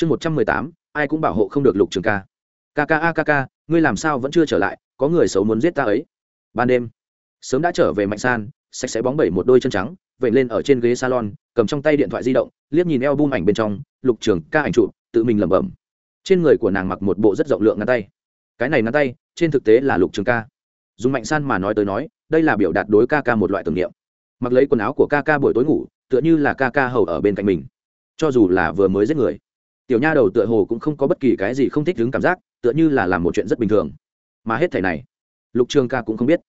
chương một trăm mười tám, ai cũng bảo hộ không được lục trường ca. Kkakk ngươi làm sao vẫn chưa trở lại, có người xấu muốn giết ta ấy. Ban đêm, sớm đã trở về mạnh san, sạch sẽ bóng bẩy một đôi chân trắng vậy lên ở trên ghế salon, cầm trong tay điện thoại di động, liếc nhìn eo bum ảnh bên trong, lục trường ca ảnh trụ tự mình lẩm bẩm. Trên người của nàng mặc một bộ rất rộng lượng ngăn tay. Cái này ngăn tay, trên thực tế là lục trường ca. Dùng mạnh san mà nói tới nói, đây là biểu đạt đối ca ca một loại tưởng niệm. Mặc lấy quần áo của ca ca buổi tối ngủ, tựa như là ca ca hầu ở bên cạnh mình. Cho dù là vừa mới giết người tiểu nha đầu tựa hồ cũng không có bất kỳ cái gì không thích đứng cảm giác, tựa như là làm một chuyện rất bình thường. Mà hết thẻ này, lục trường ca cũng không biết.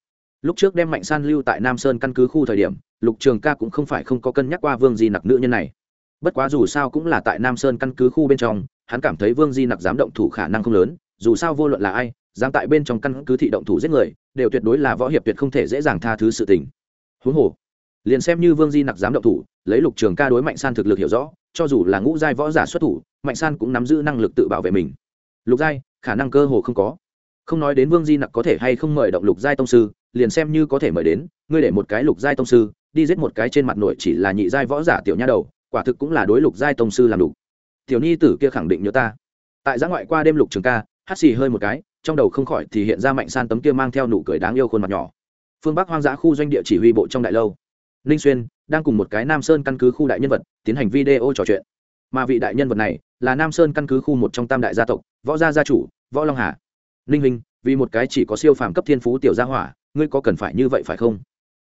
Lúc trước đem mạnh san lưu tại nam sơn căn cứ khu thời điểm, lục trường ca cũng không phải không có cân nhắc qua vương di nặc nữ nhân này. Bất quá dù sao cũng là tại nam sơn căn cứ khu bên trong, hắn cảm thấy vương di nặc dám động thủ khả năng không lớn, dù sao vô luận là ai, dám tại bên trong căn cứ thị động thủ giết người, đều tuyệt đối là võ hiệp tuyệt không thể dễ dàng tha thứ sự tình. Huống hồ, liền xem như vương di nặc dám động thủ, lấy lục trường ca đối mạnh san thực lực hiểu rõ, cho dù là ngũ giai võ giả xuất thủ mạnh san cũng nắm giữ năng lực tự bảo vệ mình. Lục giai, khả năng cơ hồ không có. Không nói đến vương di nặc có thể hay không mời động lục giai tông sư, liền xem như có thể mời đến, ngươi để một cái lục giai tông sư, đi giết một cái trên mặt nội chỉ là nhị giai võ giả tiểu nha đầu, quả thực cũng là đối lục giai tông sư làm đủ. Tiểu nhi tử kia khẳng định nhớ ta. Tại giã ngoại qua đêm lục trường ca hắt xì hơi một cái, trong đầu không khỏi thì hiện ra mạnh san tấm kia mang theo nụ cười đáng yêu khuôn mặt nhỏ. Phương bắc hoang dã khu doanh địa chỉ huy bộ trong đại lâu. Ninh xuyên, đang cùng một cái nam sơn căn cứ khu đại nhân vật, tiến hành video trò chuyện mà vị đại nhân vật này là nam sơn căn cứ khu một trong tam đại gia tộc, võ gia gia chủ, võ long hà. Ninh hình, vì một cái chỉ có siêu phàm cấp thiên phú tiểu gia hỏa, ngươi có cần phải như vậy phải không?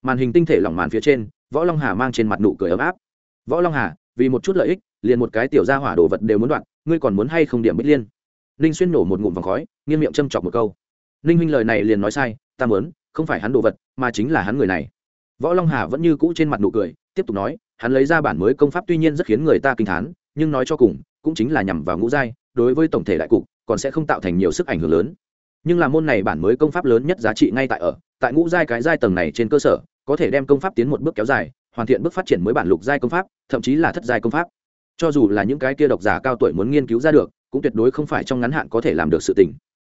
Màn hình tinh thể lỏng màn phía trên, võ long hà mang trên mặt nụ cười ấm áp. Võ long hà, vì một chút lợi ích, liền một cái tiểu gia hỏa đồ vật đều muốn đoạn, ngươi còn muốn hay không điểm bích liên? Ninh xuyên nổ một ngụm vòng khói nghiêm miệng châm chọc một câu. Ninh huynh lời này liền nói sai, ta muốn, không phải hắn đồ vật, mà chính là hắn người này. Võ long hà vẫn như cũ trên mặt nụ cười, tiếp tục nói, hắn lấy ra bản mới công pháp tuy nhiên rất khiến người ta kinh thán nhưng nói cho cùng, cũng chính là nhằm vào ngũ giai, đối với tổng thể đại cục, còn sẽ không tạo thành nhiều sức ảnh hưởng lớn. Nhưng là môn này bản mới công pháp lớn nhất giá trị ngay tại ở, tại ngũ giai cái giai tầng này trên cơ sở, có thể đem công pháp tiến một bước kéo dài, hoàn thiện bước phát triển mới bản lục giai công pháp, thậm chí là thất giai công pháp. Cho dù là những cái kia độc giả cao tuổi muốn nghiên cứu ra được, cũng tuyệt đối không phải trong ngắn hạn có thể làm được sự tình.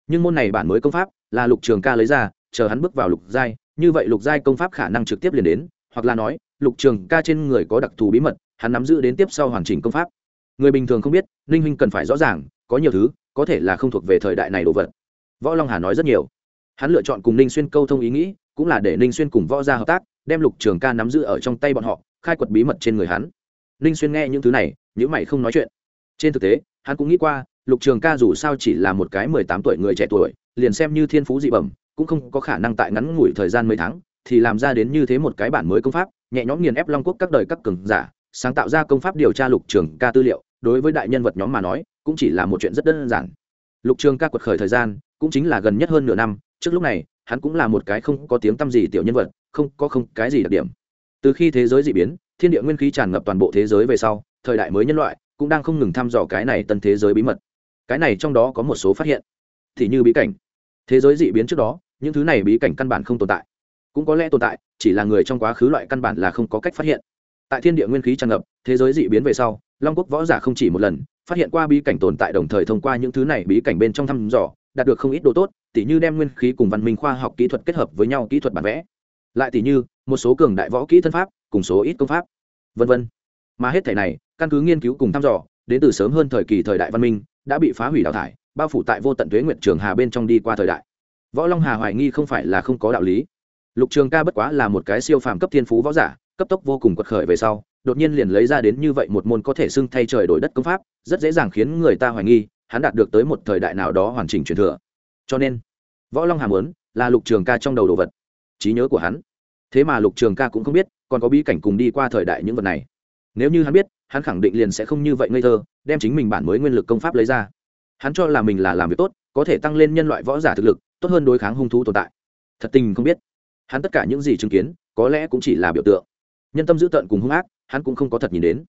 Nhưng môn này bản mới công pháp, là lục trường ca lấy ra, chờ hắn bước vào lục giai, như vậy lục giai công pháp khả năng trực tiếp liền đến, hoặc là nói, lục trường ca trên người có đặc thù bí mật, hắn nắm giữ đến tiếp sau hoàn chỉnh công pháp người bình thường không biết, ninh huynh cần phải rõ ràng, có nhiều thứ, có thể là không thuộc về thời đại này đồ vật. Võ long hà nói rất nhiều. Hắn lựa chọn cùng ninh xuyên câu thông ý nghĩ, cũng là để ninh xuyên cùng võ gia hợp tác, đem lục trường ca nắm giữ ở trong tay bọn họ, khai quật bí mật trên người hắn. Ninh xuyên nghe những thứ này nhữ mày không nói chuyện. Trên thực tế, hắn cũng nghĩ qua, lục trường ca dù sao chỉ là một cái mười tám tuổi người trẻ tuổi, liền xem như thiên phú dị bẩm, cũng không có khả năng tại ngắn ngủi thời gian mấy tháng, thì làm ra đến như thế một cái bản mới công pháp, nhẹ nhõm nghiền ép long quốc các đời các cường giả, sáng tạo ra công pháp điều tra lục trường ca tư liệu đối với đại nhân vật nhóm mà nói, cũng chỉ là một chuyện rất đơn giản. Lục trường ca quật khởi thời gian, cũng chính là gần nhất hơn nửa năm, trước lúc này, hắn cũng là một cái không có tiếng tăm gì tiểu nhân vật, không có không cái gì đặc điểm. Từ khi thế giới d ị biến, thiên địa nguyên khí tràn ngập toàn bộ thế giới về sau, thời đại mới nhân loại cũng đang không ngừng thăm dò cái này tân thế giới bí mật. Cái này trong đó có một số phát hiện. Thì như bí cảnh. Thế giới d ị biến trước đó, những thứ này bí cảnh căn bản không tồn tại. Cũng có lẽ tồn tại, chỉ là người trong quá khứ loại căn bản là không có cách phát hiện. Tại thiên địa nguyên khí tràn ngập, thế giới d ị biến về sau long quốc võ giả không chỉ một lần, phát hiện qua bí cảnh tồn tại đồng thời thông qua những thứ này bí cảnh bên trong thăm dò, đạt được không ít đồ tốt, tỉ như đem nguyên khí cùng văn minh khoa học kỹ thuật kết hợp với nhau kỹ thuật bản vẽ. Lại tỉ như, một số cường đại võ kỹ thân pháp, cùng số ít công pháp. Vân vân. Mà hết thể này, căn cứ nghiên cứu cùng thăm dò, đến từ sớm hơn thời kỳ thời đại văn minh, đã bị phá hủy đào thải, bao phủ tại vô tận tuế nguyện trường hà bên trong đi qua thời đại. Võ long hà hoài nghi không phải là không có đạo lý. Lục trường ca bất quá là một cái siêu phàm cấp thiên phú võ giả, cấp tốc vô cùng quật khởi về sau đột nhiên liền lấy ra đến như vậy một môn có thể xưng thay trời đổi đất công pháp, rất dễ dàng khiến người ta hoài nghi, hắn đạt được tới một thời đại nào đó hoàn chỉnh truyền thừa. Cho nên, võ long hàm muốn là lục trường ca trong đầu đồ vật. Trí nhớ của hắn. Thế mà lục trường ca cũng không biết, còn có bí cảnh cùng đi qua thời đại những vật này. Nếu như hắn biết, hắn khẳng định liền sẽ không như vậy ngây thơ, đem chính mình bản mới nguyên lực công pháp lấy ra. Hắn cho là mình là làm việc tốt, có thể tăng lên nhân loại võ giả thực lực, tốt hơn đối kháng hung thú tồn tại. Thật tình không biết. Hắn tất cả những gì chứng kiến, có lẽ cũng chỉ là biểu tượng nhân tâm dữ tợn cùng hung ác, hắn cũng không có thật nhìn đến.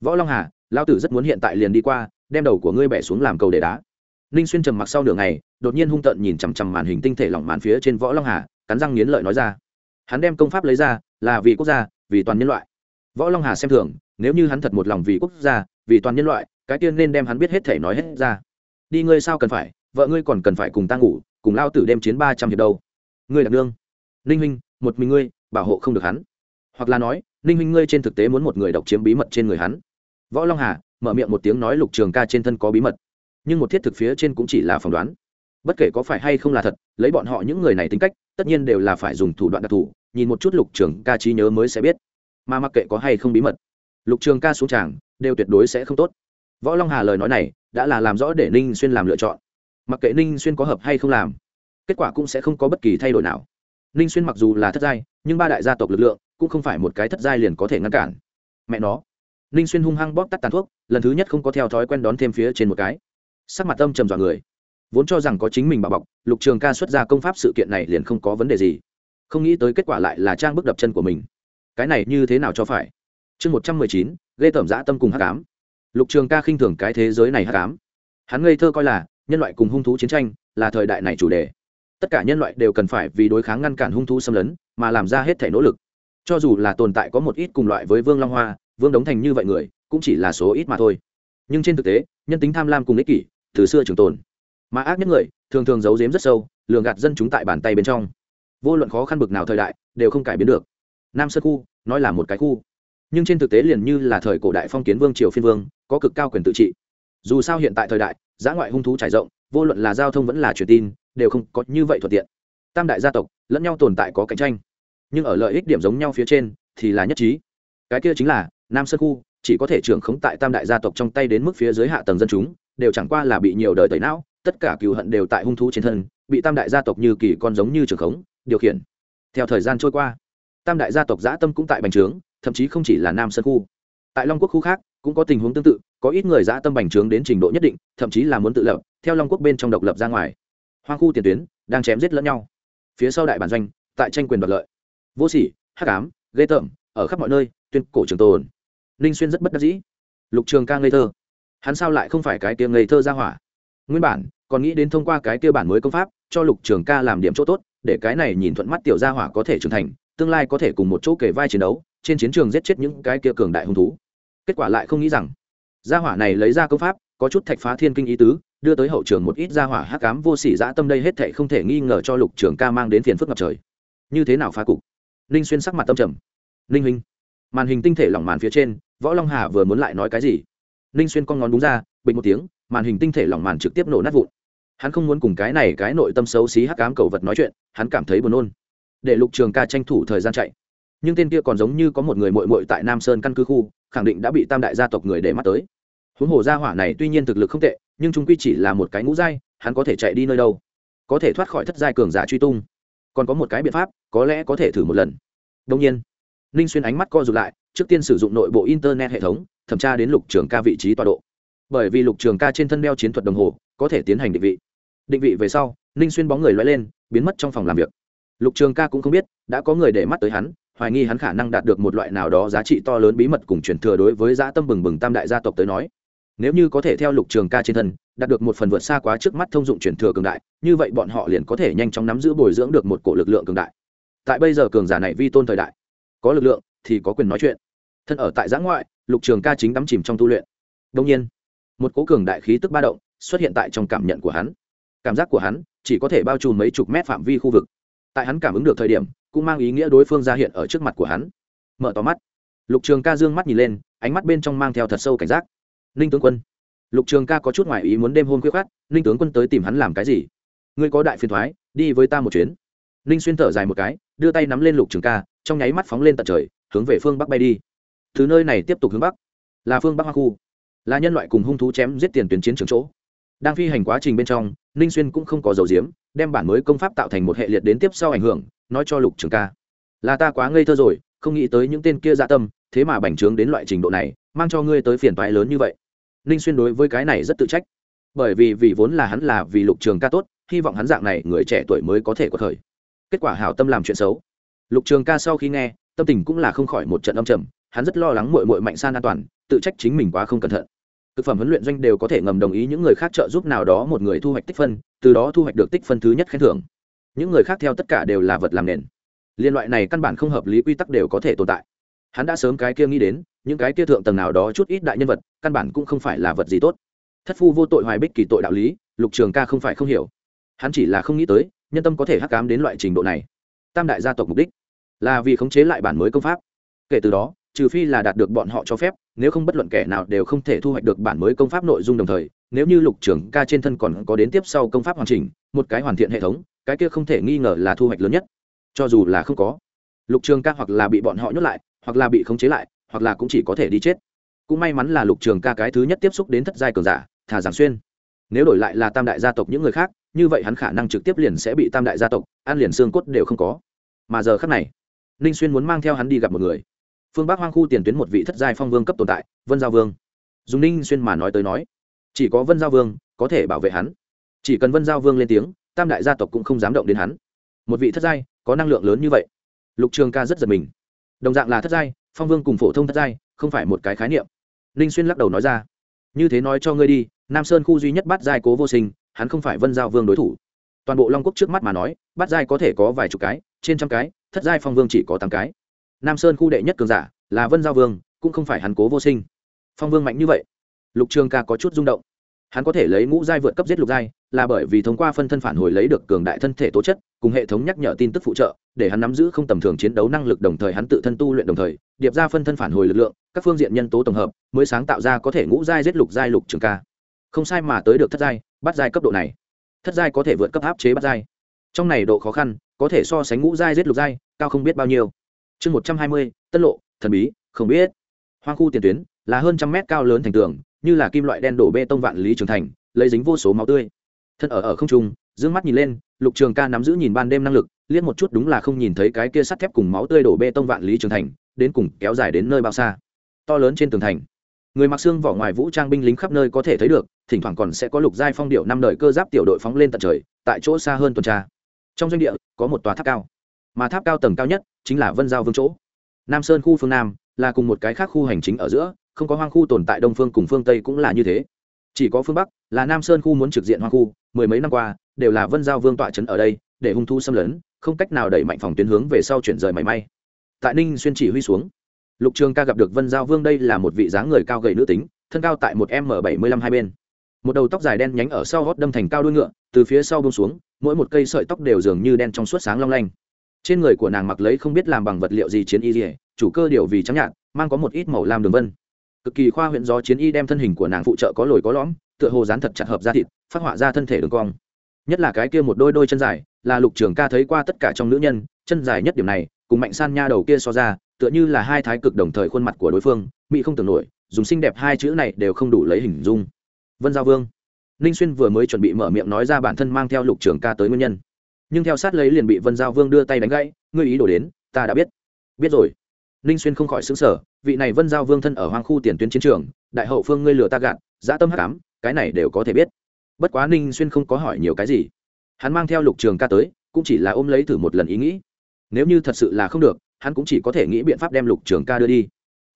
Võ long hà lao tử rất muốn hiện tại liền đi qua, đem đầu của ngươi bẻ xuống làm cầu để đá. Ninh xuyên trầm mặc sau nửa ngày, đột nhiên hung tợn nhìn chằm chằm màn hình tinh thể lỏng màn phía trên võ long hà, cắn răng nghiến lợi nói ra. Hắn đem công pháp lấy ra, là vì quốc gia, vì toàn nhân loại. Võ long hà xem thường, nếu như hắn thật một lòng vì quốc gia, vì toàn nhân loại, cái tiên nên đem hắn biết hết thể nói hết ra. Đi ngươi sao cần phải, vợ ngươi còn cần phải cùng ta ngủ, cùng lao tử đem chiến ba trăm hiệp đâu. Ngươi đặc đương ninh huynh, một mình ngươi, bảo hộ không được hắn hoặc là nói, ninh huynh ngươi trên thực tế muốn một người độc chiếm bí mật trên người hắn. Võ long hà mở miệng một tiếng nói lục trường ca trên thân có bí mật. Nhưng một thiết thực phía trên cũng chỉ là phỏng đoán. Bất kể có phải hay không là thật, lấy bọn họ những người này tính cách, tất nhiên đều là phải dùng thủ đoạn đặc thù, nhìn một chút lục trường ca trí nhớ mới sẽ biết. Mà mặc kệ có hay không bí mật, lục trường ca xuống tràng, đều tuyệt đối sẽ không tốt. Võ long hà lời nói này đã là làm rõ để ninh xuyên làm lựa chọn. Mặc kệ ninh xuyên có hợp hay không làm, kết quả cũng sẽ không có bất kỳ thay đổi nào ninh xuyên mặc dù là thất giai, nhưng ba đại gia tộc lực lượng cũng không phải một cái thất giai liền có thể ngăn cản. Mẹ nó. Ninh xuyên hung hăng bóp tắt tàn thuốc, lần thứ nhất không có theo thói quen đón thêm phía trên một cái. Sắc mặt âm trầm dọa người. Vốn cho rằng có chính mình bảo bọc, lục trường ca xuất ra công pháp sự kiện này liền không có vấn đề gì. Không nghĩ tới kết quả lại là trang bức đập chân của mình. Cái này như thế nào cho phải? Chương một trăm mười chín, ghê tẩm dã tâm cùng hát cám lục trường ca khinh thường cái thế giới này hát cám hắn ngây thơ coi là, nhân loại cùng hung thú chiến tranh là thời đại này chủ đề tất cả nhân loại đều cần phải vì đối kháng ngăn cản hung thú xâm lấn, mà làm ra hết thể nỗ lực. Cho dù là tồn tại có một ít cùng loại với vương long hoa, vương đống thành như vậy người, cũng chỉ là số ít mà thôi. Nhưng trên thực tế, nhân tính tham lam cùng ích kỷ, từ xưa trường tồn. Mà ác nhất người, thường thường giấu giếm rất sâu, lường gạt dân chúng tại bàn tay bên trong. Vô luận khó khăn bực nào thời đại, đều không cải biến được. Nam sơn khu, nói là một cái khu. Nhưng trên thực tế liền như là thời cổ đại phong kiến vương triều phiên vương, có cực cao quyền tự trị. Dù sao hiện tại thời đại giã ngoại hung thú trải rộng, vô luận là giao thông vẫn là truyền tin, đều không có như vậy thuận tiện. Tam đại gia tộc lẫn nhau tồn tại có cạnh tranh, nhưng ở lợi ích điểm giống nhau phía trên thì là nhất trí. Cái kia chính là, nam sơn khu chỉ có thể trưởng khống tại tam đại gia tộc trong tay đến mức phía dưới hạ tầng dân chúng, đều chẳng qua là bị nhiều đời tẩy não, tất cả cựu hận đều tại hung thú trên thân, bị tam đại gia tộc như kỳ con giống như trưởng khống, điều khiển. Theo thời gian trôi qua, tam đại gia tộc giã tâm cũng tại bành trướng, thậm chí không chỉ là nam sơn khu. Tại long quốc khu khác cũng có tình huống tương tự, có ít người dã tâm bành trướng đến trình độ nhất định, thậm chí là muốn tự lập, theo long quốc bên trong độc lập ra ngoài. Hoang khu tiền tuyến, đang chém giết lẫn nhau. Phía sau đại bản doanh, tại tranh quyền đoạt lợi. Vô sỉ, hắc ám, ghê tởm, ở khắp mọi nơi, tuyên cổ trường tồn. Ninh xuyên rất bất đắc dĩ. Lục trường ca ngây thơ. Hắn sao lại không phải cái tiêm ngây thơ ra hỏa? Nguyên bản, còn nghĩ đến thông qua cái tiêu bản mới công pháp, cho lục trường ca làm điểm chỗ tốt, để cái này nhìn thuận mắt tiểu gia hỏa có thể trưởng thành, tương lai có thể cùng một chỗ kể vai chiến đấu, trên chiến trường giết chết những cái kia cường đại hung thú kết quả lại không nghĩ rằng gia hỏa này lấy ra công pháp, có chút thạch phá thiên kinh ý tứ, đưa tới hậu trường một ít gia hỏa hắc cám vô sỉ dã tâm đây hết thệ không thể nghi ngờ cho lục trường ca mang đến phiền phức ngập trời. Như thế nào phá cục? Ninh xuyên sắc mặt tâm trầm. Ninh huynh, màn hình tinh thể lỏng màn phía trên, võ long hà vừa muốn lại nói cái gì? Ninh xuyên con ngón đúng ra, bình một tiếng, màn hình tinh thể lỏng màn trực tiếp nổ nát vụn. Hắn không muốn cùng cái này cái nội tâm xấu xí hắc cám cầu vật nói chuyện, hắn cảm thấy buồn nôn. Để lục trường ca tranh thủ thời gian chạy nhưng tên kia còn giống như có một người mội mội tại nam sơn căn cứ khu, khẳng định đã bị tam đại gia tộc người để mắt tới. Huống hồ gia hỏa này tuy nhiên thực lực không tệ, nhưng chúng quy chỉ là một cái ngũ giai, hắn có thể chạy đi nơi đâu? Có thể thoát khỏi thất giai cường giả truy tung. Còn có một cái biện pháp, có lẽ có thể thử một lần. Đông nhiên, ninh xuyên ánh mắt co r ụ t lại, trước tiên sử dụng nội bộ internet hệ thống, thẩm tra đến lục trường ca vị trí tọa độ. Bởi vì lục trường ca trên thân đeo chiến thuật đồng hồ, có thể tiến hành định vị. Định vị về sau, ninh xuyên bóng người loay lên, biến mất trong phòng làm việc. Lục trường ca cũng không biết, đã có người để mắt tới hắn hoài nghi hắn khả năng đạt được một loại nào đó giá trị to lớn bí mật cùng truyền thừa đối với dã tâm bừng bừng tam đại gia tộc tới nói. Nếu như có thể theo lục trường ca trên thân, đạt được một phần vượt xa quá trước mắt thông dụng truyền thừa cường đại, như vậy bọn họ liền có thể nhanh chóng nắm giữ bồi dưỡng được một cổ lực lượng cường đại. Tại bây giờ cường giả này vi tôn thời đại, có lực lượng thì có quyền nói chuyện. Thân ở tại giã ngoại, lục trường ca chính đắm chìm trong tu luyện. Đông nhiên, một cố cường đại khí tức ba động xuất hiện tại trong cảm nhận của hắn. Cảm giác của hắn chỉ có thể bao trùm mấy chục mét phạm vi khu vực. Tại hắn cảm ứng được thời điểm cũng mang ý nghĩa đối phương ra hiện ở trước mặt của hắn. Mở tò mắt. Lục trường ca dương mắt nhìn lên, ánh mắt bên trong mang theo thật sâu cảnh giác. Ninh tướng quân. Lục trường ca có chút ngoại ý muốn đêm hôm khuya khát ninh tướng quân tới tìm hắn làm cái gì? Ngươi có đại phiền thoái, đi với ta một chuyến. Ninh xuyên thở dài một cái, đưa tay nắm lên lục trường ca, trong nháy mắt phóng lên tận trời, hướng về phương bắc bay đi. Từ nơi này tiếp tục hướng bắc. Là phương bắc hoa khu. Là nhân loại cùng hung thú chém giết tiền tuyến chiến trường chỗ. Đang phi hành quá trình bên trong, ninh xuyên cũng không có dầu diếm, đem bản mới công pháp tạo thành một hệ liệt đến tiếp sau ảnh hưởng nói cho lục trường ca. Là ta quá ngây thơ rồi, không nghĩ tới những tên kia dạ tâm, thế mà bành trướng đến loại trình độ này, mang cho ngươi tới phiền toái lớn như vậy. Ninh xuyên đối với cái này rất tự trách. Bởi vì vì vốn là hắn là vì lục trường ca tốt, hy vọng hắn dạng này người trẻ tuổi mới có thể có thời. Kết quả hảo tâm làm chuyện xấu. Lục trường ca sau khi nghe, tâm tình cũng là không khỏi một trận âm trầm, hắn rất lo lắng mội mội mạnh san an toàn, tự trách chính mình quá không cẩn thận. Thực phẩm huấn luyện doanh đều có thể ngầm đồng ý những người khác trợ giúp nào đó một người thu hoạch tích phân, từ đó thu hoạch được tích phân thứ nhất khen thưởng những người khác theo tất cả đều là vật làm nền. Liên loại này căn bản không hợp lý quy tắc đều có thể tồn tại. Hắn đã sớm cái kia nghĩ đến, những cái kia thượng tầng nào đó chút ít đại nhân vật, căn bản cũng không phải là vật gì tốt. Thất phu vô tội hoài bích kỳ tội đạo lý, lục trường ca không phải không hiểu. Hắn chỉ là không nghĩ tới, nhân tâm có thể hắc cám đến loại trình độ này. Tam đại gia tộc mục đích là vì khống chế lại bản mới công pháp. Kể từ đó, trừ phi là đạt được bọn họ cho phép, nếu không bất luận kẻ nào đều không thể thu hoạch được bản mới công pháp nội dung đồng thời, nếu như lục trưởng ca trên thân còn có đến tiếp sau công pháp hoàn chỉnh, một cái hoàn thiện hệ thống cái kia không thể nghi ngờ là thu hoạch lớn nhất. Cho dù là không có, lục trường ca hoặc là bị bọn họ nhốt lại, hoặc là bị khống chế lại, hoặc là cũng chỉ có thể đi chết. Cũng may mắn là lục trường ca cái thứ nhất tiếp xúc đến thất giai cường giả thả giảng xuyên. Nếu đổi lại là tam đại gia tộc những người khác, như vậy hắn khả năng trực tiếp liền sẽ bị tam đại gia tộc ăn liền xương cốt đều không có. Mà giờ khác này, ninh xuyên muốn mang theo hắn đi gặp một người. Phương bắc hoang khu tiền tuyến một vị thất giai phong vương cấp tồn tại, vân giao vương. Dùng ninh xuyên mà nói tới nói, chỉ có vân giao vương có thể bảo vệ hắn. Chỉ cần vân giao vương lên tiếng tam đại gia tộc cũng không dám động đến hắn. Một vị thất giai, có năng lượng lớn như vậy. Lục trường ca rất giật mình. Đồng dạng là thất giai, phong vương cùng phổ thông thất giai, không phải một cái khái niệm. Ninh xuyên lắc đầu nói ra, như thế nói cho ngươi đi, nam sơn khu duy nhất bắt giai cố vô sinh, hắn không phải vân giao vương đối thủ. Toàn bộ long quốc trước mắt mà nói bắt giai có thể có vài chục cái, trên trăm cái, thất giai phong vương chỉ có tám cái. Nam sơn khu đệ nhất cường giả là vân giao vương, cũng không phải hắn cố vô sinh. Phong vương mạnh như vậy. Lục trường ca có chút rung động hắn có thể lấy ngũ giai vượt cấp giết lục giai, là bởi vì thông qua phân thân phản hồi lấy được cường đại thân thể tố chất, cùng hệ thống nhắc nhở tin tức phụ trợ, để hắn nắm giữ không tầm thường chiến đấu năng lực đồng thời hắn tự thân tu luyện đồng thời, điệp ra phân thân phản hồi lực lượng, các phương diện nhân tố tổng hợp, mới sáng tạo ra có thể ngũ giai giết lục giai lục trường ca. Không sai mà tới được thất giai, bắt giai cấp độ này. Thất giai có thể vượt cấp áp chế bắt giai. Trong này độ khó khăn, có thể so sánh ngũ giai giết lục giai, cao không biết bao nhiêu. Chương một trăm hai mươi, tân lộ, thần bí, không biết. Hoang khu tiền tuyến, là hơn trăm mét cao lớn thành tường như là kim loại đen đổ bê tông vạn lý trường thành, lấy dính vô số máu tươi. Thân ở ở không trung d mắt nhìn lên, lục trường ca nắm giữ nhìn ban đêm năng lực, liếc một chút đúng là không nhìn thấy cái kia sắt thép cùng máu tươi đổ bê tông vạn lý trường thành, đến cùng kéo dài đến nơi bao xa. To lớn trên tường thành. Người mặc xương vỏ ngoài vũ trang binh lính khắp nơi có thể thấy được, thỉnh thoảng còn sẽ có lục giai phong điệu năm đời cơ giáp tiểu đội phóng lên tận trời, tại chỗ xa hơn tuần tra. Trong doanh địa, có một tòa tháp cao. Mà tháp cao tầng cao nhất chính là vân giao vương chỗ. Nam sơn khu phương nam là cùng một cái khác khu hành chính ở giữa không có hoang khu tồn tại đông phương cùng phương tây cũng là như thế. Chỉ có phương bắc là nam sơn khu muốn trực diện hoang khu, mười mấy năm qua, đều là vân giao vương tọa trấn ở đây, để hung thu xâm lấn, không cách nào đẩy mạnh phòng tuyến hướng về sau chuyển rời mảy may. Tại ninh xuyên chỉ huy xuống, lục trường ca gặp được vân giao vương đây là một vị dáng người cao gầy nữ tính, thân cao tại một m bảy mươi lăm hai bên. Một đầu tóc dài đen nhánh ở sau gót đâm thành cao đuôi ngựa, từ phía sau bông xuống, mỗi một cây sợi tóc đều dường như đen trong suốt sáng long lanh. Trên người của nàng mặc lấy không biết làm bằng vật liệu gì chiến y dỉa chủ cơ điều vì trắng nhạt, mang có một ít màu lam đường vân cực kỳ khoa huyện gió chiến y đem thân hình của nàng phụ trợ có lồi có lõm, tựa hồ dán thật chặt hợp ra thịt, phát họa ra thân thể đường cong. Nhất là cái kia một đôi đôi chân dài, là lục trường ca thấy qua tất cả trong nữ nhân, chân dài nhất điểm này, cùng mạnh san nha đầu kia so ra, tựa như là hai thái cực đồng thời khuôn mặt của đối phương, mỹ không tưởng nổi, dùng xinh đẹp hai chữ này đều không đủ lấy hình dung. Vân giao vương. Ninh xuyên vừa mới chuẩn bị mở miệng nói ra bản thân mang theo lục trường ca tới nguyên nhân. Nhưng theo sát lấy liền bị vân giao vương đưa tay đánh gãy, ngươi ý đổ đến, ta đã biết. Biết rồi ninh xuyên không khỏi xứng sở vị này vân giao vương thân ở hoang khu tiền tuyến chiến trường, đại hậu phương ngươi lừa ta gạt, dã tâm hắc ám, cái này đều có thể biết. Bất quá ninh xuyên không có hỏi nhiều cái gì. Hắn mang theo lục trường ca tới, cũng chỉ là ôm lấy thử một lần ý nghĩ. Nếu như thật sự là không được, hắn cũng chỉ có thể nghĩ biện pháp đem lục trường ca đưa đi.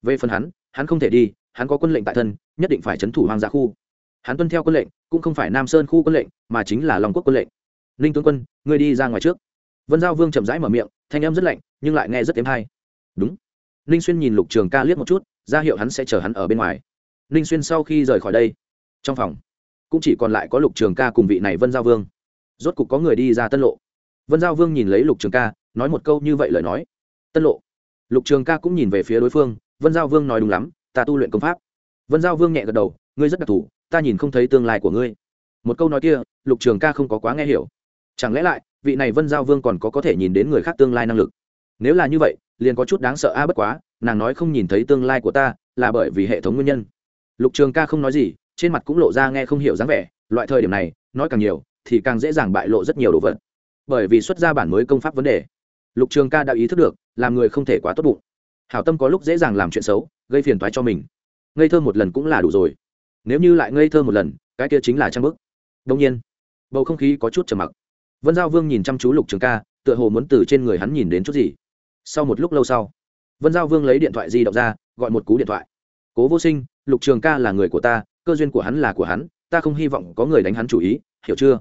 Về phần hắn hắn không thể đi, hắn có quân lệnh tại thân, nhất định phải c h ấ n thủ hoang dã khu. Hắn tuân theo quân lệnh, cũng không phải nam sơn khu quân lệnh, mà chính là long quốc quân lệnh. Ninh tướng quân, ngươi đi ra ngoài trước. Vân giao vương chậm rãi mở miệng, thanh em rất lạnh, nhưng lại nghe rất êm hay. Đúng ninh xuyên nhìn lục trường ca liếc một chút, ra hiệu hắn sẽ chờ hắn ở bên ngoài. Ninh xuyên sau khi rời khỏi đây, trong phòng, cũng chỉ còn lại có lục trường ca cùng vị này vân giao vương. Rốt cục có người đi ra tân lộ. Vân giao vương nhìn lấy lục trường ca, nói một câu như vậy lời nói. Tân lộ. Lục trường ca cũng nhìn về phía đối phương, vân giao vương nói đúng lắm, ta tu luyện công pháp. Vân giao vương nhẹ gật đầu, ngươi rất đặc thù, ta nhìn không thấy tương lai của ngươi. Một câu nói kia, lục trường ca không có quá nghe hiểu. Chẳng lẽ lại, vị này vân giao vương còn có có thể nhìn đến người khác tương lai năng lực? Nếu là như vậy, liền có chút đáng sợ a, bất quá, nàng nói không nhìn thấy tương lai của ta, là bởi vì hệ thống nguyên nhân. Lục trường ca không nói gì, trên mặt cũng lộ ra nghe không hiểu dáng vẻ, loại thời điểm này, nói càng nhiều, thì càng dễ dàng bại lộ rất nhiều đồ vật. Bởi vì xuất ra bản mới công pháp vấn đề. Lục trường ca đã ý thức được, làm người không thể quá tốt bụng. Hảo tâm có lúc dễ dàng làm chuyện xấu, gây phiền toái cho mình. Ngây thơ một lần cũng là đủ rồi. Nếu như lại ngây thơ một lần, cái kia chính là trang bức. Đông nhiên, bầu không khí có chút trầm mặc. Vân giao vương nhìn chăm chú lục trường ca, tựa hồ muốn từ trên người hắn nhìn đến chút gì sau một lúc lâu sau, vân giao vương lấy điện thoại di động ra, gọi một cú điện thoại. Cố vô sinh, lục trường ca là người của ta, cơ duyên của hắn là của hắn, ta không hy vọng có người đánh hắn chủ ý, hiểu chưa?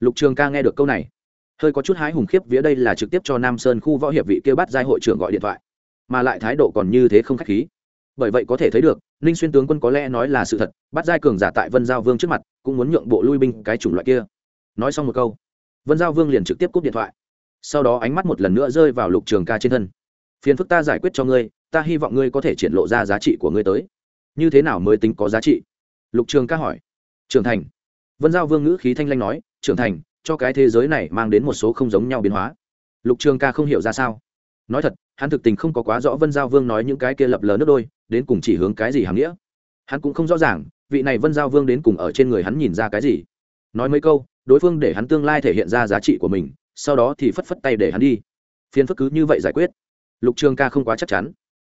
Lục trường ca nghe được câu này, hơi có chút hái hùng khiếp vía đây là trực tiếp cho nam sơn khu võ hiệp vị kêu bắt giai hội trưởng gọi điện thoại, mà lại thái độ còn như thế không k h á c h khí. Bởi vậy có thể thấy được, ninh xuyên tướng quân có lẽ nói là sự thật, bắt giai cường giả tại vân giao vương trước mặt, cũng muốn nhượng bộ lui binh cái chủng loại kia. Nói xong một câu, vân giao vương liền trực tiếp cúp điện thoại sau đó ánh mắt một lần nữa rơi vào lục trường ca trên thân. Phiền phức ta giải quyết cho ngươi, ta hy vọng ngươi có thể triển lộ ra giá trị của ngươi tới. Như thế nào mới tính có giá trị? Lục trường ca hỏi. Trưởng thành. Vân giao vương ngữ khí thanh lanh nói, trưởng thành, cho cái thế giới này mang đến một số không giống nhau biến hóa. Lục trường ca không hiểu ra sao. Nói thật, hắn thực tình không có quá rõ vân giao vương nói những cái kia lập lờ nước đôi, đến cùng chỉ hướng cái gì hàm nghĩa. Hắn cũng không rõ ràng, vị này vân giao vương đến cùng ở trên người hắn nhìn ra cái gì. Nói mấy câu, đối phương để hắn tương lai thể hiện ra giá trị của mình sau đó thì phất phất tay để hắn đi. Phiền phức cứ như vậy giải quyết. Lục trường ca không quá chắc chắn.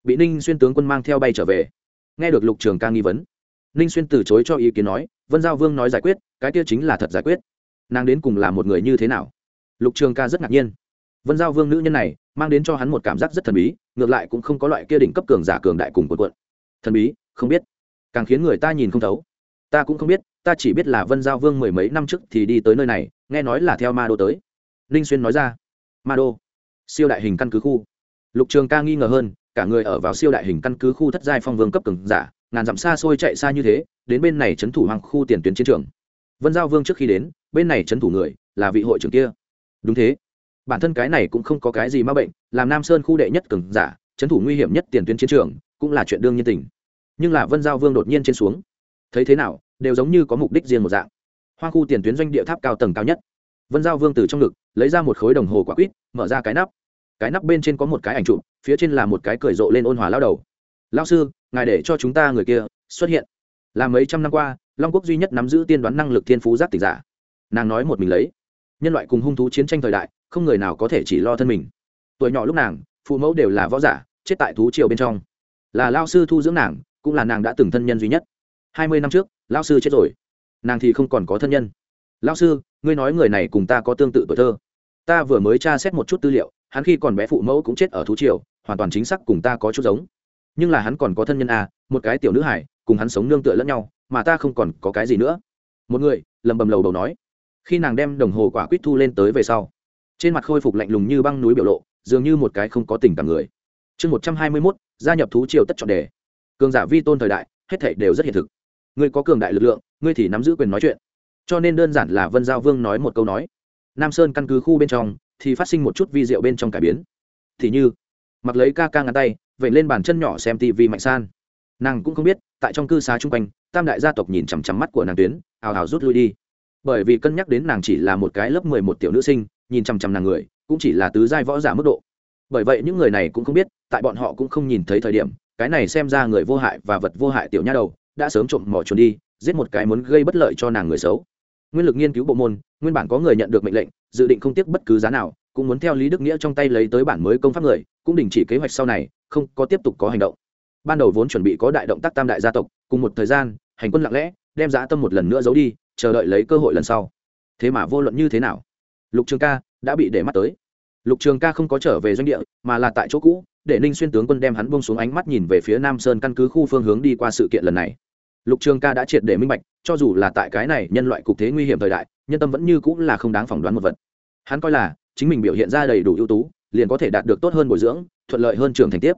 Bị ninh xuyên tướng quân mang theo bay trở về. Nghe được lục trường ca nghi vấn, ninh xuyên từ chối cho ý kiến nói, vân giao vương nói giải quyết, cái kia chính là thật giải quyết. Nàng đến cùng là một người như thế nào? Lục trường ca rất ngạc nhiên. Vân giao vương nữ nhân này, mang đến cho hắn một cảm giác rất thần bí, ngược lại cũng không có loại kia đỉnh cấp cường giả cường đại cùng quần quận thần bí, không biết. Càng khiến người ta nhìn không thấu. Ta cũng không biết, ta chỉ biết là vân giao vương mười mấy năm trước thì đi tới nơi này, nghe nói là theo ma đô tới ninh xuyên nói ra. Ma đô. Siêu đại hình căn cứ khu. Lục trường ca nghi ngờ hơn, cả người ở vào siêu đại hình căn cứ khu thất giai phong vương cấp cường giả, ngàn dặm xa xôi chạy xa như thế, đến bên này trấn thủ hoàng khu tiền tuyến chiến trường. Vân giao vương trước khi đến, bên này trấn thủ người, là vị hội trưởng kia. Đúng thế. Bản thân cái này cũng không có cái gì m a bệnh, làm nam sơn khu đệ nhất cường giả, trấn thủ nguy hiểm nhất tiền tuyến chiến trường, cũng là chuyện đương nhiên tình. Nhưng là vân giao vương đột nhiên trên xuống. Thấy thế nào, đều giống như có mục đích riêng một dạng. Hoa khu tiền tuyến doanh địa tháp cao tầng cao nhất. Vân giao vương từ trong ngực lấy ra một khối đồng hồ quả quýt, mở ra cái nắp. Cái nắp bên trên có một cái ảnh trụ phía trên là một cái cười rộ lên ôn hòa lao đầu. Lao sư, ngài để cho chúng ta người kia xuất hiện. Là mấy trăm năm qua, long quốc duy nhất nắm giữ tiên đoán năng lực thiên phú giác tịch giả. Nàng nói một mình lấy. Nhân loại cùng hung thú chiến tranh thời đại, không người nào có thể chỉ lo thân mình. Tuổi nhỏ lúc nàng, phụ mẫu đều là võ giả, chết tại thú triều bên trong. Là lao sư thu dưỡng nàng, cũng là nàng đã từng thân nhân duy nhất. Hai mươi năm trước lao sư chết rồi. Nàng thì không còn có thân nhân lao sư, ngươi nói người này cùng ta có tương tự tuổi thơ. Ta vừa mới tra xét một chút tư liệu, hắn khi còn bé phụ mẫu cũng chết ở thú triều, hoàn toàn chính xác cùng ta có chút giống. Nhưng là hắn còn có thân nhân a một cái tiểu nữ hải cùng hắn sống nương tựa lẫn nhau, mà ta không còn có cái gì nữa. Một người, lầm bầm lầu đầu nói. Khi nàng đem đồng hồ quả quýt thu lên tới về sau, trên mặt khôi phục lạnh lùng như băng núi biểu lộ, dường như một cái không có tình cảm người. Chương một trăm hai mươi mốt, gia nhập thú triều tất chọn đề. Cường giả vi tôn thời đại, hết thảy đều rất hiện thực. Ngươi có cường đại lực lượng, ngươi thì nắm giữ quyền nói chuyện cho nên đơn giản là vân giao vương nói một câu nói. Nam sơn căn cứ khu bên trong, thì phát sinh một chút vi diệu bên trong cải biến. Thì như, mặc lấy ca ca ngắn tay vậy lên bàn chân nhỏ xem tv mạnh san. Nàng cũng không biết, tại trong cư xá chung quanh, tam đại gia tộc nhìn chằm chằm mắt của nàng tuyến, ào ào rút lui đi. Bởi vì cân nhắc đến nàng chỉ là một cái lớp mười một tiểu nữ sinh, nhìn chằm chằm nàng người, cũng chỉ là tứ giai võ giả mức độ. Bởi vậy những người này cũng không biết, tại bọn họ cũng không nhìn thấy thời điểm, cái này xem ra người vô hại và vật vô hại tiểu nha đầu, đã sớm trộm mỏ trốn đi, giết một cái muốn gây bất lợi cho nàng người xấu nguyên lực nghiên cứu bộ môn, nguyên bản có người nhận được mệnh lệnh, dự định không tiếc bất cứ giá nào, cũng muốn theo lý đức nghĩa trong tay lấy tới bản mới công pháp người, cũng đình chỉ kế hoạch sau này, không có tiếp tục có hành động. Ban đầu vốn chuẩn bị có đại động tác tam đại gia tộc, cùng một thời gian, hành quân lặng lẽ, đem giã tâm một lần nữa giấu đi, chờ đợi lấy cơ hội lần sau. Thế mà vô luận như thế nào, lục trường ca đã bị để mắt tới. Lục trường ca không có trở về doanh địa, mà là tại chỗ cũ, để ninh xuyên tướng quân đem hắn bông xuống ánh mắt nhìn về phía nam sơn căn cứ khu phương hướng đi qua sự kiện lần này lục trường ca đã triệt để minh bạch, cho dù là tại cái này nhân loại cục thế nguy hiểm thời đại, nhân tâm vẫn như cũng là không đáng phỏng đoán một vật. Hắn coi là, chính mình biểu hiện ra đầy đủ ưu tú, liền có thể đạt được tốt hơn bồi dưỡng, thuận lợi hơn trường thành tiếp.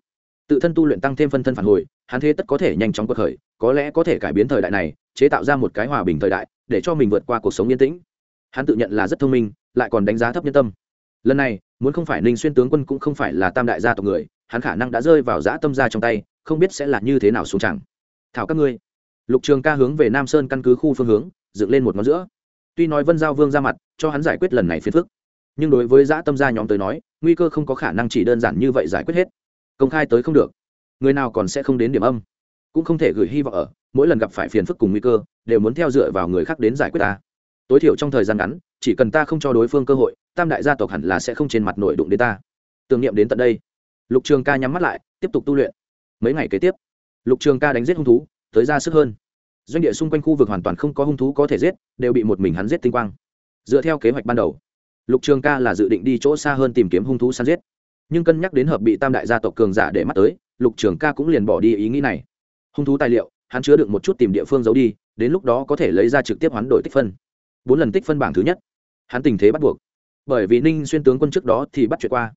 Tự thân tu luyện tăng thêm phân thân phản hồi, hắn thế tất có thể nhanh chóng cuộc khởi, có lẽ có thể cải biến thời đại này, chế tạo ra một cái hòa bình thời đại, để cho mình vượt qua cuộc sống yên tĩnh. Hắn tự nhận là rất thông minh, lại còn đánh giá thấp nhân tâm. Lần này, muốn không phải ninh xuyên tướng quân cũng không phải là tam đại gia tộc người, hắn khả năng đã rơi vào dã tâm gia trong tay, không biết sẽ là như thế nào xuống chẳng. Thảo các ngươi lục trường ca hướng về nam sơn căn cứ khu phương hướng, dựng lên một ngón giữa. Tuy nói vân giao vương ra mặt, cho hắn giải quyết lần này phiền phức, nhưng đối với dã tâm gia nhóm tới nói, nguy cơ không có khả năng chỉ đơn giản như vậy giải quyết hết. Công khai tới không được. Người nào còn sẽ không đến điểm âm. Cũng không thể gửi hy vọng ở, mỗi lần gặp phải phiền phức cùng nguy cơ, đều muốn theo dựa vào người khác đến giải quyết ta. Tối thiểu trong thời gian ngắn, chỉ cần ta không cho đối phương cơ hội, tam đại gia tộc hẳn là sẽ không trên mặt nội đụng đến ta. Tưởng niệm đến tận đây. Lục trường ca nhắm mắt lại, tiếp tục tu luyện. Mấy ngày kế tiếp, lục trường ca đánh giết hung thú tới ra sức hơn. Doanh địa xung quanh khu vực hoàn toàn không có hung thú có thể giết, đều bị một mình hắn giết tinh quang. Dựa theo kế hoạch ban đầu, lục trường ca là dự định đi chỗ xa hơn tìm kiếm hung thú săn giết. Nhưng cân nhắc đến hợp bị tam đại gia tộc cường giả để mắt tới, lục trường ca cũng liền bỏ đi ý nghĩ này. Hung thú tài liệu, hắn chứa được một chút tìm địa phương giấu đi, đến lúc đó có thể lấy ra trực tiếp hoán đổi tích phân. Bốn lần tích phân bảng thứ nhất, hắn tình thế bắt buộc. Bởi vì ninh xuyên tướng quân trước đó thì bắt chuyện qua.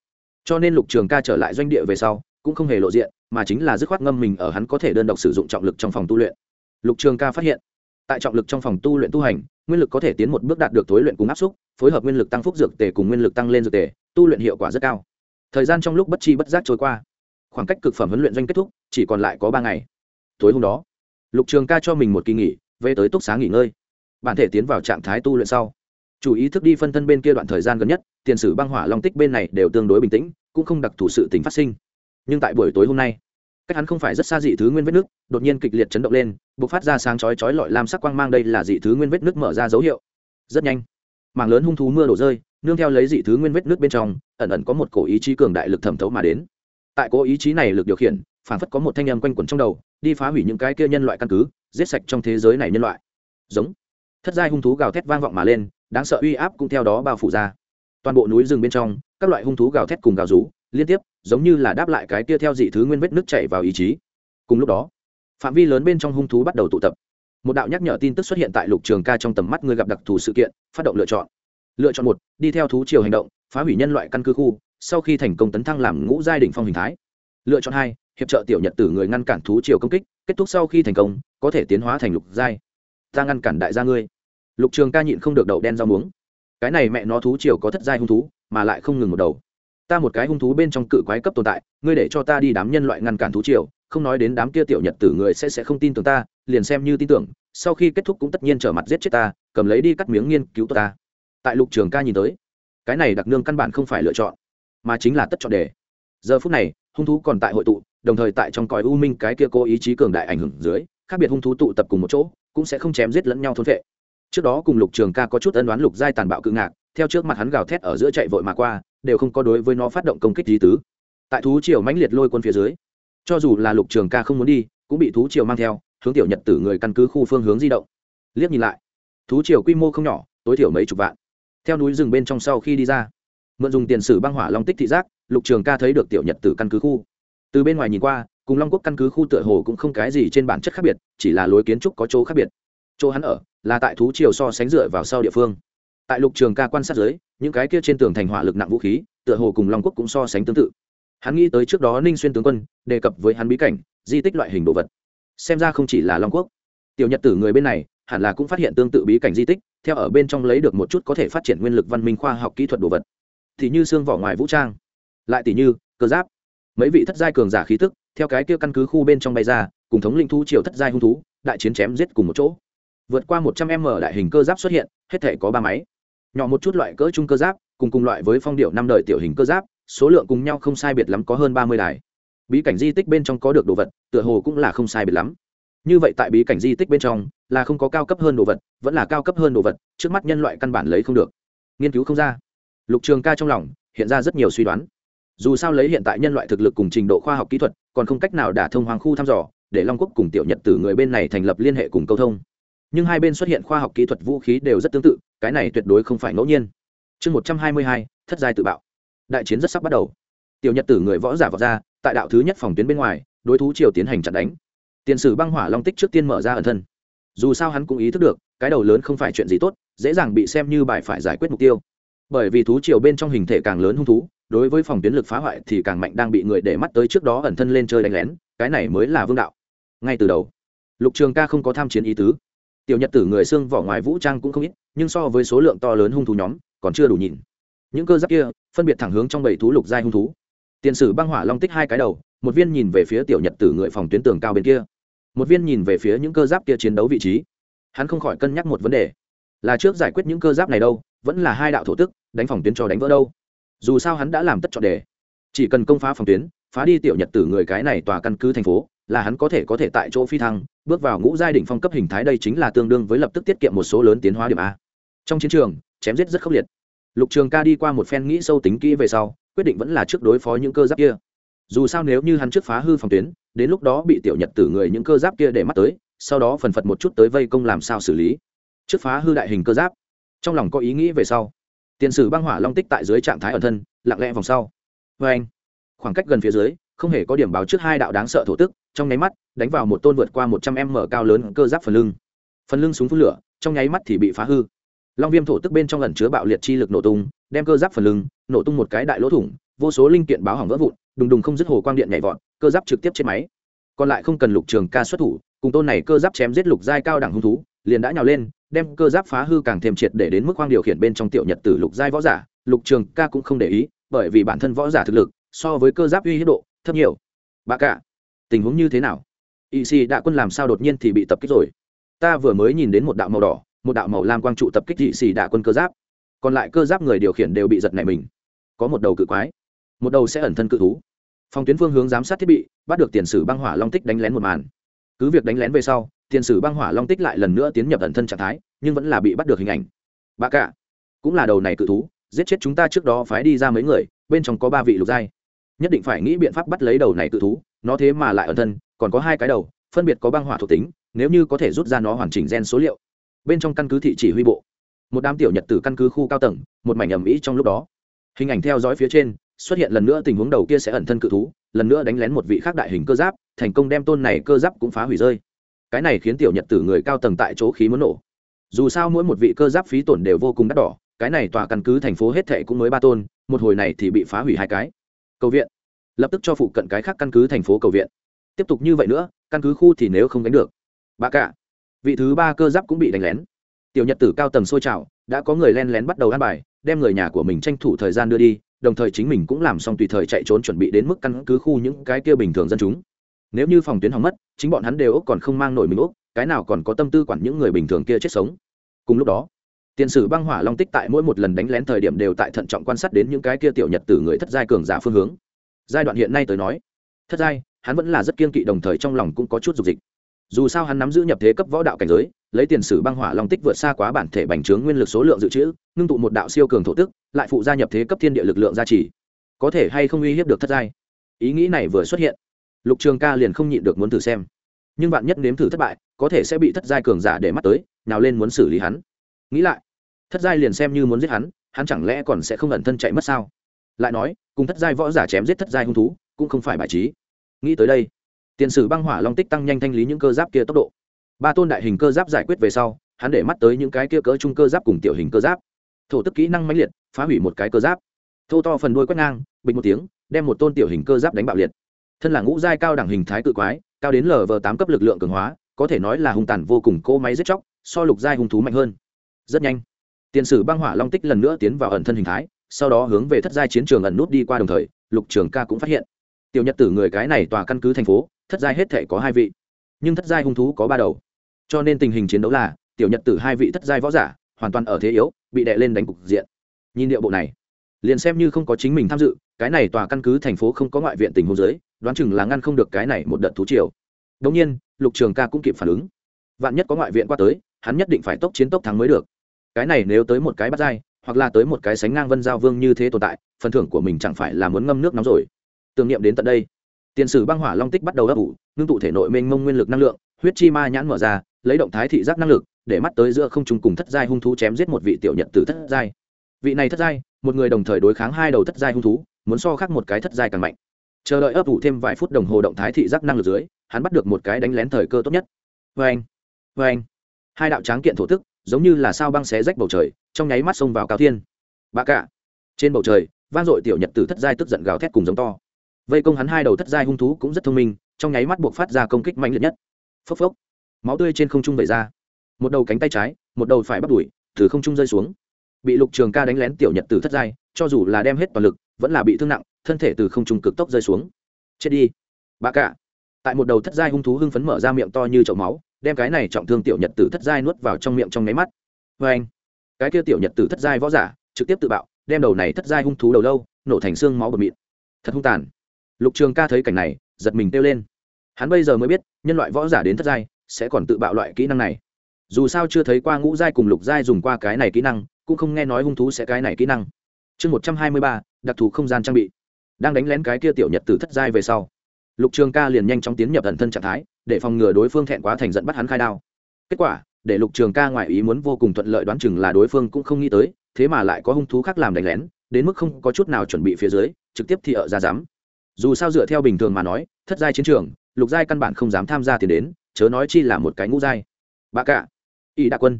Cho nên lục trường ca trở lại doanh địa về sau cũng không hề lộ diện, mà chính là dứt khoát ngâm mình ở hắn có thể đơn độc sử dụng trọng lực trong phòng tu luyện. Lục trường ca phát hiện, tại trọng lực trong phòng tu luyện tu hành, nguyên lực có thể tiến một bước đạt được tối luyện cùng áp xúc, phối hợp nguyên lực tăng phúc dược tề cùng nguyên lực tăng lên dược tề, tu luyện hiệu quả rất cao. Thời gian trong lúc bất chi bất giác trôi qua, khoảng cách cực phẩm huấn luyện doanh kết thúc, chỉ còn lại có ba ngày. Tối hôm đó, lục trường ca cho mình một kỳ nghỉ, về tới túc xá nghỉ ngơi. Bản thể tiến vào trạng thái tu luyện sau, chủ ý thức đi phân thân bên kia đoạn thời gian gần nhất, tiền sử băng hỏa long tích bên này đều tương đối bình tĩnh, cũng không đặc thủ sự tình phát sinh nhưng tại buổi tối hôm nay, cách hắn không phải rất xa dị thứ nguyên vết nước, đột nhiên kịch liệt chấn động lên b ộ c phát ra sáng chói chói lọi lam sắc quang mang đây là dị thứ nguyên vết nước mở ra dấu hiệu. Rất nhanh, mảng lớn hung thú mưa đổ rơi, nương theo lấy dị thứ nguyên vết nước bên trong, ẩn ẩn có một cổ ý chí cường đại lực thẩm thấu mà đến. Tại cố ý chí này lực điều khiển phản phất có một thanh âm quanh quẩn trong đầu, đi phá hủy những cái kia nhân loại căn cứ, giết sạch trong thế giới này nhân loại. Giống. Thất giai hung thú gào thét vang vọng mà lên, đáng sợ uy áp cũng theo đó bao phủ ra. Toàn bộ núi rừng bên trong, các loại hung thú gào thét cùng gào rú, liên tiếp giống như là đáp lại cái kia theo dị thứ nguyên vết nước chảy vào ý chí. Cùng lúc đó, phạm vi lớn bên trong hung thú bắt đầu tụ tập. Một đạo nhắc nhở tin tức xuất hiện tại lục trường ca trong tầm mắt người gặp đặc thù sự kiện, phát động lựa chọn. Lựa chọn một, đi theo thú chiều hành động, phá hủy nhân loại căn cứ khu, sau khi thành công tấn thăng làm ngũ giai đỉnh phong hình thái. Lựa chọn hai, hiệp trợ tiểu nhật tử người ngăn cản thú chiều công kích, kết thúc sau khi thành công, có thể tiến hóa thành lục giai. Ta ngăn cản đại gia ngươi. Lục trường ca nhịn không được đậu đen rau muống. Cái này mẹ nó thú chiều có thất giai hung thú, mà lại không ngừng một đầu ta một cái hung thú bên trong cự quái cấp tồn tại, ngươi để cho ta đi đám nhân loại ngăn cản thú triều, không nói đến đám kia tiểu nhật tử người sẽ sẽ không tin tưởng ta, liền xem như tin tưởng, sau khi kết thúc cũng tất nhiên trở mặt giết chết ta, cầm lấy đi cắt miếng nghiên cứu ta. Tại lục trường ca nhìn tới, cái này đặc nương căn bản không phải lựa chọn, mà chính là tất chọn đề. Giờ phút này, hung thú còn tại hội tụ, đồng thời tại trong còi u minh cái kia cố ý chí cường đại ảnh hưởng dưới, khác biệt hung thú tụ tập cùng một chỗ, cũng sẽ không chém giết lẫn nhau thốn vệ. Trước đó cùng lục trường ca có chút ân đoán lục giai tàn bạo cự ngạc, theo trước mặt hắn gào thét ở giữa chạy vội mà qua đều không có đối với nó phát động công kích lý tứ. Tại thú triều mãnh liệt lôi quân phía dưới, cho dù là lục trường ca không muốn đi, cũng bị thú triều mang theo, hướng tiểu nhật tử người căn cứ khu phương hướng di động. Liếc nhìn lại, thú triều quy mô không nhỏ, tối thiểu mấy chục vạn. Theo núi rừng bên trong sau khi đi ra, mượn dùng tiền sử băng hỏa long tích thị giác, lục trường ca thấy được tiểu nhật tử căn cứ khu. Từ bên ngoài nhìn qua, cùng long quốc căn cứ khu tựa hồ cũng không cái gì trên bản chất khác biệt, chỉ là lối kiến trúc có chỗ khác biệt. Chỗ hắn ở là tại thú triều so sánh dựa vào sau địa phương. Tại lục trường ca quan sát giới những cái kia trên tường thành hỏa lực nặng vũ khí, tựa hồ cùng long quốc cũng so sánh tương tự. Hắn nghĩ tới trước đó ninh xuyên tướng quân đề cập với hắn bí cảnh, di tích loại hình đồ vật. Xem ra không chỉ là long quốc. Tiểu nhật tử người bên này, hẳn là cũng phát hiện tương tự bí cảnh di tích, theo ở bên trong lấy được một chút có thể phát triển nguyên lực văn minh khoa học kỹ thuật đồ vật. Thì như xương vỏ ngoài vũ trang, lại tỷ như cơ giáp. Mấy vị thất giai cường giả khí tức, theo cái kia căn cứ khu bên trong bay ra, cùng thống linh thu triều thất giai hung thú, đại chiến chém giết cùng một chỗ. Vượt qua một trăm m đại hình cơ giáp xuất hiện, hết thể có ba máy nhỏ một chút loại cỡ trung cơ giáp, cùng cùng loại với phong điệu năm đời tiểu hình cơ giáp, số lượng cùng nhau không sai biệt lắm có hơn ba mươi đài. Bí cảnh di tích bên trong có được đồ vật, tựa hồ cũng là không sai biệt lắm. Như vậy tại bí cảnh di tích bên trong, là không có cao cấp hơn đồ vật, vẫn là cao cấp hơn đồ vật, trước mắt nhân loại căn bản lấy không được. Nghiên cứu không ra. Lục trường ca trong lòng, hiện ra rất nhiều suy đoán. Dù sao lấy hiện tại nhân loại thực lực cùng trình độ khoa học kỹ thuật, còn không cách nào đả thông hoàng khu thăm dò, để long quốc cùng tiểu nhật từ người bên này thành lập liên hệ cùng câu thông nhưng hai bên xuất hiện khoa học kỹ thuật vũ khí đều rất tương tự, cái này tuyệt đối không phải ngẫu nhiên. Chương một trăm hai mươi hai, thất giai tự bạo. Đại chiến rất sắp bắt đầu. Tiểu nhật tử người võ giả vọt ra, tại đạo thứ nhất phòng tuyến bên ngoài, đối thú triều tiến hành chặn đánh. Tiền sử băng hỏa long tích trước tiên mở ra ẩn thân. Dù sao hắn cũng ý thức được, cái đầu lớn không phải chuyện gì tốt, dễ dàng bị xem như bài phải giải quyết mục tiêu. Bởi vì thú triều bên trong hình thể càng lớn hung thú, đối với phòng tuyến lực phá hoại thì càng mạnh đang bị người để mắt tới trước đó ẩn thân lên chơi đánh lén, cái này mới là vương đạo. Ngay từ đầu, lục trường ca không có tham chiến ý tứ tiểu nhật tử người xương vỏ ngoài vũ trang cũng không ít, nhưng so với số lượng to lớn hung thú nhóm, còn chưa đủ nhìn. Những cơ giáp kia, phân biệt thẳng hướng trong bảy thú lục giai hung thú. Tiền sử băng hỏa long tích hai cái đầu, một viên nhìn về phía tiểu nhật tử người phòng tuyến tường cao bên kia. Một viên nhìn về phía những cơ giáp kia chiến đấu vị trí. Hắn không khỏi cân nhắc một vấn đề. Là trước giải quyết những cơ giáp này đâu, vẫn là hai đạo thổ tức, đánh phòng tuyến cho đánh vỡ đâu. Dù sao hắn đã làm tất chọn đề. Chỉ cần công phá phòng tuyến, phá đi tiểu nhật tử người cái này tòa căn cứ thành phố, là hắn có thể có thể tại chỗ phi thăng bước vào ngũ giai đỉnh phong cấp hình thái đây chính là tương đương với lập tức tiết kiệm một số lớn tiến hóa điểm a. Trong chiến trường, chém giết rất khốc liệt. Lục trường ca đi qua một phen nghĩ sâu tính kỹ về sau, quyết định vẫn là trước đối phó những cơ giáp kia. Dù sao nếu như hắn trước phá hư phòng tuyến, đến lúc đó bị tiểu nhật tử người những cơ giáp kia để mắt tới, sau đó phần phật một chút tới vây công làm sao xử lý. Trước phá hư đại hình cơ giáp. Trong lòng có ý nghĩ về sau, tiền sử băng hỏa long tích tại dưới trạng thái ẩn thân, lặng lẽ vòng sau. Vê anh khoảng cách gần phía dưới không hề có điểm báo trước hai đạo đáng sợ thổ tức, trong nháy mắt, đánh vào một tôn vượt qua một trăm m cao lớn cơ giáp phần lưng. Phần lưng súng phun lửa, trong nháy mắt thì bị phá hư. Long viêm thổ tức bên trong ẩn chứa bạo liệt chi lực nổ tung, đem cơ giáp phần lưng, nổ tung một cái đại lỗ thủng, vô số linh kiện báo hỏng vỡ vụn, đùng đùng không dứt hồ quang điện nhảy vọt, cơ giáp trực tiếp trên máy. Còn lại không cần lục trường ca xuất thủ, cùng tôn này cơ giáp chém giết lục giai cao đẳng hung thú, liền đã nhào lên, đem cơ giáp phá hư càng thêm triệt để đến mức khoang điều khiển bên trong tiểu nhật tử lục giai võ giả, lục trường ca cũng không để ý, bởi vì bản thân võ giả thực lực, so với cơ giáp uy hiếp độ thấp nhiều. Bà cả, tình huống như thế nào? Y xì đạ quân làm sao đột nhiên thì bị tập kích rồi? Ta vừa mới nhìn đến một đạo màu đỏ, một đạo màu lam quang trụ tập kích y xì đạ quân cơ giáp. Còn lại cơ giáp người điều khiển đều bị giật nảy mình. Có một đầu cự quái, một đầu sẽ ẩn thân cự thú. Phòng tuyến phương hướng giám sát thiết bị, bắt được tiền sử băng hỏa long tích đánh lén một màn. Cứ việc đánh lén về sau, tiền sử băng hỏa long tích lại lần nữa tiến nhập ẩn thân trạng thái, nhưng vẫn là bị bắt được hình ảnh. Bà cả, cũng là đầu này cự thú, giết chết chúng ta trước đó phái đi ra mấy người, bên trong có ba vị lục giai nhất định phải nghĩ biện pháp bắt lấy đầu này cự thú, nó thế mà lại ẩn thân, còn có hai cái đầu, phân biệt có băng hỏa thuộc tính, nếu như có thể rút ra nó hoàn chỉnh gen số liệu. Bên trong căn cứ thị chỉ huy bộ, một đám tiểu nhật từ căn cứ khu cao tầng, một mảnh ẩm ĩ trong lúc đó. Hình ảnh theo dõi phía trên, xuất hiện lần nữa tình huống đầu kia sẽ ẩn thân cự thú, lần nữa đánh lén một vị khác đại hình cơ giáp, thành công đem tôn này cơ giáp cũng phá hủy rơi. Cái này khiến tiểu nhật tử người cao tầng tại chỗ khí muốn nổ. Dù sao mỗi một vị cơ giáp phí tổn đều vô cùng đắt đỏ, cái này tòa căn cứ thành phố hết thệ cũng mới ba tôn, một hồi này thì bị phá hủy hai cái cầu viện. Lập tức cho phụ cận cái khác căn cứ thành phố cầu viện. Tiếp tục như vậy nữa, căn cứ khu thì nếu không đánh được. Ba cả, vị thứ ba cơ giáp cũng bị đánh lén. Tiểu nhật tử cao tầng sôi trào, đã có người len lén bắt đầu ăn bài, đem người nhà của mình tranh thủ thời gian đưa đi, đồng thời chính mình cũng làm xong tùy thời chạy trốn chuẩn bị đến mức căn cứ khu những cái kia bình thường dân chúng. Nếu như phòng tuyến hỏng mất, chính bọn hắn đều còn không mang nổi mình úc, cái nào còn có tâm tư quản những người bình thường kia chết sống. Cùng lúc đó tiền sử băng hỏa long tích tại mỗi một lần đánh lén thời điểm đều tại thận trọng quan sát đến những cái kia tiểu nhật tử người thất giai cường giả phương hướng. Giai đoạn hiện nay tới nói, thất giai, hắn vẫn là rất kiên kỵ đồng thời trong lòng cũng có chút dục dịch. Dù sao hắn nắm giữ nhập thế cấp võ đạo cảnh giới, lấy tiền sử băng hỏa long tích vượt xa quá bản thể bành trướng nguyên lực số lượng dự trữ, ngưng tụ một đạo siêu cường thổ tức, lại phụ gia nhập thế cấp thiên địa lực lượng gia trì. Có thể hay không uy hiếp được thất giai? Ý nghĩ này vừa xuất hiện, lục trường ca liền không nhịn được muốn thử xem. Nhưng bạn nhất nếm thử thất bại, có thể sẽ bị thất giai cường giả để mắt tới, nào lên muốn xử lý hắn. Nghĩ lại thất giai liền xem như muốn giết hắn hắn chẳng lẽ còn sẽ không ẩn thân chạy mất sao? Lại nói, cùng thất giai võ giả chém giết thất giai hung thú, cũng không phải bài trí. Nghĩ tới đây, tiền sử băng hỏa long tích tăng nhanh thanh lý những cơ giáp kia tốc độ. Ba tôn đại hình cơ giáp giải quyết về sau, hắn để mắt tới những cái kia cỡ trung cơ giáp cùng tiểu hình cơ giáp. Thổ tức kỹ năng mãnh liệt, phá hủy một cái cơ giáp. Thô to phần đuôi quét ngang bình một tiếng, đem một tôn tiểu hình cơ giáp đánh bạo liệt. Thân là ngũ giai cao đẳng hình thái cự quái, cao đến lv tám cấp lực lượng cường hóa, có thể nói là hung tàn vô cùng, cỗ máy giết chóc, so lục giai hung thú mạnh hơn. Rất nhanh tiền sử băng hỏa long tích lần nữa tiến vào ẩn thân hình thái, sau đó hướng về thất giai chiến trường ẩn nút đi qua đồng thời, lục trường ca cũng phát hiện. Tiểu nhật tử người cái này tòa căn cứ thành phố, thất giai hết thể có hai vị, nhưng thất giai hung thú có ba đầu. Cho nên tình hình chiến đấu là, tiểu nhật tử hai vị thất giai võ giả, hoàn toàn ở thế yếu, bị đè lên đánh cục diện. Nhìn điệu bộ này, liền xem như không có chính mình tham dự, cái này tòa căn cứ thành phố không có ngoại viện tình huống giới đoán chừng là ngăn không được cái này một đợt thú triều. Đống nhiên, lục trường ca cũng kịp phản ứng. Vạn nhất có ngoại viện qua tới, hắn nhất định phải tốc chiến tốc thắng mới được cái này nếu tới một cái bắt dai hoặc là tới một cái sánh ngang vân giao vương như thế tồn tại, phần thưởng của mình chẳng phải là muốn ngâm nước nóng rồi. Tưởng niệm đến tận đây. Tiền sử băng hỏa long tích bắt đầu ấp ủ, ngưng tụ thể nội mênh mông nguyên lực năng lượng, huyết chi ma nhãn mở ra, lấy động thái thị giác năng lực, để mắt tới giữa không trung cùng thất giai hung thú chém giết một vị tiểu nhật tử thất giai. Vị này thất giai, một người đồng thời đối kháng hai đầu thất giai hung thú, muốn so khác một cái thất giai càng mạnh. Chờ đợi ấp ủ thêm vài phút đồng hồ động thái thị giác năng lực dưới, hắn bắt được một cái đánh lén thời cơ tốt nhất. Vê anh vê anh hai đạo tráng kiện thổ tức giống như là sao băng xé rách bầu trời, trong nháy mắt xông vào cao thiên. Bà cả. Trên bầu trời, vang dội tiểu nhật tử thất giai tức giận gào thét cùng giống to. Vây công hắn hai đầu thất giai hung thú cũng rất thông minh, trong nháy mắt buộc phát ra công kích mạnh liệt nhất. Phốc phốc. Máu tươi trên không trung vẩy ra. Một đầu cánh tay trái, một đầu phải bắt đuổi, từ không trung rơi xuống. Bị lục trường ca đánh lén tiểu nhật tử thất giai, cho dù là đem hết toàn lực, vẫn là bị thương nặng, thân thể từ không trung cực tốc rơi xuống. Chết đi. Bà cả. Tại một đầu thất giai hung thú hưng phấn mở ra miệng to như chậu máu đem cái này trọng thương tiểu nhật tử thất giai nuốt vào trong miệng trong nháy mắt. Vê anh, cái kia tiểu nhật tử thất giai võ giả, trực tiếp tự bạo, đem đầu này thất giai hung thú đầu lâu, nổ thành xương máu bờ mịn. Thật hung tàn. Lục trường ca thấy cảnh này, giật mình kêu lên. Hắn bây giờ mới biết, nhân loại võ giả đến thất giai, sẽ còn tự bạo loại kỹ năng này. Dù sao chưa thấy qua ngũ giai cùng lục giai dùng qua cái này kỹ năng, cũng không nghe nói hung thú sẽ cái này kỹ năng. Chương một trăm hai mươi ba, đặc thù không gian trang bị. Đang đánh lén cái kia tiểu nhật tử thất giai về sau, lục trường ca liền nhanh chóng tiến nhập thần thân trạng thái để phòng ngừa đối phương thẹn quá thành giận bắt hắn khai đao. Kết quả, để lục trường ca ngoài ý muốn vô cùng thuận lợi đoán chừng là đối phương cũng không nghĩ tới, thế mà lại có hung thú khác làm đánh lén, đến mức không có chút nào chuẩn bị phía dưới, trực tiếp thì ở ra dám dù sao dựa theo bình thường mà nói, thất giai chiến trường, lục giai căn bản không dám tham gia tiền đến, chớ nói chi là một cái ngũ giai. Bà cả y đa quân,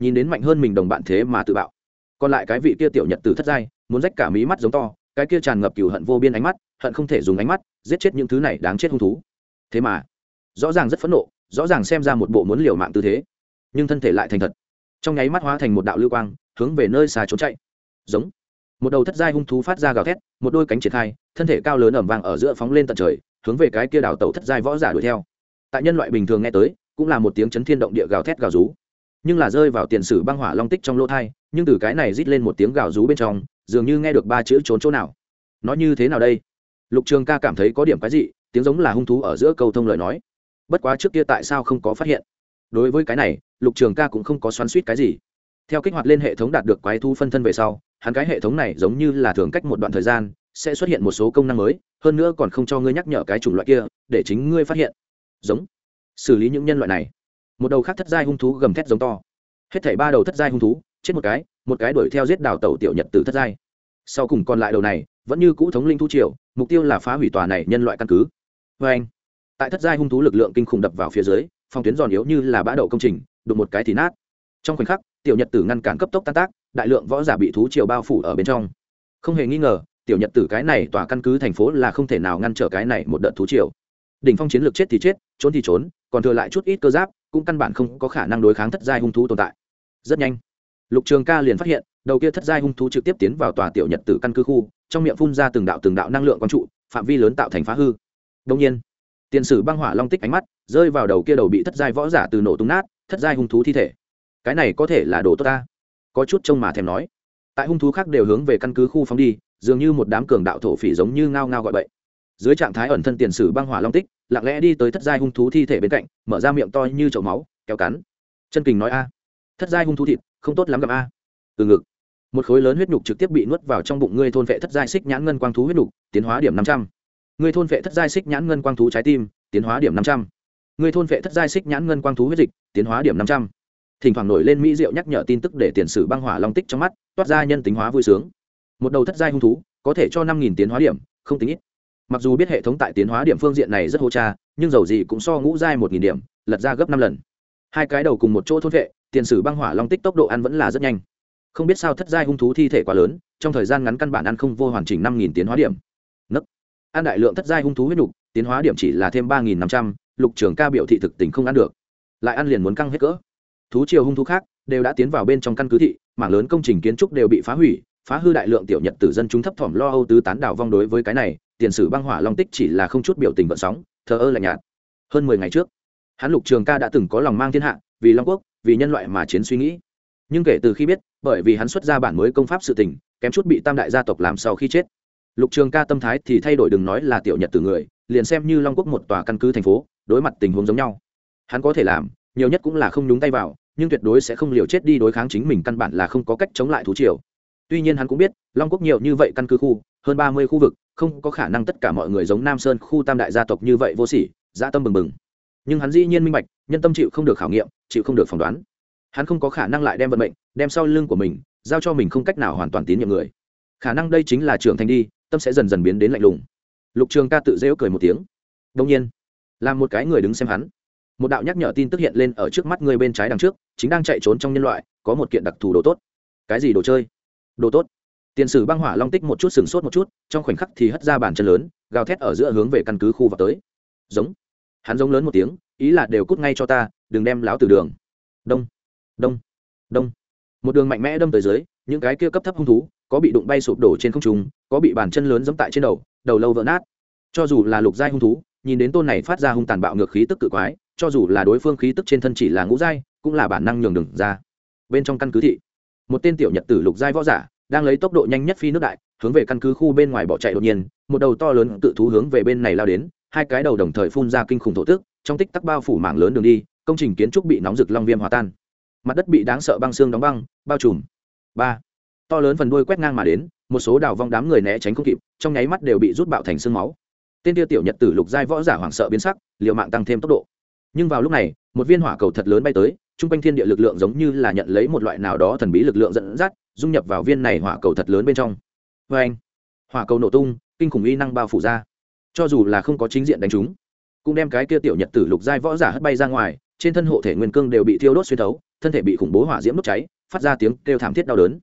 nhìn đến mạnh hơn mình đồng bạn thế mà tự bạo. Còn lại cái vị kia tiểu nhật từ thất giai, muốn rách cả mí mắt giống to, cái kia tràn ngập cừu hận vô biên ánh mắt, hận không thể dùng ánh mắt, giết chết những thứ này đáng chết hung thú. Thế mà rõ ràng rất phẫn nộ, rõ ràng xem ra một bộ muốn liều mạng tư thế. Nhưng thân thể lại thành thật. Trong nháy mắt hóa thành một đạo lưu quang, hướng về nơi xa trốn chạy. Giống. Một đầu thất giai hung thú phát ra gào thét, một đôi cánh triển khai, thân thể cao lớn ẩm vàng ở giữa phóng lên tận trời, hướng về cái kia đảo tàu thất giai võ giả đuổi theo. Tại nhân loại bình thường nghe tới, cũng là một tiếng chấn thiên động địa gào thét gào rú. Nhưng là rơi vào tiền sử băng hỏa long tích trong lỗ thai, nhưng từ cái này rít lên một tiếng gào rú bên trong, dường như nghe được ba chữ trốn chỗ nào. Nói như thế nào đây? Lục trường ca cảm thấy có điểm cái gì tiếng giống là hung thú ở giữa câu thông lời nói bất quá trước kia tại sao không có phát hiện? Đối với cái này, lục trường ca cũng không có xoắn suýt cái gì. Theo kích hoạt lên hệ thống đạt được quái thu phân thân về sau, hắn cái hệ thống này giống như là thường cách một đoạn thời gian, sẽ xuất hiện một số công năng mới, hơn nữa còn không cho ngươi nhắc nhở cái chủng loại kia, để chính ngươi phát hiện. Giống. Xử lý những nhân loại này. Một đầu khác thất giai hung thú gầm thét giống to. Hết thảy ba đầu thất giai hung thú, chết một cái một cái đuổi theo giết đào tẩu tiểu nhật từ thất giai. Sau cùng còn lại đầu này, vẫn như cũ thống linh thu triều, mục tiêu là phá hủy tòa này nhân loại căn cứ. Vê anh tại thất giai hung thú lực lượng kinh khủng đập vào phía dưới phong tuyến giòn yếu như là bã đậu công trình, đụng một cái thì nát. Trong khoảnh khắc, tiểu nhật tử ngăn cản cấp tốc tan tác, đại lượng võ giả bị thú triều bao phủ ở bên trong. Không hề nghi ngờ, tiểu nhật tử cái này tòa căn cứ thành phố là không thể nào ngăn trở cái này một đợt thú triều. Đỉnh phong chiến lược chết thì chết, trốn thì trốn, còn thừa lại chút ít cơ giáp, cũng căn bản không có khả năng đối kháng thất giai hung thú tồn tại. Rất nhanh, lục trường ca liền phát hiện, đầu kia thất giai hung thú trực tiếp tiến vào tòa tiểu nhật tử căn cứ khu, trong miệng phun ra từng đạo từng đạo năng lượng quang trụ, phạm vi lớn tạo thành phá hư. Đông nhiên tiền sử băng hỏa long tích ánh mắt, rơi vào đầu kia đầu bị thất giai võ giả từ nổ tung nát, thất giai hung thú thi thể. Cái này có thể là đồ tốt ta? Có chút trông mà thèm nói. Tại hung thú khác đều hướng về căn cứ khu phóng đi, dường như một đám cường đạo thổ phỉ giống như ngao ngao gọi bậy. Dưới trạng thái ẩn thân tiền sử băng hỏa long tích, lặng lẽ đi tới thất giai hung thú thi thể bên cạnh, mở ra miệng to như chậu máu, kéo cắn. Chân kình nói a. Thất giai hung thú thịt, không tốt lắm gặp a. Từ ngực. Một khối lớn huyết nhục trực tiếp bị nuốt vào trong bụng ngươi thôn vệ thất giai xích nhãn ngân quang thú huyết nhục, tiến hóa điểm năm trăm ngươi thôn vệ thất giai xích nhãn ngân quang thú trái tim, tiến hóa điểm năm trăm. Ngươi thôn vệ thất giai xích nhãn ngân quang thú huyết dịch, tiến hóa điểm năm trăm. Thỉnh thoảng nổi lên mỹ diệu nhắc nhở tin tức để tiền sử băng hỏa long tích trong mắt, toát ra nhân tính hóa vui sướng. Một đầu thất giai hung thú, có thể cho năm nghìn tiến hóa điểm, không tính ít. Mặc dù biết hệ thống tại tiến hóa điểm phương diện này rất hô cha, nhưng dầu gì cũng so ngũ giai một nghìn điểm, lật ra gấp năm lần. Hai cái đầu cùng một chỗ thôn vệ, tiền sử băng hỏa long tích tốc độ ăn vẫn là rất nhanh. Không biết sao thất giai hung thú thi thể quá lớn, trong thời gian ngắn căn bản ăn không vô hoàn chỉnh năm nghìn tiến hóa điểm ăn đại lượng thất giai hung thú huyết nhục, tiến hóa điểm chỉ là thêm ba nghìn năm trăm, lục trường ca biểu thị thực tình không ăn được. Lại ăn liền muốn căng hết cỡ. Thú triều hung thú khác đều đã tiến vào bên trong căn cứ thị, mảng lớn công trình kiến trúc đều bị phá hủy, phá hư đại lượng tiểu nhật tử dân chúng thấp thỏm lo âu tứ tán đảo vong đối với cái này, tiền sử băng hỏa long tích chỉ là không chút biểu tình vận sóng, thờ ơ lạnh nhạt. Hơn mười ngày trước, hắn lục trường ca đã từng có lòng mang thiên hạ, vì long quốc, vì nhân loại mà chiến suy nghĩ. Nhưng kể từ khi biết, bởi vì hắn xuất ra bản mới công pháp sự tình, kém chút bị tam đại gia tộc làm sau khi chết lục trường ca tâm thái thì thay đổi đừng nói là tiểu nhật từ người, liền xem như long quốc một tòa căn cứ thành phố, đối mặt tình huống giống nhau. Hắn có thể làm, nhiều nhất cũng là không nhúng tay vào, nhưng tuyệt đối sẽ không liều chết đi đối kháng chính mình căn bản là không có cách chống lại thú triều. Tuy nhiên hắn cũng biết, long quốc nhiều như vậy căn cứ khu, hơn ba mươi khu vực, không có khả năng tất cả mọi người giống nam sơn khu tam đại gia tộc như vậy vô sỉ, dã tâm bừng bừng. Nhưng hắn dĩ nhiên minh bạch, nhân tâm chịu không được khảo nghiệm, chịu không được phỏng đoán. Hắn không có khả năng lại đem vận mệnh, đem sau lưng của mình, giao cho mình không cách nào hoàn toàn tín nhiệm người. Khả năng đây chính là trưởng thành đi tâm sẽ dần dần biến đến lạnh lùng. Lục trường ca tự rêu cười một tiếng. Đông nhiên, là một cái người đứng xem hắn. Một đạo nhắc nhở tin tức hiện lên ở trước mắt người bên trái đằng trước, chính đang chạy trốn trong nhân loại, có một kiện đặc thù đồ tốt. Cái gì đồ chơi? Đồ tốt. Tiền sử băng hỏa long tích một chút sừng sốt một chút, trong khoảnh khắc thì hất ra bàn chân lớn, gào thét ở giữa hướng về căn cứ khu vào tới. Giống. Hắn giống lớn một tiếng, ý là đều cút ngay cho ta, đừng đem láo từ đường. Đông. Đông. Đông. Một đường mạnh mẽ đâm tới dưới, những cái kia cấp thấp hung thú có bị đụng bay sụp đổ trên không trung, có bị bàn chân lớn giẫm tại trên đầu đầu lâu vỡ nát. Cho dù là lục giai hung thú, nhìn đến tôn này phát ra hung tàn bạo ngược khí tức cự quái, cho dù là đối phương khí tức trên thân chỉ là ngũ giai, cũng là bản năng nhường đường ra. Bên trong căn cứ thị, một tên tiểu nhật tử lục giai võ giả, đang lấy tốc độ nhanh nhất phi nước đại, hướng về căn cứ khu bên ngoài bỏ chạy đột nhiên, một đầu to lớn tự thú hướng về bên này lao đến, hai cái đầu đồng thời phun ra kinh khủng thổ tức, trong tích tắc bao phủ mảng lớn đường đi, công trình kiến trúc bị nóng rực long viêm hòa tan. Mặt đất bị đáng sợ băng xương đóng băng, bao trùm. Ba to lớn phần đuôi quét ngang mà đến, một số đào vong đám người né tránh không kịp, trong nháy mắt đều bị rút bạo thành sương máu. Tên tiêu tiểu nhật tử lục giai võ giả hoảng sợ biến sắc liệu mạng tăng thêm tốc độ. Nhưng vào lúc này, một viên hỏa cầu thật lớn bay tới, trung quanh thiên địa lực lượng giống như là nhận lấy một loại nào đó thần bí lực lượng dẫn dắt, dung nhập vào viên này hỏa cầu thật lớn bên trong. Vê anh, hỏa cầu nổ tung, kinh khủng y năng bao phủ ra. Cho dù là không có chính diện đánh chúng, cũng đem cái kia tiểu nhật tử lục giai võ giả hất bay ra ngoài, trên thân hộ thể nguyên cương đều bị thiêu đốt xuyên thấu, thân thể bị khủng bố hỏa diễm đốt cháy, phát ra tiếng kêu thảm thiết đau đớn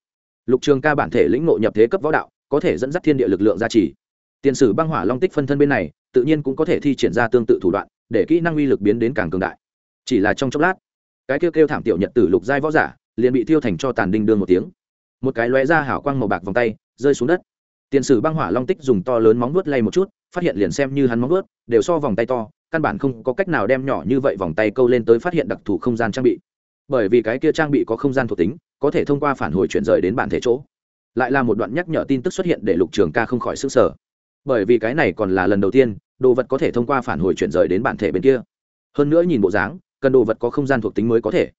lục trường ca bản thể lĩnh ngộ nhập thế cấp võ đạo, có thể dẫn dắt thiên địa lực lượng gia trì. Tiền sử băng hỏa long tích phân thân bên này, tự nhiên cũng có thể thi triển ra tương tự thủ đoạn, để kỹ năng uy lực biến đến càng cường đại. Chỉ là trong chốc lát, cái kêu kêu thảm tiểu nhật tử lục giai võ giả, liền bị thiêu thành cho tàn đinh đương một tiếng. Một cái lóe ra hảo quang màu bạc vòng tay, rơi xuống đất. Tiền sử băng hỏa long tích dùng to lớn móng vuốt lay một chút, phát hiện liền xem như hắn móng vuốt, đều so vòng tay to, căn bản không có cách nào đem nhỏ như vậy vòng tay câu lên tới phát hiện đặc thù không gian trang bị bởi vì cái kia trang bị có không gian thuộc tính, có thể thông qua phản hồi chuyển rời đến bản thể chỗ. Lại là một đoạn nhắc nhở tin tức xuất hiện để lục trường ca không khỏi s ứ sở. Bởi vì cái này còn là lần đầu tiên, đồ vật có thể thông qua phản hồi chuyển rời đến bản thể bên kia. Hơn nữa nhìn bộ dáng, cần đồ vật có không gian thuộc tính mới có thể.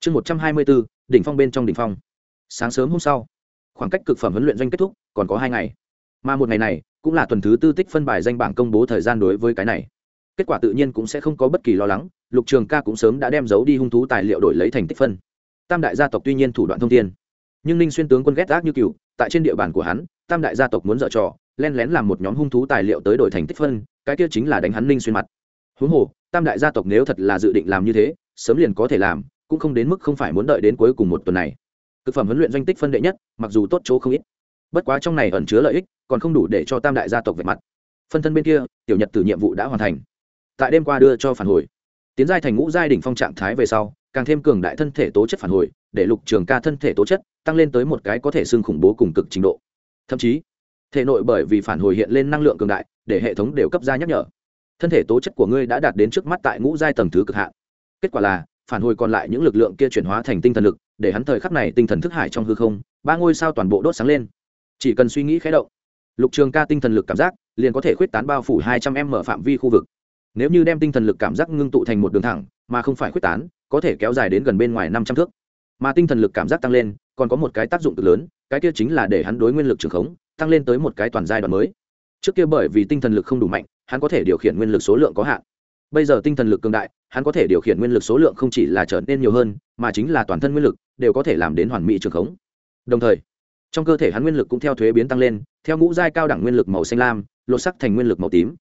Chương một trăm hai mươi bốn đỉnh phong bên trong đỉnh phong. Sáng sớm hôm sau, khoảng cách cực phẩm huấn luyện doanh kết thúc, còn có hai ngày. Mà một ngày này, cũng là tuần thứ tư tích phân bài danh bảng công bố thời gian đối với cái này kết quả tự nhiên cũng sẽ không có bất kỳ lo lắng, lục trường ca cũng sớm đã đem giấu đi hung thú tài liệu đổi lấy thành tích phân. Tam đại gia tộc tuy nhiên thủ đoạn thông tin nhưng ninh xuyên tướng quân ghét ác như cựu tại trên địa bàn của hắn, tam đại gia tộc muốn dở trò len lén làm một nhóm hung thú tài liệu tới đổi thành tích phân, cái kia chính là đánh hắn ninh xuyên mặt. Huống hồ, tam đại gia tộc nếu thật là dự định làm như thế, sớm liền có thể làm, cũng không đến mức không phải muốn đợi đến cuối cùng một tuần này. Thực phẩm huấn luyện doanh tích phân đệ nhất, mặc dù tốt chỗ không ít, bất quá trong này ẩn chứa lợi ích, còn không đủ để cho tam đại gia tộc vạch mặt. Phân thân bên kia, tiểu nhật từ nhiệm vụ đã hoàn thành tại đêm qua đưa cho phản hồi. Tiến giai thành ngũ giai đỉnh phong trạng thái về sau, càng thêm cường đại thân thể tố chất phản hồi, để lục trường ca thân thể tố chất tăng lên tới một cái có thể xưng khủng bố cùng cực trình độ. Thậm chí, thể nội bởi vì phản hồi hiện lên năng lượng cường đại, để hệ thống đều cấp ra nhắc nhở. Thân thể tố chất của ngươi đã đạt đến trước mắt tại ngũ giai tầng thứ cực hạn. Kết quả là, phản hồi còn lại những lực lượng kia chuyển hóa thành tinh thần lực, để hắn thời khắc này tinh thần thức hải trong hư không, ba ngôi sao toàn bộ đốt sáng lên. Chỉ cần suy nghĩ khé động, lục trường ca tinh thần lực cảm giác liền có thể khuyết tán bao phủ hai trăm m mở phạm vi khu vực nếu như đem tinh thần lực cảm giác ngưng tụ thành một đường thẳng, mà không phải khuyết tán, có thể kéo dài đến gần bên ngoài năm trăm thước. Mà tinh thần lực cảm giác tăng lên, còn có một cái tác dụng cực lớn, cái kia chính là để hắn đối nguyên lực trường khống, tăng lên tới một cái toàn giai đoạn mới. Trước kia bởi vì tinh thần lực không đủ mạnh, hắn có thể điều khiển nguyên lực số lượng có hạn. Bây giờ tinh thần lực cường đại, hắn có thể điều khiển nguyên lực số lượng không chỉ là trở nên nhiều hơn, mà chính là toàn thân nguyên lực đều có thể làm đến hoàn mỹ trường khống. Đồng thời, trong cơ thể hắn nguyên lực cũng theo thuế biến tăng lên, theo ngũ giai cao đẳng nguyên lực màu xanh lam, lột sắc thành nguyên lực màu tím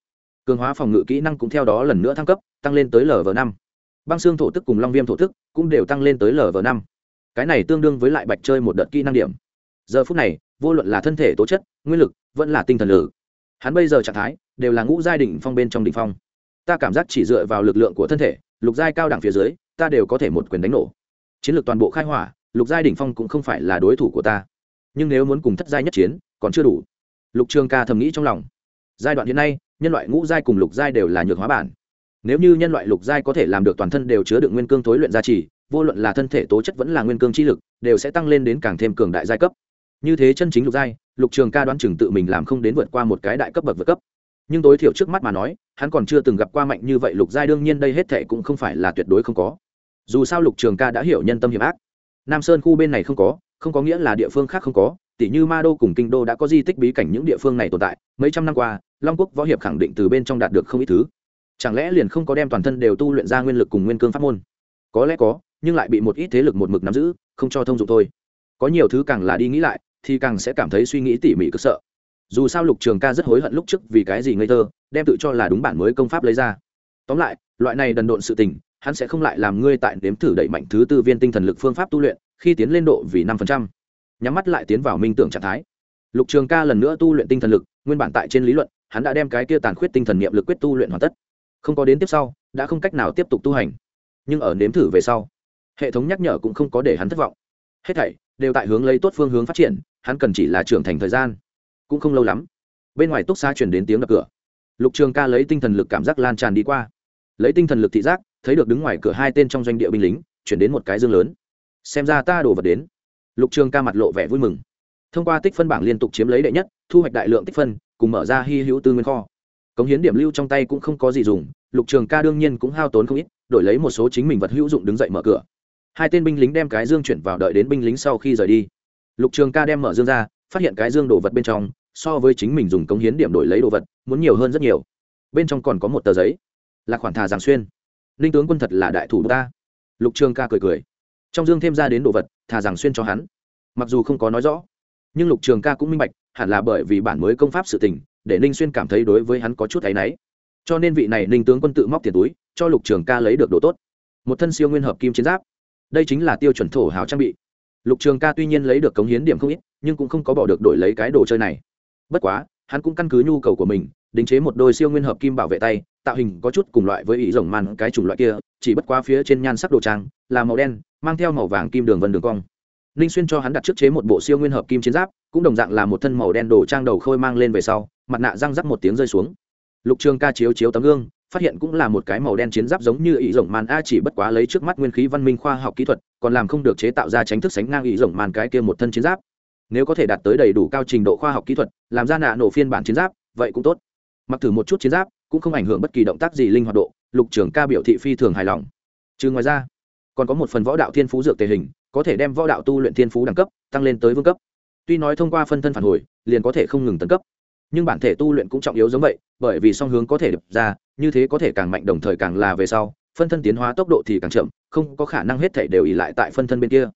cường hóa phòng ngự kỹ năng cũng theo đó lần nữa thăng cấp, tăng lên tới lv năm. Băng xương thổ tức cùng long viêm thổ tức cũng đều tăng lên tới lv năm. Cái này tương đương với lại bạch chơi một đợt kỹ năng điểm. Giờ phút này, vô luận là thân thể tố chất, nguyên lực, vẫn là tinh thần lử hắn bây giờ trạng thái đều là ngũ giai đ ỉ n h phong bên trong đ ỉ n h phong. Ta cảm giác chỉ dựa vào lực lượng của thân thể, lục giai cao đẳng phía dưới, ta đều có thể một quyền đánh nổ. Chiến lược toàn bộ khai hỏa, lục giai đ ỉ n h phong cũng không phải là đối thủ của ta. Nhưng nếu muốn cùng thất giai nhất chiến, còn chưa đủ. Lục trường ca thầm nghĩ trong lòng. Giai đoạn hiện nay nhân loại ngũ giai cùng lục giai đều là nhược hóa bản. Nếu như nhân loại lục giai có thể làm được toàn thân đều chứa được nguyên cương thối luyện gia trì, vô luận là thân thể tố chất vẫn là nguyên cương chi lực, đều sẽ tăng lên đến càng thêm cường đại giai cấp. Như thế chân chính lục giai, lục trường ca đoán chừng tự mình làm không đến vượt qua một cái đại cấp bậc vượt cấp. Nhưng tối thiểu trước mắt mà nói, hắn còn chưa từng gặp qua mạnh như vậy lục giai, đương nhiên đây hết thệ cũng không phải là tuyệt đối không có. Dù sao lục trường ca đã hiểu nhân tâm hiểm ác. Nam sơn khu bên này không có không có nghĩa là địa phương khác không có tỷ như ma đô cùng kinh đô đã có di tích bí cảnh những địa phương này tồn tại, mấy trăm năm qua long quốc võ hiệp khẳng định từ bên trong đạt được không ít thứ. Chẳng lẽ liền không có đem toàn thân đều tu luyện ra nguyên lực cùng nguyên cương pháp môn? Có lẽ có, nhưng lại bị một ít thế lực một mực nắm giữ, không cho thông dụng thôi. Có nhiều thứ càng là đi nghĩ lại, thì càng sẽ cảm thấy suy nghĩ tỉ mỉ cực sợ. Dù sao lục trường ca rất hối hận lúc trước vì cái gì ngây thơ, đem tự cho là đúng bản mới công pháp lấy ra. Tóm lại, loại này đần độn sự tình, hắn sẽ không lại làm ngươi tại nếm thử đẩy mạnh thứ tư viên tinh thần lực phương pháp tu luyện, khi tiến lên độ vì năm phần trăm. Nhắm mắt lại tiến vào minh tưởng trạng thái. Lục trường ca lần nữa tu luyện tinh thần lực, nguyên bản tại trên lý luận hắn đã đem cái kia tàn khuyết tinh thần niệm lực quyết tu luyện hoàn tất. Không có đến tiếp sau, đã không cách nào tiếp tục tu hành. Nhưng ở nếm thử về sau, hệ thống nhắc nhở cũng không có để hắn thất vọng. Hết thảy đều tại hướng lấy tốt phương hướng phát triển, hắn cần chỉ là trưởng thành thời gian, cũng không lâu lắm, bên ngoài túc xa chuyển đến tiếng đập cửa. Lục trường ca lấy tinh thần lực cảm giác lan tràn đi qua. Lấy tinh thần lực thị giác, thấy được đứng ngoài cửa hai tên trong doanh địa binh lính, chuyển đến một cái dương lớn. Xem ra ta đổ vật đến. Lục trường ca mặt lộ vẻ vui mừng. Thông qua tích phân bảng liên tục chiếm lấy đệ nhất, thu hoạch đại lượng tích phân cùng mở ra hy hữu tư nguyên kho. Cống hiến điểm lưu trong tay cũng không có gì dùng, lục trường ca đương nhiên cũng hao tốn không ít, đổi lấy một số chính mình vật hữu dụng đứng dậy mở cửa. Hai tên binh lính đem cái dương chuyển vào đợi đến binh lính sau khi rời đi. Lục trường ca đem mở dương ra, phát hiện cái dương đồ vật bên trong, so với chính mình dùng cống hiến điểm đổi lấy đồ vật, muốn nhiều hơn rất nhiều. Bên trong còn có một tờ giấy. Là khoản thà giảng xuyên. Ninh tướng quân thật là đại thủ ta. Lục trường ca cười cười. Trong dương thêm ra đến đồ vật, thà giảng xuyên cho hắn. Mặc dù không có nói rõ, nhưng lục trường ca cũng minh bạch hẳn là bởi vì bản mới công pháp sự tình, để ninh xuyên cảm thấy đối với hắn có chút áy náy. Cho nên vị này ninh tướng quân tự móc tiền túi, cho lục trường ca lấy được đồ tốt. Một thân siêu nguyên hợp kim chiến giáp. Đây chính là tiêu chuẩn thổ hào trang bị. Lục trường ca tuy nhiên lấy được cống hiến điểm không ít, nhưng cũng không có bỏ được đổi lấy cái đồ chơi này. Bất quá, hắn cũng căn cứ nhu cầu của mình, đính chế một đôi siêu nguyên hợp kim bảo vệ tay, tạo hình có chút cùng loại với ý rồng màn cái chủng loại kia, chỉ bất quá phía trên nhan sắc đồ trang là màu đen, mang theo màu vàng kim đường vân đường cong. Ninh xuyên cho hắn đặt trước chế một bộ siêu nguyên hợp kim chiến giáp cũng đồng dạng là một thân màu đen đồ trang đầu khôi mang lên về sau, mặt nạ răng rắc một tiếng rơi xuống. Lục trường ca chiếu chiếu tấm gương, phát hiện cũng là một cái màu đen chiến giáp giống như ý rồng màn a chỉ bất quá lấy trước mắt nguyên khí văn minh khoa học kỹ thuật, còn làm không được chế tạo ra tránh thức sánh ngang ý rồng màn cái kia một thân chiến giáp. Nếu có thể đạt tới đầy đủ cao trình độ khoa học kỹ thuật, làm ra nạ nổ phiên bản chiến giáp, vậy cũng tốt. Mặc thử một chút chiến giáp, cũng không ảnh hưởng bất kỳ động tác gì linh hoạt độ, lục trường ca biểu thị phi thường hài lòng. Trừ ngoài ra, còn có một phần võ đạo thiên phú dược tề hình, có thể đem võ đạo tu luyện thiên phú đẳng cấp, tăng lên tới vương cấp tuy nói thông qua phân thân phản hồi, liền có thể không ngừng tấn cấp, nhưng bản thể tu luyện cũng trọng yếu giống vậy, bởi vì song hướng có thể đập ra, như thế có thể càng mạnh đồng thời càng là về sau, phân thân tiến hóa tốc độ thì càng chậm, không có khả năng hết thể đều ỉ lại tại phân thân bên kia.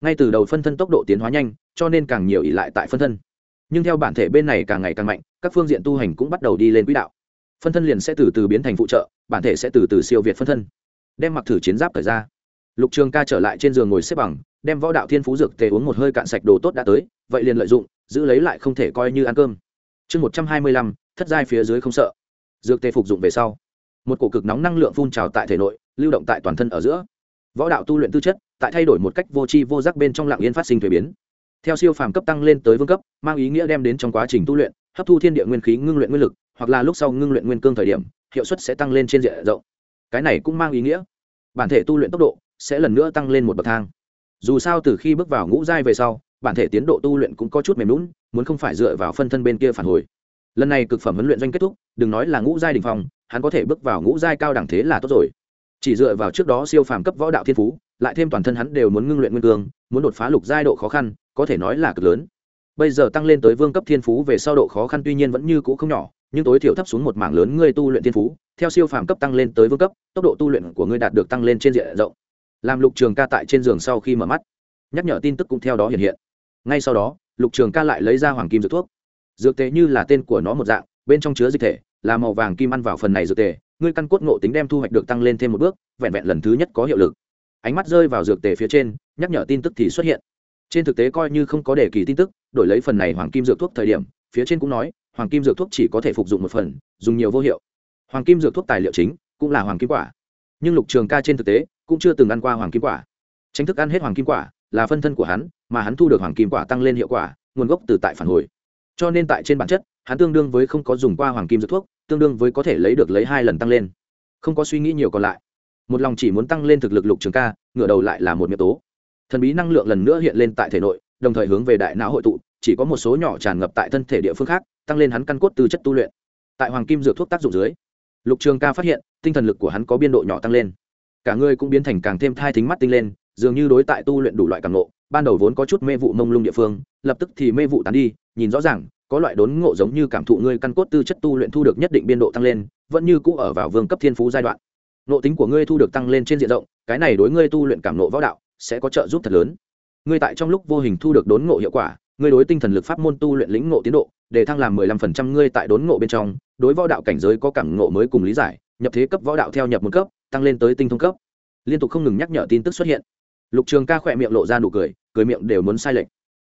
Ngay từ đầu phân thân tốc độ tiến hóa nhanh, cho nên càng nhiều ỉ lại tại phân thân. Nhưng theo bản thể bên này càng ngày càng mạnh, các phương diện tu hành cũng bắt đầu đi lên quỹ đạo. Phân thân liền sẽ từ từ biến thành phụ trợ, bản thể sẽ từ từ siêu việt phân thân. Đem mặc thử chiến giáp thời ra. Lục trường ca trở lại trên giường ngồi xếp bằng đem võ đạo thiên phú dược tề uống một hơi cạn sạch đồ tốt đã tới, vậy liền lợi dụng, giữ lấy lại không thể coi như ăn cơm. Chương một trăm hai mươi lăm, thất giai phía dưới không sợ. Dược tề phục dụng về sau, một cổ cực nóng năng lượng phun trào tại thể nội, lưu động tại toàn thân ở giữa. Võ đạo tu luyện tư chất, tại thay đổi một cách vô tri vô giác bên trong lạng yên phát sinh thuế biến. Theo siêu phàm cấp tăng lên tới vương cấp, mang ý nghĩa đem đến trong quá trình tu luyện, hấp thu thiên địa nguyên khí ngưng luyện nguyên lực, hoặc là lúc sau ngưng luyện nguyên cương thời điểm, hiệu suất sẽ tăng lên trên diện rộng. Cái này cũng mang ý nghĩa, bản thể tu luyện tốc độ sẽ lần nữa tăng lên một bậc thang dù sao từ khi bước vào ngũ giai về sau, bản thể tiến độ tu luyện cũng có chút mềm lún muốn không phải dựa vào phân thân bên kia phản hồi. Lần này cực phẩm huấn luyện doanh kết thúc, đừng nói là ngũ giai đình phòng hắn có thể bước vào ngũ giai cao đẳng thế là tốt rồi. Chỉ dựa vào trước đó siêu phàm cấp võ đạo thiên phú, lại thêm toàn thân hắn đều muốn ngưng luyện nguyên cương, muốn đột phá lục giai độ khó khăn, có thể nói là cực lớn. Bây giờ tăng lên tới vương cấp thiên phú về sau độ khó khăn tuy nhiên vẫn như cũ không nhỏ, nhưng tối thiểu thấp xuống một mảng lớn ngươi tu luyện thiên phú, theo siêu phàm cấp tăng lên tới vương cấp, tốc độ tu luyện của ngươi đạt được tăng lên trên diện rộng làm lục trường ca tại trên giường sau khi mở mắt, nhắc nhở tin tức cũng theo đó hiện hiện. Ngay sau đó, lục trường ca lại lấy ra hoàng kim dược thuốc. Dược tề như là tên của nó một dạng, bên trong chứa dịch thể, là màu vàng kim ăn vào phần này dược tề, ngươi căn cốt ngộ tính đem thu hoạch được tăng lên thêm một bước, vẹn vẹn lần thứ nhất có hiệu lực. Ánh mắt rơi vào dược tề phía trên, nhắc nhở tin tức thì xuất hiện. Trên thực tế coi như không có đề kỳ tin tức, đổi lấy phần này hoàng kim dược thuốc thời điểm, phía trên cũng nói, hoàng kim dược thuốc chỉ có thể phục dụng một phần, dùng nhiều vô hiệu. Hoàng kim dược thuốc tài liệu chính cũng là hoàng kim quả. Nhưng lục trường ca trên thực tế cũng chưa từng ăn qua hoàng kim quả. Tranh thức ăn hết hoàng kim quả là phân thân của hắn, mà hắn thu được hoàng kim quả tăng lên hiệu quả, nguồn gốc từ tại phản hồi. Cho nên tại trên bản chất, hắn tương đương với không có dùng qua hoàng kim dược thuốc, tương đương với có thể lấy được lấy hai lần tăng lên. Không có suy nghĩ nhiều còn lại. Một lòng chỉ muốn tăng lên thực lực lục trường ca, ngửa đầu lại là một miệng tố. Thần bí năng lượng lần nữa hiện lên tại thể nội, đồng thời hướng về đại não hội tụ, chỉ có một số nhỏ tràn ngập tại thân thể địa phương khác, tăng lên hắn căn cốt từ chất tu luyện. Tại hoàng kim dược thuốc tác dụng dưới, lục trường ca phát hiện, tinh thần lực của hắn có biên độ nhỏ tăng lên cả người cũng biến thành càng thêm thai thính mắt tinh lên, dường như đối tại tu luyện đủ loại càng ngộ, ban đầu vốn có chút mê vụ mông lung địa phương, lập tức thì mê vụ tán đi, nhìn rõ ràng, có loại đốn ngộ giống như cảm thụ ngươi căn cốt tư chất tu luyện thu được nhất định biên độ tăng lên, vẫn như cũ ở vào vương cấp thiên phú giai đoạn. Nộ tính của ngươi thu được tăng lên trên diện rộng, cái này đối ngươi tu luyện cảm nộ võ đạo sẽ có trợ giúp thật lớn. Ngươi tại trong lúc vô hình thu được đốn ngộ hiệu quả, ngươi đối tinh thần lực pháp môn tu luyện lĩnh ngộ tiến độ, để thăng làm mười lăm phần trăm ngươi tại đốn ngộ bên trong, đối võ đạo cảnh giới có cảm ngộ mới cùng lý giải, nhập thế cấp võ đạo theo nhập một cấp tăng lên tới tinh thông cấp. Liên tục không ngừng nhắc nhở tin tức xuất hiện. Lục trường ca khỏe miệng lộ ra nụ cười cười miệng đều muốn sai lệch.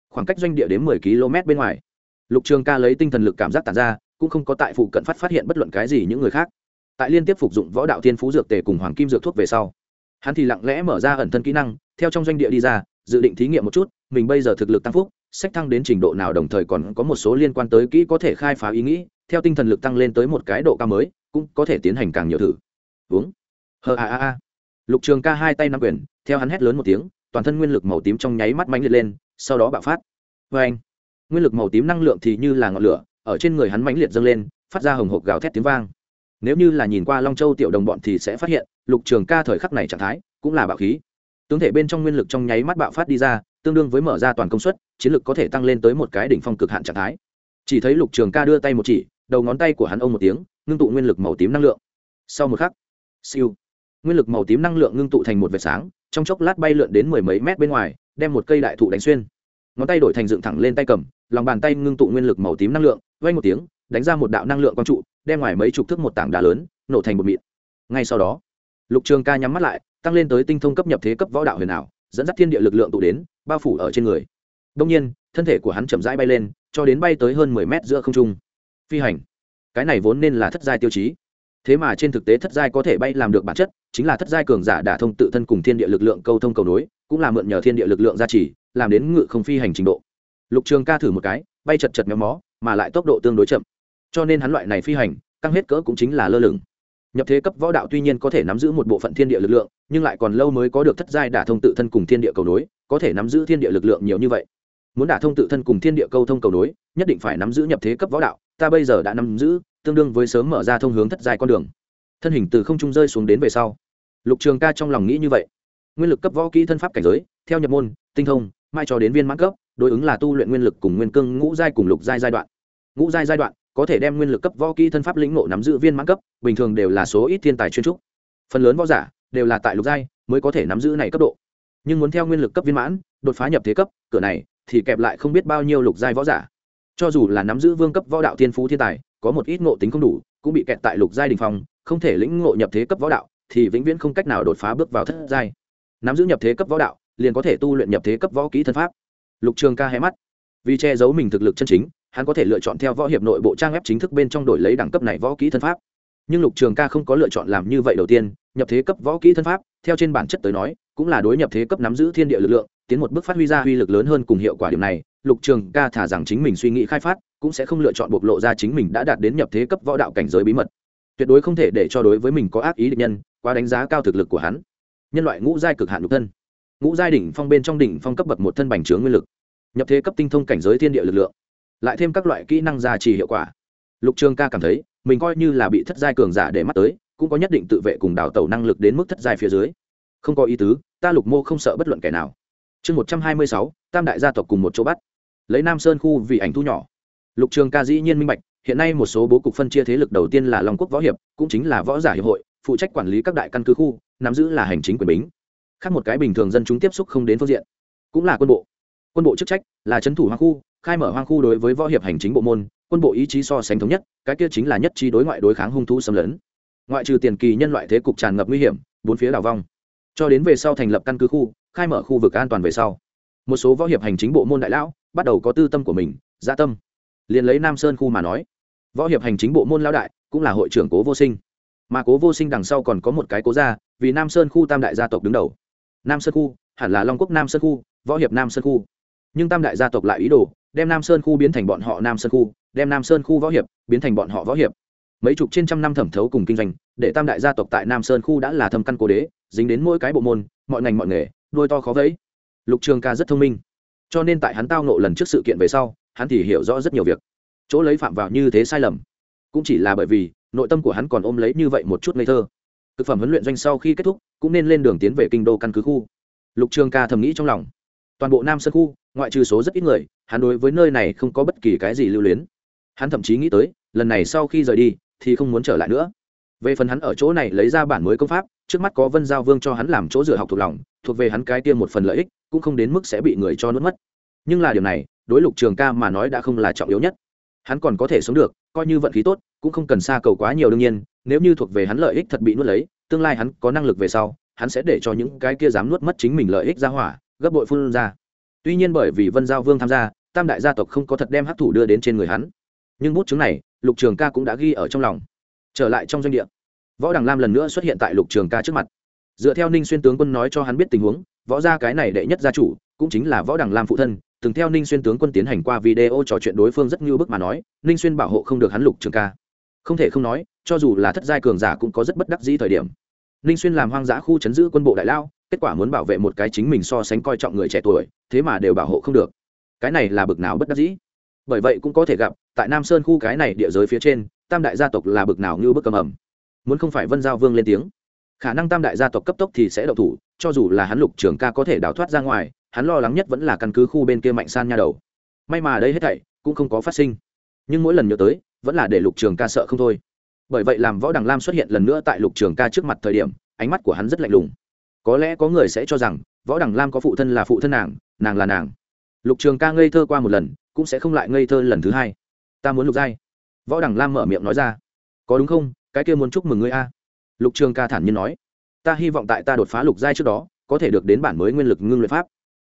Khoảng cách doanh địa đến mười km bên ngoài. Lục trường ca lấy tinh thần lực cảm giác tàn ra, cũng không có tại phụ cận phát phát hiện bất luận cái gì những người khác. Tại liên tiếp phục dụng võ đạo tiên phú dược tề cùng hoàng kim dược thuốc về sau, hắn thì lặng lẽ mở ra ẩn thân kỹ năng, theo trong doanh địa đi ra, dự định thí nghiệm một chút, mình bây giờ thực lực tăng phúc, sách thăng đến trình độ nào đồng thời còn có một số liên quan tới kỹ có thể khai phá ý nghĩ, theo tinh thần lực tăng lên tới một cái độ cao mới, cũng có thể tiến hành càng nhiều thử. Uống hờ a a a. Lục trường ca hai tay nắm quyền, theo hắn hét lớn một tiếng, toàn thân nguyên lực màu tím trong nháy mắt mánh liệt lên, sau đó bạo phát. Vê anh, nguyên lực màu tím năng lượng thì như là ngọn lửa, ở trên người hắn mãnh liệt dâng lên, phát ra hồng hộp gào thét tiếng vang. Nếu như là nhìn qua long châu tiểu đồng bọn thì sẽ phát hiện, lục trường ca thời khắc này trạng thái cũng là bạo khí. Tướng thể bên trong nguyên lực trong nháy mắt bạo phát đi ra, tương đương với mở ra toàn công suất, chiến lực có thể tăng lên tới một cái đỉnh phong cực hạn trạng thái. Chỉ thấy lục trường ca đưa tay một chỉ, đầu ngón tay của hắn ông một tiếng, ngưng tụ nguyên lực màu tím năng lượng. Sau một khắc, siêu nguyên lực màu tím năng lượng ngưng tụ thành một vệt sáng, trong chốc lát bay lượn đến mười mấy mét bên ngoài, đem một cây đại thụ đánh xuyên. Ngón tay đổi thành dựng thẳng lên tay cầm, lòng bàn tay ngưng tụ nguyên lực màu tím năng lượng vay một tiếng, đánh ra một đạo năng lượng quang trụ, đem ngoài mấy chục thước một tảng đá lớn, nổ thành một mịn. Ngay sau đó, lục trường ca nhắm mắt lại, tăng lên tới tinh thông cấp nhập thế cấp võ đạo huyền ảo, dẫn dắt thiên địa lực lượng tụ đến, bao phủ ở trên người. Đông nhiên, thân thể của hắn chậm rãi bay lên, cho đến bay tới hơn mười mét giữa không trung. Phi hành. Cái này vốn nên là thất giai tiêu chí thế mà trên thực tế thất giai có thể bay làm được bản chất, chính là thất giai cường giả đả thông tự thân cùng thiên địa lực lượng câu thông cầu nối, cũng là mượn nhờ thiên địa lực lượng gia trì, làm đến ngự không phi hành trình độ. Lục trường ca thử một cái, bay chật chật méo mó, mà lại tốc độ tương đối chậm. Cho nên hắn loại này phi hành, căng hết cỡ cũng chính là lơ lửng. Nhập thế cấp võ đạo tuy nhiên có thể nắm giữ một bộ phận thiên địa lực lượng, nhưng lại còn lâu mới có được thất giai đả thông tự thân cùng thiên địa cầu nối, có thể nắm giữ thiên địa lực lượng nhiều như vậy. Muốn đả thông tự thân cùng thiên địa câu thông cầu nối, nhất định phải nắm giữ nhập thế cấp võ đạo, ta bây giờ đã nắm giữ tương đương với sớm mở ra thông hướng thất giai con đường. Thân hình từ không trung rơi xuống đến về sau. Lục trường ca trong lòng nghĩ như vậy. Nguyên lực cấp võ kỹ thân pháp cảnh giới, theo nhập môn, tinh thông, mai cho đến viên mãn cấp, đối ứng là tu luyện nguyên lực cùng nguyên cương ngũ giai cùng lục giai giai đoạn. Ngũ giai giai đoạn, có thể đem nguyên lực cấp võ kỹ thân pháp lĩnh ngộ nắm giữ viên mãn cấp, bình thường đều là số ít thiên tài chuyên trúc. Phần lớn võ giả đều là tại lục giai mới có thể nắm giữ này cấp độ. Nhưng muốn theo nguyên lực cấp viên mãn, đột phá nhập thế cấp, cửa này thì kẹp lại không biết bao nhiêu lục giai võ giả. Cho dù là nắm giữ vương cấp võ đạo thiên phú thiên tài có một ít ngộ tính không đủ, cũng bị kẹt tại lục giai đình phong, không thể lĩnh ngộ nhập thế cấp võ đạo, thì vĩnh viễn không cách nào đột phá bước vào thất giai. Nắm giữ nhập thế cấp võ đạo, liền có thể tu luyện nhập thế cấp võ kỹ thân pháp. Lục trường ca hé mắt. Vì che giấu mình thực lực chân chính, hắn có thể lựa chọn theo võ hiệp nội bộ trang web chính thức bên trong đổi lấy đẳng cấp này võ kỹ thân pháp. Nhưng lục trường ca không có lựa chọn làm như vậy đầu tiên, nhập thế cấp võ kỹ thân pháp, theo trên bản chất tới nói, cũng là đối nhập thế cấp nắm giữ thiên địa lực lượng, tiến một bước phát huy ra uy lực lớn hơn cùng hiệu quả điểm này. Lục trường ca thả rằng chính mình suy nghĩ khai phát cũng sẽ không lựa chọn bộc lộ ra chính mình đã đạt đến nhập thế cấp võ đạo cảnh giới bí mật. Tuyệt đối không thể để cho đối với mình có ác ý định nhân qua đánh giá cao thực lực của hắn. Nhân loại ngũ giai cực hạn nhục thân. Ngũ giai đỉnh phong bên trong đỉnh phong cấp bậc một thân bành trướng nguyên lực. Nhập thế cấp tinh thông cảnh giới thiên địa lực lượng. Lại thêm các loại kỹ năng gia trì hiệu quả. Lục trường ca cảm thấy, mình coi như là bị thất giai cường giả để mắt tới, cũng có nhất định tự vệ cùng đào tẩu năng lực đến mức thất giai phía dưới. Không có ý tứ, ta lục mô không sợ bất luận kẻ nào. Chương một trăm hai mươi sáu, tam đại gia tộc cùng một chỗ bắt. Lấy nam sơn khu vì ảnh thu nhỏ lục trường ca dĩ nhiên minh bạch, hiện nay một số bố cục phân chia thế lực đầu tiên là long quốc võ hiệp, cũng chính là võ giả hiệp hội, phụ trách quản lý các đại căn cứ khu, nắm giữ là hành chính quyền bính. Khác một cái bình thường dân chúng tiếp xúc không đến phương diện, cũng là quân bộ. Quân bộ chức trách là trấn thủ hoang khu, khai mở hoang khu đối với võ hiệp hành chính bộ môn, quân bộ ý chí so sánh thống nhất, cái kia chính là nhất trí đối ngoại đối kháng hung thú xâm lấn. Ngoại trừ tiền kỳ nhân loại thế cục tràn ngập nguy hiểm, bốn phía đảo vong. Cho đến về sau thành lập căn cứ khu, khai mở khu vực an toàn về sau. Một số võ hiệp hành chính bộ môn đại lão bắt đầu có tư tâm của mình gia dạ tâm liền lấy nam sơn khu mà nói võ hiệp hành chính bộ môn lão đại cũng là hội trưởng cố vô sinh mà cố vô sinh đằng sau còn có một cái cố gia vì nam sơn khu tam đại gia tộc đứng đầu nam sơn khu hẳn là long quốc nam sơn khu võ hiệp nam sơn khu nhưng tam đại gia tộc lại ý đồ đem nam sơn khu biến thành bọn họ nam sơn khu đem nam sơn khu võ hiệp biến thành bọn họ võ hiệp mấy chục trên trăm năm thẩm thấu cùng kinh doanh để tam đại gia tộc tại nam sơn khu đã là thâm căn cố đế dính đến mỗi cái bộ môn mọi ngành mọi nghề đuôi to khó vẫy lục trường ca rất thông minh cho nên tại hắn tao nộ lần trước sự kiện về sau hắn thì hiểu rõ rất nhiều việc. Chỗ lấy phạm vào như thế sai lầm, cũng chỉ là bởi vì nội tâm của hắn còn ôm lấy như vậy một chút ngây thơ. Thực phẩm huấn luyện doanh sau khi kết thúc, cũng nên lên đường tiến về kinh đô căn cứ khu. Lục trường ca thầm nghĩ trong lòng. Toàn bộ nam sơn khu, ngoại trừ số rất ít người, hắn đối với nơi này không có bất kỳ cái gì lưu luyến. Hắn thậm chí nghĩ tới, lần này sau khi rời đi, thì không muốn trở lại nữa. Về phần hắn ở chỗ này lấy ra bản mới công pháp, trước mắt có vân giao vương cho hắn làm chỗ dựa học thuộc lòng, thuộc về hắn cái tiêm một phần lợi ích, cũng không đến mức sẽ bị người cho nuốt mất. Nhưng là điều này đối lục trường ca mà nói đã không là trọng yếu nhất. Hắn còn có thể sống được, coi như vận khí tốt, cũng không cần xa cầu quá nhiều đương nhiên, nếu như thuộc về hắn lợi ích thật bị nuốt lấy, tương lai hắn có năng lực về sau, hắn sẽ để cho những cái kia dám nuốt mất chính mình lợi ích ra hỏa, gấp bội phun ra. Tuy nhiên bởi vì vân giao vương tham gia, tam đại gia tộc không có thật đem hắc thủ đưa đến trên người hắn. Nhưng bút chứng này, lục trường ca cũng đã ghi ở trong lòng. Trở lại trong doanh địa, võ đằng lam lần nữa xuất hiện tại lục trường ca trước mặt. Dựa theo ninh xuyên tướng quân nói cho hắn biết tình huống, võ gia cái này đệ nhất gia chủ, cũng chính là võ đằng lam phụ thân từng theo ninh xuyên tướng quân tiến hành qua video trò chuyện đối phương rất như bức mà nói, ninh xuyên bảo hộ không được hắn lục trường ca. Không thể không nói, cho dù là thất giai cường giả cũng có rất bất đắc dĩ thời điểm. Ninh xuyên làm hoang dã khu chấn giữ quân bộ đại lao, kết quả muốn bảo vệ một cái chính mình so sánh coi trọng người trẻ tuổi, thế mà đều bảo hộ không được. Cái này là bực nào bất đắc dĩ. Bởi vậy cũng có thể gặp, tại nam sơn khu cái này địa giới phía trên, tam đại gia tộc là bực nào như bức cầm ẩm. Muốn không phải vân giao vương lên tiếng. Khả năng tam đại gia tộc cấp tốc thì sẽ đậu thủ, cho dù là hắn lục trường ca có thể đào thoát ra ngoài hắn lo lắng nhất vẫn là căn cứ khu bên kia mạnh san nha đầu. May mà đây hết thảy cũng không có phát sinh. Nhưng mỗi lần nhớ tới, vẫn là để lục trường ca sợ không thôi. Bởi vậy làm võ đằng lam xuất hiện lần nữa tại lục trường ca trước mặt thời điểm, ánh mắt của hắn rất lạnh lùng. Có lẽ có người sẽ cho rằng, võ đằng lam có phụ thân là phụ thân nàng nàng là nàng. Lục trường ca ngây thơ qua một lần, cũng sẽ không lại ngây thơ lần thứ hai. Ta muốn lục giai. Võ đằng lam mở miệng nói ra. Có đúng không? Cái kia muốn chúc mừng ngươi a. Lục trường ca thản nhiên nói. Ta hy vọng tại ta đột phá lục giai trước đó, có thể được đến bản mới nguyên lực ngưng luyện pháp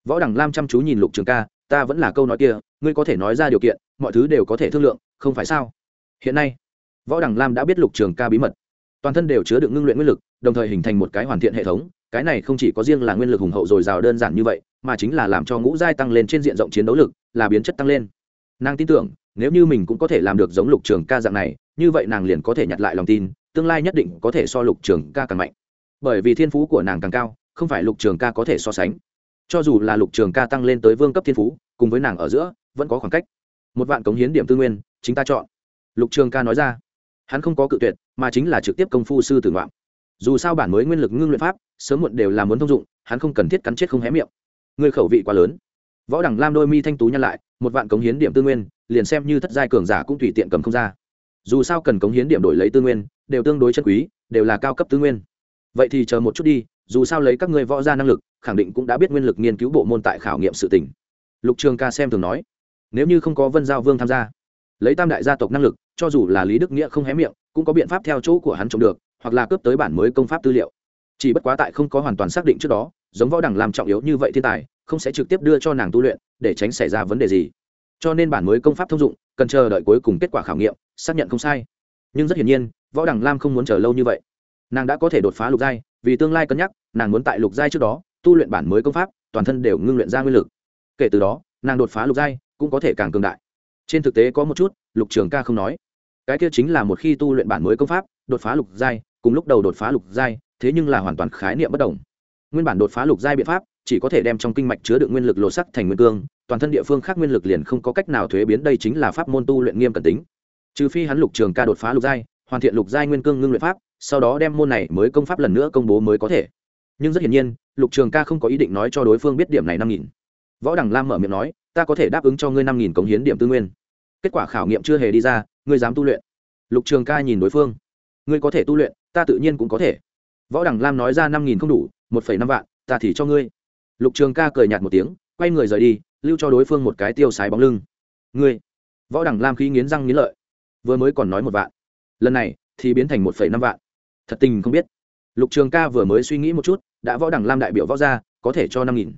võ đằng lam chăm chú nhìn lục trường ca, ta vẫn là câu nói kia, ngươi có thể nói ra điều kiện, mọi thứ đều có thể thương lượng, không phải sao? Hiện nay, võ đằng lam đã biết lục trường ca bí mật. Toàn thân đều chứa đựng ngưng luyện nguyên lực, đồng thời hình thành một cái hoàn thiện hệ thống, cái này không chỉ có riêng là nguyên lực hùng hậu dồi dào đơn giản như vậy, mà chính là làm cho ngũ giai tăng lên trên diện rộng chiến đấu lực, là biến chất tăng lên. Nàng tin tưởng, nếu như mình cũng có thể làm được giống lục trường ca dạng này, như vậy nàng liền có thể nhặt lại lòng tin, tương lai nhất định có thể so lục trường ca càng mạnh. Bởi vì thiên phú của nàng càng cao, không phải lục trường ca có thể so sánh cho dù là lục trường ca tăng lên tới vương cấp thiên phú, cùng với nàng ở giữa, vẫn có khoảng cách. Một vạn cống hiến điểm tư nguyên, chính ta chọn. Lục trường ca nói ra. Hắn không có cự tuyệt, mà chính là trực tiếp công phu sư tử ngoạm. Dù sao bản mới nguyên lực ngưng luyện pháp, sớm muộn đều là muốn thông dụng, hắn không cần thiết cắn chết không hé miệng. Người khẩu vị quá lớn. Võ đẳng lam đôi mi thanh tú nhăn lại, một vạn cống hiến điểm tư nguyên, liền xem như thất giai cường giả cũng tùy tiện cầm không ra. Dù sao cần cống hiến điểm đổi lấy tư nguyên, đều tương đối chân quý, đều là cao cấp tư nguyên. Vậy thì chờ một chút đi dù sao lấy các ngươi võ gia năng lực, khẳng định cũng đã biết nguyên lực nghiên cứu bộ môn tại khảo nghiệm sự tình. lục trường ca xem thường nói, nếu như không có vân giao vương tham gia, lấy tam đại gia tộc năng lực, cho dù là lý đức nghĩa không hé miệng, cũng có biện pháp theo chỗ của hắn chống được, hoặc là cướp tới bản mới công pháp tư liệu. Chỉ bất quá tại không có hoàn toàn xác định trước đó, giống võ đẳng làm trọng yếu như vậy thiên tài, không sẽ trực tiếp đưa cho nàng tu luyện, để tránh xảy ra vấn đề gì. Cho nên bản mới công pháp thông dụng, cần chờ đợi cuối cùng kết quả khảo nghiệm, xác nhận không sai. Nhưng rất hiển nhiên, võ đẳng lam không muốn chờ lâu như vậy. Nàng đã có thể đột phá lục giai vì tương lai cân nhắc, nàng muốn tại lục giai trước đó, tu luyện bản mới công pháp, toàn thân đều ngưng luyện ra nguyên lực. Kể từ đó, nàng đột phá lục giai, cũng có thể càng cường đại. Trên thực tế có một chút, lục trường ca không nói. Cái kia chính là một khi tu luyện bản mới công pháp, đột phá lục giai, cùng lúc đầu đột phá lục giai, thế nhưng là hoàn toàn khái niệm bất đồng. Nguyên bản đột phá lục giai biện pháp, chỉ có thể đem trong kinh mạch chứa đựng nguyên lực lột sắc thành nguyên cương, toàn thân địa phương khác nguyên lực liền không có cách nào thuế biến, đây chính là pháp môn tu luyện nghiêm cẩn tính. Trừ phi hắn lục trường ca đột phá lục giai, hoàn thiện lục giai nguyên cương ngưng luyện pháp sau đó đem môn này mới công pháp lần nữa công bố mới có thể. Nhưng rất hiển nhiên, lục trường ca không có ý định nói cho đối phương biết điểm này năm nghìn. Võ đằng lam mở miệng nói, ta có thể đáp ứng cho ngươi năm nghìn cống hiến điểm tư nguyên. Kết quả khảo nghiệm chưa hề đi ra, ngươi dám tu luyện. Lục trường ca nhìn đối phương. Ngươi có thể tu luyện, ta tự nhiên cũng có thể. Võ đằng lam nói ra năm nghìn không đủ, một phẩy năm vạn, ta thì cho ngươi. Lục trường ca cười nhạt một tiếng, quay người rời đi, lưu cho đối phương một cái tiêu sái bóng lưng. Ngươi? Võ đằng lam khí nghiến răng nghiến lợi. Vừa mới còn nói một vạn. Lần này thì biến thành một phẩy năm vạn thật tình không biết. Lục trường ca vừa mới suy nghĩ một chút, đã võ đẳng lam đại biểu võ gia, có thể cho năm nghìn.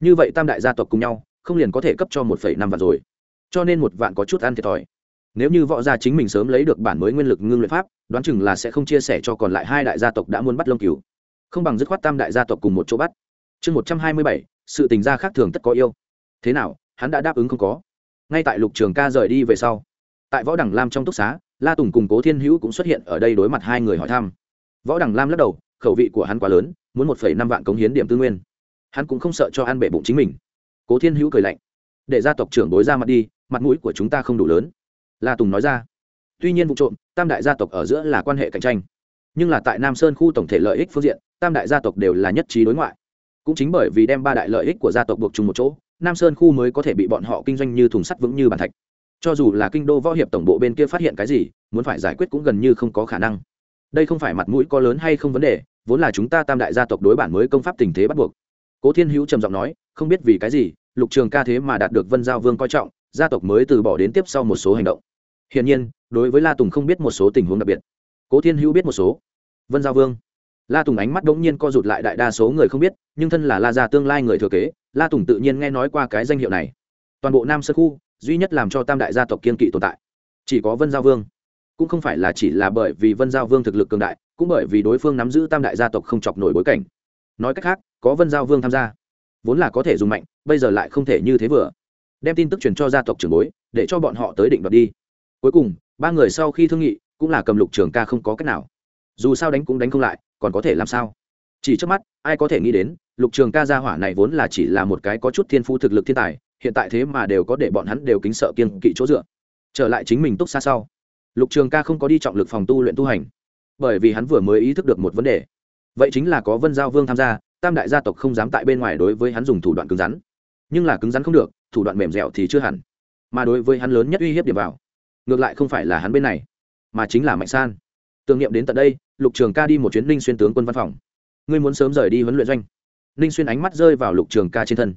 Như vậy tam đại gia tộc cùng nhau, không liền có thể cấp cho một phẩy năm vạn rồi. Cho nên một vạn có chút ăn thiệt thòi. Nếu như võ gia chính mình sớm lấy được bản mới nguyên lực ngưng luyện pháp, đoán chừng là sẽ không chia sẻ cho còn lại hai đại gia tộc đã muốn bắt lông cứu không bằng dứt khoát tam đại gia tộc cùng một chỗ bắt. Chương một trăm hai mươi bảy, sự tình gia khác thường tất có yêu. Thế nào, hắn đã đáp ứng không có? Ngay tại lục trường ca rời đi về sau, tại võ đẳng lam trong túc xá, la tùng cùng cố thiên hữu cũng xuất hiện ở đây đối mặt hai người hỏi thăm võ Đằng lam lắc đầu, khẩu vị của hắn quá lớn, muốn một phẩy năm vạn cống hiến điểm tư nguyên. Hắn cũng không sợ cho ăn bể bụng chính mình. Cố thiên hữu cười lạnh. Để gia tộc trưởng bối ra mặt đi, mặt mũi của chúng ta không đủ lớn. La tùng nói ra. Tuy nhiên vụ trộm, tam đại gia tộc ở giữa là quan hệ cạnh tranh. Nhưng là tại nam sơn khu tổng thể lợi ích phương diện, tam đại gia tộc đều là nhất trí đối ngoại. Cũng chính bởi vì đem ba đại lợi ích của gia tộc buộc chung một chỗ, nam sơn khu mới có thể bị bọn họ kinh doanh như thùng sắt vững như bàn thạch. Cho dù là kinh đô võ hiệp tổng bộ bên kia phát hiện cái gì, muốn phải giải quyết cũng gần như không có khả năng đây không phải mặt mũi có lớn hay không vấn đề, vốn là chúng ta tam đại gia tộc đối bản mới công pháp tình thế bắt buộc. Cố thiên hữu trầm giọng nói, không biết vì cái gì, lục trường ca thế mà đạt được vân giao vương coi trọng, gia tộc mới từ bỏ đến tiếp sau một số hành động. Hiển nhiên, đối với la tùng không biết một số tình huống đặc biệt. Cố thiên hữu biết một số. Vân giao vương. La tùng ánh mắt đ ỗ n g nhiên co rụt lại đại đa số người không biết, nhưng thân là la gia tương lai người thừa kế, la tùng tự nhiên nghe nói qua cái danh hiệu này. Toàn bộ nam sơ khu, duy nhất làm cho tam đại gia tộc kiên kỵ tồn tại. Chỉ có vân giao vương cũng không phải là chỉ là bởi vì vân giao vương thực lực cường đại, cũng bởi vì đối phương nắm giữ tam đại gia tộc không chọc nổi bối cảnh. Nói cách khác, có vân giao vương tham gia, vốn là có thể dùng mạnh, bây giờ lại không thể như thế vừa. Đem tin tức truyền cho gia tộc trưởng bối, để cho bọn họ tới định đoạt đi. Cuối cùng, ba người sau khi thương nghị, cũng là cầm lục trường ca không có cách nào. Dù sao đánh cũng đánh không lại, còn có thể làm sao? Chỉ trước mắt, ai có thể nghĩ đến, lục trường ca gia hỏa này vốn là chỉ là một cái có chút thiên phu thực lực thiên tài, hiện tại thế mà đều có để bọn hắn đều kính sợ kiên kỵ chỗ dựa. Trở lại chính mình túc xa sau lục trường ca không có đi trọng lực phòng tu luyện tu hành, bởi vì hắn vừa mới ý thức được một vấn đề. Vậy chính là có vân giao vương tham gia, tam đại gia tộc không dám tại bên ngoài đối với hắn dùng thủ đoạn cứng rắn. Nhưng là cứng rắn không được, thủ đoạn mềm dẻo thì chưa hẳn. Mà đối với hắn lớn nhất uy hiếp điểm vào, ngược lại không phải là hắn bên này, mà chính là mạnh san. Tưởng niệm đến tận đây, lục trường ca đi một chuyến ninh xuyên tướng quân văn phòng. Ngươi muốn sớm rời đi huấn luyện doanh. Ninh xuyên ánh mắt rơi vào lục trường ca trên thân.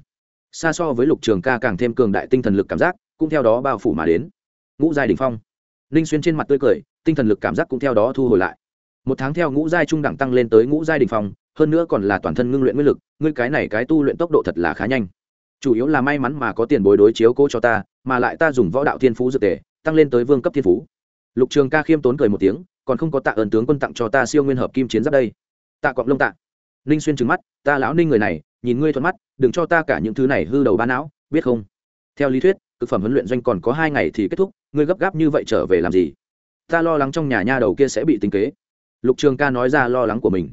Xa so với lục trường ca càng thêm cường đại tinh thần lực cảm giác, cũng theo đó bao phủ mà đến. Ngũ giai đ ỉ n h phong ninh xuyên trên mặt tươi cười, tinh thần lực cảm giác cũng theo đó thu hồi lại. Một tháng theo ngũ giai trung đẳng tăng lên tới ngũ giai đình phong, hơn nữa còn là toàn thân ngưng luyện nguyên lực, ngươi cái này cái tu luyện tốc độ thật là khá nhanh. Chủ yếu là may mắn mà có tiền bối đối chiếu cố cho ta, mà lại ta dùng võ đạo thiên phú dược tề, tăng lên tới vương cấp thiên phú. Lục trường ca khiêm tốn cười một tiếng, còn không có tạ ơn tướng quân tặng cho ta siêu nguyên hợp kim chiến giáp đây. Tạ cọp lông tạ. Ninh xuyên trừng mắt, ta lão ninh người này, nhìn ngươi thuận mắt, đừng cho ta cả những thứ này hư đầu ba não, biết không? Theo lý thuyết thực phẩm huấn luyện doanh còn có hai ngày thì kết thúc ngươi gấp gáp như vậy trở về làm gì? Ta lo lắng trong nhà nha đầu kia sẽ bị tính kế. Lục trường ca nói ra lo lắng của mình.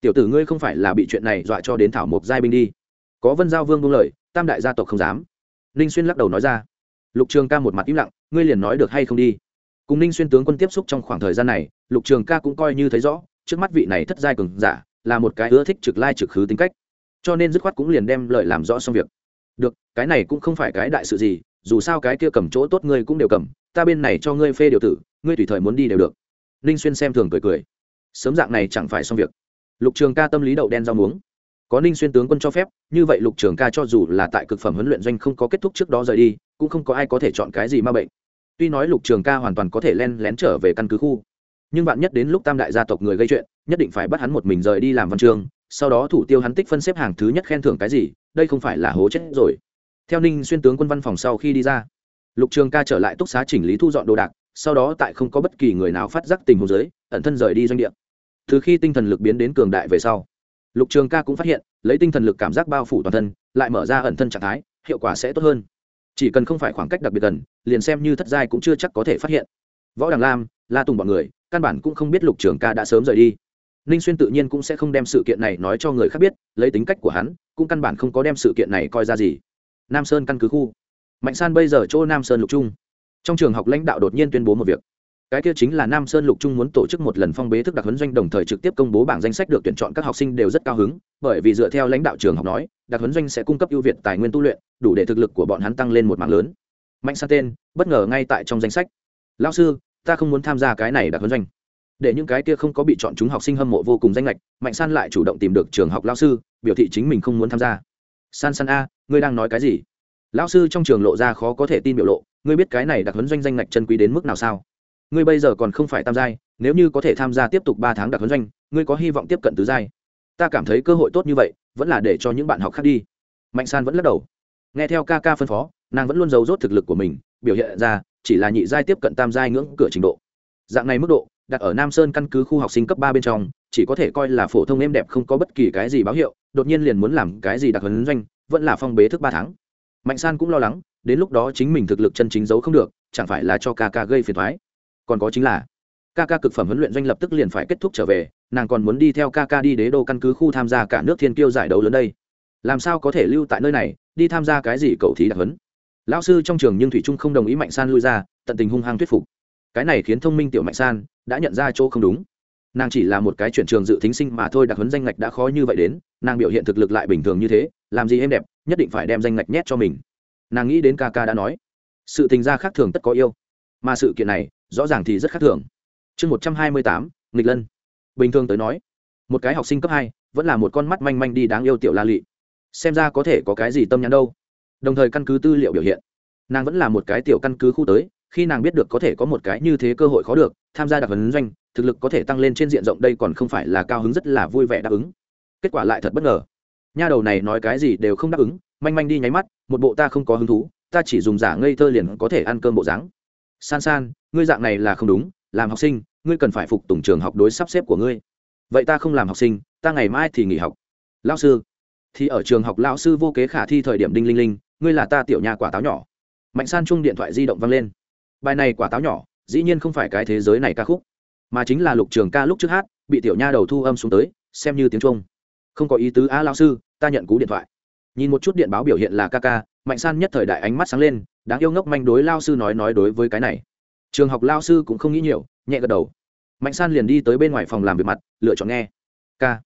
Tiểu tử ngươi không phải là bị chuyện này dọa cho đến thảo mộc giai binh đi. Có vân giao vương buông lời, tam đại gia tộc không dám. Ninh xuyên lắc đầu nói ra. Lục trường ca một mặt im lặng, ngươi liền nói được hay không đi? Cùng ninh xuyên tướng quân tiếp xúc trong khoảng thời gian này, lục trường ca cũng coi như thấy rõ, trước mắt vị này thất giai cường giả, là một cái ưa thích trực lai trực khứ tính cách. Cho nên dứt khoát cũng liền đem lời làm rõ xong việc. Được, cái này cũng không phải cái đại sự gì, dù sao cái kia cầm chỗ tốt ngươi cũng đều cầm ta bên này cho ngươi phê điều tử, ngươi tùy thời muốn đi đều được. Ninh xuyên xem thường cười cười. Sớm dạng này chẳng phải xong việc. Lục trường ca tâm lý đậu đen rau muống. Có ninh xuyên tướng quân cho phép, như vậy lục trường ca cho dù là tại cực phẩm huấn luyện doanh không có kết thúc trước đó rời đi, cũng không có ai có thể chọn cái gì ma bệnh. Tuy nói lục trường ca hoàn toàn có thể len lén trở về căn cứ khu, nhưng bạn nhất đến lúc tam đại gia tộc người gây chuyện, nhất định phải bắt hắn một mình rời đi làm văn trường, sau đó thủ tiêu hắn tích phân xếp hàng thứ nhất khen thưởng cái gì, đây không phải là hố chết rồi. Theo ninh xuyên tướng quân văn phòng sau khi đi ra lục trường ca trở lại túc xá chỉnh lý thu dọn đồ đạc, sau đó tại không có bất kỳ người nào phát giác tình huống giới ẩn thân rời đi doanh địa. Từ khi tinh thần lực biến đến cường đại về sau, lục trường ca cũng phát hiện, lấy tinh thần lực cảm giác bao phủ toàn thân, lại mở ra ẩn thân trạng thái, hiệu quả sẽ tốt hơn. Chỉ cần không phải khoảng cách đặc biệt gần, liền xem như thất giai cũng chưa chắc có thể phát hiện. Võ đằng lam, la tùng bọn người, căn bản cũng không biết lục trường ca đã sớm rời đi. Ninh xuyên tự nhiên cũng sẽ không đem sự kiện này nói cho người khác biết, lấy tính cách của hắn, cũng căn bản không có đem sự kiện này coi ra gì. Nam sơn căn cứ khu mạnh san bây giờ chỗ nam sơn lục trung. Trong trường học lãnh đạo đột nhiên tuyên bố một việc. Cái kia chính là nam sơn lục trung muốn tổ chức một lần phong bế thức đặc huấn doanh đồng thời trực tiếp công bố bảng danh sách được tuyển chọn các học sinh đều rất cao hứng, bởi vì dựa theo lãnh đạo trường học nói, đặc huấn doanh sẽ cung cấp ưu việt tài nguyên tu luyện, đủ để thực lực của bọn hắn tăng lên một mạng lớn. Mạnh san tên, bất ngờ ngay tại trong danh sách. Lao sư, ta không muốn tham gia cái này đặc huấn doanh. Để những cái kia không có bị chọn chúng học sinh hâm mộ vô cùng danh lệch mạnh san lại chủ động tìm được trường học lao sư, biểu thị chính mình không muốn tham gia. San san a, ngươi đang nói cái gì? Lão sư trong trường lộ ra khó có thể tin biểu lộ, ngươi biết cái này đặc huấn doanh danh ngạch chân quý đến mức nào sao? Ngươi bây giờ còn không phải tam giai, nếu như có thể tham gia tiếp tục ba tháng đặc huấn doanh, ngươi có hy vọng tiếp cận tứ giai? Ta cảm thấy cơ hội tốt như vậy, vẫn là để cho những bạn học khác đi. Mạnh san vẫn lắc đầu. Nghe theo ca ca phân phó, nàng vẫn luôn giấu rốt thực lực của mình, biểu hiện ra, chỉ là nhị giai tiếp cận tam giai ngưỡng cửa trình độ. Dạng này mức độ, đặt ở nam sơn căn cứ khu học sinh cấp ba bên trong, chỉ có thể coi là phổ thông êm đẹp không có bất kỳ cái gì báo hiệu, đột nhiên liền muốn làm cái gì đặc huấn doanh, vẫn là phong bế thức ba tháng mạnh san cũng lo lắng, đến lúc đó chính mình thực lực chân chính giấu không được, chẳng phải là cho ca ca gây phiền thoái còn có chính là, ca ca cực phẩm huấn luyện doanh lập tức liền phải kết thúc trở về, nàng còn muốn đi theo ca ca đi đế đô căn cứ khu tham gia cả nước thiên kiêu giải đấu lớn đây. Làm sao có thể lưu tại nơi này, đi tham gia cái gì cậu thí đặc huấn? Lão sư trong trường nhưng thủy trung không đồng ý mạnh san lui ra, tận tình hung hăng thuyết phục. Cái này khiến thông minh tiểu mạnh san đã nhận ra chỗ không đúng. Nàng chỉ là một cái chuyển trường dự thính sinh mà thôi, đặc huấn danh ngạch đã khó như vậy đến, nàng biểu hiện thực lực lại bình thường như thế, làm gì êm đẹp nhất định phải đem danh ngạch nhét cho mình. Nàng nghĩ đến ca ca đã nói, sự tình gia khác thường tất có yêu, mà sự kiện này rõ ràng thì rất khác thường. Chương một trăm hai mươi tám, nghịch lân. Bình thường tới nói, một cái học sinh cấp hai vẫn là một con mắt manh manh đi đáng yêu tiểu la lị. Xem ra có thể có cái gì tâm nhắn đâu. Đồng thời căn cứ tư liệu biểu hiện, nàng vẫn là một cái tiểu căn cứ khu tới, khi nàng biết được có thể có một cái như thế cơ hội khó được, tham gia đặc huấn doanh, thực lực có thể tăng lên trên diện rộng đây còn không phải là cao hứng rất là vui vẻ đáp ứng. Kết quả lại thật bất ngờ nha đầu này nói cái gì đều không đáp ứng, manh manh đi nháy mắt, một bộ ta không có hứng thú, ta chỉ dùng giả ngây thơ liền có thể ăn cơm bộ dáng. San san, ngươi dạng này là không đúng, làm học sinh, ngươi cần phải phục tùng trường học đối sắp xếp của ngươi. Vậy ta không làm học sinh, ta ngày mai thì nghỉ học. Lao sư, thì ở trường học lao sư vô kế khả thi thời điểm đinh linh linh, ngươi là ta tiểu nhà quả táo nhỏ. Mạnh san chung điện thoại di động vang lên. Bài này quả táo nhỏ, dĩ nhiên không phải cái thế giới này ca khúc, mà chính là lục trường ca lúc trước hát, bị tiểu nha đầu thu âm xuống tới, xem như tiếng trung. Không có ý tứ a lao sư ta nhận cú điện thoại. Nhìn một chút điện báo biểu hiện là ca ca, mạnh san nhất thời đại ánh mắt sáng lên, đáng yêu ngốc manh đối lao sư nói nói đối với cái này. Trường học lao sư cũng không nghĩ nhiều, nhẹ gật đầu. Mạnh san liền đi tới bên ngoài phòng làm việc mặt, lựa chọn nghe. Ca,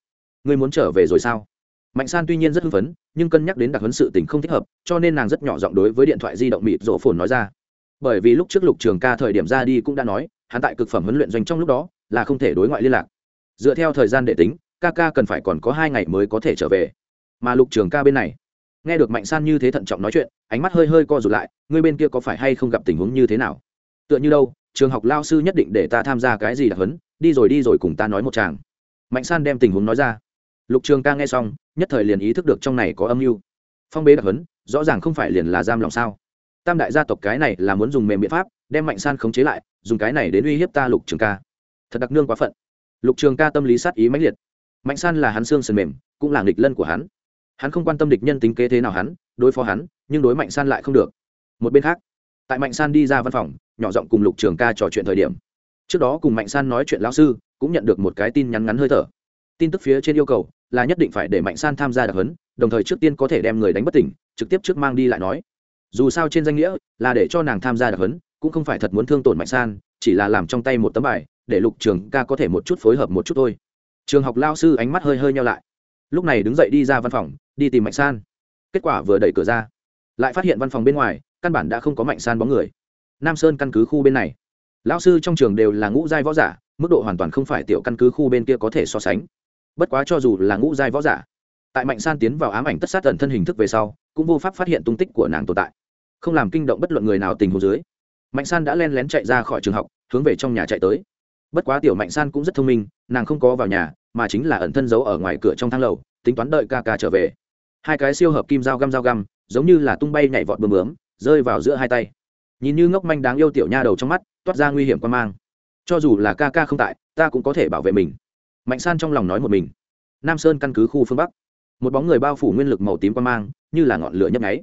ngươi muốn trở về rồi sao? Mạnh san tuy nhiên rất hưng phấn, nhưng cân nhắc đến đặc huấn sự tình không thích hợp, cho nên nàng rất nhỏ giọng đối với điện thoại di động mịt rộ phồn nói ra. Bởi vì lúc trước lục trường ca thời điểm ra đi cũng đã nói, hắn tại cực phẩm huấn luyện doanh trong lúc đó là không thể đối ngoại liên lạc. Dựa theo thời gian để tính, ca ca cần phải còn có hai ngày mới có thể trở về mà lục trường ca bên này. Nghe được mạnh san như thế thận trọng nói chuyện, ánh mắt hơi hơi co rụt lại, ngươi bên kia có phải hay không gặp tình huống như thế nào? Tựa như đâu, trường học lao sư nhất định để ta tham gia cái gì đặc hấn đi rồi đi rồi cùng ta nói một chàng mạnh san đem tình huống nói ra. Lục trường ca nghe xong, nhất thời liền ý thức được trong này có âm mưu. Phong bế đặc hấn rõ ràng không phải liền là giam lòng sao. Tam đại gia tộc cái này là muốn dùng mềm biện pháp, đem mạnh san khống chế lại, dùng cái này đến uy hiếp ta lục trường ca. Thật đặc nương quá phận. Lục trường ca tâm lý sát ý mãnh liệt. Mạnh san là hắn xương sườn mềm, cũng là nghịch lân của hắn hắn không quan tâm địch nhân tính kế thế nào hắn, đối phó hắn, nhưng đối mạnh san lại không được. Một bên khác, tại mạnh san đi ra văn phòng, nhỏ giọng cùng lục trường ca trò chuyện thời điểm. Trước đó cùng mạnh san nói chuyện lão sư, cũng nhận được một cái tin nhắn ngắn hơi thở. Tin tức phía trên yêu cầu là nhất định phải để mạnh san tham gia đặc hấn đồng thời trước tiên có thể đem người đánh bất tỉnh, trực tiếp trước mang đi lại nói. Dù sao trên danh nghĩa là để cho nàng tham gia đặc hấn cũng không phải thật muốn thương tổn mạnh san, chỉ là làm trong tay một tấm bài, để lục trường ca có thể một chút phối hợp một chút thôi. Trường học lao sư ánh mắt hơi hơi nhau lại. Lúc này đứng dậy đi ra văn phòng đi tìm mạnh san kết quả vừa đẩy cửa ra lại phát hiện văn phòng bên ngoài căn bản đã không có mạnh san bóng người nam sơn căn cứ khu bên này lão sư trong trường đều là ngũ giai võ giả mức độ hoàn toàn không phải tiểu căn cứ khu bên kia có thể so sánh bất quá cho dù là ngũ giai võ giả tại mạnh san tiến vào ám ảnh tất sát tần thân hình thức về sau cũng vô pháp phát hiện tung tích của nàng tồn tại không làm kinh động bất luận người nào tình hồ dưới mạnh san đã len lén chạy ra khỏi trường học hướng về trong nhà chạy tới bất quá tiểu mạnh san cũng rất thông minh nàng không có vào nhà mà chính là ẩn thân giấu ở ngoài cửa trong thang lầu tính toán đợi ca ca trở về hai cái siêu hợp kim dao găm dao găm, giống như là tung bay nhảy vọt bướm bướm, rơi vào giữa hai tay. Nhìn như ngốc manh đáng yêu tiểu nha đầu trong mắt, toát ra nguy hiểm quan mang. Cho dù là ca ca không tại, ta cũng có thể bảo vệ mình. Mạnh san trong lòng nói một mình. Nam sơn căn cứ khu phương bắc. Một bóng người bao phủ nguyên lực màu tím quan mang, như là ngọn lửa nhấp nháy.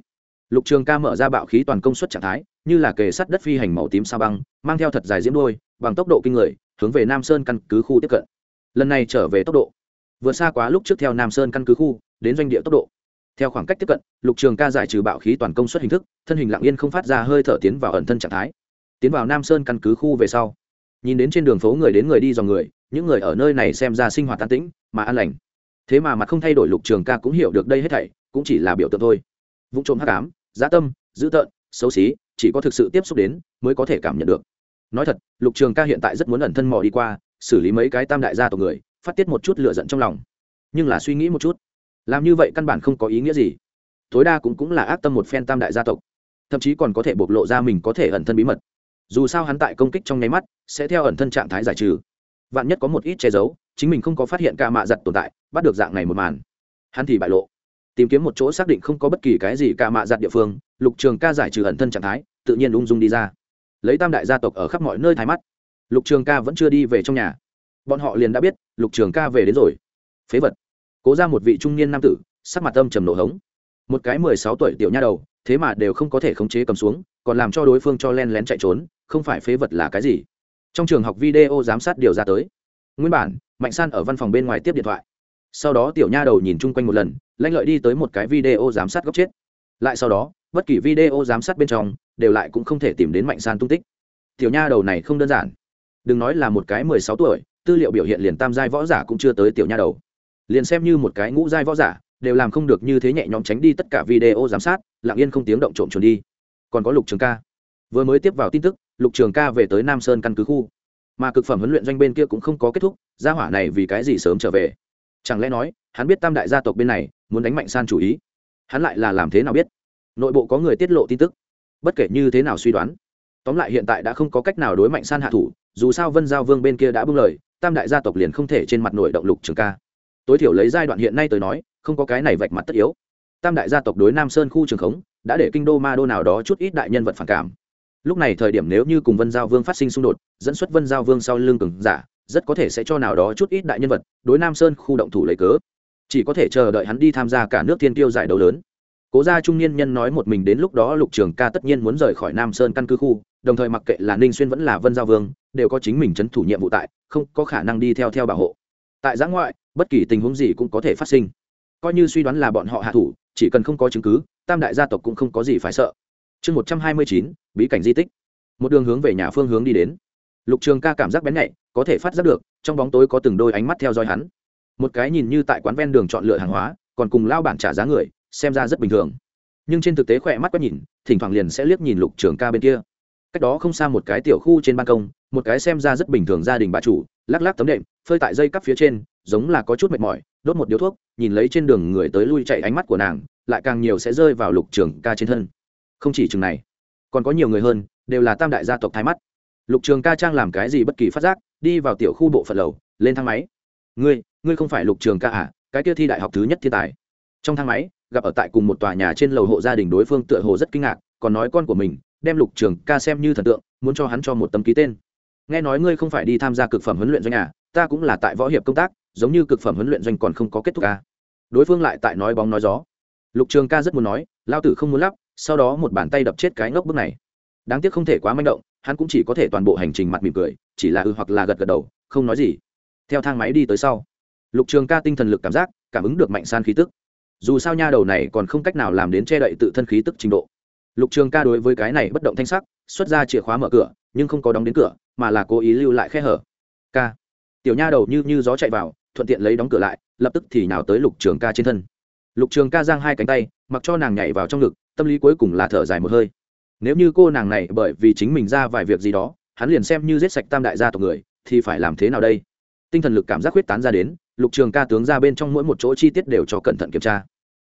Lục trường ca mở ra bạo khí toàn công suất trạng thái, như là kề sắt đất phi hành màu tím sa băng, mang theo thật dài diễm đôi, bằng tốc độ kinh người, hướng về nam sơn căn cứ khu tiếp cận. Lần này trở về tốc độ. Vượt xa quá lúc trước theo nam sơn căn cứ khu, đến doanh địa tốc độ theo khoảng cách tiếp cận, lục trường ca giải trừ bạo khí toàn công suất hình thức, thân hình lặng yên không phát ra hơi thở tiến vào ẩn thân trạng thái. Tiến vào nam sơn căn cứ khu về sau, nhìn đến trên đường phố người đến người đi dòng người, những người ở nơi này xem ra sinh hoạt tán tĩnh, mà an lành. Thế mà mặt không thay đổi lục trường ca cũng hiểu được đây hết thảy, cũng chỉ là biểu tượng thôi. Vũng trộm hắc ám giá tâm, dữ tợn, xấu xí, chỉ có thực sự tiếp xúc đến mới có thể cảm nhận được. Nói thật, lục trường ca hiện tại rất muốn ẩn thân mò đi qua, xử lý mấy cái tam đại gia tộc người, phát tiết một chút lựa giận trong lòng. Nhưng là suy nghĩ một chút làm như vậy căn bản không có ý nghĩa gì. Tối đa cũng cũng là ác tâm một phen tam đại gia tộc. Thậm chí còn có thể bộc lộ ra mình có thể ẩn thân bí mật. Dù sao hắn tại công kích trong nháy mắt, sẽ theo ẩn thân trạng thái giải trừ. Vạn nhất có một ít che giấu, chính mình không có phát hiện ca mạ giặt tồn tại, bắt được dạng này một màn. Hắn thì bại lộ. Tìm kiếm một chỗ xác định không có bất kỳ cái gì ca mạ giặt địa phương, lục trường ca giải trừ ẩn thân trạng thái, tự nhiên ung dung đi ra. Lấy tam đại gia tộc ở khắp mọi nơi thái mắt. Lục trường ca vẫn chưa đi về trong nhà. Bọn họ liền đã biết, lục trường ca về đến rồi. Phế vật cố ra một vị trung niên nam tử, sắc mặt âm trầm nổ hống. Một cái mười sáu tuổi tiểu nha đầu, thế mà đều không có thể khống chế cầm xuống, còn làm cho đối phương cho len lén chạy trốn, không phải phế vật là cái gì? Trong trường học video giám sát điều ra tới. Nguyên bản, mạnh san ở văn phòng bên ngoài tiếp điện thoại. Sau đó tiểu nha đầu nhìn chung quanh một lần, lanh lợi đi tới một cái video giám sát góc chết. Lại sau đó, bất kỳ video giám sát bên trong, đều lại cũng không thể tìm đến mạnh san tung tích. Tiểu nha đầu này không đơn giản. Đừng nói là một cái mười sáu tuổi, tư liệu biểu hiện liền tam giai võ giả cũng chưa tới tiểu nha đầu liền xem như một cái ngũ giai võ giả, đều làm không được như thế nhẹ nhõm tránh đi tất cả video giám sát, lặng yên không tiếng động trộm trốn đi. Còn có lục trường ca. Vừa mới tiếp vào tin tức, lục trường ca về tới nam sơn căn cứ khu. Mà cực phẩm huấn luyện doanh bên kia cũng không có kết thúc, gia hỏa này vì cái gì sớm trở về? Chẳng lẽ nói, hắn biết tam đại gia tộc bên này muốn đánh mạnh san chủ ý? Hắn lại là làm thế nào biết? Nội bộ có người tiết lộ tin tức. Bất kể như thế nào suy đoán, tóm lại hiện tại đã không có cách nào đối mạnh san hạ thủ, dù sao vân giao vương bên kia đã bưng lời, tam đại gia tộc liền không thể trên mặt nổi động lục trường ca tối thiểu lấy giai đoạn hiện nay tới nói, không có cái này vạch mặt tất yếu. Tam đại gia tộc đối nam sơn khu trường khống, đã để kinh đô ma đô nào đó chút ít đại nhân vật phản cảm. Lúc này thời điểm nếu như cùng vân giao vương phát sinh xung đột, dẫn xuất vân giao vương sau lưng cường giả, rất có thể sẽ cho nào đó chút ít đại nhân vật đối nam sơn khu động thủ lấy cớ. Chỉ có thể chờ đợi hắn đi tham gia cả nước thiên tiêu giải đấu lớn. Cố gia trung niên nhân nói một mình đến lúc đó lục trường ca tất nhiên muốn rời khỏi nam sơn căn cứ khu, đồng thời mặc kệ là ninh xuyên vẫn là vân giao vương, đều có chính mình c h ấ n thủ nhiệm vụ tại, không có khả năng đi theo theo bảo hộ tại giã ngoại, bất kỳ tình huống gì cũng có thể phát sinh. Coi như suy đoán là bọn họ hạ thủ, chỉ cần không có chứng cứ, tam đại gia tộc cũng không có gì phải sợ. Chương một trăm hai mươi chín, bí cảnh di tích. Một đường hướng về nhà phương hướng đi đến. Lục trường ca cảm giác bén nhạy, có thể phát giác được, trong bóng tối có từng đôi ánh mắt theo dõi hắn. Một cái nhìn như tại quán ven đường chọn lựa hàng hóa, còn cùng lao bản trả giá người, xem ra rất bình thường. Nhưng trên thực tế khỏe mắt quét nhìn, thỉnh thoảng liền sẽ liếc nhìn lục trường ca bên kia. Cách đó không xa một cái tiểu khu trên ban công, một cái xem ra rất bình thường gia đình bà chủ, lắc lắc tấm đệm phơi tại dây cắp phía trên, giống là có chút mệt mỏi, đốt một điếu thuốc, nhìn lấy trên đường người tới lui chạy ánh mắt của nàng, lại càng nhiều sẽ rơi vào lục trường ca trên thân. Không chỉ chừng này, còn có nhiều người hơn, đều là tam đại gia tộc thái mắt. Lục trường ca trang làm cái gì bất kỳ phát giác, đi vào tiểu khu bộ phận lầu, lên thang máy. Ngươi ngươi không phải lục trường ca à cái kia thi đại học thứ nhất thiên tài. Trong thang máy, gặp ở tại cùng một tòa nhà trên lầu hộ gia đình đối phương tựa hồ rất kinh ngạc, còn nói con của mình, đem lục trường ca xem như thần tượng, muốn cho hắn cho một tấm ký tên. Nghe nói ngươi không phải đi tham gia cực phẩm huấn luyện doanh à ta cũng là tại võ hiệp công tác, giống như cực phẩm huấn luyện doanh còn không có kết thúc ca. Đối phương lại tại nói bóng nói gió. Lục trường ca rất muốn nói, lao tử không muốn lắp, sau đó một bàn tay đập chết cái ngốc bước này. Đáng tiếc không thể quá manh động, hắn cũng chỉ có thể toàn bộ hành trình mặt mỉm cười, chỉ là ư hoặc là gật gật đầu, không nói gì. Theo thang máy đi tới sau, lục trường ca tinh thần lực cảm giác, cảm ứng được mạnh san khí tức. Dù sao nha đầu này còn không cách nào làm đến che đậy tự thân khí tức trình độ. Lục trường ca đối với cái này bất động thanh sắc, xuất ra chìa khóa mở cửa, nhưng không có đóng đến cửa, mà là cố ý lưu lại khe hở. Ca tiểu nha đầu như như gió chạy vào, thuận tiện lấy đóng cửa lại, lập tức thì nào tới lục trường ca trên thân. Lục trường ca giang hai cánh tay, mặc cho nàng nhảy vào trong ngực, tâm lý cuối cùng là thở dài một hơi. Nếu như cô nàng này bởi vì chính mình ra vài việc gì đó, hắn liền xem như giết sạch tam đại gia tộc người, thì phải làm thế nào đây? Tinh thần lực cảm giác huyết tán ra đến, lục trường ca tướng ra bên trong mỗi một chỗ chi tiết đều cho cẩn thận kiểm tra.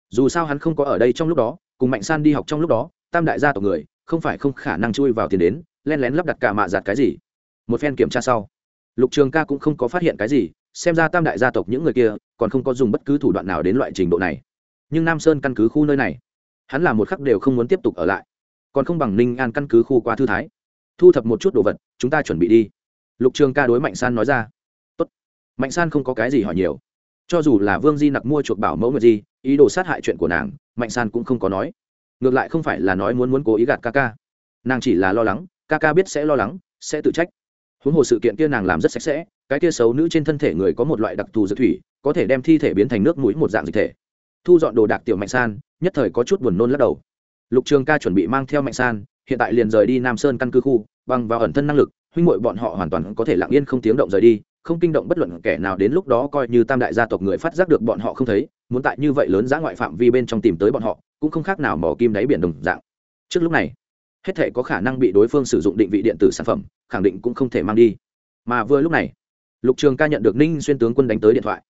Dù sao hắn không có ở đây trong lúc đó, cùng mạnh san đi học trong lúc đó, tam đại gia tộc người, không phải không khả năng chui vào tiền đến len lén lắp đặt cả mạ giặt cái gì. Một phen kiểm tra sau lục trường ca cũng không có phát hiện cái gì, xem ra tam đại gia tộc những người kia còn không có dùng bất cứ thủ đoạn nào đến loại trình độ này. Nhưng nam sơn căn cứ khu nơi này, hắn là một khắc đều không muốn tiếp tục ở lại. Còn không bằng ninh an căn cứ khu qua thư thái. Thu thập một chút đồ vật, chúng ta chuẩn bị đi. Lục trường ca đối mạnh san nói ra. Tốt. mạnh san không có cái gì hỏi nhiều. Cho dù là vương di nặc mua chuộc bảo mẫu nguyệt di, ý đồ sát hại chuyện của nàng, mạnh san cũng không có nói. Ngược lại không phải là nói muốn muốn cố ý gạt ca ca. Nàng chỉ là lo lắng, ca ca biết sẽ lo lắng, sẽ tự trách huống hồ sự kiện kia nàng làm rất sạch sẽ, cái kia xấu nữ trên thân thể người có một loại đặc thù dược thủy, có thể đem thi thể biến thành nước mũi một dạng dịch thể. Thu dọn đồ đạc tiểu mạnh san, nhất thời có chút buồn nôn lắc đầu. Lục trường ca chuẩn bị mang theo mạnh san, hiện tại liền rời đi nam sơn căn cứ khu, bằng vào ẩn thân năng lực, huynh muội bọn họ hoàn toàn có thể lặng yên không tiếng động rời đi, không kinh động bất luận kẻ nào đến lúc đó coi như tam đại gia tộc người phát giác được bọn họ không thấy, muốn tại như vậy lớn giã ngoại phạm vi bên trong tìm tới bọn họ, cũng không khác nào mỏ kim đáy biển đồng dạng. Trước lúc này hết thể có khả năng bị đối phương sử dụng định vị điện tử sản phẩm, khẳng định cũng không thể mang đi. Mà vừa lúc này, lục trường ca nhận được ninh xuyên tướng quân đánh tới điện thoại.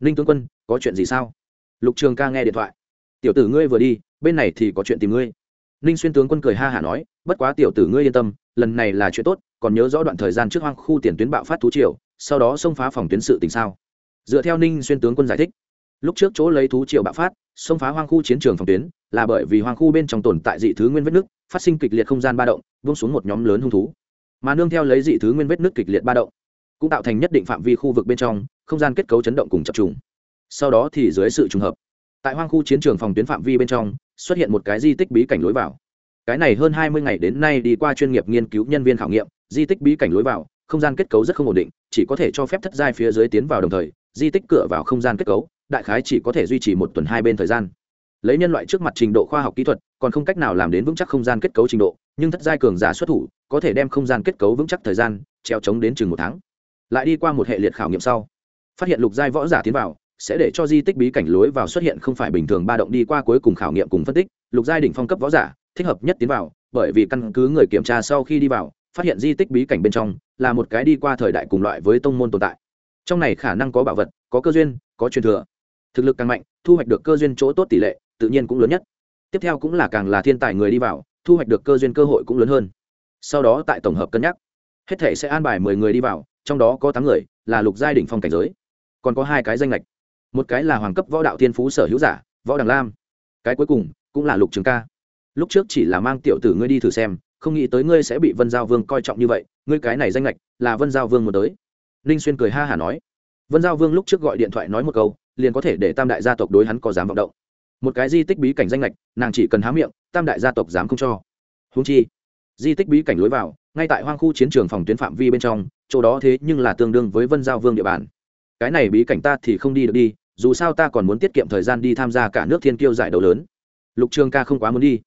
Ninh tướng quân, có chuyện gì sao? Lục trường ca nghe điện thoại. Tiểu tử ngươi vừa đi, bên này thì có chuyện tìm ngươi. Ninh xuyên tướng quân cười ha hả nói, bất quá tiểu tử ngươi yên tâm, lần này là chuyện tốt, còn nhớ rõ đoạn thời gian trước hoang khu tiền tuyến bạo phát thú triều, sau đó xông phá phòng tuyến sự tình sao? Dựa theo ninh xuyên tướng quân giải thích, lúc trước chỗ lấy thú triều bạo phát, xông phá hoang khu chiến trường phòng tuyến là bởi vì hoang khu bên trong tồn tại dị thứ nguyên vết nước, phát sinh kịch liệt không gian ba động vung xuống một nhóm lớn hung thú. Mà nương theo lấy dị thứ nguyên vết nước kịch liệt ba động, cũng tạo thành nhất định phạm vi khu vực bên trong, không gian kết cấu chấn động cùng chập trùng. Sau đó thì dưới sự trùng hợp, tại hoang khu chiến trường phòng tuyến phạm vi bên trong, xuất hiện một cái di tích bí cảnh lối vào. Cái này hơn hai mươi ngày đến nay đi qua chuyên nghiệp nghiên cứu nhân viên khảo nghiệm, di tích bí cảnh lối vào, không gian kết cấu rất không ổn định, chỉ có thể cho phép thất giai phía dưới tiến vào đồng thời, di tích cửa vào không gian kết cấu, đại khái chỉ có thể duy trì một tuần hai bên thời gian lấy nhân loại trước mặt trình độ khoa học kỹ thuật, còn không cách nào làm đến vững chắc không gian kết cấu trình độ, nhưng thất giai cường giả xuất thủ, có thể đem không gian kết cấu vững chắc thời gian, treo chống đến chừng một tháng. Lại đi qua một hệ liệt khảo nghiệm sau, phát hiện lục giai võ giả tiến vào, sẽ để cho di tích bí cảnh lối vào xuất hiện không phải bình thường ba động đi qua cuối cùng khảo nghiệm cùng phân tích. Lục giai đỉnh phong cấp võ giả, thích hợp nhất tiến vào, bởi vì căn cứ người kiểm tra sau khi đi vào, phát hiện di tích bí cảnh bên trong là một cái đi qua thời đại cùng loại với tông môn tồn tại. Trong này khả năng có bảo vật, có cơ duyên, có truyền thừa. Thực lực càng mạnh, thu hoạch được cơ duyên chỗ tốt tỷ lệ tự nhiên cũng lớn nhất. Tiếp theo cũng là càng là thiên tài người đi vào, thu hoạch được cơ duyên cơ hội cũng lớn hơn. Sau đó tại tổng hợp cân nhắc, hết thể sẽ an bài mười người đi vào, trong đó có tám người là lục giai đỉnh phong cảnh giới. Còn có hai cái danh lệch một cái là hoàng cấp võ đạo thiên phú sở hữu giả, võ đằng lam. Cái cuối cùng cũng là lục trường ca. Lúc trước chỉ là mang tiểu tử ngươi đi thử xem, không nghĩ tới ngươi sẽ bị vân giao vương coi trọng như vậy, ngươi cái này danh lệch là vân giao vương muốn tới. Ninh xuyên cười ha hả nói. Vân giao vương lúc trước gọi điện thoại nói một câu, liền có thể để tam đại gia tộc đối hắn có dám vọng động một cái di tích bí cảnh danh lệch nàng chỉ cần há miệng, tam đại gia tộc dám không cho. Húng chi, di tích bí cảnh lối vào, ngay tại hoang khu chiến trường phòng tuyến phạm vi bên trong, chỗ đó thế nhưng là tương đương với vân giao vương địa bàn. Cái này bí cảnh ta thì không đi được đi, dù sao ta còn muốn tiết kiệm thời gian đi tham gia cả nước thiên kiêu giải đấu lớn. Lục trường ca không quá muốn đi.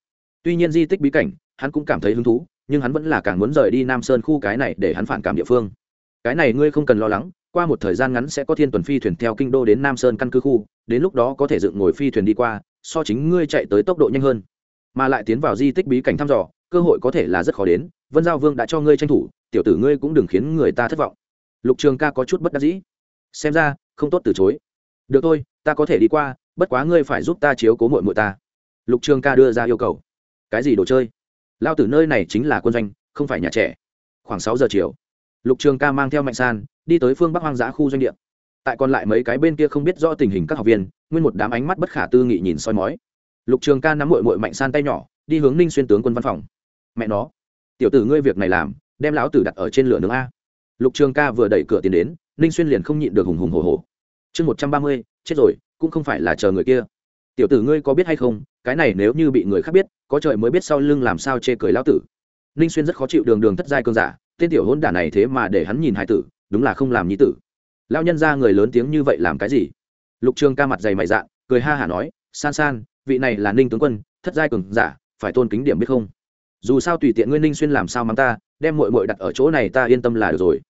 Tuy nhiên di tích bí cảnh, hắn cũng cảm thấy hứng thú, nhưng hắn vẫn là càng muốn rời đi nam sơn khu cái này để hắn phản cảm địa phương. Cái này ngươi không cần lo lắng, qua một thời gian ngắn sẽ có thiên tuần phi thuyền theo kinh đô đến nam sơn căn cứ khu, đến lúc đó có thể dựng ngồi phi thuyền đi qua so chính ngươi chạy tới tốc độ nhanh hơn. Mà lại tiến vào di tích bí cảnh thăm dò, cơ hội có thể là rất khó đến, vân giao vương đã cho ngươi tranh thủ, tiểu tử ngươi cũng đừng khiến người ta thất vọng. Lục trường ca có chút bất đắc dĩ. Xem ra, không tốt từ chối. Được thôi, ta có thể đi qua, bất quá ngươi phải giúp ta chiếu cố mội mội ta. Lục trường ca đưa ra yêu cầu. Cái gì đồ chơi? Lao tử nơi này chính là quân doanh, không phải nhà trẻ. Khoảng sáu giờ chiều, lục trường ca mang theo mạnh san, đi tới phương bắc hoang dã khu doanh địa tại còn lại mấy cái bên kia không biết rõ tình hình các học viên, nguyên một đám ánh mắt bất khả tư nghị nhìn soi mói. Lục trường ca nắm mội mội mạnh san tay nhỏ, đi hướng ninh xuyên tướng quân văn phòng. Mẹ nó, tiểu tử ngươi việc này làm, đem lão tử đặt ở trên lửa nướng a. Lục trường ca vừa đẩy cửa tiến đến, ninh xuyên liền không nhịn được hùng hùng hồ hồ chương một trăm ba mươi, chết rồi, cũng không phải là chờ người kia. Tiểu tử ngươi có biết hay không, cái này nếu như bị người khác biết, có trời mới biết sau lưng làm sao chê cười lão tử. Ninh xuyên rất khó chịu đường đường thất giai cơn giả, tên tiểu hôn đản này thế mà để hắn nhìn hai tử, đúng là không làm nhi tử lão nhân ra người lớn tiếng như vậy làm cái gì? Lục trường ca mặt dày mày dạ cười ha hả nói, san san, vị này là ninh tướng quân, thất giai cường giả, phải tôn kính điểm biết không? Dù sao tùy tiện nguyên ninh xuyên làm sao mắng ta, đem mội mội đặt ở chỗ này ta yên tâm là được rồi.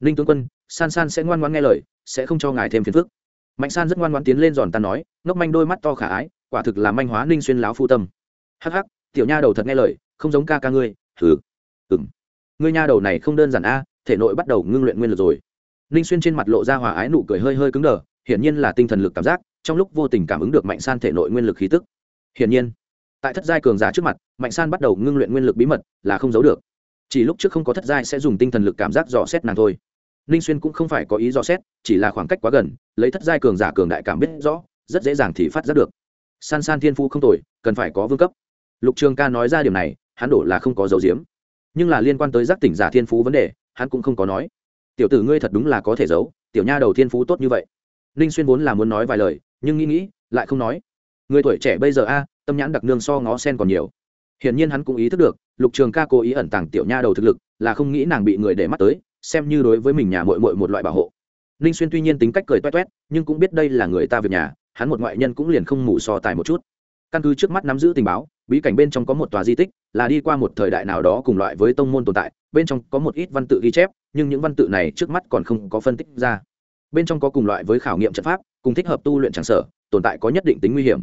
Ninh tướng quân, san san sẽ ngoan ngoan nghe lời, sẽ không cho ngài thêm phiền phức. Mạnh san rất ngoan ngoan tiến lên giòn ta nói, ngốc manh đôi mắt to khả ái, quả thực là manh hóa ninh xuyên láo phu tâm. Hắc hắc, tiểu nha đầu thật nghe lời, không giống ca ca ngươi. Thử ừng ngươi nha đầu này không đơn giản a, thể nội bắt đầu ngưng luyện nguyên lực rồi ninh xuyên trên mặt lộ ra hòa ái nụ cười hơi hơi cứng đờ, hiển nhiên là tinh thần lực cảm giác, trong lúc vô tình cảm ứng được mạnh san thể nội nguyên lực khí tức. Hiển nhiên, tại thất giai cường giả trước mặt, mạnh san bắt đầu ngưng luyện nguyên lực bí mật là không giấu được. Chỉ lúc trước không có thất giai sẽ dùng tinh thần lực cảm giác dò xét nàng thôi. Ninh xuyên cũng không phải có ý dò xét, chỉ là khoảng cách quá gần, lấy thất giai cường giả cường đại cảm biết rõ, rất dễ dàng thì phát giác được. San san thiên phu không tồi, cần phải có vương cấp. Lục trường ca nói ra điều này, hắn đổ là không có dấu diếm. Nhưng là liên quan tới giác tỉnh giả thiên phú vấn đề, hắn cũng không có nói tiểu tử ngươi thật đúng là có thể giấu, tiểu nha đầu thiên phú tốt như vậy. Ninh xuyên vốn là muốn nói vài lời, nhưng nghĩ nghĩ, lại không nói. Người tuổi trẻ bây giờ a, tâm nhãn đặc nương so ngó sen còn nhiều. Hiển nhiên hắn cũng ý thức được, lục trường ca cố ý ẩn tàng tiểu nha đầu thực lực, là không nghĩ nàng bị người để mắt tới, xem như đối với mình nhà mội mội một loại bảo hộ. Ninh xuyên tuy nhiên tính cách cười toét toét, nhưng cũng biết đây là người ta việc nhà, hắn một ngoại nhân cũng liền không mủ so tài một chút. Căn cứ trước mắt nắm giữ tình báo bí cảnh bên trong có một tòa di tích, là đi qua một thời đại nào đó cùng loại với tông môn tồn tại, bên trong có một ít văn tự ghi chép, nhưng những văn tự này trước mắt còn không có phân tích ra. Bên trong có cùng loại với khảo nghiệm trận pháp, cùng thích hợp tu luyện tràng sở, tồn tại có nhất định tính nguy hiểm.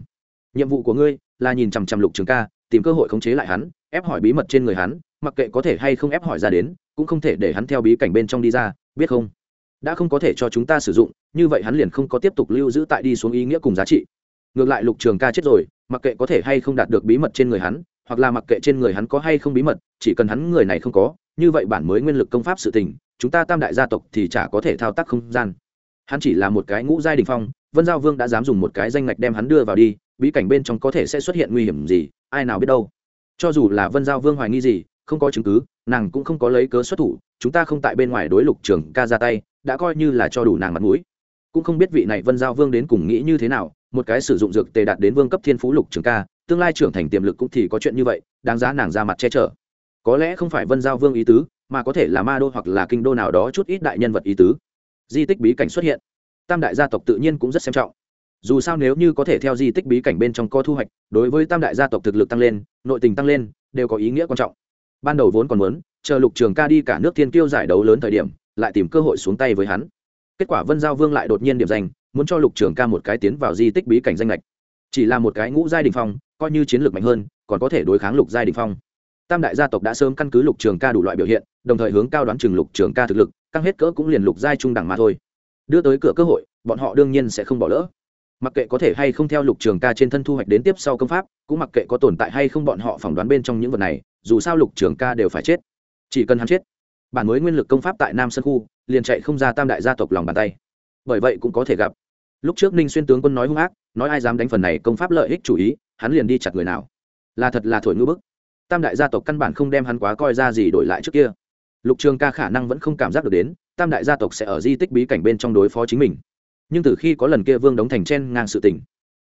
Nhiệm vụ của ngươi là nhìn chằm chằm lục trường ca, tìm cơ hội khống chế lại hắn, ép hỏi bí mật trên người hắn, mặc kệ có thể hay không ép hỏi ra đến, cũng không thể để hắn theo bí cảnh bên trong đi ra, biết không? Đã không có thể cho chúng ta sử dụng, như vậy hắn liền không có tiếp tục lưu giữ tại đi xuống ý nghĩa cùng giá trị ngược lại lục trường ca chết rồi, mặc kệ có thể hay không đạt được bí mật trên người hắn, hoặc là mặc kệ trên người hắn có hay không bí mật, chỉ cần hắn người này không có, như vậy bản mới nguyên lực công pháp sự tình, chúng ta tam đại gia tộc thì chả có thể thao tác không gian. Hắn chỉ là một cái ngũ giai đình phong, vân giao vương đã dám dùng một cái danh ngạch đem hắn đưa vào đi, bí cảnh bên trong có thể sẽ xuất hiện nguy hiểm gì, ai nào biết đâu. Cho dù là vân giao vương hoài nghi gì, không có chứng cứ, nàng cũng không có lấy cớ xuất thủ, chúng ta không tại bên ngoài đối lục trường ca ra tay, đã coi như là cho đủ nàng mặt mũi cũng không biết vị này vân giao vương đến cùng nghĩ như thế nào, một cái sử dụng dược tề đạt đến vương cấp thiên phú lục trường ca, tương lai trưởng thành tiềm lực cũng thì có chuyện như vậy, đáng giá nàng ra mặt che chở. Có lẽ không phải vân giao vương ý tứ, mà có thể là ma đô hoặc là kinh đô nào đó chút ít đại nhân vật ý tứ. Di tích bí cảnh xuất hiện. Tam đại gia tộc tự nhiên cũng rất xem trọng. Dù sao nếu như có thể theo di tích bí cảnh bên trong có thu hoạch, đối với tam đại gia tộc thực lực tăng lên, nội tình tăng lên, đều có ý nghĩa quan trọng. Ban đầu vốn còn muốn, chờ lục trường ca đi cả nước thiên kiêu giải đấu lớn thời điểm, lại tìm cơ hội xuống tay với hắn kết quả vân giao vương lại đột nhiên điểm danh muốn cho lục trường ca một cái tiến vào di tích bí cảnh danh lệch chỉ là một cái ngũ giai đình phong coi như chiến lược mạnh hơn còn có thể đối kháng lục giai đình phong tam đại gia tộc đã sớm căn cứ lục trường ca đủ loại biểu hiện đồng thời hướng cao đoán chừng lục trường ca thực lực căng hết cỡ cũng liền lục giai trung đẳng mà thôi đưa tới cửa cơ hội bọn họ đương nhiên sẽ không bỏ lỡ mặc kệ có thể hay không theo lục trường ca trên thân thu hoạch đến tiếp sau công pháp cũng mặc kệ có tồn tại hay không bọn họ phỏng đoán bên trong những vật này dù sao lục trường ca đều phải chết chỉ cần hắn chết bản mới nguyên lực công pháp tại nam sơn khu liền chạy không ra tam đại gia tộc lòng bàn tay. Bởi vậy cũng có thể gặp. Lúc trước ninh xuyên tướng quân nói hung ác, nói ai dám đánh phần này công pháp lợi ích chủ ý, hắn liền đi chặt người nào. Là thật là thổi ngữ bức. Tam đại gia tộc căn bản không đem hắn quá coi ra gì đổi lại trước kia. Lục trường ca khả năng vẫn không cảm giác được đến, tam đại gia tộc sẽ ở di tích bí cảnh bên trong đối phó chính mình. Nhưng từ khi có lần kia vương đóng thành chen ngang sự tình,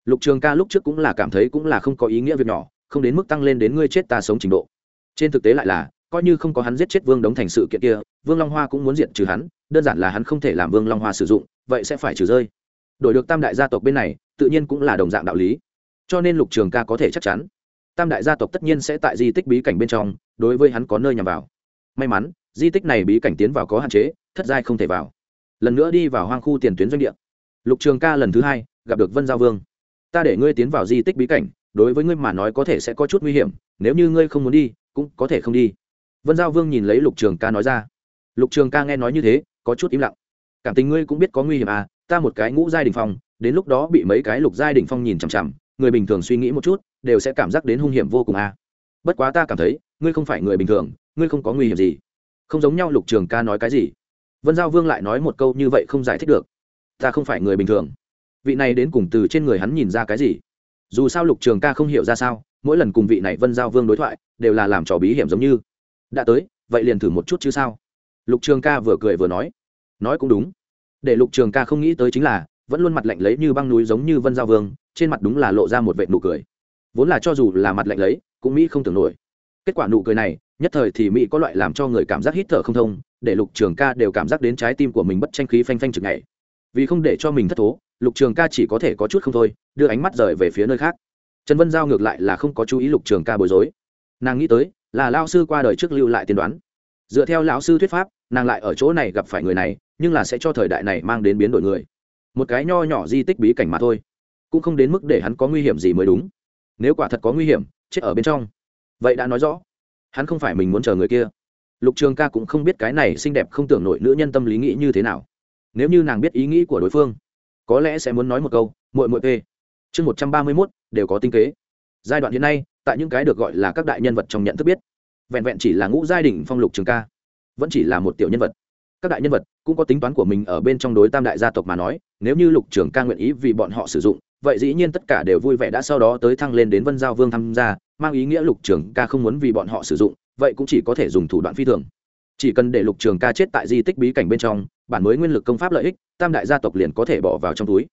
lục trường ca lúc trước cũng là cảm thấy cũng là không có ý nghĩa việc nhỏ, không đến mức tăng lên đến ngươi chết ta sống trình độ. Trên thực tế lại là, coi như không có hắn giết chết vương đóng thành sự kiện kia vương long hoa cũng muốn diện trừ hắn, đơn giản là hắn không thể làm vương long hoa sử dụng, vậy sẽ phải trừ rơi. Đổi được tam đại gia tộc bên này, tự nhiên cũng là đồng dạng đạo lý. Cho nên lục trường ca có thể chắc chắn, tam đại gia tộc tất nhiên sẽ tại di tích bí cảnh bên trong, đối với hắn có nơi nhằm vào. May mắn, di tích này bí cảnh tiến vào có hạn chế, thất giai không thể vào. Lần nữa đi vào hoang khu tiền tuyến doanh địa. Lục trường ca lần thứ hai, gặp được vân giao vương. Ta để ngươi tiến vào di tích bí cảnh, đối với ngươi mà nói có thể sẽ có chút nguy hiểm, nếu như ngươi không muốn đi, cũng có thể không đi. Vân giao vương nhìn lấy lục trường ca nói ra lục trường ca nghe nói như thế, có chút im lặng. Cảm tình ngươi cũng biết có nguy hiểm à ta một cái ngũ giai đình phong, đến lúc đó bị mấy cái lục giai đình phong nhìn chằm chằm, người bình thường suy nghĩ một chút, đều sẽ cảm giác đến hung hiểm vô cùng à. Bất quá ta cảm thấy, ngươi không phải người bình thường, ngươi không có nguy hiểm gì. Không giống nhau lục trường ca nói cái gì. Vân giao vương lại nói một câu như vậy không giải thích được. Ta không phải người bình thường. Vị này đến cùng từ trên người hắn nhìn ra cái gì? Dù sao lục trường ca không hiểu ra sao, mỗi lần cùng vị này vân giao vương đối thoại, đều là làm trò bí hiểm giống như. Đã tới, vậy liền thử một chút chứ sao? Lục trường ca vừa cười vừa nói nói cũng đúng. Để lục trường ca không nghĩ tới chính là, vẫn luôn mặt lạnh lấy như băng núi giống như vân giao vương, trên mặt đúng là lộ ra một vệ nụ cười. Vốn là cho dù là mặt lạnh lấy, cũng mỹ không tưởng nổi. Kết quả nụ cười này, nhất thời thì mỹ có loại làm cho người cảm giác hít thở không thông, để lục trường ca đều cảm giác đến trái tim của mình bất tranh khí phanh phanh chừng ngày vì không để cho mình thất thố, lục trường ca chỉ có thể có chút không thôi, đưa ánh mắt rời về phía nơi khác. Trần vân giao ngược lại là không có chú ý lục trường ca bối rối. Nàng nghĩ tới, là lao sư qua đời trước lưu lại tiên đoán dựa theo lão sư thuyết pháp, nàng lại ở chỗ này gặp phải người này, nhưng là sẽ cho thời đại này mang đến biến đổi người. Một cái nho nhỏ di tích bí cảnh mà thôi. Cũng không đến mức để hắn có nguy hiểm gì mới đúng. Nếu quả thật có nguy hiểm, chết ở bên trong. Vậy đã nói rõ. Hắn không phải mình muốn chờ người kia. Lục trường ca cũng không biết cái này xinh đẹp không tưởng nổi nữ nhân tâm lý nghĩ như thế nào. Nếu như nàng biết ý nghĩ của đối phương, có lẽ sẽ muốn nói một câu, muội muội p chương một trăm ba mươi mốt, đều có tinh kế. Giai đoạn hiện nay, tại những cái được gọi là các đại nhân vật trong nhận thức biết vẹn vẹn chỉ là ngũ giai đình phong lục trường ca, vẫn chỉ là một tiểu nhân vật. Các đại nhân vật cũng có tính toán của mình ở bên trong đối tam đại gia tộc mà nói, nếu như lục trường ca nguyện ý vì bọn họ sử dụng, vậy dĩ nhiên tất cả đều vui vẻ đã sau đó tới thăng lên đến vân giao vương tham gia, mang ý nghĩa lục trường ca không muốn vì bọn họ sử dụng, vậy cũng chỉ có thể dùng thủ đoạn phi thường. Chỉ cần để lục trường ca chết tại di tích bí cảnh bên trong, bản mới nguyên lực công pháp lợi ích, tam đại gia tộc liền có thể bỏ vào trong túi.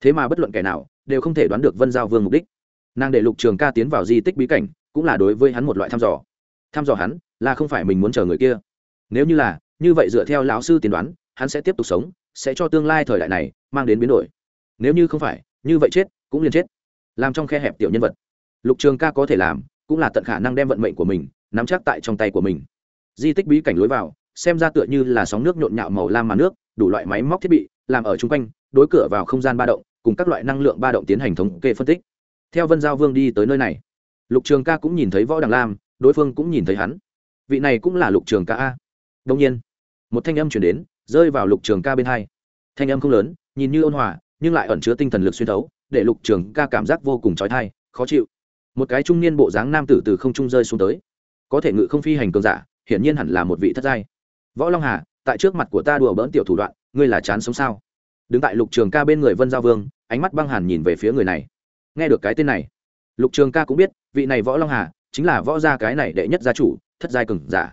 Thế mà bất luận kẻ nào đều không thể đoán được vân giao vương mục đích. Nàng để lục trường ca tiến vào di tích bí cảnh, cũng là đối với hắn một loại thăm dò thăm dò hắn, là không phải mình muốn chờ người kia. Nếu như là, như vậy dựa theo lão sư tiên đoán, hắn sẽ tiếp tục sống, sẽ cho tương lai thời đại này mang đến biến đổi. Nếu như không phải, như vậy chết, cũng liền chết. Làm trong khe hẹp tiểu nhân vật. Lục trường ca có thể làm, cũng là tận khả năng đem vận mệnh của mình nắm chắc tại trong tay của mình. Di tích bí cảnh lối vào, xem ra tựa như là sóng nước nhộn nhạo màu lam mà nước, đủ loại máy móc thiết bị, làm ở chung quanh, đối cửa vào không gian ba động, cùng các loại năng lượng ba động tiến hành thống kê phân tích. Theo vân giao vương đi tới nơi này, lục trường ca cũng nhìn thấy võ đằng lam đối phương cũng nhìn thấy hắn. Vị này cũng là lục trường ca a. Đông nhiên, một thanh âm chuyển đến, rơi vào lục trường ca bên hai. Thanh âm không lớn, nhìn như ôn hòa, nhưng lại ẩn chứa tinh thần lực xuyên thấu, để lục trường ca cảm giác vô cùng trói thai khó chịu. Một cái trung niên bộ dáng nam tử từ không trung rơi xuống tới. Có thể ngự không phi hành cường giả, hiển nhiên hẳn là một vị thất giai. Võ long hà, tại trước mặt của ta đùa bỡn tiểu thủ đoạn, ngươi là chán sống sao? Đứng tại lục trường ca bên người vân giao vương, ánh mắt băng hàn nhìn về phía người này. Nghe được cái tên này, lục trường ca cũng biết, vị này võ long hà chính là võ gia cái này đệ nhất gia chủ, thất giai cường giả.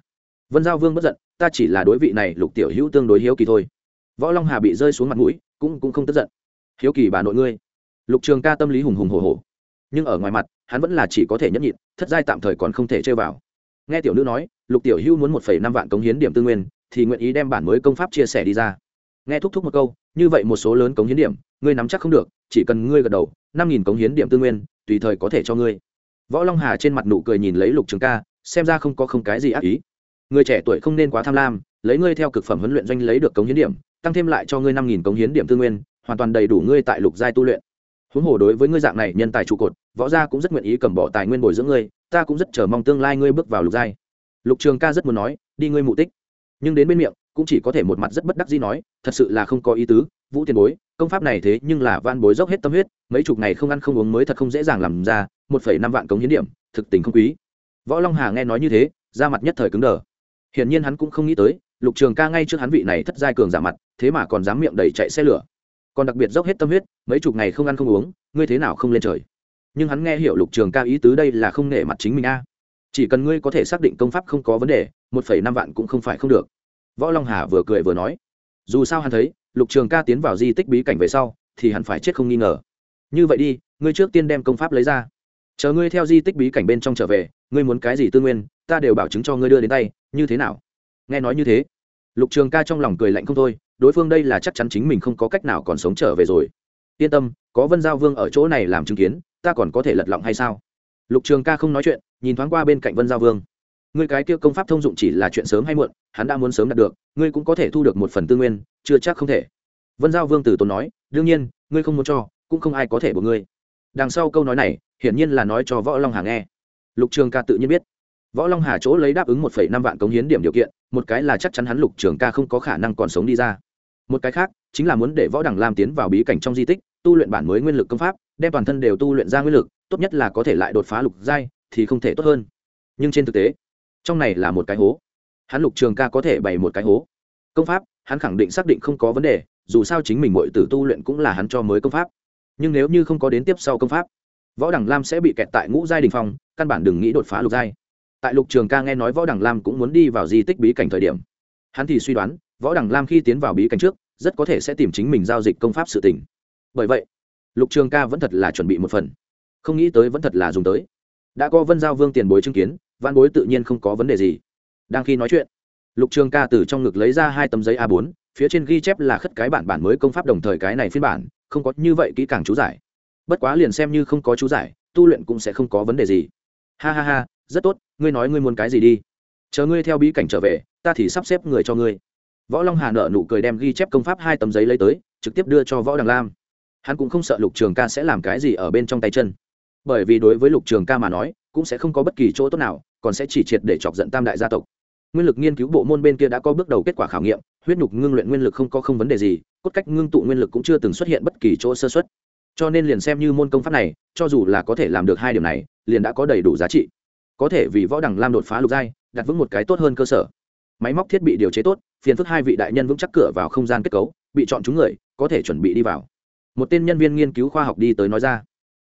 Vân giao vương bất giận, ta chỉ là đối vị này lục tiểu hữu tương đối hiếu kỳ thôi. Võ long hà bị rơi xuống mặt mũi, cũng cũng không tức giận. Hiếu kỳ bà nội ngươi. Lục trường ca tâm lý hùng hùng hồ hồ nhưng ở ngoài mặt, hắn vẫn là chỉ có thể nhẫn nhịn, thất giai tạm thời còn không thể chơi vào. Nghe tiểu nữ nói, lục tiểu hưu muốn một phẩy năm vạn cống hiến điểm tư nguyên, thì nguyện ý đem bản mới công pháp chia sẻ đi ra. Nghe thúc thúc một câu, như vậy một số lớn cống hiến điểm, ngươi nắm chắc không được, chỉ cần ngươi gật đầu, năm nghìn cống hiến điểm tư nguyên, tùy thời có thể cho ngươi võ long hà trên mặt nụ cười nhìn lấy lục trường ca, xem ra không có không cái gì ác ý. Người trẻ tuổi không nên quá tham lam, lấy ngươi theo cực phẩm huấn luyện doanh lấy được cống hiến điểm, tăng thêm lại cho ngươi năm nghìn cống hiến điểm tư nguyên, hoàn toàn đầy đủ ngươi tại lục giai tu luyện. Huống hồ đối với ngươi dạng này nhân tài trụ cột, võ gia cũng rất nguyện ý cầm bỏ tài nguyên bồi dưỡng ngươi, ta cũng rất chờ mong tương lai ngươi bước vào lục giai. Lục trường ca rất muốn nói, đi ngươi mụ tích. Nhưng đến bên miệng, cũng chỉ có thể một mặt rất bất đắc dĩ nói, thật sự là không có ý tứ, vũ tiền bối công pháp này thế nhưng là van bối dốc hết tâm huyết, mấy chục ngày không ăn không uống mới thật không dễ dàng làm ra, một phẩy năm vạn cống hiến điểm, thực tình không quý. Võ long hà nghe nói như thế ra mặt nhất thời cứng đờ. Hiển nhiên hắn cũng không nghĩ tới, lục trường ca ngay trước hắn vị này thất giai cường giả mặt, thế mà còn dám miệng đầy chạy xe lửa. Còn đặc biệt dốc hết tâm huyết, mấy chục ngày không ăn không uống, ngươi thế nào không lên trời? Nhưng hắn nghe hiểu lục trường ca ý tứ đây là không nể mặt chính mình a. Chỉ cần ngươi có thể xác định công pháp không có vấn đề, một phẩy năm vạn cũng không phải không được. Võ long hà vừa cười vừa nói. Dù sao hắn thấy lục trường ca tiến vào di tích bí cảnh về sau, thì hẳn phải chết không nghi ngờ. Như vậy đi, ngươi trước tiên đem công pháp lấy ra. Chờ ngươi theo di tích bí cảnh bên trong trở về, ngươi muốn cái gì tư nguyên, ta đều bảo chứng cho ngươi đưa đến tay, như thế nào? Nghe nói như thế, lục trường ca trong lòng cười lạnh không thôi, đối phương đây là chắc chắn chính mình không có cách nào còn sống trở về rồi. Yên tâm, có vân giao vương ở chỗ này làm chứng kiến, ta còn có thể lật lọng hay sao? Lục trường ca không nói chuyện, nhìn thoáng qua bên cạnh vân giao vương ngươi cái kia công pháp thông dụng chỉ là chuyện sớm hay muộn, hắn đã muốn sớm đạt được, ngươi cũng có thể thu được một phần tư nguyên, chưa chắc không thể. Vân giao vương từ tốn nói, đương nhiên, ngươi không muốn cho, cũng không ai có thể buộc ngươi. Đằng sau câu nói này, hiển nhiên là nói cho võ long hà nghe. Lục trường ca tự nhiên biết. Võ long hà chỗ lấy đáp ứng một phẩy năm vạn cống hiến điểm điều kiện, một cái là chắc chắn hắn lục trường ca không có khả năng còn sống đi ra. Một cái khác, chính là muốn để võ đẳng lam tiến vào bí cảnh trong di tích, tu luyện bản mới nguyên lực công pháp, đem toàn thân đều tu luyện ra nguyên lực, tốt nhất là có thể lại đột phá lục giai, thì không thể tốt hơn. Nhưng trên thực tế trong này là một cái hố. Hắn lục trường ca có thể bày một cái hố. Công pháp, hắn khẳng định xác định không có vấn đề, dù sao chính mình mọi tử tu luyện cũng là hắn cho mới công pháp. Nhưng nếu như không có đến tiếp sau công pháp, võ đẳng lam sẽ bị kẹt tại ngũ giai đình phong, căn bản đừng nghĩ đột phá lục giai. Tại lục trường ca nghe nói võ đẳng lam cũng muốn đi vào di tích bí cảnh thời điểm, hắn thì suy đoán, võ đẳng lam khi tiến vào bí cảnh trước, rất có thể sẽ tìm chính mình giao dịch công pháp sự tỉnh bởi vậy, lục trường ca vẫn thật là chuẩn bị một phần. Không nghĩ tới vẫn thật là dùng tới. Đã có vân giao vương tiền bối chứng kiến văn bối tự nhiên không có vấn đề gì. Đang khi nói chuyện, lục trường ca từ trong ngực lấy ra hai tấm giấy a 4 phía trên ghi chép là khất cái bản bản mới công pháp đồng thời cái này phiên bản, không có như vậy kỹ càng chú giải. Bất quá liền xem như không có chú giải, tu luyện cũng sẽ không có vấn đề gì. Ha ha ha, rất tốt, ngươi nói ngươi muốn cái gì đi? Chờ ngươi theo bí cảnh trở về, ta thì sắp xếp người cho ngươi. Võ long hà nợ nụ cười đem ghi chép công pháp hai tấm giấy lấy tới, trực tiếp đưa cho võ đằng lam. Hắn cũng không sợ lục trường ca sẽ làm cái gì ở bên trong tay chân. Bởi vì đối với lục trường ca mà nói cũng sẽ không có bất kỳ chỗ tốt nào, còn sẽ chỉ triệt để chọc giận tam đại gia tộc. Nguyên lực nghiên cứu bộ môn bên kia đã có bước đầu kết quả khảo nghiệm, huyết nhục ngưng luyện nguyên lực không có không vấn đề gì, cốt cách ngưng tụ nguyên lực cũng chưa từng xuất hiện bất kỳ chỗ sơ xuất cho nên liền xem như môn công pháp này, cho dù là có thể làm được hai điểm này, liền đã có đầy đủ giá trị. Có thể vì võ đẳng lam đột phá lục giai, đặt vững một cái tốt hơn cơ sở. Máy móc thiết bị điều chế tốt, phiền phức hai vị đại nhân vững chắc cửa vào không gian kết cấu, bị chọn chúng người, có thể chuẩn bị đi vào. Một tên nhân viên nghiên cứu khoa học đi tới nói ra.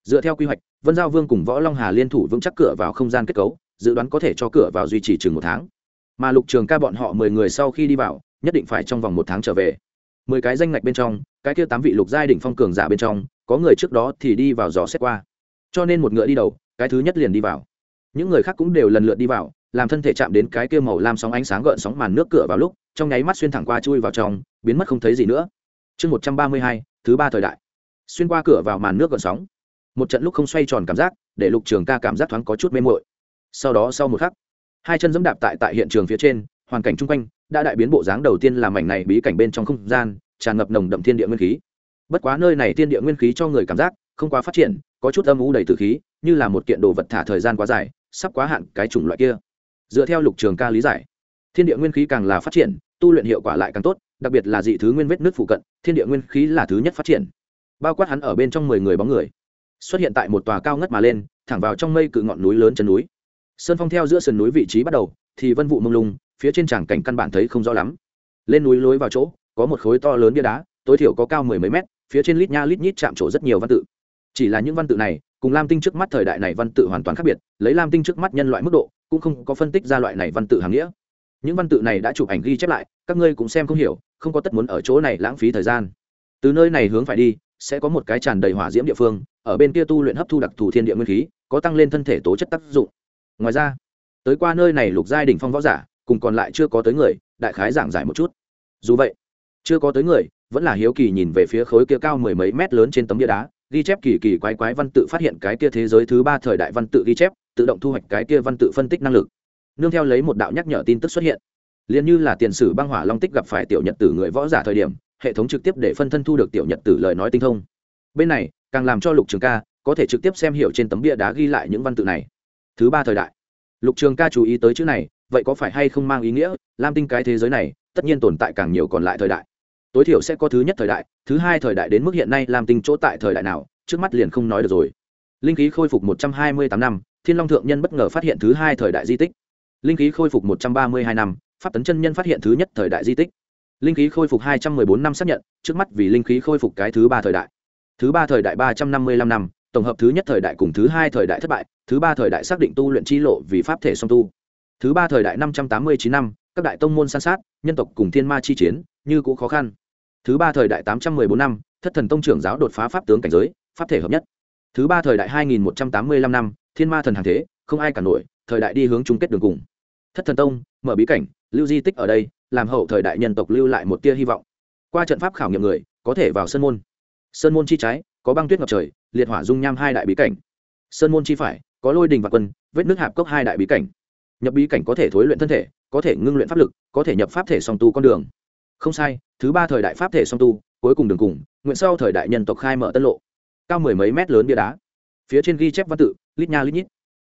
Dựa theo quy hoạch vân giao vương cùng võ long hà liên thủ vững chắc cửa vào không gian kết cấu, dự đoán có thể cho cửa vào duy trì chừng một tháng. Mà lục trường ca bọn họ mười người sau khi đi vào, nhất định phải trong vòng một tháng trở về. Mười cái danh ngạch bên trong, cái kia tám vị lục giai đỉnh phong cường giả bên trong, có người trước đó thì đi vào dò xét qua. Cho nên một ngựa đi đầu, cái thứ nhất liền đi vào. Những người khác cũng đều lần lượt đi vào, làm thân thể chạm đến cái kia màu lam sóng ánh sáng gợn sóng màn nước cửa vào lúc, trong nháy mắt xuyên thẳng qua chui vào trong, biến mất không thấy gì nữa. Chương một trăm ba mươi hai, thứ ba thời đại. Xuyên qua cửa vào màn nước gợn sóng một trận lúc không xoay tròn cảm giác, để lục trường ca cảm giác thoáng có chút mê mội sau đó sau một khắc, hai chân dẫm đạp tại tại hiện trường phía trên, hoàn cảnh chung quanh đã đại biến bộ dáng đầu tiên làm mảnh này bí cảnh bên trong không gian, tràn ngập nồng đậm thiên địa nguyên khí. Bất quá nơi này thiên địa nguyên khí cho người cảm giác không quá phát triển, có chút âm u đầy từ khí, như là một kiện đồ vật thả thời gian quá dài, sắp quá hạn cái chủng loại kia. Dựa theo lục trường ca lý giải, thiên địa nguyên khí càng là phát triển, tu luyện hiệu quả lại càng tốt, đặc biệt là dị thứ nguyên vết nước phụ cận, thiên địa nguyên khí là thứ nhất phát triển. Bao quát hắn ở bên trong mười người bóng người xuất hiện tại một tòa cao ngất mà lên, thẳng vào trong mây cự ngọn núi lớn chân núi. Sơn phong theo giữa sườn núi vị trí bắt đầu, thì vân vụ mông lung, phía trên tràng cảnh căn bản thấy không rõ lắm. Lên núi lối vào chỗ, có một khối to lớn bia đá, tối thiểu có cao mười mấy mét, phía trên lít nha lít nhít chạm trổ rất nhiều văn tự. Chỉ là những văn tự này, cùng lam tinh trước mắt thời đại này văn tự hoàn toàn khác biệt, lấy lam tinh trước mắt nhân loại mức độ, cũng không có phân tích ra loại này văn tự hàng nghĩa. Những văn tự này đã chụp ảnh ghi chép lại, các ngươi cũng xem không hiểu, không có tất muốn ở chỗ này lãng phí thời gian. Từ nơi này hướng phải đi sẽ có một cái tràn đầy hỏa diễm địa phương, ở bên kia tu luyện hấp thu đặc thù thiên địa nguyên khí, có tăng lên thân thể tố chất tác dụng. Ngoài ra, tới qua nơi này lục giai đ ỉ n h phong võ giả, cùng còn lại chưa có tới người, đại khái giảng giải một chút. Dù vậy, chưa có tới người, vẫn là hiếu kỳ nhìn về phía khối kia cao mười mấy mét lớn trên tấm địa đá, ghi chép kỳ kỳ quái quái văn tự phát hiện cái kia thế giới thứ ba thời đại văn tự ghi chép, tự động thu hoạch cái kia văn tự phân tích năng lực. Nương theo lấy một đạo nhắc nhở tin tức xuất hiện. Liền như là tiền sử băng hỏa long tích gặp phải tiểu nhật tử người võ giả thời điểm hệ thống trực tiếp để phân thân thu được tiểu nhật tử lời nói tinh thông. Bên này, càng làm cho lục trường ca có thể trực tiếp xem hiểu trên tấm bia đá ghi lại những văn tự này. Thứ ba thời đại. Lục trường ca chú ý tới chữ này, vậy có phải hay không mang ý nghĩa? Lam tinh cái thế giới này, tất nhiên tồn tại càng nhiều còn lại thời đại. Tối thiểu sẽ có thứ nhất thời đại, thứ hai thời đại đến mức hiện nay lam tinh chỗ tại thời đại nào, trước mắt liền không nói được rồi. Linh khí khôi phục một trăm hai mươi tám năm, thiên long thượng nhân bất ngờ phát hiện thứ hai thời đại di tích. Linh khí khôi phục một trăm ba mươi hai năm, pháp tấn chân nhân phát hiện thứ nhất thời đại di tích linh khí khôi phục hai trăm m ư ơ i bốn năm xác nhận, trước mắt vì linh khí khôi phục cái thứ ba thời đại. Thứ ba thời đại ba trăm năm mươi lăm năm, tổng hợp thứ nhất thời đại cùng thứ hai thời đại thất bại, thứ ba thời đại xác định tu luyện chi lộ vì pháp thể song tu. Thứ ba thời đại năm trăm tám mươi chín năm, các đại tông môn san sát, nhân tộc cùng thiên ma chi chiến, như cũ khó khăn. Thứ ba thời đại tám trăm m ư ơ i bốn năm, thất thần tông trưởng giáo đột phá pháp tướng cảnh giới, pháp thể hợp nhất. Thứ ba thời đại hai nghìn một trăm tám mươi lăm năm, thiên ma thần hàng thế, không ai cả nổi, thời đại đi hướng chung kết đường cùng. Thất thần tông, mở bí cảnh, lưu di tích ở đây làm hậu thời đại nhân tộc lưu lại một tia hy vọng. Qua trận pháp khảo nghiệm người, có thể vào sơn môn. Sơn môn chi trái, có băng tuyết ngập trời, liệt hỏa dung nham hai đại bí cảnh. Sơn môn chi phải, có lôi đình và quân, vết nước hạp cốc hai đại bí cảnh. Nhập bí cảnh có thể thối luyện thân thể, có thể ngưng luyện pháp lực, có thể nhập pháp thể song tu con đường. Không sai, thứ ba thời đại pháp thể song tu, cuối cùng đường cùng, nguyện sau thời đại nhân tộc khai mở tân lộ. Cao mười mấy mét lớn bia đá. Phía trên ghi chép văn tự, lít nha lít nhít.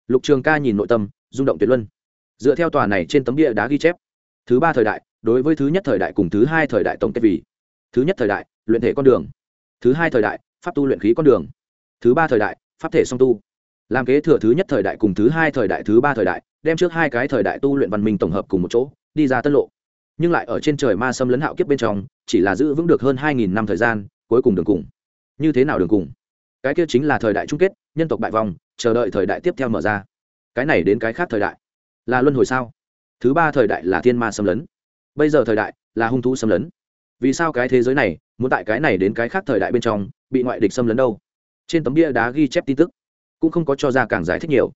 Lục trường ca nhìn nội tâm, rung động tuyệt luân. Dựa theo tòa này trên tấm bia đá ghi chép thứ ba thời đại, đối với thứ nhất thời đại cùng thứ hai thời đại tổng kết vì, thứ nhất thời đại, luyện thể con đường, thứ hai thời đại, pháp tu luyện khí con đường, thứ ba thời đại, pháp thể song tu. Làm kế thừa thứ nhất thời đại cùng thứ hai thời đại, thứ ba thời đại, đem trước hai cái thời đại tu luyện văn minh tổng hợp cùng một chỗ, đi ra tân lộ. Nhưng lại ở trên trời ma xâm lấn hạo kiếp bên trong, chỉ là giữ vững được hơn hai nghìn năm thời gian, cuối cùng đường cùng. Như thế nào đường cùng? Cái kia chính là thời đại chung kết, nhân tộc bại vòng, chờ đợi thời đại tiếp theo mở ra. Cái này đến cái khác thời đại. Là luân hồi sao? Thứ ba thời đại là thiên ma xâm lấn. Bây giờ thời đại là hung thú xâm lấn. Vì sao cái thế giới này muốn tại cái này đến cái khác thời đại bên trong bị ngoại địch xâm lấn đâu? Trên tấm bia đá ghi chép tin tức, cũng không có cho ra càng giải thích nhiều.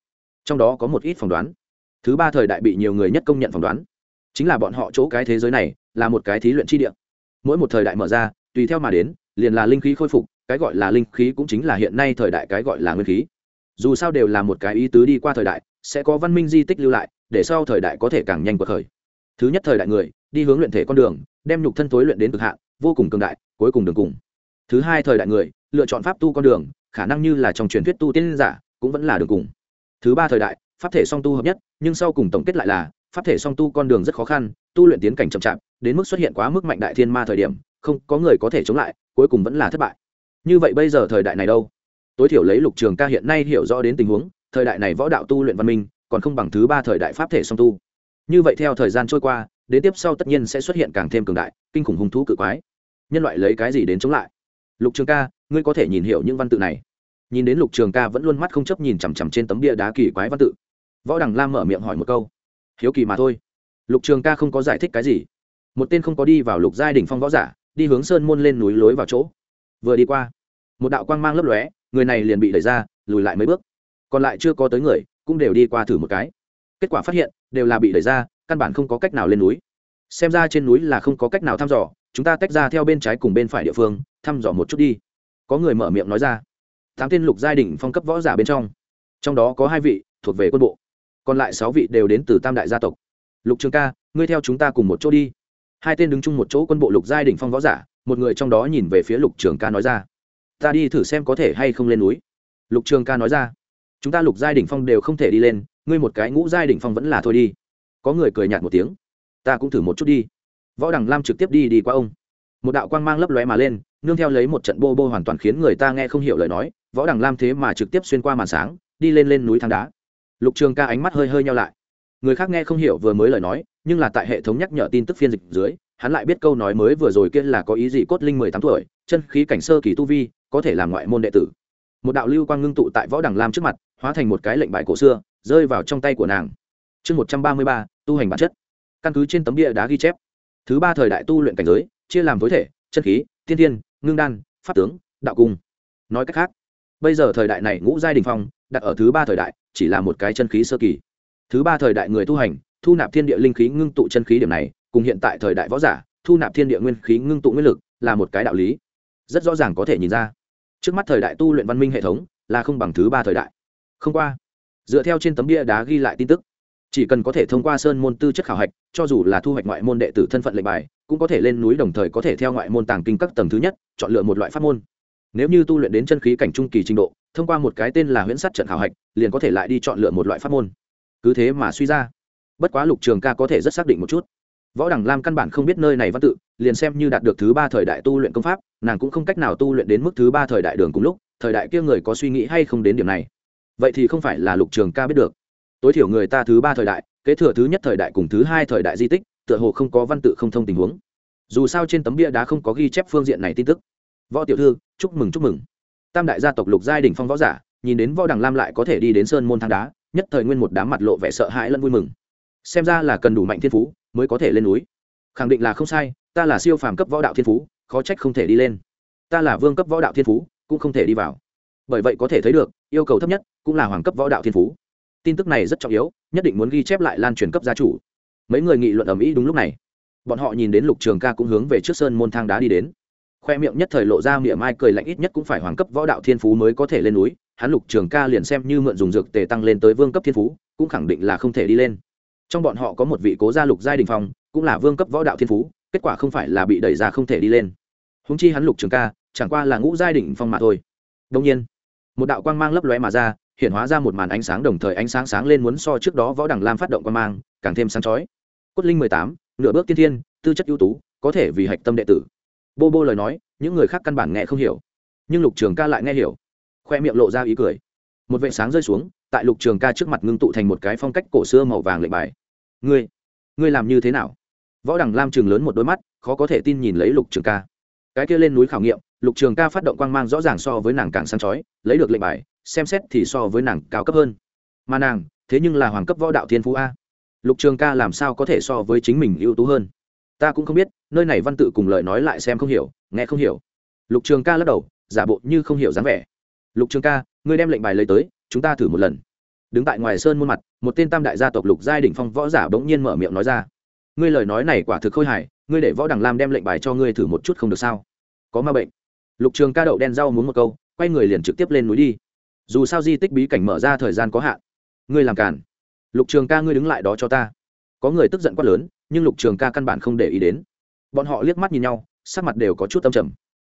Trong đó có một ít phỏng đoán. Thứ ba thời đại bị nhiều người nhất công nhận phỏng đoán. Chính là bọn họ chỗ cái thế giới này là một cái thí luyện chi địa. Mỗi một thời đại mở ra, tùy theo mà đến, liền là linh khí khôi phục, cái gọi là linh khí cũng chính là hiện nay thời đại cái gọi là nguyên khí. Dù sao đều là một cái ý tứ đi qua thời đại, sẽ có văn minh di tích lưu lại để sau thời đại có thể càng nhanh cuộc khởi. Thứ nhất thời đại người, đi hướng luyện thể con đường, đem nhục thân tối luyện đến cực hạn, vô cùng cường đại, cuối cùng đường cùng. Thứ hai thời đại người, lựa chọn pháp tu con đường, khả năng như là trong truyền thuyết tu tiên giả, cũng vẫn là đường cùng. Thứ ba thời đại, pháp thể song tu hợp nhất, nhưng sau cùng tổng kết lại là, pháp thể song tu con đường rất khó khăn, tu luyện tiến cảnh chậm chạp, đến mức xuất hiện quá mức mạnh đại thiên ma thời điểm, không có người có thể chống lại, cuối cùng vẫn là thất bại. Như vậy bây giờ thời đại này đâu? Tối thiểu lấy lục trường ca hiện nay hiểu rõ đến tình huống, thời đại này võ đạo tu luyện văn minh còn không bằng thứ ba thời đại pháp thể song tu. Như vậy theo thời gian trôi qua, đến tiếp sau tất nhiên sẽ xuất hiện càng thêm cường đại, kinh khủng hung thú cự quái. Nhân loại lấy cái gì đến chống lại? Lục trường ca, ngươi có thể nhìn hiểu những văn tự này. Nhìn đến lục trường ca vẫn luôn mắt không chấp nhìn chằm chằm trên tấm bia đá kỳ quái văn tự. Võ đằng lam mở miệng hỏi một câu. Hiếu kỳ mà thôi. Lục trường ca không có giải thích cái gì. Một tên không có đi vào lục giai đ ỉ n h phong võ giả, đi hướng sơn môn lên núi lối vào chỗ. Vừa đi qua, một đạo quang mang lấp lóe, người này liền bị đẩy ra, lùi lại mấy bước. Còn lại chưa có tới người cũng đều đi qua thử một cái. Kết quả phát hiện, đều là bị đẩy ra, căn bản không có cách nào lên núi. Xem ra trên núi là không có cách nào thăm dò, chúng ta tách ra theo bên trái cùng bên phải địa phương, thăm dò một chút đi. Có người mở miệng nói ra. Tám tên lục giai đỉnh phong cấp võ giả bên trong. Trong đó có hai vị, thuộc về quân bộ. Còn lại sáu vị đều đến từ tam đại gia tộc. Lục trường ca, ngươi theo chúng ta cùng một chỗ đi. Hai tên đứng chung một chỗ quân bộ lục giai đỉnh phong võ giả, một người trong đó nhìn về phía lục trường ca nói ra. Ta đi thử xem có thể hay không lên núi. Lục trường ca nói ra chúng ta lục giai đỉnh phong đều không thể đi lên, ngươi một cái ngũ giai đỉnh phong vẫn là thôi đi. Có người cười nhạt một tiếng. Ta cũng thử một chút đi. Võ đằng lam trực tiếp đi đi qua ông. Một đạo quang mang lấp lóe mà lên, nương theo lấy một trận bô bô hoàn toàn khiến người ta nghe không hiểu lời nói, võ đằng lam thế mà trực tiếp xuyên qua màn sáng, đi lên lên núi thang đá. Lục trường ca ánh mắt hơi hơi nhau lại. Người khác nghe không hiểu vừa mới lời nói, nhưng là tại hệ thống nhắc nhở tin tức phiên dịch dưới, hắn lại biết câu nói mới vừa rồi kia là có ý gì cốt linh mười tám tuổi, chân khí cảnh sơ kỳ tu vi, có thể làm ngoại môn đệ tử một đạo lưu quang ngưng tụ tại võ đằng lam trước mặt, hóa thành một cái lệnh bài cổ xưa, rơi vào trong tay của nàng. Chương một trăm ba mươi ba, tu hành bản chất. Căn cứ trên tấm địa đá ghi chép. Thứ ba thời đại tu luyện cảnh giới, chia làm tối thể, chân khí thiên thiên, ngưng đan, pháp tướng, đạo cung. Nói cách khác, bây giờ thời đại này ngũ giai đình phong, đặt ở thứ ba thời đại, chỉ là một cái chân khí sơ kỳ. Thứ ba thời đại người tu hành, thu nạp thiên địa linh khí ngưng tụ chân khí điểm này, cùng hiện tại thời đại võ giả, thu nạp thiên địa nguyên khí ngưng tụ nguyên lực, là một cái đạo lý. Rất rõ ràng có thể nhìn ra trước mắt thời đại tu luyện văn minh hệ thống là không bằng thứ ba thời đại. Không qua, dựa theo trên tấm bia đá ghi lại tin tức, chỉ cần có thể thông qua sơn môn tư chất khảo hạch, cho dù là thu hoạch ngoại môn đệ tử thân phận lệnh bài, cũng có thể lên núi đồng thời có thể theo ngoại môn tàng kinh các tầng thứ nhất, chọn lựa một loại pháp môn. Nếu như tu luyện đến chân khí cảnh trung kỳ trình độ, thông qua một cái tên là huyễn sắt trận khảo hạch, liền có thể lại đi chọn lựa một loại pháp môn. Cứ thế mà suy ra, bất quá lục trường ca có thể rất xác định một chút. Võ đẳng lam căn bản không biết nơi này văn tự liền xem như đạt được thứ ba thời đại tu luyện công pháp, nàng cũng không cách nào tu luyện đến mức thứ ba thời đại đường cùng lúc, thời đại kia người có suy nghĩ hay không đến điểm này. Vậy thì không phải là lục trường ca biết được. Tối thiểu người ta thứ ba thời đại, kế thừa thứ nhất thời đại cùng thứ hai thời đại di tích, tựa hồ không có văn tự không thông tình huống. Dù sao trên tấm bia đá không có ghi chép phương diện này tin tức. Võ tiểu thư, chúc mừng chúc mừng. Tam đại gia tộc lục giai đình phong võ giả, nhìn đến võ đằng lam lại có thể đi đến sơn môn thang đá, nhất thời nguyên một đám mặt lộ vẻ sợ hãi lẫn vui mừng. Xem ra là cần đủ mạnh thiên phú mới có thể lên núi. Khẳng định là không sai ta là siêu phàm cấp võ đạo thiên phú, khó trách không thể đi lên. Ta là vương cấp võ đạo thiên phú, cũng không thể đi vào. Bởi vậy có thể thấy được, yêu cầu thấp nhất cũng là hoàng cấp võ đạo thiên phú. Tin tức này rất trọng yếu, nhất định muốn ghi chép lại lan truyền cấp gia chủ. Mấy người nghị luận ở mỹ đúng lúc này. Bọn họ nhìn đến lục trường ca cũng hướng về trước sơn môn thang đá đi đến. Khoe miệng nhất thời lộ ra miệng mai cười lạnh ít nhất cũng phải hoàng cấp võ đạo thiên phú mới có thể lên núi, hắn lục trường ca liền xem như mượn dùng dược tề tăng lên tới vương cấp thiên phú, cũng khẳng định là không thể đi lên. Trong bọn họ có một vị cố gia lục giai đình phong, cũng là vương cấp võ đạo thiên phú kết quả không phải là bị đẩy ra không thể đi lên. Húng chi hắn lục trường ca, chẳng qua là ngũ giai đình phong mà thôi. Đông nhiên, một đạo quang mang lấp lóe mà ra, hiện hóa ra một màn ánh sáng đồng thời ánh sáng sáng lên muốn so trước đó võ đẳng lam phát động quang mang, càng thêm sáng chói. Cốt linh mười tám, nửa bước tiên thiên, tư chất ưu tú, có thể vì hạch tâm đệ tử. Bô bô lời nói, những người khác căn bản nghe không hiểu. Nhưng lục trường ca lại nghe hiểu. Khoe miệng lộ ra ý cười. Một vệ sáng rơi xuống, tại lục trường ca trước mặt ngưng tụ thành một cái phong cách cổ xưa màu vàng lệnh bài. Ngươi ngươi làm như thế nào? Võ Đằng lam trường lớn một đôi mắt, khó có thể tin nhìn lấy lục trường ca. Cái kia lên núi khảo nghiệm, lục trường ca phát động quang mang rõ ràng so với nàng càng sáng chói, lấy được lệnh bài, xem xét thì so với nàng cao cấp hơn. Mà nàng, thế nhưng là hoàng cấp võ đạo thiên phú a. Lục trường ca làm sao có thể so với chính mình ưu tú hơn? Ta cũng không biết, nơi này văn tự cùng lời nói lại xem không hiểu, nghe không hiểu. Lục trường ca lắc đầu, giả bộ như không hiểu dáng vẻ. Lục trường ca, ngươi đem lệnh bài lấy tới, chúng ta thử một lần. Đứng tại ngoài sơn muôn mặt, một tên tam đại gia tộc lục giai đỉnh phong võ giả bỗng nhiên mở miệng nói ra ngươi lời nói này quả thực khôi hài, ngươi để võ đằng lam đem lệnh bài cho ngươi thử một chút không được sao? Có ma bệnh. Lục trường ca đậu đen rau muốn một câu, quay người liền trực tiếp lên núi đi. Dù sao di tích bí cảnh mở ra thời gian có hạn. Ngươi làm cản lục trường ca ngươi đứng lại đó cho ta. Có người tức giận quát lớn, nhưng lục trường ca căn bản không để ý đến. Bọn họ liếc mắt nhìn nhau, sắc mặt đều có chút âm trầm.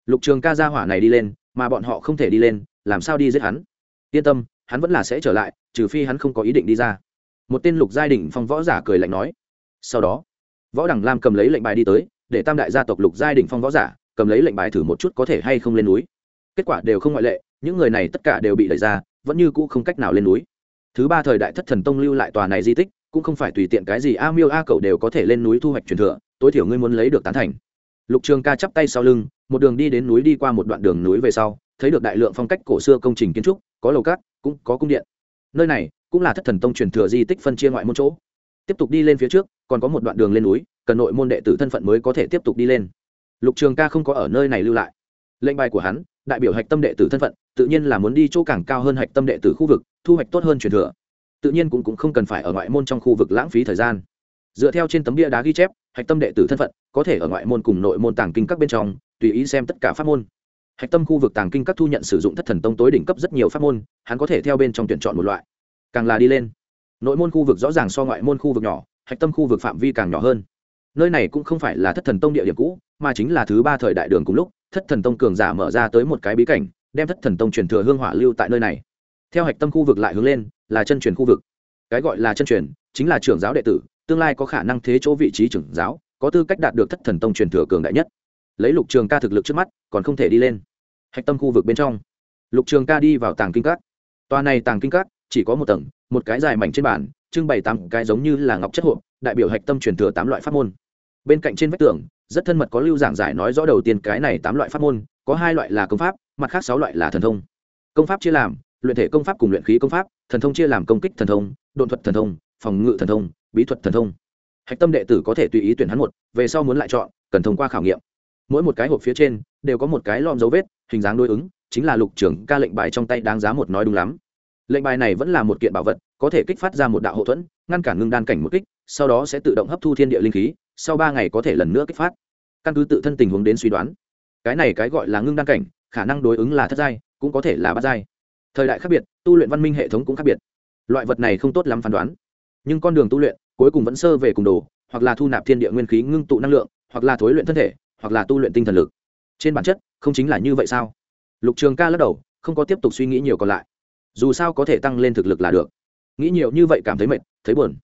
Lục trường ca ra hỏa này đi lên, mà bọn họ không thể đi lên, làm sao đi giết hắn? Yên tâm, hắn vẫn là sẽ trở lại, trừ phi hắn không có ý định đi ra. Một tên lục giai đình phong võ giả cười lạnh nói sau đó, võ đẳng lam cầm lấy lệnh bài đi tới, để tam đại gia tộc lục giai đình phong võ giả, cầm lấy lệnh bài thử một chút có thể hay không lên núi. Kết quả đều không ngoại lệ, những người này tất cả đều bị đẩy ra, vẫn như cũ không cách nào lên núi. Thứ ba thời đại thất thần tông lưu lại tòa này di tích, cũng không phải tùy tiện cái gì a miêu a cậu đều có thể lên núi thu hoạch truyền thừa, tối thiểu ngươi muốn lấy được tán thành. Lục trường ca chắp tay sau lưng, một đường đi đến núi đi qua một đoạn đường núi về sau, thấy được đại lượng phong cách cổ xưa công trình kiến trúc, có lầu cát, cũng có cung điện. Nơi này cũng là thất thần tông truyền thừa di tích phân chia ngoại môn chỗ. Tiếp tục đi lên phía trước còn có một đoạn đường lên núi cần nội môn đệ tử thân phận mới có thể tiếp tục đi lên. Lục trường ca không có ở nơi này lưu lại. Lệnh bài của hắn đại biểu hạch tâm đệ tử thân phận tự nhiên là muốn đi chỗ càng cao hơn hạch tâm đệ tử khu vực thu hoạch tốt hơn truyền thừa. Tự nhiên cũng, cũng không cần phải ở ngoại môn trong khu vực lãng phí thời gian. Dựa theo trên tấm bia đá ghi chép hạch tâm đệ tử thân phận có thể ở ngoại môn cùng nội môn tàng kinh các bên trong tùy ý xem tất cả pháp môn. Hạch tâm khu vực tàng kinh các thu nhận sử dụng thất thần tông tối đỉnh cấp rất nhiều pháp môn hắn có thể theo bên trong tuyển chọn một loại càng là đi lên. Nội môn khu vực rõ ràng so ngoại môn khu vực nhỏ hạch tâm khu vực phạm vi càng nhỏ hơn. Nơi này cũng không phải là thất thần tông địa điểm cũ, mà chính là thứ ba thời đại đường cùng lúc, thất thần tông cường giả mở ra tới một cái bí cảnh, đem thất thần tông truyền thừa hương hỏa lưu tại nơi này. Theo hạch tâm khu vực lại hướng lên, là chân truyền khu vực. Cái gọi là chân truyền, chính là trưởng giáo đệ tử, tương lai có khả năng thế chỗ vị trí trưởng giáo, có tư cách đạt được thất thần tông truyền thừa cường đại nhất. Lấy lục trường ca thực lực trước mắt, còn không thể đi lên. Hạch tâm khu vực bên trong, lục trường ca đi vào tàng kinh các. Tòa này tàng kinh các, chỉ có một tầng, một cái dài mảnh trên bàn trưng bày tám cái giống như là ngọc chất hộp, đại biểu hạch tâm truyền thừa tám loại pháp môn. Bên cạnh trên vách tường, rất thân mật có lưu giảng giải nói rõ đầu tiên cái này tám loại pháp môn, có hai loại là công pháp, mặt khác sáu loại là thần thông. Công pháp chia làm, luyện thể công pháp cùng luyện khí công pháp, thần thông chia làm công kích thần thông đột thuật thần thông, phòng ngự thần thông, bí thuật thần thông. Hạch tâm đệ tử có thể tùy ý tuyển hắn một, về sau muốn lại chọn, cần thông qua khảo nghiệm. Mỗi một cái hộp phía trên, đều có một cái lom dấu vết, hình dáng đối ứng, chính là lục trưởng ca lệnh bài trong tay đáng giá một nói đúng lắm lệnh bài này vẫn là một kiện bảo vật, có thể kích phát ra một đạo hậu thuẫn, ngăn cản ngưng đan cảnh một kích, sau đó sẽ tự động hấp thu thiên địa linh khí, sau ba ngày có thể lần nữa kích phát. Căn cứ tự thân tình huống đến suy đoán, cái này cái gọi là ngưng đan cảnh, khả năng đối ứng là thất giai, cũng có thể là bát giai. Thời đại khác biệt, tu luyện văn minh hệ thống cũng khác biệt. Loại vật này không tốt lắm phán đoán. Nhưng con đường tu luyện, cuối cùng vẫn sơ về cùng đồ, hoặc là thu nạp thiên địa nguyên khí ngưng tụ năng lượng, hoặc là thối luyện thân thể, hoặc là tu luyện tinh thần lực. Trên bản chất, không chính là như vậy sao? Lục trường ca lắc đầu, không có tiếp tục suy nghĩ nhiều còn lại dù sao có thể tăng lên thực lực là được. Nghĩ nhiều như vậy cảm thấy mệt, thấy buồn.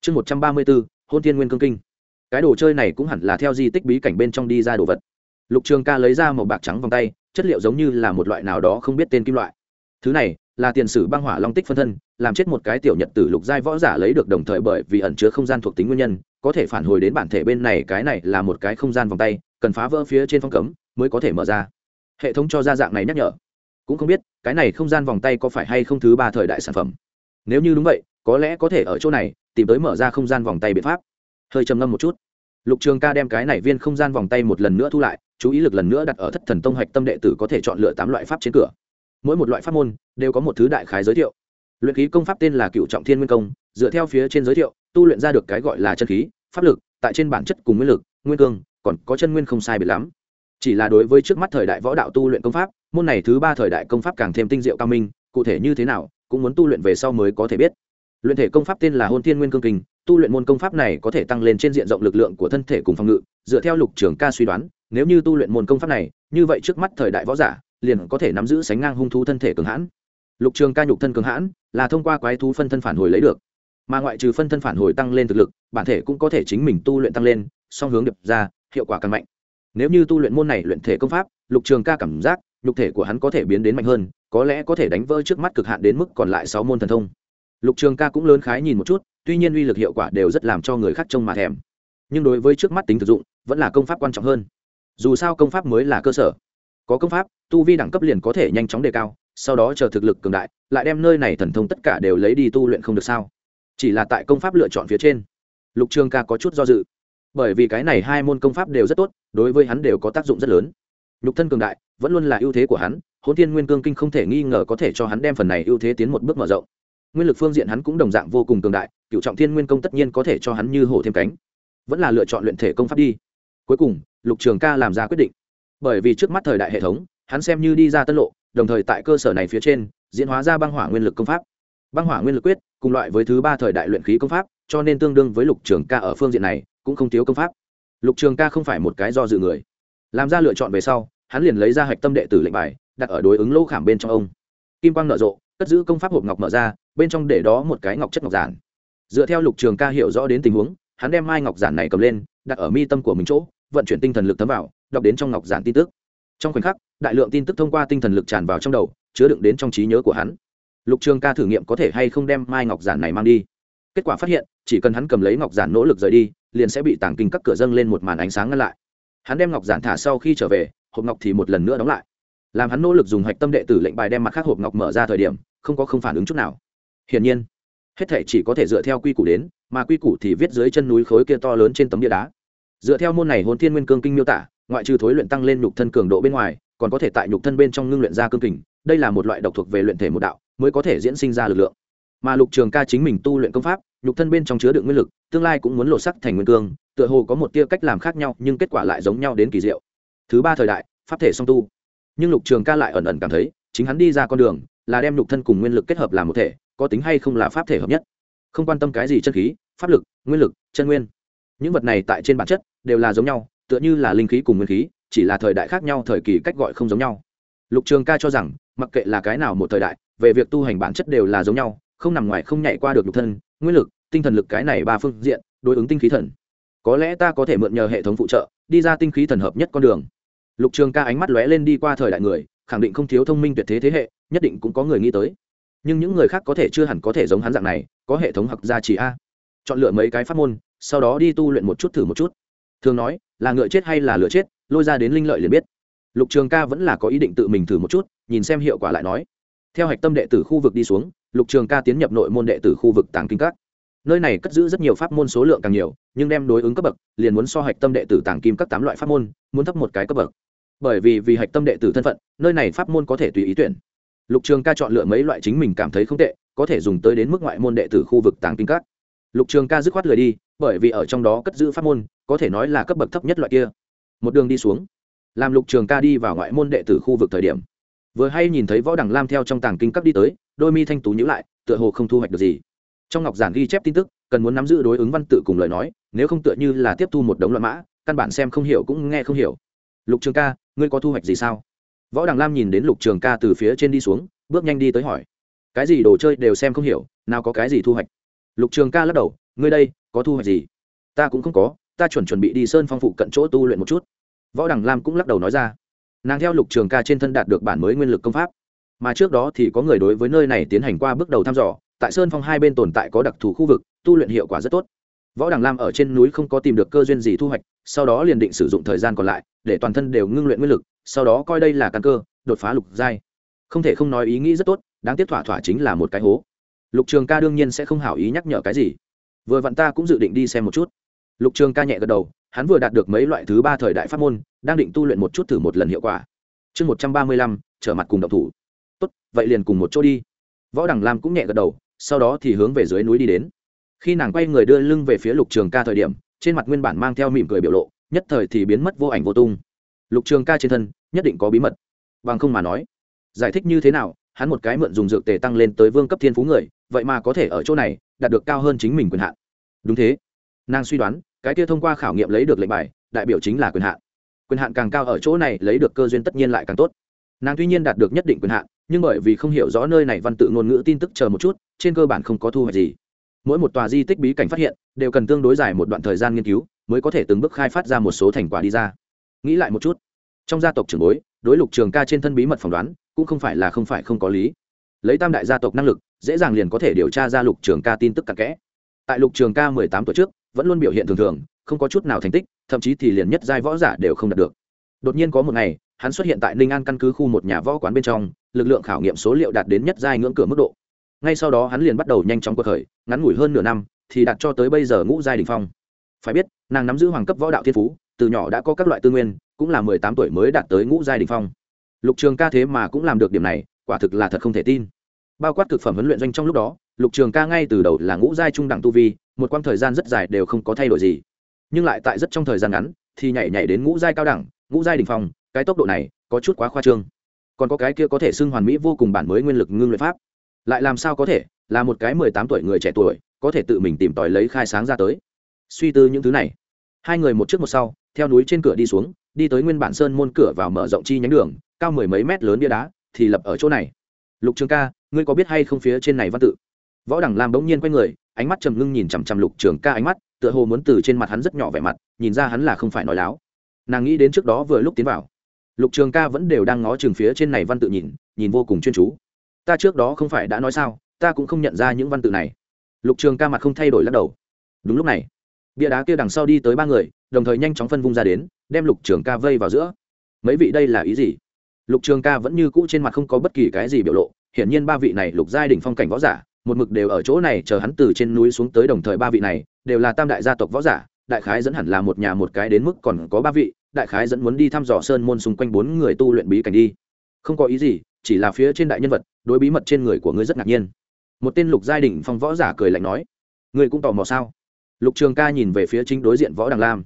Chương một trăm ba mươi bốn, hôn tiên nguyên cương kinh. Cái đồ chơi này cũng hẳn là theo di tích bí cảnh bên trong đi ra đồ vật. Lục trường ca lấy ra một bạc trắng vòng tay, chất liệu giống như là một loại nào đó không biết tên kim loại. Thứ này là tiền sử băng hỏa long tích phân thân, làm chết một cái tiểu nhật tử lục giai võ giả lấy được đồng thời bởi vì ẩn chứa không gian thuộc tính nguyên nhân, có thể phản hồi đến bản thể bên này, cái này là một cái không gian vòng tay, cần phá vỡ phía trên phong cấm mới có thể mở ra. Hệ thống cho ra dạng này nhắc nhở cũng không biết, cái này không gian vòng tay có phải hay không thứ ba thời đại sản phẩm. Nếu như đúng vậy, có lẽ có thể ở chỗ này, tìm tới mở ra không gian vòng tay biện pháp. Hơi trầm ngâm một chút. Lục trường ca đem cái này viên không gian vòng tay một lần nữa thu lại, chú ý lực lần nữa đặt ở thất thần tông hạch tâm đệ tử có thể chọn lựa tám loại pháp trên cửa. Mỗi một loại pháp môn, đều có một thứ đại khái giới thiệu. Luyện khí công pháp tên là cựu trọng thiên nguyên công, dựa theo phía trên giới thiệu, tu luyện ra được cái gọi là chân khí, pháp lực, tại trên bản chất cùng nguyên lực, nguyên cương, còn có chân nguyên không sai biệt lắm. Chỉ là đối với trước mắt thời đại võ đạo tu luyện công pháp môn này thứ ba thời đại công pháp càng thêm tinh diệu cao minh, cụ thể như thế nào, cũng muốn tu luyện về sau mới có thể biết. Luyện thể công pháp tên là hôn thiên nguyên cương kinh, tu luyện môn công pháp này có thể tăng lên trên diện rộng lực lượng của thân thể cùng phòng ngự, dựa theo lục trường ca suy đoán, nếu như tu luyện môn công pháp này, như vậy trước mắt thời đại võ giả, liền có thể nắm giữ sánh ngang hung thú thân thể cường hãn. Lục trường ca nhục thân cường hãn, là thông qua quái thú phân thân phản hồi lấy được. Mà ngoại trừ phân thân phản hồi tăng lên thực lực, bản thể cũng có thể chính mình tu luyện tăng lên, song hướng điệp ra, hiệu quả càng mạnh. Nếu như tu luyện môn này luyện thể công pháp, lục trường ca cảm giác nhục thể của hắn có thể biến đến mạnh hơn, có lẽ có thể đánh vỡ trước mắt cực hạn đến mức còn lại sáu môn thần thông. Lục trường ca cũng lớn khái nhìn một chút, tuy nhiên uy lực hiệu quả đều rất làm cho người khác trông mà thèm. Nhưng đối với trước mắt tính thực dụng, vẫn là công pháp quan trọng hơn. Dù sao công pháp mới là cơ sở. Có công pháp, tu vi đẳng cấp liền có thể nhanh chóng đề cao, sau đó chờ thực lực cường đại, lại đem nơi này thần thông tất cả đều lấy đi tu luyện không được sao? Chỉ là tại công pháp lựa chọn phía trên, lục trường ca có chút do dự. Bởi vì cái này hai môn công pháp đều rất tốt, đối với hắn đều có tác dụng rất lớn nhục thân cường đại, vẫn luôn là ưu thế của hắn hôn thiên nguyên cương kinh không thể nghi ngờ có thể cho hắn đem phần này ưu thế tiến một bước mở rộng. Nguyên lực phương diện hắn cũng đồng dạng vô cùng cường đại cựu trọng thiên nguyên công tất nhiên có thể cho hắn như hổ thêm cánh. Vẫn là lựa chọn luyện thể công pháp đi. Cuối cùng, lục trường ca làm ra quyết định. Bởi vì trước mắt thời đại hệ thống, hắn xem như đi ra tân lộ, đồng thời tại cơ sở này phía trên, diễn hóa ra băng hỏa nguyên lực công pháp. Băng hỏa nguyên lực quyết, cùng loại với thứ ba thời đại luyện khí công pháp, cho nên tương đương với lục trường ca ở phương diện này, cũng không thiếu công pháp. Lục trường ca không phải một cái do dự người làm ra lựa chọn về sau, hắn liền lấy ra hạch tâm đệ tử lệnh bài, đặt ở đối ứng lỗ khảm bên trong ông. Kim quang nở rộ, cất giữ công pháp hộp ngọc mở ra, bên trong để đó một cái ngọc chất ngọc giản. Dựa theo lục trường ca hiểu rõ đến tình huống, hắn đem mai ngọc giản này cầm lên, đặt ở mi tâm của mình chỗ, vận chuyển tinh thần lực thấm vào, đọc đến trong ngọc giản tin tức. Trong khoảnh khắc, đại lượng tin tức thông qua tinh thần lực tràn vào trong đầu, chứa đựng đến trong trí nhớ của hắn. Lục trường ca thử nghiệm có thể hay không đem mai ngọc giản này mang đi. Kết quả phát hiện, chỉ cần hắn cầm lấy ngọc giản nỗ lực rời đi, liền sẽ bị tàng kinh các cửa dâng lên một màn ánh sáng ngăn lại hắn đem ngọc giản thả sau khi trở về, hộp ngọc thì một lần nữa đóng lại. Làm hắn nỗ lực dùng hạch tâm đệ tử lệnh bài đem mặt khác hộp ngọc mở ra thời điểm, không có không phản ứng chút nào. Hiển nhiên, hết thể chỉ có thể dựa theo quy củ đến, mà quy củ thì viết dưới chân núi khối kia to lớn trên tấm địa đá. Dựa theo môn này hồn thiên nguyên cương kinh miêu tả, ngoại trừ thối luyện tăng lên nhục thân cường độ bên ngoài, còn có thể tại nhục thân bên trong ngưng luyện ra cương kình, đây là một loại độc thuộc về luyện thể một đạo, mới có thể diễn sinh ra lực lượng. Mà lục trường ca chính mình tu luyện công pháp nhục thân bên trong chứa đựng nguyên lực, tương lai cũng muốn lột sắc thành nguyên cương, tựa hồ có một tia cách làm khác nhau, nhưng kết quả lại giống nhau đến kỳ diệu. Thứ ba thời đại, pháp thể song tu. Nhưng lục trường ca lại ẩn ẩn cảm thấy, chính hắn đi ra con đường, là đem nhục thân cùng nguyên lực kết hợp làm một thể, có tính hay không là pháp thể hợp nhất. Không quan tâm cái gì chân khí, pháp lực, nguyên lực, chân nguyên. Những vật này tại trên bản chất, đều là giống nhau, tựa như là linh khí cùng nguyên khí, chỉ là thời đại khác nhau, thời kỳ cách gọi không giống nhau. Lục trường ca cho rằng, mặc kệ là cái nào một thời đại, về việc tu hành bản chất đều là giống nhau, không nằm ngoài, không nhảy qua được nhục thân nguyên lực, tinh thần lực cái này ba phương diện, đối ứng tinh khí thần. Có lẽ ta có thể mượn nhờ hệ thống phụ trợ, đi ra tinh khí thần hợp nhất con đường. Lục trường ca ánh mắt lóe lên đi qua thời đại người, khẳng định không thiếu thông minh tuyệt thế thế hệ, nhất định cũng có người nghĩ tới. Nhưng những người khác có thể chưa hẳn có thể giống hắn dạng này, có hệ thống học gia chỉ a. Chọn lựa mấy cái pháp môn, sau đó đi tu luyện một chút thử một chút. Thường nói, là ngựa chết hay là lựa chết, lôi ra đến linh lợi liền biết. Lục trường ca vẫn là có ý định tự mình thử một chút, nhìn xem hiệu quả lại nói. Theo hạch tâm đệ tử khu vực đi xuống lục trường ca tiến nhập nội môn đệ tử khu vực tàng kinh các. Nơi này cất giữ rất nhiều pháp môn số lượng càng nhiều, nhưng đem đối ứng cấp bậc, liền muốn so hạch tâm đệ tử tàng kim các tám loại pháp môn, muốn thấp một cái cấp bậc. Bởi vì vì hạch tâm đệ tử thân phận, nơi này pháp môn có thể tùy ý tuyển. Lục trường ca chọn lựa mấy loại chính mình cảm thấy không tệ, có thể dùng tới đến mức ngoại môn đệ tử khu vực tàng kinh các. Lục trường ca dứt khoát lười đi, bởi vì ở trong đó cất giữ pháp môn, có thể nói là cấp bậc thấp nhất loại kia. Một đường đi xuống, làm lục trường ca đi vào ngoại môn đệ tử khu vực thời điểm, vừa hay nhìn thấy võ đằng lam theo trong tàng kinh các đi tới đôi mi thanh tú nhữ lại, tựa hồ không thu hoạch được gì. Trong ngọc giản ghi chép tin tức, cần muốn nắm giữ đối ứng văn tự cùng lời nói, nếu không tựa như là tiếp thu một đống loạn mã, căn bản xem không hiểu cũng nghe không hiểu. Lục trường ca, ngươi có thu hoạch gì sao? Võ đằng lam nhìn đến lục trường ca từ phía trên đi xuống, bước nhanh đi tới hỏi. Cái gì đồ chơi đều xem không hiểu, nào có cái gì thu hoạch? Lục trường ca lắc đầu, ngươi đây, có thu hoạch gì? Ta cũng không có, ta chuẩn chuẩn bị đi sơn phong phụ cận chỗ tu luyện một chút. Võ đằng lam cũng lắc đầu nói ra. Nàng theo lục trường ca trên thân đạt được bản mới nguyên lực công pháp mà trước đó thì có người đối với nơi này tiến hành qua bước đầu thăm dò, tại sơn phong hai bên tồn tại có đặc thù khu vực, tu luyện hiệu quả rất tốt. Võ đằng lam ở trên núi không có tìm được cơ duyên gì thu hoạch, sau đó liền định sử dụng thời gian còn lại để toàn thân đều ngưng luyện nguyên lực, sau đó coi đây là căn cơ, đột phá lục giai. Không thể không nói ý nghĩ rất tốt, đáng tiếc thỏa thỏa chính là một cái hố. Lục trường ca đương nhiên sẽ không hảo ý nhắc nhở cái gì. Vừa vặn ta cũng dự định đi xem một chút. Lục trường ca nhẹ gật đầu, hắn vừa đạt được mấy loại thứ ba thời đại pháp môn, đang định tu luyện một chút thử một lần hiệu quả. Chương một trăm ba mươi lăm, trở mặt cùng độc thủ tốt, vậy liền cùng một chỗ đi. Võ đằng lam cũng nhẹ gật đầu, sau đó thì hướng về dưới núi đi đến. Khi nàng quay người đưa lưng về phía lục trường ca thời điểm, trên mặt nguyên bản mang theo mỉm cười biểu lộ, nhất thời thì biến mất vô ảnh vô tung. Lục trường ca trên thân, nhất định có bí mật. Bằng không mà nói, giải thích như thế nào, hắn một cái mượn dùng dược tề tăng lên tới vương cấp thiên phú người, vậy mà có thể ở chỗ này, đạt được cao hơn chính mình quyền hạn. Đúng thế. Nàng suy đoán, cái kia thông qua khảo nghiệm lấy được lệnh bài, đại biểu chính là quyền hạn. Quyền hạn càng cao ở chỗ này, lấy được cơ duyên tất nhiên lại càng tốt nàng tuy nhiên đạt được nhất định quyền hạn, nhưng bởi vì không hiểu rõ nơi này văn tự ngôn ngữ tin tức chờ một chút, trên cơ bản không có thu hoạch gì. Mỗi một tòa di tích bí cảnh phát hiện, đều cần tương đối dài một đoạn thời gian nghiên cứu, mới có thể từng bước khai phát ra một số thành quả đi ra. Nghĩ lại một chút, trong gia tộc trưởng bối, đối lục trường ca trên thân bí mật phỏng đoán, cũng không phải là không phải không có lý. Lấy tam đại gia tộc năng lực, dễ dàng liền có thể điều tra ra lục trường ca tin tức cặn kẽ. Tại lục trường ca mười tám tuổi trước, vẫn luôn biểu hiện thường thường, không có chút nào thành tích, thậm chí thì liền nhất giai võ giả đều không đạt được. Đột nhiên có một ngày hắn xuất hiện tại ninh an căn cứ khu một nhà võ quán bên trong, lực lượng khảo nghiệm số liệu đạt đến nhất giai ngưỡng cửa mức độ. Ngay sau đó hắn liền bắt đầu nhanh chóng cuộc khởi, ngắn ngủi hơn nửa năm thì đạt cho tới bây giờ ngũ giai đình phong. Phải biết, nàng nắm giữ hoàng cấp võ đạo thiên phú, từ nhỏ đã có các loại tư nguyên, cũng là mười tám tuổi mới đạt tới ngũ giai đình phong. Lục trường ca thế mà cũng làm được điểm này, quả thực là thật không thể tin. Bao quát thực phẩm huấn luyện doanh trong lúc đó, lục trường ca ngay từ đầu là ngũ giai trung đẳng tu vi, một quãng thời gian rất dài đều không có thay đổi gì. Nhưng lại tại rất trong thời gian ngắn, thì nhảy nhảy đến ngũ giai cao đẳng, ngũ giai đình phong cái tốc độ này có chút quá khoa trương. Còn có cái kia có thể xưng hoàn mỹ vô cùng bản mới nguyên lực ngưng luyện pháp. Lại làm sao có thể? Là một cái mười tám tuổi người trẻ tuổi, có thể tự mình tìm tòi lấy khai sáng ra tới. Suy tư những thứ này, hai người một trước một sau, theo núi trên cửa đi xuống, đi tới nguyên bản sơn môn cửa vào mở rộng chi nhánh đường, cao mười mấy mét lớn bia đá, thì lập ở chỗ này. Lục trường ca, ngươi có biết hay không phía trên này văn tự? Võ đẳng lam bỗng nhiên quay người, ánh mắt trầm ngưng nhìn chằm chằm lục trường ca ánh mắt, tựa hồ muốn từ trên mặt hắn rất nhỏ vẻ mặt, nhìn ra hắn là không phải nói láo. Nàng nghĩ đến trước đó vừa lúc tiến vào lục trường ca vẫn đều đang ngó chừng phía trên này văn tự nhìn nhìn vô cùng chuyên chú. Ta trước đó không phải đã nói sao, ta cũng không nhận ra những văn tự này. Lục trường ca mặt không thay đổi lắc đầu. Đúng lúc này, bia đá kia đằng sau đi tới ba người, đồng thời nhanh chóng phân vung ra đến, đem lục trường ca vây vào giữa. Mấy vị đây là ý gì? Lục trường ca vẫn như cũ trên mặt không có bất kỳ cái gì biểu lộ, hiển nhiên ba vị này lục giai đỉnh phong cảnh võ giả, một mực đều ở chỗ này chờ hắn từ trên núi xuống tới đồng thời ba vị này đều là tam đại gia tộc võ giả, đại khái dẫn hẳn là một nhà một cái đến mức còn có ba vị đại khái dẫn muốn đi thăm dò sơn môn xung quanh bốn người tu luyện bí cảnh đi. Không có ý gì, chỉ là phía trên đại nhân vật, đối bí mật trên người của ngươi rất ngạc nhiên. Một tên lục giai đình phong võ giả cười lạnh nói, ngươi cũng tò mò sao? Lục trường ca nhìn về phía chính đối diện võ đằng lam.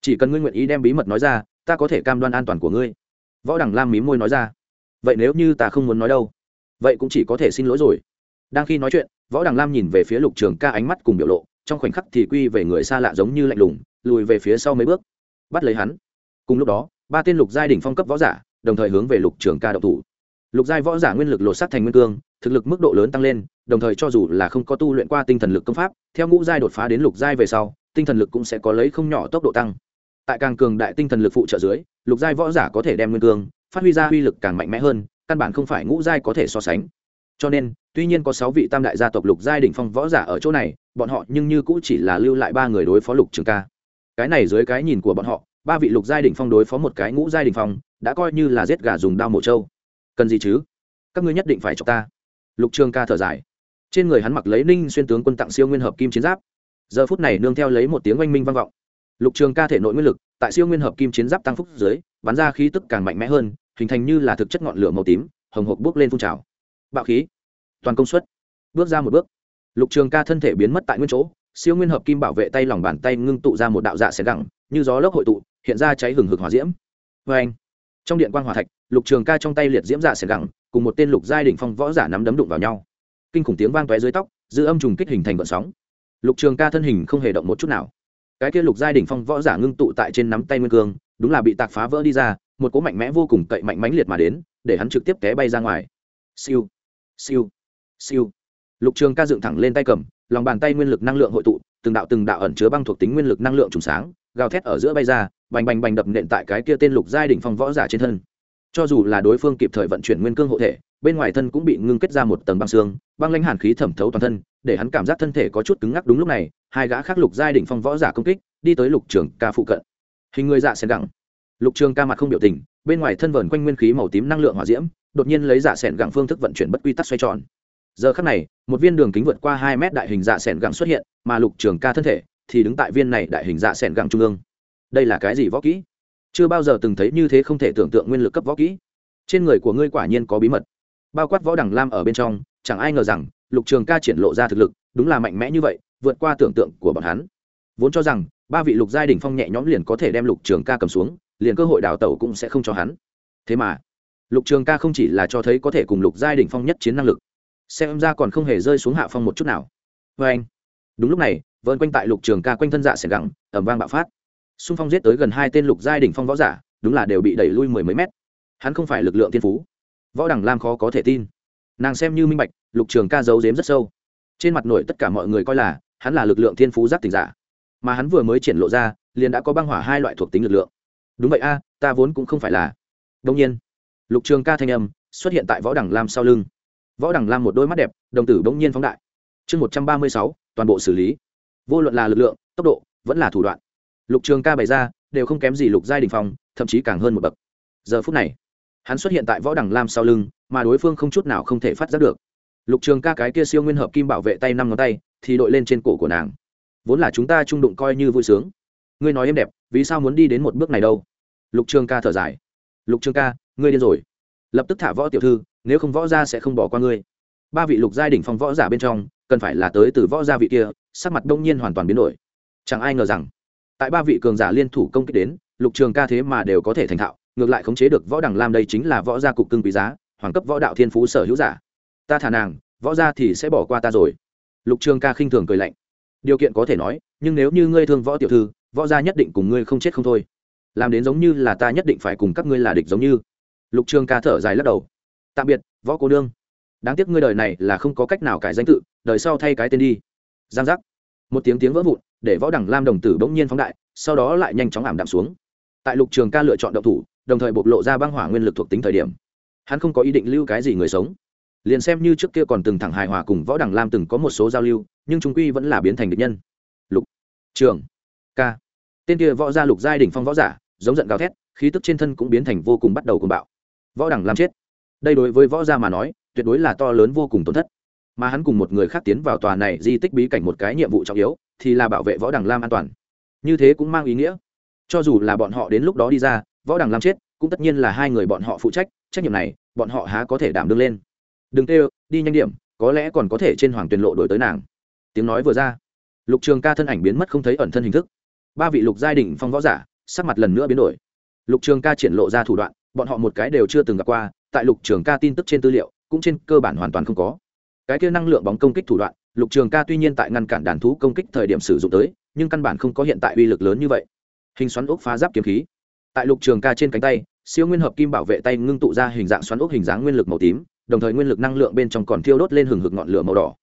Chỉ cần ngươi nguyện ý đem bí mật nói ra, ta có thể cam đoan an toàn của ngươi. Võ đằng lam mí môi nói ra, vậy nếu như ta không muốn nói đâu, vậy cũng chỉ có thể xin lỗi rồi. Đang khi nói chuyện, võ đằng lam nhìn về phía lục trường ca ánh mắt cùng biểu lộ, trong khoảnh khắc thì quy về người xa lạ giống như lạnh lùng, lùi về phía sau mấy bước. Bắt lấy hắn cùng lúc đó, ba tên lục giai đỉnh phong cấp võ giả đồng thời hướng về lục trường ca độc thủ. Lục giai võ giả nguyên lực lột sắc thành nguyên cương, thực lực mức độ lớn tăng lên, đồng thời cho dù là không có tu luyện qua tinh thần lực công pháp, theo ngũ giai đột phá đến lục giai về sau, tinh thần lực cũng sẽ có lấy không nhỏ tốc độ tăng. Tại càng cường đại tinh thần lực phụ trợ dưới, lục giai võ giả có thể đem nguyên cương phát huy ra uy lực càng mạnh mẽ hơn, căn bản không phải ngũ giai có thể so sánh. Cho nên, tuy nhiên có sáu vị tam đại gia tộc lục giai đỉnh phong võ giả ở chỗ này, bọn họ nhưng như cũng chỉ là lưu lại ba người đối phó lục trường ca. Cái này dưới cái nhìn của bọn họ ba vị lục giai đỉnh phong đối phó một cái ngũ giai đỉnh phong, đã coi như là giết gà dùng đao mổ trâu. Cần gì chứ? Các ngươi nhất định phải cho ta. Lục trường ca thở dài. Trên người hắn mặc lấy ninh xuyên tướng quân tặng siêu nguyên hợp kim chiến giáp. Giờ phút này nương theo lấy một tiếng oanh minh vang vọng. Lục trường ca thể nội nguyên lực, tại siêu nguyên hợp kim chiến giáp tăng phúc dưới, bắn ra khí tức càng mạnh mẽ hơn, hình thành như là thực chất ngọn lửa màu tím, hồng hộc bước lên phun trào. Bạo khí. Toàn công suất. Bước ra một bước. Lục trường ca thân thể biến mất tại nguyên chỗ, siêu nguyên hợp kim bảo vệ tay lòng bàn tay ngưng tụ ra một đạo dạ xẻ gẳng, như gió lốc hội tụ hiện ra cháy hừng hực hỏa diễm. Vê anh, trong điện quan hòa thạch, lục trường ca trong tay liệt diễm dạ xẻ gẳng, cùng một tên lục giai đỉnh phong võ giả nắm đấm đụng vào nhau. Kinh khủng tiếng vang tóe dưới tóc dư âm trùng kích hình thành vận sóng. Lục trường ca thân hình không hề động một chút nào. Cái kia lục giai đỉnh phong võ giả ngưng tụ tại trên nắm tay nguyên cương, đúng là bị tạc phá vỡ đi ra, một cỗ mạnh mẽ vô cùng cậy mạnh mãnh liệt mà đến, để hắn trực tiếp té bay ra ngoài. Siêu siêu siêu. Lục trường ca dựng thẳng lên tay cầm, lòng bàn tay nguyên lực năng lượng hội tụ, từng đạo từng đạo ẩn chứa băng thuộc tính nguyên lực năng lượng trùng sáng gào thét ở giữa bay ra, bành bành bành đập nện tại cái kia tên lục giai đỉnh phong võ giả trên thân. Cho dù là đối phương kịp thời vận chuyển nguyên cương hộ thể, bên ngoài thân cũng bị ngưng kết ra một tầng băng xương, băng lãnh hàn khí thẩm thấu toàn thân, để hắn cảm giác thân thể có chút cứng ngắc đúng lúc này, hai gã khác lục giai đỉnh phong võ giả công kích, đi tới lục trường ca phụ cận. Hình người dạ xẻn gẳng. Lục trường ca mặt không biểu tình, bên ngoài thân vờn quanh nguyên khí màu tím năng lượng hỏa diễm, đột nhiên lấy dạ xẻn gẳng phương thức vận chuyển bất quy tắc xoay tròn. Giờ khắc này, một viên đường kính vượt qua hai mét đại hình dạ s gẳng xuất hiện, mà lục trường ca thân thể thì đứng tại viên này đại hình dạ sẻn ẻ gẳng trung ương. Đây là cái gì võ kỹ? Chưa bao giờ từng thấy như thế không thể tưởng tượng nguyên lực cấp võ kỹ. Trên người của ngươi quả nhiên có bí mật. Bao quát võ đằng lam ở bên trong, chẳng ai ngờ rằng, lục trường ca triển lộ ra thực lực, đúng là mạnh mẽ như vậy, vượt qua tưởng tượng của bọn hắn. Vốn cho rằng, ba vị lục giai đ ỉ n h phong nhẹ nhõm liền có thể đem lục trường ca cầm xuống, liền cơ hội đào tẩu cũng sẽ không cho hắn. Thế mà, lục trường ca không chỉ là cho thấy có thể cùng lục giai đ ỉ n h phong nhất chiến năng lực, xem ra còn không hề rơi xuống hạ phong một chút nào. Vê anh đúng lúc này vơn quanh tại lục trường ca quanh thân dạ sẻng gẳng ẩm vang bạo phát. Xung phong giết tới gần hai tên lục giai đỉnh phong võ giả, đúng là đều bị đẩy lui mười mấy mét. Hắn không phải lực lượng thiên phú. Võ đẳng lam khó có thể tin. Nàng xem như minh bạch, lục trường ca giấu giếm rất sâu. Trên mặt nổi tất cả mọi người coi là, hắn là lực lượng thiên phú giác tình giả. Mà hắn vừa mới triển lộ ra, liền đã có băng hỏa hai loại thuộc tính lực lượng. Đúng vậy a, ta vốn cũng không phải là. Đông nhiên, lục trường ca thanh âm xuất hiện tại võ đẳng lam sau lưng. Võ đẳng lam một đôi mắt đẹp, đồng tử bỗng nhiên phóng đại. Chương một trăm ba mươi sáu, toàn bộ xử lý vô luận là lực lượng, tốc độ, vẫn là thủ đoạn. Lục trường ca bày ra, đều không kém gì lục giai đình phong, thậm chí càng hơn một bậc. Giờ phút này, hắn xuất hiện tại võ đằng lam sau lưng, mà đối phương không chút nào không thể phát giác được. Lục trường ca cái kia siêu nguyên hợp kim bảo vệ tay năm ngón tay, thì đội lên trên cổ của nàng. Vốn là chúng ta trung đụng coi như vui sướng. Ngươi nói em đẹp, vì sao muốn đi đến một bước này đâu? Lục trường ca thở dài. Lục trường ca, ngươi điên rồi. Lập tức thả võ tiểu thư, nếu không võ ra sẽ không bỏ qua ngươi. Ba vị lục giai đỉnh phong võ giả bên trong cần phải là tới từ võ gia vị kia, sắc mặt đông nhiên hoàn toàn biến đổi. Chẳng ai ngờ rằng, tại ba vị cường giả liên thủ công kích đến, lục trường ca thế mà đều có thể thành thạo, ngược lại khống chế được võ đằng lam đây chính là võ gia cục cưng quý giá, hoàng cấp võ đạo thiên phú sở hữu giả. Ta thả nàng, võ gia thì sẽ bỏ qua ta rồi. Lục trường ca khinh thường cười lạnh. Điều kiện có thể nói, nhưng nếu như ngươi thương võ tiểu thư, võ gia nhất định cùng ngươi không chết không thôi. Làm đến giống như là ta nhất định phải cùng các ngươi là địch giống như. Lục trường ca thở dài lắc đầu. Tạm biệt, võ cô đương đáng tiếc ngươi đời này là không có cách nào cải danh tự đời sau thay cái tên đi. Giang giác. Một tiếng tiếng vỡ vụn, để võ đẳng lam đồng tử bỗng nhiên phóng đại, sau đó lại nhanh chóng ảm đạm xuống. Tại lục trường ca lựa chọn động thủ, đồng thời bộc lộ ra băng hỏa nguyên lực thuộc tính thời điểm. Hắn không có ý định lưu cái gì người sống. Liền xem như trước kia còn từng thẳng hài hòa cùng võ đẳng lam từng có một số giao lưu, nhưng chúng quy vẫn là biến thành địch nhân. Lục trường ca. Tên kia võ gia lục giai đỉnh phong võ giả, giống giận gào thét, khí tức trên thân cũng biến thành vô cùng bắt đầu cùng bạo. Võ đẳng lam chết. Đây đối với võ gia mà nói, tuyệt đối là to lớn vô cùng tổn thất mà hắn cùng một người khác tiến vào tòa này di tích bí cảnh một cái nhiệm vụ trọng yếu, thì là bảo vệ võ đằng lam an toàn. Như thế cũng mang ý nghĩa. Cho dù là bọn họ đến lúc đó đi ra, võ đằng lam chết, cũng tất nhiên là hai người bọn họ phụ trách trách nhiệm này, bọn họ há có thể đảm đương lên. Đừng tê đi nhanh điểm, có lẽ còn có thể trên hoàng tuyền lộ đổi tới nàng. Tiếng nói vừa ra, lục trường ca thân ảnh biến mất không thấy ẩn thân hình thức. Ba vị lục giai đình phong võ giả, sắc mặt lần nữa biến đổi. Lục trường ca triển lộ ra thủ đoạn, bọn họ một cái đều chưa từng gặp qua, tại lục trường ca tin tức trên tư liệu, cũng trên cơ bản hoàn toàn không có cái kia năng lượng bóng công kích thủ đoạn, lục trường ca tuy nhiên tại ngăn cản đàn thú công kích thời điểm sử dụng tới, nhưng căn bản không có hiện tại uy lực lớn như vậy. Hình xoắn ốc phá giáp kiếm khí. Tại lục trường ca trên cánh tay, siêu nguyên hợp kim bảo vệ tay ngưng tụ ra hình dạng xoắn ốc hình dáng nguyên lực màu tím, đồng thời nguyên lực năng lượng bên trong còn thiêu đốt lên hừng hực ngọn lửa màu đỏ.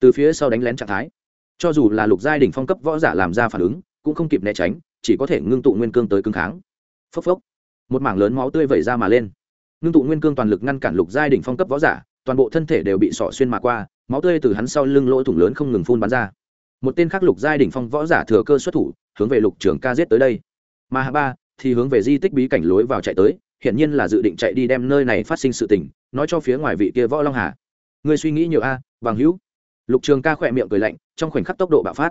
Từ phía sau đánh lén trạng thái. Cho dù là lục giai đỉnh phong cấp võ giả làm ra phản ứng, cũng không kịp né tránh, chỉ có thể ngưng tụ nguyên cương tới cứng kháng. Phốc phốc. Một mảng lớn máu tươi vẩy ra mà lên. Ngưng tụ nguyên cương toàn lực ngăn cản lục giai đỉnh phong cấp võ giả toàn bộ thân thể đều bị sọ xuyên mà qua, máu tươi từ hắn sau lưng lỗ thủng lớn không ngừng phun bắn ra. Một tên khác lục giai đỉnh phong võ giả thừa cơ xuất thủ, hướng về lục trường ca giết tới đây. Mà hạ ba thì hướng về di tích bí cảnh lối vào chạy tới, hiển nhiên là dự định chạy đi đem nơi này phát sinh sự tình, nói cho phía ngoài vị kia võ long hà. Ngươi suy nghĩ nhiều a, bằng hữu. Lục trường ca khỏe miệng cười lạnh, trong khoảnh khắc tốc độ bạo phát.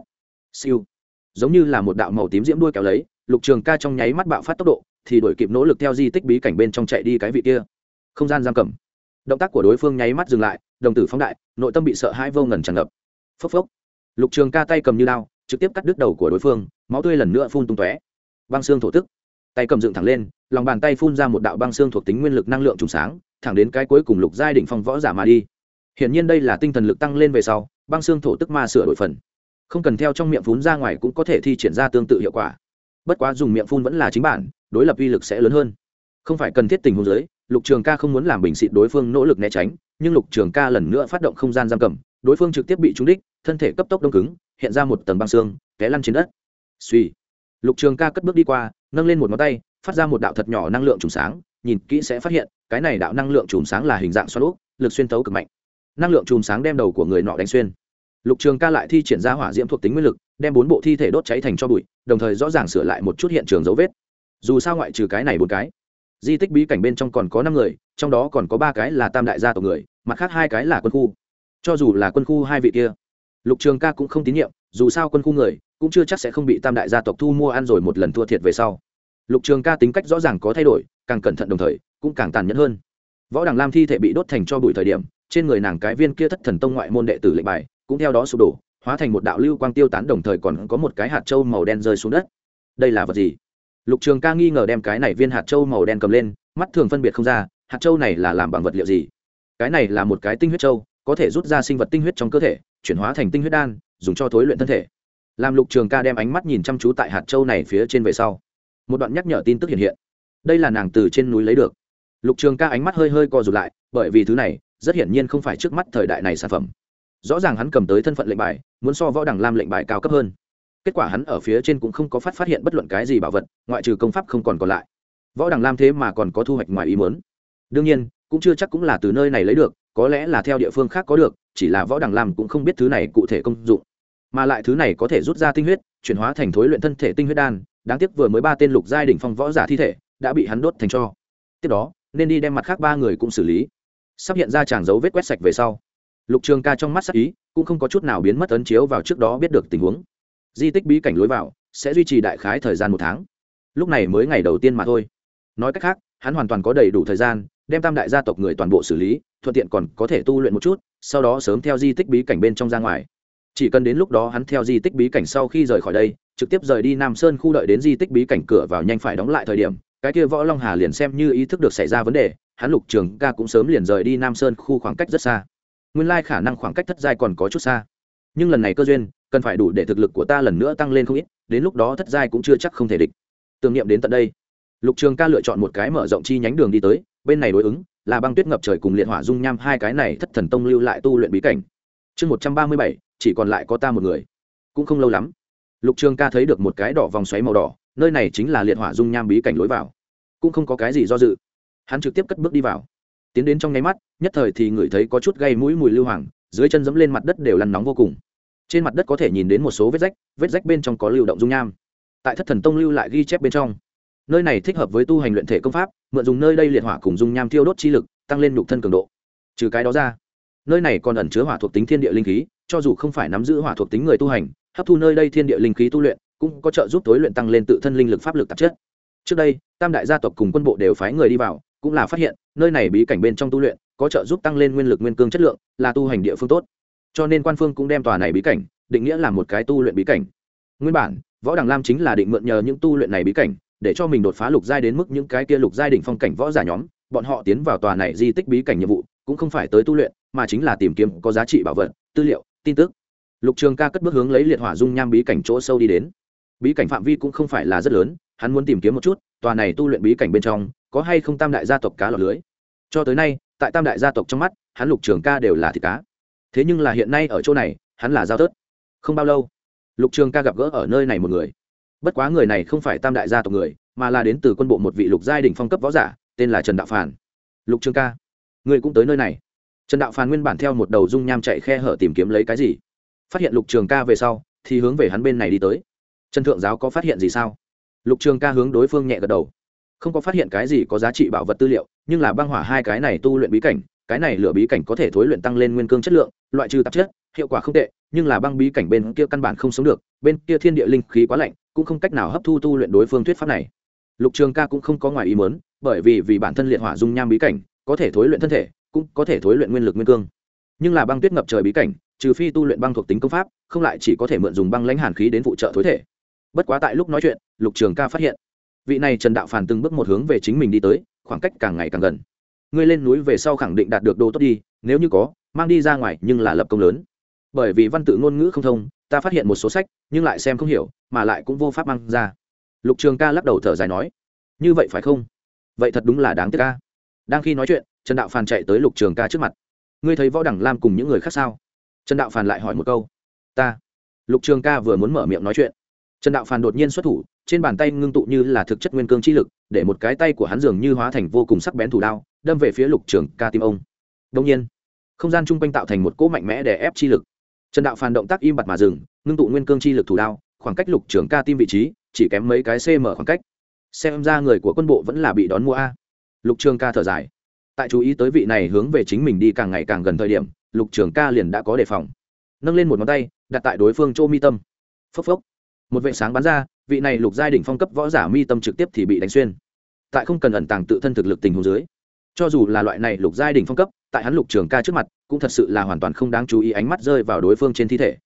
Siêu. Giống như là một đạo màu tím diễm đuôi kéo lấy, lục trường ca trong nháy mắt bạo phát tốc độ, thì đổi kịp nỗ lực theo di tích bí cảnh bên trong chạy đi cái vị kia. Không gian giam cầm động tác của đối phương nháy mắt dừng lại, đồng tử phóng đại, nội tâm bị sợ hãi vô ngần tràn ngập. Phốc phốc. Lục trường ca tay cầm như lao trực tiếp cắt đứt đầu của đối phương, máu tươi lần nữa phun tung tóe. Băng xương thổ tức. Tay cầm dựng thẳng lên, lòng bàn tay phun ra một đạo băng xương thuộc tính nguyên lực năng lượng trùng sáng, thẳng đến cái cuối cùng lục giai đỉnh phong võ giả mà đi. Hiển nhiên đây là tinh thần lực tăng lên về sau, băng xương thổ tức ma sửa đổi phần. Không cần theo trong miệng phun ra ngoài cũng có thể thi triển ra tương tự hiệu quả. Bất quá dùng miệng phun vẫn là chính bản, đối lập uy lực sẽ lớn hơn. Không phải cần thiết tình huống giới lục trường ca không muốn làm bình xịt đối phương nỗ lực né tránh, nhưng lục trường ca lần nữa phát động không gian giam cầm, đối phương trực tiếp bị trúng đích, thân thể cấp tốc đông cứng, hiện ra một tầng băng xương, té lăn trên đất. Suy lục trường ca cất bước đi qua, nâng lên một ngón tay, phát ra một đạo thật nhỏ năng lượng trùng sáng, nhìn kỹ sẽ phát hiện, cái này đạo năng lượng trùng sáng là hình dạng xoắn úp lực xuyên tấu cực mạnh. Năng lượng trùng sáng đem đầu của người nọ đánh xuyên. Lục trường ca lại thi triển ra hỏa diễm thuộc tính nguyên lực, đem bốn bộ thi thể đốt cháy thành cho bụi, đồng thời rõ ràng sửa lại một chút hiện trường dấu vết. Dù sao ngoại trừ cái này bốn cái di tích bí cảnh bên trong còn có năm người, trong đó còn có ba cái là tam đại gia tộc người, mặt khác hai cái là quân khu. Cho dù là quân khu hai vị kia, lục trường ca cũng không tín nhiệm, dù sao quân khu người cũng chưa chắc sẽ không bị tam đại gia tộc thu mua ăn rồi một lần thua thiệt về sau. Lục trường ca tính cách rõ ràng có thay đổi, càng cẩn thận đồng thời, cũng càng tàn nhẫn hơn. Võ đằng lam thi thể bị đốt thành cho bụi thời điểm, trên người nàng cái viên kia thất thần tông ngoại môn đệ tử lệnh bài cũng theo đó sụp đổ, hóa thành một đạo lưu quang tiêu tán đồng thời còn có một cái hạt trâu màu đen rơi xuống đất. Đây là vật gì? Lục trường ca nghi ngờ đem cái này viên hạt châu màu đen cầm lên, mắt thường phân biệt không ra, hạt châu này là làm bằng vật liệu gì? Cái này là một cái tinh huyết châu, có thể rút ra sinh vật tinh huyết trong cơ thể, chuyển hóa thành tinh huyết đan, dùng cho thối luyện thân thể. Làm lục trường ca đem ánh mắt nhìn chăm chú tại hạt châu này phía trên về sau, một đoạn nhắc nhở tin tức hiện hiện. Đây là nàng từ trên núi lấy được. Lục trường ca ánh mắt hơi hơi co rụt lại, bởi vì thứ này, rất hiển nhiên không phải trước mắt thời đại này sản phẩm. Rõ ràng hắn cầm tới thân phận lệnh bài, muốn so võ đẳng lam lệnh bài cao cấp hơn kết quả hắn ở phía trên cũng không có phát phát hiện bất luận cái gì bảo vật, ngoại trừ công pháp không còn còn lại. Võ đằng lam thế mà còn có thu hoạch ngoài ý muốn. Đương nhiên, cũng chưa chắc cũng là từ nơi này lấy được, có lẽ là theo địa phương khác có được, chỉ là võ đằng lam cũng không biết thứ này cụ thể công dụng. Mà lại thứ này có thể rút ra tinh huyết, chuyển hóa thành thối luyện thân thể tinh huyết đan, đáng tiếc vừa mới ba tên lục giai đ ỉ n h phong võ giả thi thể đã bị hắn đốt thành cho. Tiếp đó, nên đi đem mặt khác ba người cũng xử lý. Sắp hiện ra tràng dấu vết quét sạch về sau, lục trường ca trong mắt sắc ý cũng không có chút nào biến mất ấn chiếu vào trước đó biết được tình huống di tích bí cảnh lối vào sẽ duy trì đại khái thời gian một tháng. Lúc này mới ngày đầu tiên mà thôi. Nói cách khác, hắn hoàn toàn có đầy đủ thời gian, đem tam đại gia tộc người toàn bộ xử lý, thuận tiện còn có thể tu luyện một chút, sau đó sớm theo di tích bí cảnh bên trong ra ngoài. Chỉ cần đến lúc đó hắn theo di tích bí cảnh sau khi rời khỏi đây, trực tiếp rời đi nam sơn khu đợi đến di tích bí cảnh cửa vào nhanh phải đóng lại thời điểm, cái kia võ long hà liền xem như ý thức được xảy ra vấn đề, hắn lục trường ca cũng sớm liền rời đi nam sơn khu khoảng cách rất xa. Nguyên lai khả năng khoảng cách thất giai còn có chút xa nhưng lần này cơ duyên, cần phải đủ để thực lực của ta lần nữa tăng lên không ít, đến lúc đó thất giai cũng chưa chắc không thể địch. Tưởng niệm đến tận đây, lục trường ca lựa chọn một cái mở rộng chi nhánh đường đi tới, bên này đối ứng là băng tuyết ngập trời cùng liệt hỏa dung nham hai cái này thất thần tông lưu lại tu luyện bí cảnh. Chương một trăm ba mươi bảy, chỉ còn lại có ta một người. Cũng không lâu lắm, lục trường ca thấy được một cái đỏ vòng xoáy màu đỏ, nơi này chính là liệt hỏa dung nham bí cảnh lối vào. Cũng không có cái gì do dự, hắn trực tiếp cất bước đi vào. Tiến đến trong nháy mắt, nhất thời thì ngửi thấy có chút gây mũi mùi lưu hoàng, dưới chân dẫm lên mặt đất đều lăn nóng vô cùng trên mặt đất có thể nhìn đến một số vết rách vết rách bên trong có lưu động dung nham. Tại thất thần tông lưu lại ghi chép bên trong. Nơi này thích hợp với tu hành luyện thể công pháp, mượn dùng nơi đây liệt hỏa cùng dung nham thiêu đốt chi lực, tăng lên nhục thân cường độ. Trừ cái đó ra, nơi này còn ẩn chứa hỏa thuộc tính thiên địa linh khí, cho dù không phải nắm giữ hỏa thuộc tính người tu hành, hấp thu nơi đây thiên địa linh khí tu luyện, cũng có trợ giúp tối luyện tăng lên tự thân linh lực pháp lực tạp chất. Trước đây, tam đại gia tộc cùng quân bộ đều phái người đi vào, cũng là phát hiện, nơi này bí cảnh bên trong tu luyện, có trợ giúp tăng lên nguyên lực nguyên cương chất lượng, là tu hành địa phương tốt cho nên quan phương cũng đem tòa này bí cảnh định nghĩa là một cái tu luyện bí cảnh. Nguyên bản, võ đằng lam chính là định mượn nhờ những tu luyện này bí cảnh để cho mình đột phá lục giai đến mức những cái kia lục giai đỉnh phong cảnh võ giả nhóm, bọn họ tiến vào tòa này di tích bí cảnh nhiệm vụ cũng không phải tới tu luyện, mà chính là tìm kiếm có giá trị bảo vật, tư liệu, tin tức. Lục trường ca cất bước hướng lấy liệt hỏa dung nham bí cảnh chỗ sâu đi đến. Bí cảnh phạm vi cũng không phải là rất lớn, hắn muốn tìm kiếm một chút, tòa này tu luyện bí cảnh bên trong có hay không tam đại gia tộc cá lọc lưới. Cho tới nay, tại tam đại gia tộc trong mắt, hắn lục trường ca đều là thịt cá thế nhưng là hiện nay ở chỗ này, hắn là giao tớt không bao lâu, lục trường ca gặp gỡ ở nơi này một người. Bất quá người này không phải tam đại gia tộc người, mà là đến từ quân bộ một vị lục giai đình phong cấp võ giả, tên là trần đạo phản lục trường ca, người cũng tới nơi này. Trần đạo phản nguyên bản theo một đầu dung nham chạy khe hở tìm kiếm lấy cái gì? Phát hiện lục trường ca về sau, thì hướng về hắn bên này đi tới. Trần thượng giáo có phát hiện gì sao? Lục trường ca hướng đối phương nhẹ gật đầu. Không có phát hiện cái gì có giá trị bảo vật tư liệu, nhưng là băng hỏa hai cái này tu luyện bí cảnh cái này lửa bí cảnh có thể thối luyện tăng lên nguyên cương chất lượng, loại trừ tạp chất, hiệu quả không tệ, nhưng là băng bí cảnh bên kia căn bản không sống được, bên kia thiên địa linh khí quá lạnh, cũng không cách nào hấp thu tu luyện đối phương thuyết pháp này. Lục trường ca cũng không có ngoài ý mớn bởi vì vì bản thân liệt hỏa dung nham bí cảnh, có thể thối luyện thân thể, cũng có thể thối luyện nguyên lực nguyên cương. Nhưng là băng tuyết ngập trời bí cảnh, trừ phi tu luyện băng thuộc tính công pháp, không lại chỉ có thể mượn dùng băng lãnh hàn khí đến phụ trợ thối thể. Bất quá tại lúc nói chuyện, lục trường ca phát hiện, vị này trần đạo phản từng bước một hướng về chính mình đi tới, khoảng cách càng ngày càng gần ngươi lên núi về sau khẳng định đạt được đồ tốt đi, nếu như có, mang đi ra ngoài nhưng là lập công lớn. Bởi vì văn tự ngôn ngữ không thông, ta phát hiện một số sách, nhưng lại xem không hiểu, mà lại cũng vô pháp mang ra. Lục trường ca lắc đầu thở dài nói, như vậy phải không? Vậy thật đúng là đáng tiếc ca đang khi nói chuyện, trần đạo phàn chạy tới lục trường ca trước mặt. Ngươi thấy võ đẳng lam cùng những người khác sao? Trần đạo phàn lại hỏi một câu. Ta. Lục trường ca vừa muốn mở miệng nói chuyện, trần đạo phàn đột nhiên xuất thủ, trên bàn tay ngưng tụ như là thực chất nguyên cương chi lực để một cái tay của hắn dường như hóa thành vô cùng sắc bén thủ đao, đâm về phía lục trường ca tim ông. Đông nhiên, không gian chung quanh tạo thành một cỗ mạnh mẽ để ép chi lực. Trần đạo phản động tác im bặt mà dừng, ngưng tụ nguyên cương chi lực thủ đao, khoảng cách lục trường ca tim vị trí chỉ kém mấy cái cm khoảng cách. Xem ra người của quân bộ vẫn là bị đón mua a. Lục trường ca thở dài. Tại chú ý tới vị này hướng về chính mình đi càng ngày càng gần thời điểm, lục trường ca liền đã có đề phòng. Nâng lên một ngón tay, đặt tại đối phương chỗ mi tâm. Phốc phốc. Một vệ sáng bắn ra vị này lục giai đỉnh phong cấp võ giả mi tâm trực tiếp thì bị đánh xuyên. Tại không cần ẩn tàng tự thân thực lực tình huống dưới, cho dù là loại này lục giai đỉnh phong cấp, tại hắn lục trường ca trước mặt, cũng thật sự là hoàn toàn không đáng chú ý ánh mắt rơi vào đối phương trên thi thể.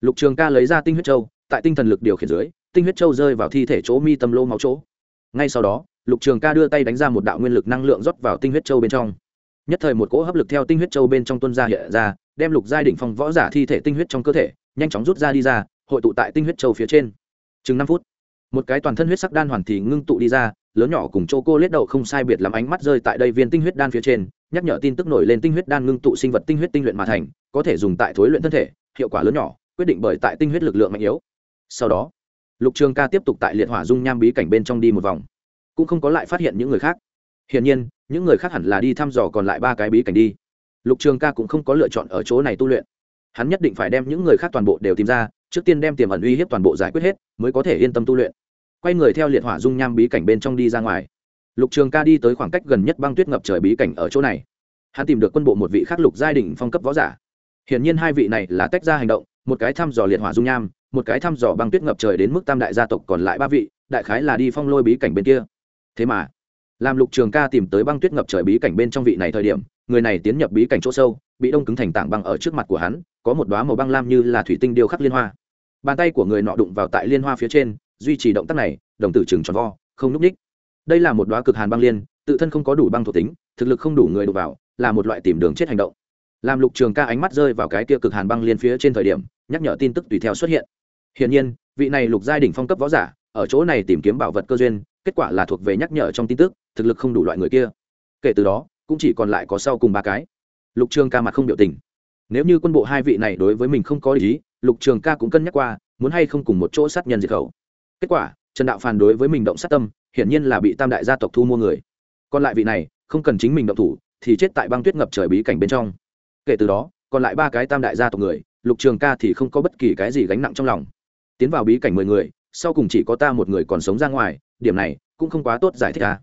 Lục trường ca lấy ra tinh huyết châu, tại tinh thần lực điều khiển dưới, tinh huyết châu rơi vào thi thể chỗ mi tâm lô máu chỗ. Ngay sau đó, lục trường ca đưa tay đánh ra một đạo nguyên lực năng lượng rót vào tinh huyết châu bên trong. Nhất thời một cỗ hấp lực theo tinh huyết châu bên trong tuân ra hiện ra, đem lục giai đỉnh phong võ giả thi thể tinh huyết trong cơ thể, nhanh chóng rút ra đi ra, hội tụ tại tinh huyết châu phía trên. Chừng năm phút một cái toàn thân huyết sắc đan hoàn thì ngưng tụ đi ra, lớn nhỏ cùng chỗ cô lết đậu không sai biệt lắm ánh mắt rơi tại đây viên tinh huyết đan phía trên, nhắc nhở tin tức nổi lên tinh huyết đan ngưng tụ sinh vật tinh huyết tinh luyện mà thành, có thể dùng tại thối luyện thân thể, hiệu quả lớn nhỏ, quyết định bởi tại tinh huyết lực lượng mạnh yếu. Sau đó, lục trường ca tiếp tục tại liệt hỏa dung nham bí cảnh bên trong đi một vòng, cũng không có lại phát hiện những người khác. Hiển nhiên, những người khác hẳn là đi thăm dò còn lại ba cái bí cảnh đi. Lục trường ca cũng không có lựa chọn ở chỗ này tu luyện. Hắn nhất định phải đem những người khác toàn bộ đều tìm ra, trước tiên đem tiềm ẩn uy hiếp toàn bộ giải quyết hết, mới có thể yên tâm tu luyện quay người theo liệt hỏa dung nham bí cảnh bên trong đi ra ngoài. Lục trường ca đi tới khoảng cách gần nhất băng tuyết ngập trời bí cảnh ở chỗ này. Hắn tìm được quân bộ một vị khắc lục giai đình phong cấp võ giả. Hiển nhiên hai vị này là tách ra hành động, một cái thăm dò liệt hỏa dung nham, một cái thăm dò băng tuyết ngập trời đến mức tam đại gia tộc còn lại ba vị, đại khái là đi phong lôi bí cảnh bên kia. Thế mà, làm lục trường ca tìm tới băng tuyết ngập trời bí cảnh bên trong vị này thời điểm, người này tiến nhập bí cảnh chỗ sâu, bị đông cứng thành tảng băng ở trước mặt của hắn, có một đoá màu băng lam như là thủy tinh điêu khắc liên hoa. Bàn tay của người nọ đụng vào tại liên hoa phía trên duy trì động tác này đồng tử chừng tròn vo không núp ních đây là một đoá cực hàn băng liên tự thân không có đủ băng thuộc tính thực lực không đủ người đụng vào là một loại tìm đường chết hành động. Làm lục trường ca ánh mắt rơi vào cái kia cực hàn băng liên phía trên thời điểm nhắc nhở tin tức tùy theo xuất hiện. Hiển nhiên vị này lục giai đỉnh phong cấp võ giả ở chỗ này tìm kiếm bảo vật cơ duyên kết quả là thuộc về nhắc nhở trong tin tức thực lực không đủ loại người kia. Kể từ đó cũng chỉ còn lại có sau cùng ba cái. Lục trường ca mặt không biểu tình. Nếu như quân bộ hai vị này đối với mình không có ý, lục trường ca cũng cân nhắc qua muốn hay không cùng một chỗ sát nhân diệt khẩu kết quả, trần đạo phản đối với mình động sát tâm, hiển nhiên là bị tam đại gia tộc thu mua người. Còn lại vị này, không cần chính mình động thủ, thì chết tại băng tuyết ngập trời bí cảnh bên trong. Kể từ đó, còn lại ba cái tam đại gia tộc người, lục trường ca thì không có bất kỳ cái gì gánh nặng trong lòng. Tiến vào bí cảnh mười người, sau cùng chỉ có ta một người còn sống ra ngoài, điểm này cũng không quá tốt giải thích ta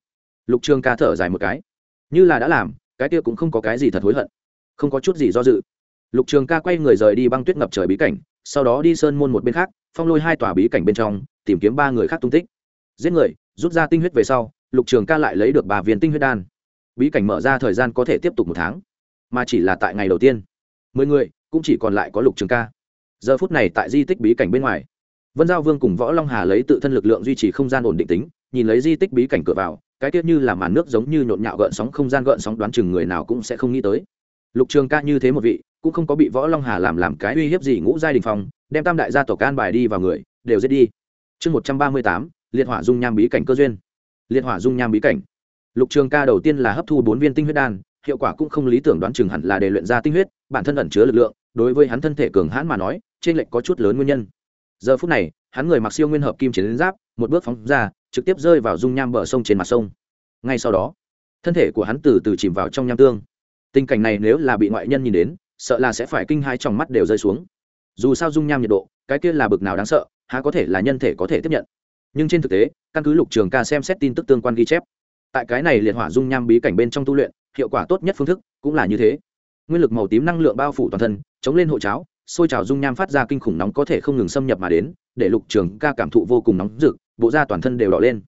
lục trường ca thở dài một cái. Như là đã làm, cái kia cũng không có cái gì thật hối hận. Không có chút gì do dự lục trường ca quay người rời đi băng tuyết ngập trời bí cảnh, sau đó đi sơn môn một bên khác, phong lôi hai tòa bí cảnh bên trong, tìm kiếm ba người khác tung tích. Giết người, rút ra tinh huyết về sau, lục trường ca lại lấy được ba viên tinh huyết đan. Bí cảnh mở ra thời gian có thể tiếp tục một tháng, mà chỉ là tại ngày đầu tiên. Mười người, cũng chỉ còn lại có lục trường ca. Giờ phút này tại di tích bí cảnh bên ngoài, vân giao vương cùng võ long hà lấy tự thân lực lượng duy trì không gian ổn định tính, nhìn lấy di tích bí cảnh cửa vào, cái tiết như là màn nước giống như nhộn nhạo gợn sóng không gian gợn sóng đoán chừng người nào cũng sẽ không nghĩ tới. Lục trường ca như thế một vị cũng không có bị võ long hà làm làm cái uy hiếp gì ngũ giai đình phong, đem tam đại gia tộc can bài đi vào người, đều giết đi. Chương một trăm ba mươi tám, liệt hỏa dung nham bí cảnh cơ duyên. Liệt hỏa dung nham bí cảnh. Lục trường ca đầu tiên là hấp thu bốn viên tinh huyết đan, hiệu quả cũng không lý tưởng đoán chừng hẳn là để luyện ra tinh huyết, bản thân ẩn chứa lực lượng, đối với hắn thân thể cường hãn mà nói trên lệnh có chút lớn nguyên nhân. Giờ phút này, hắn người mặc siêu nguyên hợp kim chiến giáp, một bước phóng ra, trực tiếp rơi vào dung nham bờ sông trên mặt sông. Ngay sau đó, thân thể của hắn từ từ chìm vào trong nham tương. Tình cảnh này nếu là bị ngoại nhân nhìn đến sợ là sẽ phải kinh hai trong mắt đều rơi xuống. Dù sao dung nham nhiệt độ, cái kia là bực nào đáng sợ, há có thể là nhân thể có thể tiếp nhận. Nhưng trên thực tế, căn cứ lục trường ca xem xét tin tức tương quan ghi chép, tại cái này liệt hỏa dung nham bí cảnh bên trong tu luyện, hiệu quả tốt nhất phương thức cũng là như thế. Nguyên lực màu tím năng lượng bao phủ toàn thân, chống lên hộ cháo xôi trào dung nham phát ra kinh khủng nóng có thể không ngừng xâm nhập mà đến, để lục trường ca cảm thụ vô cùng nóng rực, bộ da toàn thân đều đỏ lên.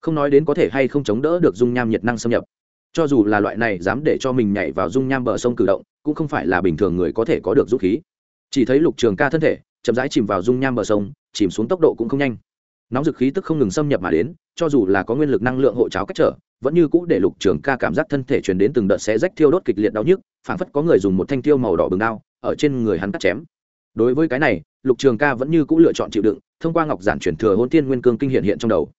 Không nói đến có thể hay không chống đỡ được dung nham nhiệt năng xâm nhập cho dù là loại này dám để cho mình nhảy vào dung nham bờ sông cử động, cũng không phải là bình thường người có thể có được dũng khí. Chỉ thấy lục trường ca thân thể, chậm rãi chìm vào dung nham bờ sông, chìm xuống tốc độ cũng không nhanh. Nóng dực khí tức không ngừng xâm nhập mà đến, cho dù là có nguyên lực năng lượng hộ cháo cách trở, vẫn như cũ để lục trường ca cảm giác thân thể truyền đến từng đợt xé rách thiêu đốt kịch liệt đau nhức, phảng phất có người dùng một thanh tiêu màu đỏ bừng đao, ở trên người hắn cắt chém. Đối với cái này, lục trường ca vẫn như cũ lựa chọn chịu đựng, thông qua ngọc giản chuyển thừa hôn tiên nguyên cương kinh hiện hiện trong đầu.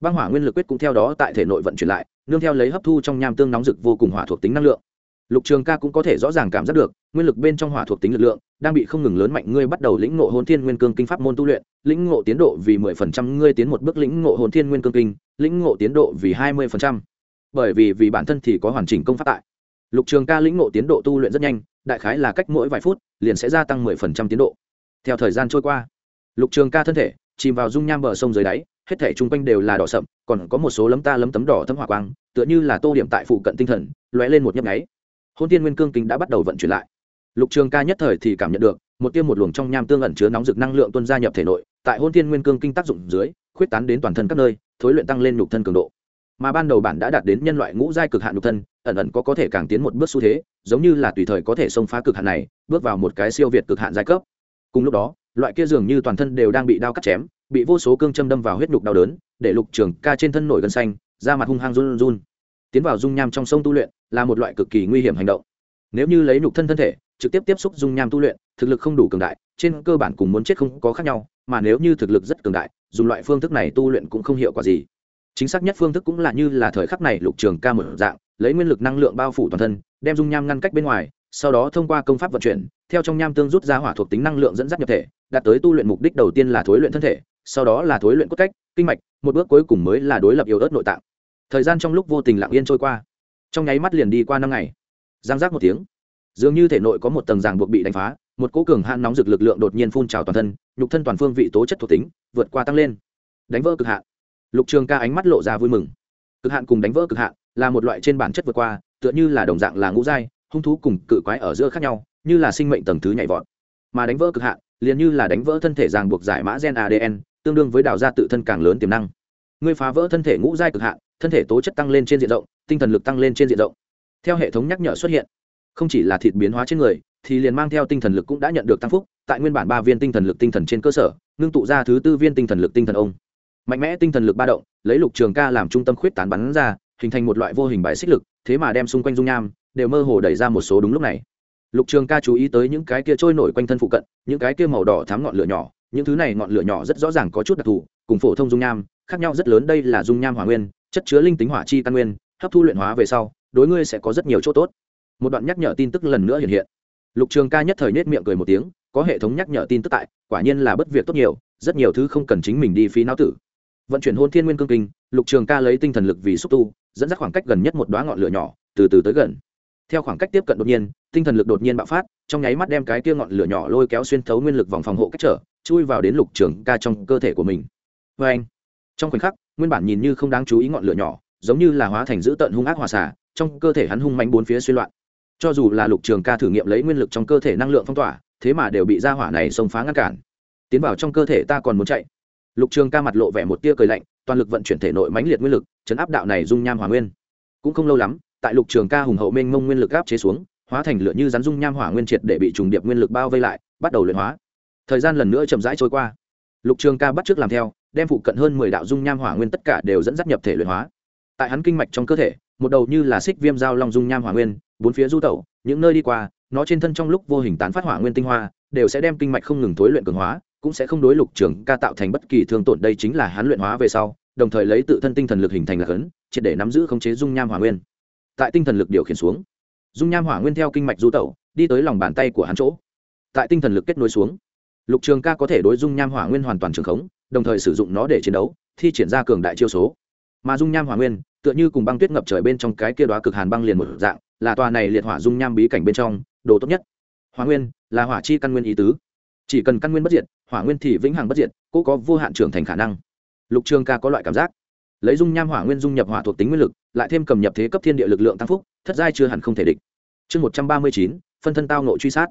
Băng hỏa nguyên lực quyết cũng theo đó tại thể nội vận chuyển lại nương theo lấy hấp thu trong nham tương nóng rực vô cùng hỏa thuộc tính năng lượng. Lục trường ca cũng có thể rõ ràng cảm giác được, nguyên lực bên trong hỏa thuộc tính lực lượng đang bị không ngừng lớn mạnh, ngươi bắt đầu lĩnh ngộ hồn thiên nguyên cương kinh pháp môn tu luyện, lĩnh ngộ tiến độ vì mười phần trăm, ngươi tiến một bước lĩnh ngộ hồn thiên nguyên cương kinh, lĩnh ngộ tiến độ vì hai mươi phần trăm. Bởi vì vì bản thân thì có hoàn chỉnh công pháp tại. Lục trường ca lĩnh ngộ tiến độ tu luyện rất nhanh, đại khái là cách mỗi vài phút, liền sẽ gia tăng mười phần trăm tiến độ. Theo thời gian trôi qua, lục trường ca thân thể chìm vào dung nham bờ sông dưới đáy hết thể chung quanh đều là đỏ sậm, còn có một số lấm ta lấm tấm đỏ thấm hỏa quang, tựa như là tô điểm tại phụ cận tinh thần, lóe lên một nhấp nháy. Hôn tiên nguyên cương kính đã bắt đầu vận chuyển lại. Lục trường ca nhất thời thì cảm nhận được, một tiêm một luồng trong nham tương ẩn chứa nóng rực năng lượng tuân gia nhập thể nội, tại hôn tiên nguyên cương kinh tác dụng dưới, khuyết tán đến toàn thân các nơi, thối luyện tăng lên nhục thân cường độ. Mà ban đầu bản đã đạt đến nhân loại ngũ giai cực hạn nhục thân, ẩn ẩn có có thể càng tiến một bước xu thế, giống như là tùy thời có thể xông phá cực hạn này, bước vào một cái siêu việt cực hạn giai cấp. Cùng lúc đó, loại kia dường như toàn thân đều đang bị đao cắt chém bị vô số cương châm đâm vào huyết nhục đau đớn, để lục trường ca trên thân nổi gân xanh, da mặt hung hăng run run tiến vào dung nham trong sông tu luyện là một loại cực kỳ nguy hiểm hành động. Nếu như lấy nhục thân thân thể, trực tiếp tiếp xúc dung nham tu luyện, thực lực không đủ cường đại, trên cơ bản cùng muốn chết không có khác nhau, mà nếu như thực lực rất cường đại, dùng loại phương thức này tu luyện cũng không hiệu quả gì. Chính xác nhất phương thức cũng là như là thời khắc này lục trường ca mở dạng, lấy nguyên lực năng lượng bao phủ toàn thân, đem dung nham ngăn cách bên ngoài, sau đó thông qua công pháp vận chuyển, theo trong nham tương rút ra hỏa thuộc tính năng lượng dẫn dắt nhập thể, đạt tới tu luyện mục đích đầu tiên là thối luyện thân thể sau đó là thối luyện cốt cách, kinh mạch, một bước cuối cùng mới là đối lập yếu ớt nội tạng. Thời gian trong lúc vô tình lặng yên trôi qua, trong nháy mắt liền đi qua năm ngày. Giang giác một tiếng, dường như thể nội có một tầng ràng buộc bị đánh phá, một cố cường hạn nóng rực lực lượng đột nhiên phun trào toàn thân, nhục thân toàn phương vị tố chất thuộc tính vượt qua tăng lên. Đánh vỡ cực hạn. Lục trường ca ánh mắt lộ ra vui mừng. Cực hạn cùng đánh vỡ cực hạn là một loại trên bản chất vượt qua, tựa như là đồng dạng là ngũ giai, hung thú cùng cự quái ở giữa khác nhau, như là sinh mệnh tầng thứ nhảy vọt. Mà đánh vỡ cực hạn liền như là đánh vỡ thân thể ràng buộc giải mã gen adn tương đương với đào ra tự thân càng lớn tiềm năng. Ngươi phá vỡ thân thể ngũ giai cực hạn, thân thể tố chất tăng lên trên diện rộng, tinh thần lực tăng lên trên diện rộng. Theo hệ thống nhắc nhở xuất hiện, không chỉ là thịt biến hóa trên người, thì liền mang theo tinh thần lực cũng đã nhận được tăng phúc, tại nguyên bản ba viên tinh thần lực tinh thần trên cơ sở, ngưng tụ ra thứ tư viên tinh thần lực tinh thần ông. Mạnh mẽ tinh thần lực ba động, lấy lục trường ca làm trung tâm khuyết tán bắn ra, hình thành một loại vô hình bài xích lực, thế mà đem xung quanh dung nham, đều mơ hồ đẩy ra một số đúng lúc này. Lục trường ca chú ý tới những cái kia trôi nổi quanh thân phụ cận, những cái kia màu đỏ thám ngọn lửa nhỏ những thứ này ngọn lửa nhỏ rất rõ ràng có chút đặc thù, cùng phổ thông dung nham, khác nhau rất lớn. Đây là dung nham hỏa nguyên, chất chứa linh tính hỏa chi căn nguyên, hấp thu luyện hóa về sau, đối ngươi sẽ có rất nhiều chỗ tốt. Một đoạn nhắc nhở tin tức lần nữa hiện hiện. Lục trường ca nhất thời nết miệng cười một tiếng, có hệ thống nhắc nhở tin tức tại, quả nhiên là bất việc tốt nhiều, rất nhiều thứ không cần chính mình đi phí não tử. Vận chuyển hôn thiên nguyên cương kinh, lục trường ca lấy tinh thần lực vì xúc tu, dẫn dắt khoảng cách gần nhất một đoá ngọn lửa nhỏ, từ từ tới gần. Theo khoảng cách tiếp cận đột nhiên, tinh thần lực đột nhiên bạo phát, trong nháy mắt đem cái kia ngọn lửa nhỏ lôi kéo xuyên thấu nguyên lực vòng phòng hộ cách trở chui vào đến lục trường ca trong cơ thể của mình. Vê anh, trong khoảnh khắc, nguyên bản nhìn như không đáng chú ý ngọn lửa nhỏ, giống như là hóa thành dữ tợn hung ác hòa xả trong cơ thể hắn hung manh bốn phía suy loạn. Cho dù là lục trường ca thử nghiệm lấy nguyên lực trong cơ thể năng lượng phong tỏa, thế mà đều bị ra hỏa này xông phá ngăn cản. Tiến vào trong cơ thể ta còn muốn chạy. Lục trường ca mặt lộ vẻ một tia cười lạnh, toàn lực vận chuyển thể nội mãnh liệt nguyên lực, chấn áp đạo này dung nham hỏa nguyên. Cũng không lâu lắm, tại lục trường ca hùng hậu mênh mông nguyên lực áp chế xuống, hóa thành lửa như rắn dung nham hỏa nguyên triệt để bị trùng điệp nguyên lực bao vây lại, bắt đầu luyện hóa thời gian lần nữa chậm rãi trôi qua. Lục trường ca bắt t r ư ớ c làm theo, đem phụ cận hơn mười đạo dung nham hỏa nguyên tất cả đều dẫn dắt nhập thể luyện hóa. Tại hắn kinh mạch trong cơ thể, một đầu như là xích viêm dao long dung nham hỏa nguyên, bốn phía du tẩu, những nơi đi qua, nó trên thân trong lúc vô hình tán phát hỏa nguyên tinh hoa, đều sẽ đem kinh mạch không ngừng thối luyện cường hóa, cũng sẽ không đối lục trường ca tạo thành bất kỳ thương tổn, đây chính là hắn luyện hóa về sau, đồng thời lấy tự thân tinh thần lực hình thành lạc ấn triệt để nắm giữ khống chế dung nham hỏa nguyên. Tại tinh thần lực điều khiển xuống, dung nham hỏa nguyên theo kinh mạch du tẩu, đi tới lòng bàn tay của hắn chỗ. Tại tinh thần lực kết nối xuống lục trường ca có thể đối dung nham hỏa nguyên hoàn toàn trường khống, đồng thời sử dụng nó để chiến đấu, thi triển ra cường đại chiêu số. Mà dung nham hỏa nguyên, tựa như cùng băng tuyết ngập trời bên trong cái kia đoá cực hàn băng liền một dạng, là tòa này liệt hỏa dung nham bí cảnh bên trong, đồ tốt nhất. Hỏa nguyên, là hỏa chi căn nguyên ý tứ. Chỉ cần căn nguyên bất diệt, hỏa nguyên thì vĩnh hằng bất diệt cô có vô hạn trưởng thành khả năng. Lục trường ca có loại cảm giác. Lấy dung nham hỏa nguyên dung nhập hỏa thuộc tính nguyên lực, lại thêm cầm nhập thế cấp thiên địa lực lượng tăng phúc, thất giai chưa hẳn không thể địch. Chương một trăm ba mươi chín, phân thân tao nộ truy sát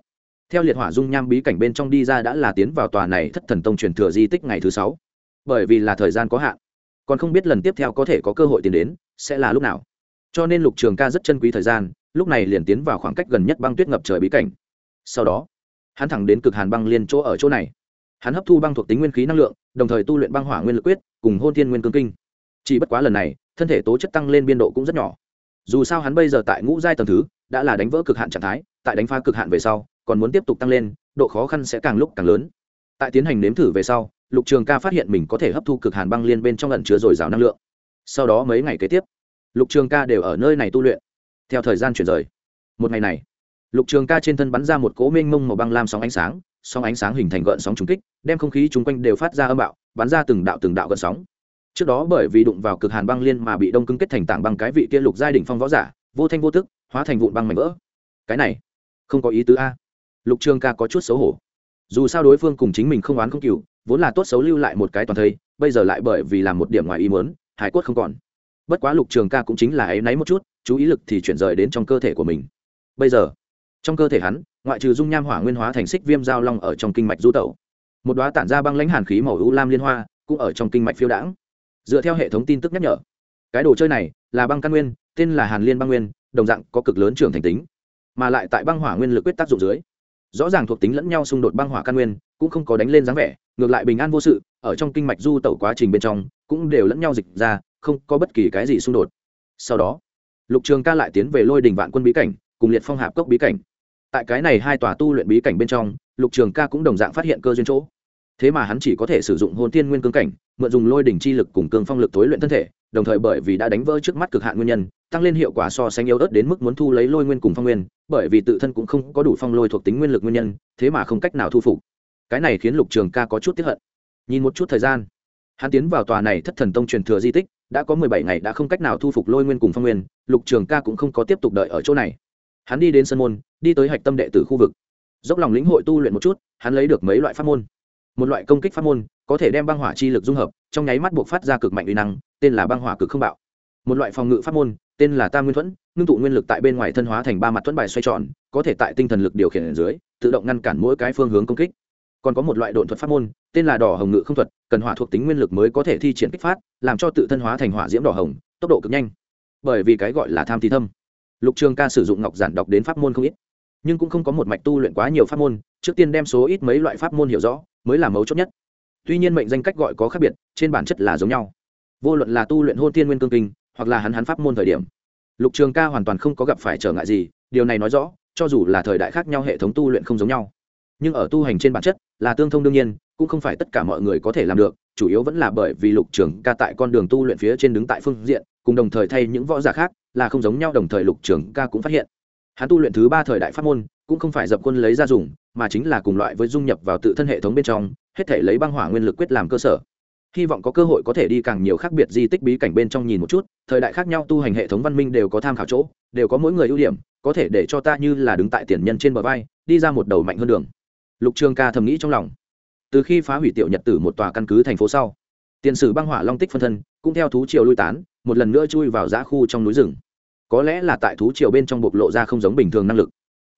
theo liệt hỏa dung nham bí cảnh bên trong đi ra đã là tiến vào tòa này thất thần tông truyền thừa di tích ngày thứ sáu. Bởi vì là thời gian có hạn, còn không biết lần tiếp theo có thể có cơ hội tiến đến, sẽ là lúc nào. Cho nên lục trường ca rất chân quý thời gian, lúc này liền tiến vào khoảng cách gần nhất băng tuyết ngập trời bí cảnh. Sau đó, hắn thẳng đến cực hàn băng liên chỗ ở chỗ này. Hắn hấp thu băng thuộc tính nguyên khí năng lượng, đồng thời tu luyện băng hỏa nguyên lực quyết, cùng hôn thiên nguyên cương kinh. Chỉ bất quá lần này, thân thể tố chất tăng lên biên độ cũng rất nhỏ. Dù sao hắn bây giờ tại ngũ giai tầng thứ, đã là đánh vỡ cực hạn trạng thái, tại đánh phá cực hạn về sau còn muốn tiếp tục tăng lên, độ khó khăn sẽ càng lúc càng lớn. Tại tiến hành nếm thử về sau, lục trường ca phát hiện mình có thể hấp thu cực hàn băng liên bên trong lần chứa dồi dào năng lượng. Sau đó mấy ngày kế tiếp, lục trường ca đều ở nơi này tu luyện. Theo thời gian chuyển rời, một ngày này, lục trường ca trên thân bắn ra một cỗ mênh mông màu băng lam sóng ánh sáng, sóng ánh sáng hình thành gợn sóng trùng kích, đem không khí chung quanh đều phát ra âm bạo, bắn ra từng đạo từng đạo gợn sóng. Trước đó bởi vì đụng vào cực hàn băng liên mà bị đông cứng kết thành tảng băng cái vị kia lục giai đỉnh phong võ giả, vô thanh vô tức, hóa thành vụn băng mảnh vỡ. Cái này, không có ý tứ a lục trường ca có chút xấu hổ. Dù sao đối phương cùng chính mình không oán không cừu, vốn là tốt xấu lưu lại một cái toàn thây, bây giờ lại bởi vì làm một điểm ngoài ý mớn hải quất không còn. Bất quá lục trường ca cũng chính là áy náy một chút, chú ý lực thì chuyển rời đến trong cơ thể của mình. Bây giờ, trong cơ thể hắn, ngoại trừ dung nham hỏa nguyên hóa thành xích viêm giao long ở trong kinh mạch du tẩu, một đoá tản ra băng lãnh hàn khí màu u lam liên hoa cũng ở trong kinh mạch phiêu đãng. Dựa theo hệ thống tin tức nhắc nhở, cái đồ chơi này là băng căn nguyên, tên là hàn liên băng nguyên, đồng dạng có cực lớn trưởng thành tính, mà lại tại băng hỏa nguyên lực quyết tác dụng dưới rõ ràng thuộc tính lẫn nhau xung đột băng hỏa căn nguyên, cũng không có đánh lên dáng vẻ, ngược lại bình an vô sự, ở trong kinh mạch du tẩu quá trình bên trong, cũng đều lẫn nhau dịch ra, không có bất kỳ cái gì xung đột. Sau đó, lục trường ca lại tiến về lôi đình vạn quân bí cảnh, cùng liệt phong hạp cốc bí cảnh. Tại cái này hai tòa tu luyện bí cảnh bên trong, lục trường ca cũng đồng dạng phát hiện cơ duyên chỗ thế mà hắn chỉ có thể sử dụng hồn tiên nguyên cương cảnh, mượn dùng lôi đỉnh chi lực cùng cương phong lực tối luyện thân thể, đồng thời bởi vì đã đánh vỡ trước mắt cực hạn nguyên nhân, tăng lên hiệu quả so sánh yếu ớt đến mức muốn thu lấy lôi nguyên cùng phong nguyên, bởi vì tự thân cũng không có đủ phong lôi thuộc tính nguyên lực nguyên nhân, thế mà không cách nào thu phục. Cái này khiến lục trường ca có chút tiếp hận. Nhìn một chút thời gian, hắn tiến vào tòa này thất thần tông truyền thừa di tích, đã có mười bảy ngày đã không cách nào thu phục lôi nguyên cùng phong nguyên, lục trường ca cũng không có tiếp tục đợi ở chỗ này. Hắn đi đến sân môn, đi tới hạch tâm đệ tử khu vực. Dốc lòng lĩnh hội tu luyện một chút, hắn lấy được mấy loại pháp môn một loại công kích pháp môn, có thể đem băng hỏa chi lực dung hợp, trong nháy mắt buộc phát ra cực mạnh uy năng, tên là băng hỏa cực không bạo. Một loại phòng ngự pháp môn, tên là tam nguyên thuẫn, ngưng tụ nguyên lực tại bên ngoài thân hóa thành ba mặt thuẫn bài xoay tròn, có thể tại tinh thần lực điều khiển ở dưới, tự động ngăn cản mỗi cái phương hướng công kích. Còn có một loại độn thuật pháp môn, tên là đỏ hồng ngự không thuật, cần hỏa thuộc tính nguyên lực mới có thể thi triển kích phát, làm cho tự thân hóa thành hỏa diễm đỏ hồng, tốc độ cực nhanh. Bởi vì cái gọi là tham thi thâm. Lục trường ca sử dụng ngọc giản đọc đến pháp môn không ít nhưng cũng không có một mạch tu luyện quá nhiều pháp môn, trước tiên đem số ít mấy loại pháp môn hiểu rõ, mới là mấu chốt nhất. Tuy nhiên mệnh danh cách gọi có khác biệt, trên bản chất là giống nhau. Vô luận là tu luyện hôn Thiên nguyên cương kinh, hoặc là hắn hắn pháp môn thời điểm, lục trường ca hoàn toàn không có gặp phải trở ngại gì, điều này nói rõ, cho dù là thời đại khác nhau hệ thống tu luyện không giống nhau, nhưng ở tu hành trên bản chất là tương thông đương nhiên, cũng không phải tất cả mọi người có thể làm được, chủ yếu vẫn là bởi vì lục trường ca tại con đường tu luyện phía trên đứng tại phương diện, cùng đồng thời thay những võ giả khác là không giống nhau, đồng thời lục trường ca cũng phát hiện hắn tu luyện thứ ba thời đại pháp môn, cũng không phải dập quân lấy ra dùng, mà chính là cùng loại với dung nhập vào tự thân hệ thống bên trong, hết thể lấy băng hỏa nguyên lực quyết làm cơ sở. Hy vọng có cơ hội có thể đi càng nhiều khác biệt di tích bí cảnh bên trong nhìn một chút, thời đại khác nhau tu hành hệ thống văn minh đều có tham khảo chỗ, đều có mỗi người ưu điểm, có thể để cho ta như là đứng tại tiền nhân trên bờ vai, đi ra một đầu mạnh hơn đường. Lục trường ca thầm nghĩ trong lòng. Từ khi phá hủy tiểu nhật tử một tòa căn cứ thành phố sau, tiền sử băng hỏa long tích phân thân, cũng theo thú triều lui tán, một lần nữa chui vào giã khu trong núi rừng có lẽ là tại thú triều bên trong bộc lộ ra không giống bình thường năng lực.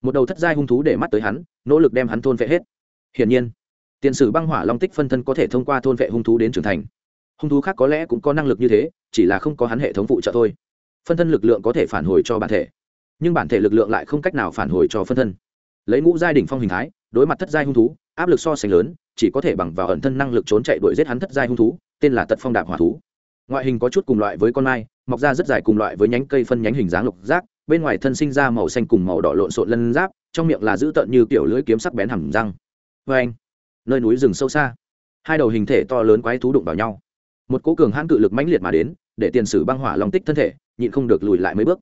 Một đầu thất giai hung thú để mắt tới hắn, nỗ lực đem hắn thôn vệ hết. Hiển nhiên, tiền sử băng hỏa long tích phân thân có thể thông qua thôn vệ hung thú đến trưởng thành. Hung thú khác có lẽ cũng có năng lực như thế, chỉ là không có hắn hệ thống phụ trợ thôi. Phân thân lực lượng có thể phản hồi cho bản thể, nhưng bản thể lực lượng lại không cách nào phản hồi cho phân thân. Lấy ngũ giai đỉnh phong hình thái, đối mặt thất giai hung thú, áp lực so sánh lớn, chỉ có thể bằng vào ẩn thân năng lực trốn chạy đuổi giết hắn thất giai hung thú, tên là tật phong đạp hỏa thú. Ngoại hình có chút cùng loại với con mai mọc ra rất dài cùng loại với nhánh cây phân nhánh hình dáng lục giác, bên ngoài thân sinh ra màu xanh cùng màu đỏ lộn xộn lân giáp, trong miệng là dữ tợn như kiểu lưỡi kiếm sắc bén hầm răng. Vê anh, nơi núi rừng sâu xa, hai đầu hình thể to lớn quái thú đụng vào nhau. Một cố cường hãn cự lực mãnh liệt mà đến, để tiền sử băng hỏa long tích thân thể, nhịn không được lùi lại mấy bước.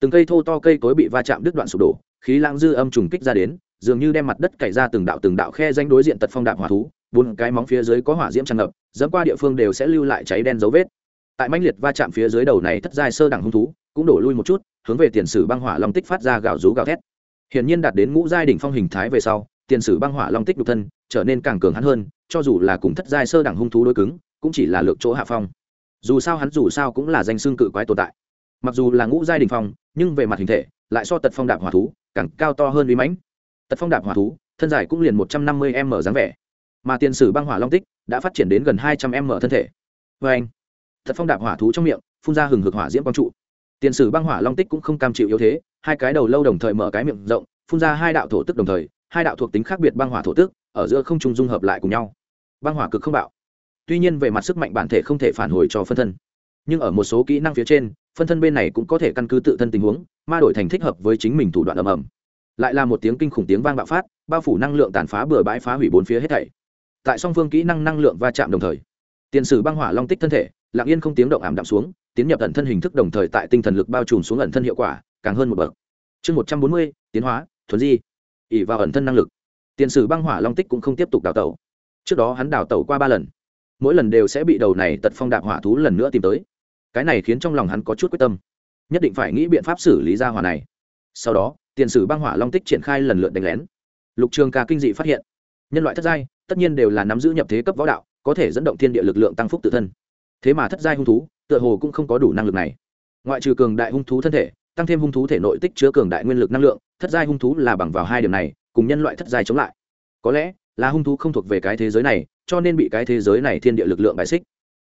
Từng cây thô to cây cối bị va chạm đứt đoạn sụp đổ, khí lãng dư âm trùng kích ra đến, dường như đem mặt đất cày ra từng đạo từng đạo khe danh đối diện tật phong đạm hỏa thú, bốn cái móng phía dưới có hỏa diễm tràn ngập, dẫm qua địa phương đều sẽ lưu lại cháy đen dấu vết tại mãnh liệt va chạm phía dưới đầu này thất giai sơ đẳng hung thú, cũng đổ lui một chút, hướng về tiền sử băng hỏa long tích phát ra gạo rú gạo thét. Hiển nhiên đạt đến ngũ giai đỉnh phong hình thái về sau, tiền sử băng hỏa long tích đục thân trở nên càng cường hắn hơn, cho dù là cùng thất giai sơ đẳng hung thú đối cứng, cũng chỉ là lược chỗ hạ phong. Dù sao hắn dù sao cũng là danh xương cự quái tồn tại. Mặc dù là ngũ giai đỉnh phong, nhưng về mặt hình thể, lại so tật phong đạp hỏa thú càng cao to hơn uy mãnh. Tật phong đạp hỏa thú, thân dài cũng liền một trăm năm mươi m dáng vẻ. Mà tiền sử băng hỏa long tích đã phát triển đến gần hai trăm m thân thể. Vê anh thật phong đạp hỏa thú trong miệng, phun ra hừng hực hỏa diễm quang trụ. Tiền sử băng hỏa long tích cũng không cam chịu yếu thế, hai cái đầu lâu đồng thời mở cái miệng rộng, phun ra hai đạo thổ tức đồng thời, hai đạo thuộc tính khác biệt băng hỏa thổ tức, ở giữa không trung dung hợp lại cùng nhau. Băng hỏa cực không bạo. Tuy nhiên về mặt sức mạnh bản thể không thể phản hồi cho phân thân, nhưng ở một số kỹ năng phía trên, phân thân bên này cũng có thể căn cứ tự thân tình huống, ma đổi thành thích hợp với chính mình thủ đoạn ầm ầm. Lại là một tiếng kinh khủng tiếng vang bạo phát, bao phủ năng lượng tàn phá bừa bãi phá hủy bốn phía hết thảy. Tại song phương kỹ năng năng lượng va chạm đồng thời, tiền sử băng hỏa long tích thân thể lặng yên không tiếng động ảm đạm xuống, tiến nhập ẩn thân hình thức đồng thời tại tinh thần lực bao trùm xuống ẩn thân hiệu quả, càng hơn một bậc. Chương một trăm bốn mươi, tiến hóa, thuần di. Ỉ vào ẩn thân năng lực. Tiền sử băng hỏa long tích cũng không tiếp tục đào tẩu. Trước đó hắn đào tẩu qua ba lần. Mỗi lần đều sẽ bị đầu này tật phong đạp hỏa thú lần nữa tìm tới. Cái này khiến trong lòng hắn có chút quyết tâm. Nhất định phải nghĩ biện pháp xử lý ra hỏa này. Sau đó, tiền sử băng hỏa long tích triển khai lần lượt đánh lén. Lục trường ca kinh dị phát hiện. Nhân loại thất giai, tất nhiên đều là nắm giữ nhập thế cấp võ đạo, có thể dẫn động thiên địa lực lượng tăng phúc tự thân thế mà thất giai hung thú, tựa hồ cũng không có đủ năng lực này. Ngoại trừ cường đại hung thú thân thể, tăng thêm hung thú thể nội tích chứa cường đại nguyên lực năng lượng, thất giai hung thú là bằng vào hai điểm này, cùng nhân loại thất giai chống lại. Có lẽ là hung thú không thuộc về cái thế giới này, cho nên bị cái thế giới này thiên địa lực lượng bài xích.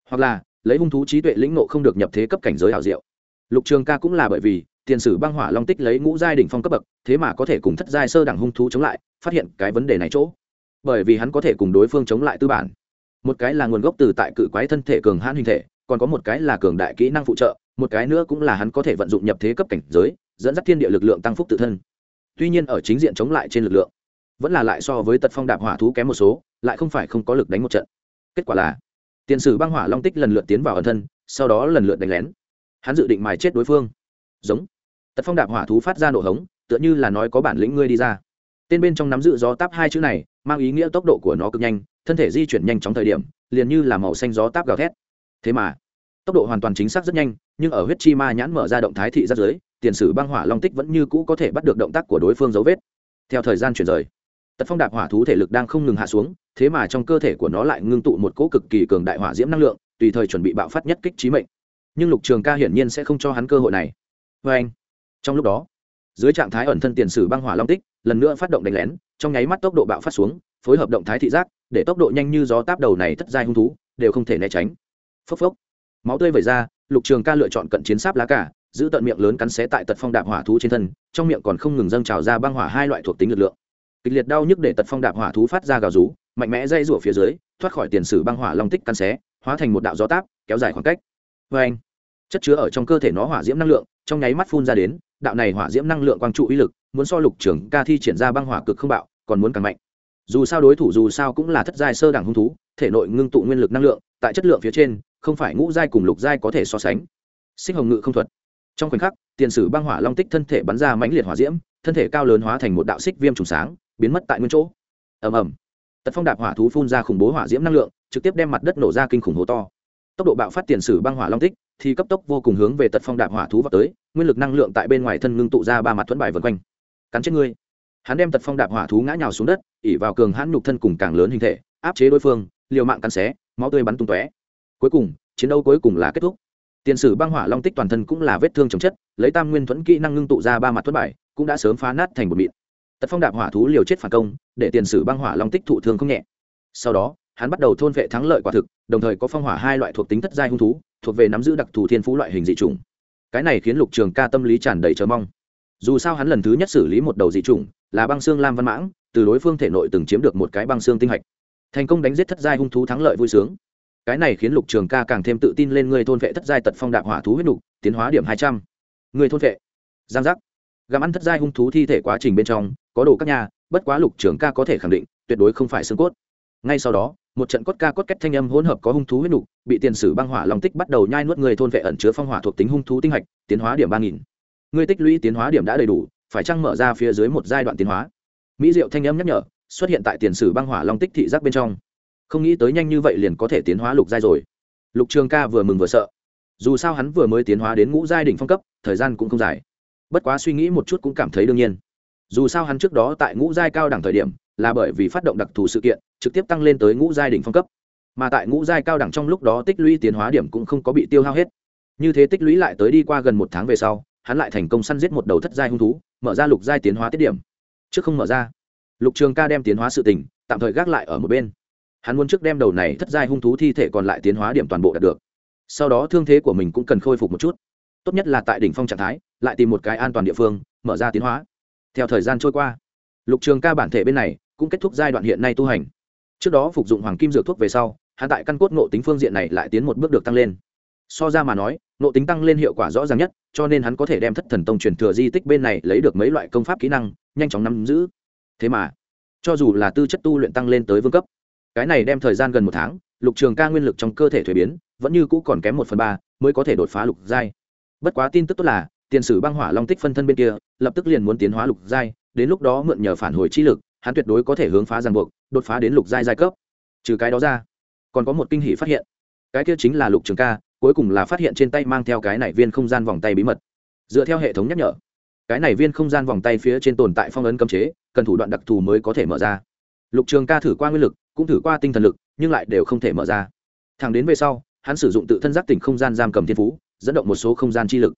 Hoặc là, lấy hung thú trí tuệ lĩnh nộ không được nhập thế cấp cảnh giới hảo diệu. Lục trường ca cũng là bởi vì, tiền sử băng hỏa long tích lấy ngũ giai đỉnh phong cấp bậc, thế mà có thể cùng thất giai sơ đẳng hung thú chống lại, phát hiện cái vấn đề này chỗ. Bởi vì hắn có thể cùng đối phương chống lại tư bản một cái là nguồn gốc từ tại cự quái thân thể cường hãn hình thể, còn có một cái là cường đại kỹ năng phụ trợ, một cái nữa cũng là hắn có thể vận dụng nhập thế cấp cảnh giới, dẫn dắt thiên địa lực lượng tăng phúc tự thân. Tuy nhiên ở chính diện chống lại trên lực lượng, vẫn là lại so với tật phong đạp hỏa thú kém một số, lại không phải không có lực đánh một trận. Kết quả là, tiền sử băng hỏa long tích lần lượt tiến vào ẩn thân, sau đó lần lượt đánh lén. Hắn dự định mài chết đối phương. Giống. Tật phong đạp hỏa thú phát ra nổ hống, tựa như là nói có bản lĩnh ngươi đi ra tên bên trong nắm giữ gió táp hai chữ này, mang ý nghĩa tốc độ của nó cực nhanh, thân thể di chuyển nhanh chóng thời điểm, liền như là màu xanh gió táp gào thét. Thế mà, tốc độ hoàn toàn chính xác rất nhanh, nhưng ở huyết chi ma nhãn mở ra động thái thị ra dưới tiền sử băng hỏa long tích vẫn như cũ có thể bắt được động tác của đối phương dấu vết. Theo thời gian chuyển rời, tật phong đạp hỏa thú thể lực đang không ngừng hạ xuống, thế mà trong cơ thể của nó lại ngưng tụ một cỗ cực kỳ cường đại hỏa diễm năng lượng, tùy thời chuẩn bị bạo phát nhất kích trí mệnh. Nhưng lục trường ca hiển nhiên sẽ không cho hắn cơ hội này. Vê anh trong lúc đó dưới trạng thái ẩn thân tiền sử băng hỏa long tích, lần nữa phát động đánh lén, trong nháy mắt tốc độ bạo phát xuống, phối hợp động thái thị giác, để tốc độ nhanh như gió táp đầu này thất giai hung thú, đều không thể né tránh. Phốc phốc. Máu tươi vẩy ra, lục trường ca lựa chọn cận chiến sáp lá cả, giữ tận miệng lớn cắn xé tại tật phong đạp hỏa thú trên thân, trong miệng còn không ngừng dâng trào ra băng hỏa hai loại thuộc tính lực lượng. Kịch liệt đau nhức để tật phong đạp hỏa thú phát ra gào rú, mạnh mẽ dây rủa phía dưới, thoát khỏi tiền sử băng hỏa long tích cắn xé, hóa thành một đạo gió táp, kéo dài khoảng cách. Vê anh chất chứa ở trong cơ thể nó hỏa diễm năng lượng, trong nháy mắt phun ra đến, đạo này hỏa diễm năng lượng quang trụ uy lực, muốn so lục trưởng ca thi triển ra băng hỏa cực không bạo, còn muốn càng mạnh. Dù sao đối thủ dù sao cũng là thất giai sơ đẳng hung thú, thể nội ngưng tụ nguyên lực năng lượng, tại chất lượng phía trên, không phải ngũ giai cùng lục giai có thể so sánh. Sinh hồng ngự không thuật. Trong khoảnh khắc, tiền sử băng hỏa long tích thân thể bắn ra mãnh liệt hỏa diễm, thân thể cao lớn hóa thành một đạo xích viêm trùng sáng, biến mất tại nguyên chỗ. Ầm ầm. Tật phong đạp hỏa thú phun ra khủng bố hỏa diễm năng lượng, trực tiếp đem mặt đất nổ ra kinh khủng hố to. Tốc độ bạo phát tiền sử băng hỏa long tích thì cấp tốc vô cùng hướng về tật phong đạp hỏa thú vào tới, nguyên lực năng lượng tại bên ngoài thân ngưng tụ ra ba mặt thuẫn bài vân quanh. Cắn chết ngươi. Hắn đem tật phong đạp hỏa thú ngã nhào xuống đất, ỉ vào cường hãn nhục thân cùng càng lớn hình thể, áp chế đối phương, liều mạng cắn xé, máu tươi bắn tung tóe. Cuối cùng, chiến đấu cuối cùng là kết thúc. Tiền sử băng hỏa long tích toàn thân cũng là vết thương chồng chất, lấy tam nguyên thuẫn kỹ năng ngưng tụ ra ba mặt thuẫn bài, cũng đã sớm phá nát thành một mịn. Tật phong đạp hỏa thú liều chết phản công, để tiền sử băng hỏa long tích thụ thương không nhẹ. Sau đó, hắn bắt đầu thôn vệ thắng lợi quả thực, đồng thời có phong hỏa hai loại thuộc tính thất giai hung thú thuộc về nắm giữ đặc thù thiên phú loại hình dị chủng. Cái này khiến lục trường ca tâm lý tràn đầy chờ mong. Dù sao hắn lần thứ nhất xử lý một đầu dị chủng là băng xương lam văn mãng, từ đối phương thể nội từng chiếm được một cái băng xương tinh hạch. Thành công đánh giết thất giai hung thú thắng lợi vui sướng. Cái này khiến lục trường ca càng thêm tự tin lên người thôn vệ thất giai tật phong đạp hỏa thú huyết nục, tiến hóa điểm hai trăm. Người thôn vệ. Giang giác. Gặm ăn thất giai hung thú thi thể quá trình bên trong, có đồ các nhà, bất quá lục trường ca có thể khẳng định, tuyệt đối không phải xương cốt. Ngay sau đó một trận cốt ca cốt cách thanh âm hỗn hợp có hung thú huyết nục, bị tiền sử băng hỏa long tích bắt đầu nhai nuốt người thôn vệ ẩn chứa phong hỏa thuộc tính hung thú tinh hạch, tiến hóa điểm ba nghìn. Người tích lũy tiến hóa điểm đã đầy đủ, phải chăng mở ra phía dưới một giai đoạn tiến hóa? Mỹ diệu thanh âm nhắc nhở, xuất hiện tại tiền sử băng hỏa long tích thị giác bên trong. Không nghĩ tới nhanh như vậy liền có thể tiến hóa lục giai rồi. Lục trường ca vừa mừng vừa sợ. Dù sao hắn vừa mới tiến hóa đến ngũ giai đỉnh phong cấp, thời gian cũng không dài. Bất quá suy nghĩ một chút cũng cảm thấy đương nhiên. Dù sao hắn trước đó tại ngũ giai cao đẳng thời điểm là bởi vì phát động đặc thù sự kiện, trực tiếp tăng lên tới ngũ giai đỉnh phong cấp. Mà tại ngũ giai cao đẳng trong lúc đó tích lũy tiến hóa điểm cũng không có bị tiêu hao hết. Như thế tích lũy lại tới đi qua gần một tháng về sau, hắn lại thành công săn giết một đầu thất giai hung thú, mở ra lục giai tiến hóa tiết điểm. Trước không mở ra, lục trường ca đem tiến hóa sự tình, tạm thời gác lại ở một bên. Hắn muốn trước đem đầu này thất giai hung thú thi thể còn lại tiến hóa điểm toàn bộ đạt được. Sau đó thương thế của mình cũng cần khôi phục một chút. Tốt nhất là tại đỉnh phong trạng thái, lại tìm một cái an toàn địa phương, mở ra tiến hóa. Theo thời gian trôi qua, lục trường ca bản thể bên này cũng kết thúc giai đoạn hiện nay tu hành. Trước đó phục dụng hoàng kim dược thuốc về sau, hắn tại căn cốt nộ tính phương diện này lại tiến một bước được tăng lên. So ra mà nói nộ tính tăng lên hiệu quả rõ ràng nhất, cho nên hắn có thể đem thất thần tông truyền thừa di tích bên này lấy được mấy loại công pháp kỹ năng, nhanh chóng nắm giữ. Thế mà, cho dù là tư chất tu luyện tăng lên tới vương cấp, cái này đem thời gian gần một tháng, lục trường ca nguyên lực trong cơ thể thuế biến, vẫn như cũ còn kém một phần ba mới có thể đột phá lục giai. Bất quá tin tức tốt là, tiền sử băng hỏa long tích phân thân bên kia, lập tức liền muốn tiến hóa lục giai, đến lúc đó mượn nhờ phản hồi chi lực hắn tuyệt đối có thể hướng phá ràng buộc, đột phá đến lục giai giai cấp. Trừ cái đó ra, còn có một kinh hỷ phát hiện. Cái kia chính là lục trường ca, cuối cùng là phát hiện trên tay mang theo cái này viên không gian vòng tay bí mật. Dựa theo hệ thống nhắc nhở, cái này viên không gian vòng tay phía trên tồn tại phong ấn cấm chế, cần thủ đoạn đặc thù mới có thể mở ra. Lục trường ca thử qua nguyên lực, cũng thử qua tinh thần lực, nhưng lại đều không thể mở ra. Thẳng đến về sau, hắn sử dụng tự thân giác tỉnh không gian giam cầm thiên phú, dẫn động một số không gian chi lực.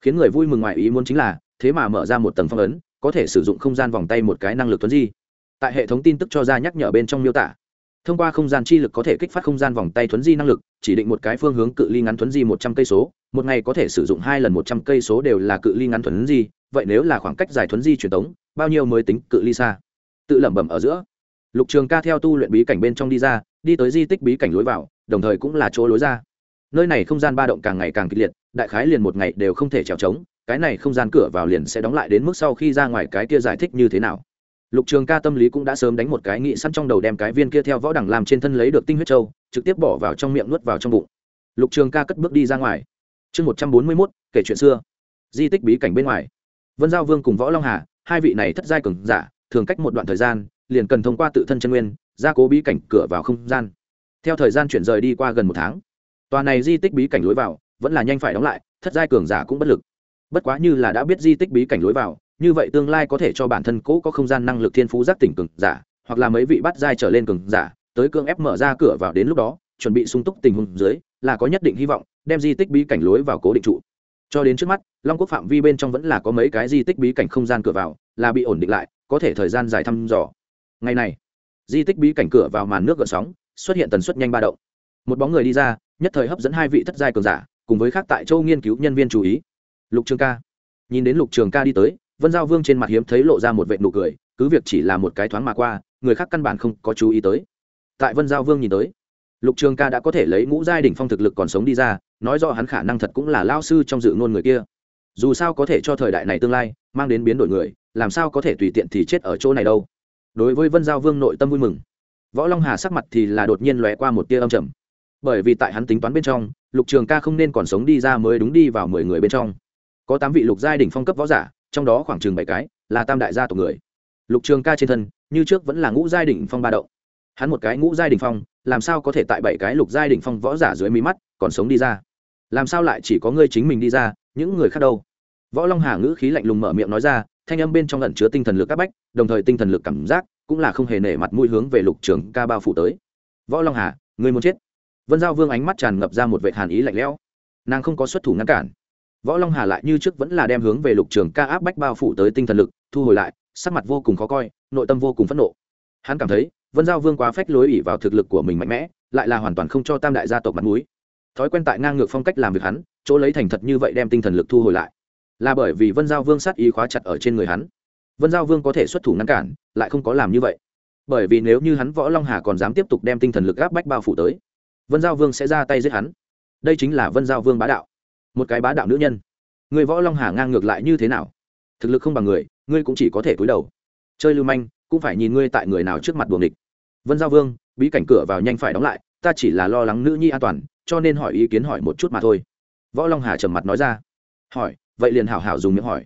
Khiến người vui mừng ngoài ý muốn chính là, thế mà mở ra một tầng phong ấn, có thể sử dụng không gian vòng tay một cái năng lực tuấn di tại hệ thống tin tức cho ra nhắc nhở bên trong miêu tả. Thông qua không gian chi lực có thể kích phát không gian vòng tay thuấn di năng lực, chỉ định một cái phương hướng cự ly ngắn thuấn di một trăm cây số, một ngày có thể sử dụng hai lần một trăm cây số đều là cự ly ngắn thuấn di, vậy nếu là khoảng cách dài thuấn di truyền tống, bao nhiêu mới tính cự ly xa? Tự lẩm bẩm ở giữa. Lục trường ca theo tu luyện bí cảnh bên trong đi ra, đi tới di tích bí cảnh lối vào, đồng thời cũng là chỗ lối ra. Nơi này không gian ba động càng ngày càng kịch liệt, đại khái liền một ngày đều không thể trèo trống, cái này không gian cửa vào liền sẽ đóng lại đến mức sau khi ra ngoài cái kia giải thích như thế nào lục trường ca tâm lý cũng đã sớm đánh một cái nghị săn trong đầu đem cái viên kia theo võ đẳng làm trên thân lấy được tinh huyết trâu trực tiếp bỏ vào trong miệng nuốt vào trong bụng. Lục trường ca cất bước đi ra ngoài. Chương một trăm bốn mươi mốt, kể chuyện xưa. Di tích bí cảnh bên ngoài. Vân giao vương cùng võ long hà, hai vị này thất giai cường giả, thường cách một đoạn thời gian, liền cần thông qua tự thân chân nguyên, gia cố bí cảnh cửa vào không gian. Theo thời gian chuyển rời đi qua gần một tháng, tòa này di tích bí cảnh lối vào vẫn là nhanh phải đóng lại, thất giai cường giả cũng bất lực. Bất quá như là đã biết di tích bí cảnh lối vào như vậy tương lai có thể cho bản thân cố có không gian năng lực thiên phú giác tỉnh cường giả, hoặc là mấy vị bắt giai trở lên cường giả, tới cương ép mở ra cửa vào đến lúc đó, chuẩn bị sung túc tình huống dưới, là có nhất định hy vọng, đem di tích bí cảnh lối vào cố định trụ. Cho đến trước mắt, long quốc phạm vi bên trong vẫn là có mấy cái di tích bí cảnh không gian cửa vào, là bị ổn định lại, có thể thời gian dài thăm dò. Ngày này, di tích bí cảnh cửa vào màn nước gợn sóng, xuất hiện tần suất nhanh ba động. Một bóng người đi ra, nhất thời hấp dẫn hai vị thất giai cường giả, cùng với khác tại châu nghiên cứu nhân viên chú ý. Lục trường ca. Nhìn đến lục trường ca đi tới vân giao vương trên mặt hiếm thấy lộ ra một vệ nụ cười, cứ việc chỉ là một cái thoáng mà qua, người khác căn bản không có chú ý tới. Tại vân giao vương nhìn tới, lục trường ca đã có thể lấy ngũ giai đ ỉ n h phong thực lực còn sống đi ra, nói do hắn khả năng thật cũng là lao sư trong dự ngôn người kia. Dù sao có thể cho thời đại này tương lai, mang đến biến đổi người, làm sao có thể tùy tiện thì chết ở chỗ này đâu. Đối với vân giao vương nội tâm vui mừng. Võ long hà sắc mặt thì là đột nhiên lóe qua một tia âm trầm. Bởi vì tại hắn tính toán bên trong, lục trường ca không nên còn sống đi ra mới đúng đi vào mười người bên trong. Có tám vị lục giai đ ỉ n h phong cấp võ giả trong đó khoảng chừng bảy cái, là tam đại gia tộc người. Lục trường ca trên thân, như trước vẫn là ngũ giai đ ỉ n h phong ba động. Hắn một cái ngũ giai đ ỉ n h phong, làm sao có thể tại bảy cái lục giai đ ỉ n h phong võ giả dưới mí mắt, còn sống đi ra? Làm sao lại chỉ có ngươi chính mình đi ra, những người khác đâu? Võ long hà ngữ khí lạnh lùng mở miệng nói ra, thanh âm bên trong lẩn chứa tinh thần lực các bách, đồng thời tinh thần lực cảm giác cũng là không hề nể mặt mũi hướng về lục trường ca bao phủ tới. Võ long hà, ngươi muốn chết? Vân giao vương ánh mắt tràn ngập ra một vệ hàn ý lạnh lẽo. Nàng không có xuất thủ ngăn cản võ long hà lại như trước vẫn là đem hướng về lục trường ca áp bách bao phủ tới tinh thần lực, thu hồi lại, sắc mặt vô cùng khó coi, nội tâm vô cùng phẫn nộ. Hắn cảm thấy, vân giao vương quá phách lối ỉ vào thực lực của mình mạnh mẽ, lại là hoàn toàn không cho tam đại gia tộc mặt mũi. Thói quen tại ngang ngược phong cách làm việc hắn, chỗ lấy thành thật như vậy đem tinh thần lực thu hồi lại. Là bởi vì vân giao vương sát ý khóa chặt ở trên người hắn. Vân giao vương có thể xuất thủ ngăn cản, lại không có làm như vậy. Bởi vì nếu như hắn võ long hà còn dám tiếp tục đem tinh thần lực gáp bách bao phủ tới, vân giao vương sẽ ra tay giết hắn. Đây chính là vân giao vương bá đạo một cái bá đạo nữ nhân. Người võ long hà ngang ngược lại như thế nào? Thực lực không bằng người, ngươi cũng chỉ có thể cúi đầu. Chơi lưu manh, cũng phải nhìn ngươi tại người nào trước mặt buồng địch vân giao vương, bí cảnh cửa vào nhanh phải đóng lại, ta chỉ là lo lắng nữ nhi an toàn, cho nên hỏi ý kiến hỏi một chút mà thôi. Võ long hà trầm mặt nói ra. Hỏi, vậy liền hảo hảo dùng miệng hỏi.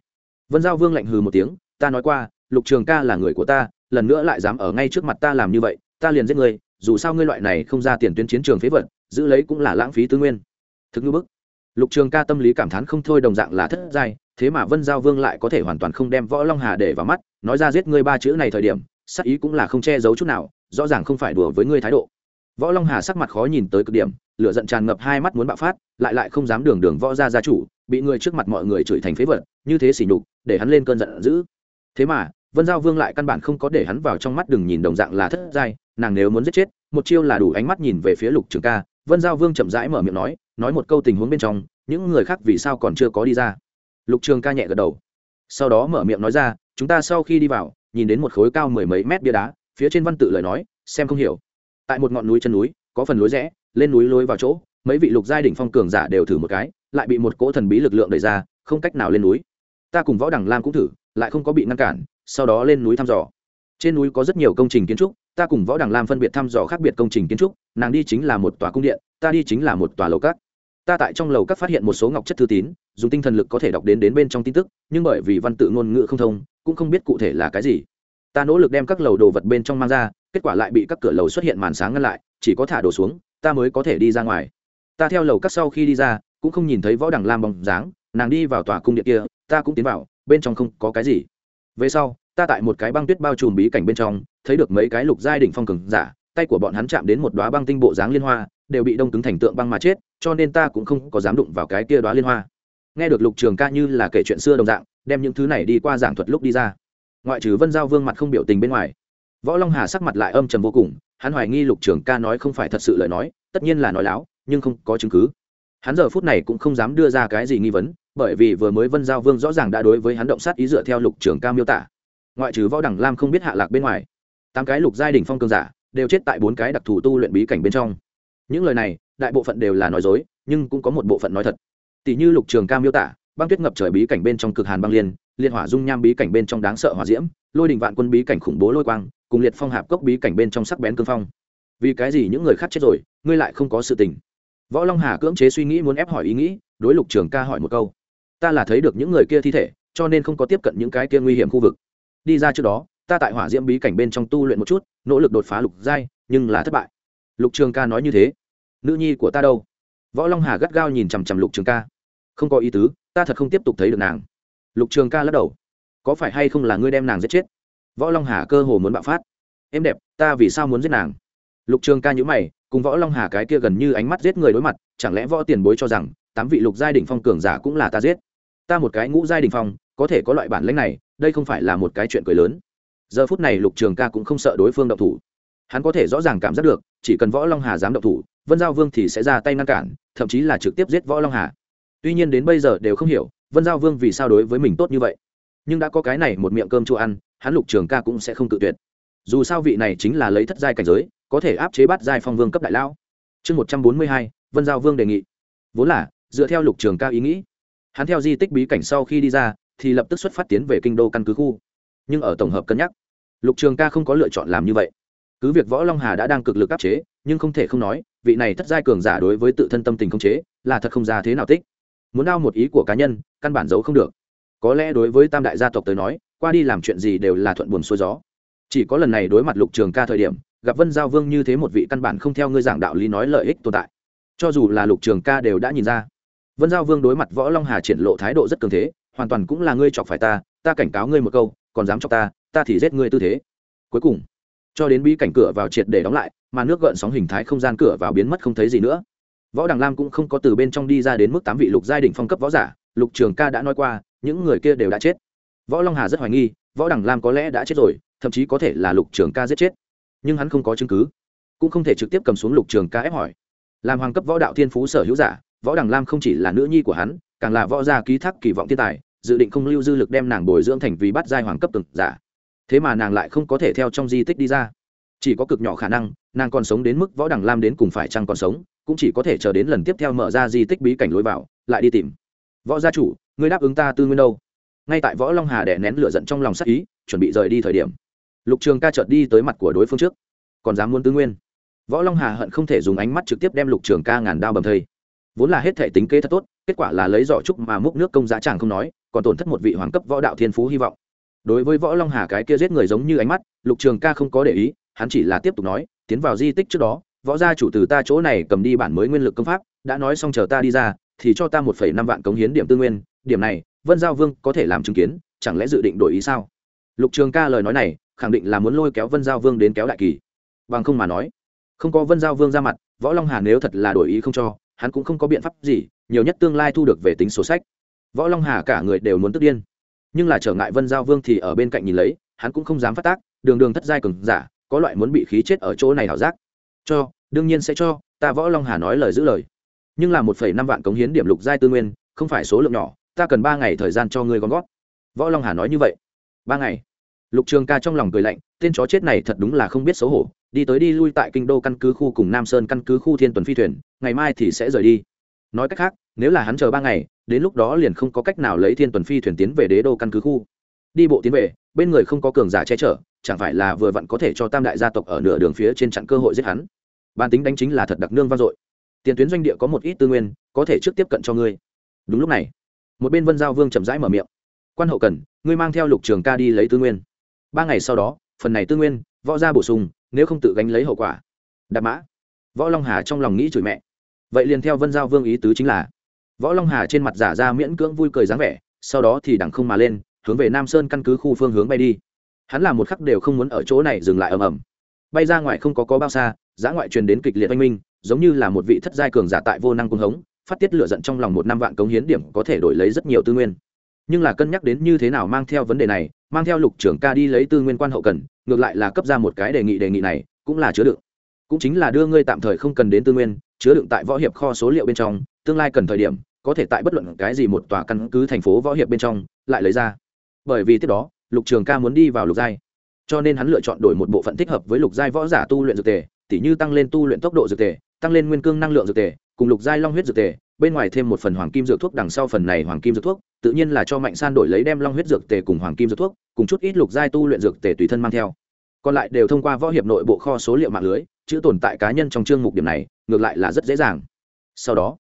Vân giao vương lạnh hừ một tiếng, ta nói qua, lục trường ca là người của ta, lần nữa lại dám ở ngay trước mặt ta làm như vậy, ta liền giết ngươi, dù sao ngươi loại này không ra tiền tuyến chiến trường phế vật, giữ lấy cũng là lãng phí tư nguyên. Thực như bức lục trường ca tâm lý cảm thán không thôi, đồng dạng là thất giai, thế mà vân giao vương lại có thể hoàn toàn không đem võ long hà để vào mắt, nói ra giết ngươi ba chữ này thời điểm, sắc ý cũng là không che giấu chút nào, rõ ràng không phải đùa với ngươi thái độ. Võ long hà sắc mặt khó nhìn tới cực điểm, lửa giận tràn ngập hai mắt muốn bạo phát, lại lại không dám đường đường võ ra gia chủ, bị người trước mặt mọi người chửi thành phế vật, như thế xỉ nhục, để hắn lên cơn giận dữ. Thế mà, vân giao vương lại căn bản không có để hắn vào trong mắt đừng nhìn đồng dạng là thất giai, nàng nếu muốn giết chết, một chiêu là đủ ánh mắt nhìn về phía lục trường ca. Vân giao vương chậm rãi mở miệng nói nói một câu tình huống bên trong, những người khác vì sao còn chưa có đi ra? Lục trường ca nhẹ gật đầu. Sau đó mở miệng nói ra, chúng ta sau khi đi vào, nhìn đến một khối cao mười mấy mét bia đá, phía trên văn tự lời nói, xem không hiểu. Tại một ngọn núi chân núi, có phần lối rẽ, lên núi lối vào chỗ, mấy vị lục giai đ ỉ n h phong cường giả đều thử một cái, lại bị một cỗ thần bí lực lượng đẩy ra, không cách nào lên núi. Ta cùng võ đằng lam cũng thử, lại không có bị ngăn cản, sau đó lên núi thăm dò. Trên núi có rất nhiều công trình kiến trúc, ta cùng võ đằng lam phân biệt thăm dò khác biệt công trình kiến trúc, nàng đi chính là một tòa cung điện, ta đi chính là một tòa lầu cát ta tại trong lầu các phát hiện một số ngọc chất thư tín, dùng tinh thần lực có thể đọc đến đến bên trong tin tức, nhưng bởi vì văn tự ngôn ngữ không thông, cũng không biết cụ thể là cái gì. Ta nỗ lực đem các lầu đồ vật bên trong mang ra, kết quả lại bị các cửa lầu xuất hiện màn sáng ngăn lại, chỉ có thả đồ xuống, ta mới có thể đi ra ngoài. Ta theo lầu các sau khi đi ra, cũng không nhìn thấy võ đằng lam bóng dáng, nàng đi vào tòa cung điện kia, ta cũng tiến vào, bên trong không có cái gì. Về sau, ta tại một cái băng tuyết bao trùm bí cảnh bên trong, thấy được mấy cái lục giai đỉnh phong cường giả, tay của bọn hắn chạm đến một đoá băng tinh bộ dáng liên hoa đều bị đông cứng thành tượng băng mà chết, cho nên ta cũng không có dám đụng vào cái kia đoá liên hoa. Nghe được lục trường ca như là kể chuyện xưa đồng dạng, đem những thứ này đi qua giảng thuật lúc đi ra. Ngoại trừ vân giao vương mặt không biểu tình bên ngoài, võ long hà sắc mặt lại âm trầm vô cùng, hắn hoài nghi lục trường ca nói không phải thật sự lời nói, tất nhiên là nói láo, nhưng không có chứng cứ. Hắn giờ phút này cũng không dám đưa ra cái gì nghi vấn, bởi vì vừa mới vân giao vương rõ ràng đã đối với hắn động sát ý dựa theo lục trường ca miêu tả. Ngoại trừ võ đẳng lam không biết hạ lạc bên ngoài, tám cái lục giai đ ỉ n h phong cường giả đều chết tại bốn cái đặc thù tu luyện bí cảnh bên trong những lời này, đại bộ phận đều là nói dối, nhưng cũng có một bộ phận nói thật. Tỷ như lục trường ca miêu tả, băng tuyết ngập trời bí cảnh bên trong cực hàn băng liên liên hỏa dung nham bí cảnh bên trong đáng sợ hỏa diễm, lôi đình vạn quân bí cảnh khủng bố lôi quang, cùng liệt phong hạp cốc bí cảnh bên trong sắc bén cương phong. Vì cái gì những người khác chết rồi, ngươi lại không có sự tình? Võ long hà cưỡng chế suy nghĩ muốn ép hỏi ý nghĩ, đối lục trường ca hỏi một câu. Ta là thấy được những người kia thi thể, cho nên không có tiếp cận những cái kia nguy hiểm khu vực. Đi ra trước đó, ta tại hỏa diễm bí cảnh bên trong tu luyện một chút, nỗ lực đột phá lục giai, nhưng là thất bại lục trường ca nói như thế. Nữ nhi của ta đâu? Võ long hà gắt gao nhìn chằm chằm lục trường ca. Không có ý tứ, ta thật không tiếp tục thấy được nàng. Lục trường ca lắc đầu. Có phải hay không là ngươi đem nàng giết chết? Võ long hà cơ hồ muốn bạo phát. Em đẹp, ta vì sao muốn giết nàng? Lục trường ca nhữ mày, cùng võ long hà cái kia gần như ánh mắt giết người đối mặt, chẳng lẽ võ tiền bối cho rằng, tám vị lục giai đ ỉ n h phong cường giả cũng là ta giết? Ta một cái ngũ giai đ ỉ n h phong, có thể có loại bản lãnh này, đây không phải là một cái chuyện cười lớn. Giờ phút này lục trường ca cũng không sợ đối phương động thủ hắn có thể rõ ràng cảm giác được, chỉ cần võ long hà dám động thủ, vân giao vương thì sẽ ra tay ngăn cản, thậm chí là trực tiếp giết võ long hà. Tuy nhiên đến bây giờ đều không hiểu, vân giao vương vì sao đối với mình tốt như vậy. Nhưng đã có cái này một miệng cơm chua ăn, hắn lục trường ca cũng sẽ không tự tuyệt. Dù sao vị này chính là lấy thất giai cảnh giới, có thể áp chế bắt giai phong vương cấp đại lão. Chương một trăm bốn mươi hai, vân giao vương đề nghị. Vốn là, dựa theo lục trường ca ý nghĩ, hắn theo di tích bí cảnh sau khi đi ra, thì lập tức xuất phát tiến về kinh đô căn cứ khu. Nhưng ở tổng hợp cân nhắc, lục trường ca không có lựa chọn làm như vậy cứ việc võ long hà đã đang cực lực áp chế, nhưng không thể không nói, vị này thất giai cường giả đối với tự thân tâm tình không chế, là thật không ra thế nào tích. Muốn đao một ý của cá nhân, căn bản giấu không được. Có lẽ đối với tam đại gia tộc tới nói, qua đi làm chuyện gì đều là thuận buồn xuôi gió. Chỉ có lần này đối mặt lục trường ca thời điểm, gặp vân giao vương như thế một vị căn bản không theo ngươi giảng đạo lý nói lợi ích tồn tại. Cho dù là lục trường ca đều đã nhìn ra. Vân giao vương đối mặt võ long hà triển lộ thái độ rất cường thế, hoàn toàn cũng là ngươi chọc phải ta ta cảnh cáo ngươi một câu, còn dám chọc ta ta thì giết ngươi tư thế. Cuối cùng cho đến bí cảnh cửa vào triệt để đóng lại, mà nước gợn sóng hình thái không gian cửa vào biến mất không thấy gì nữa. Võ đằng lam cũng không có từ bên trong đi ra đến mức tám vị lục giai đỉnh phong cấp võ giả, lục trường ca đã nói qua, những người kia đều đã chết. Võ long hà rất hoài nghi, võ đằng lam có lẽ đã chết rồi, thậm chí có thể là lục trường ca giết chết. Nhưng hắn không có chứng cứ, cũng không thể trực tiếp cầm xuống lục trường ca ép hỏi. Làm hoàng cấp võ đạo thiên phú sở hữu giả, võ đằng lam không chỉ là nữ nhi của hắn, càng là võ gia ký thác kỳ vọng thiên tài, dự định không lưu dư lực đem nàng bồi dưỡng thành vì bắt giai hoàng cấp từng giả thế mà nàng lại không có thể theo trong di tích đi ra. Chỉ có cực nhỏ khả năng, nàng còn sống đến mức võ đằng lam đến cùng phải chăng còn sống, cũng chỉ có thể chờ đến lần tiếp theo mở ra di tích bí cảnh lối vào, lại đi tìm. Võ gia chủ, ngươi đáp ứng ta tư nguyên đâu? Ngay tại võ long hà đẻ nén lửa giận trong lòng sắc ý, chuẩn bị rời đi thời điểm. Lục trường ca chợt đi tới mặt của đối phương trước. Còn dám muốn tư nguyên? Võ long hà hận không thể dùng ánh mắt trực tiếp đem lục trường ca ngàn đao bầm thây. Vốn là hết thể tính kế thật tốt, kết quả là lấy giỏ trúc mà múc nước công giá chàng không nói, còn tổn thất một vị hoàng cấp võ đạo thiên phú hy vọng đối với võ long hà cái kia giết người giống như ánh mắt, lục trường ca không có để ý, hắn chỉ là tiếp tục nói, tiến vào di tích trước đó, võ gia chủ từ ta chỗ này cầm đi bản mới nguyên lực công pháp, đã nói xong chờ ta đi ra, thì cho ta một phẩy năm vạn cống hiến điểm tư nguyên, điểm này, vân giao vương có thể làm chứng kiến, chẳng lẽ dự định đổi ý sao? Lục trường ca lời nói này, khẳng định là muốn lôi kéo vân giao vương đến kéo đại kỳ. Bằng không mà nói, không có vân giao vương ra mặt, võ long hà nếu thật là đổi ý không cho, hắn cũng không có biện pháp gì, nhiều nhất tương lai thu được về tính sổ sách. Võ long hà cả người đều muốn tức điên nhưng là trở ngại vân giao vương thì ở bên cạnh nhìn lấy, hắn cũng không dám phát tác, đường đường thất giai cường giả, có loại muốn bị khí chết ở chỗ này hảo giác. Cho, đương nhiên sẽ cho, ta võ long hà nói lời giữ lời. Nhưng là một phẩy năm vạn cống hiến điểm lục giai tư nguyên, không phải số lượng nhỏ, ta cần ba ngày thời gian cho ngươi gom gót võ long hà nói như vậy. Ba ngày. Lục trường ca trong lòng cười lạnh, tên chó chết này thật đúng là không biết xấu hổ, đi tới đi lui tại kinh đô căn cứ khu cùng nam sơn căn cứ khu thiên tuần phi thuyền, ngày mai thì sẽ rời đi. Nói cách khác, nếu là hắn chờ ba ngày đến lúc đó liền không có cách nào lấy thiên tuần phi thuyền tiến về đế đô căn cứ khu. Đi bộ tiến về, bên người không có cường giả che chở, chẳng phải là vừa vặn có thể cho tam đại gia tộc ở nửa đường phía trên chặn cơ hội giết hắn. Bàn tính đánh chính là thật đặc nương vang dội. Tiền tuyến doanh địa có một ít tư nguyên, có thể trước tiếp cận cho ngươi. Đúng lúc này, một bên vân giao vương chậm rãi mở miệng. Quan hậu cần, ngươi mang theo lục trường ca đi lấy tư nguyên. Ba ngày sau đó, phần này tư nguyên, võ ra bổ sung, nếu không tự gánh lấy hậu quả. Đạp mã. Võ long hà trong lòng nghĩ chửi mẹ. Vậy liền theo vân giao vương ý tứ chính là võ long hà trên mặt giả ra miễn cưỡng vui cười dáng vẻ, sau đó thì đằng không mà lên, hướng về nam sơn căn cứ khu phương hướng bay đi. Hắn làm một khắc đều không muốn ở chỗ này dừng lại ầm ầm. Bay ra ngoài không có có bao xa, giã ngoại truyền đến kịch liệt oanh minh, giống như là một vị thất giai cường giả tại vô năng cung hống, phát tiết lửa giận trong lòng một năm vạn cống hiến điểm có thể đổi lấy rất nhiều tư nguyên. Nhưng là cân nhắc đến như thế nào mang theo vấn đề này, mang theo lục trưởng ca đi lấy tư nguyên quan hậu cần, ngược lại là cấp ra một cái đề nghị đề nghị này, cũng là chứa đựng. Cũng chính là đưa ngươi tạm thời không cần đến tư nguyên, chứa đựng tại võ hiệp kho số liệu bên trong, tương lai cần thời điểm có thể tại bất luận cái gì một tòa căn cứ thành phố võ hiệp bên trong, lại lấy ra. Bởi vì tiếp đó, lục trường ca muốn đi vào lục giai. Cho nên hắn lựa chọn đổi một bộ phận thích hợp với lục giai võ giả tu luyện dược tề, tỉ như tăng lên tu luyện tốc độ dược tề, tăng lên nguyên cương năng lượng dược tề, cùng lục giai long huyết dược tề, bên ngoài thêm một phần hoàng kim dược thuốc đằng sau phần này hoàng kim dược thuốc, tự nhiên là cho mạnh san đổi lấy đem long huyết dược tề cùng hoàng kim dược thuốc, cùng chút ít lục giai tu luyện dược tề tùy thân mang theo. Còn lại đều thông qua võ hiệp nội bộ kho số liệu mạng lưới, chữ tồn tại cá nhân trong chương mục điểm này, ngược lại là rất dễ dàng. Sau đó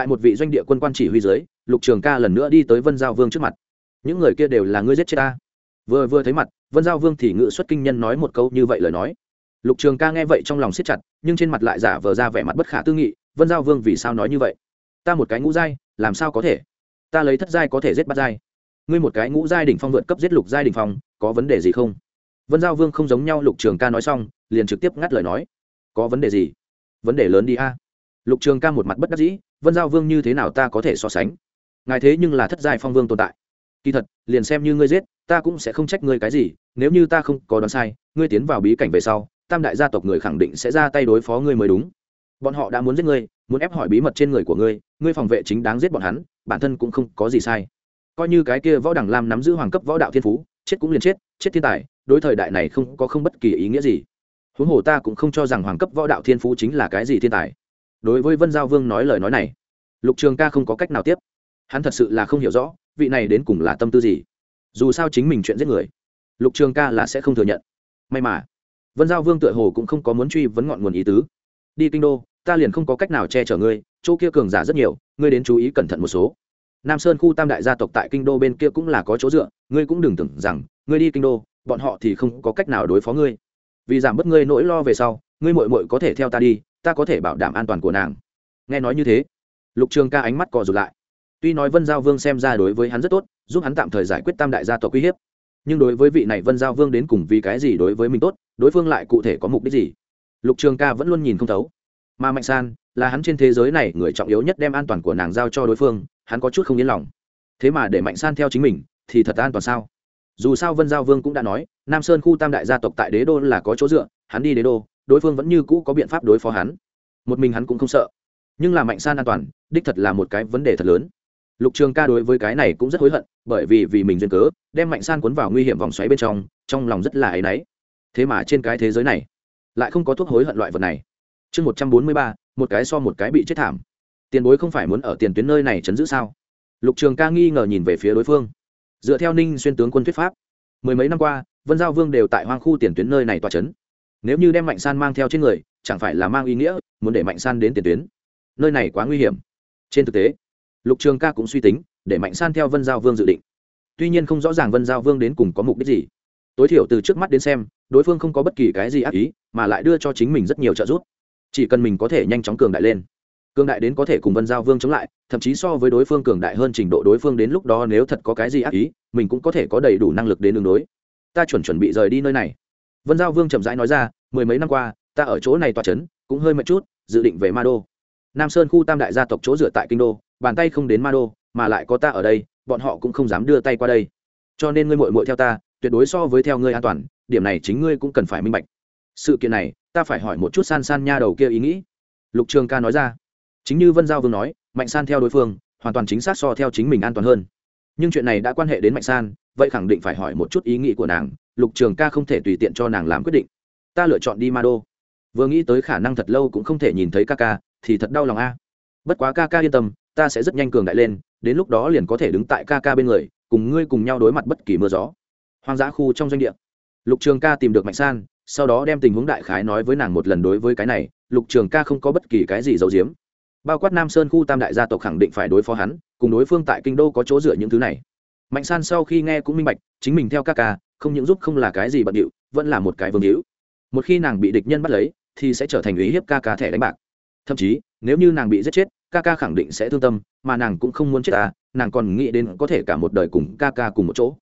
tại một vị doanh địa quân quan chỉ huy dưới, lục trường ca lần nữa đi tới vân giao vương trước mặt. Những người kia đều là ngươi giết chết ta. Vừa vừa thấy mặt, vân giao vương thì ngự xuất kinh nhân nói một câu như vậy lời nói. Lục trường ca nghe vậy trong lòng siết chặt, nhưng trên mặt lại giả vờ ra vẻ mặt bất khả tư nghị, vân giao vương vì sao nói như vậy? Ta một cái ngũ giai, làm sao có thể? Ta lấy thất giai có thể giết bắt giai. Ngươi một cái ngũ giai đỉnh phong vượt cấp giết lục giai đỉnh phong, có vấn đề gì không? Vân giao vương không giống nhau, lục trường ca nói xong, liền trực tiếp ngắt lời nói. Có vấn đề gì? Vấn đề lớn đi a. Lục trường ca một mặt bất đắc dĩ vân giao vương như thế nào ta có thể so sánh? Ngài thế nhưng là thất giai phong vương tồn tại. Kỳ thật, liền xem như ngươi giết, ta cũng sẽ không trách ngươi cái gì, nếu như ta không có đoán sai, ngươi tiến vào bí cảnh về sau, tam đại gia tộc người khẳng định sẽ ra tay đối phó ngươi mới đúng. Bọn họ đã muốn giết ngươi, muốn ép hỏi bí mật trên người của ngươi ngươi phòng vệ chính đáng giết bọn hắn, bản thân cũng không có gì sai. Coi như cái kia võ đẳng lam nắm giữ hoàng cấp võ đạo thiên phú, chết cũng liền chết chết thiên tài, đối thời đại này không có không bất kỳ ý nghĩa gì. Huống hồ ta cũng không cho rằng hoàng cấp võ đạo thiên phú chính là cái gì thiên tài đối với vân giao vương nói lời nói này lục trường ca không có cách nào tiếp hắn thật sự là không hiểu rõ vị này đến cùng là tâm tư gì dù sao chính mình chuyện giết người lục trường ca là sẽ không thừa nhận may mà vân giao vương tựa hồ cũng không có muốn truy vấn ngọn nguồn ý tứ đi kinh đô ta liền không có cách nào che chở ngươi chỗ kia cường giả rất nhiều ngươi đến chú ý cẩn thận một số nam sơn khu tam đại gia tộc tại kinh đô bên kia cũng là có chỗ dựa ngươi cũng đừng tưởng rằng ngươi đi kinh đô bọn họ thì không có cách nào đối phó ngươi vì giảm bớt ngươi nỗi lo về sau ngươi mội mội có thể theo ta đi ta có thể bảo đảm an toàn của nàng. Nghe nói như thế, lục trường ca ánh mắt cò rụt lại. Tuy nói vân giao vương xem ra đối với hắn rất tốt, giúp hắn tạm thời giải quyết tam đại gia tộc uy hiếp, nhưng đối với vị này vân giao vương đến cùng vì cái gì đối với mình tốt, đối phương lại cụ thể có mục đích gì? Lục trường ca vẫn luôn nhìn không thấu. Mà mạnh san là hắn trên thế giới này người trọng yếu nhất đem an toàn của nàng giao cho đối phương, hắn có chút không yên lòng. Thế mà để mạnh san theo chính mình, thì thật an toàn sao? Dù sao vân giao vương cũng đã nói, nam sơn khu tam đại gia tộc tại đế đô là có chỗ dựa, hắn đi đế đô đối phương vẫn như cũ có biện pháp đối phó hắn. Một mình hắn cũng không sợ. Nhưng là mạnh san an toàn, đích thật là một cái vấn đề thật lớn. Lục trường ca đối với cái này cũng rất hối hận, bởi vì vì mình duyên cớ, đem mạnh san cuốn vào nguy hiểm vòng xoáy bên trong trong lòng rất là áy náy. Thế mà trên cái thế giới này, lại không có thuốc hối hận loại vật này. Chương một trăm bốn mươi ba, một cái so một cái bị chết thảm. Tiền bối không phải muốn ở tiền tuyến nơi này chấn giữ sao? Lục trường ca nghi ngờ nhìn về phía đối phương. Dựa theo ninh xuyên tướng quân thuyết pháp, mười mấy năm qua, vân giao vương đều tại hoang khu tiền tuyến nơi này tòa c h ấ n nếu như đem mạnh san mang theo trên người, chẳng phải là mang ý nghĩa, muốn để mạnh san đến tiền tuyến? Nơi này quá nguy hiểm. Trên thực tế, lục trường ca cũng suy tính, để mạnh san theo vân giao vương dự định. Tuy nhiên không rõ ràng vân giao vương đến cùng có mục đích gì. Tối thiểu từ trước mắt đến xem, đối phương không có bất kỳ cái gì ác ý, mà lại đưa cho chính mình rất nhiều trợ giúp. Chỉ cần mình có thể nhanh chóng cường đại lên. Cường đại đến có thể cùng vân giao vương chống lại, thậm chí so với đối phương cường đại hơn trình độ đối phương đến lúc đó nếu thật có cái gì ác ý, mình cũng có thể có đầy đủ năng lực đến đường đối. Ta chuẩn chuẩn bị rời đi nơi này vân giao vương chậm rãi nói ra, mười mấy năm qua, ta ở chỗ này tòa c h ấ n cũng hơi mệt chút, dự định về ma đô. Nam sơn khu tam đại gia tộc chỗ dựa tại kinh đô, bàn tay không đến ma đô, mà lại có ta ở đây, bọn họ cũng không dám đưa tay qua đây. Cho nên ngươi mội mội theo ta, tuyệt đối so với theo ngươi an toàn, điểm này chính ngươi cũng cần phải minh bạch. Sự kiện này, ta phải hỏi một chút san san nha đầu kia ý nghĩ. Lục trường ca nói ra. Chính như vân giao vương nói, mạnh san theo đối phương, hoàn toàn chính xác so theo chính mình an toàn hơn. Nhưng chuyện này đã quan hệ đến mạnh san, vậy khẳng định phải hỏi một chút ý nghĩ của nàng lục trường ca không thể tùy tiện cho nàng làm quyết định. Ta lựa chọn đi ma đô. Vừa nghĩ tới khả năng thật lâu cũng không thể nhìn thấy ca ca, thì thật đau lòng a. Bất quá ca ca yên tâm, ta sẽ rất nhanh cường đại lên, đến lúc đó liền có thể đứng tại ca ca bên người, cùng ngươi cùng nhau đối mặt bất kỳ mưa gió. Hoang dã khu trong doanh địa. Lục trường ca tìm được mạnh san, sau đó đem tình huống đại khái nói với nàng một lần đối với cái này, lục trường ca không có bất kỳ cái gì giấu giếm. Bao quát nam sơn khu tam đại gia tộc khẳng định phải đối phó hắn, cùng đối phương tại kinh đô có chỗ dựa những thứ này mạnh san sau khi nghe cũng minh bạch, chính mình theo ca ca, không những giúp không là cái gì bận điệu, vẫn là một cái vương hữu. Một khi nàng bị địch nhân bắt lấy, thì sẽ trở thành ý hiếp ca ca thẻ đánh bạc. Thậm chí, nếu như nàng bị giết chết, ca ca khẳng định sẽ thương tâm, mà nàng cũng không muốn chết ta nàng còn nghĩ đến có thể cả một đời cùng ca ca cùng một chỗ.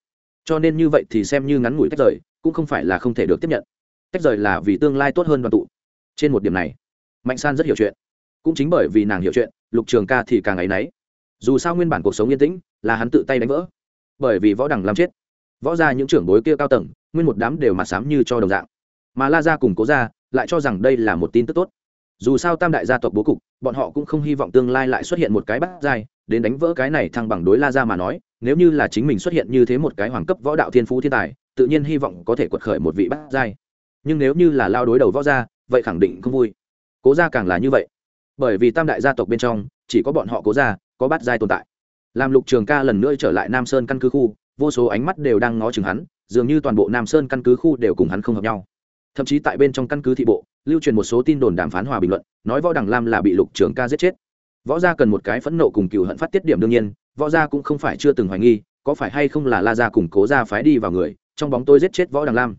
Cho nên như vậy thì xem như ngắn ngủi tách rời, cũng không phải là không thể được tiếp nhận. Tách rời là vì tương lai tốt hơn đoàn tụ. Trên một điểm này, mạnh san rất hiểu chuyện. Cũng chính bởi vì nàng hiểu chuyện, lục trường ca thì càng ấ y n ấ y dù sao nguyên bản cuộc sống yên tĩnh, là hắn tự tay đánh vỡ bởi vì võ đằng làm chết. Võ ra những trưởng bối kia cao tầng, nguyên một đám đều mặt sám như cho đồng dạng. Mà la ra cùng cố ra lại cho rằng đây là một tin tức tốt. Dù sao tam đại gia tộc bố cục, bọn họ cũng không hy vọng tương lai lại xuất hiện một cái bắt dai đến đánh vỡ cái này thăng bằng đối la ra mà nói, nếu như là chính mình xuất hiện như thế một cái hoàng cấp võ đạo thiên phú thiên tài, tự nhiên hy vọng có thể quật khởi một vị bắt dai nhưng nếu như là lao đối đầu võ gia, vậy khẳng định không vui. Cố ra càng là như vậy. Bởi vì tam đại gia tộc bên trong, chỉ có bọn họ cố ra có bát dai tồn tại làm lục trường ca lần nữa trở lại nam sơn căn cứ khu, vô số ánh mắt đều đang ngó chừng hắn, dường như toàn bộ nam sơn căn cứ khu đều cùng hắn không hợp nhau. Thậm chí tại bên trong căn cứ thị bộ, lưu truyền một số tin đồn đàm phán hòa bình luận, nói võ đằng lam là bị lục trường ca giết chết. Võ gia cần một cái phẫn nộ cùng cựu hận phát tiết điểm đương nhiên, võ gia cũng không phải chưa từng hoài nghi, có phải hay không là la gia củng cố gia phái đi vào người, trong bóng tôi giết chết võ đằng lam.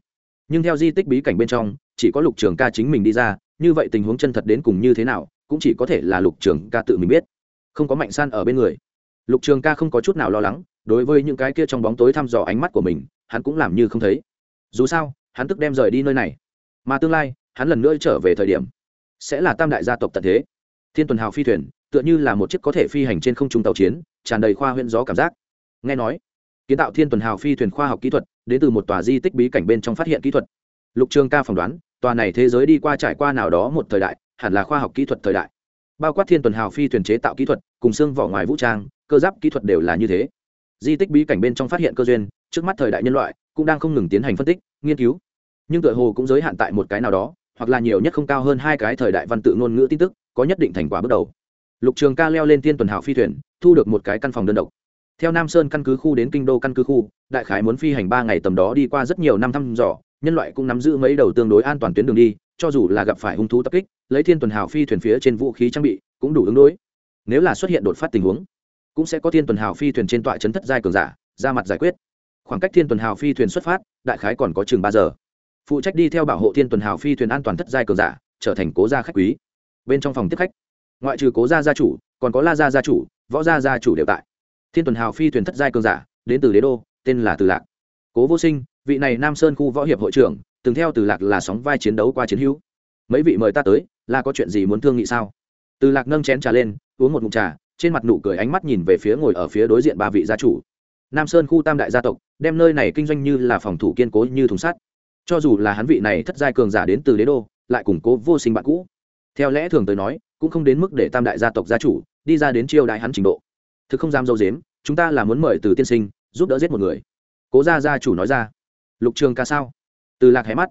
Nhưng theo di tích bí cảnh bên trong, chỉ có lục trường ca chính mình đi ra, như vậy tình huống chân thật đến cùng như thế nào, cũng chỉ có thể là lục trường ca tự mình biết. Không có mạnh san ở bên người lục trường ca không có chút nào lo lắng, đối với những cái kia trong bóng tối thăm dò ánh mắt của mình, hắn cũng làm như không thấy. Dù sao, hắn tức đem rời đi nơi này. Mà tương lai, hắn lần nữa trở về thời điểm, sẽ là tam đại gia tộc tận thế. Thiên tuần hào phi thuyền, tựa như là một chiếc có thể phi hành trên không trung tàu chiến, tràn đầy khoa huyện gió cảm giác. Nghe nói, kiến tạo thiên tuần hào phi thuyền khoa học kỹ thuật, đến từ một tòa di tích bí cảnh bên trong phát hiện kỹ thuật. Lục trường ca phỏng đoán, tòa này thế giới đi qua trải qua nào đó một thời đại, hẳn là khoa học kỹ thuật thời đại bao quát thiên tuần hào phi thuyền chế tạo kỹ thuật, cùng xương vỏ ngoài vũ trang, cơ giáp kỹ thuật đều là như thế. Di tích bí cảnh bên trong phát hiện cơ duyên, trước mắt thời đại nhân loại cũng đang không ngừng tiến hành phân tích, nghiên cứu. Nhưng tựa hồ cũng giới hạn tại một cái nào đó, hoặc là nhiều nhất không cao hơn hai cái thời đại văn tự ngôn ngữ tin tức, có nhất định thành quả bước đầu. Lục trường ca leo lên thiên tuần hào phi thuyền, thu được một cái căn phòng đơn độc. Theo nam sơn căn cứ khu đến kinh đô căn cứ khu, đại khái muốn phi hành ba ngày tầm đó đi qua rất nhiều năm thăm dò nhân loại cũng nắm giữ mấy đầu tương đối an toàn tuyến đường đi, cho dù là gặp phải hung thú tập kích, lấy thiên tuần hào phi thuyền phía trên vũ khí trang bị cũng đủ ứng đối. Nếu là xuất hiện đột phát tình huống, cũng sẽ có thiên tuần hào phi thuyền trên tọa chấn thất giai cường giả ra mặt giải quyết. Khoảng cách thiên tuần hào phi thuyền xuất phát, đại khái còn có chừng ba giờ. Phụ trách đi theo bảo hộ thiên tuần hào phi thuyền an toàn thất giai cường giả, trở thành cố gia khách quý. Bên trong phòng tiếp khách, ngoại trừ cố gia gia chủ, còn có la gia gia chủ, võ gia gia chủ đều tại. Thiên tuần hào phi thuyền thất giai cường giả, đến từ đế đô, tên là từ lạc cố vô sinh, vị này nam sơn khu võ hiệp hội trưởng, từng theo từ lạc là sóng vai chiến đấu qua chiến hữu. Mấy vị mời ta tới, là có chuyện gì muốn thương nghị sao? Từ lạc nâng chén trà lên, uống một mụn trà, trên mặt nụ cười ánh mắt nhìn về phía ngồi ở phía đối diện ba vị gia chủ. Nam sơn khu tam đại gia tộc, đem nơi này kinh doanh như là phòng thủ kiên cố như thùng sắt. Cho dù là hắn vị này thất giai cường giả đến từ đế đô, lại củng cố vô sinh bạn cũ. Theo lẽ thường tới nói, cũng không đến mức để tam đại gia tộc gia chủ đi ra đến chiêu đại hắn trình độ. Thực không dám dâu dếm, chúng ta là muốn mời từ tiên sinh, giúp đỡ giết một người cố gia gia chủ nói ra. Lục trường ca sao? Từ lạc hé mắt.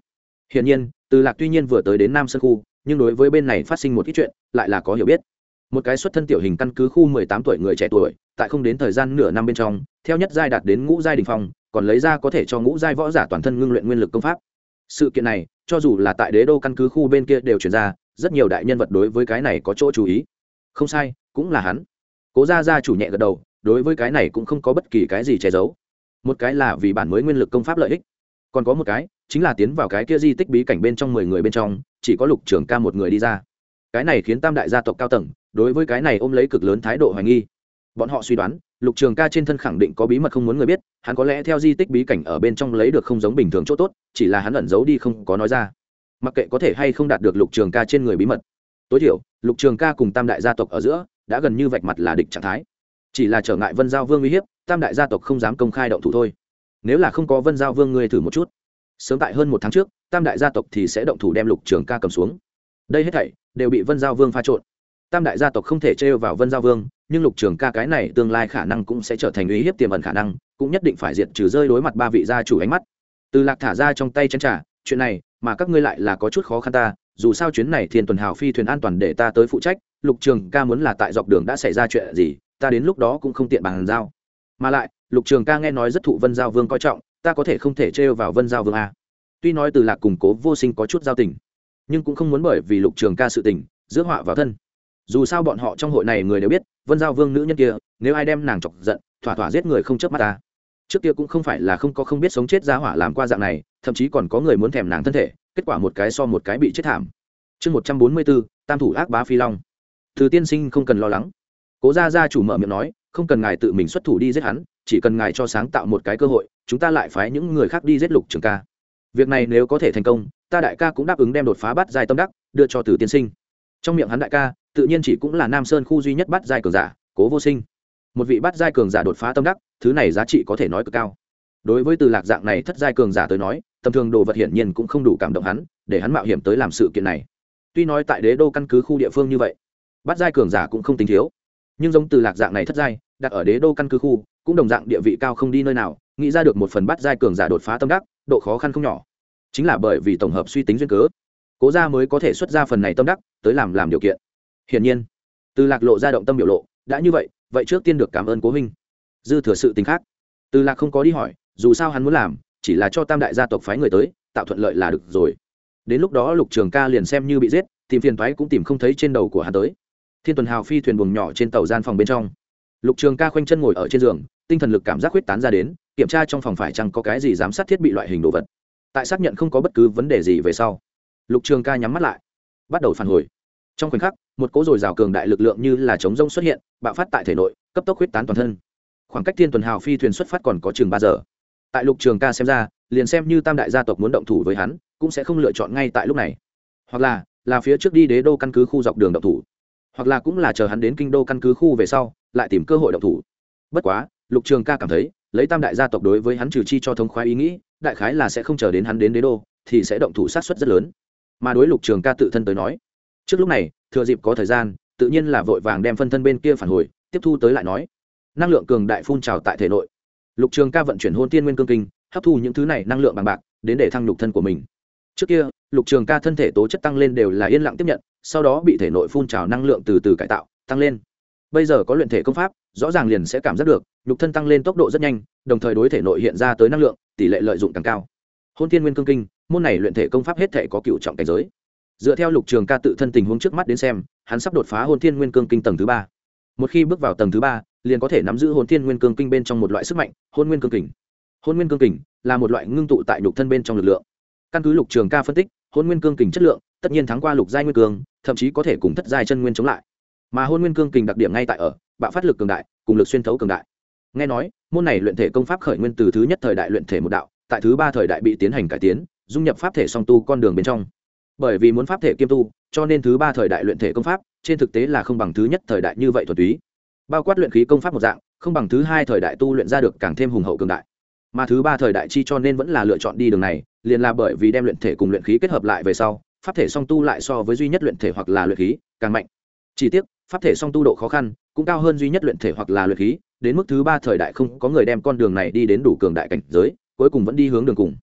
Hiển nhiên, từ lạc tuy nhiên vừa tới đến nam sơn khu, nhưng đối với bên này phát sinh một ít chuyện, lại là có hiểu biết. Một cái xuất thân tiểu hình căn cứ khu mười tám tuổi người trẻ tuổi, tại không đến thời gian nửa năm bên trong, theo nhất giai đạt đến ngũ giai đình phong, còn lấy ra có thể cho ngũ giai võ giả toàn thân ngưng luyện nguyên lực công pháp. Sự kiện này, cho dù là tại đế đô căn cứ khu bên kia đều chuyển ra, rất nhiều đại nhân vật đối với cái này có chỗ chú ý. Không sai, cũng là hắn. Cố gia gia chủ nhẹ gật đầu, đối với cái này cũng không có bất kỳ cái gì che giấu một cái là vì bản mới nguyên lực công pháp lợi ích, còn có một cái chính là tiến vào cái kia di tích bí cảnh bên trong mười người bên trong, chỉ có lục trưởng ca một người đi ra. Cái này khiến tam đại gia tộc cao tầng, đối với cái này ôm lấy cực lớn thái độ hoài nghi. Bọn họ suy đoán, lục trường ca trên thân khẳng định có bí mật không muốn người biết, hắn có lẽ theo di tích bí cảnh ở bên trong lấy được không giống bình thường chỗ tốt, chỉ là hắn ẩn giấu đi không có nói ra. Mặc kệ có thể hay không đạt được lục trường ca trên người bí mật. Tối thiểu, lục trường ca cùng tam đại gia tộc ở giữa đã gần như vạch mặt là địch trạng thái chỉ là trở ngại vân giao vương uy hiếp, tam đại gia tộc không dám công khai động thủ thôi. Nếu là không có vân giao vương ngươi thử một chút. Sớm tại hơn một tháng trước, tam đại gia tộc thì sẽ động thủ đem lục trường ca cầm xuống. Đây hết thảy đều bị vân giao vương pha trộn. Tam đại gia tộc không thể trêu vào vân giao vương, nhưng lục trường ca cái này tương lai khả năng cũng sẽ trở thành uy hiếp tiềm ẩn khả năng, cũng nhất định phải diệt trừ rơi đối mặt ba vị gia chủ ánh mắt. Từ lạc thả ra trong tay chân trả chuyện này, mà các ngươi lại là có chút khó khăn ta, dù sao chuyến này thiên tuần hào phi thuyền an toàn để ta tới phụ trách, lục trường ca muốn là tại dọc đường đã xảy ra chuyện gì ta đến lúc đó cũng không tiện bàn giao. Mà lại, lục trường ca nghe nói rất thụ vân giao vương coi trọng, ta có thể không thể trêu vào vân giao vương a tuy nói từ lạc củng cố vô sinh có chút giao tình, nhưng cũng không muốn bởi vì lục trường ca sự tình giữa họa vào thân. Dù sao bọn họ trong hội này người đều biết, vân giao vương nữ nhân kia, nếu ai đem nàng chọc giận, thỏa thỏa giết người không chớp mắt ta. Trước kia cũng không phải là không có không biết sống chết ra hỏa làm qua dạng này, thậm chí còn có người muốn thèm nàng thân thể, kết quả một cái so một cái bị chết thảm. Chương một trăm bốn mươi bốn, tam thủ ác bá phi long. Từ tiên sinh không cần lo lắng cố gia gia chủ mở miệng nói, không cần ngài tự mình xuất thủ đi giết hắn, chỉ cần ngài cho sáng tạo một cái cơ hội, chúng ta lại phái những người khác đi giết lục trường ca. Việc này nếu có thể thành công, ta đại ca cũng đáp ứng đem đột phá bắt giai tâm đắc, đưa cho từ tiên sinh. Trong miệng hắn đại ca, tự nhiên chỉ cũng là nam sơn khu duy nhất bắt giai cường giả, cố vô sinh. Một vị bắt giai cường giả đột phá tâm đắc, thứ này giá trị có thể nói cực cao. Đối với từ lạc dạng này thất giai cường giả tới nói, tầm thường đồ vật hiển nhiên cũng không đủ cảm động hắn, để hắn mạo hiểm tới làm sự kiện này. Tuy nói tại đế đô căn cứ khu địa phương như vậy, bắt giai cường giả cũng không tính thiếu nhưng giống từ lạc dạng này thất giai, đặt ở đế đô căn cứ khu, cũng đồng dạng địa vị cao không đi nơi nào, nghĩ ra được một phần bắt giai cường giả đột phá tâm đắc, độ khó khăn không nhỏ. Chính là bởi vì tổng hợp suy tính duyên cớ, cố gia mới có thể xuất ra phần này tâm đắc, tới làm làm điều kiện. Hiển nhiên, từ lạc lộ ra động tâm biểu lộ, đã như vậy vậy trước tiên được cảm ơn cố huynh. Dư thừa sự tính khác. Từ lạc không có đi hỏi, dù sao hắn muốn làm, chỉ là cho tam đại gia tộc phái người tới, tạo thuận lợi là được rồi. Đến lúc đó lục trường ca liền xem như bị giết, tìm phiền thoái cũng tìm không thấy trên đầu của hắn tới thiên tuần hào phi thuyền buồng nhỏ trên tàu gian phòng bên trong. Lục trường ca khoanh chân ngồi ở trên giường, tinh thần lực cảm giác huyết tán ra đến, kiểm tra trong phòng phải chăng có cái gì giám sát thiết bị loại hình đồ vật. Tại xác nhận không có bất cứ vấn đề gì về sau, lục trường ca nhắm mắt lại, bắt đầu phản hồi. Trong khoảnh khắc, một cỗ dồi dào cường đại lực lượng như là chống rông xuất hiện, bạo phát tại thể nội, cấp tốc huyết tán toàn thân. Khoảng cách thiên tuần hào phi thuyền xuất phát còn có chừng ba giờ. Tại lục trường ca xem ra, liền xem như tam đại gia tộc muốn động thủ với hắn, cũng sẽ không lựa chọn ngay tại lúc này. Hoặc là là phía trước đi đế đô căn cứ khu dọc đường động thủ hoặc là cũng là chờ hắn đến kinh đô căn cứ khu về sau, lại tìm cơ hội động thủ. Bất quá, lục trường ca cảm thấy, lấy tam đại gia tộc đối với hắn trừ chi cho thống khoái ý nghĩ, đại khái là sẽ không chờ đến hắn đến đế đô, thì sẽ động thủ sát xuất rất lớn. Mà đối lục trường ca tự thân tới nói, trước lúc này, thừa dịp có thời gian, tự nhiên là vội vàng đem phân thân bên kia phản hồi, tiếp thu tới lại nói, năng lượng cường đại phun trào tại thể nội. Lục trường ca vận chuyển hôn tiên nguyên cương kinh, hấp thu những thứ này năng lượng bằng bạc, đến để thăng lục thân của mình. Trước kia lục trường ca thân thể tố chất tăng lên đều là yên lặng tiếp nhận, sau đó bị thể nội phun trào năng lượng từ từ cải tạo, tăng lên. Bây giờ có luyện thể công pháp, rõ ràng liền sẽ cảm giác được, nhục thân tăng lên tốc độ rất nhanh, đồng thời đối thể nội hiện ra tới năng lượng, tỷ lệ lợi dụng càng cao. Hôn Thiên nguyên cương kinh, môn này luyện thể công pháp hết thể có cựu trọng cảnh giới. Dựa theo lục trường ca tự thân tình huống trước mắt đến xem, hắn sắp đột phá hôn thiên nguyên cương kinh tầng thứ ba. Một khi bước vào tầng thứ ba, liền có thể nắm giữ hôn thiên nguyên cương kinh bên trong một loại sức mạnh, hôn nguyên cương kình. Hôn nguyên cương kình là một loại ngưng tụ tại nhục thân bên trong lực lượng căn cứ lục trường ca phân tích, hôn nguyên cương kình chất lượng, tất nhiên thắng qua lục giai nguyên cương, thậm chí có thể cùng thất giai chân nguyên chống lại. Mà hôn nguyên cương kình đặc điểm ngay tại ở, bạo phát lực cường đại, cùng lực xuyên thấu cường đại. Nghe nói, môn này luyện thể công pháp khởi nguyên từ thứ nhất thời đại luyện thể một đạo, tại thứ ba thời đại bị tiến hành cải tiến, dung nhập pháp thể song tu con đường bên trong. Bởi vì muốn pháp thể kiêm tu, cho nên thứ ba thời đại luyện thể công pháp, trên thực tế là không bằng thứ nhất thời đại như vậy thuần túy. Bao quát luyện khí công pháp một dạng, không bằng thứ hai thời đại tu luyện ra được càng thêm hùng hậu cường đại. Mà thứ ba thời đại chi cho nên vẫn là lựa chọn đi đường này liền là bởi vì đem luyện thể cùng luyện khí kết hợp lại về sau, pháp thể song tu lại so với duy nhất luyện thể hoặc là luyện khí càng mạnh. Chỉ tiếc, pháp thể song tu độ khó khăn cũng cao hơn duy nhất luyện thể hoặc là luyện khí, đến mức thứ ba thời đại không có người đem con đường này đi đến đủ cường đại cảnh giới, cuối cùng vẫn đi hướng đường cùng.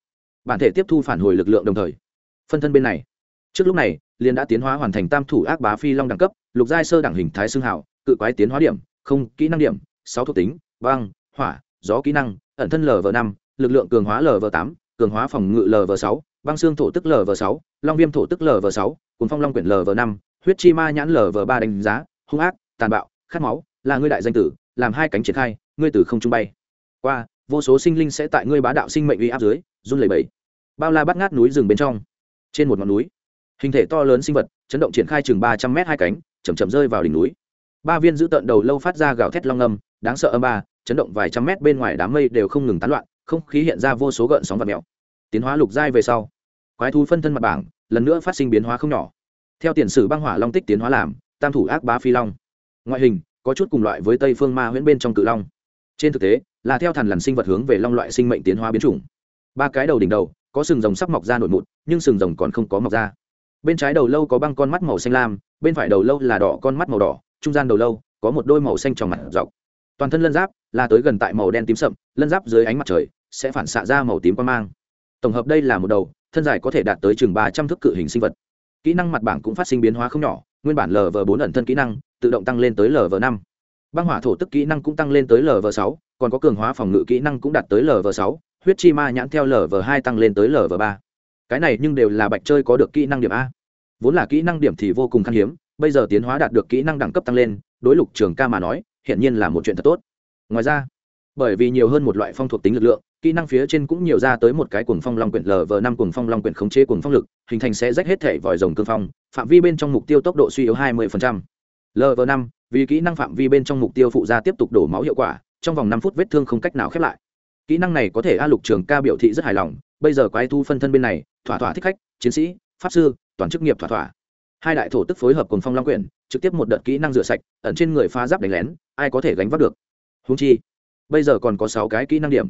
Bản thể tiếp thu phản hồi lực lượng đồng thời, phân thân bên này. Trước lúc này, liền đã tiến hóa hoàn thành tam thủ ác bá phi long đẳng cấp, lục giai sơ đẳng hình thái xương hảo cự quái tiến hóa điểm, không, kỹ năng điểm, sáu thuộc tính, băng, hỏa, gió kỹ năng, ẩn thân lv năm, lực lượng cường hóa lv tám cường hóa phòng ngự lv sáu, băng xương thổ tức lv sáu, long viêm thổ tức lv sáu cùng phong long quyển lv năm, huyết chi ma nhãn lv ba đánh giá, hung ác, tàn bạo, khát máu, là ngươi đại danh tử, làm hai cánh triển khai, ngươi từ không trung bay. Qua, vô số sinh linh sẽ tại ngươi bá đạo sinh mệnh uy áp dưới, run lẩy bẩy. Bao la bắt ngát núi rừng bên trong. Trên một ngọn núi, hình thể to lớn sinh vật, chấn động triển khai chừng ba trăm mét hai cánh chầm chậm rơi vào đỉnh núi. Ba viên giữ tận đầu lâu phát ra gào thét long âm, đáng sợ âm ba, chấn động vài trăm mét bên ngoài đám mây đều không ngừng tán loạn không khí hiện ra vô số gợn sóng và mèo. Tiến hóa lục giai về sau, quái thú phân thân mặt bảng lần nữa phát sinh biến hóa không nhỏ. Theo tiền sử băng hỏa long tích tiến hóa làm, tam thủ ác bá phi long. Ngoại hình, có chút cùng loại với tây phương ma huyễn bên trong cự long. Trên thực tế, là theo thần lằn sinh vật hướng về long loại sinh mệnh tiến hóa biến chủng. Ba cái đầu đỉnh đầu, có sừng rồng sắp mọc ra nổi mụn, nhưng sừng rồng còn không có mọc ra. Bên trái đầu lâu có băng con mắt màu xanh lam, bên phải đầu lâu là đỏ con mắt màu đỏ, trung gian đầu lâu có một đôi màu xanh tròng mặt dọc. Toàn thân lân giáp là tới gần tại màu đen tím sậm, lân giáp dưới ánh mặt trời sẽ phản xạ ra màu tím quan mang. Tổng hợp đây là một đầu, thân dài có thể đạt tới chừng ba trăm thước cự hình sinh vật. Kỹ năng mặt bảng cũng phát sinh biến hóa không nhỏ, nguyên bản lv bốn ẩn thân kỹ năng, tự động tăng lên tới lv năm. Băng hỏa thổ tức kỹ năng cũng tăng lên tới lv sáu, còn có cường hóa phòng ngự kỹ năng cũng đạt tới lv sáu, huyết chi ma nhãn theo lv hai tăng lên tới lv ba. Cái này nhưng đều là bạch chơi có được kỹ năng điểm a. Vốn là kỹ năng điểm thì vô cùng khan hiếm, bây giờ tiến hóa đạt được kỹ năng đẳng cấp tăng lên, đối lục trường ca mà nói hiện nhiên là một chuyện thật tốt. Ngoài ra, bởi vì nhiều hơn một loại phong thuộc tính lực lượng kỹ năng phía trên cũng nhiều ra tới một cái cuồng phong long quyển lv năm cuồng phong long quyển khống chế cuồng phong lực, hình thành sẽ rách hết thể vòi rồng cương phong, phạm vi bên trong mục tiêu tốc độ suy yếu hai mươi lv năm, vì kỹ năng phạm vi bên trong mục tiêu phụ ra tiếp tục đổ máu hiệu quả, trong vòng năm phút vết thương không cách nào khép lại. Kỹ năng này có thể a lục trường ca biểu thị rất hài lòng, bây giờ quái thu phân thân bên này, thỏa thỏa thích khách, chiến sĩ, pháp sư, toàn chức nghiệp thỏa thỏa. Hai đại thổ tức phối hợp cùng phong long quyển, trực tiếp một đợt kỹ năng rửa sạch, ẩn trên người phá giáp đánh lén, ai có thể gánh vác được? Húng chi, bây giờ còn có sáu cái kỹ năng điểm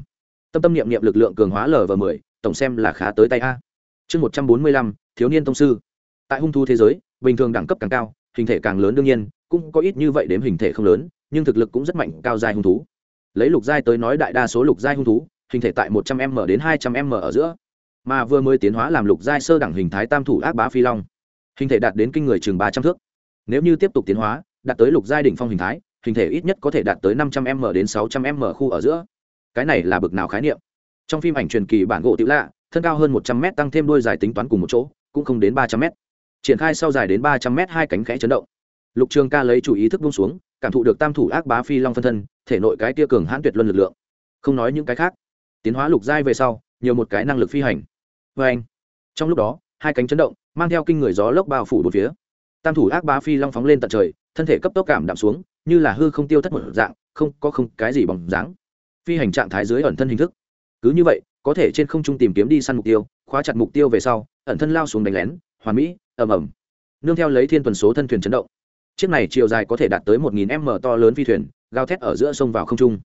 tâm tâm niệm niệm lực lượng cường hóa lở và mười, tổng xem là khá tới tay a. Chương một trăm bốn mươi lăm, thiếu niên tông sư. Tại hung thu thế giới, bình thường đẳng cấp càng cao, hình thể càng lớn đương nhiên, cũng có ít như vậy đếm hình thể không lớn, nhưng thực lực cũng rất mạnh, cao dài hung thú. Lấy lục giai tới nói đại đa số lục giai hung thú, hình thể tại một trăm m đến hai trăm m ở giữa. Mà vừa mới tiến hóa làm lục giai sơ đẳng hình thái tam thủ ác bá phi long. Hình thể đạt đến kinh người chừng ba trăm thước. Nếu như tiếp tục tiến hóa, đạt tới lục giai đỉnh phong hình thái, hình thể ít nhất có thể đạt tới năm trăm m đến sáu trăm m khu ở giữa cái này là bực nào khái niệm. Trong phim ảnh truyền kỳ bản gỗ tiểu lạ, thân cao hơn một trăm m tăng thêm đôi dài tính toán cùng một chỗ, cũng không đến ba trăm m triển khai sau dài đến ba trăm m hai cánh khẽ chấn động. Lục trường ca lấy chủ ý thức bung xuống, cảm thụ được tam thủ ác bá phi long phân thân, thể nội cái tia cường hãn tuyệt luân lực lượng. Không nói những cái khác. Tiến hóa lục giai về sau, nhiều một cái năng lực phi hành. Vê anh, trong lúc đó, hai cánh chấn động, mang theo kinh người gió lốc bao phủ một phía. Tam thủ ác bá phi long phóng lên tận trời, thân thể cấp tốc cảm đạm xuống, như là hư không tiêu thất một dạng, không có không cái gì bằng dáng phi hành trạng thái dưới ẩn thân hình thức. Cứ như vậy, có thể trên không trung tìm kiếm đi săn mục tiêu, khóa chặt mục tiêu về sau, ẩn thân lao xuống đánh lén, hoàn mỹ, ầm ầm. Nương theo lấy thiên tuần số thân thuyền chấn động. Chiếc này chiều dài có thể đạt tới một nghìn m to lớn phi thuyền, gào thét ở giữa sông vào không trung.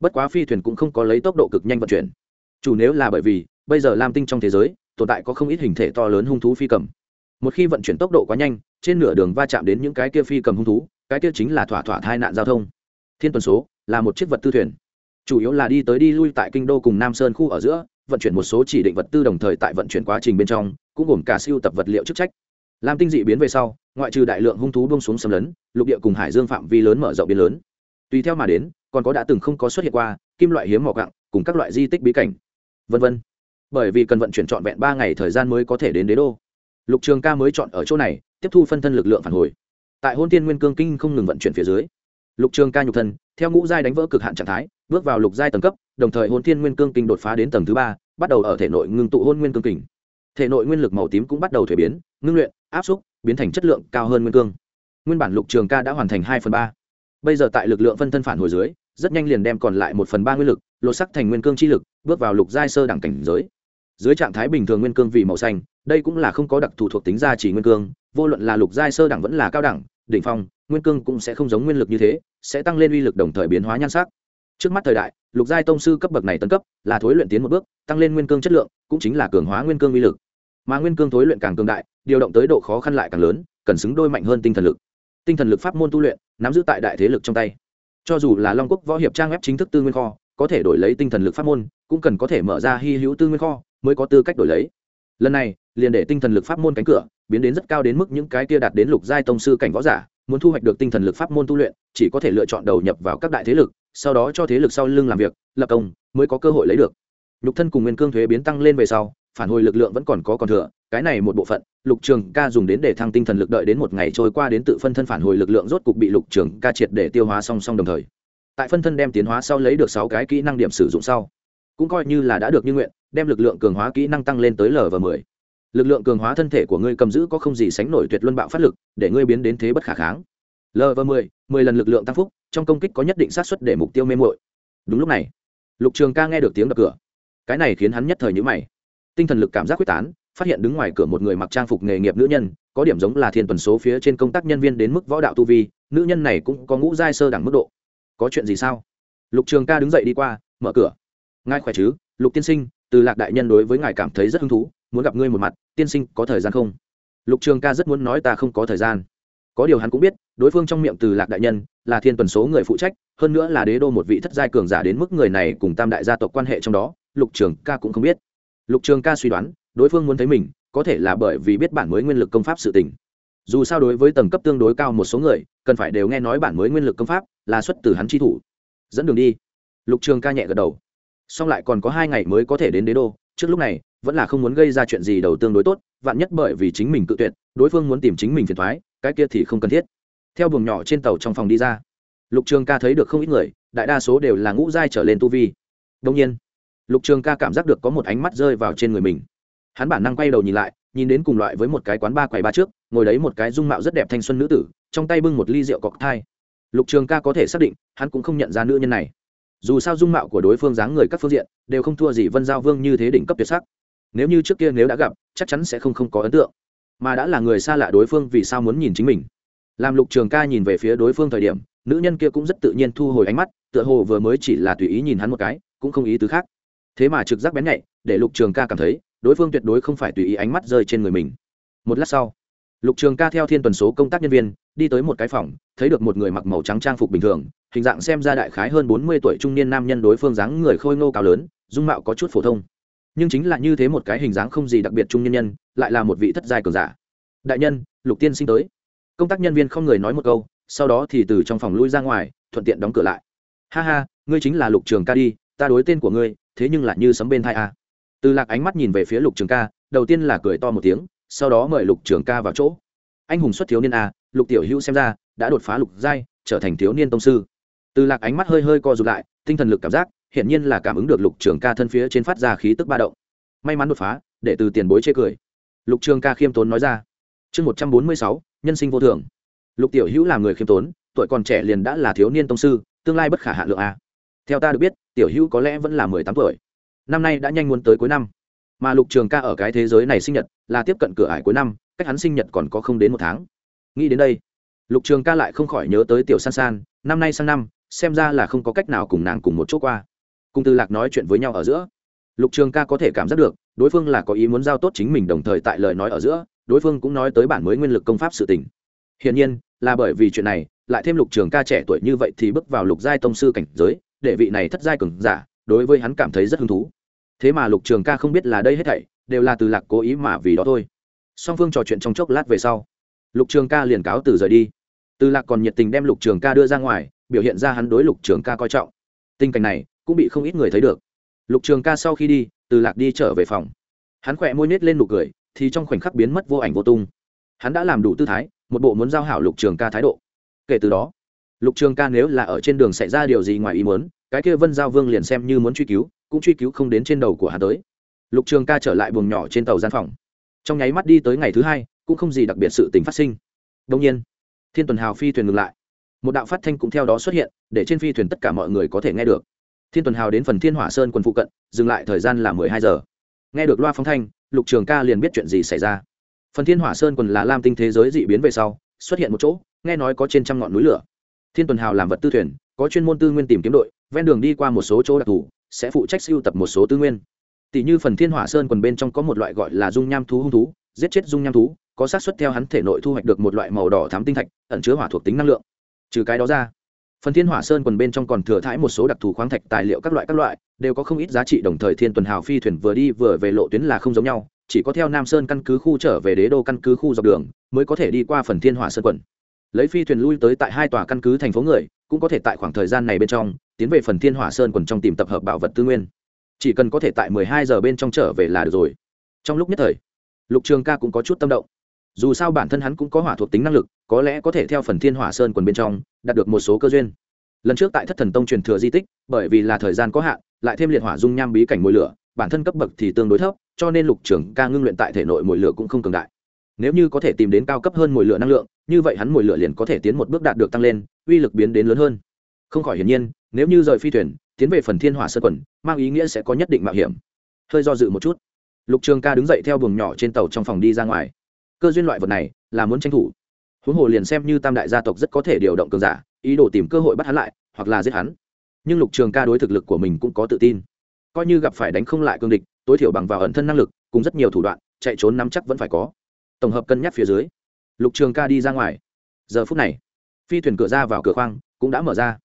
Bất quá phi thuyền cũng không có lấy tốc độ cực nhanh vận chuyển. Chủ nếu là bởi vì, bây giờ lam tinh trong thế giới, tồn tại có không ít hình thể to lớn hung thú phi cầm. Một khi vận chuyển tốc độ quá nhanh, trên nửa đường va chạm đến những cái kia phi cầm hung thú, cái kia chính là thỏa thỏa tai nạn giao thông. Thiên tuần số là một chiếc vật tư thuyền chủ yếu là đi tới đi lui tại kinh đô cùng nam sơn khu ở giữa, vận chuyển một số chỉ định vật tư đồng thời tại vận chuyển quá trình bên trong, cũng gồm cả siêu tập vật liệu chức trách. Lam tinh dị biến về sau, ngoại trừ đại lượng hung thú bông xuống xâm lấn, lục địa cùng hải dương phạm vi lớn mở rộng biến lớn. Tùy theo mà đến, còn có đã từng không có xuất hiện qua, kim loại hiếm mỏ gặng, cùng các loại di tích bí cảnh. Vân vân. Bởi vì cần vận chuyển trọn vẹn ba ngày thời gian mới có thể đến đế đô. Lục trường ca mới chọn ở chỗ này, tiếp thu phân thân lực lượng phản hồi. Tại hôn tiên nguyên cương kinh không ngừng vận chuyển phía dưới, lục trường ca nhục thân, theo ngũ giai đánh vỡ cực hạn trạng thái bước vào lục giai tầng cấp, đồng thời hôn thiên nguyên cương kinh đột phá đến tầng thứ ba, bắt đầu ở thể nội ngưng tụ hôn nguyên cương kình thể nội nguyên lực màu tím cũng bắt đầu thuế biến, ngưng luyện, áp xúc, biến thành chất lượng cao hơn nguyên cương. Nguyên bản lục trường ca đã hoàn thành hai phần ba. Bây giờ tại lực lượng phân thân phản hồi dưới, rất nhanh liền đem còn lại một phần ba nguyên lực, lột sắc thành nguyên cương chi lực, bước vào lục giai sơ đẳng cảnh giới. Dưới trạng thái bình thường nguyên cương vì màu xanh, đây cũng là không có đặc thù thuộc tính gia chỉ nguyên cương, vô luận là lục giai sơ đẳng vẫn là cao đẳng, đỉnh phong, nguyên cương cũng sẽ không giống nguyên lực như thế, sẽ tăng lên uy lực đồng thời biến hóa nhan sắc trước mắt thời đại, lục giai tông sư cấp bậc này tân cấp, là thối luyện tiến một bước, tăng lên nguyên cương chất lượng, cũng chính là cường hóa nguyên cương uy lực. Mà nguyên cương thối luyện càng cường đại, điều động tới độ khó khăn lại càng lớn, cần xứng đôi mạnh hơn tinh thần lực. Tinh thần lực pháp môn tu luyện, nắm giữ tại đại thế lực trong tay. Cho dù là long quốc võ hiệp trang web chính thức tư nguyên kho, có thể đổi lấy tinh thần lực pháp môn, cũng cần có thể mở ra hy hữu tư nguyên kho, mới có tư cách đổi lấy. Lần này, liền để tinh thần lực pháp môn cánh cửa, biến đến rất cao đến mức những cái kia đạt đến lục giai tông sư cảnh võ giả muốn thu hoạch được tinh thần lực pháp môn tu luyện, chỉ có thể lựa chọn đầu nhập vào các đại thế lực, sau đó cho thế lực sau lưng làm việc, lập công, mới có cơ hội lấy được. Nhục thân cùng nguyên cương thuế biến tăng lên về sau, phản hồi lực lượng vẫn còn có còn thừa, cái này một bộ phận, lục trường ca dùng đến để thăng tinh thần lực đợi đến một ngày trôi qua đến tự phân thân phản hồi lực lượng rốt cục bị lục trường ca triệt để tiêu hóa song song đồng thời. Tại phân thân đem tiến hóa sau lấy được sáu cái kỹ năng điểm sử dụng sau, cũng coi như là đã được như nguyện, đem lực lượng cường hóa kỹ năng tăng lên tới l và mười lực lượng cường hóa thân thể của ngươi cầm giữ có không gì sánh nổi tuyệt luân bạo phát lực, để ngươi biến đến thế bất khả kháng. Lv và mười mười lần lực lượng tăng phúc, trong công kích có nhất định xác suất để mục tiêu mê mội đúng lúc này, lục trường ca nghe được tiếng đập cửa. Cái này khiến hắn nhất thời nhữ mày. Tinh thần lực cảm giác quyết tán, phát hiện đứng ngoài cửa một người mặc trang phục nghề nghiệp nữ nhân, có điểm giống là thiên tuần số phía trên công tác nhân viên đến mức võ đạo tu vi, nữ nhân này cũng có ngũ giai sơ đẳng mức độ. Có chuyện gì sao? Lục trường ca đứng dậy đi qua, mở cửa. Ngài khỏe chứ? Lục tiên sinh, từ lạc đại nhân đối với ngài cảm thấy rất hứng thú, muốn gặp ngươi một mặt tiên sinh có thời gian không? Lục trường ca rất muốn nói ta không có thời gian. Có điều hắn cũng biết, đối phương trong miệng từ lạc đại nhân, là thiên tuần số người phụ trách, hơn nữa là đế đô một vị thất giai cường giả đến mức người này cùng tam đại gia tộc quan hệ trong đó, lục trường ca cũng không biết. Lục trường ca suy đoán, đối phương muốn thấy mình, có thể là bởi vì biết bản mới nguyên lực công pháp sự tình. Dù sao đối với tầng cấp tương đối cao một số người, cần phải đều nghe nói bản mới nguyên lực công pháp là xuất từ hắn chi thủ. Dẫn đường đi. Lục trường ca nhẹ gật đầu. Song lại còn có hai ngày mới có thể đến đế đô, trước lúc này vẫn là không muốn gây ra chuyện gì đầu tương đối tốt, vạn nhất bởi vì chính mình tự tuyệt, đối phương muốn tìm chính mình phiền thoái, cái kia thì không cần thiết. Theo buồng nhỏ trên tàu trong phòng đi ra, lục trường ca thấy được không ít người, đại đa số đều là ngũ giai trở lên tu vi. Đông nhiên, lục trường ca cảm giác được có một ánh mắt rơi vào trên người mình. Hắn bản năng quay đầu nhìn lại, nhìn đến cùng loại với một cái quán ba quầy ba trước, ngồi đấy một cái dung mạo rất đẹp thanh xuân nữ tử, trong tay bưng một ly rượu cọc thai. Lục trường ca có thể xác định, hắn cũng không nhận ra nữ nhân này. Dù sao dung mạo của đối phương dáng người các phương diện, đều không thua gì vân giao vương như thế đỉnh cấp tuyệt sắc nếu như trước kia nếu đã gặp, chắc chắn sẽ không không có ấn tượng. Mà đã là người xa lạ đối phương vì sao muốn nhìn chính mình? Làm lục trường ca nhìn về phía đối phương thời điểm, nữ nhân kia cũng rất tự nhiên thu hồi ánh mắt, tựa hồ vừa mới chỉ là tùy ý nhìn hắn một cái, cũng không ý tứ khác. Thế mà trực giác bén nhạy, để lục trường ca cảm thấy, đối phương tuyệt đối không phải tùy ý ánh mắt rơi trên người mình. Một lát sau, lục trường ca theo thiên tuần số công tác nhân viên, đi tới một cái phòng, thấy được một người mặc màu trắng trang phục bình thường, hình dạng xem ra đại khái hơn bốn mươi tuổi trung niên nam nhân đối phương dáng người khôi ngô cao lớn, dung mạo có chút phổ thông nhưng chính là như thế một cái hình dáng không gì đặc biệt trung nhân nhân, lại là một vị thất giai cường giả. Đại nhân, lục tiên sinh tới. Công tác nhân viên không người nói một câu, sau đó thì từ trong phòng lui ra ngoài, thuận tiện đóng cửa lại. Ha ha, ngươi chính là lục trường ca đi, ta đối tên của ngươi, thế nhưng lại như sấm bên thai a từ lạc ánh mắt nhìn về phía lục trường ca, đầu tiên là cười to một tiếng, sau đó mời lục trường ca vào chỗ. Anh hùng xuất thiếu niên a lục tiểu hữu xem ra, đã đột phá lục giai, trở thành thiếu niên tông sư. Từ lạc ánh mắt hơi hơi co rụt lại, tinh thần lực cảm giác hiển nhiên là cảm ứng được lục trường ca thân phía trên phát ra khí tức ba động. May mắn đột phá, để từ tiền bối chê cười. Lục trường ca khiêm tốn nói ra. Chương một trăm bốn mươi sáu, nhân sinh vô thường. Lục tiểu hữu là người khiêm tốn, tuổi còn trẻ liền đã là thiếu niên tông sư, tương lai bất khả hạ lượng a. Theo ta được biết, tiểu hữu có lẽ vẫn là mười tám tuổi. Năm nay đã nhanh muốn tới cuối năm. Mà lục trường ca ở cái thế giới này sinh nhật, là tiếp cận cửa ải cuối năm, cách hắn sinh nhật còn có không đến một tháng. Nghĩ đến đây, lục trường ca lại không khỏi nhớ tới tiểu san san, năm nay sang năm, xem ra là không có cách nào cùng nàng cùng một chỗ qua cùng tư lạc nói chuyện với nhau ở giữa. Lục trường ca có thể cảm giác được, đối phương là có ý muốn giao tốt chính mình đồng thời tại lời nói ở giữa, đối phương cũng nói tới bản mới nguyên lực công pháp sự tình. Hiển nhiên, là bởi vì chuyện này, lại thêm lục trường ca trẻ tuổi như vậy thì bước vào lục giai tông sư cảnh giới, để vị này thất giai cường giả, đối với hắn cảm thấy rất hứng thú. Thế mà lục trường ca không biết là đây hết thảy, đều là từ lạc cố ý mà vì đó thôi. Song phương trò chuyện trong chốc lát về sau, lục trường ca liền cáo từ rời đi. Từ lạc còn nhiệt tình đem lục trường ca đưa ra ngoài, biểu hiện ra hắn đối lục trường ca coi trọng. Tình cảnh này cũng bị không ít người thấy được. Lục trường ca sau khi đi, từ lạc đi trở về phòng. Hắn khỏe môi nết lên nụ cười, thì trong khoảnh khắc biến mất vô ảnh vô tung. Hắn đã làm đủ tư thái, một bộ muốn giao hảo lục trường ca thái độ. Kể từ đó, lục trường ca nếu là ở trên đường xảy ra điều gì ngoài ý muốn, cái kia vân giao vương liền xem như muốn truy cứu, cũng truy cứu không đến trên đầu của hắn tới. Lục trường ca trở lại buồng nhỏ trên tàu gian phòng. Trong nháy mắt đi tới ngày thứ hai, cũng không gì đặc biệt sự tình phát sinh. Đông nhiên, thiên tuần hào phi thuyền ngừng lại. Một đạo phát thanh cũng theo đó xuất hiện, để trên phi thuyền tất cả mọi người có thể nghe được thiên tuần hào đến phần thiên hỏa sơn quần phụ cận, dừng lại thời gian là mười hai giờ. Nghe được loa phóng thanh, lục trường ca liền biết chuyện gì xảy ra. Phần thiên hỏa sơn quần là lam tinh thế giới dị biến về sau, xuất hiện một chỗ, nghe nói có trên trăm ngọn núi lửa. Thiên tuần hào làm vật tư thuyền, có chuyên môn tư nguyên tìm kiếm đội, ven đường đi qua một số chỗ đặc thù, sẽ phụ trách siêu tập một số tư nguyên. Tỷ như phần thiên hỏa sơn quần bên trong có một loại gọi là dung nham thú hung thú, giết chết dung nham thú, có xác suất theo hắn thể nội thu hoạch được một loại màu đỏ thám tinh thạch, ẩn chứa hỏa thuộc tính năng lượng. Trừ cái đó ra phần thiên hỏa sơn quần bên trong còn thừa thãi một số đặc thù khoáng thạch tài liệu các loại các loại, đều có không ít giá trị đồng thời thiên tuần hào phi thuyền vừa đi vừa về lộ tuyến là không giống nhau, chỉ có theo nam sơn căn cứ khu trở về đế đô căn cứ khu dọc đường mới có thể đi qua phần thiên hỏa sơn quần. Lấy phi thuyền lui tới tại hai tòa căn cứ thành phố người, cũng có thể tại khoảng thời gian này bên trong, tiến về phần thiên hỏa sơn quần trong tìm tập hợp bảo vật tư nguyên. Chỉ cần có thể tại mười hai giờ bên trong trở về là được rồi. Trong lúc nhất thời, lục trường ca cũng có chút tâm động dù sao bản thân hắn cũng có hỏa thuộc tính năng lực, có lẽ có thể theo phần thiên hỏa sơn quần bên trong, đạt được một số cơ duyên. Lần trước tại thất thần tông truyền thừa di tích, bởi vì là thời gian có hạn, lại thêm liệt hỏa dung nham bí cảnh mồi lửa, bản thân cấp bậc thì tương đối thấp, cho nên lục trường ca ngưng luyện tại thể nội mồi lửa cũng không cường đại. Nếu như có thể tìm đến cao cấp hơn mồi lửa năng lượng, như vậy hắn mồi lửa liền có thể tiến một bước đạt được tăng lên, uy lực biến đến lớn hơn. Không khỏi hiển nhiên, nếu như rời phi thuyền, tiến về phần thiên hỏa sơn quần, mang ý nghĩa sẽ có nhất định mạo hiểm. Hơi do dự một chút. Lục trường ca đứng dậy theo buồng nhỏ trên tàu trong phòng đi ra ngoài cơ duyên loại vật này là muốn tranh thủ. Huống hồ liền xem như tam đại gia tộc rất có thể điều động cường giả, ý đồ tìm cơ hội bắt hắn lại, hoặc là giết hắn. Nhưng lục trường ca đối thực lực của mình cũng có tự tin. Coi như gặp phải đánh không lại cương địch, tối thiểu bằng vào ẩn thân năng lực, cùng rất nhiều thủ đoạn, chạy trốn nắm chắc vẫn phải có. Tổng hợp cân nhắc phía dưới, lục trường ca đi ra ngoài. Giờ phút này, phi thuyền cửa ra vào cửa khoang cũng đã mở ra.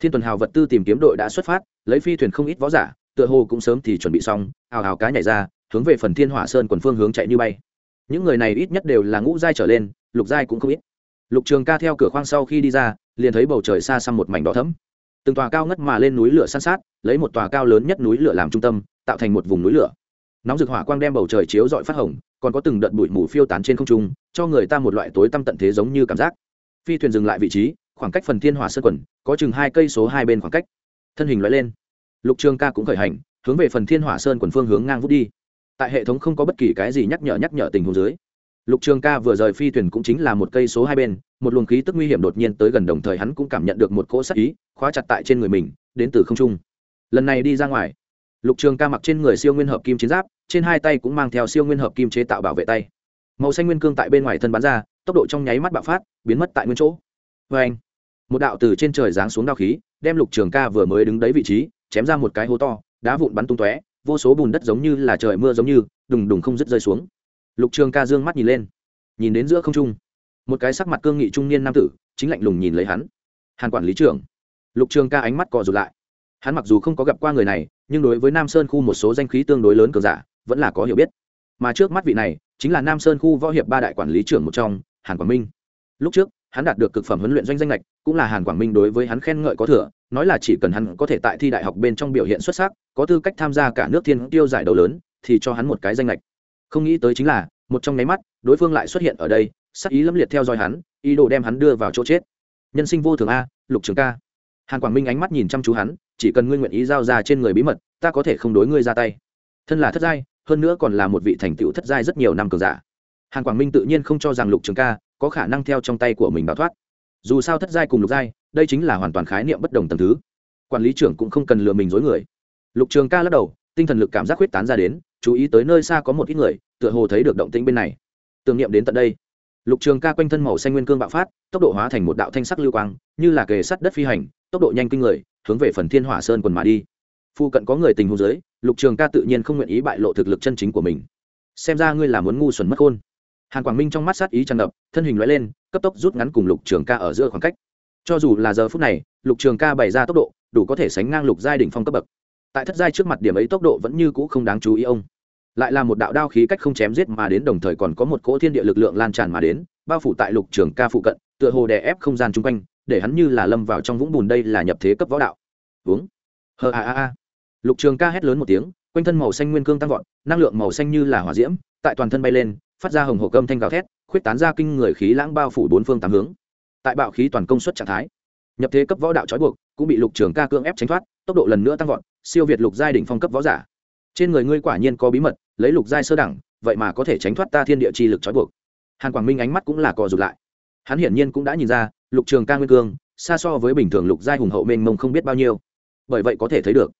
Thiên tuần hào vật tư tìm kiếm đội đã xuất phát, lấy phi thuyền không ít võ giả, tựa hồ cũng sớm thì chuẩn bị xong, hào hào cá nhảy ra, hướng về phần thiên hỏa sơn quần phương hướng chạy như bay những người này ít nhất đều là ngũ giai trở lên, lục giai cũng không ít. Lục trường ca theo cửa khoang sau khi đi ra, liền thấy bầu trời xa xăm một mảnh đỏ thấm từng tòa cao ngất mà lên núi lửa san sát, lấy một tòa cao lớn nhất núi lửa làm trung tâm, tạo thành một vùng núi lửa. Nóng rực hỏa quang đem bầu trời chiếu dọi phát hồng, còn có từng đợt bụi mù phiêu tán trên không trung, cho người ta một loại tối tăm tận thế giống như cảm giác. Phi thuyền dừng lại vị trí, khoảng cách phần thiên hỏa sơn quần, có chừng hai cây số hai bên khoảng cách. Thân hình loại lên. Lục trường ca cũng khởi hành, hướng về phần thiên hỏa sơn quần phương hướng ngang vút đi tại hệ thống không có bất kỳ cái gì nhắc nhở nhắc nhở tình huống dưới. Lục trường ca vừa rời phi thuyền cũng chính là một cây số hai bên, một luồng khí tức nguy hiểm đột nhiên tới gần đồng thời hắn cũng cảm nhận được một cỗ sắc ý, khóa chặt tại trên người mình, đến từ không trung. Lần này đi ra ngoài, lục trường ca mặc trên người siêu nguyên hợp kim chiến giáp, trên hai tay cũng mang theo siêu nguyên hợp kim chế tạo bảo vệ tay. Màu xanh nguyên cương tại bên ngoài thân bắn ra, tốc độ trong nháy mắt bạo phát, biến mất tại nguyên chỗ. Vê anh, một đạo từ trên trời giáng xuống đao khí, đem lục trường ca vừa mới đứng đấy vị trí, chém ra một cái hố to, đá vụn bắn tung tóe vô số bùn đất giống như là trời mưa giống như, đùng đùng không dứt rơi xuống. Lục trường ca dương mắt nhìn lên, nhìn đến giữa không trung, một cái sắc mặt cương nghị trung niên nam tử, chính lạnh lùng nhìn lấy hắn. Hàn quản lý trưởng. Lục trường ca ánh mắt cò rụt lại. Hắn mặc dù không có gặp qua người này, nhưng đối với nam sơn khu một số danh khí tương đối lớn cờ giả, vẫn là có hiểu biết. Mà trước mắt vị này, chính là nam sơn khu võ hiệp ba đại quản lý trưởng một trong, hàn quảng minh. Lúc trước, hắn đạt được cực phẩm huấn luyện doanh danh lệch cũng là hàn quảng minh đối với hắn khen ngợi có thừa nói là chỉ cần hắn có thể tại thi đại học bên trong biểu hiện xuất sắc, có tư cách tham gia cả nước thiên tiêu giải đấu lớn, thì cho hắn một cái danh lệch không nghĩ tới chính là, một trong nháy mắt, đối phương lại xuất hiện ở đây, sắc ý lâm liệt theo dõi hắn, ý đồ đem hắn đưa vào chỗ chết. Nhân sinh vô thường a, lục trường ca. Hàn quảng minh ánh mắt nhìn chăm chú hắn, chỉ cần ngươi nguyện ý giao ra trên người bí mật, ta có thể không đối ngươi ra tay. Thân là thất giai, hơn nữa còn là một vị thành tựu thất giai rất nhiều năm cường giả. Hàn quảng minh tự nhiên không cho rằng lục trường ca có khả năng theo trong tay của mình bảo thoát dù sao thất giai cùng lục giai, đây chính là hoàn toàn khái niệm bất đồng tầng thứ. Quản lý trưởng cũng không cần lừa mình dối người. Lục trường ca lắc đầu, tinh thần lực cảm giác huyết tán ra đến, chú ý tới nơi xa có một ít người, tựa hồ thấy được động tĩnh bên này. Tưởng niệm đến tận đây. Lục trường ca quanh thân màu xanh nguyên cương bạo phát, tốc độ hóa thành một đạo thanh sắc lưu quang, như là kề sắt đất phi hành, tốc độ nhanh kinh người, hướng về phần thiên hỏa sơn quần mà đi. Phu cận có người tình huống giới, lục trường ca tự nhiên không nguyện ý bại lộ thực lực chân chính của mình. Xem ra ngươi là muốn ngu xuẩn mất khôn hàn quảng minh trong mắt sát ý tràn ngập, thân hình loại lên, cấp tốc rút ngắn cùng lục trường ca ở giữa khoảng cách. Cho dù là giờ phút này, lục trường ca bày ra tốc độ, đủ có thể sánh ngang lục giai đỉnh phong cấp bậc. Tại thất giai trước mặt điểm ấy tốc độ vẫn như cũ không đáng chú ý ông. Lại là một đạo đao khí cách không chém giết mà đến, đồng thời còn có một cỗ thiên địa lực lượng lan tràn mà đến, bao phủ tại lục trường ca phụ cận, tựa hồ đè ép không gian chung quanh, để hắn như là lâm vào trong vũng bùn đây là nhập thế cấp võ đạo. Uống hờ a a a. Lục trường ca hét lớn một tiếng, quanh thân màu xanh nguyên cương tăng vọt, năng lượng màu xanh như là hỏa diễm, tại toàn thân bay lên phát ra hồng hộ cơm thanh gào thét, khuyết tán ra kinh người khí lãng bao phủ bốn phương tám hướng. Tại bạo khí toàn công suất trạng thái, nhập thế cấp võ đạo trói buộc, cũng bị lục trường ca cưỡng ép tránh thoát, tốc độ lần nữa tăng vọt, siêu việt lục giai đỉnh phong cấp võ giả. Trên người ngươi quả nhiên có bí mật, lấy lục giai sơ đẳng, vậy mà có thể tránh thoát ta thiên địa chi lực trói buộc. Hàn quảng minh ánh mắt cũng là cò rụt lại. Hắn hiển nhiên cũng đã nhìn ra, lục trường ca nguyên cương, xa so với bình thường lục giai hùng hậu mênh mông không biết bao nhiêu. Bởi vậy có thể thấy được,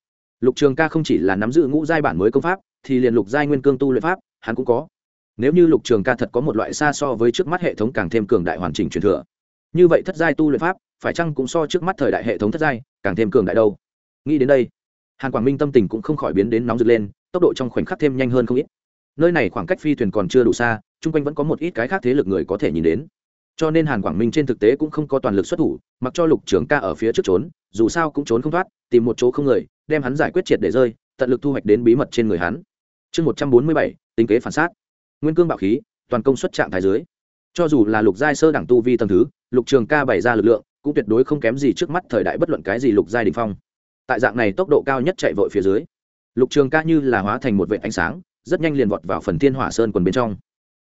lục trường ca không chỉ là nắm giữ ngũ giai bản mới công pháp, thì liền lục giai nguyên cương tu luyện pháp, hắn cũng có nếu như lục trường ca thật có một loại xa so với trước mắt hệ thống càng thêm cường đại hoàn chỉnh truyền thừa, như vậy thất giai tu luyện pháp, phải chăng cũng so trước mắt thời đại hệ thống thất giai càng thêm cường đại đâu? Nghĩ đến đây, hàn quảng minh tâm tình cũng không khỏi biến đến nóng rực lên, tốc độ trong khoảnh khắc thêm nhanh hơn không ít. Nơi này khoảng cách phi thuyền còn chưa đủ xa, chung quanh vẫn có một ít cái khác thế lực người có thể nhìn đến. Cho nên hàn quảng minh trên thực tế cũng không có toàn lực xuất thủ, mặc cho lục trưởng ca ở phía trước trốn, dù sao cũng trốn không thoát, tìm một chỗ không người, đem hắn giải quyết triệt để rơi, tận lực thu hoạch đến bí mật trên người hắn. Chương một trăm bốn mươi bảy, tính kế phản xác nguyên cương bạo khí, toàn công suất trạng thái dưới. Cho dù là lục giai sơ đẳng tu vi tầng thứ, lục trường ca bày ra lực lượng, cũng tuyệt đối không kém gì trước mắt thời đại bất luận cái gì lục giai đình phong. Tại dạng này tốc độ cao nhất chạy vội phía dưới, lục trường ca như là hóa thành một vệ ánh sáng, rất nhanh liền vọt vào phần thiên hỏa sơn quần bên trong.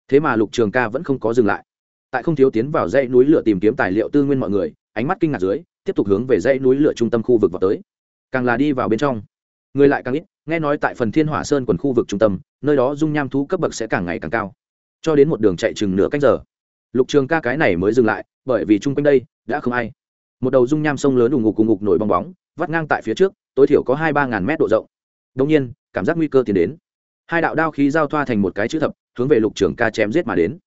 Thế mà lục trường ca vẫn không có dừng lại. Tại không thiếu tiến vào dãy núi lửa tìm kiếm tài liệu tư nguyên mọi người, ánh mắt kinh ngạc dưới, tiếp tục hướng về dãy núi lửa trung tâm khu vực vào tới. Càng là đi vào bên trong người lại càng ít, nghe nói tại phần thiên hỏa sơn quần khu vực trung tâm, nơi đó dung nham thú cấp bậc sẽ càng ngày càng cao. Cho đến một đường chạy chừng nửa cách giờ, lục trường ca cái này mới dừng lại, bởi vì chung quanh đây đã không ai. Một đầu dung nham sông lớn ủng ngục cùng ngục nổi bong bóng, vắt ngang tại phía trước, tối thiểu có hai ba ngàn mét độ rộng. Đông nhiên, cảm giác nguy cơ tiến đến. Hai đạo đao khí giao thoa thành một cái chữ thập, hướng về lục trường ca chém giết mà đến.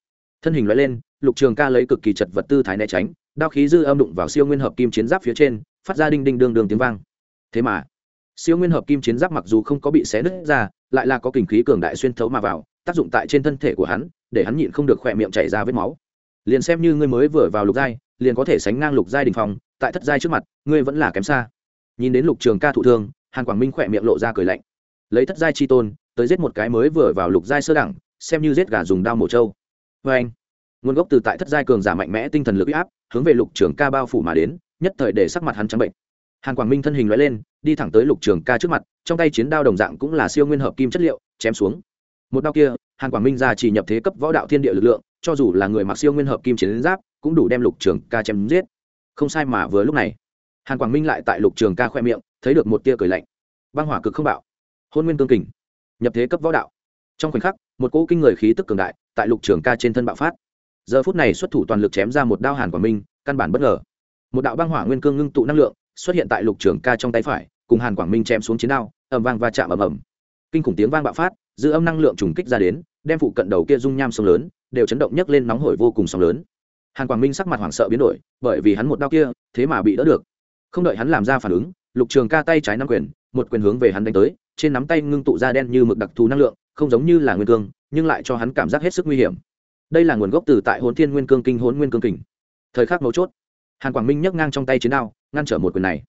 Thân hình loại lên, lục trường ca lấy cực kỳ chật vật tư thái né tránh, đao khí dư âm đụng vào siêu nguyên hợp kim chiến giáp phía trên, phát ra đinh đinh đương đương tiếng vang. Thế mà siêu nguyên hợp kim chiến giáp mặc dù không có bị xé nứt ra, lại là có kinh khí cường đại xuyên thấu mà vào, tác dụng tại trên thân thể của hắn, để hắn nhịn không được khỏe miệng chảy ra vết máu. Liền xem như ngươi mới vừa vào lục giai, liền có thể sánh ngang lục giai đình phòng tại thất giai trước mặt, ngươi vẫn là kém xa. Nhìn đến lục trường ca thụ thương, hàn quảng minh khỏe miệng lộ ra cười lạnh. Lấy thất giai chi tôn, tới giết một cái mới vừa vào lục giai sơ đẳng, xem như giết gà dùng đao mổ trâu. Vê anh, nguồn gốc từ tại thất giai cường giả mạnh mẽ tinh thần lực áp, hướng về lục trường ca bao phủ mà đến, nhất thời để sắc mặt hắn trắng bệnh hàn quảng minh thân hình loại lên, đi thẳng tới lục trường ca trước mặt, trong tay chiến đao đồng dạng cũng là siêu nguyên hợp kim chất liệu, chém xuống. Một đao kia, hàn quảng minh ra chỉ nhập thế cấp võ đạo thiên địa lực lượng, cho dù là người mặc siêu nguyên hợp kim chiến giáp, cũng đủ đem lục trường ca chém giết. Không sai mà vừa lúc này, hàn quảng minh lại tại lục trường ca khoe miệng, thấy được một tia cười lạnh. Băng hỏa cực không bạo. Hôn nguyên cương kình. Nhập thế cấp võ đạo. Trong khoảnh khắc, một cỗ kinh người khí tức cường đại tại lục trường ca trên thân bạo phát. Giờ phút này xuất thủ toàn lực chém ra một đao hàn quảng minh, căn bản bất ngờ. Một đạo băng hỏa nguyên cương ngưng tụ năng lượng xuất hiện tại lục trường ca trong tay phải, cùng hàn quảng minh chém xuống chiến đao ẩm vang và chạm ầm ầm. Kinh khủng tiếng vang bạo phát, giữ âm năng lượng trùng kích ra đến, đem phụ cận đầu kia dung nham sông lớn, đều chấn động nhấc lên nóng hổi vô cùng sóng lớn. Hàn quảng minh sắc mặt hoảng sợ biến đổi, bởi vì hắn một đao kia, thế mà bị đỡ được. Không đợi hắn làm ra phản ứng, lục trường ca tay trái nắm quyền, một quyền hướng về hắn đánh tới, trên nắm tay ngưng tụ ra đen như mực đặc thù năng lượng, không giống như là nguyên cương, nhưng lại cho hắn cảm giác hết sức nguy hiểm. Đây là nguồn gốc từ tại hồn thiên nguyên cương kinh hồn nguyên cương kình thời khắc mấu chốt hàn quảng minh nhấc ngang trong tay chiến đao, ngăn trở một quyền này.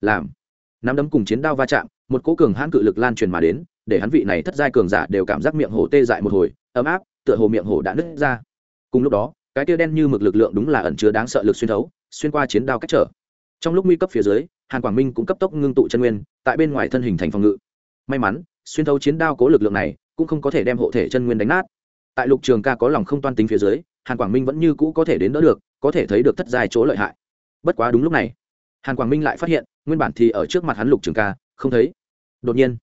Làm. Nắm đấm cùng chiến đao va chạm, một cỗ cường hãn cự lực lan truyền mà đến, để hắn vị này thất giai cường giả đều cảm giác miệng hổ tê dại một hồi, ấm áp, tựa hồ miệng hổ đã nứt ra. Cùng lúc đó, cái tia đen như mực lực lượng đúng là ẩn chứa đáng sợ lực xuyên thấu, xuyên qua chiến đao cách trở. Trong lúc nguy cấp phía dưới, hàn quảng minh cũng cấp tốc ngưng tụ chân nguyên, tại bên ngoài thân hình thành phòng ngự. May mắn, xuyên thấu chiến đao cố lực lượng này cũng không có thể đem hộ thể chân nguyên đánh nát. Tại lục trường ca có lòng không toan tính phía dưới, hàn quảng minh vẫn như cũ có thể đến đỡ được có thể thấy được thất giai chỗ lợi hại. Bất quá đúng lúc này, hàn quảng minh lại phát hiện, nguyên bản thì ở trước mặt hắn lục trường ca, không thấy. Đột nhiên,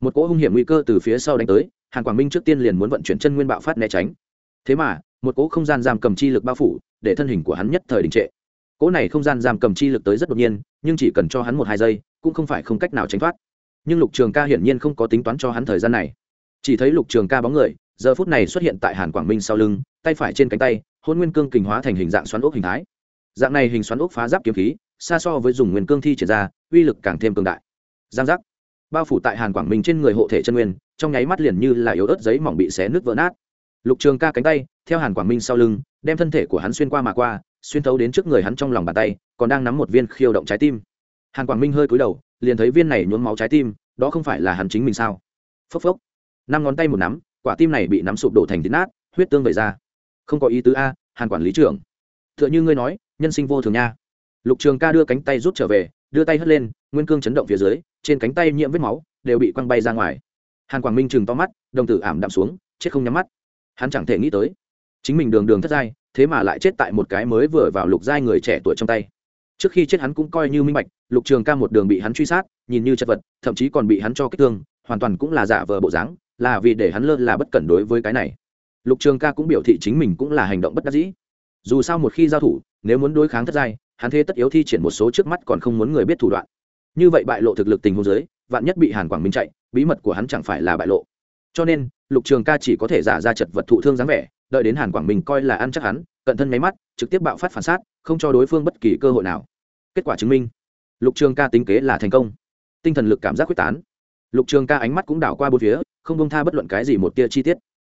một cỗ hung hiểm nguy cơ từ phía sau đánh tới, hàn quảng minh trước tiên liền muốn vận chuyển chân nguyên bạo phát né tránh. Thế mà, một cỗ không gian giam cầm chi lực bao phủ, để thân hình của hắn nhất thời đình trệ. Cỗ này không gian giam cầm chi lực tới rất đột nhiên, nhưng chỉ cần cho hắn một hai giây, cũng không phải không cách nào tránh thoát. Nhưng lục trường ca hiển nhiên không có tính toán cho hắn thời gian này. Chỉ thấy lục trường ca bóng người giờ phút này xuất hiện tại hàn quảng minh sau lưng, tay phải trên cánh tay, hôn nguyên cương kình hóa thành hình dạng xoắn ốc hình thái. Dạng này hình xoắn ốc phá giáp kiếm khí, xa so với dùng nguyên cương thi triển ra, uy lực càng thêm cường đại. Giang giác. Bao phủ tại hàn quảng minh trên người hộ thể chân nguyên, trong nháy mắt liền như là yếu ớt giấy mỏng bị xé nước vỡ nát. Lục trường ca cánh tay, theo hàn quảng minh sau lưng, đem thân thể của hắn xuyên qua mà qua, xuyên thấu đến trước người hắn trong lòng bàn tay, còn đang nắm một viên khiêu động trái tim. Hàn quảng minh hơi cúi đầu, liền thấy viên này nhuốm máu trái tim, đó không phải là hắn chính mình sao? Phốc phốc. Năm ngón tay một nắm quả tim này bị nắm sụp đổ thành thịt nát, huyết tương vẩy ra. Không có ý tứ a, hàn quản lý trưởng. T h ư ợ n h ư ngươi nói, nhân sinh vô thường nha. Lục trường ca đưa cánh tay rút trở về, đưa tay hất lên, nguyên cương chấn động phía dưới, trên cánh tay nhiễm vết máu, đều bị quăng bay ra ngoài. Hàn quảng minh chừng to mắt, đồng tử ảm đạm xuống, chết không nhắm mắt. Hắn chẳng thể nghĩ tới, chính mình đường đường thất giai, thế mà lại chết tại một cái mới vừa vào lục giai người trẻ tuổi trong tay. Trước khi chết hắn cũng coi như minh bạch, lục trường ca một đường bị hắn truy sát, nhìn như chật vật, thậm chí còn bị hắn cho kích thương, hoàn toàn cũng là giả vờ bộ dáng là vì để hắn lơ là bất cẩn đối với cái này. Lục trường ca cũng biểu thị chính mình cũng là hành động bất đắc dĩ. Dù sao một khi giao thủ, nếu muốn đối kháng thất giai, hắn thế tất yếu thi triển một số trước mắt còn không muốn người biết thủ đoạn. Như vậy bại lộ thực lực tình huống giới vạn nhất bị hàn quảng minh chạy, bí mật của hắn chẳng phải là bại lộ. Cho nên, lục trường ca chỉ có thể giả ra chật vật thụ thương dáng vẻ, đợi đến hàn quảng minh coi là ăn chắc hắn, cận thân máy mắt, trực tiếp bạo phát phản sát, không cho đối phương bất kỳ cơ hội nào. Kết quả chứng minh, lục trường ca tính kế là thành công. Tinh thần lực cảm giác quyết tán. Lục trường ca ánh mắt cũng đảo qua bốn phía không bông tha bất luận cái gì một tia chi tiết.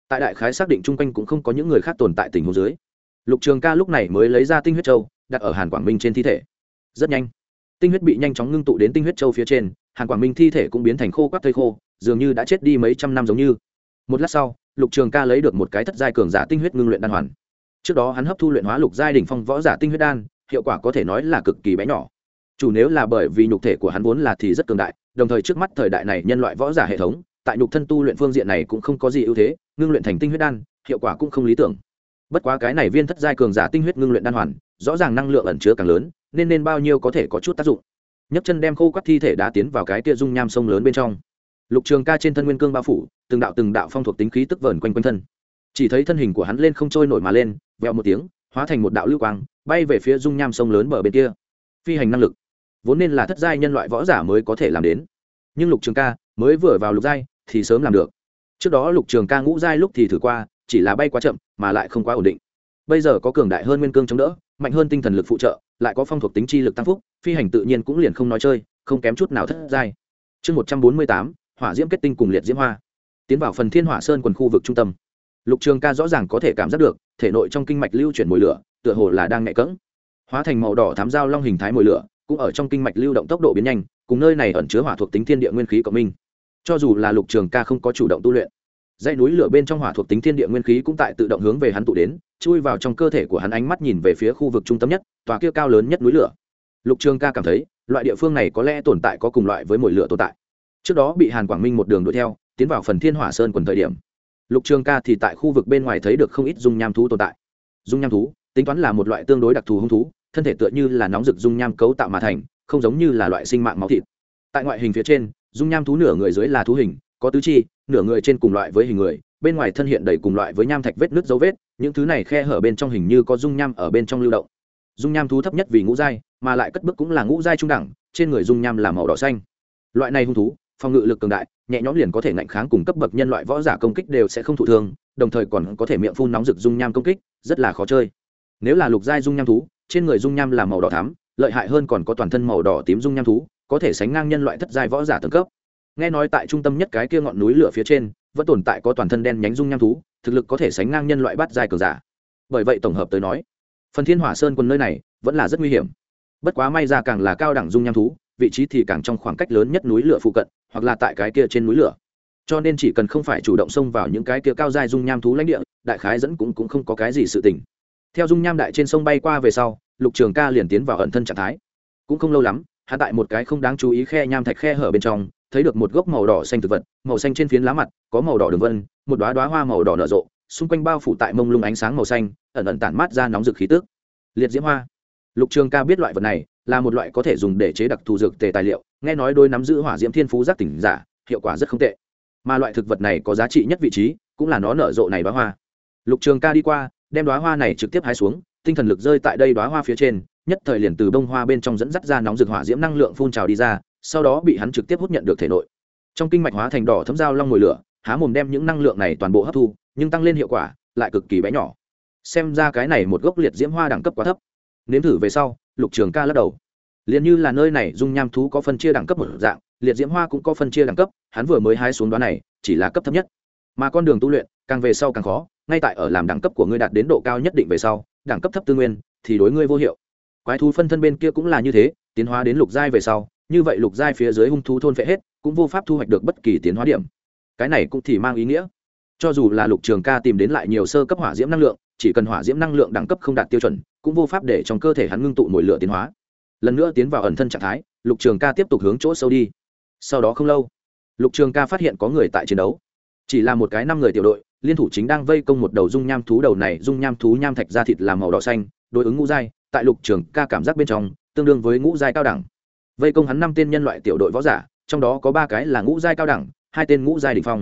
Tại đại khái xác định chung quanh cũng không có những người khác tồn tại tình hồ dưới, lục trường ca lúc này mới lấy ra tinh huyết châu, đặt ở hàn quảng minh trên thi thể. Rất nhanh, tinh huyết bị nhanh chóng ngưng tụ đến tinh huyết châu phía trên, hàn quảng minh thi thể cũng biến thành khô quắc thây khô, dường như đã chết đi mấy trăm năm giống như. Một lát sau, lục trường ca lấy được một cái thất giai cường giả tinh huyết ngưng luyện đan hoàn. Trước đó hắn hấp thu luyện hóa lục giai đỉnh phong võ giả tinh huyết đan, hiệu quả có thể nói là cực kỳ bé nhỏ. Chủ nếu là bởi vì nhục thể của hắn vốn là thì rất cường đại, đồng thời trước mắt thời đại này nhân loại võ giả hệ thống tại nhục thân tu luyện phương diện này cũng không có gì ưu thế, ngưng luyện thành tinh huyết đan, hiệu quả cũng không lý tưởng. Bất quá cái này viên thất giai cường giả tinh huyết ngưng luyện đan hoàn, rõ ràng năng lượng ẩn chứa càng lớn, nên nên bao nhiêu có thể có chút tác dụng. Nhấc chân đem khô các thi thể đã tiến vào cái tia dung nham sông lớn bên trong. Lục trường ca trên thân nguyên cương bao phủ, từng đạo từng đạo phong thuộc tính khí tức vờn quanh quanh thân. Chỉ thấy thân hình của hắn lên không trôi nổi mà lên, vẹo một tiếng, hóa thành một đạo lưu quang, bay về phía dung nham sông lớn bờ bên kia. Phi hành năng lực. Vốn nên là thất giai nhân loại võ giả mới có thể làm đến. Nhưng lục trường ca mới vừa vào lục giai thì sớm làm được. Trước đó lục trường ca ngũ giai lúc thì thử qua, chỉ là bay quá chậm, mà lại không quá ổn định. Bây giờ có cường đại hơn nguyên cương chống đỡ, mạnh hơn tinh thần lực phụ trợ, lại có phong thuộc tính chi lực tăng phúc, phi hành tự nhiên cũng liền không nói chơi, không kém chút nào thất giai. Chương một trăm bốn mươi tám, hỏa diễm kết tinh cùng liệt diễm hoa. Tiến vào phần thiên hỏa sơn quần khu vực trung tâm. Lục trường ca rõ ràng có thể cảm giác được, thể nội trong kinh mạch lưu chuyển mùi lửa, tựa hồ là đang nhẹ cỡng hóa thành màu đỏ thám dao long hình thái mùi lửa, cũng ở trong kinh mạch lưu động tốc độ biến nhanh, cùng nơi này ẩn chứa hỏa thuộc tính thiên địa nguyên khí cộng minh cho dù là lục trường ca không có chủ động tu luyện, dãy núi lửa bên trong hỏa thuộc tính thiên địa nguyên khí cũng tại tự động hướng về hắn tụ đến, chui vào trong cơ thể của hắn ánh mắt nhìn về phía khu vực trung tâm nhất, tòa kia cao lớn nhất núi lửa. Lục trường ca cảm thấy, loại địa phương này có lẽ tồn tại có cùng loại với mồi lửa tồn tại. Trước đó bị hàn quảng minh một đường đuổi theo, tiến vào phần thiên hỏa sơn quần thời điểm. Lục trường ca thì tại khu vực bên ngoài thấy được không ít dung nham thú tồn tại. Dung nham thú, tính toán là một loại tương đối đặc thù hung thú, thân thể tựa như là nóng rực dung nham cấu tạo mà thành, không giống như là loại sinh mạng máu thịt. Tại ngoại hình phía trên dung nham thú nửa người dưới là thú hình, có tứ chi, nửa người trên cùng loại với hình người, bên ngoài thân hiện đầy cùng loại với nham thạch vết nứt dấu vết, những thứ này khe hở bên trong hình như có dung nham ở bên trong lưu động. Dung nham thú thấp nhất vì ngũ giai, mà lại cất bước cũng là ngũ giai trung đẳng, trên người dung nham là màu đỏ xanh. Loại này hung thú, phòng ngự lực cường đại, nhẹ nhõm liền có thể ngạnh kháng cùng cấp bậc nhân loại võ giả công kích đều sẽ không thụ thương, đồng thời còn có thể miệng phun nóng rực dung nham công kích, rất là khó chơi. Nếu là lục giai dung nham thú, trên người dung nham là màu đỏ thắm, lợi hại hơn còn có toàn thân màu đỏ tím dung nham thú có thể sánh ngang nhân loại thất giai võ giả tầng cấp. Nghe nói tại trung tâm nhất cái kia ngọn núi lửa phía trên, vẫn tồn tại có toàn thân đen nhánh dung nham thú, thực lực có thể sánh ngang nhân loại bát giai cường giả. Bởi vậy tổng hợp tới nói, phần thiên hỏa sơn quân nơi này vẫn là rất nguy hiểm. Bất quá may ra càng là cao đẳng dung nham thú, vị trí thì càng trong khoảng cách lớn nhất núi lửa phụ cận, hoặc là tại cái kia trên núi lửa. Cho nên chỉ cần không phải chủ động xông vào những cái kia cao dài dung nham thú lãnh địa, đại khái dẫn cũng cũng không có cái gì sự tình. Theo dung nham đại trên sông bay qua về sau, lục trường ca liền tiến vào ẩn thân trạng thái. Cũng không lâu lắm hạ tại một cái không đáng chú ý khe nham thạch khe hở bên trong, thấy được một gốc màu đỏ xanh thực vật, màu xanh trên phiến lá mặt, có màu đỏ đường vân, một đoá đoá hoa màu đỏ nở rộ, xung quanh bao phủ tại mông lung ánh sáng màu xanh, ẩn ẩn tản mát ra nóng rực khí tước liệt diễm hoa. Lục trường ca biết loại vật này, là một loại có thể dùng để chế đặc thù dược tề tài liệu, nghe nói đôi nắm giữ hỏa diễm thiên phú giác tỉnh giả, hiệu quả rất không tệ. Mà loại thực vật này có giá trị nhất vị trí, cũng là nó nở rộ này đoá hoa. Lục trường ca đi qua, đem đoá hoa này trực tiếp hái xuống, tinh thần lực rơi tại đây đoá hoa phía trên nhất thời liền từ bông hoa bên trong dẫn dắt ra nóng rực hỏa diễm năng lượng phun trào đi ra, sau đó bị hắn trực tiếp hút nhận được thể nội. Trong kinh mạch hóa thành đỏ thấm dao long mồi lửa, há mồm đem những năng lượng này toàn bộ hấp thu, nhưng tăng lên hiệu quả lại cực kỳ bé nhỏ. Xem ra cái này một gốc liệt diễm hoa đẳng cấp quá thấp. Nếm thử về sau, lục trường ca lắc đầu. Liền như là nơi này dung nham thú có phân chia đẳng cấp một dạng, liệt diễm hoa cũng có phân chia đẳng cấp, hắn vừa mới hái xuống đoán này, chỉ là cấp thấp nhất. Mà con đường tu luyện, càng về sau càng khó, ngay tại ở làm đẳng cấp của ngươi đạt đến độ cao nhất định về sau, đẳng cấp thấp tư nguyên, thì đối ngươi vô hiệu quái thú phân thân bên kia cũng là như thế, tiến hóa đến lục giai về sau, như vậy lục giai phía dưới hung thú thôn phệ hết, cũng vô pháp thu hoạch được bất kỳ tiến hóa điểm. Cái này cũng thì mang ý nghĩa. Cho dù là lục trường ca tìm đến lại nhiều sơ cấp hỏa diễm năng lượng, chỉ cần hỏa diễm năng lượng đẳng cấp không đạt tiêu chuẩn, cũng vô pháp để trong cơ thể hắn ngưng tụ mồi lửa tiến hóa. Lần nữa tiến vào ẩn thân trạng thái, lục trường ca tiếp tục hướng chỗ sâu đi. Sau đó không lâu, lục trường ca phát hiện có người tại chiến đấu. Chỉ là một cái năm người tiểu đội, liên thủ chính đang vây công một đầu dung nham thú, đầu này dung nham thú nham thạch ra thịt làm màu đỏ xanh, đối ứng ngũ giai tại lục trường ca cảm giác bên trong, tương đương với ngũ giai cao đẳng. Vây công hắn năm tên nhân loại tiểu đội võ giả, trong đó có ba cái là ngũ giai cao đẳng, hai tên ngũ giai đ ỉ n h phong.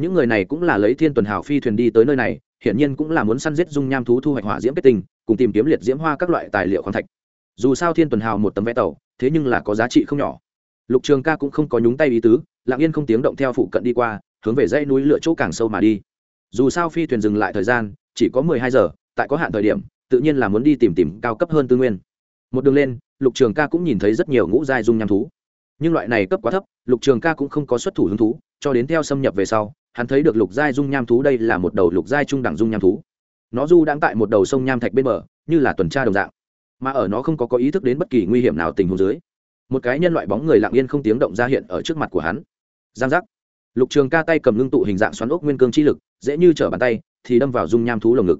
Những người này cũng là lấy thiên tuần hào phi thuyền đi tới nơi này, hiển nhiên cũng là muốn săn giết dung nham thú thu hoạch hỏa diễm kết tinh, cùng tìm kiếm liệt diễm hoa các loại tài liệu khoáng thạch. Dù sao thiên tuần hào một tấm vé tàu, thế nhưng là có giá trị không nhỏ. Lục trường ca cũng không có nhúng tay ý tứ, lặng yên không tiếng động theo phụ cận đi qua, hướng về dãy núi lựa chỗ càng sâu mà đi. Dù sao phi thuyền dừng lại thời gian, chỉ có mười hai giờ, tại có hạn thời điểm tự nhiên là muốn đi tìm tìm cao cấp hơn tư nguyên. Một đường lên, lục trường ca cũng nhìn thấy rất nhiều ngũ giai dung nham thú. Nhưng loại này cấp quá thấp, lục trường ca cũng không có xuất thủ hứng thú, cho đến theo xâm nhập về sau, hắn thấy được lục giai dung nham thú đây là một đầu lục giai trung đẳng dung nham thú. Nó du đang tại một đầu sông nham thạch bên bờ, như là tuần tra đồng dạng. Mà ở nó không có có ý thức đến bất kỳ nguy hiểm nào tình huống dưới, một cái nhân loại bóng người lặng yên không tiếng động ra hiện ở trước mặt của hắn. Giang giác. Lục trường ca tay cầm ngưng tụ hình dạng xoắn ốc nguyên cương chi lực, dễ như trở bàn tay, thì đâm vào dung nham thú lồng ngực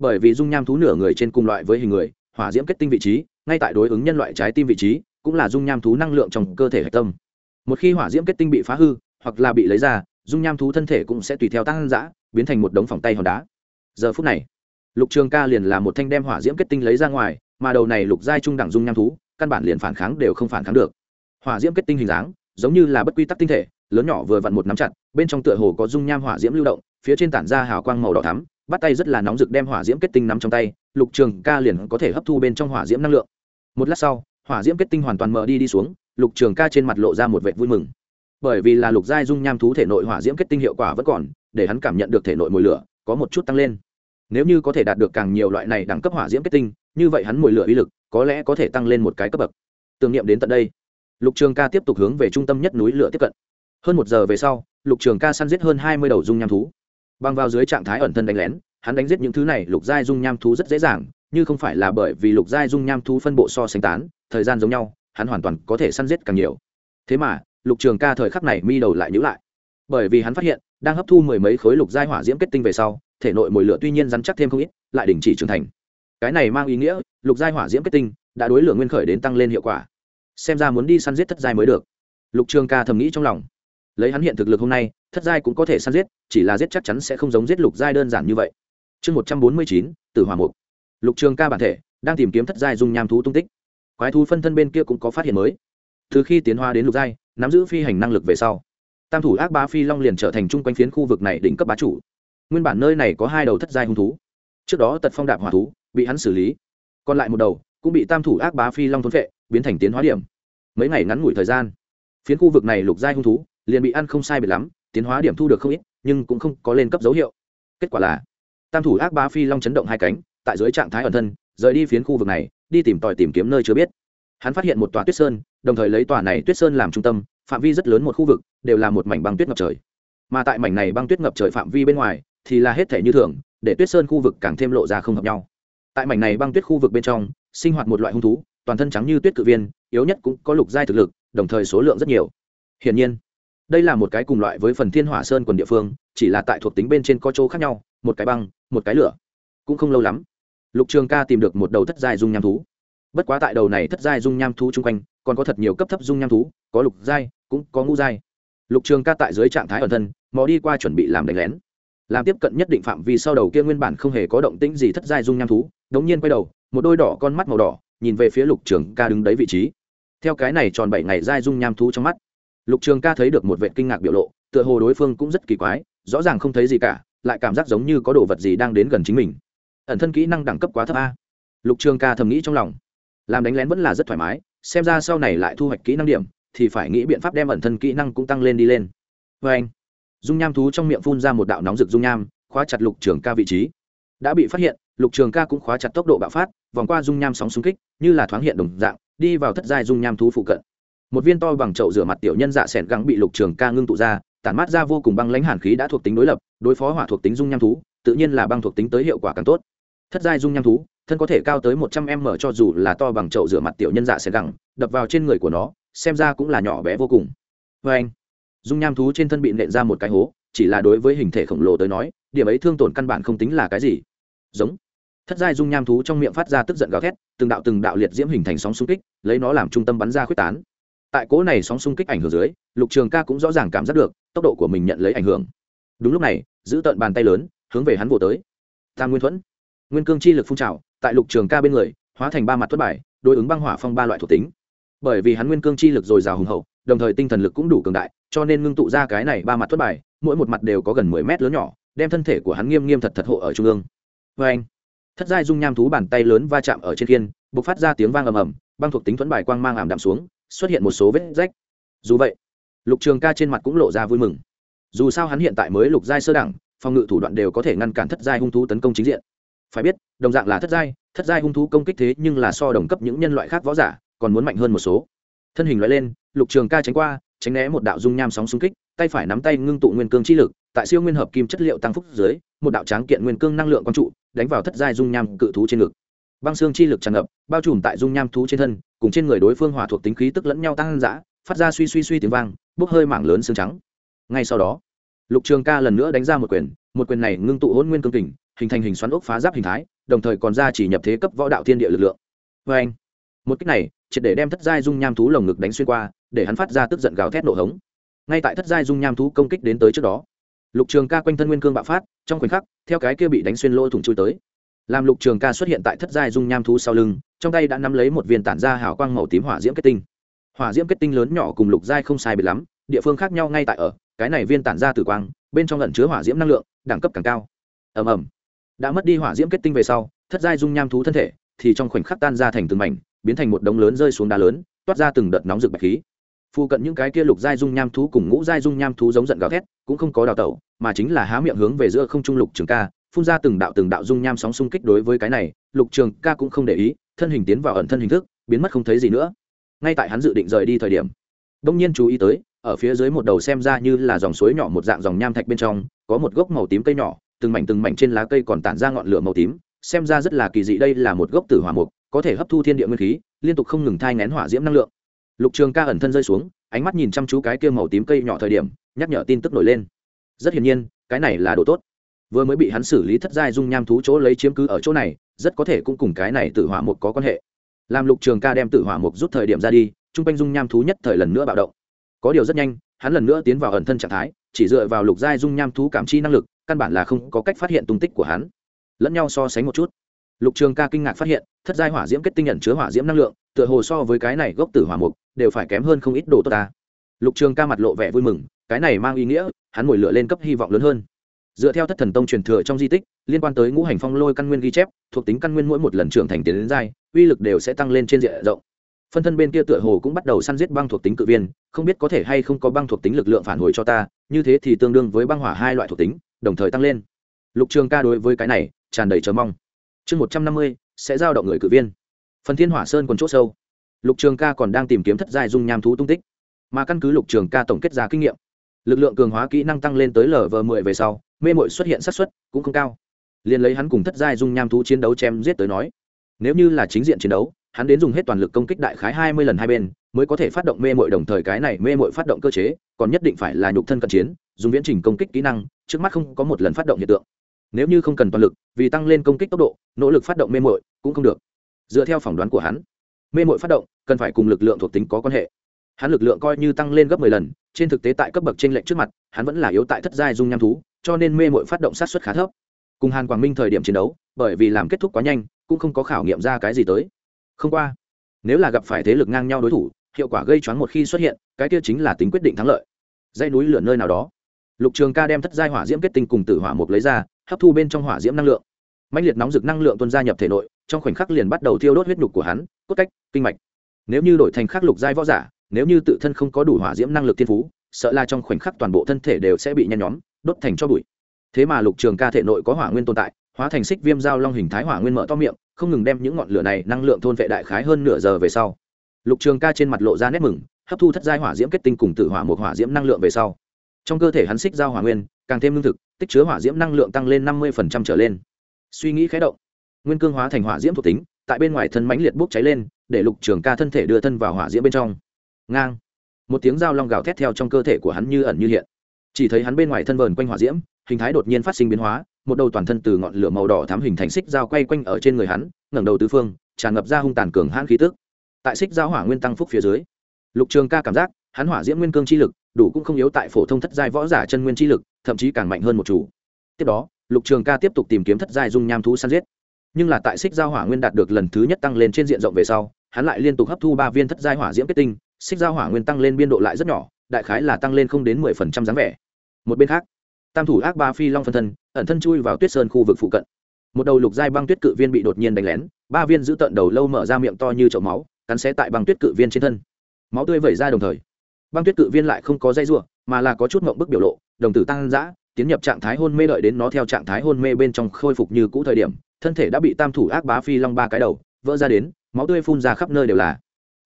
bởi vì dung nham thú nửa người trên cùng loại với hình người, hỏa diễm kết tinh vị trí, ngay tại đối ứng nhân loại trái tim vị trí, cũng là dung nham thú năng lượng trong cơ thể hạch tâm. Một khi hỏa diễm kết tinh bị phá hư, hoặc là bị lấy ra, dung nham thú thân thể cũng sẽ tùy theo tăng giã biến thành một đống phòng tay hòn đá. Giờ phút này, lục trường ca liền là một thanh đem hỏa diễm kết tinh lấy ra ngoài, mà đầu này lục giai trung đẳng dung nham thú, căn bản liền phản kháng đều không phản kháng được. Hỏa diễm kết tinh hình dáng, giống như là bất quy tắc tinh thể, lớn nhỏ vừa vặn một nắm chặt, bên trong tựa hồ có dung nham hỏa diễm lưu động, phía trên tản ra hào quang màu đỏ thắm bắt tay rất là nóng rực đem hỏa diễm kết tinh nắm trong tay, lục trường ca liền có thể hấp thu bên trong hỏa diễm năng lượng. Một lát sau, hỏa diễm kết tinh hoàn toàn mở đi đi xuống, lục trường ca trên mặt lộ ra một vẻ vui mừng. Bởi vì là lục giai dung nham thú thể nội hỏa diễm kết tinh hiệu quả vẫn còn, để hắn cảm nhận được thể nội mùi lửa có một chút tăng lên. Nếu như có thể đạt được càng nhiều loại này đẳng cấp hỏa diễm kết tinh, như vậy hắn mùi lửa uy lực có lẽ có thể tăng lên một cái cấp bậc. Tưởng niệm đến tận đây, lục trường ca tiếp tục hướng về trung tâm nhất núi lửa tiếp cận. Hơn một giờ về sau, lục trường ca săn giết hơn hai mươi đầu dung nham thú bằng vào dưới trạng thái ẩn thân đánh lén, hắn đánh giết những thứ này, lục giai dung nham thú rất dễ dàng, như không phải là bởi vì lục giai dung nham thú phân bộ so sánh tán, thời gian giống nhau, hắn hoàn toàn có thể săn giết càng nhiều. Thế mà, lục trường ca thời khắc này mi đầu lại nhữ lại. Bởi vì hắn phát hiện, đang hấp thu mười mấy khối lục giai hỏa diễm kết tinh về sau, thể nội mồi lửa tuy nhiên rắn chắc thêm không ít, lại đình chỉ trưởng thành. Cái này mang ý nghĩa, lục giai hỏa diễm kết tinh đã đối lửa nguyên khởi đến tăng lên hiệu quả. Xem ra muốn đi săn giết thất giai mới được. Lục trường ca thầm nghĩ trong lòng. Lấy hắn hiện thực lực hôm nay thất giai cũng có thể săn giết, chỉ là giết chắc chắn sẽ không giống giết lục giai đơn giản như vậy. Chương một trăm bốn mươi chín từ hỏa mục. Lục trường ca bản thể đang tìm kiếm thất giai dung nham thú tung tích. Quái thú phân thân bên kia cũng có phát hiện mới. Từ khi tiến hóa đến lục giai, nắm giữ phi hành năng lực về sau, tam thủ ác bá phi long liền trở thành chung quanh phiến khu vực này đỉnh cấp bá chủ. Nguyên bản nơi này có hai đầu thất giai hung thú. Trước đó tật phong đạp hỏa thú, bị hắn xử lý. Còn lại một đầu cũng bị tam thủ ác bá phi long thốn vệ biến thành tiến hóa điểm. Mấy ngày ngắn ngủi thời gian, phiến khu vực này lục giai hung thú liền bị ăn không sai biệt lắm tiến hóa điểm thu được không ít, nhưng cũng không có lên cấp dấu hiệu. Kết quả là, tam thủ ác bá phi long chấn động hai cánh, tại dưới trạng thái ẩn thân, rời đi phiến khu vực này, đi tìm tòi tìm kiếm nơi chưa biết. Hắn phát hiện một tòa tuyết sơn, đồng thời lấy tòa này tuyết sơn làm trung tâm, phạm vi rất lớn một khu vực đều là một mảnh băng tuyết ngập trời. Mà tại mảnh này băng tuyết ngập trời phạm vi bên ngoài thì là hết thể như thường, để tuyết sơn khu vực càng thêm lộ ra không hợp nhau. Tại mảnh này băng tuyết khu vực bên trong, sinh hoạt một loại hung thú, toàn thân trắng như tuyết cự viên, yếu nhất cũng có lục giai thực lực, đồng thời số lượng rất nhiều. Hiển nhiên đây là một cái cùng loại với phần thiên hỏa sơn quần địa phương, chỉ là tại thuộc tính bên trên có chỗ khác nhau, một cái băng, một cái lửa. Cũng không lâu lắm, lục trường ca tìm được một đầu thất giai dung nham thú. Bất quá tại đầu này thất giai dung nham thú chung quanh, còn có thật nhiều cấp thấp dung nham thú, có lục giai, cũng có ngũ giai. Lục trường ca tại dưới trạng thái ẩn thân, mò đi qua chuẩn bị làm đánh lén. Làm tiếp cận nhất định phạm vi sau đầu kia nguyên bản không hề có động tĩnh gì thất giai dung nham thú, đống nhiên quay đầu, một đôi đỏ con mắt màu đỏ, nhìn về phía lục trường ca đứng đấy vị trí. Theo cái này tròn bảy ngày giai dung nham thú trong mắt lục trường ca thấy được một vệ kinh ngạc biểu lộ, tựa hồ đối phương cũng rất kỳ quái, rõ ràng không thấy gì cả, lại cảm giác giống như có đồ vật gì đang đến gần chính mình. Ẩn thân kỹ năng đẳng cấp quá thấp a. Lục trường ca thầm nghĩ trong lòng. Làm đánh lén vẫn là rất thoải mái, xem ra sau này lại thu hoạch kỹ năng điểm, thì phải nghĩ biện pháp đem ẩn thân kỹ năng cũng tăng lên đi lên. Vê anh, dung nham thú trong miệng phun ra một đạo nóng rực dung nham, khóa chặt lục trường ca vị trí. Đã bị phát hiện, lục trường ca cũng khóa chặt tốc độ bạo phát, vòng qua dung nham sóng xung kích, như là thoáng hiện đồng dạng, đi vào thất giai dung nham thú phụ cận một viên to bằng chậu rửa mặt tiểu nhân dạ s ẻ n gắng bị lục trường ca ngưng tụ ra, tản mát ra vô cùng băng lãnh hàn khí đã thuộc tính đối lập, đối phó hỏa thuộc tính dung nham thú, tự nhiên là băng thuộc tính tới hiệu quả càng tốt. Thất giai dung nham thú, thân có thể cao tới một trăm m cho dù là to bằng chậu rửa mặt tiểu nhân dạ sẽ gắng, đập vào trên người của nó, xem ra cũng là nhỏ bé vô cùng. Vê anh, dung nham thú trên thân bị nện ra một cái hố, chỉ là đối với hình thể khổng lồ tới nói, điểm ấy thương tổn căn bản không tính là cái gì. Giống. Thất giai dung nham thú trong miệng phát ra tức giận gào thét, từng đạo từng đạo liệt diễm hình thành sóng xung kích, lấy nó làm trung tâm bắn ra k h u ế c tán tại cỗ này sóng xung kích ảnh hưởng dưới lục trường ca cũng rõ ràng cảm giác được tốc độ của mình nhận lấy ảnh hưởng. Đúng lúc này giữ tận bàn tay lớn hướng về hắn vỗ tới. Tam nguyên thuẫn nguyên cương chi lực phun trào tại lục trường ca bên người hóa thành ba mặt thất bài đối ứng băng hỏa phong ba loại thuộc tính. Bởi vì hắn nguyên cương chi lực dồi dào hùng hậu đồng thời tinh thần lực cũng đủ cường đại cho nên ngưng tụ ra cái này ba mặt thất bài mỗi một mặt đều có gần mười mét lớn nhỏ đem thân thể của hắn nghiêm nghiêm thật thật hộ ở trung ương. Vê anh thất giai dung nham thú bàn tay lớn va chạm ở trên thiên, b ộ c phát ra tiếng vang ầm ầm băng thuộc tính thuẫn bài quang mang ảm đạm xuống xuất hiện một số vết rách. Dù vậy, lục trường ca trên mặt cũng lộ ra vui mừng. Dù sao hắn hiện tại mới lục giai sơ đẳng, phòng ngự thủ đoạn đều có thể ngăn cản thất giai hung thú tấn công chính diện. Phải biết, đồng dạng là thất giai thất giai hung thú công kích thế nhưng là so đồng cấp những nhân loại khác võ giả, còn muốn mạnh hơn một số. Thân hình loại lên, lục trường ca tránh qua, tránh né một đạo dung nham sóng xung kích, tay phải nắm tay ngưng tụ nguyên cương chi lực, tại siêu nguyên hợp kim chất liệu tăng phúc dưới, một đạo tráng kiện nguyên cương năng lượng quang trụ, đánh vào thất giai dung nham cự thú trên ngực băng xương chi lực tràn ngập, bao trùm tại dung nham thú trên thân, cùng trên người đối phương hòa thuộc tính khí tức lẫn nhau tăng dã, phát ra suy suy suy tiếng vang, bốc hơi mảng lớn xương trắng. Ngay sau đó, lục trường ca lần nữa đánh ra một quyền một quyền này ngưng tụ hôn nguyên cương kình, hình thành hình xoắn ốc phá giáp hình thái, đồng thời còn ra chỉ nhập thế cấp võ đạo thiên địa lực lượng. Vê anh, một cách này, triệt để đem thất giai dung nham thú lồng ngực đánh xuyên qua, để hắn phát ra tức giận gào thét nổ hống. Ngay tại thất giai dung nham thú công kích đến tới trước đó, lục trường ca quanh thân nguyên cương bạo phát, trong khoảnh khắc, theo cái kia bị đánh xuyên lỗ thủng chui tới làm lục trường ca xuất hiện tại thất giai dung nham thú sau lưng, trong tay đã nắm lấy một viên tản ra hào quang màu tím hỏa diễm kết tinh. Hỏa diễm kết tinh lớn nhỏ cùng lục giai không sai biệt lắm, địa phương khác nhau ngay tại ở, cái này viên tản ra tử quang, bên trong lẩn chứa hỏa diễm năng lượng, đẳng cấp càng cao. Ầm ầm. Đã mất đi hỏa diễm kết tinh về sau, thất giai dung nham thú thân thể thì trong khoảnh khắc tan ra thành từng mảnh, biến thành một đống lớn rơi xuống đá lớn, toát ra từng đợt nóng rực bạch khí. Phu cận những cái kia lục giai dung nham thú cùng ngũ giai dung nham thú giống giận gào thét, cũng không có đào tẩu, mà chính là há miệng hướng về giữa không trung lục trường ca phun ra từng đạo từng đạo dung nham sóng xung kích đối với cái này, lục trường ca cũng không để ý, thân hình tiến vào ẩn thân hình thức, biến mất không thấy gì nữa. Ngay tại hắn dự định rời đi thời điểm, đông nhiên chú ý tới, ở phía dưới một đầu xem ra như là dòng suối nhỏ một dạng dòng nham thạch bên trong, có một gốc màu tím cây nhỏ, từng mảnh từng mảnh trên lá cây còn tản ra ngọn lửa màu tím, xem ra rất là kỳ dị đây là một gốc tử hỏa mục, có thể hấp thu thiên địa nguyên khí, liên tục không ngừng thai ngén hỏa diễm năng lượng. Lục trường ca ẩn thân rơi xuống, ánh mắt nhìn chăm chú cái kia màu tím cây nhỏ thời điểm, nhắc nhở tin tức nổi lên. Rất hiển nhiên, cái này là đồ tốt vừa mới bị hắn xử lý thất giai dung nham thú chỗ lấy chiếm cứ ở chỗ này, rất có thể cũng cùng cái này tử hỏa mục có quan hệ. Làm lục trường ca đem tử hỏa mục rút thời điểm ra đi chung quanh dung nham thú nhất thời lần nữa bạo động. Có điều rất nhanh, hắn lần nữa tiến vào ẩn thân trạng thái, chỉ dựa vào lục giai dung nham thú cảm chi năng lực, căn bản là không có cách phát hiện tung tích của hắn. Lẫn nhau so sánh một chút, lục trường ca kinh ngạc phát hiện, thất giai hỏa diễm kết tinh nhận chứa hỏa diễm năng lượng, tựa hồ so với cái này gốc tử hỏa mục đều phải kém hơn không ít đồ tốt ta. Lục trường ca mặt lộ vẻ vui mừng, cái này mang ý nghĩa, hắn ngồi lửa lên cấp hy vọng lớn hơn dựa theo thất thần tông truyền thừa trong di tích, liên quan tới ngũ hành phong lôi căn nguyên ghi chép, thuộc tính căn nguyên mỗi một lần trưởng thành tiến đến giai, uy lực đều sẽ tăng lên trên diện rộng. Phân thân bên kia tựa hồ cũng bắt đầu săn giết băng thuộc tính cự viên, không biết có thể hay không có băng thuộc tính lực lượng phản hồi cho ta, như thế thì tương đương với băng hỏa hai loại thuộc tính, đồng thời tăng lên. Lục trường ca đối với cái này tràn đầy chờ mong. Chương một trăm năm mươi, sẽ giao động người cự viên. Phần thiên hỏa sơn còn c h ỗ sâu. Lục trường ca còn đang tìm kiếm thất giai dung nham thú tung tích. Mà căn cứ lục trường ca tổng kết ra kinh nghiệm, lực lượng cường hóa kỹ năng tăng lên tới lv mười về sau mê mội xuất hiện sát xuất cũng không cao. Liền lấy hắn cùng thất giai dung nham thú chiến đấu chém giết tới nói, nếu như là chính diện chiến đấu, hắn đến dùng hết toàn lực công kích đại khái hai mươi lần hai bên, mới có thể phát động mê mội đồng thời cái này mê mội phát động cơ chế, còn nhất định phải là nhục thân cận chiến, dùng viễn trình công kích kỹ năng, trước mắt không có một lần phát động hiện tượng. Nếu như không cần toàn lực, vì tăng lên công kích tốc độ, nỗ lực phát động mê mội cũng không được. Dựa theo phỏng đoán của hắn, mê mội phát động cần phải cùng lực lượng thuộc tính có quan hệ. Hắn lực lượng coi như tăng lên gấp mười lần, trên thực tế tại cấp bậc t r ê n lệch trước mặt, hắn vẫn là yếu tại thất giai dung nham thú cho nên mê mội phát động sát xuất khá thấp. Cùng hàn quảng minh thời điểm chiến đấu, bởi vì làm kết thúc quá nhanh, cũng không có khảo nghiệm ra cái gì tới. Không qua, nếu là gặp phải thế lực ngang nhau đối thủ, hiệu quả gây choáng một khi xuất hiện, cái kia chính là tính quyết định thắng lợi. Dây núi lửa nơi nào đó. Lục trường ca đem thất giai hỏa diễm kết tinh cùng tử hỏa mục lấy ra, hấp thu bên trong hỏa diễm năng lượng. Mạnh liệt nóng rực năng lượng tuôn ra nhập thể nội, trong khoảnh khắc liền bắt đầu thiêu đốt huyết nhục của hắn, cốt cách, kinh mạch. Nếu như đổi thành khắc lục giai võ giả, nếu như tự thân không có đủ hỏa diễm năng lực thiên phú, sợ là trong khoảnh khắc toàn bộ thân thể đều sẽ bị nhen nhóm đốt thành cho bụi. Thế mà lục trường ca thể nội có hỏa nguyên tồn tại, hóa thành xích viêm dao long hình thái hỏa nguyên mở to miệng, không ngừng đem những ngọn lửa này năng lượng thôn vệ đại khái hơn nửa giờ về sau. Lục trường ca trên mặt lộ ra nét mừng, hấp thu thất giai hỏa diễm kết tinh cùng tử hỏa một hỏa diễm năng lượng về sau. Trong cơ thể hắn xích giao hỏa nguyên, càng thêm lương thực, tích chứa hỏa diễm năng lượng tăng lên năm mươi trở lên. Suy nghĩ khé động, nguyên cương hóa thành hỏa diễm thuộc tính, tại bên ngoài thân mãnh liệt bốc cháy lên, để lục trường ca thân thể đưa thân vào hỏa diễm bên trong. Ngang. Một tiếng dao long gào thét theo trong cơ thể của hắn như ẩn như hiện chỉ thấy hắn bên ngoài thân vờn quanh hỏa diễm, hình thái đột nhiên phát sinh biến hóa, một đầu toàn thân từ ngọn lửa màu đỏ thám hình thành xích dao quay quanh ở trên người hắn, ngẩng đầu tứ phương, tràn ngập ra hung tàn cường hãn khí tức. Tại xích dao hỏa nguyên tăng phúc phía dưới, lục trường ca cảm giác, hắn hỏa diễm nguyên cương chi lực, đủ cũng không yếu tại phổ thông thất giai võ giả chân nguyên chi lực, thậm chí càng mạnh hơn một chủ. Tiếp đó, lục trường ca tiếp tục tìm kiếm thất giai dung nham thú săn giết. Nhưng là tại xích giao hỏa nguyên đạt được lần thứ nhất tăng lên trên diện rộng về sau, hắn lại liên tục hấp thu ba viên thất giai hỏa diễm kết tinh, xích giao hỏa nguyên tăng lên biên độ lại rất nhỏ đại khái là tăng lên không đến mười phần trăm dáng vẻ. Một bên khác tam thủ ác ba phi long phân thân ẩn thân chui vào tuyết sơn khu vực phụ cận. Một đầu lục giai băng tuyết cự viên bị đột nhiên đánh lén ba viên giữ tận đầu lâu mở ra miệng to như chậu máu cắn xé tại băng tuyết cự viên trên thân. Máu tươi vẩy ra đồng thời băng tuyết cự viên lại không có dây ruộng mà là có chút mộng bức biểu lộ đồng tử tăng giã tiến nhập trạng thái hôn mê đợi đến nó theo trạng thái hôn mê bên trong khôi phục như cũ thời điểm thân thể đã bị tam thủ ác bá phi long ba cái đầu vỡ ra đến máu tươi phun ra khắp nơi đều là.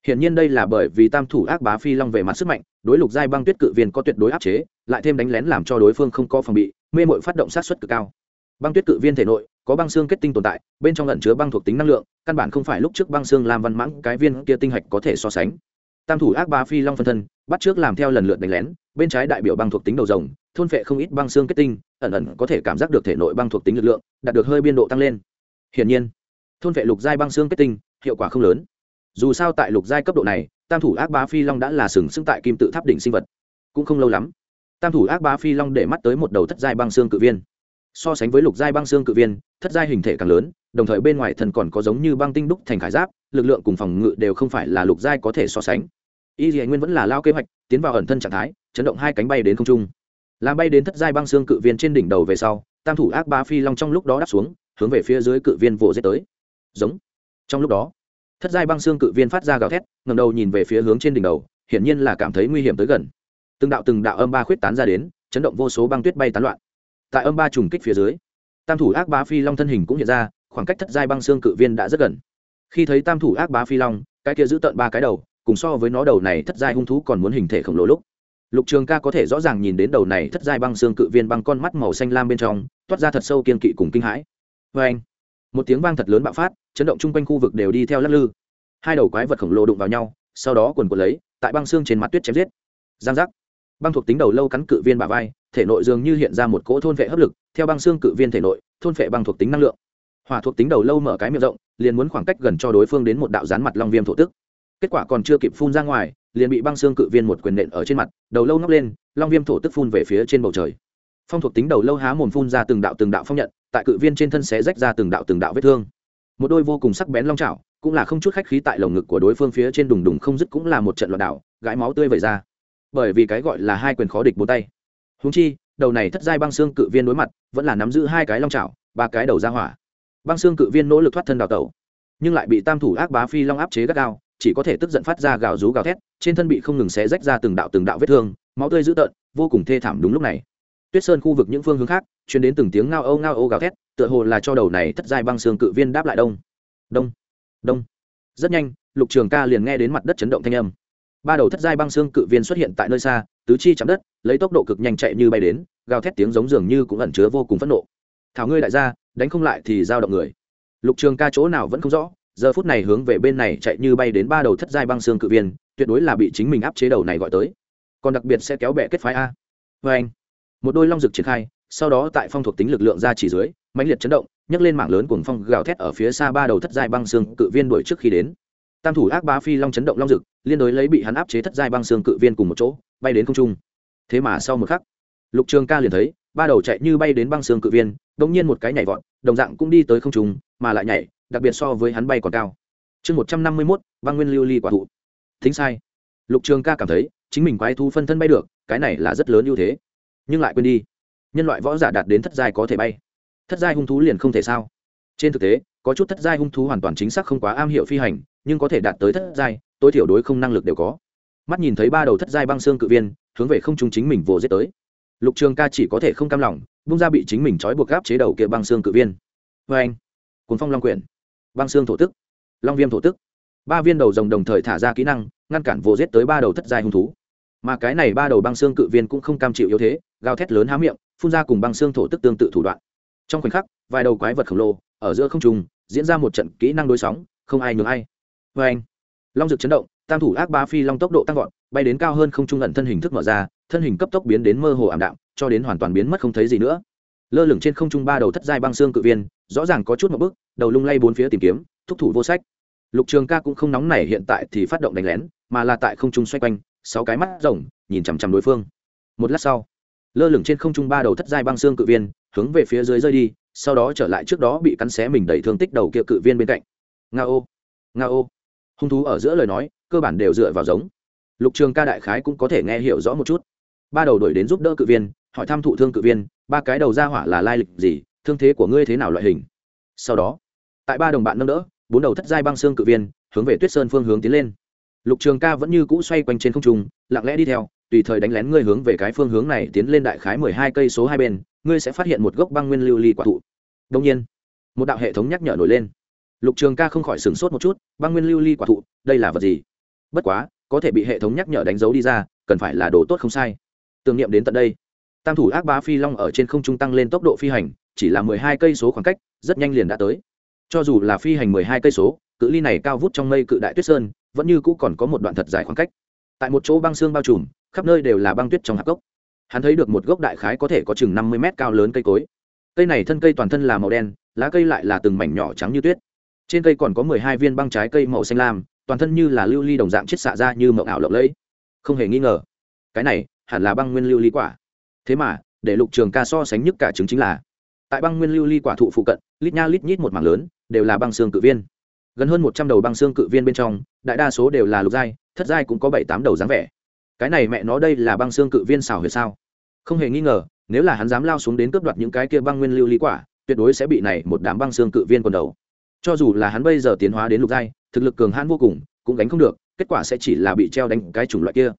Hiển nhiên đây là bởi vì tam thủ ác bá phi long về mặt sức mạnh, đối lục giai băng tuyết cự viên có tuyệt đối áp chế, lại thêm đánh lén làm cho đối phương không có phòng bị, mê mội phát động sát suất cực cao. Băng tuyết cự viên thể nội có băng xương kết tinh tồn tại, bên trong ẩn chứa băng thuộc tính năng lượng, căn bản không phải lúc trước băng xương làm văn mãng cái viên kia tinh hạch có thể so sánh. Tam thủ ác bá phi long phân thân, bắt trước làm theo lần lượt đánh lén, bên trái đại biểu băng thuộc tính đầu rồng, thôn phệ không ít băng xương kết tinh, ẩn ẩn có thể cảm giác được thể nội băng thuộc tính lực lượng, đạt được hơi biên độ tăng lên. Hiển nhiên, thôn phệ lục giai băng xương kết tinh, hiệu quả không lớn. Dù sao tại lục giai cấp độ này, tam thủ ác bá phi long đã là sừng sững tại kim tự tháp đỉnh sinh vật. Cũng không lâu lắm, tam thủ ác bá phi long để mắt tới một đầu thất giai băng xương cự viên. So sánh với lục giai băng xương cự viên, thất giai hình thể càng lớn, đồng thời bên ngoài thần còn có giống như băng tinh đúc thành khải giáp, lực lượng cùng phòng ngự đều không phải là lục giai có thể so sánh. Y dì nguyên vẫn là lao kế hoạch, tiến vào ẩn thân trạng thái, chấn động hai cánh bay đến không trung. Làm bay đến thất giai băng xương cự viên trên đỉnh đầu về sau, tam thủ ác bá phi long trong lúc đó đáp xuống, hướng về phía dưới cự viên vồ giết tới. Giống. Trong lúc đó thất giai băng xương cự viên phát ra gào thét ngầm đầu nhìn về phía hướng trên đỉnh đầu, hiển nhiên là cảm thấy nguy hiểm tới gần. Từng đạo từng đạo âm ba khuyết tán ra đến, chấn động vô số băng tuyết bay tán loạn. Tại âm ba trùng kích phía dưới, tam thủ ác bá phi long thân hình cũng hiện ra, khoảng cách thất giai băng xương cự viên đã rất gần. Khi thấy tam thủ ác bá phi long, cái kia giữ tận ba cái đầu, cùng so với nó đầu này thất giai hung thú còn muốn hình thể khổng lồ lúc, lục trường ca có thể rõ ràng nhìn đến đầu này thất giai băng xương cự viên băng con mắt màu xanh lam bên trong, toát ra thật sâu kiên kỵ cùng kinh hãi. Vê anh một tiếng vang thật lớn bạo phát chấn động chung quanh khu vực đều đi theo lắc lư. Hai đầu quái vật khổng lồ đụng vào nhau, sau đó quần quần lấy, tại băng xương trên mặt tuyết chém giết. Giang giác. Băng thuộc tính đầu lâu cắn cự viên bà vai, thể nội dường như hiện ra một cỗ thôn vệ hấp lực, theo băng xương cự viên thể nội, thôn vệ băng thuộc tính năng lượng. Hỏa thuộc tính đầu lâu mở cái miệng rộng, liền muốn khoảng cách gần cho đối phương đến một đạo rán mặt long viêm thổ tức. Kết quả còn chưa kịp phun ra ngoài, liền bị băng xương cự viên một quyền nện ở trên mặt, đầu lâu nóc lên, long viêm thổ tức phun về phía trên bầu trời. Phong thuộc tính đầu lâu há mồm phun ra từng đạo từng đạo phong nhận, tại cự viên trên thân xé rách ra từng đạo từng đạo vết thương một đôi vô cùng sắc bén long chảo, cũng là không chút khách khí tại lồng ngực của đối phương phía trên đùng đùng không dứt cũng là một trận loạn đảo, gãi máu tươi vẩy ra. Bởi vì cái gọi là hai quyền khó địch bốn tay. Húng chi, đầu này thất giai băng xương cự viên đối mặt, vẫn là nắm giữ hai cái long chảo, ba cái đầu ra hỏa. Băng xương cự viên nỗ lực thoát thân đào tẩu, nhưng lại bị tam thủ ác bá phi long áp chế gắt gao, chỉ có thể tức giận phát ra gào rú gào thét, trên thân bị không ngừng xé rách ra từng đạo từng đạo vết thương, máu tươi dữ tợn, vô cùng thê thảm đúng lúc này. Tuyết sơn khu vực những phương hướng khác, truyền đến từng tiếng ngao âu ngao âu gào thét tựa hồ là cho đầu này thất giai băng xương cự viên đáp lại đông. Đông. Đông. Rất nhanh, lục trường ca liền nghe đến mặt đất chấn động thanh âm. Ba đầu thất giai băng xương cự viên xuất hiện tại nơi xa, tứ chi chạm đất, lấy tốc độ cực nhanh chạy như bay đến, gào thét tiếng giống dường như cũng ẩn chứa vô cùng phẫn nộ. Thảo ngươi đại gia, đánh không lại thì giao động người. Lục trường ca chỗ nào vẫn không rõ, giờ phút này hướng về bên này chạy như bay đến ba đầu thất giai băng xương cự viên, tuyệt đối là bị chính mình áp chế đầu này gọi tới. Còn đặc biệt sẽ kéo bẹ kết phái a. Vê anh một đôi long rực triển khai sau đó tại phong thuộc tính lực lượng ra chỉ dưới, mãnh liệt chấn động, nhấc lên mạng lớn cuồng phong gào thét ở phía xa ba đầu thất giai băng xương cự viên đuổi trước khi đến. Tam thủ ác bá phi long chấn động long rực liên đối lấy bị hắn áp chế thất giai băng xương cự viên cùng một chỗ, bay đến không trung. Thế mà sau một khắc, lục trường ca liền thấy, ba đầu chạy như bay đến băng xương cự viên, đột nhiên một cái nhảy vọt, đồng dạng cũng đi tới không trung, mà lại nhảy, đặc biệt so với hắn bay còn cao. Chương một trăm năm mươi mốt, băng nguyên lưu ly quả thụ. Thính sai. Lục trường ca cảm thấy, chính mình quái thu phân thân bay được, cái này là rất lớn ưu thế. Nhưng lại quên đi nhân loại võ giả đạt đến thất giai có thể bay. Thất giai hung thú liền không thể sao? Trên thực tế, có chút thất giai hung thú hoàn toàn chính xác không quá am hiểu phi hành, nhưng có thể đạt tới thất giai, tối thiểu đối không năng lực đều có. Mắt nhìn thấy ba đầu thất giai băng xương cự viên, hướng về không trung chính mình vồ giết tới. Lục trường ca chỉ có thể không cam lòng bung ra bị chính mình trói buộc gáp chế đầu kia băng xương cự viên. Vê anh, cuốn phong long quyển, băng xương thổ tức, long viêm thổ tức. Ba viên đầu rồng đồng thời thả ra kỹ năng, ngăn cản vồ giết tới ba đầu thất giai hung thú. Mà cái này ba đầu băng xương cự viên cũng không cam chịu yếu thế, gào thét lớn há miệng phun ra cùng băng xương thổ tức tương tự thủ đoạn. Trong khoảnh khắc, vài đầu quái vật khổng lồ ở giữa không trung diễn ra một trận kỹ năng đối sóng, không ai nhường ai. Vê anh, long rực chấn động, tam thủ ác ba phi long tốc độ tăng vọt, bay đến cao hơn không trung ẩn thân hình thức mở ra, thân hình cấp tốc biến đến mơ hồ ảm đạm, cho đến hoàn toàn biến mất không thấy gì nữa. Lơ lửng trên không trung ba đầu thất giai băng xương cự viên, rõ ràng có chút một bước, đầu lung lay bốn phía tìm kiếm, thúc thủ vô sách. Lục trường ca cũng không nóng nảy hiện tại thì phát động đánh lén, mà là tại không trung xoay quanh, sáu cái mắt rồng nhìn chằm chằm đối phương. Một lát sau lơ lửng trên không trung ba đầu thất giai băng xương cự viên, hướng về phía dưới rơi đi, sau đó trở lại trước đó bị cắn xé mình đẩy thương tích đầu kia cự viên bên cạnh. Nga ô nga ô hung thú ở giữa lời nói, cơ bản đều dựa vào giống. Lục trường ca đại khái cũng có thể nghe hiểu rõ một chút. Ba đầu đổi đến giúp đỡ cự viên, hỏi thăm thụ thương cự viên, ba cái đầu ra hỏa là lai lịch gì, thương thế của ngươi thế nào loại hình? Sau đó, tại ba đồng bạn nâng đỡ, bốn đầu thất giai băng xương cự viên, hướng về tuyết sơn phương hướng tiến lên. Lục trường ca vẫn như cũ xoay quanh trên không trung, lặng lẽ đi theo tùy thời đánh lén ngươi hướng về cái phương hướng này tiến lên đại khái mười hai cây số hai bên, ngươi sẽ phát hiện một gốc băng nguyên lưu ly quả thụ. Đông nhiên, một đạo hệ thống nhắc nhở nổi lên. Lục trường ca không khỏi sửng sốt một chút, băng nguyên lưu ly quả thụ, đây là vật gì? Bất quá, có thể bị hệ thống nhắc nhở đánh dấu đi ra, cần phải là đồ tốt không sai. Tưởng niệm đến tận đây, tam thủ ác bá phi long ở trên không trung tăng lên tốc độ phi hành, chỉ là mười hai cây số khoảng cách, rất nhanh liền đã tới. Cho dù là phi hành mười hai cây số, cự ly này cao vút trong mây cự đại tuyết sơn, vẫn như cũ còn có một đoạn thật dài khoảng cách. Tại một chỗ băng xương bao trùm khắp nơi đều là băng tuyết trong hạp gốc hắn thấy được một gốc đại khái có thể có chừng năm mươi mét cao lớn cây cối. Cây này thân cây toàn thân là màu đen, lá cây lại là từng mảnh nhỏ trắng như tuyết. Trên cây còn có mười hai viên băng trái cây màu xanh lam, toàn thân như là lưu ly đồng dạng chết xạ ra như mậu ảo lộng lẫy. Không hề nghi ngờ, cái này hẳn là băng nguyên lưu ly quả. Thế mà, để lục trường ca so sánh nhất cả chứng chính là, tại băng nguyên lưu ly quả thụ phụ cận, lít nha lít nhít một mảng lớn, đều là băng xương cự viên. Gần hơn một trăm đầu băng xương cự viên bên trong, đại đa số đều là lục giai, thất giai cũng có bảy tám đầu dáng vẻ cái này mẹ nó đây là băng xương cự viên xảo huyệt sao? Không hề nghi ngờ, nếu là hắn dám lao xuống đến cướp đoạt những cái kia băng nguyên lưu lý quả, tuyệt đối sẽ bị này một đám băng xương cự viên quần đầu. Cho dù là hắn bây giờ tiến hóa đến lục giai, thực lực cường hãn vô cùng, cũng đánh không được, kết quả sẽ chỉ là bị treo đánh cái chủng loại kia.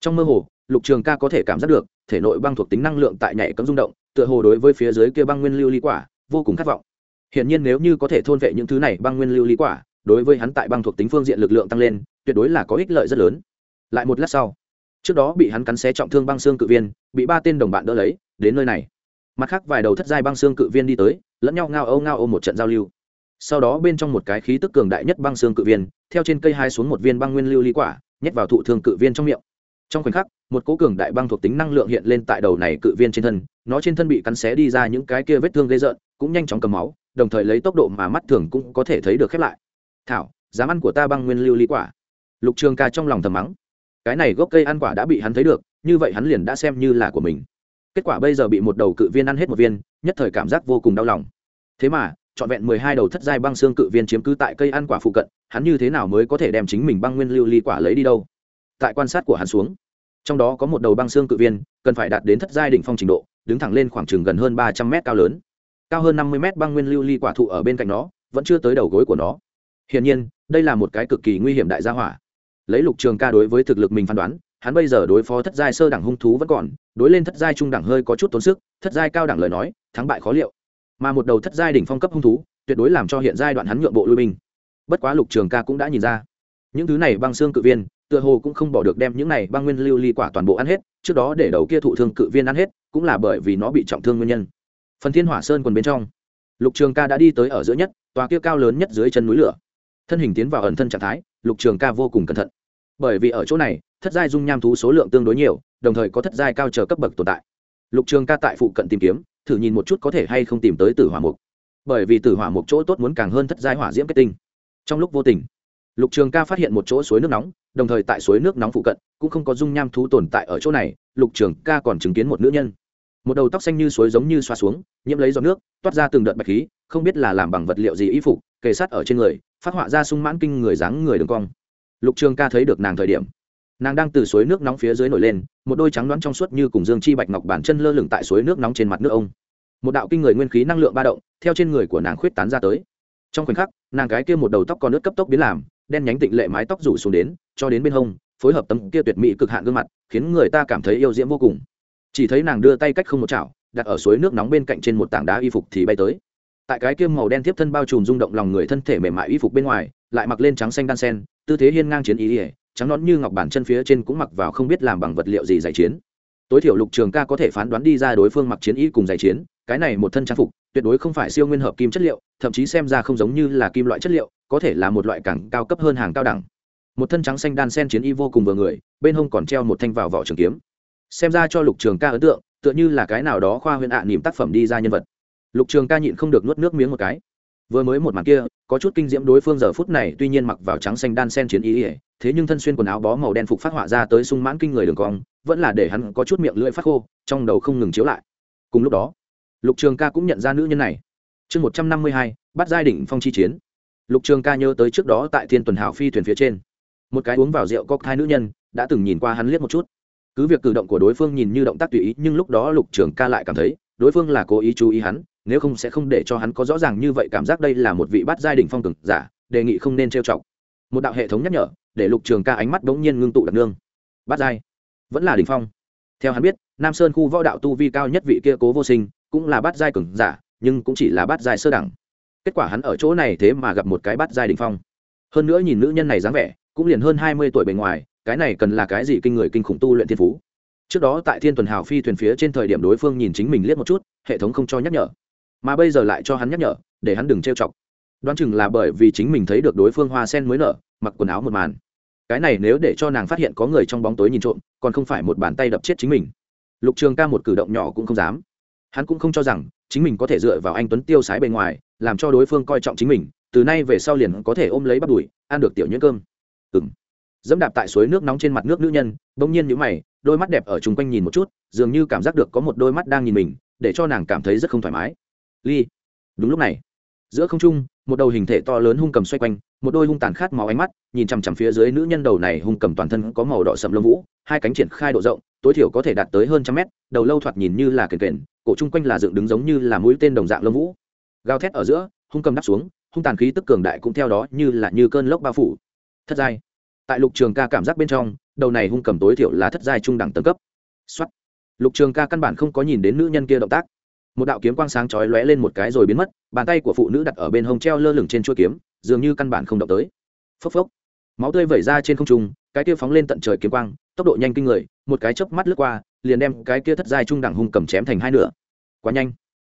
Trong mơ hồ, lục trường ca có thể cảm giác được, thể nội băng thuộc tính năng lượng tại nhảy cấm rung động, tựa hồ đối với phía dưới kia băng nguyên lưu lý quả, vô cùng khát vọng. Hiển nhiên nếu như có thể thôn vệ những thứ này băng nguyên lưu lý quả, đối với hắn tại băng thuộc tính phương diện lực lượng tăng lên, tuyệt đối là có ích lợi rất lớn. Lại một lát sau trước đó bị hắn cắn xé trọng thương băng xương cự viên, bị ba tên đồng bạn đỡ lấy, đến nơi này. Mặt khác vài đầu thất giai băng xương cự viên đi tới, lẫn nhau ngao âu ngao âu một trận giao lưu. Sau đó bên trong một cái khí tức cường đại nhất băng xương cự viên, theo trên cây hai xuống một viên băng nguyên lưu ly quả, nhét vào thụ thương cự viên trong miệng. Trong khoảnh khắc, một cố cường đại băng thuộc tính năng lượng hiện lên tại đầu này cự viên trên thân, nó trên thân bị cắn xé đi ra những cái kia vết thương gây rợn, cũng nhanh chóng cầm máu, đồng thời lấy tốc độ mà mắt thường cũng có thể thấy được khép lại. Thảo, dám ăn của ta băng nguyên lưu ly quả. Lục trường ca trong lòng thầm mắng cái này gốc cây ăn quả đã bị hắn thấy được, như vậy hắn liền đã xem như là của mình. Kết quả bây giờ bị một đầu cự viên ăn hết một viên, nhất thời cảm giác vô cùng đau lòng. Thế mà, trọn vẹn mười hai đầu thất giai băng xương cự viên chiếm cứ tại cây ăn quả phụ cận, hắn như thế nào mới có thể đem chính mình băng nguyên lưu ly quả lấy đi đâu? Tại quan sát của hắn xuống, trong đó có một đầu băng xương cự viên, cần phải đạt đến thất giai đỉnh phong trình độ, đứng thẳng lên khoảng chừng gần hơn ba trăm mét cao lớn. Cao hơn năm mươi mét băng nguyên lưu ly quả thụ ở bên cạnh nó, vẫn chưa tới đầu gối của nó. Hiển nhiên, đây là một cái cực kỳ nguy hiểm đại gia hỏa lấy lục trường ca đối với thực lực mình phán đoán, hắn bây giờ đối phó thất giai sơ đẳng hung thú vẫn còn, đối lên thất giai trung đẳng hơi có chút tốn sức, thất giai cao đẳng lời nói, thắng bại khó liệu. Mà một đầu thất giai đỉnh phong cấp hung thú, tuyệt đối làm cho hiện giai đoạn hắn nhượng bộ lui binh. Bất quá lục trường ca cũng đã nhìn ra. Những thứ này băng xương cự viên, tựa hồ cũng không bỏ được đem những này băng nguyên lưu ly quả toàn bộ ăn hết, trước đó để đầu kia thụ thương cự viên ăn hết, cũng là bởi vì nó bị trọng thương nguyên nhân. Phần thiên hỏa sơn còn bên trong, lục trường ca đã đi tới ở giữa nhất, tòa kia cao lớn nhất dưới chân núi lửa. Thân hình tiến vào ẩn thân trạng thái, lục trường ca vô cùng cẩn thận bởi vì ở chỗ này, thất giai dung nham thú số lượng tương đối nhiều, đồng thời có thất giai cao chờ cấp bậc tồn tại. Lục trường ca tại phụ cận tìm kiếm, thử nhìn một chút có thể hay không tìm tới tử hỏa mục. Bởi vì tử hỏa mục chỗ tốt muốn càng hơn thất giai hỏa diễm kết tinh. Trong lúc vô tình, lục trường ca phát hiện một chỗ suối nước nóng, đồng thời tại suối nước nóng phụ cận, cũng không có dung nham thú tồn tại ở chỗ này, lục trường ca còn chứng kiến một nữ nhân. Một đầu tóc xanh như suối giống như xoa xuống, nhiễm lấy giọt nước, toát ra từng đợt bạch khí, không biết là làm bằng vật liệu gì y phục, kề sát ở trên người, phát họa ra sung mãn kinh người dáng người đường cong lục trường ca thấy được nàng thời điểm, nàng đang từ suối nước nóng phía dưới nổi lên, một đôi trắng đoán trong suốt như cùng dương chi bạch ngọc bản chân lơ lửng tại suối nước nóng trên mặt nước ông. Một đạo kinh người nguyên khí năng lượng ba động, theo trên người của nàng khuyết tán ra tới. Trong khoảnh khắc, nàng gái kia một đầu tóc còn nước cấp tốc biến làm, đen nhánh tịnh lệ mái tóc rủ xuống đến, cho đến bên hông, phối hợp tấm kia tuyệt mỹ cực hạn gương mặt, khiến người ta cảm thấy yêu diễm vô cùng. Chỉ thấy nàng đưa tay cách không một chảo, đặt ở suối nước nóng bên cạnh trên một tảng đá y phục thì bay tới. Tại cái kia màu đen tiếp thân bao trùm rung động lòng người thân thể mềm mại y phục bên ngoài, lại mặc lên trắng xanh đan sen tư thế hiên ngang chiến ý ỉa, trắng nón như ngọc bản chân phía trên cũng mặc vào không biết làm bằng vật liệu gì giải chiến. Tối thiểu lục trường ca có thể phán đoán đi ra đối phương mặc chiến y cùng giải chiến, cái này một thân trang phục, tuyệt đối không phải siêu nguyên hợp kim chất liệu, thậm chí xem ra không giống như là kim loại chất liệu, có thể là một loại càng cao cấp hơn hàng cao đẳng. Một thân trắng xanh đan sen chiến y vô cùng vừa người, bên hông còn treo một thanh vào vỏ trường kiếm. Xem ra cho lục trường ca ấn tượng, tựa như là cái nào đó khoa huyện ạ à niềm tác phẩm đi ra nhân vật. Lục trường ca nhịn không được nuốt nước miếng một cái. Vừa mới một màn kia có chút kinh diễm đối phương giờ phút này, tuy nhiên mặc vào trắng xanh đan sen chiến ý ỉa thế nhưng thân xuyên quần áo bó màu đen phục phát họa ra tới sung mãn kinh người đường cong, vẫn là để hắn có chút miệng lưỡi phát khô, trong đầu không ngừng chiếu lại. Cùng lúc đó, lục trường ca cũng nhận ra nữ nhân này. Chương một trăm năm mươi hai, bắt giai đỉnh phong chi chiến. Lục trường ca nhớ tới trước đó tại thiên tuần hào phi thuyền phía trên. Một cái uống vào rượu cóc hai nữ nhân, đã từng nhìn qua hắn liếc một chút. Cứ việc cử động của đối phương nhìn như động tác tùy ý, nhưng lúc đó lục trường ca lại cảm thấy, đối phương là cố ý chú ý hắn nếu không sẽ không để cho hắn có rõ ràng như vậy cảm giác đây là một vị bát giai đỉnh phong cường giả, đề nghị không nên trêu chọc. Một đạo hệ thống nhắc nhở, để lục trường ca ánh mắt bỗng nhiên ngưng tụ đặc nương. Bát giai, vẫn là đỉnh phong. Theo hắn biết, nam sơn khu võ đạo tu vi cao nhất vị kia cố vô sinh, cũng là bát giai cường giả, nhưng cũng chỉ là bát giai sơ đẳng. Kết quả hắn ở chỗ này thế mà gặp một cái bát giai đỉnh phong. Hơn nữa nhìn nữ nhân này dáng vẻ, cũng liền hơn hai mươi tuổi bề ngoài, cái này cần là cái gì kinh người kinh khủng tu luyện thiên phú. Trước đó tại thiên tuần hào phi thuyền phía trên thời điểm đối phương nhìn chính mình liếc một chút, hệ thống không cho nhắc nhở mà bây giờ lại cho hắn nhắc nhở, để hắn đừng trêu chọc. Đoán chừng là bởi vì chính mình thấy được đối phương hoa sen mới nở, mặc quần áo một màn. Cái này nếu để cho nàng phát hiện có người trong bóng tối nhìn trộm, còn không phải một bàn tay đập chết chính mình. Lục trường ca một cử động nhỏ cũng không dám. Hắn cũng không cho rằng chính mình có thể dựa vào anh tuấn tiêu sái bề ngoài, làm cho đối phương coi trọng chính mình, từ nay về sau liền có thể ôm lấy bắt đùi, ăn được tiểu nhuyễn cơm. Ừng dẫm đạp tại suối nước nóng trên mặt nước nữ nhân, bỗng nhiên nhữ mày, đôi mắt đẹp ở chung quanh nhìn một chút, dường như cảm giác được có một đôi mắt đang nhìn mình, để cho nàng cảm thấy rất không thoải mái ly. Đúng lúc này, giữa không trung, một đầu hình thể to lớn hung cầm xoay quanh, một đôi hung tàn khát máu ánh mắt, nhìn chằm chằm phía dưới nữ nhân đầu này hung cầm toàn thân có màu đỏ sậm lông vũ, hai cánh triển khai độ rộng, tối thiểu có thể đạt tới hơn trăm mét, đầu lâu thoạt nhìn như là kền kền, cổ chung quanh là dựng đứng giống như là mũi tên đồng dạng lông vũ. Gào thét ở giữa, hung cầm đắp xuống, hung tàn khí tức cường đại cũng theo đó như là như cơn lốc bao phủ. Thất giai. Tại lục trường ca cảm giác bên trong, đầu này hung cầm tối thiểu là thất giai trung đẳng tầng cấp. Xuất lục trường ca căn bản không có nhìn đến nữ nhân kia động tác một đạo kiếm quang sáng chói lóe lên một cái rồi biến mất, bàn tay của phụ nữ đặt ở bên hông treo lơ lửng trên chuôi kiếm, dường như căn bản không động tới. Phốc phốc. Máu tươi vẩy ra trên không trung, cái kia phóng lên tận trời kiếm quang, tốc độ nhanh kinh người, một cái chớp mắt lướt qua, liền đem cái kia thất giai trung đẳng hung cầm chém thành hai nửa. Quá nhanh.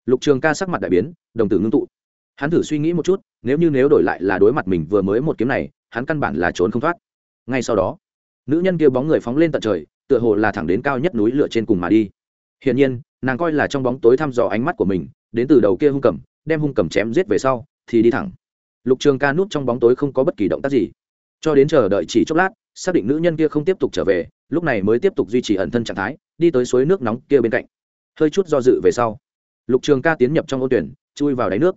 Lục trường ca sắc mặt đại biến, đồng tử ngưng tụ. Hắn thử suy nghĩ một chút, nếu như nếu đổi lại là đối mặt mình vừa mới một kiếm này, hắn căn bản là trốn không thoát. Ngay sau đó, nữ nhân kia bóng người phóng lên tận trời, tựa hồ là thẳng đến cao nhất núi lửa trên cùng mà đi. Hiển nhiên nàng coi là trong bóng tối thăm dò ánh mắt của mình, đến từ đầu kia hung cầm, đem hung cầm chém giết về sau, thì đi thẳng. Lục trường ca núp trong bóng tối không có bất kỳ động tác gì. Cho đến chờ đợi chỉ chốc lát, xác định nữ nhân kia không tiếp tục trở về, lúc này mới tiếp tục duy trì ẩn thân trạng thái, đi tới suối nước nóng kia bên cạnh. Hơi chút do dự về sau, lục trường ca tiến nhập trong ô tuyển, chui vào đáy nước.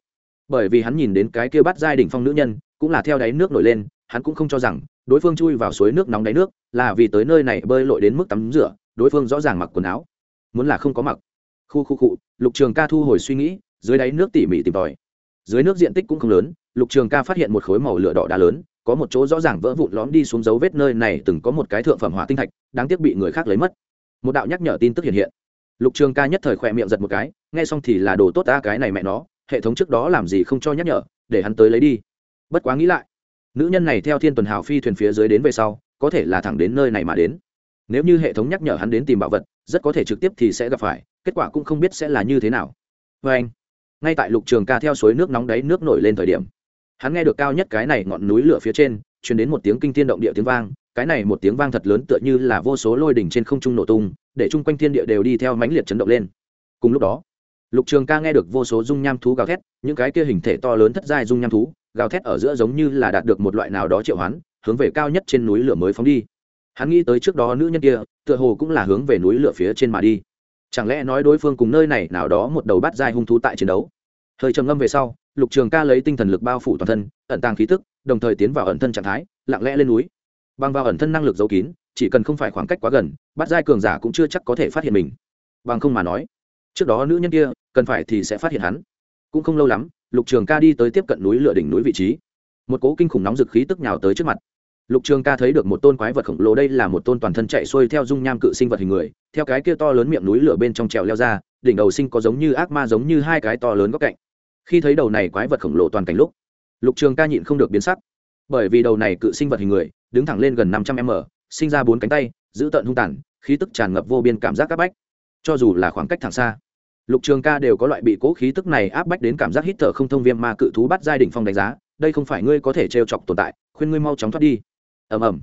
Bởi vì hắn nhìn đến cái kia bắt giai đỉnh phong nữ nhân, cũng là theo đáy nước nổi lên, hắn cũng không cho rằng, đối phương chui vào suối nước nóng đáy nước, là vì tới nơi này bơi lội đến mức tắm rửa, đối phương rõ ràng mặc quần áo. Muốn là không có mặc khu khu cụ lục trường ca thu hồi suy nghĩ, dưới đáy nước tỉ mỉ tìm tòi. Dưới nước diện tích cũng không lớn, lục trường ca phát hiện một khối màu lửa đỏ đá lớn, có một chỗ rõ ràng vỡ vụn lõm đi xuống dấu vết nơi này từng có một cái thượng phẩm hỏa tinh thạch, đáng tiếc bị người khác lấy mất. Một đạo nhắc nhở tin tức hiện hiện. Lục trường ca nhất thời khỏe miệng giật một cái, nghe xong thì là đồ tốt ta, cái này mẹ nó, hệ thống trước đó làm gì không cho nhắc nhở, để hắn tới lấy đi. Bất quá nghĩ lại, nữ nhân này theo thiên tuần hào phi thuyền phía dưới đến về sau, có thể là thẳng đến nơi này mà đến nếu như hệ thống nhắc nhở hắn đến tìm bảo vật, rất có thể trực tiếp thì sẽ gặp phải, kết quả cũng không biết sẽ là như thế nào. Vê anh, ngay tại lục trường ca theo suối nước nóng đáy nước nổi lên thời điểm, hắn nghe được cao nhất cái này ngọn núi lửa phía trên chuyển đến một tiếng kinh thiên động địa tiếng vang, cái này một tiếng vang thật lớn tựa như là vô số lôi đỉnh trên không trung nổ tung, để chung quanh thiên địa đều đi theo mãnh liệt chấn động lên. Cùng lúc đó, lục trường ca nghe được vô số dung nham thú gào thét, những cái kia hình thể to lớn thất giai dung nham thú, gào thét ở giữa giống như là đạt được một loại nào đó triệu hoán, hướng về cao nhất trên núi lửa mới phóng đi hắn nghĩ tới trước đó nữ nhân kia, tựa hồ cũng là hướng về núi lửa phía trên mà đi. Chẳng lẽ nói đối phương cùng nơi này nào đó một đầu bắt dai hung thú tại chiến đấu? Hơi trầm ngâm về sau, lục trường ca lấy tinh thần lực bao phủ toàn thân, ẩn tàng khí tức, đồng thời tiến vào ẩn thân trạng thái, lặng lẽ lên núi. Bằng vào ẩn thân năng lực giấu kín, chỉ cần không phải khoảng cách quá gần bắt dai cường giả cũng chưa chắc có thể phát hiện mình. Bằng không mà nói, trước đó nữ nhân kia, cần phải thì sẽ phát hiện hắn. Cũng không lâu lắm, lục trường ca đi tới tiếp cận núi lửa đỉnh núi vị trí. Một cố kinh khủng nóng dực khí tức nhào tới trước mặt lục trường ca thấy được một tôn quái vật khổng lồ, đây là một tôn toàn thân chạy xuôi theo dung nham cự sinh vật hình người, theo cái kia to lớn miệng núi lửa bên trong trèo leo ra, đỉnh đầu sinh có giống như ác ma, giống như hai cái to lớn góc cạnh. Khi thấy đầu này quái vật khổng lồ toàn cảnh lúc, lục trường ca nhịn không được biến sắc. Bởi vì đầu này cự sinh vật hình người, đứng thẳng lên gần năm trăm m, sinh ra bốn cánh tay giữ tận hung tàn, khí tức tràn ngập vô biên cảm giác áp bách. Cho dù là khoảng cách thẳng xa, lục trường ca đều có loại bị cố khí tức này áp bách đến cảm giác hít thở không thông viêm ma cự thú bắt giai đỉnh phong đánh giá, đây không phải ngươi có thể trêu chọc tồn tại, khuyên ngươi mau chóng thoát đi ầm ầm.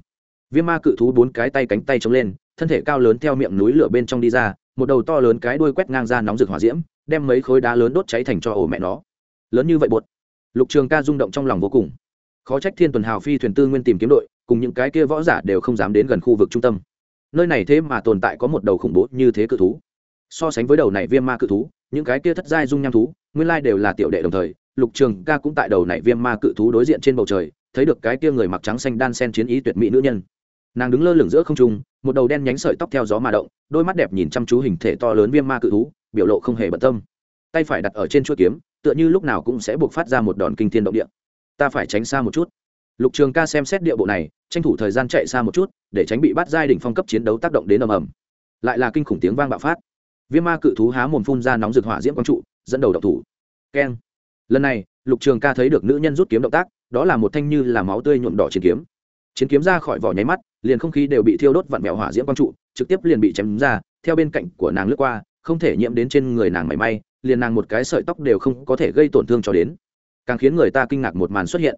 Viêm ma cự thú bốn cái tay cánh tay chống lên, thân thể cao lớn theo miệng núi lửa bên trong đi ra, một đầu to lớn cái đuôi quét ngang ra nóng rực hỏa diễm, đem mấy khối đá lớn đốt cháy thành cho ổ mẹ nó. Lớn như vậy bột lục trường ca rung động trong lòng vô cùng. Khó trách thiên tuần hào phi thuyền tư nguyên tìm kiếm đội, cùng những cái kia võ giả đều không dám đến gần khu vực trung tâm. Nơi này thế mà tồn tại có một đầu khủng bố như thế cự thú. So sánh với đầu này viêm ma cự thú, những cái kia thất giai dung nham thú, nguyên lai đều là tiểu đệ đồng thời, lục trường ca cũng tại đầu này viêm ma cự thú đối diện trên bầu trời thấy được cái kia người mặc trắng xanh đan sen chiến ý tuyệt mỹ nữ nhân. Nàng đứng lơ lửng giữa không trung, một đầu đen nhánh sợi tóc theo gió mà động, đôi mắt đẹp nhìn chăm chú hình thể to lớn viêm ma cự thú, biểu lộ không hề bận tâm. Tay phải đặt ở trên chuỗi kiếm, tựa như lúc nào cũng sẽ buộc phát ra một đòn kinh thiên động địa. Ta phải tránh xa một chút. Lục trường ca xem xét địa bộ này, tranh thủ thời gian chạy xa một chút, để tránh bị bắt giai đỉnh phong cấp chiến đấu tác động đến ầm ầm. Lại là kinh khủng tiếng vang bạo phát. Viêm ma cự thú há mồm phun ra nóng rực hỏa diễm quang trụ, dẫn đầu độc thủ. Keng lần này, lục trường ca thấy được nữ nhân rút kiếm động tác, đó là một thanh như là máu tươi nhuộm đỏ chiến kiếm. Chiến kiếm ra khỏi vỏ nháy mắt, liền không khí đều bị thiêu đốt vặn vẹo hỏa diễm quang trụ, trực tiếp liền bị chém ra, theo bên cạnh của nàng lướt qua, không thể nhiễm đến trên người nàng mảy may, liền nàng một cái sợi tóc đều không có thể gây tổn thương cho đến. Càng khiến người ta kinh ngạc một màn xuất hiện.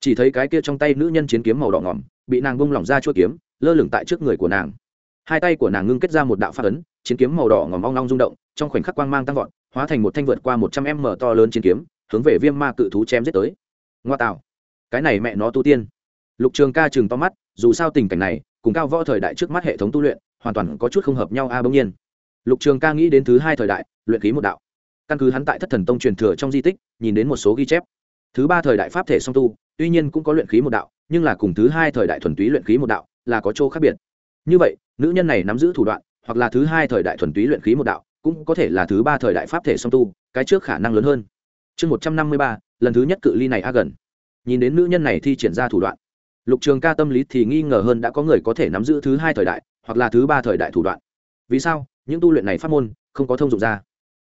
Chỉ thấy cái kia trong tay nữ nhân chiến kiếm màu đỏ ngỏm, bị nàng bông lỏng ra chua kiếm, lơ lửng tại trước người của nàng. Hai tay của nàng ngưng kết ra một đạo phát ấn, chiến kiếm màu đỏ ngỏm ong long rung động, trong khoảnh khắc quang mang tăng vọt, hóa thành một thanh vượt qua một trăm m to lớn chiến kiếm hướng về viêm ma cự thú chém giết tới. Ngoa tạo. Cái này mẹ nó tu tiên. Lục trường ca chừng to mắt, dù sao tình cảnh này, cùng cao võ thời đại trước mắt hệ thống tu luyện, hoàn toàn có chút không hợp nhau a bỗng nhiên. Lục trường ca nghĩ đến thứ hai thời đại, luyện khí một đạo. Căn cứ hắn tại thất thần tông truyền thừa trong di tích, nhìn đến một số ghi chép. Thứ ba thời đại pháp thể song tu, tuy nhiên cũng có luyện khí một đạo, nhưng là cùng thứ hai thời đại thuần túy luyện khí một đạo, là có chỗ khác biệt. Như vậy, nữ nhân này nắm giữ thủ đoạn, hoặc là thứ hai thời đại thuần túy luyện khí một đạo, cũng có thể là thứ ba thời đại pháp thể song tu, cái trước khả năng lớn hơn chương một trăm năm mươi ba, lần thứ nhất cự ly này a gần. Nhìn đến nữ nhân này thi triển ra thủ đoạn, lục trường ca tâm lý thì nghi ngờ hơn đã có người có thể nắm giữ thứ hai thời đại, hoặc là thứ ba thời đại thủ đoạn. Vì sao? Những tu luyện này pháp môn không có thông dụng ra.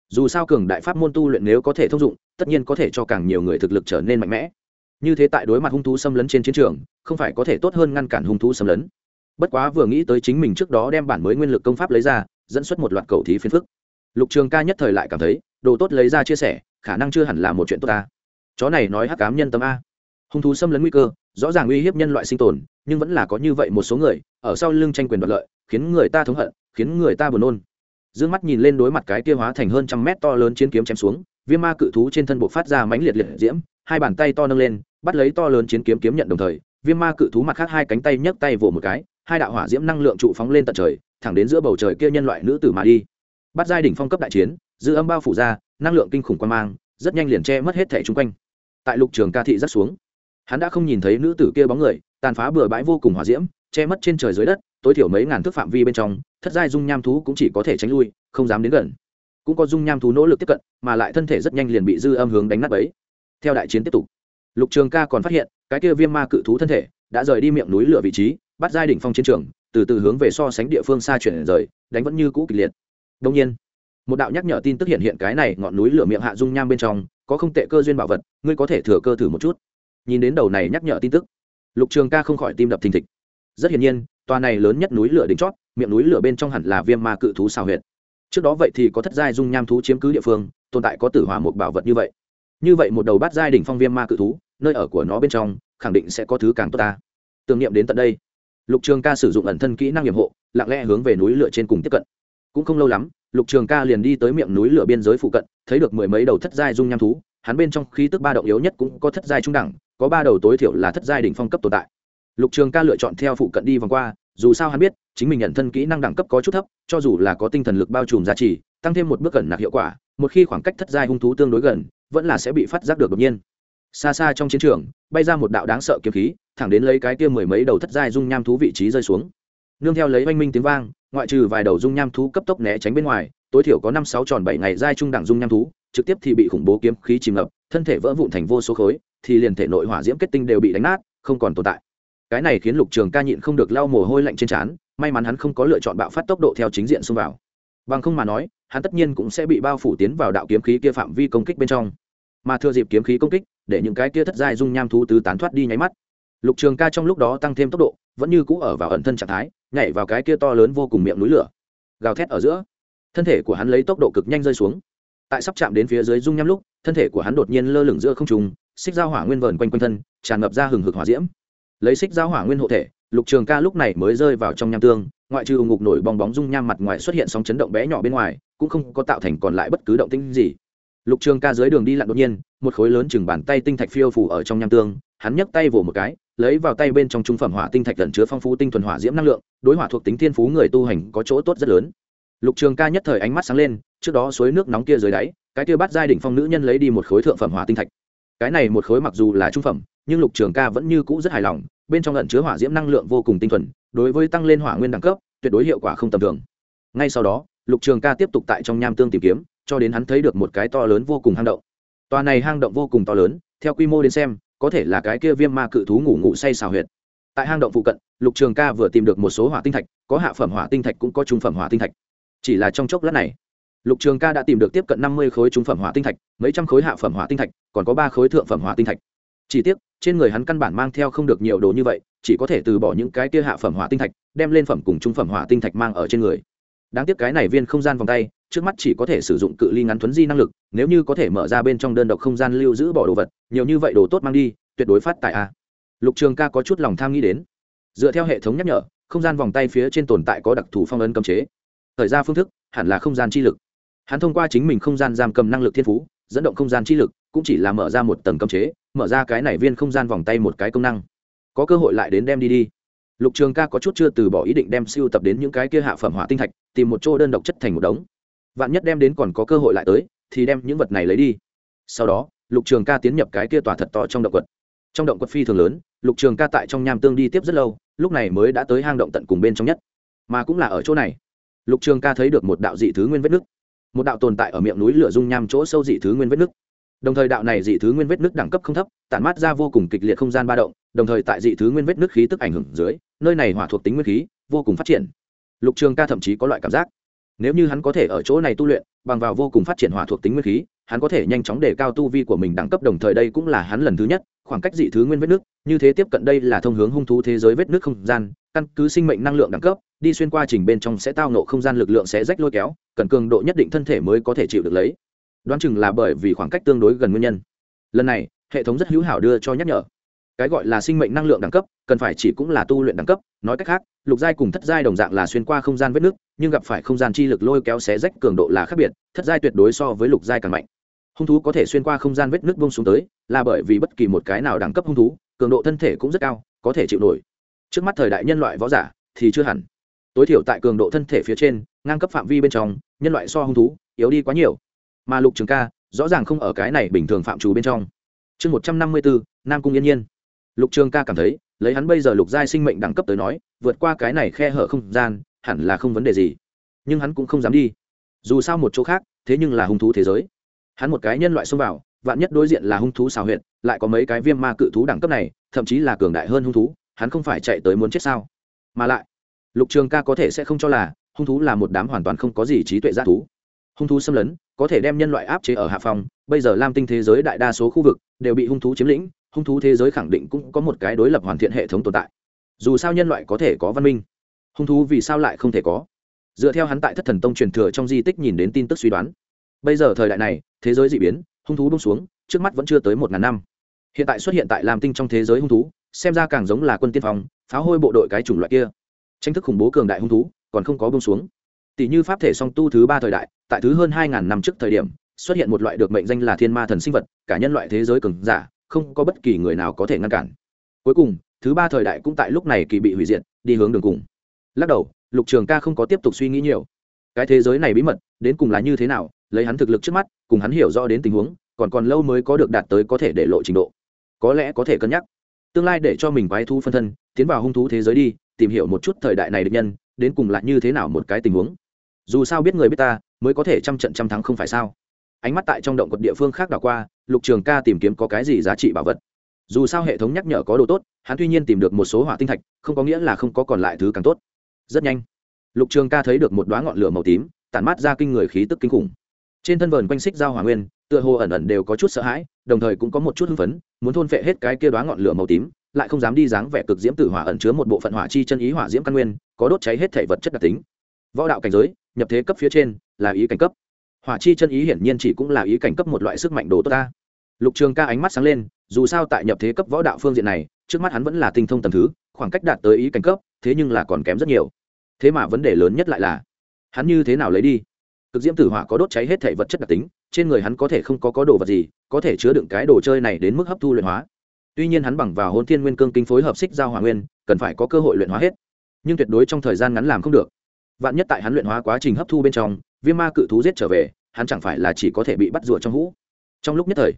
Dù sao cường đại pháp môn tu luyện nếu có thể thông dụng, tất nhiên có thể cho càng nhiều người thực lực trở nên mạnh mẽ. Như thế tại đối mặt hung thú xâm lấn trên chiến trường, không phải có thể tốt hơn ngăn cản hung thú xâm lấn. Bất quá vừa nghĩ tới chính mình trước đó đem bản mới nguyên lực công pháp lấy ra, dẫn xuất một loạt cầu thí phiến phức. Lục trường ca nhất thời lại cảm thấy, đồ tốt lấy ra chia sẻ khả năng chưa hẳn là một chuyện tốt ta. Chó này nói hắc cám nhân tâm a. Hung thú xâm lấn nguy cơ, rõ ràng uy hiếp nhân loại sinh tồn, nhưng vẫn là có như vậy một số người, ở sau lưng tranh quyền đoạt lợi, khiến người ta thống hận, khiến người ta buồn nôn. D mắt nhìn lên đối mặt cái kia hóa thành hơn trăm mét to lớn chiến kiếm chém xuống viêm ma cự thú trên thân bộ phát ra mãnh liệt liệt diễm, hai bàn tay to nâng lên, bắt lấy to lớn chiến kiếm kiếm nhận đồng thời viêm ma cự thú mặt khác hai cánh tay nhấc tay vỗ một cái, hai đạo hỏa diễm năng lượng trụ phóng lên tận trời, thẳng đến giữa bầu trời kia nhân loại nữ tử mà đi. Bắt giai đỉnh phong cấp đại chiến, dư âm bao phủ ra năng lượng kinh khủng quan mang, rất nhanh liền che mất hết thẻ chung quanh. Tại lục trường ca thị rất xuống, hắn đã không nhìn thấy nữ tử kia bóng người, tàn phá bừa bãi vô cùng hỏa diễm, che mất trên trời dưới đất, tối thiểu mấy ngàn thước phạm vi bên trong, thất giai dung nham thú cũng chỉ có thể tránh lui, không dám đến gần. Cũng có dung nham thú nỗ lực tiếp cận, mà lại thân thể rất nhanh liền bị dư âm hướng đánh nát ấy theo đại chiến tiếp tục, lục trường ca còn phát hiện, cái kia viêm ma cự thú thân thể đã rời đi miệng núi lửa vị trí, bắt giai đỉnh phong chiến trường, từ từ hướng về so sánh địa phương xa chuyển rời, đánh vẫn như cũ kịch liệt. Đông nhiên một đạo nhắc nhở tin tức hiện hiện cái này ngọn núi lửa miệng hạ dung nham bên trong, có không tệ cơ duyên bảo vật, ngươi có thể thừa cơ thử một chút. Nhìn đến đầu này nhắc nhở tin tức, lục trường ca không khỏi tim đập thình thịch. Rất hiển nhiên, tòa này lớn nhất núi lửa đỉnh chót, miệng núi lửa bên trong hẳn là viêm ma cự thú xào huyệt. Trước đó vậy thì có thất giai dung nham thú chiếm cứ địa phương, tồn tại có tử hỏa một bảo vật như vậy. Như vậy một đầu bát giai đỉnh phong viêm ma cự thú, nơi ở của nó bên trong, khẳng định sẽ có thứ càng tốt ta. Tưởng niệm đến tận đây, lục trường ca sử dụng ẩn thân kỹ năng nhiệm hộ, lặng lẽ hướng về núi lửa trên cùng tiếp cận cũng không lâu lắm, lục trường ca liền đi tới miệng núi lửa biên giới phụ cận, thấy được mười mấy đầu thất giai dung nham thú, hắn bên trong khí tức ba động yếu nhất cũng có thất giai trung đẳng, có ba đầu tối thiểu là thất giai đỉnh phong cấp tồn tại. Lục trường ca lựa chọn theo phụ cận đi vòng qua, dù sao hắn biết, chính mình nhận thân kỹ năng đẳng cấp có chút thấp, cho dù là có tinh thần lực bao trùm giá trị, tăng thêm một bước gần nạc hiệu quả, một khi khoảng cách thất giai hung thú tương đối gần, vẫn là sẽ bị phát giác được đột nhiên. Xa xa trong chiến trường, bay ra một đạo đáng sợ kiếm khí, thẳng đến lấy cái kia mười mấy đầu thất giai dung nham thú vị trí rơi xuống nương theo lấy oanh minh tiếng vang, ngoại trừ vài đầu dung nham thú cấp tốc né tránh bên ngoài, tối thiểu có năm sáu tròn bảy ngày giai trung đẳng dung nham thú, trực tiếp thì bị khủng bố kiếm khí chìm ngập, thân thể vỡ vụn thành vô số khối, thì liền thể nội hỏa diễm kết tinh đều bị đánh nát, không còn tồn tại. Cái này khiến lục trường ca nhịn không được lau mồ hôi lạnh trên trán, may mắn hắn không có lựa chọn bạo phát tốc độ theo chính diện xông vào. Bằng không mà nói, hắn tất nhiên cũng sẽ bị bao phủ tiến vào đạo kiếm khí kia phạm vi công kích bên trong. Mà thừa dịp kiếm khí công kích, để những cái kia thất giai dung nham thú tứ tán thoát đi nháy mắt. Lục trường ca trong lúc đó tăng thêm tốc độ vẫn như cũ ở vào ẩn thân trạng thái, nhảy vào cái kia to lớn vô cùng miệng núi lửa. Gào thét ở giữa, thân thể của hắn lấy tốc độ cực nhanh rơi xuống. Tại sắp chạm đến phía dưới dung nham lúc, thân thể của hắn đột nhiên lơ lửng giữa không trùng xích dao hỏa nguyên vờn quanh quanh thân, tràn ngập ra hừng hực hỏa diễm. Lấy xích dao hỏa nguyên hộ thể, lục trường ca lúc này mới rơi vào trong nham tương, ngoại trừ ngục nổi bong bóng dung nham mặt ngoài xuất hiện sóng chấn động bé nhỏ bên ngoài, cũng không có tạo thành còn lại bất cứ động tĩnh gì. Lục trường ca dưới đường đi lặn đột nhiên, một khối lớn chừng bàn tay tinh thạch phiêu phủ ở trong nham tương, hắn nhấc tay vỗ một cái lấy vào tay bên trong trung phẩm hỏa tinh thạch gần chứa phong phú tinh thuần hỏa diễm năng lượng, đối hỏa thuộc tính thiên phú người tu hành có chỗ tốt rất lớn. Lục trường ca nhất thời ánh mắt sáng lên, trước đó suối nước nóng kia dưới đáy, cái kia bắt giai đỉnh phong nữ nhân lấy đi một khối thượng phẩm hỏa tinh thạch. Cái này một khối mặc dù là trung phẩm, nhưng lục trường ca vẫn như cũ rất hài lòng, bên trong lẫn chứa hỏa diễm năng lượng vô cùng tinh thuần, đối với tăng lên hỏa nguyên đẳng cấp, tuyệt đối hiệu quả không tầm thường. Ngay sau đó, lục trường ca tiếp tục tại trong nham tương tìm kiếm, cho đến hắn thấy được một cái to lớn vô cùng hang động. Tòa này hang động vô cùng to lớn, theo quy mô đến xem có thể là cái kia viêm ma cự thú ngủ ngủ say xào huyệt. Tại hang động phụ cận, lục trường ca vừa tìm được một số hỏa tinh thạch, có hạ phẩm hỏa tinh thạch cũng có trung phẩm hỏa tinh thạch. Chỉ là trong chốc lát này, lục trường ca đã tìm được tiếp cận năm mươi khối trung phẩm hỏa tinh thạch, mấy trăm khối hạ phẩm hỏa tinh thạch, còn có ba khối thượng phẩm hỏa tinh thạch. Chỉ tiếc, trên người hắn căn bản mang theo không được nhiều đồ như vậy, chỉ có thể từ bỏ những cái kia hạ phẩm hỏa tinh thạch, đem lên phẩm cùng trung phẩm hỏa tinh thạch mang ở trên người. Đáng tiếc cái này viên không gian vòng tay, trước mắt chỉ có thể sử dụng cự ly ngắn thuấn di năng lực nếu như có thể mở ra bên trong đơn độc không gian lưu giữ bỏ đồ vật, nhiều như vậy đồ tốt mang đi, tuyệt đối phát tại a. Lục trường ca có chút lòng tham nghĩ đến. Dựa theo hệ thống nhắc nhở, không gian vòng tay phía trên tồn tại có đặc thù phong ấn cấm chế. Thời gian phương thức, hẳn là không gian chi lực. Hắn thông qua chính mình không gian giam cầm năng lực thiên phú, dẫn động không gian chi lực, cũng chỉ là mở ra một tầng cấm chế, mở ra cái này viên không gian vòng tay một cái công năng. Có cơ hội lại đến đem đi đi. Lục trường ca có chút chưa từ bỏ ý định đem siêu tập đến những cái kia hạ phẩm hỏa tinh thạch, tìm một chỗ đơn độc chất thành một đống. Vạn nhất đem đến còn có cơ hội lại tới thì đem những vật này lấy đi. Sau đó, lục trường ca tiến nhập cái kia tòa thật to trong động quật. Trong động quật phi thường lớn, lục trường ca tại trong nham tương đi tiếp rất lâu, lúc này mới đã tới hang động tận cùng bên trong nhất. Mà cũng là ở chỗ này. Lục trường ca thấy được một đạo dị thứ nguyên vết nứt. Một đạo tồn tại ở miệng núi lửa dung nham chỗ sâu dị thứ nguyên vết nứt. Đồng thời đạo này dị thứ nguyên vết nứt đẳng cấp không thấp, tản mát ra vô cùng kịch liệt không gian ba động, đồng thời tại dị thứ nguyên vết nứt khí tức ảnh hưởng dưới, nơi này hỏa thuộc tính nguyên khí vô cùng phát triển. Lục trường ca thậm chí có loại cảm giác, nếu như hắn có thể ở chỗ này tu luyện bằng vào vô cùng phát triển hỏa thuộc tính nguyên khí, hắn có thể nhanh chóng đề cao tu vi của mình đẳng cấp, đồng thời đây cũng là hắn lần thứ nhất, khoảng cách dị thứ nguyên vết nước, như thế tiếp cận đây là thông hướng hung thú thế giới vết nước không gian, căn cứ sinh mệnh năng lượng đẳng cấp, đi xuyên qua trình bên trong sẽ tao nộ không gian lực lượng sẽ rách lôi kéo, cần cường độ nhất định thân thể mới có thể chịu được lấy. Đoán chừng là bởi vì khoảng cách tương đối gần nguyên nhân. Lần này, hệ thống rất hữu hảo đưa cho nhắc nhở cái gọi là sinh mệnh năng lượng đẳng cấp, cần phải chỉ cũng là tu luyện đẳng cấp, nói cách khác, lục giai cùng thất giai đồng dạng là xuyên qua không gian vết nước, nhưng gặp phải không gian chi lực lôi kéo xé rách cường độ là khác biệt, thất giai tuyệt đối so với lục giai càng mạnh. Hung thú có thể xuyên qua không gian vết nước bông xuống tới, là bởi vì bất kỳ một cái nào đẳng cấp hung thú, cường độ thân thể cũng rất cao, có thể chịu nổi. Trước mắt thời đại nhân loại võ giả thì chưa hẳn. Tối thiểu tại cường độ thân thể phía trên, ngang cấp phạm vi bên trong, nhân loại so hung thú yếu đi quá nhiều. Mà lục trường ca rõ ràng không ở cái này bình thường phạm trù bên trong. Chương một trăm năm mươi bốn nam cung yên nhiên lục trường ca cảm thấy, lấy hắn bây giờ lục giai sinh mệnh đẳng cấp tới nói, vượt qua cái này khe hở không gian, hẳn là không vấn đề gì. Nhưng hắn cũng không dám đi. Dù sao một chỗ khác, thế nhưng là hung thú thế giới. Hắn một cái nhân loại xông vào, vạn nhất đối diện là hung thú xào huyện lại có mấy cái viêm ma cự thú đẳng cấp này, thậm chí là cường đại hơn hung thú, hắn không phải chạy tới muốn chết sao? Mà lại, lục trường ca có thể sẽ không cho là, hung thú là một đám hoàn toàn không có gì trí tuệ g thú. Hung thú xâm lấn, có thể đem nhân loại áp chế ở hạ phòng, bây giờ lam tinh thế giới đại đa số khu vực đều bị hung thú chiếm lĩnh hung thú thế giới khẳng định cũng có một cái đối lập hoàn thiện hệ thống tồn tại. Dù sao nhân loại có thể có văn minh, hung thú vì sao lại không thể có? Dựa theo hắn tại thất thần tông truyền thừa trong di tích nhìn đến tin tức suy đoán, bây giờ thời đại này, thế giới d ị biến, hung thú bông xuống, trước mắt vẫn chưa tới một ngàn năm. Hiện tại xuất hiện tại làm tinh trong thế giới hung thú, xem ra càng giống là quân tiên phong, pháo hôi bộ đội cái chủng loại kia. Tranh thức khủng bố cường đại hung thú, còn không có bông xuống. Tỷ như pháp thể song tu thứ ba thời đại, tại thứ hơn hai ngàn năm trước thời điểm, xuất hiện một loại được mệnh danh là thiên ma thần sinh vật, cả nhân loại thế giới cường giả không có bất kỳ người nào có thể ngăn cản. Cuối cùng, thứ ba thời đại cũng tại lúc này kỳ bị hủy diệt, đi hướng đường cùng. Lắc đầu, lục trường ca không có tiếp tục suy nghĩ nhiều. Cái thế giới này bí mật, đến cùng là như thế nào, lấy hắn thực lực trước mắt, cùng hắn hiểu rõ đến tình huống, còn còn lâu mới có được đạt tới có thể để lộ trình độ. Có lẽ có thể cân nhắc. Tương lai để cho mình quái thu phân thân, tiến vào hung thú thế giới đi, tìm hiểu một chút thời đại này được nhân, đến cùng là như thế nào một cái tình huống. Dù sao biết người biết ta, mới có thể trăm trận trăm thắng không phải sao. Ánh mắt tại trong động quật địa phương khác đảo qua lục trường ca tìm kiếm có cái gì giá trị bảo vật. Dù sao hệ thống nhắc nhở có đồ tốt, hắn tuy nhiên tìm được một số hỏa tinh thạch, không có nghĩa là không có còn lại thứ càng tốt. Rất nhanh, lục trường ca thấy được một đoá ngọn lửa màu tím, tản mát ra kinh người khí tức kinh khủng. Trên thân vườn quanh xích giao hỏa nguyên, tựa hồ ẩn ẩn đều có chút sợ hãi, đồng thời cũng có một chút hưng phấn, muốn thôn phệ hết cái kia đoá ngọn lửa màu tím, lại không dám đi dáng vẻ cực diễm tử hỏa ẩn chứa một bộ phận hỏa chi chân ý hỏa diễm căn nguyên, có đốt cháy hết thể vật chất đặc tính. Võ đạo cảnh giới, nhập thế cấp phía trên, là ý cảnh cấp hỏa chi chân ý hiển nhiên chỉ cũng là ý cảnh cấp một loại sức mạnh đồ tốt ta. Lục trường ca ánh mắt sáng lên, dù sao tại nhập thế cấp võ đạo phương diện này, trước mắt hắn vẫn là tinh thông tầm thứ, khoảng cách đạt tới ý cảnh cấp, thế nhưng là còn kém rất nhiều. Thế mà vấn đề lớn nhất lại là, hắn như thế nào lấy đi? Cực diễm tử hỏa có đốt cháy hết thể vật chất đặc tính, trên người hắn có thể không có có đồ vật gì, có thể chứa đựng cái đồ chơi này đến mức hấp thu luyện hóa. Tuy nhiên hắn bằng vào hôn thiên nguyên cương kinh phối hợp xích giao hỏa nguyên, cần phải có cơ hội luyện hóa hết. Nhưng tuyệt đối trong thời gian ngắn làm không được. Vạn nhất tại hắn luyện hóa quá trình hấp thu bên trong viêm ma cự thú giết trở về, hắn chẳng phải là chỉ có thể bị bắt rùa trong hũ. Trong lúc nhất thời,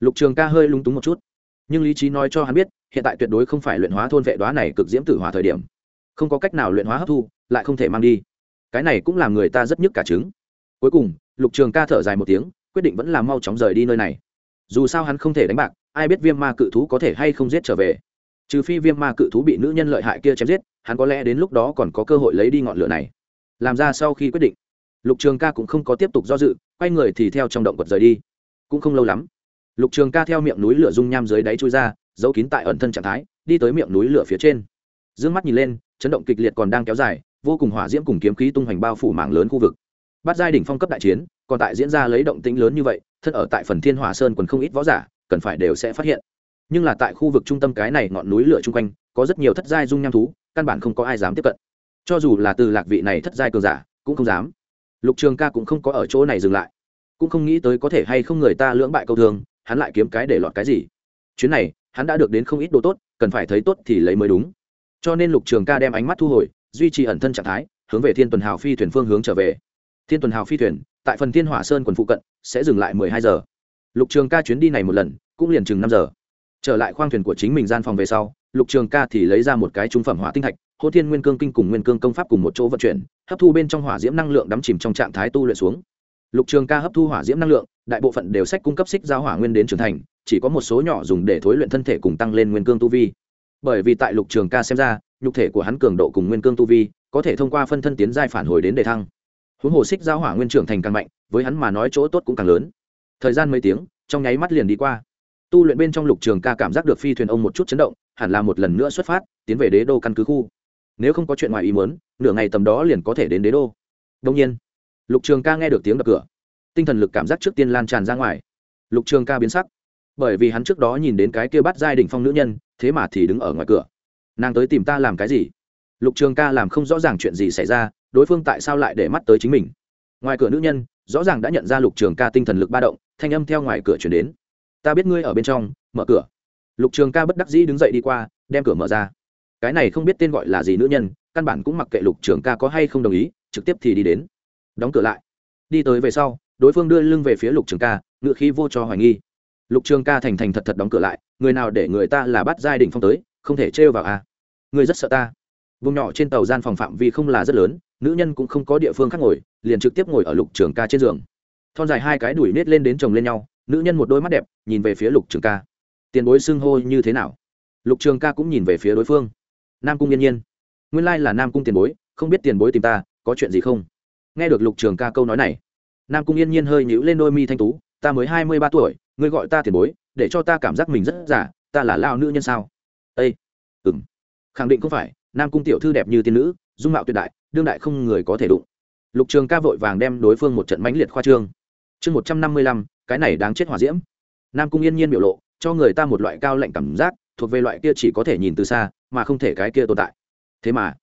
lục trường ca hơi lung túng một chút. Nhưng lý trí nói cho hắn biết, hiện tại tuyệt đối không phải luyện hóa thôn vệ đoá này cực diễm tử hỏa thời điểm. Không có cách nào luyện hóa hấp thu, lại không thể mang đi. Cái này cũng làm người ta rất nhức cả trứng. Cuối cùng, lục trường ca thở dài một tiếng, quyết định vẫn là mau chóng rời đi nơi này. Dù sao hắn không thể đánh bạc, ai biết viêm ma cự thú có thể hay không giết trở về. Trừ phi viêm ma cự thú bị nữ nhân lợi hại kia chém giết, hắn có lẽ đến lúc đó còn có cơ hội lấy đi ngọn lửa này. Làm ra sau khi quyết định lục trường ca cũng không có tiếp tục do dự, quay người thì theo trong động quật rời đi. Cũng không lâu lắm, lục trường ca theo miệng núi lửa dung nham dưới đáy trôi ra, giấu kín tại ẩn thân trạng thái, đi tới miệng núi lửa phía trên. D ư ơ n g mắt nhìn lên, chấn động kịch liệt còn đang kéo dài, vô cùng hỏa diễm cùng kiếm khí tung hoành bao phủ mạng lớn khu vực. Bắt giai đỉnh phong cấp đại chiến, còn tại diễn ra lấy động tĩnh lớn như vậy, thân ở tại phần thiên hỏa sơn còn không ít võ giả, cần phải đều sẽ phát hiện. Nhưng là tại khu vực trung tâm cái này ngọn núi lửa chung quanh, có rất nhiều thất giai dung nham thú, căn bản không có ai dám tiếp cận. Cho dù là từ lạc vị này thất giai cường giả, cũng không dám lục trường ca cũng không có ở chỗ này dừng lại. Cũng không nghĩ tới có thể hay không người ta lưỡng bại câu thường hắn lại kiếm cái để lọt cái gì. Chuyến này, hắn đã được đến không ít đồ tốt, cần phải thấy tốt thì lấy mới đúng. Cho nên lục trường ca đem ánh mắt thu hồi, duy trì ẩn thân trạng thái, hướng về thiên tuần hào phi thuyền phương hướng trở về. Thiên tuần hào phi thuyền, tại phần thiên hỏa sơn quần phụ cận, sẽ dừng lại mười hai giờ. Lục trường ca chuyến đi này một lần, cũng liền chừng năm giờ trở lại khoang thuyền của chính mình gian phòng về sau, lục trường ca thì lấy ra một cái trung phẩm hỏa tinh thạch hô thiên nguyên cương kinh cùng nguyên cương công pháp cùng một chỗ vận chuyển, hấp thu bên trong hỏa diễm năng lượng đắm chìm trong trạng thái tu luyện xuống. Lục trường ca hấp thu hỏa diễm năng lượng, đại bộ phận đều sách cung cấp xích giao hỏa nguyên đến trưởng thành, chỉ có một số nhỏ dùng để thối luyện thân thể cùng tăng lên nguyên cương tu vi. Bởi vì tại lục trường ca xem ra, nhục thể của hắn cường độ cùng nguyên cương tu vi có thể thông qua phân thân tiến giai phản hồi đến đề thăng. Huống hồ xích giao hỏa nguyên trưởng thành càng mạnh, với hắn mà nói chỗ tốt cũng càng lớn. Thời gian mấy tiếng, trong nháy mắt liền đi qua tu luyện bên trong lục trường ca cảm giác được phi thuyền ông một chút chấn động, hẳn là một lần nữa xuất phát, tiến về đế đô căn cứ khu. Nếu không có chuyện ngoài ý muốn, nửa ngày tầm đó liền có thể đến đế đô. Đông nhiên, lục trường ca nghe được tiếng đập cửa. Tinh thần lực cảm giác trước tiên lan tràn ra ngoài. Lục trường ca biến sắc. Bởi vì hắn trước đó nhìn đến cái kia bắt giai đình phong nữ nhân, thế mà thì đứng ở ngoài cửa. Nàng tới tìm ta làm cái gì? Lục trường ca làm không rõ ràng chuyện gì xảy ra, đối phương tại sao lại để mắt tới chính mình? Ngoài cửa nữ nhân, rõ ràng đã nhận ra lục trường ca tinh thần lực ba động, thanh âm theo ngoài cửa chuyển đến ta biết ngươi ở bên trong, mở cửa. Lục trường ca bất đắc dĩ đứng dậy đi qua, đem cửa mở ra. Cái này không biết tên gọi là gì nữ nhân, căn bản cũng mặc kệ lục trường ca có hay không đồng ý, trực tiếp thì đi đến. Đóng cửa lại. Đi tới về sau, đối phương đưa lưng về phía lục trường ca, ngựa khí vô cho hoài nghi. Lục trường ca thành thành thật thật đóng cửa lại, người nào để người ta là bắt giai đình phong tới, không thể trêu vào à. người rất sợ ta. Vùng nhỏ trên tàu gian phòng phạm vi không là rất lớn, nữ nhân cũng không có địa phương khác ngồi, liền trực tiếp ngồi ở lục trường ca trên giường. Thon dài hai cái đuổi nết lên đến chồng lên nhau nữ nhân một đôi mắt đẹp, nhìn về phía lục trường ca. Tiền bối xưng hô như thế nào? Lục trường ca cũng nhìn về phía đối phương. Nam cung yên nhiên. Nguyên lai là nam cung tiền bối, không biết tiền bối tìm ta, có chuyện gì không? Nghe được lục trường ca câu nói này, nam cung yên nhiên hơi nhíu lên đôi mi thanh tú. Ta mới hai mươi ba tuổi, ngươi gọi ta tiền bối, để cho ta cảm giác mình rất giả ta là lao nữ nhân sao? Â ừng khẳng định không phải, nam cung tiểu thư đẹp như tiên nữ, dung mạo tuyệt đại, đương đại không người có thể đụng. Lục trường ca vội vàng đem đối phương một trận mãnh liệt khoa trương. Chương một trăm năm mươi lăm cái này đáng chết hỏa diễm. Nam cung yên nhiên biểu lộ, cho người ta một loại cao lạnh cảm giác, thuộc về loại kia chỉ có thể nhìn từ xa, mà không thể cái kia tồn tại. Thế mà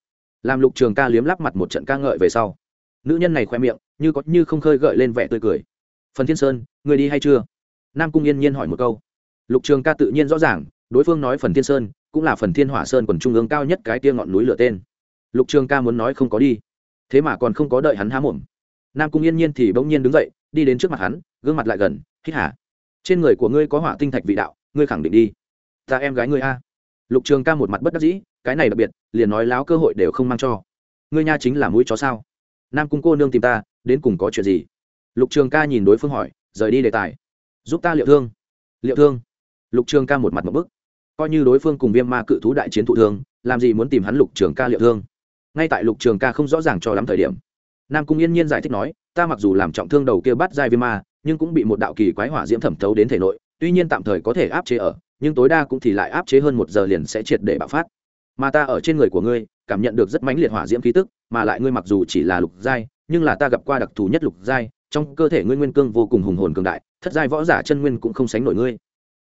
làm lục trường ca liếm lắp mặt một trận ca ngợi về sau. Nữ nhân này khoe miệng, như có như không khơi gợi lên vẻ tươi cười. Phần thiên sơn, người đi hay chưa? Nam cung yên nhiên hỏi một câu. Lục trường ca tự nhiên rõ ràng, đối phương nói phần thiên sơn, cũng là phần thiên hỏa sơn quần trung ương cao nhất cái tia ngọn núi lửa tên. Lục trường ca muốn nói không có đi. Thế mà còn không có đợi hắn há mồm. Nam cung yên nhiên thì bỗng nhiên đứng dậy đi đến trước mặt hắn, gương mặt lại gần, hít hả trên người của ngươi có hỏa tinh thạch vị đạo, ngươi khẳng định đi. Ta em gái ngươi a. Lục trường ca một mặt bất đắc dĩ, cái này đặc biệt, liền nói láo cơ hội đều không mang cho. Ngươi nha chính là mũi chó sao? Nam cung cô nương tìm ta, đến cùng có chuyện gì? Lục trường ca nhìn đối phương hỏi, rời đi đề tài, giúp ta liệu thương. Liệu thương? Lục trường ca một mặt một bức. Coi như đối phương cùng viêm ma cự thú đại chiến thụ thương, làm gì muốn tìm hắn lục trường ca liệu thương? Ngay tại lục trường ca không rõ ràng cho lắm thời điểm, nam cung yên nhiên giải thích nói ta mặc dù làm trọng thương đầu kia bắt giai viêm ma, nhưng cũng bị một đạo kỳ quái hỏa diễm thẩm thấu đến thể nội, tuy nhiên tạm thời có thể áp chế ở, nhưng tối đa cũng thì lại áp chế hơn một giờ liền sẽ triệt để bạo phát. Mà ta ở trên người của ngươi, cảm nhận được rất mãnh liệt hỏa diễm khí tức, mà lại ngươi mặc dù chỉ là lục giai, nhưng là ta gặp qua đặc thù nhất lục giai, trong cơ thể ngươi nguyên cương vô cùng hùng hồn cường đại, thất giai võ giả chân nguyên cũng không sánh nổi ngươi.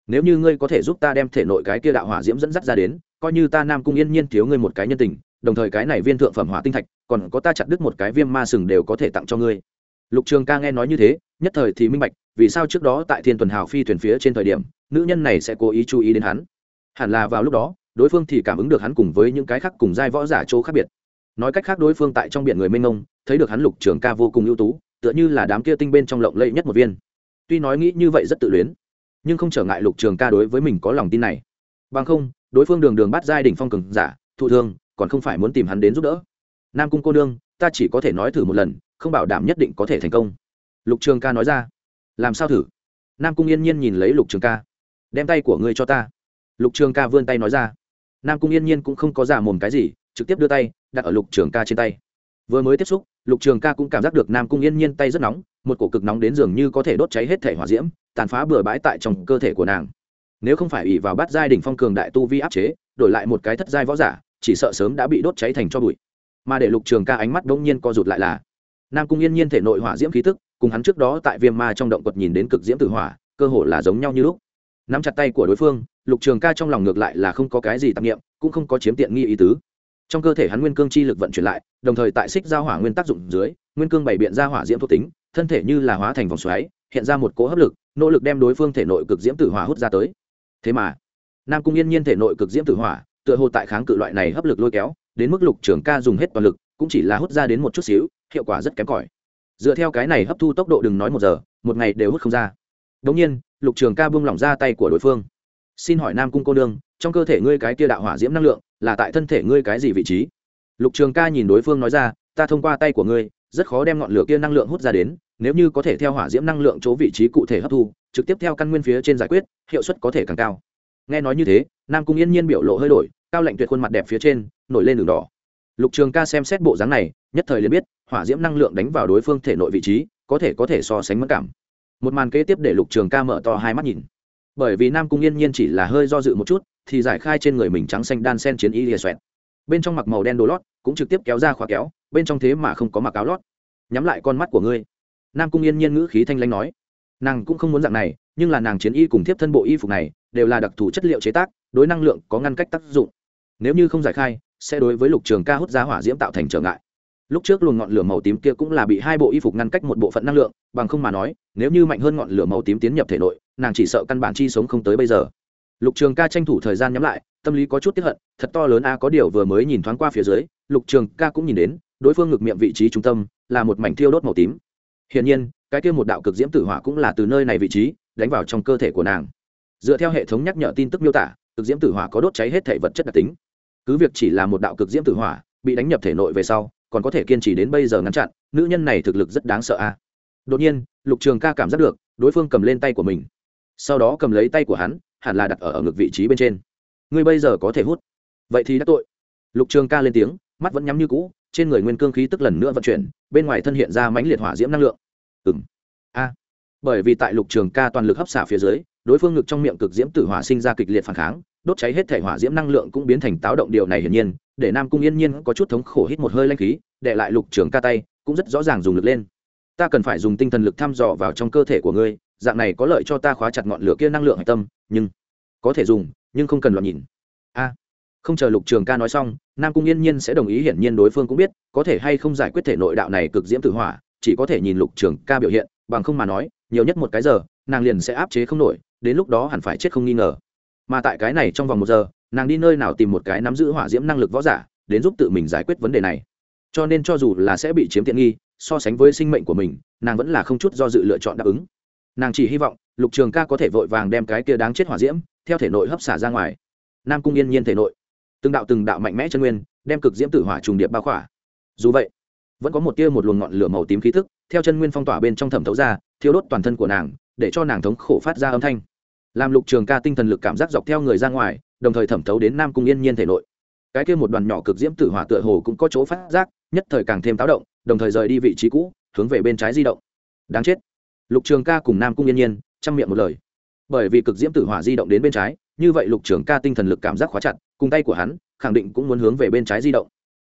Nếu như ngươi có thể giúp ta đem thể nội cái kia đạo hỏa diễm dẫn dắt ra đến, coi như ta nam cung yên nhiên thiếu ngươi một cái nhân tình, đồng thời cái này viên thượng phẩm hỏa tinh thạch, còn có ta chặt đứt một cái viêm ma sừng đều có thể tặng cho ngươi lục trường ca nghe nói như thế, nhất thời thì minh bạch, vì sao trước đó tại thiên tuần hào phi thuyền phía trên thời điểm, nữ nhân này sẽ cố ý chú ý đến hắn. Hẳn là vào lúc đó, đối phương thì cảm ứng được hắn cùng với những cái khác cùng giai võ giả chỗ khác biệt. Nói cách khác đối phương tại trong biển người mênh mông, thấy được hắn lục trường ca vô cùng ưu tú, tựa như là đám kia tinh bên trong lộng lẫy nhất một viên. Tuy nói nghĩ như vậy rất tự luyến, nhưng không trở ngại lục trường ca đối với mình có lòng tin này. Bằng không, đối phương đường đường bắt giai đỉnh phong cường giả, thụ thương, còn không phải muốn tìm hắn đến giúp đỡ. Nam cung cô nương, ta chỉ có thể nói thử một lần không bảo đảm nhất định có thể thành công. Lục trường ca nói ra. Làm sao thử? Nam cung yên nhiên nhìn lấy lục trường ca. Đem tay của ngươi cho ta. Lục trường ca vươn tay nói ra. Nam cung yên nhiên cũng không có giả mồm cái gì, trực tiếp đưa tay, đặt ở lục trường ca trên tay. Vừa mới tiếp xúc, lục trường ca cũng cảm giác được nam cung yên nhiên tay rất nóng, một cổ cực nóng đến dường như có thể đốt cháy hết thể hỏa diễm, tàn phá bừa bãi tại trong cơ thể của nàng. Nếu không phải ỉ vào bát giai đ ỉ n h phong cường đại tu vi áp chế, đổi lại một cái thất giai võ giả, chỉ sợ sớm đã bị đốt cháy thành cho bụi. Mà để lục trường ca ánh mắt đ ỗ n g nhiên co rụt lại là nam cung yên nhiên thể nội hỏa diễm khí tức, cùng hắn trước đó tại viêm ma trong động quật nhìn đến cực diễm tử hỏa, cơ hồ là giống nhau như lúc. Nắm chặt tay của đối phương, lục trường ca trong lòng ngược lại là không có cái gì tạp nghiệm cũng không có chiếm tiện nghi ý tứ. Trong cơ thể hắn nguyên cương chi lực vận chuyển lại, đồng thời tại xích giao hỏa nguyên tác dụng dưới, nguyên cương bày biện ra hỏa diễm thuộc tính, thân thể như là hóa thành vòng xoáy, hiện ra một cỗ hấp lực, nỗ lực đem đối phương thể nội cực diễm tử hỏa hút ra tới. Thế mà, nam cung yên nhiên thể nội cực diễm tử hỏa, tựa hồ tại kháng cự loại này hấp lực lôi kéo, đến mức lục trường ca dùng hết toàn lực cũng chỉ là hút ra đến một chút xíu, hiệu quả rất kém cỏi. Dựa theo cái này hấp thu tốc độ đừng nói một giờ, một ngày đều hút không ra. Đống nhiên, lục trường ca buông lỏng ra tay của đối phương. Xin hỏi nam cung cô nương, trong cơ thể ngươi cái kia đạo hỏa diễm năng lượng là tại thân thể ngươi cái gì vị trí? Lục trường ca nhìn đối phương nói ra, ta thông qua tay của ngươi, rất khó đem ngọn lửa kia năng lượng hút ra đến, nếu như có thể theo hỏa diễm năng lượng chỗ vị trí cụ thể hấp thu, trực tiếp theo căn nguyên phía trên giải quyết, hiệu suất có thể càng cao. Nghe nói như thế, nam cung yên nhiên biểu lộ hơi đổi, cao lạnh tuyệt khuôn mặt đẹp phía trên, nổi lên đường đỏ lục trường ca xem xét bộ dáng này, nhất thời liền biết, hỏa diễm năng lượng đánh vào đối phương thể nội vị trí, có thể có thể so sánh mất cảm. Một màn kế tiếp để lục trường ca mở to hai mắt nhìn. Bởi vì nam cung yên nhiên chỉ là hơi do dự một chút, thì giải khai trên người mình trắng xanh đan sen chiến y lìa xoẹt. Bên trong mặc màu đen đồ lót, cũng trực tiếp kéo ra khóa kéo, bên trong thế mà không có mặc áo lót. Nhắm lại con mắt của ngươi. Nam cung yên nhiên ngữ khí thanh lãnh nói. Nàng cũng không muốn dạng này, nhưng là nàng chiến y cùng tiếp thân bộ y phục này, đều là đặc thù chất liệu chế tác, đối năng lượng có ngăn cách tác dụng. Nếu như không giải khai sẽ đối với lục trường ca hút ra hỏa diễm tạo thành trở ngại. Lúc trước luồng ngọn lửa màu tím kia cũng là bị hai bộ y phục ngăn cách một bộ phận năng lượng, bằng không mà nói, nếu như mạnh hơn ngọn lửa màu tím tiến nhập thể nội, nàng chỉ sợ căn bản chi sống không tới bây giờ. Lục trường ca tranh thủ thời gian nhắm lại, tâm lý có chút tiếp hận, thật to lớn a, có điều vừa mới nhìn thoáng qua phía dưới, lục trường ca cũng nhìn đến, đối phương ngực miệng vị trí trung tâm là một mảnh thiêu đốt màu tím. Hiển nhiên, cái kia một đạo cực diễm tử hỏa cũng là từ nơi này vị trí đánh vào trong cơ thể của nàng. Dựa theo hệ thống nhắc nhở tin tức miêu tả, cực diễm tử hỏa có đốt cháy hết thể vật chất đặc tính cứ việc chỉ là một đạo cực diễm tử hỏa bị đánh nhập thể nội về sau còn có thể kiên trì đến bây giờ ngăn chặn nữ nhân này thực lực rất đáng sợ a. Đột nhiên lục trường ca cảm giác được đối phương cầm lên tay của mình. Sau đó cầm lấy tay của hắn hẳn là đặt ở, ở ngực vị trí bên trên. Ngươi bây giờ có thể hút. Vậy thì đã tội. Lục trường ca lên tiếng mắt vẫn nhắm như cũ trên người nguyên cương khí tức lần nữa vận chuyển bên ngoài thân hiện ra mãnh liệt hỏa diễm năng lượng. Ừng a. Bởi vì tại lục trường ca toàn lực hấp xả phía dưới đối phương ngực trong miệng cực diễm tử hỏa sinh ra kịch liệt phản kháng đốt cháy hết thể hỏa diễm năng lượng cũng biến thành táo động điều này hiển nhiên, để nam cung yên nhiên có chút thống khổ hít một hơi lanh khí, để lại lục trường ca tay, cũng rất rõ ràng dùng lực lên. Ta cần phải dùng tinh thần lực thăm dò vào trong cơ thể của ngươi, dạng này có lợi cho ta khóa chặt ngọn lửa kia năng lượng hạch tâm, nhưng có thể dùng, nhưng không cần loạn nhìn. A, không chờ lục trường ca nói xong, nam cung yên nhiên sẽ đồng ý hiển nhiên đối phương cũng biết, có thể hay không giải quyết thể nội đạo này cực diễm tử hỏa, chỉ có thể nhìn lục trường ca biểu hiện, bằng không mà nói, nhiều nhất một cái giờ, nàng liền sẽ áp chế không nổi, đến lúc đó hẳn phải chết không nghi ngờ mà tại cái này trong vòng một giờ, nàng đi nơi nào tìm một cái nắm giữ hỏa diễm năng lực võ giả, đến giúp tự mình giải quyết vấn đề này. Cho nên cho dù là sẽ bị chiếm tiện nghi, so sánh với sinh mệnh của mình, nàng vẫn là không chút do dự lựa chọn đáp ứng. Nàng chỉ hy vọng, lục trường ca có thể vội vàng đem cái kia đáng chết hỏa diễm, theo thể nội hấp xả ra ngoài. Nam cung yên nhiên thể nội. Từng đạo từng đạo mạnh mẽ chân nguyên, đem cực diễm tử hỏa trùng điệp bao khỏa. Dù vậy, vẫn có một tia một luồng ngọn lửa màu tím khí thức theo chân nguyên phong tỏa bên trong thẩm thấu ra, thiêu đốt toàn thân của nàng, để cho nàng thống khổ phát ra âm thanh làm lục trường ca tinh thần lực cảm giác dọc theo người ra ngoài, đồng thời thẩm thấu đến nam cung yên nhiên thể nội. Cái kia một đoàn nhỏ cực diễm tử hỏa tựa hồ cũng có chỗ phát giác, nhất thời càng thêm táo động, đồng thời rời đi vị trí cũ, hướng về bên trái di động. Đáng chết. Lục trường ca cùng nam cung yên nhiên, chăm miệng một lời. Bởi vì cực diễm tử hỏa di động đến bên trái, như vậy lục trường ca tinh thần lực cảm giác khóa chặt, cùng tay của hắn, khẳng định cũng muốn hướng về bên trái di động.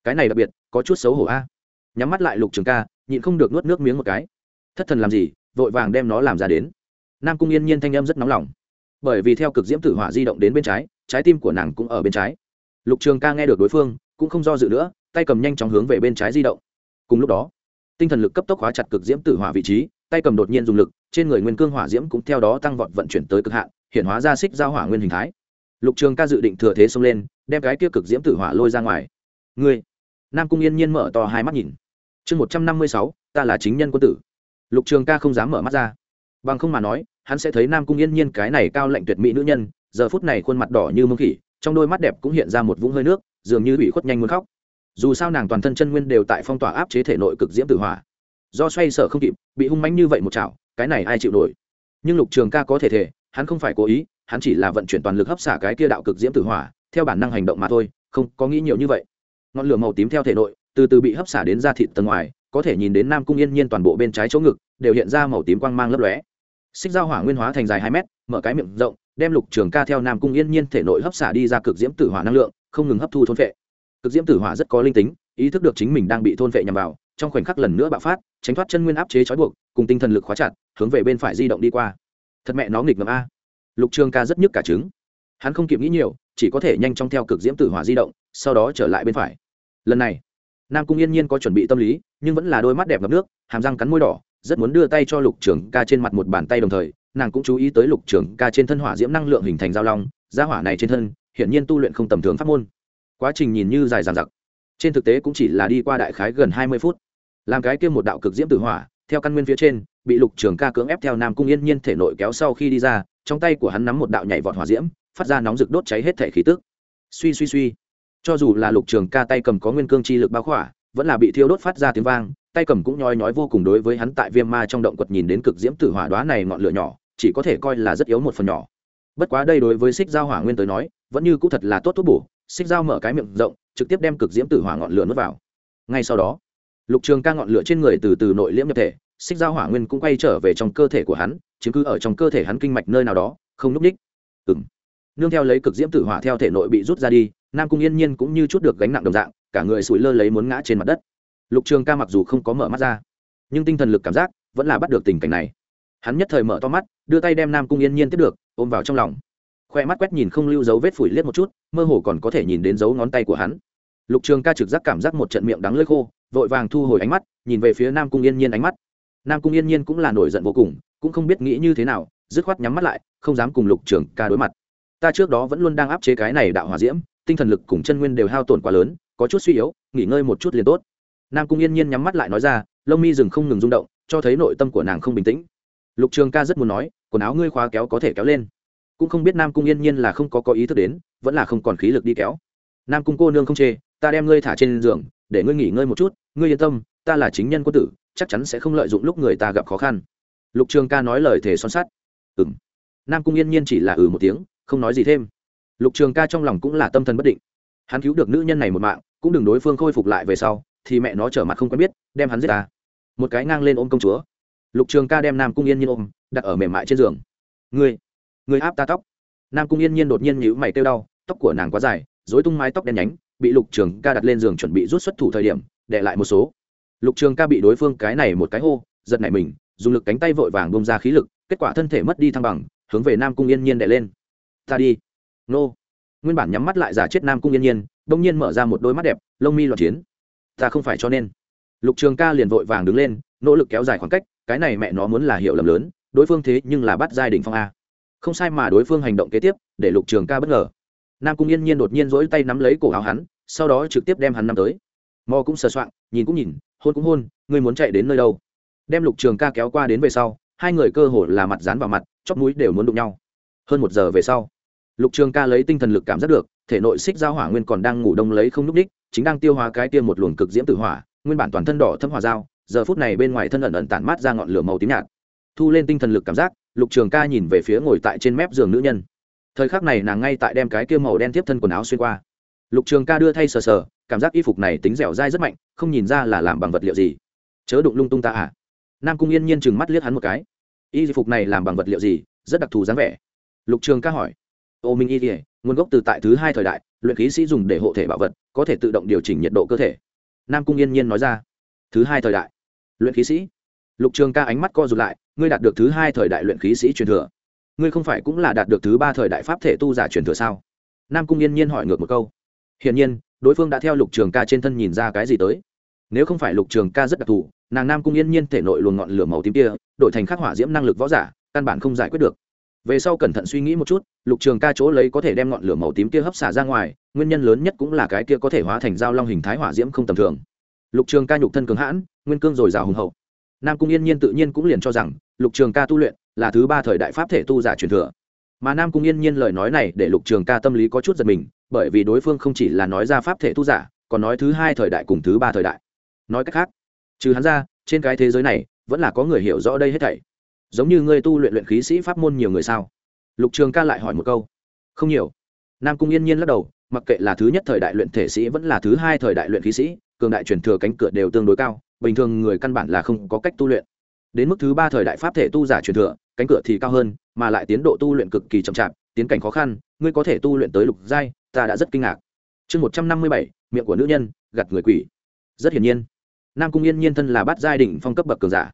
Cái này đặc biệt, có chút xấu hổ a. Nhắm mắt lại lục trường ca, nhịn không được nuốt nước miếng một cái. Thất thần làm gì, vội vàng đem nó làm ra đến. Nam cung yên nhiên thanh âm rất nóng lòng bởi vì theo cực diễm tử hỏa di động đến bên trái trái tim của nàng cũng ở bên trái. Lục trường ca nghe được đối phương, cũng không do dự nữa, tay cầm nhanh chóng hướng về bên trái di động. Cùng lúc đó, tinh thần lực cấp tốc hóa chặt cực diễm tử hỏa vị trí, tay cầm đột nhiên dùng lực, trên người nguyên cương hỏa diễm cũng theo đó tăng vọt vận chuyển tới cực hạn, hiện hóa ra xích giao hỏa nguyên hình thái. Lục trường ca dự định thừa thế xông lên, đem cái kia cực diễm tử hỏa lôi ra ngoài. Ngươi. Nam cung yên nhiên mở to hai mắt nhìn. Chương một trăm năm mươi sáu, ta là chính nhân quân tử. Lục trường ca không dám mở mắt ra. Bằng không mà nói hắn sẽ thấy nam cung yên nhiên cái này cao lạnh tuyệt mỹ nữ nhân, giờ phút này khuôn mặt đỏ như mông khỉ, trong đôi mắt đẹp cũng hiện ra một vũng hơi nước, dường như bị khuất nhanh muốn khóc. Dù sao nàng toàn thân chân nguyên đều tại phong tỏa áp chế thể nội cực diễm tử hỏa. Do xoay sở không kịp, bị hung mánh như vậy một chảo, cái này ai chịu nổi? Nhưng lục trường ca có thể thể, hắn không phải cố ý, hắn chỉ là vận chuyển toàn lực hấp xả cái kia đạo cực diễm tử hỏa, theo bản năng hành động mà thôi, không có nghĩ nhiều như vậy. Ngọn lửa màu tím theo thể nội, từ từ bị hấp xả đến da thịt tầng ngoài, có thể nhìn đến nam cung yên nhiên toàn bộ bên trái chỗ ngực, đều hiện ra màu tím quang mang lấp lóe xích dao hỏa nguyên hóa thành dài hai mét, mở cái miệng rộng, đem lục trường ca theo nam cung yên nhiên thể nội hấp xả đi ra cực diễm tử hỏa năng lượng, không ngừng hấp thu thôn vệ cực diễm tử hỏa rất có linh tính, ý thức được chính mình đang bị thôn vệ nhằm vào, trong khoảnh khắc lần nữa bạo phát, tránh thoát chân nguyên áp chế trói buộc, cùng tinh thần lực khóa chặt, hướng về bên phải di động đi qua. Thật mẹ nó nghịch ngầm a. Lục trường ca rất nhức cả trứng. Hắn không kịp nghĩ nhiều, chỉ có thể nhanh chóng theo cực diễm tử hỏa di động, sau đó trở lại bên phải. Lần này, nam cung yên nhiên có chuẩn bị tâm lý, nhưng vẫn là đôi mắt đẹp ngập nước, hàm răng cắn môi đỏ rất muốn đưa tay cho lục trưởng ca trên mặt một bàn tay đồng thời, nàng cũng chú ý tới lục trưởng ca trên thân hỏa diễm năng lượng hình thành giao long giá hỏa này trên thân, hiển nhiên tu luyện không tầm thường pháp môn. Quá trình nhìn như dài dàn giặc trên thực tế cũng chỉ là đi qua đại khái gần hai mươi phút. Làm cái kia một đạo cực diễm tử hỏa, theo căn nguyên phía trên, bị lục trường ca cưỡng ép theo nam cung yên nhiên thể nội kéo sau khi đi ra, trong tay của hắn nắm một đạo nhảy vọt hỏa diễm, phát ra nóng rực đốt cháy hết thể khí tức. Suy suy suy. Cho dù là lục trường ca tay cầm có nguyên cương chi lực bao khỏa, vẫn là bị thiêu đốt phát ra tiếng vang tay cầm cũng nhói nhói vô cùng đối với hắn tại viêm ma trong động quật nhìn đến cực diễm tử hỏa đoá này ngọn lửa nhỏ, chỉ có thể coi là rất yếu một phần nhỏ. Bất quá đây đối với xích giao hỏa nguyên tới nói, vẫn như cũng thật là tốt thuốc bổ, xích giao mở cái miệng rộng, trực tiếp đem cực diễm tử hỏa ngọn lửa nuốt vào. Ngay sau đó, lục trường ca ngọn lửa trên người từ từ nội liễm nhập thể, xích giao hỏa nguyên cũng quay trở về trong cơ thể của hắn, chứng cứ ở trong cơ thể hắn kinh mạch nơi nào đó, không núp đích. Ừng nương theo lấy cực diễm tử hỏa theo thể nội bị rút ra đi, nam cung yên nhiên cũng như chút được gánh nặng đồng dạng, cả người sủi lơ lấy muốn ngã trên mặt đất lục trường ca mặc dù không có mở mắt ra, nhưng tinh thần lực cảm giác vẫn là bắt được tình cảnh này. Hắn nhất thời mở to mắt, đưa tay đem nam cung yên nhiên tiếp được, ôm vào trong lòng. Khoe mắt quét nhìn không lưu dấu vết phủi liếc một chút, mơ hồ còn có thể nhìn đến dấu ngón tay của hắn. Lục trường ca trực giác cảm giác một trận miệng đắng lơi khô, vội vàng thu hồi ánh mắt, nhìn về phía nam cung yên nhiên ánh mắt. Nam cung yên nhiên cũng là nổi giận vô cùng, cũng không biết nghĩ như thế nào, dứt khoát nhắm mắt lại, không dám cùng lục trường ca đối mặt. Ta trước đó vẫn luôn đang áp chế cái này đạo hòa diễm, tinh thần lực cùng chân nguyên đều hao tổn quá lớn, có chút suy yếu, nghỉ ngơi một chút liền tốt nam cung yên nhiên nhắm mắt lại nói ra, lông mi rừng không ngừng rung động, cho thấy nội tâm của nàng không bình tĩnh. Lục trường ca rất muốn nói, quần áo ngươi khóa kéo có thể kéo lên. Cũng không biết nam cung yên nhiên là không có có ý thức đến, vẫn là không còn khí lực đi kéo. Nam cung cô nương không chê, ta đem ngươi thả trên giường, để ngươi nghỉ ngơi một chút, ngươi yên tâm, ta là chính nhân quân tử, chắc chắn sẽ không lợi dụng lúc người ta gặp khó khăn. Lục trường ca nói lời thề son sắt. Ừ m nam cung yên nhiên chỉ là ừ một tiếng, không nói gì thêm. Lục trường ca trong lòng cũng là tâm thần bất định. Hắn cứu được nữ nhân này một mạng, cũng đừng đối phương khôi phục lại về sau thì mẹ nó trở mặt không quen biết, đem hắn giết ta. Một cái ngang lên ôm công chúa. Lục trường ca đem nam cung yên nhiên ôm, đặt ở mềm mại trên giường. Ngươi ngươi áp ta tóc. Nam cung yên nhiên đột nhiên nhữ mày kêu đau, tóc của nàng quá dài dối tung mái tóc đen nhánh, bị lục trường ca đặt lên giường chuẩn bị rút xuất thủ thời điểm, để lại một số. Lục trường ca bị đối phương cái này một cái hô, giật nảy mình, dùng lực cánh tay vội vàng bông ra khí lực, kết quả thân thể mất đi thăng bằng, hướng về nam cung yên nhiên đè lên. Ta đi. Nô. Nguyên bản nhắm mắt lại giả chết nam cung yên nhiên đông nhiên mở ra một đôi mắt đẹp, lông mi loạn chiến ta không phải cho nên. Lục trường ca liền vội vàng đứng lên, nỗ lực kéo dài khoảng cách, cái này mẹ nó muốn là hiểu lầm lớn, đối phương thế nhưng là bắt giai đình phong a. Không sai mà đối phương hành động kế tiếp, để lục trường ca bất ngờ. Nam cung yên nhiên đột nhiên rỗi tay nắm lấy cổ áo hắn, sau đó trực tiếp đem hắn nắm tới. Mò cũng sờ soạng, nhìn cũng nhìn, hôn cũng hôn, ngươi muốn chạy đến nơi đâu? Đem lục trường ca kéo qua đến về sau, hai người cơ hồ là mặt dán vào mặt, chóp mũi đều muốn đụng nhau. Hơn một giờ về sau, lục trường ca lấy tinh thần lực cảm giác được thể nội xích giao hỏa nguyên còn đang ngủ đông lấy không núc đích, chính đang tiêu hóa cái tiêm một luồng cực diễm tử hỏa, nguyên bản toàn thân đỏ thâm hỏa dao, giờ phút này bên ngoài thân ẩn ẩn tản mát ra ngọn lửa màu tím nhạt. Thu lên tinh thần lực cảm giác, lục trường ca nhìn về phía ngồi tại trên mép giường nữ nhân. Thời khắc này nàng ngay tại đem cái kia màu đen tiếp thân quần áo xuyên qua. Lục trường ca đưa thay sờ sờ, cảm giác y phục này tính dẻo dai rất mạnh, không nhìn ra là làm bằng vật liệu gì. Chớ đụng lung tung ta à. Nam cung yên nhiên chừng mắt liếc hắn một cái. Y phục này làm bằng vật liệu gì, rất đặc thù dáng vẻ. Lục trường ca hỏi. Ô minh y kỉa nguồn gốc từ tại thứ hai thời đại, luyện khí sĩ dùng để hộ thể bảo vật, có thể tự động điều chỉnh nhiệt độ cơ thể. Nam cung yên nhiên nói ra, thứ hai thời đại, luyện khí sĩ. Lục trường ca ánh mắt co rụt lại, ngươi đạt được thứ hai thời đại luyện khí sĩ truyền thừa. Ngươi không phải cũng là đạt được thứ ba thời đại pháp thể tu giả truyền thừa sao? Nam cung yên nhiên hỏi ngược một câu. Hiển nhiên, đối phương đã theo lục trường ca trên thân nhìn ra cái gì tới. Nếu không phải lục trường ca rất đặc thù, nàng nam cung yên nhiên thể nội luồng ngọn lửa màu tím kia, đổi thành khắc hỏa diễm năng lực võ giả, căn bản không giải quyết được về sau cẩn thận suy nghĩ một chút, lục trường ca chỗ lấy có thể đem ngọn lửa màu tím kia hấp xả ra ngoài, nguyên nhân lớn nhất cũng là cái kia có thể hóa thành dao long hình thái hỏa diễm không tầm thường. Lục trường ca nhục thân cường hãn, nguyên cương dồi dào hùng hậu. Nam cung yên nhiên tự nhiên cũng liền cho rằng, lục trường ca tu luyện là thứ ba thời đại pháp thể tu giả truyền thừa. Mà nam cung yên nhiên lời nói này để lục trường ca tâm lý có chút giật mình, bởi vì đối phương không chỉ là nói ra pháp thể tu giả, còn nói thứ hai thời đại cùng thứ ba thời đại. Nói cách khác, trừ hắn ra, trên cái thế giới này, vẫn là có người hiểu rõ đây hết thảy giống như ngươi tu luyện luyện khí sĩ pháp môn nhiều người sao? Lục trường ca lại hỏi một câu. Không nhiều. Nam cung yên nhiên lắc đầu, mặc kệ là thứ nhất thời đại luyện thể sĩ vẫn là thứ hai thời đại luyện khí sĩ, cường đại truyền thừa cánh cửa đều tương đối cao, bình thường người căn bản là không có cách tu luyện. Đến mức thứ ba thời đại pháp thể tu giả truyền thừa, cánh cửa thì cao hơn, mà lại tiến độ tu luyện cực kỳ chậm chạp, tiến cảnh khó khăn, ngươi có thể tu luyện tới lục giai, ta đã rất kinh ngạc. Chương một trăm năm mươi bảy, miệng của nữ nhân gặt người quỷ. Rất hiển nhiên, nam cung yên nhiên thân là bát giai đỉnh phong cấp bậc cường giả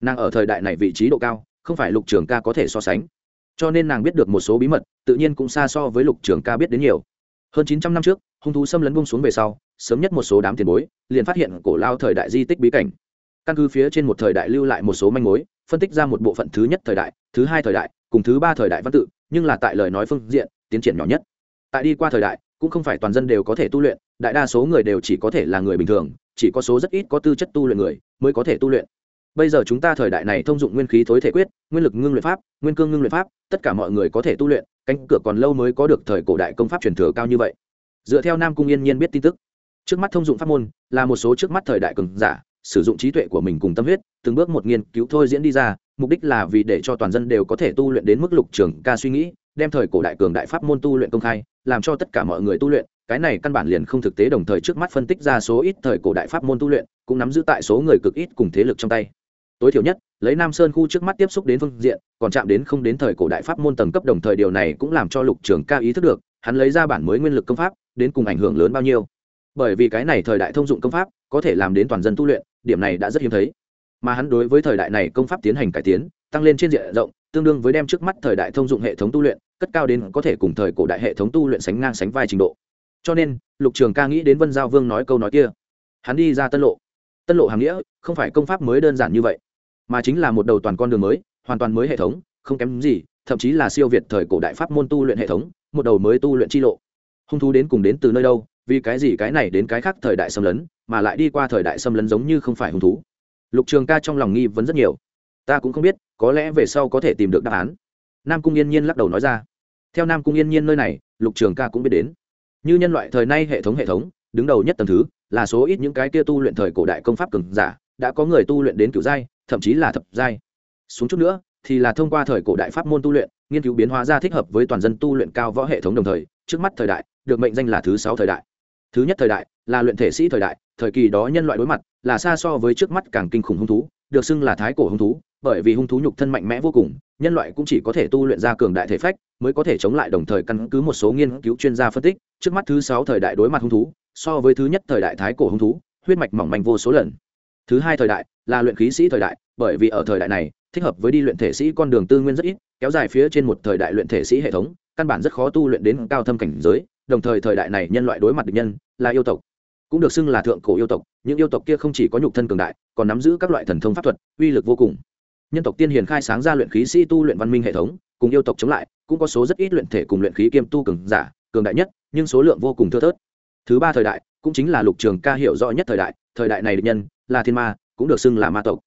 nàng ở thời đại này vị trí độ cao, không phải lục trường ca có thể so sánh. Cho nên nàng biết được một số bí mật, tự nhiên cũng xa so với lục trường ca biết đến nhiều. Hơn chín trăm năm trước, hung thú xâm lấn bung xuống về sau, sớm nhất một số đám tiền bối, liền phát hiện cổ lao thời đại di tích bí cảnh. Căn cứ phía trên một thời đại lưu lại một số manh mối, phân tích ra một bộ phận thứ nhất thời đại, thứ hai thời đại, cùng thứ ba thời đại văn tự, nhưng là tại lời nói phương diện, tiến triển nhỏ nhất. Tại đi qua thời đại, cũng không phải toàn dân đều có thể tu luyện, đại đa số người đều chỉ có thể là người bình thường, chỉ có số rất ít có tư chất tu luyện người mới có thể tu luyện bây giờ chúng ta thời đại này thông dụng nguyên khí thối thể quyết, nguyên lực ngưng luyện pháp, nguyên cương ngưng luyện pháp, tất cả mọi người có thể tu luyện, cánh cửa còn lâu mới có được thời cổ đại công pháp truyền thừa cao như vậy. Dựa theo nam cung yên nhiên biết tin tức, trước mắt thông dụng pháp môn là một số trước mắt thời đại cường giả sử dụng trí tuệ của mình cùng tâm huyết, từng bước một nghiên cứu thôi diễn đi ra, mục đích là vì để cho toàn dân đều có thể tu luyện đến mức lục trường ca suy nghĩ, đem thời cổ đại cường đại pháp môn tu luyện công khai, làm cho tất cả mọi người tu luyện. Cái này căn bản liền không thực tế, đồng thời trước mắt phân tích ra số ít thời cổ đại pháp môn tu luyện, cũng nắm giữ tại số người cực ít cùng thế lực trong tay tối thiểu nhất, lấy nam sơn khu trước mắt tiếp xúc đến phương diện, còn chạm đến không đến thời cổ đại pháp môn tầng cấp đồng thời điều này cũng làm cho lục trường ca ý thức được, hắn lấy ra bản mới nguyên lực công pháp, đến cùng ảnh hưởng lớn bao nhiêu. Bởi vì cái này thời đại thông dụng công pháp, có thể làm đến toàn dân tu luyện, điểm này đã rất hiếm thấy. Mà hắn đối với thời đại này công pháp tiến hành cải tiến, tăng lên trên diện rộng, tương đương với đem trước mắt thời đại thông dụng hệ thống tu luyện, cất cao đến có thể cùng thời cổ đại hệ thống tu luyện sánh ngang sánh vai trình độ. Cho nên, lục trường ca nghĩ đến vân giao vương nói câu nói kia. Hắn đi ra tân lộ. Tân lộ hàm nghĩa, không phải công pháp mới đơn giản như vậy mà chính là một đầu toàn con đường mới, hoàn toàn mới hệ thống, không kém gì, thậm chí là siêu việt thời cổ đại pháp môn tu luyện hệ thống, một đầu mới tu luyện chi lộ. Hung thú đến cùng đến từ nơi đâu, vì cái gì cái này đến cái khác thời đại xâm lấn, mà lại đi qua thời đại xâm lấn giống như không phải hung thú. Lục trường ca trong lòng nghi vấn rất nhiều. Ta cũng không biết, có lẽ về sau có thể tìm được đáp án. Nam cung yên nhiên lắc đầu nói ra. Theo nam cung yên nhiên nơi này, lục trường ca cũng biết đến. Như nhân loại thời nay hệ thống hệ thống, đứng đầu nhất tầm thứ, là số ít những cái kia tu luyện thời cổ đại công pháp cường giả, đã có người tu luyện đến cửu giai thậm chí là thập giai. Xuống chút nữa, thì là thông qua thời cổ đại pháp môn tu luyện, nghiên cứu biến hóa ra thích hợp với toàn dân tu luyện cao võ hệ thống đồng thời, trước mắt thời đại, được mệnh danh là thứ sáu thời đại. Thứ nhất thời đại, là luyện thể sĩ thời đại, thời kỳ đó nhân loại đối mặt, là xa so với trước mắt càng kinh khủng hung thú, được xưng là thái cổ hung thú, bởi vì hung thú nhục thân mạnh mẽ vô cùng, nhân loại cũng chỉ có thể tu luyện ra cường đại thể phách, mới có thể chống lại đồng thời căn cứ một số nghiên cứu chuyên gia phân tích, trước mắt thứ sáu thời đại đối mặt hung thú, so với thứ nhất thời đại thái cổ hung thú, huyết mạch mỏng manh vô số lần. Thứ hai thời đại là luyện khí sĩ thời đại, bởi vì ở thời đại này, thích hợp với đi luyện thể sĩ con đường tư nguyên rất ít, kéo dài phía trên một thời đại luyện thể sĩ hệ thống, căn bản rất khó tu luyện đến cao thâm cảnh giới, đồng thời thời đại này nhân loại đối mặt địch nhân là yêu tộc, cũng được xưng là thượng cổ yêu tộc, những yêu tộc kia không chỉ có nhục thân cường đại, còn nắm giữ các loại thần thông pháp thuật, uy lực vô cùng. Nhân tộc tiên hiền khai sáng ra luyện khí sĩ tu luyện văn minh hệ thống, cùng yêu tộc chống lại, cũng có số rất ít luyện thể cùng luyện khí kiêm tu cường giả, cường đại nhất, nhưng số lượng vô cùng thưa thớt. Thứ ba thời đại, cũng chính là lục trường ca hiểu rõ nhất thời đại thời đại này địch nhân là thiên ma cũng được xưng là ma tộc.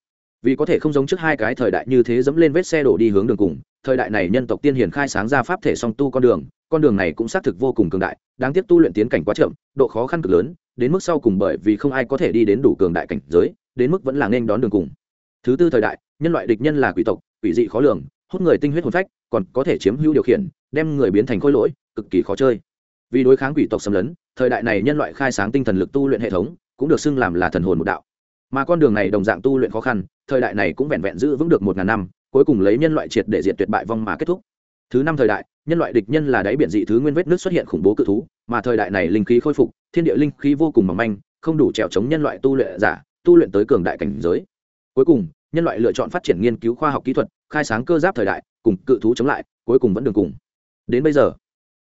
Vì có thể không giống trước hai cái thời đại như thế dẫm lên vết xe đổ đi hướng đường cùng, thời đại này nhân tộc tiên hiền khai sáng ra pháp thể song tu con đường con đường này cũng xác thực vô cùng cường đại, đáng tiếc tu luyện tiến cảnh quá chậm, độ khó khăn cực lớn, đến mức sau cùng bởi vì không ai có thể đi đến đủ cường đại cảnh giới, đến mức vẫn là nên đón đường cùng. Thứ tư thời đại, nhân loại địch nhân là quỷ tộc, quỷ dị khó lường, hút người tinh huyết hồn phách, còn có thể chiếm hữu điều khiển, đem người biến thành khối lỗi, cực kỳ khó chơi. Vì đối kháng quỷ tộc xâm lấn, thời đại này nhân loại khai sáng tinh thần lực tu luyện hệ thống, cũng được xưng làm là thần hồn một đạo mà con đường này đồng dạng tu luyện khó khăn, thời đại này cũng vẹn vẹn giữ vững được một ngàn năm, cuối cùng lấy nhân loại triệt để diệt tuyệt bại vong mà kết thúc. Thứ năm thời đại, nhân loại địch nhân là đáy biển dị thứ nguyên vết nước xuất hiện khủng bố cự thú, mà thời đại này linh khí khôi phục, thiên địa linh khí vô cùng mỏng manh, không đủ trèo chống nhân loại tu luyện giả, tu luyện tới cường đại cảnh giới. Cuối cùng, nhân loại lựa chọn phát triển nghiên cứu khoa học kỹ thuật, khai sáng cơ giáp thời đại, cùng cự thú chống lại, cuối cùng vẫn đường cùng. Đến bây giờ,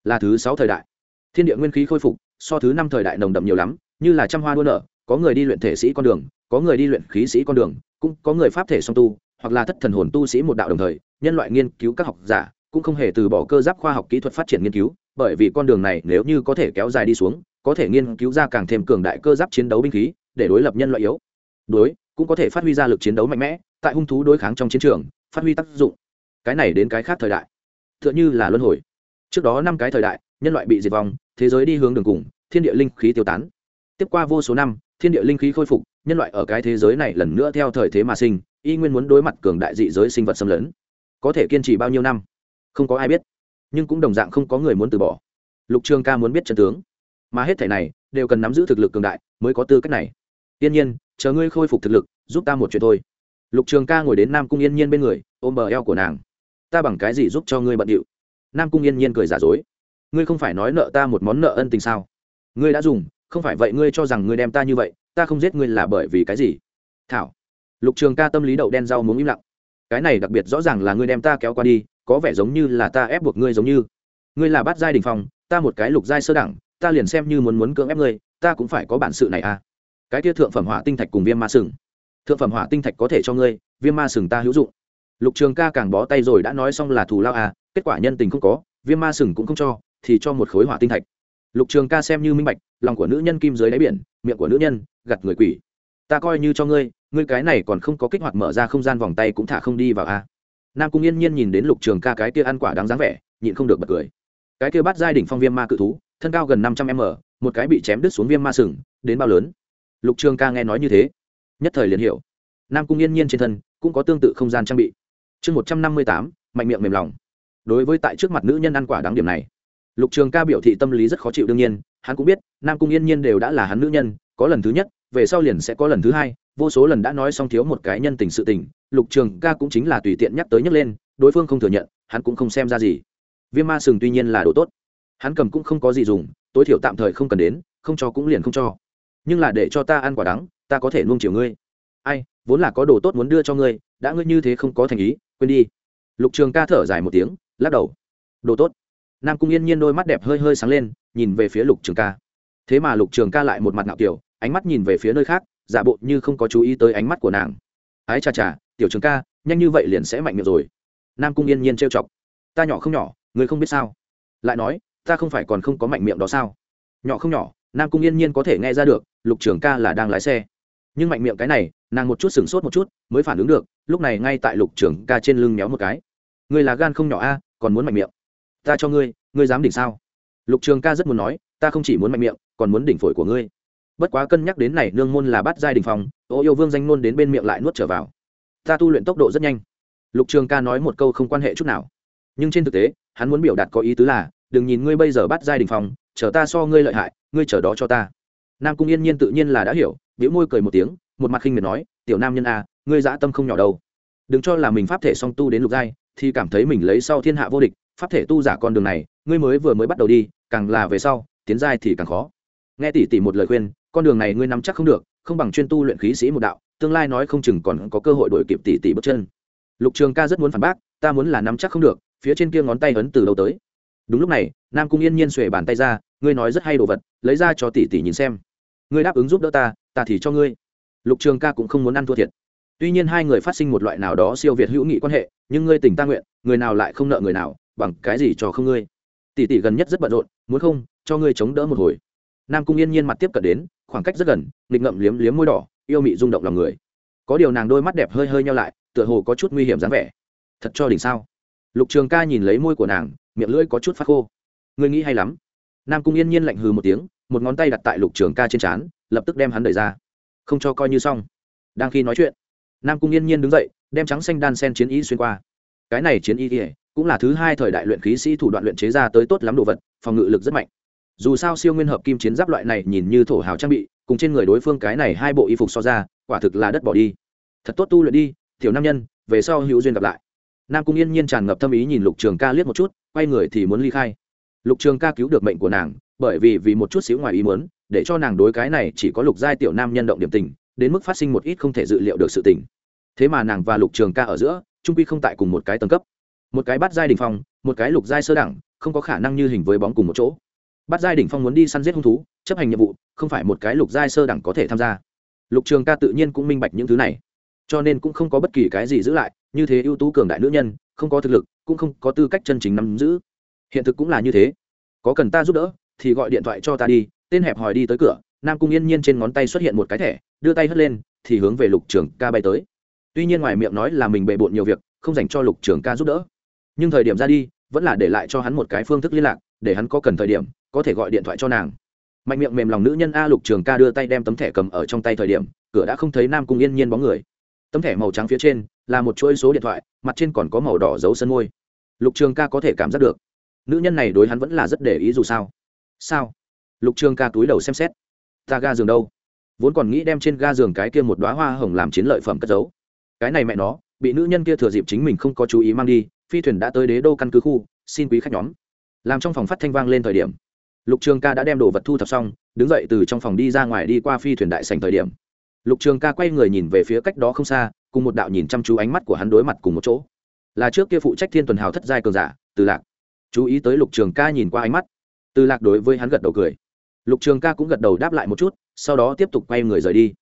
là thứ sáu thời đại. Thiên địa nguyên khí khôi phục, so thứ năm thời đại nồng đậm nhiều lắm, như là trăm hoa đua nở có người đi luyện thể sĩ con đường, có người đi luyện khí sĩ con đường, cũng có người pháp thể song tu, hoặc là thất thần hồn tu sĩ một đạo đồng thời, nhân loại nghiên cứu các học giả cũng không hề từ bỏ cơ giáp khoa học kỹ thuật phát triển nghiên cứu, bởi vì con đường này nếu như có thể kéo dài đi xuống, có thể nghiên cứu ra càng thêm cường đại cơ giáp chiến đấu binh khí để đối lập nhân loại yếu. Đối, cũng có thể phát huy ra lực chiến đấu mạnh mẽ, tại hung thú đối kháng trong chiến trường, phát huy tác dụng. Cái này đến cái khác thời đại. T h ư ợ n h ư là luân hồi. Trước đó năm cái thời đại, nhân loại bị diệt vong, thế giới đi hướng đường cùng, thiên địa linh khí tiêu tán. Tiếp qua vô số năm thiên địa linh khí khôi phục, nhân loại ở cái thế giới này lần nữa theo thời thế mà sinh, y nguyên muốn đối mặt cường đại dị giới sinh vật xâm lấn. Có thể kiên trì bao nhiêu năm? Không có ai biết. Nhưng cũng đồng dạng không có người muốn từ bỏ. Lục trường ca muốn biết trận tướng. Mà hết thể này, đều cần nắm giữ thực lực cường đại mới có tư cách này. Yên nhiên, chờ ngươi khôi phục thực lực, giúp ta một chuyện thôi. Lục trường ca ngồi đến nam cung yên nhiên bên người, ôm bờ eo của nàng. Ta bằng cái gì giúp cho ngươi bận điệu? Nam cung yên nhiên cười giả dối. Ngươi không phải nói nợ ta một món nợ ân tình sao? Ngươi đã dùng không phải vậy ngươi cho rằng ngươi đem ta như vậy, ta không giết ngươi là bởi vì cái gì? Thảo. Lục trường ca tâm lý đậu đen rau muốn im lặng. Cái này đặc biệt rõ ràng là ngươi đem ta kéo qua đi, có vẻ giống như là ta ép buộc ngươi giống như. Ngươi là bát giai đình phong, ta một cái lục giai sơ đẳng, ta liền xem như muốn muốn cưỡng ép ngươi, ta cũng phải có bản sự này à. Cái kia thượng phẩm hỏa tinh thạch cùng viêm ma sừng. Thượng phẩm hỏa tinh thạch có thể cho ngươi, viêm ma sừng ta hữu dụng. Lục trường ca càng bó tay rồi đã nói xong là thù lao à kết quả nhân tình không có, viêm ma sừng cũng không cho, thì cho một khối hỏa tinh thạch lục trường ca xem như minh bạch, lòng của nữ nhân kim dưới đáy biển, miệng của nữ nhân gặt người quỷ. Ta coi như cho ngươi ngươi cái này còn không có kích hoạt mở ra không gian vòng tay cũng thả không đi vào a. À nam cung yên nhiên nhìn đến lục trường ca cái kia ăn quả đáng dáng vẻ, nhịn không được bật cười. Cái kia bắt giai đỉnh phong viêm ma cự thú, thân cao gần năm trăm m, một cái bị chém đứt xuống viêm ma sừng, đến bao lớn? Lục trường ca nghe nói như thế, nhất thời liền hiểu. Nam cung yên nhiên trên thân cũng có tương tự không gian trang bị. Chương một trăm năm mươi tám, mạnh miệng mềm lòng. Đối với tại trước mặt nữ nhân ăn quả đáng điểm này lục trường ca biểu thị tâm lý rất khó chịu đương nhiên, hắn cũng biết, nam cung yên nhiên đều đã là hắn nữ nhân, có lần thứ nhất, về sau liền sẽ có lần thứ hai, vô số lần đã nói xong thiếu một cái nhân tình sự tình, lục trường ca cũng chính là tùy tiện nhắc tới nhắc lên, đối phương không thừa nhận, hắn cũng không xem ra gì. Viêm ma sừng tuy nhiên là đồ tốt, hắn cầm cũng không có gì dùng, tối thiểu tạm thời không cần đến, không cho cũng liền không cho. Nhưng là để cho ta ăn quả đắng, ta có thể nuông chiều ngươi. Ai, vốn là có đồ tốt muốn đưa cho ngươi, đã ngươi như thế không có thành ý, quên đi. Lục trường ca thở dài một tiếng, lắc đầu. Đồ tốt nam cung yên nhiên đôi mắt đẹp hơi hơi sáng lên, nhìn về phía lục trường ca. Thế mà lục trường ca lại một mặt ngạo kiểu, ánh mắt nhìn về phía nơi khác, giả bộ như không có chú ý tới ánh mắt của nàng. Ái chà chà, tiểu trường ca, nhanh như vậy liền sẽ mạnh miệng rồi. Nam cung yên nhiên trêu chọc. Ta nhỏ không nhỏ, người không biết sao. Lại nói, ta không phải còn không có mạnh miệng đó sao? Nhỏ không nhỏ, nam cung yên nhiên có thể nghe ra được, lục trường ca là đang lái xe. Nhưng mạnh miệng cái này, nàng một chút sửng sốt một chút, mới phản ứng được, lúc này ngay tại lục trường ca trên lưng méo một cái. Người là gan không nhỏ a, còn muốn mạnh miệng ta cho ngươi ngươi dám đỉnh sao? Lục trường ca rất muốn nói ta không chỉ muốn mạnh miệng còn muốn đỉnh phổi của ngươi. Bất quá cân nhắc đến này nương môn là bắt giai đình phòng ô yêu vương danh nôn đến bên miệng lại nuốt trở vào. Ta tu luyện tốc độ rất nhanh. Lục trường ca nói một câu không quan hệ chút nào. Nhưng trên thực tế hắn muốn biểu đạt có ý tứ là đừng nhìn ngươi bây giờ bắt giai đình phòng chờ ta so ngươi lợi hại ngươi chờ đó cho ta. Nam cung yên nhiên tự nhiên là đã hiểu biểu môi cười một tiếng một mặt khinh miệt nói tiểu nam nhân a à, ngươi dã tâm không nhỏ đâu. Đừng cho là mình pháp thể song tu đến lục giai thì cảm thấy mình lấy sau thiên hạ vô địch pháp thể tu giả con đường này, ngươi mới vừa mới bắt đầu đi, càng là về sau, tiến giai thì càng khó. Nghe tỷ tỷ một lời khuyên, con đường này ngươi nắm chắc không được, không bằng chuyên tu luyện khí sĩ một đạo, tương lai nói không chừng còn có cơ hội đổi kịp tỷ tỷ bước chân. Lục trường ca rất muốn phản bác, ta muốn là nắm chắc không được, phía trên kia ngón tay ấn từ đâu tới. Đúng lúc này, nam cung yên nhiên xuề bàn tay ra, ngươi nói rất hay đồ vật, lấy ra cho tỷ tỷ nhìn xem. Ngươi đáp ứng giúp đỡ ta ta thì cho ngươi. Lục trường ca cũng không muốn ăn thua thiệt. Tuy nhiên hai người phát sinh một loại nào đó siêu việt hữu nghị quan hệ, nhưng ngươi tình ta nguyện, người nào lại không nợ người nào bằng cái gì cho không ngươi? Tỷ tỷ gần nhất rất bận rộn, muốn không, cho ngươi chống đỡ một hồi. Nam cung yên nhiên mặt tiếp cận đến, khoảng cách rất gần, nghịch ngậm liếm liếm môi đỏ, yêu mị rung động lòng người. Có điều nàng đôi mắt đẹp hơi hơi nhau lại, tựa hồ có chút nguy hiểm dáng vẻ. Thật cho đỉnh sao? Lục trường ca nhìn lấy môi của nàng, miệng lưỡi có chút phát khô. Ngươi nghĩ hay lắm. Nam cung yên nhiên lạnh hừ một tiếng, một ngón tay đặt tại lục trường ca trên trán, lập tức đem hắn đẩy ra. Không cho coi như xong. Đang khi nói chuyện, nam cung yên nhiên đứng dậy, đem trắng xanh đan sen chiến y xuyên qua. Cái này chiến y ỉa cũng là thứ hai thời đại luyện khí sĩ thủ đoạn luyện chế ra tới tốt lắm đồ vật, phòng ngự lực rất mạnh. Dù sao siêu nguyên hợp kim chiến giáp loại này nhìn như thổ hào trang bị, cùng trên người đối phương cái này hai bộ y phục so ra, quả thực là đất bỏ đi. Thật tốt tu luyện đi, tiểu nam nhân, về sau hữu duyên gặp lại. Nam cung yên nhiên tràn ngập tâm ý nhìn lục trường ca liếc một chút, quay người thì muốn ly khai. Lục trường ca cứu được mệnh của nàng, bởi vì vì một chút xíu ngoài ý muốn, để cho nàng đối cái này chỉ có lục giai tiểu nam nhân động điểm tình, đến mức phát sinh một ít không thể dự liệu được sự tình. Thế mà nàng và lục trường ca ở giữa trung quy không tại cùng một cái tầng cấp một cái bắt giai đ ỉ n h phong, một cái lục giai sơ đẳng, không có khả năng như hình với bóng cùng một chỗ. Bắt giai đ ỉ n h phong muốn đi săn giết hung thú, chấp hành nhiệm vụ, không phải một cái lục giai sơ đẳng có thể tham gia. Lục trường ca tự nhiên cũng minh bạch những thứ này, cho nên cũng không có bất kỳ cái gì giữ lại, như thế ưu tú cường đại nữ nhân, không có thực lực, cũng không có tư cách chân chính nắm giữ. Hiện thực cũng là như thế. Có cần ta giúp đỡ, thì gọi điện thoại cho ta đi, tên hẹp hòi đi tới cửa, nam cung yên nhiên trên ngón tay xuất hiện một cái thẻ, đưa tay hất lên, thì hướng về lục trường ca bay tới. Tuy nhiên ngoài miệng nói là mình bề bộn nhiều việc, không dành cho lục trường ca giúp đỡ nhưng thời điểm ra đi, vẫn là để lại cho hắn một cái phương thức liên lạc, để hắn có cần thời điểm, có thể gọi điện thoại cho nàng. Mạnh miệng mềm lòng nữ nhân a lục trường ca đưa tay đem tấm thẻ cầm ở trong tay thời điểm, cửa đã không thấy nam cung yên nhiên bóng người. Tấm thẻ màu trắng phía trên là một chuỗi số điện thoại, mặt trên còn có màu đỏ dấu sân môi. Lục trường ca có thể cảm giác được. Nữ nhân này đối hắn vẫn là rất để ý dù sao. Sao? Lục trường ca túi đầu xem xét. Ta ga giường đâu? Vốn còn nghĩ đem trên ga giường cái kia một đoá hoa hồng làm chiến lợi phẩm cất giấu. Cái này mẹ nó, bị nữ nhân kia thừa dịp chính mình không có chú ý mang đi phi thuyền đã tới đế đô căn cứ khu, xin quý khách nhóm. Làm trong phòng phát thanh vang lên thời điểm. Lục trường ca đã đem đồ vật thu thập xong, đứng dậy từ trong phòng đi ra ngoài đi qua phi thuyền đại sành thời điểm. Lục trường ca quay người nhìn về phía cách đó không xa, cùng một đạo nhìn chăm chú ánh mắt của hắn đối mặt cùng một chỗ. Là trước kia phụ trách thiên tuần hào thất giai cường giả, từ lạc. Chú ý tới lục trường ca nhìn qua ánh mắt. Từ lạc đối với hắn gật đầu cười. Lục trường ca cũng gật đầu đáp lại một chút, sau đó tiếp tục quay người rời đi.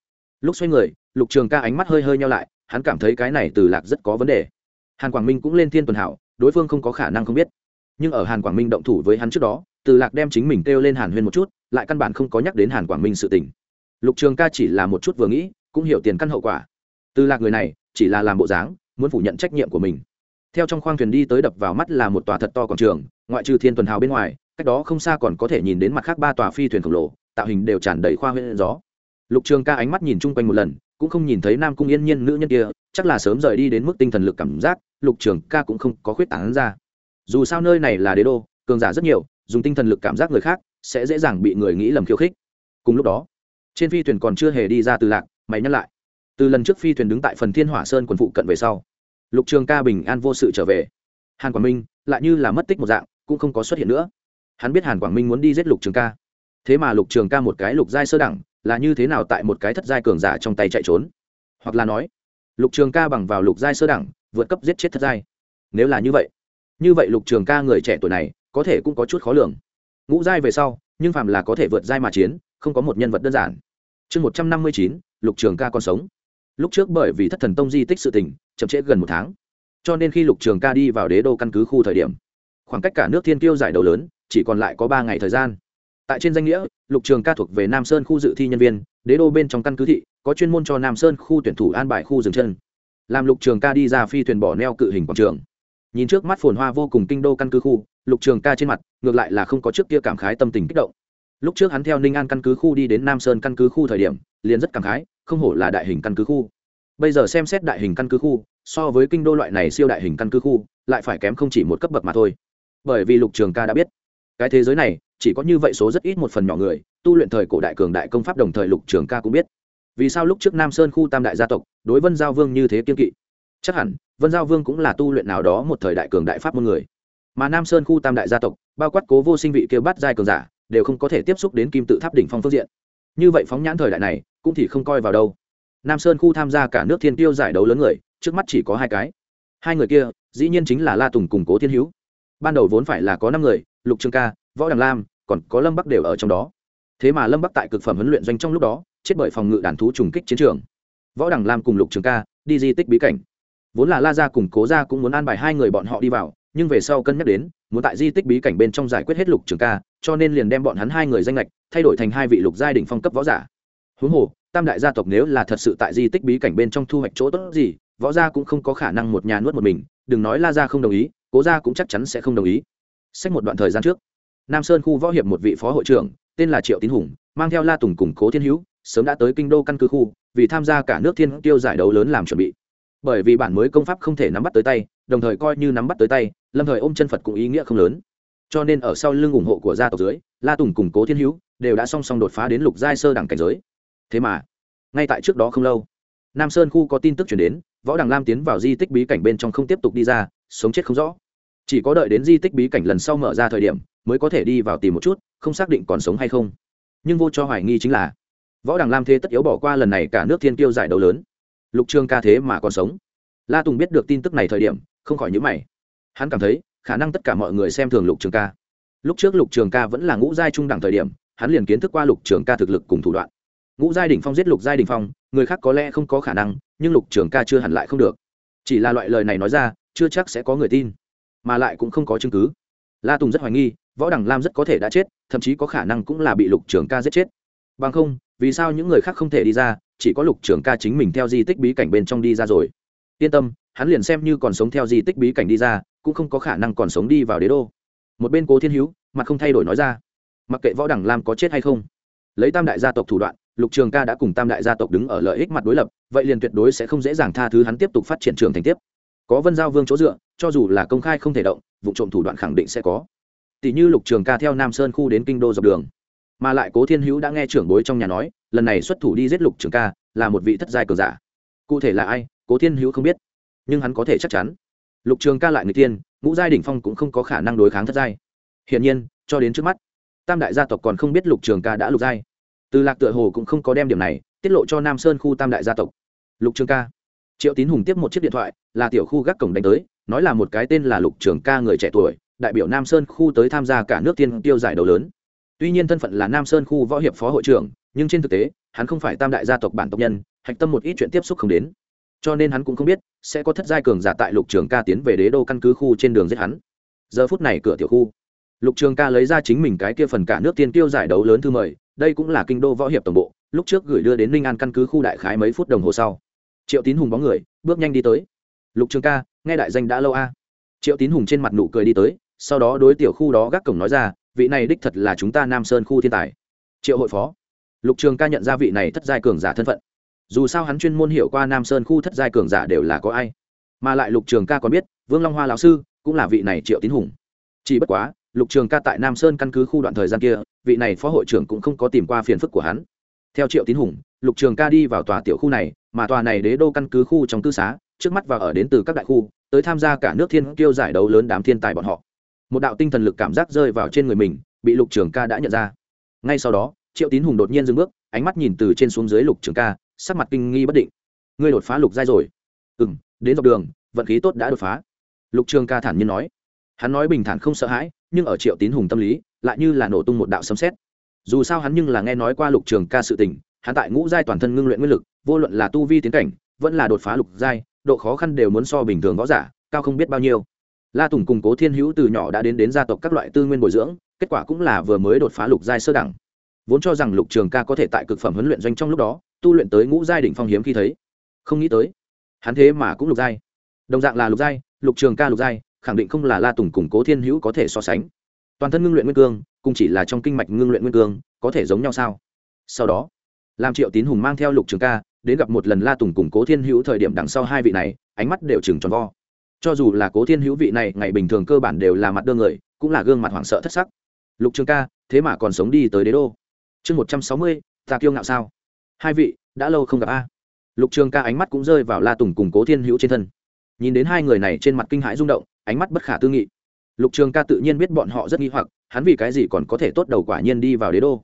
Lúc xoay người, lục trường ca ánh mắt hơi hơi nhau lại, hắn cảm thấy cái này từ lạc rất có vấn đề hàn quảng minh cũng lên thiên tuần hảo, đối phương không có khả năng không biết. Nhưng ở hàn quảng minh động thủ với hắn trước đó, từ lạc đem chính mình kêu lên hàn huyên một chút, lại căn bản không có nhắc đến hàn quảng minh sự tình. Lục trường ca chỉ là một chút vừa nghĩ, cũng hiểu tiền căn hậu quả. Từ lạc người này, chỉ là làm bộ dáng, muốn phủ nhận trách nhiệm của mình. Theo trong khoang thuyền đi tới đập vào mắt là một tòa thật to quảng trường, ngoại trừ thiên tuần hào bên ngoài, cách đó không xa còn có thể nhìn đến mặt khác ba tòa phi thuyền khổng lồ, tạo hình đều tràn đầy khoa huyễn gió. Lục trường ca ánh mắt nhìn chung quanh một lần cũng không nhìn thấy nam cung yên nhiên nữ nhân kia, chắc là sớm rời đi đến mức tinh thần lực cảm giác, lục trường ca cũng không có khuyết tảng ra. Dù sao nơi này là đế đô, cường giả rất nhiều, dùng tinh thần lực cảm giác người khác sẽ dễ dàng bị người nghĩ lầm khiêu khích. Cùng lúc đó, trên phi thuyền còn chưa hề đi ra từ lạc, mày nhắc lại. Từ lần trước phi thuyền đứng tại phần thiên hỏa sơn quần phụ cận về sau, lục trường ca bình an vô sự trở về. Hàn quảng minh lại như là mất tích một dạng, cũng không có xuất hiện nữa. Hắn biết hàn quảng minh muốn đi giết lục trường ca. Thế mà lục trường ca một cái lục giai sơ đẳng là như thế nào tại một cái thất giai cường giả trong tay chạy trốn? Hoặc là nói, lục trường ca bằng vào lục giai sơ đẳng, vượt cấp giết chết thất giai. Nếu là như vậy như vậy lục trường ca người trẻ tuổi này, có thể cũng có chút khó lường. Ngũ giai về sau, nhưng phạm là có thể vượt giai mà chiến, không có một nhân vật đơn giản. Chương một trăm năm mươi chín, lục trường ca còn sống. Lúc trước bởi vì thất thần tông di tích sự tình, chậm trễ gần một tháng. Cho nên khi lục trường ca đi vào đế đô căn cứ khu thời điểm, khoảng cách cả nước thiên tiêu giải đầu lớn, chỉ còn lại có ba ngày thời gian tại trên danh nghĩa, lục trường ca thuộc về nam sơn khu dự thi nhân viên, đế đô bên trong căn cứ thị, có chuyên môn cho nam sơn khu tuyển thủ an bài khu dừng chân. Làm lục trường ca đi ra phi thuyền bỏ neo cự hình quảng trường. Nhìn trước mắt phồn hoa vô cùng kinh đô căn cứ khu, lục trường ca trên mặt, ngược lại là không có trước kia cảm khái tâm tình kích động. Lúc trước hắn theo ninh an căn cứ khu đi đến nam sơn căn cứ khu thời điểm, liền rất cảm khái, không hổ là đại hình căn cứ khu. Bây giờ xem xét đại hình căn cứ khu, so với kinh đô loại này siêu đại hình căn cứ khu, lại phải kém không chỉ một cấp bậc mà thôi. Bởi vì lục trường ca đã biết, cái thế giới này chỉ có như vậy số rất ít một phần nhỏ người, tu luyện thời cổ đại cường đại công pháp đồng thời lục trường ca cũng biết. Vì sao lúc trước nam sơn khu tam đại gia tộc, đối vân giao vương như thế kiên kỵ? Chắc hẳn, vân giao vương cũng là tu luyện nào đó một thời đại cường đại pháp môn người. Mà nam sơn khu tam đại gia tộc, bao quát cố vô sinh vị kêu bắt giai cường giả, đều không có thể tiếp xúc đến kim tự tháp đỉnh phong phương diện. Như vậy phóng nhãn thời đại này, cũng thì không coi vào đâu. Nam sơn khu tham gia cả nước thiên tiêu giải đấu lớn người, trước mắt chỉ có hai cái. Hai người kia, dĩ nhiên chính là la tùng cùng cố thiên hữu. Ban đầu vốn phải là có năm người lục trường ca, võ đằng lam, còn có lâm bắc đều ở trong đó. Thế mà lâm bắc tại cực phẩm huấn luyện doanh trong lúc đó, chết bởi phòng ngự đàn thú trùng kích chiến trường. Võ đằng lam cùng lục trường ca, đi di tích bí cảnh. Vốn là la gia cùng cố gia cũng muốn an bài hai người bọn họ đi vào, nhưng về sau cân nhắc đến, muốn tại di tích bí cảnh bên trong giải quyết hết lục trường ca, cho nên liền đem bọn hắn hai người danh lệch thay đổi thành hai vị lục gia đình phong cấp võ giả. Huống hồ, tam đại gia tộc nếu là thật sự tại di tích bí cảnh bên trong thu hoạch chỗ tốt gì, võ gia cũng không có khả năng một nhà nuốt một mình, đừng nói la gia không đồng ý, cố gia cũng chắc chắn sẽ không đồng ý. Xét một đoạn thời gian trước, nam sơn khu võ hiệp một vị phó hội trưởng, tên là triệu tín hùng, mang theo la tùng cùng cố thiên hữu, sớm đã tới kinh đô căn cứ khu, vì tham gia cả nước thiên tiêu giải đấu lớn làm chuẩn bị. Bởi vì bản mới công pháp không thể nắm bắt tới tay, đồng thời coi như nắm bắt tới tay, lâm thời ôm chân phật cũng ý nghĩa không lớn. Cho nên ở sau lưng ủng hộ của gia tộc dưới, la tùng cùng cố thiên hữu đều đã song song đột phá đến lục giai sơ đẳng cảnh giới. Thế mà, ngay tại trước đó không lâu, nam sơn khu có tin tức truyền đến, võ đằng lam tiến vào di tích bí cảnh bên trong không tiếp tục đi ra, sống chết không rõ chỉ có đợi đến di tích bí cảnh lần sau mở ra thời điểm mới có thể đi vào tìm một chút, không xác định còn sống hay không. Nhưng vô cho hoài nghi chính là, võ đằng lam thế tất yếu bỏ qua lần này cả nước thiên tiêu giải đấu lớn. Lục trường ca thế mà còn sống. La tùng biết được tin tức này thời điểm, không khỏi nhữ mày. Hắn cảm thấy, khả năng tất cả mọi người xem thường lục trường ca. Lúc trước lục trường ca vẫn là ngũ giai trung đẳng thời điểm, hắn liền kiến thức qua lục trường ca thực lực cùng thủ đoạn. Ngũ giai đ ỉ n h phong giết lục giai đ ỉ n h phong, người khác có lẽ không có khả năng, nhưng lục trường ca chưa hẳn lại không được. Chỉ là loại lời này nói ra, chưa chắc sẽ có người tin mà lại cũng không có chứng cứ. La tùng rất hoài nghi, võ đằng lam rất có thể đã chết, thậm chí có khả năng cũng là bị lục trường ca giết chết. Bằng không, vì sao những người khác không thể đi ra, chỉ có lục trường ca chính mình theo di tích bí cảnh bên trong đi ra rồi. Yên tâm, hắn liền xem như còn sống theo di tích bí cảnh đi ra, cũng không có khả năng còn sống đi vào đế đô. Một bên cố thiên hữu, mặt không thay đổi nói ra, mặc kệ võ đẳng lam có chết hay không, lấy tam đại gia tộc thủ đoạn, lục trường ca đã cùng tam đại gia tộc đứng ở lợi ích mặt đối lập, vậy liền tuyệt đối sẽ không dễ dàng tha thứ hắn tiếp tục phát triển trường thành tiếp có vân giao vương chỗ dựa, cho dù là công khai không thể động, vụ trộm thủ đoạn khẳng định sẽ có. Tỷ như lục trường ca theo nam sơn khu đến kinh đô dọc đường. Mà lại cố thiên hữu đã nghe trưởng bối trong nhà nói, lần này xuất thủ đi giết lục trường ca, là một vị thất giai cờ giả. Cụ thể là ai, cố thiên hữu không biết, nhưng hắn có thể chắc chắn. Lục trường ca lại người tiên, ngũ giai đỉnh phong cũng không có khả năng đối kháng thất giai. Hiển nhiên, cho đến trước mắt, tam đại gia tộc còn không biết lục trường ca đã lục giai. Từ lạc tựa hồ cũng không có đem điểm này, tiết lộ cho nam sơn khu tam đại gia tộc. Lục trường ca triệu tín hùng tiếp một chiếc điện thoại, là tiểu khu gác cổng đánh tới, nói là một cái tên là lục trường ca người trẻ tuổi, đại biểu nam sơn khu tới tham gia cả nước tiên tiêu giải đấu lớn. Tuy nhiên thân phận là nam sơn khu võ hiệp phó hội trưởng, nhưng trên thực tế, hắn không phải tam đại gia tộc bản tộc nhân, hạch tâm một ít chuyện tiếp xúc không đến. Cho nên hắn cũng không biết, sẽ có thất giai cường giả tại lục trường ca tiến về đế đô căn cứ khu trên đường giết hắn. Giờ phút này cửa tiểu khu, lục trường ca lấy ra chính mình cái kia phần cả nước tiên tiêu giải đấu lớn thư mời, đây cũng là kinh đô võ hiệp tổng bộ, lúc trước gửi đưa đến ninh an căn cứ khu đại khái mấy phút đồng hồ sau triệu tín hùng bóng người, bước nhanh đi tới. Lục trường ca, nghe đại danh đã lâu a. Triệu tín hùng trên mặt nụ cười đi tới, sau đó đối tiểu khu đó gác cổng nói ra, vị này đích thật là chúng ta nam sơn khu thiên tài. Triệu hội phó. Lục trường ca nhận ra vị này thất giai cường giả thân phận. Dù sao hắn chuyên môn hiểu qua nam sơn khu thất giai cường giả đều là có ai. Mà lại lục trường ca còn biết, vương long hoa lão sư cũng là vị này triệu tín hùng. Chỉ bất quá, lục trường ca tại nam sơn căn cứ khu đoạn thời gian kia, vị này phó hội trưởng cũng không có tìm qua phiền phức của hắn. Theo triệu tín hùng lục trường ca đi vào tòa tiểu khu này, mà tòa này đế đô căn cứ khu trong cư xá, trước mắt và ở đến từ các đại khu, tới tham gia cả nước thiên kiêu giải đấu lớn đám thiên tài bọn họ. Một đạo tinh thần lực cảm giác rơi vào trên người mình, bị lục trường ca đã nhận ra. Ngay sau đó, triệu tín hùng đột nhiên dừng bước, ánh mắt nhìn từ trên xuống dưới lục trường ca, sắc mặt kinh nghi bất định. Ngươi đột phá lục giai rồi? Ừ m đến dọc đường, vận khí tốt đã đột phá. Lục trường ca thản nhiên nói. Hắn nói bình thản không sợ hãi, nhưng ở triệu tín hùng tâm lý, lại như là nổ tung một đạo sấm xét dù sao hắn nhưng là nghe nói qua lục trường ca sự tình hắn tại ngũ giai toàn thân ngưng luyện nguyên lực, vô luận là tu vi tiến cảnh, vẫn là đột phá lục giai, độ khó khăn đều muốn so bình thường võ giả, cao không biết bao nhiêu. La tùng cùng cố thiên hữu từ nhỏ đã đến đến gia tộc các loại tư nguyên bồi dưỡng, kết quả cũng là vừa mới đột phá lục giai sơ đẳng. Vốn cho rằng lục trường ca có thể tại cực phẩm huấn luyện doanh trong lúc đó, tu luyện tới ngũ giai đỉnh phong hiếm khi thấy. Không nghĩ tới, hắn thế mà cũng lục giai. Đồng dạng là lục giai, lục trường ca lục giai, khẳng định không là la tùng cùng cố thiên hữu có thể so sánh. Toàn thân ngưng luyện nguyên cương, cùng chỉ là trong kinh mạch ngưng luyện nguyên cương, có thể giống nhau sao? Sau đó làm triệu tín hùng mang theo lục trường ca đến gặp một lần la tùng cùng cố thiên hữu thời điểm đằng sau hai vị này, ánh mắt đều chừng tròn vo. Cho dù là cố thiên hữu vị này, ngày bình thường cơ bản đều là mặt đương người, cũng là gương mặt hoảng sợ thất sắc. Lục trường ca, thế mà còn sống đi tới đế đô. Chương một trăm sáu mươi, ta kiêu ngạo sao? Hai vị, đã lâu không gặp a. Lục trường ca ánh mắt cũng rơi vào la tùng cùng cố thiên hữu trên thân. Nhìn đến hai người này trên mặt kinh hãi rung động, ánh mắt bất khả tư nghị. Lục trường ca tự nhiên biết bọn họ rất nghi hoặc, hắn vì cái gì còn có thể tốt đầu quả nhiên đi vào đế đô?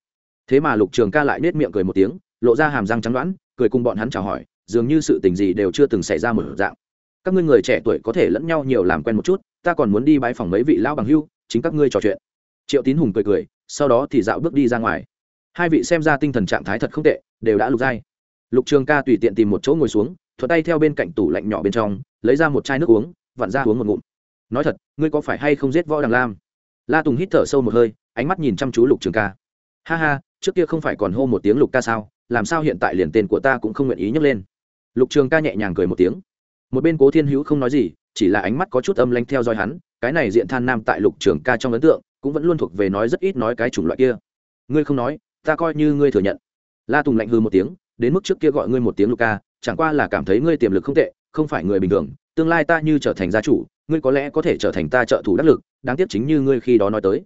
Thế mà lục trường ca lại nết miệng cười một tiếng, lộ ra hàm răng trắng đoán, cười cùng bọn hắn chào hỏi, dường như sự tình gì đều chưa từng xảy ra một dạng. Các ngươi người trẻ tuổi có thể lẫn nhau nhiều làm quen một chút, ta còn muốn đi bãi phòng mấy vị lão bằng hưu, chính các ngươi trò chuyện. Triệu tín hùng cười cười, sau đó thì dạo bước đi ra ngoài. Hai vị xem ra tinh thần trạng thái thật không tệ, đều đã lục dai lục trường ca tùy tiện tìm một chỗ ngồi xuống thuật tay theo bên cạnh tủ lạnh nhỏ bên trong, lấy ra một chai nước uống, vặn ra uống một ngụm. Nói thật, ngươi có phải hay không giết võ đằng lam? La tùng hít thở sâu một hơi, ánh mắt nhìn chăm chú lục trường ca. Ha ha trước kia không phải còn hô một tiếng lục ca sao, làm sao hiện tại liền tên của ta cũng không nguyện ý nhấc lên. Lục trường ca nhẹ nhàng cười một tiếng. Một bên cố thiên hữu không nói gì, chỉ là ánh mắt có chút âm lanh theo dõi hắn, cái này diện than nam tại lục trường ca trong ấn tượng, cũng vẫn luôn thuộc về nói rất ít nói cái chủng loại kia. Ngươi không nói, ta coi như ngươi thừa nhận. La tùng lạnh hư một tiếng, đến mức trước kia gọi ngươi một tiếng lục ca, chẳng qua là cảm thấy ngươi tiềm lực không tệ, không phải người bình thường, tương lai ta như trở thành gia chủ, ngươi có lẽ có thể trở thành ta trợ thủ đắc lực, đáng tiếc chính như ngươi khi đó nói tới.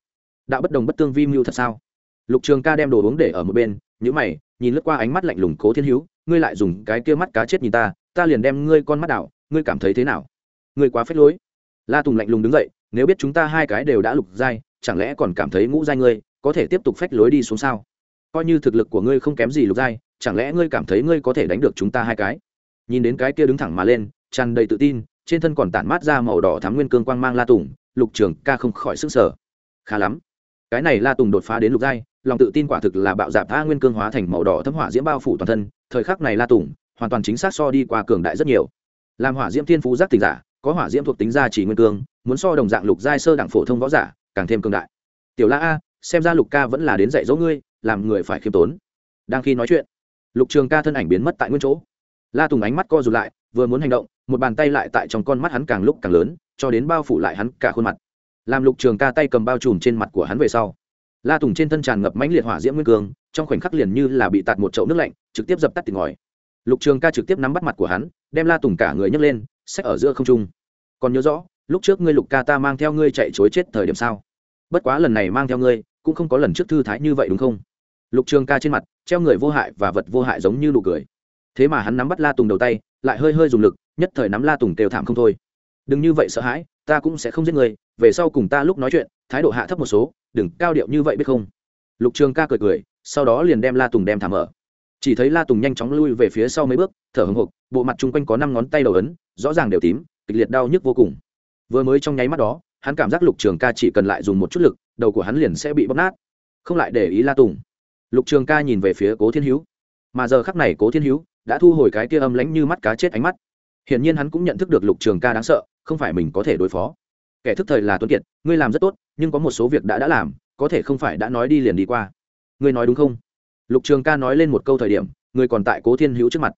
Đạo bất đồng bất tương vi mưu thật sao? Lục trường ca đem đồ uống để ở một bên nhữ mày, nhìn lướt qua ánh mắt lạnh lùng cố thiên hữu ngươi lại dùng cái kia mắt cá chết nhìn ta ta liền đem ngươi con mắt đảo, ngươi cảm thấy thế nào? Ngươi quá phết lối. La tùng lạnh lùng đứng dậy, nếu biết chúng ta hai cái đều đã lục giai, chẳng lẽ còn cảm thấy ngũ giai ngươi, có thể tiếp tục phách lối đi xuống sao? Coi như thực lực của ngươi không kém gì lục giai, chẳng lẽ ngươi cảm thấy ngươi có thể đánh được chúng ta hai cái? Nhìn đến cái kia đứng thẳng mà lên, tràn đầy tự tin, trên thân còn tản mát ra màu đỏ thắm nguyên cương quang mang la tùng, lục trường ca không khỏi sức sở khá lắm. Cái này la tùng đột phá đến lục giai lòng tự tin quả thực là bạo dạp tha nguyên cương hóa thành màu đỏ thấm hỏa diễm bao phủ toàn thân, thời khắc này la tùng, hoàn toàn chính xác so đi qua cường đại rất nhiều. Làm hỏa diễm thiên phú giác tình giả, có hỏa diễm thuộc tính gia chỉ nguyên cương, muốn so đồng dạng lục giai sơ đẳng phổ thông võ giả, càng thêm cường đại. Tiểu la a, xem ra lục ca vẫn là đến dạy dỗ ngươi, làm người phải khiêm tốn. Đang khi nói chuyện, lục trường ca thân ảnh biến mất tại nguyên chỗ. La tùng ánh mắt co rụt lại, vừa muốn hành động, một bàn tay lại tại trong con mắt hắn càng lúc càng lớn, cho đến bao phủ lại hắn cả khuôn mặt. Làm lục trường ca tay cầm bao trùm trên mặt của hắn về sau la tùng trên thân tràn ngập mãnh liệt hỏa diễm nguyên cương trong khoảnh khắc liền như là bị tạt một chậu nước lạnh, trực tiếp dập tắt tỉnh ngòi lục trường ca trực tiếp nắm bắt mặt của hắn, đem la tùng cả người nhấc lên, xách ở giữa không trung. Còn nhớ rõ, lúc trước ngươi lục ca ta mang theo ngươi chạy chối chết thời điểm sao? Bất quá lần này mang theo ngươi, cũng không có lần trước thư thái như vậy đúng không? Lục trường ca trên mặt, treo người vô hại và vật vô hại giống như nụ cười. Thế mà hắn nắm bắt la tùng đầu tay, lại hơi hơi dùng lực, nhất thời nắm la tùng kêu thảm không thôi. Đừng như vậy sợ hãi, ta cũng sẽ không giết người về sau cùng ta lúc nói chuyện, thái độ hạ thấp một số đừng cao điệu như vậy biết không? Lục trường ca cười cười, sau đó liền đem la tùng đem thảm ở chỉ thấy la tùng nhanh chóng lui về phía sau mấy bước, thở hồng hộc bộ mặt chung quanh có năm ngón tay đầu ấn, rõ ràng đều tím, kịch liệt đau nhức vô cùng. Vừa mới trong nháy mắt đó, hắn cảm giác lục trường ca chỉ cần lại dùng một chút lực, đầu của hắn liền sẽ bị bóp nát. Không lại để ý la tùng. Lục trường ca nhìn về phía cố thiên hữu mà giờ khắc này cố thiên hữu đã thu hồi cái kia âm lánh như mắt cá chết ánh mắt. Hiển nhiên hắn cũng nhận thức được lục trường ca đáng sợ, không phải mình có thể đối phó kẻ thức thời là tuấn kiệt, ngươi làm rất tốt, nhưng có một số việc đã đã làm, có thể không phải đã nói đi liền đi qua. Ngươi nói đúng không? Lục trường ca nói lên một câu thời điểm, người còn tại cố thiên hữu trước mặt.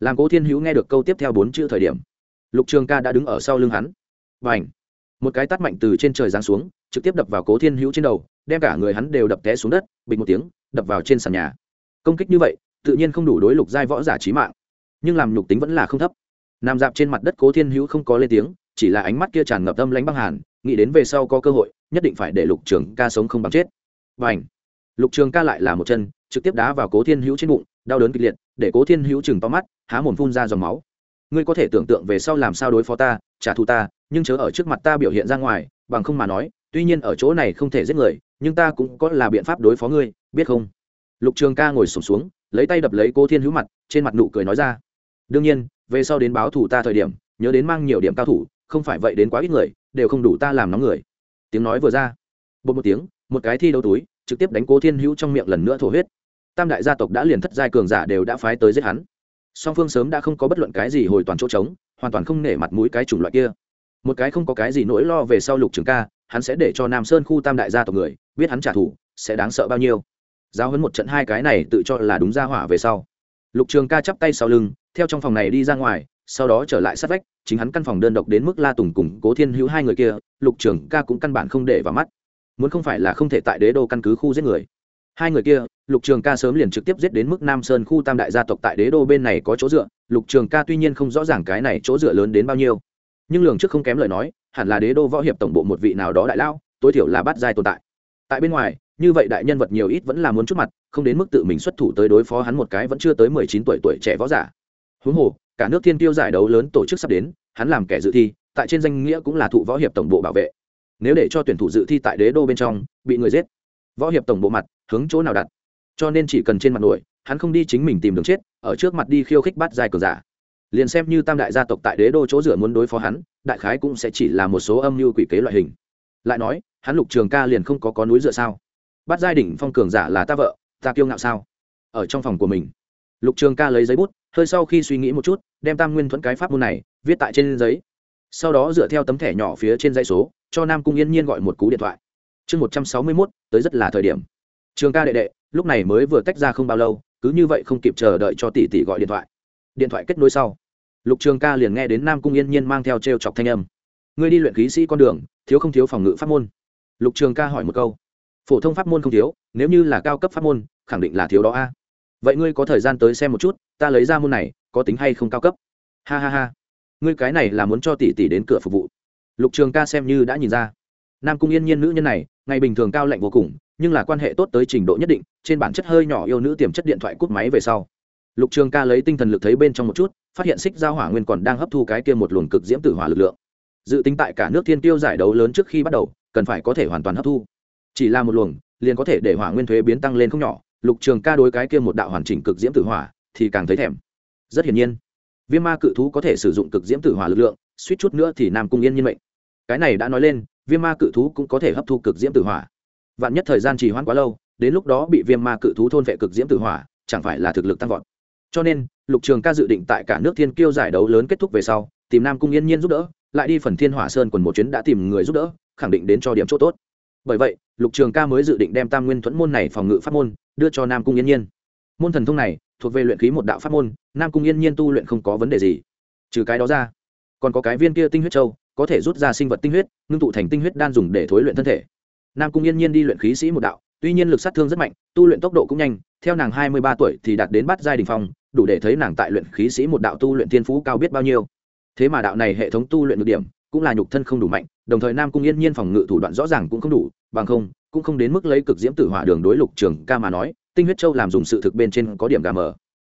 Làm cố thiên hữu nghe được câu tiếp theo bốn chữ thời điểm, lục trường ca đã đứng ở sau lưng hắn. Và ảnh một cái tắt mạnh từ trên trời giáng xuống, trực tiếp đập vào cố thiên hữu trên đầu, đem cả người hắn đều đập té xuống đất bịch một tiếng, đập vào trên sàn nhà. Công kích như vậy, tự nhiên không đủ đối lục giai võ giả trí mạng. Nhưng làm nhục tính vẫn là không thấp. Nằm dạp trên mặt đất cố thiên hữu không có lên tiếng chỉ là ánh mắt kia tràn ngập tâm lãnh băng hàn nghĩ đến về sau có cơ hội nhất định phải để lục trường ca sống không bằng chết. Và ảnh lục trường ca lại là một chân trực tiếp đá vào cố thiên hữu trên bụng đau đớn kịch liệt để cố thiên hữu chừng to mắt há mồm phun ra dòng máu. Ngươi có thể tưởng tượng về sau làm sao đối phó ta trả thù ta nhưng chớ ở trước mặt ta biểu hiện ra ngoài bằng không mà nói tuy nhiên ở chỗ này không thể giết người nhưng ta cũng có là biện pháp đối phó ngươi biết không? Lục trường ca ngồi sổm xuống, xuống lấy tay đập lấy cố thiên hữu mặt trên mặt nụ cười nói ra. Đương nhiên về sau đến báo thủ ta thời điểm nhớ đến mang nhiều điểm cao thủ không phải vậy đến quá ít người, đều không đủ ta làm nóng người. Tiếng nói vừa ra bột một tiếng, một cái thi đấu túi, trực tiếp đánh cố thiên hữu trong miệng lần nữa thổ huyết. Tam đại gia tộc đã liền thất giai cường giả đều đã phái tới giết hắn. Song phương sớm đã không có bất luận cái gì hồi toàn chỗ trống, hoàn toàn không nể mặt mũi cái chủng loại kia. Một cái không có cái gì nỗi lo về sau lục trường ca, hắn sẽ để cho nam sơn khu tam đại gia tộc người, biết hắn trả thù, sẽ đáng sợ bao nhiêu. Giao hấn một trận hai cái này tự cho là đúng ra hỏa về sau. Lục trường ca chắp tay sau lưng, theo trong phòng này đi ra ngoài sau đó trở lại sát vách, chính hắn căn phòng đơn độc đến mức la tùng cùng cố thiên hữu hai người kia, lục trường ca cũng căn bản không để vào mắt. Muốn không phải là không thể tại đế đô căn cứ khu giết người. Hai người kia, lục trường ca sớm liền trực tiếp giết đến mức nam sơn khu tam đại gia tộc tại đế đô bên này có chỗ dựa, lục trường ca tuy nhiên không rõ ràng cái này chỗ dựa lớn đến bao nhiêu. Nhưng lường trước không kém lời nói, hẳn là đế đô võ hiệp tổng bộ một vị nào đó đại lao tối thiểu là bắt giai tồn tại. Tại bên ngoài, như vậy đại nhân vật nhiều ít vẫn là muốn chút mặt, không đến mức tự mình xuất thủ tới đối phó hắn một cái vẫn chưa tới mười chín tuổi tuổi trẻ võ giả. Huống hồ cả nước thiên tiêu giải đấu lớn tổ chức sắp đến, hắn làm kẻ dự thi, tại trên danh nghĩa cũng là thụ võ hiệp tổng bộ bảo vệ. Nếu để cho tuyển thủ dự thi tại đế đô bên trong, bị người giết, võ hiệp tổng bộ mặt, hướng chỗ nào đặt? Cho nên chỉ cần trên mặt nổi, hắn không đi chính mình tìm đường chết, ở trước mặt đi khiêu khích bắt dài cờ giả. Liền xem như tam đại gia tộc tại đế đô chỗ rửa muốn đối phó hắn, đại khái cũng sẽ chỉ là một số âm mưu quỷ kế loại hình. Lại nói, hắn lục trường ca liền không có có núi dựa sao? Bắt giai đỉnh phong cường giả là ta vợ, ta kiêu ngạo sao? Ở trong phòng của mình, lục trường ca lấy giấy bút hơi sau khi suy nghĩ một chút, đem tam nguyên thuẫn cái pháp môn này viết tại trên giấy. Sau đó dựa theo tấm thẻ nhỏ phía trên dãy số, cho nam cung yên nhiên gọi một cú điện thoại. Chương một trăm sáu mươi mốt, tới rất là thời điểm. Trường ca đệ đệ, lúc này mới vừa tách ra không bao lâu, cứ như vậy không kịp chờ đợi cho tỷ tỷ gọi điện thoại. Điện thoại kết nối sau. Lục trường ca liền nghe đến nam cung yên nhiên mang theo t r e o chọc thanh âm. Ngươi đi luyện khí sĩ con đường, thiếu không thiếu phòng ngự pháp môn? Lục trường ca hỏi một câu. Phổ thông pháp môn không thiếu, nếu như là cao cấp pháp môn, khẳng định là thiếu đó a vậy ngươi có thời gian tới xem một chút, ta lấy ra môn này, có tính hay không cao cấp? Ha ha ha. Ngươi cái này là muốn cho tỷ tỷ đến cửa phục vụ. Lục trường ca xem như đã nhìn ra. Nam cung yên nhiên nữ nhân này, ngày bình thường cao lạnh vô cùng, nhưng là quan hệ tốt tới trình độ nhất định, trên bản chất hơi nhỏ yêu nữ tiềm chất điện thoại cút máy về sau. Lục trường ca lấy tinh thần lực thấy bên trong một chút, phát hiện xích giao hỏa nguyên còn đang hấp thu cái kia một luồng cực diễm tử hỏa lực lượng. Dự tính tại cả nước thiên tiêu giải đấu lớn trước khi bắt đầu, cần phải có thể hoàn toàn hấp thu. Chỉ là một luồng, liền có thể để hỏa nguyên thuế biến tăng lên không nhỏ lục trường ca đối cái kia một đạo hoàn chỉnh cực diễm tử hỏa thì càng thấy thèm. Rất hiển nhiên, viêm ma cự thú có thể sử dụng cực diễm tử hỏa lực lượng, suýt chút nữa thì nam cung yên nhiên mệnh. Cái này đã nói lên, viêm ma cự thú cũng có thể hấp thu cực diễm tử hỏa. Vạn nhất thời gian trì hoãn quá lâu, đến lúc đó bị viêm ma cự thú thôn vệ cực diễm tử hỏa, chẳng phải là thực lực tăng vọt. Cho nên, lục trường ca dự định tại cả nước thiên kiêu giải đấu lớn kết thúc về sau, tìm nam cung yên nhiên giúp đỡ, lại đi phần thiên hỏa sơn quần một chuyến đã tìm người giúp đỡ, khẳng định đến cho điểm chỗ tốt. Bởi vậy, lục trường ca mới dự định đem tam nguyên thuẫn môn này phòng ngự pháp môn đưa cho nam cung yên nhiên. Môn thần thông này thuộc về luyện khí một đạo pháp môn, nam cung yên nhiên tu luyện không có vấn đề gì. Trừ cái đó ra, còn có cái viên kia tinh huyết châu, có thể rút ra sinh vật tinh huyết, ngưng tụ thành tinh huyết đan dùng để thối luyện thân thể. Nam cung yên nhiên đi luyện khí sĩ một đạo, tuy nhiên lực sát thương rất mạnh, tu luyện tốc độ cũng nhanh, theo nàng hai mươi ba tuổi thì đạt đến bắt giai đình phong, đủ để thấy nàng tại luyện khí sĩ một đạo tu luyện thiên phú cao biết bao nhiêu. Thế mà đạo này hệ thống tu luyện được điểm, cũng là nhục thân không đủ mạnh đồng thời nam cung yên nhiên phòng ngự thủ đoạn rõ ràng cũng không đủ, bằng không, cũng không đến mức lấy cực diễm tử hỏa đường đối lục trường ca mà nói, tinh huyết châu làm dùng sự thực bên trên có điểm gà mờ.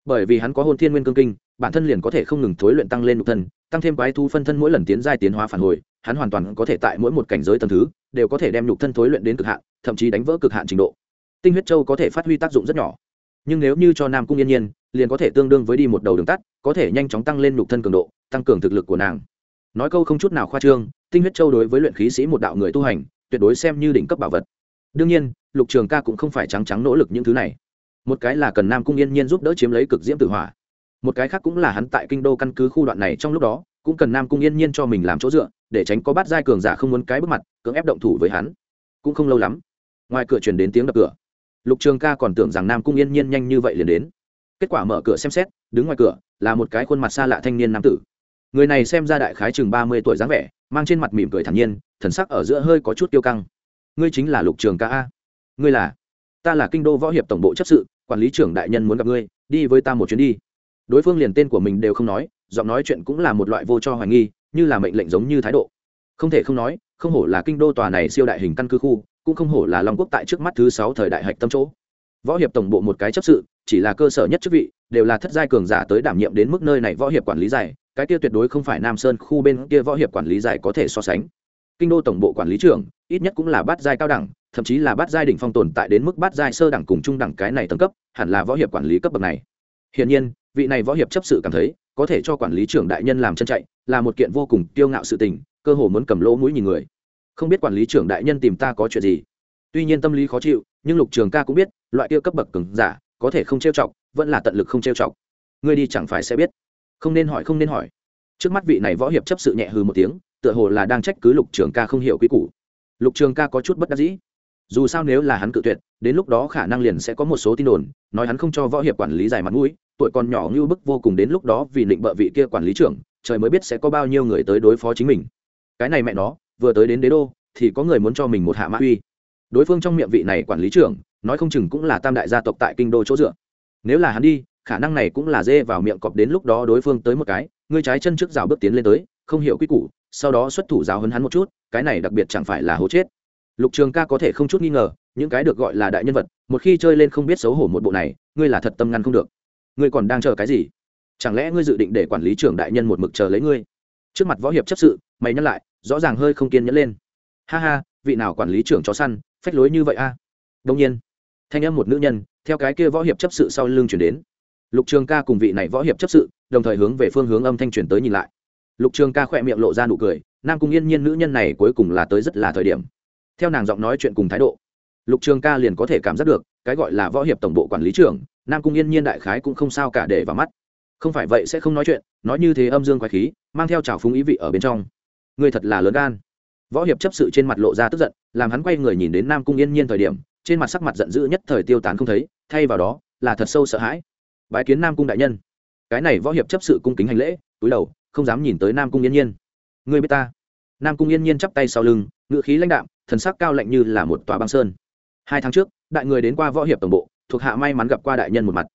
Bởi vì hắn có hôn thiên nguyên cương kinh, bản thân liền có thể không ngừng thối luyện tăng lên nhục thân, tăng thêm quái thu phân thân mỗi lần tiến giai tiến hóa phản hồi, hắn hoàn toàn có thể tại mỗi một cảnh giới tầm thứ, đều có thể đem nhục thân thối luyện đến cực hạn, thậm chí đánh vỡ cực hạn trình độ. Tinh huyết châu có thể phát huy tác dụng rất nhỏ. Nhưng nếu như cho nam cung yên nhiên, liền có thể tương đương với đi một đầu đường tắt, có thể nhanh chóng tăng lên nhục thân cường độ, tăng cường thực lực của nàng. Nói câu không chút nào khoa trương tinh huyết châu đối với luyện khí sĩ một đạo người tu hành, tuyệt đối xem như đỉnh cấp bảo vật. Đương nhiên, lục trường ca cũng không phải trắng trắng nỗ lực những thứ này. Một cái là cần nam cung yên nhiên giúp đỡ chiếm lấy cực diễm tử hỏa. Một cái khác cũng là hắn tại kinh đô căn cứ khu đoạn này trong lúc đó, cũng cần nam cung yên nhiên cho mình làm chỗ dựa, để tránh có bát giai cường giả không muốn cái bước mặt, cưỡng ép động thủ với hắn. Cũng không lâu lắm, ngoài cửa truyền đến tiếng đập cửa. Lục trường ca còn tưởng rằng nam cung yên nhiên nhanh như vậy liền đến. Kết quả mở cửa xem xét, đứng ngoài cửa là một cái khuôn mặt xa lạ thanh niên nam tử người này xem ra đại khái chừng ba mươi tuổi dáng vẻ, mang trên mặt mỉm cười thản nhiên, thần sắc ở giữa hơi có chút tiêu căng. Ngươi chính là lục trường ca a. Ngươi là? Ta là kinh đô võ hiệp tổng bộ chấp sự, quản lý trưởng đại nhân muốn gặp ngươi, đi với ta một chuyến đi. Đối phương liền tên của mình đều không nói, giọng nói chuyện cũng là một loại vô cho hoài nghi, như là mệnh lệnh giống như thái độ. Không thể không nói, không hổ là kinh đô tòa này siêu đại hình căn cứ khu, cũng không hổ là long quốc tại trước mắt thứ sáu thời đại hạch tâm chỗ. Võ hiệp tổng bộ một cái chấp sự, chỉ là cơ sở nhất chức vị, đều là thất giai cường giả tới đảm nhiệm đến mức nơi này võ hiệp quản lý dài cái kia tuyệt đối không phải nam sơn khu bên kia võ hiệp quản lý dài có thể so sánh. Kinh đô tổng bộ quản lý trưởng, ít nhất cũng là bát giai cao đẳng, thậm chí là bát giai đỉnh phong tồn tại đến mức bát giai sơ đẳng cùng trung đẳng cái này tầng cấp, hẳn là võ hiệp quản lý cấp bậc này. Hiển nhiên, vị này võ hiệp chấp sự cảm thấy, có thể cho quản lý trưởng đại nhân làm chân chạy, là một kiện vô cùng kiêu ngạo sự tình, cơ hồ muốn cầm lỗ mũi nhìn người. Không biết quản lý trưởng đại nhân tìm ta có chuyện gì? Tuy nhiên tâm lý khó chịu, nhưng lục trường ca cũng biết, loại kia cấp bậc cứng giả, có thể không trêu chọc, vẫn là tận lực không trêu chọc. Ngươi đi chẳng phải sẽ biết không nên hỏi, không nên hỏi. Trước mắt vị này võ hiệp chấp sự nhẹ hư một tiếng, tựa hồ là đang trách cứ lục trường ca không hiểu quy củ. Lục trường ca có chút bất đắc dĩ. Dù sao nếu là hắn cự tuyệt, đến lúc đó khả năng liền sẽ có một số tin đồn, nói hắn không cho võ hiệp quản lý dài mặt mũi, tuổi còn nhỏ như bức vô cùng đến lúc đó vì định bợ vị kia quản lý trưởng, trời mới biết sẽ có bao nhiêu người tới đối phó chính mình. Cái này mẹ nó, vừa tới đến đế đô, thì có người muốn cho mình một hạ mã uy. Đối phương trong miệng vị này quản lý trưởng, nói không chừng cũng là tam đại gia tộc tại kinh đô chỗ dựa. Nếu là hắn đi khả năng này cũng là dê vào miệng cọp đến lúc đó đối phương tới một cái, ngươi trái chân trước rào bước tiến lên tới, không hiểu quy củ, sau đó xuất thủ giáo hấn hắn một chút, cái này đặc biệt chẳng phải là hố chết. Lục trường ca có thể không chút nghi ngờ, những cái được gọi là đại nhân vật, một khi chơi lên không biết xấu hổ một bộ này, ngươi là thật tâm ngăn không được. Ngươi còn đang chờ cái gì? Chẳng lẽ ngươi dự định để quản lý trưởng đại nhân một mực chờ lấy ngươi? Trước mặt võ hiệp chấp sự, mày nhắc lại, rõ ràng hơi không kiên nhẫn lên. Ha ha, vị nào quản lý trưởng chó săn, phách lối như vậy a? Đông nhiên, thanh âm một nữ nhân, theo cái kia võ hiệp chấp sự sau lưng chuyển đến lục trường ca cùng vị này võ hiệp chấp sự, đồng thời hướng về phương hướng âm thanh truyền tới nhìn lại. Lục trường ca khỏe miệng lộ ra nụ cười, nam cung yên nhiên nữ nhân này cuối cùng là tới rất là thời điểm. Theo nàng giọng nói chuyện cùng thái độ, lục trường ca liền có thể cảm giác được, cái gọi là võ hiệp tổng bộ quản lý trưởng, nam cung yên nhiên đại khái cũng không sao cả để vào mắt. Không phải vậy sẽ không nói chuyện, nói như thế âm dương quái khí, mang theo trào phúng ý vị ở bên trong. Người thật là lớn gan. Võ hiệp chấp sự trên mặt lộ ra tức giận, làm hắn quay người nhìn đến nam cung yên nhiên thời điểm, trên mặt sắc mặt giận dữ nhất thời tiêu tán không thấy, thay vào đó là thật sâu sợ hãi bái kiến nam cung đại nhân. Cái này võ hiệp chấp sự cung kính hành lễ, túi đầu, không dám nhìn tới nam cung yên nhiên. Người biết ta? Nam cung yên nhiên chắp tay sau lưng, ngựa khí lãnh đạm, thần sắc cao lạnh như là một tòa băng sơn. Hai tháng trước, đại người đến qua võ hiệp tổng bộ, thuộc hạ may mắn gặp qua đại nhân một mặt.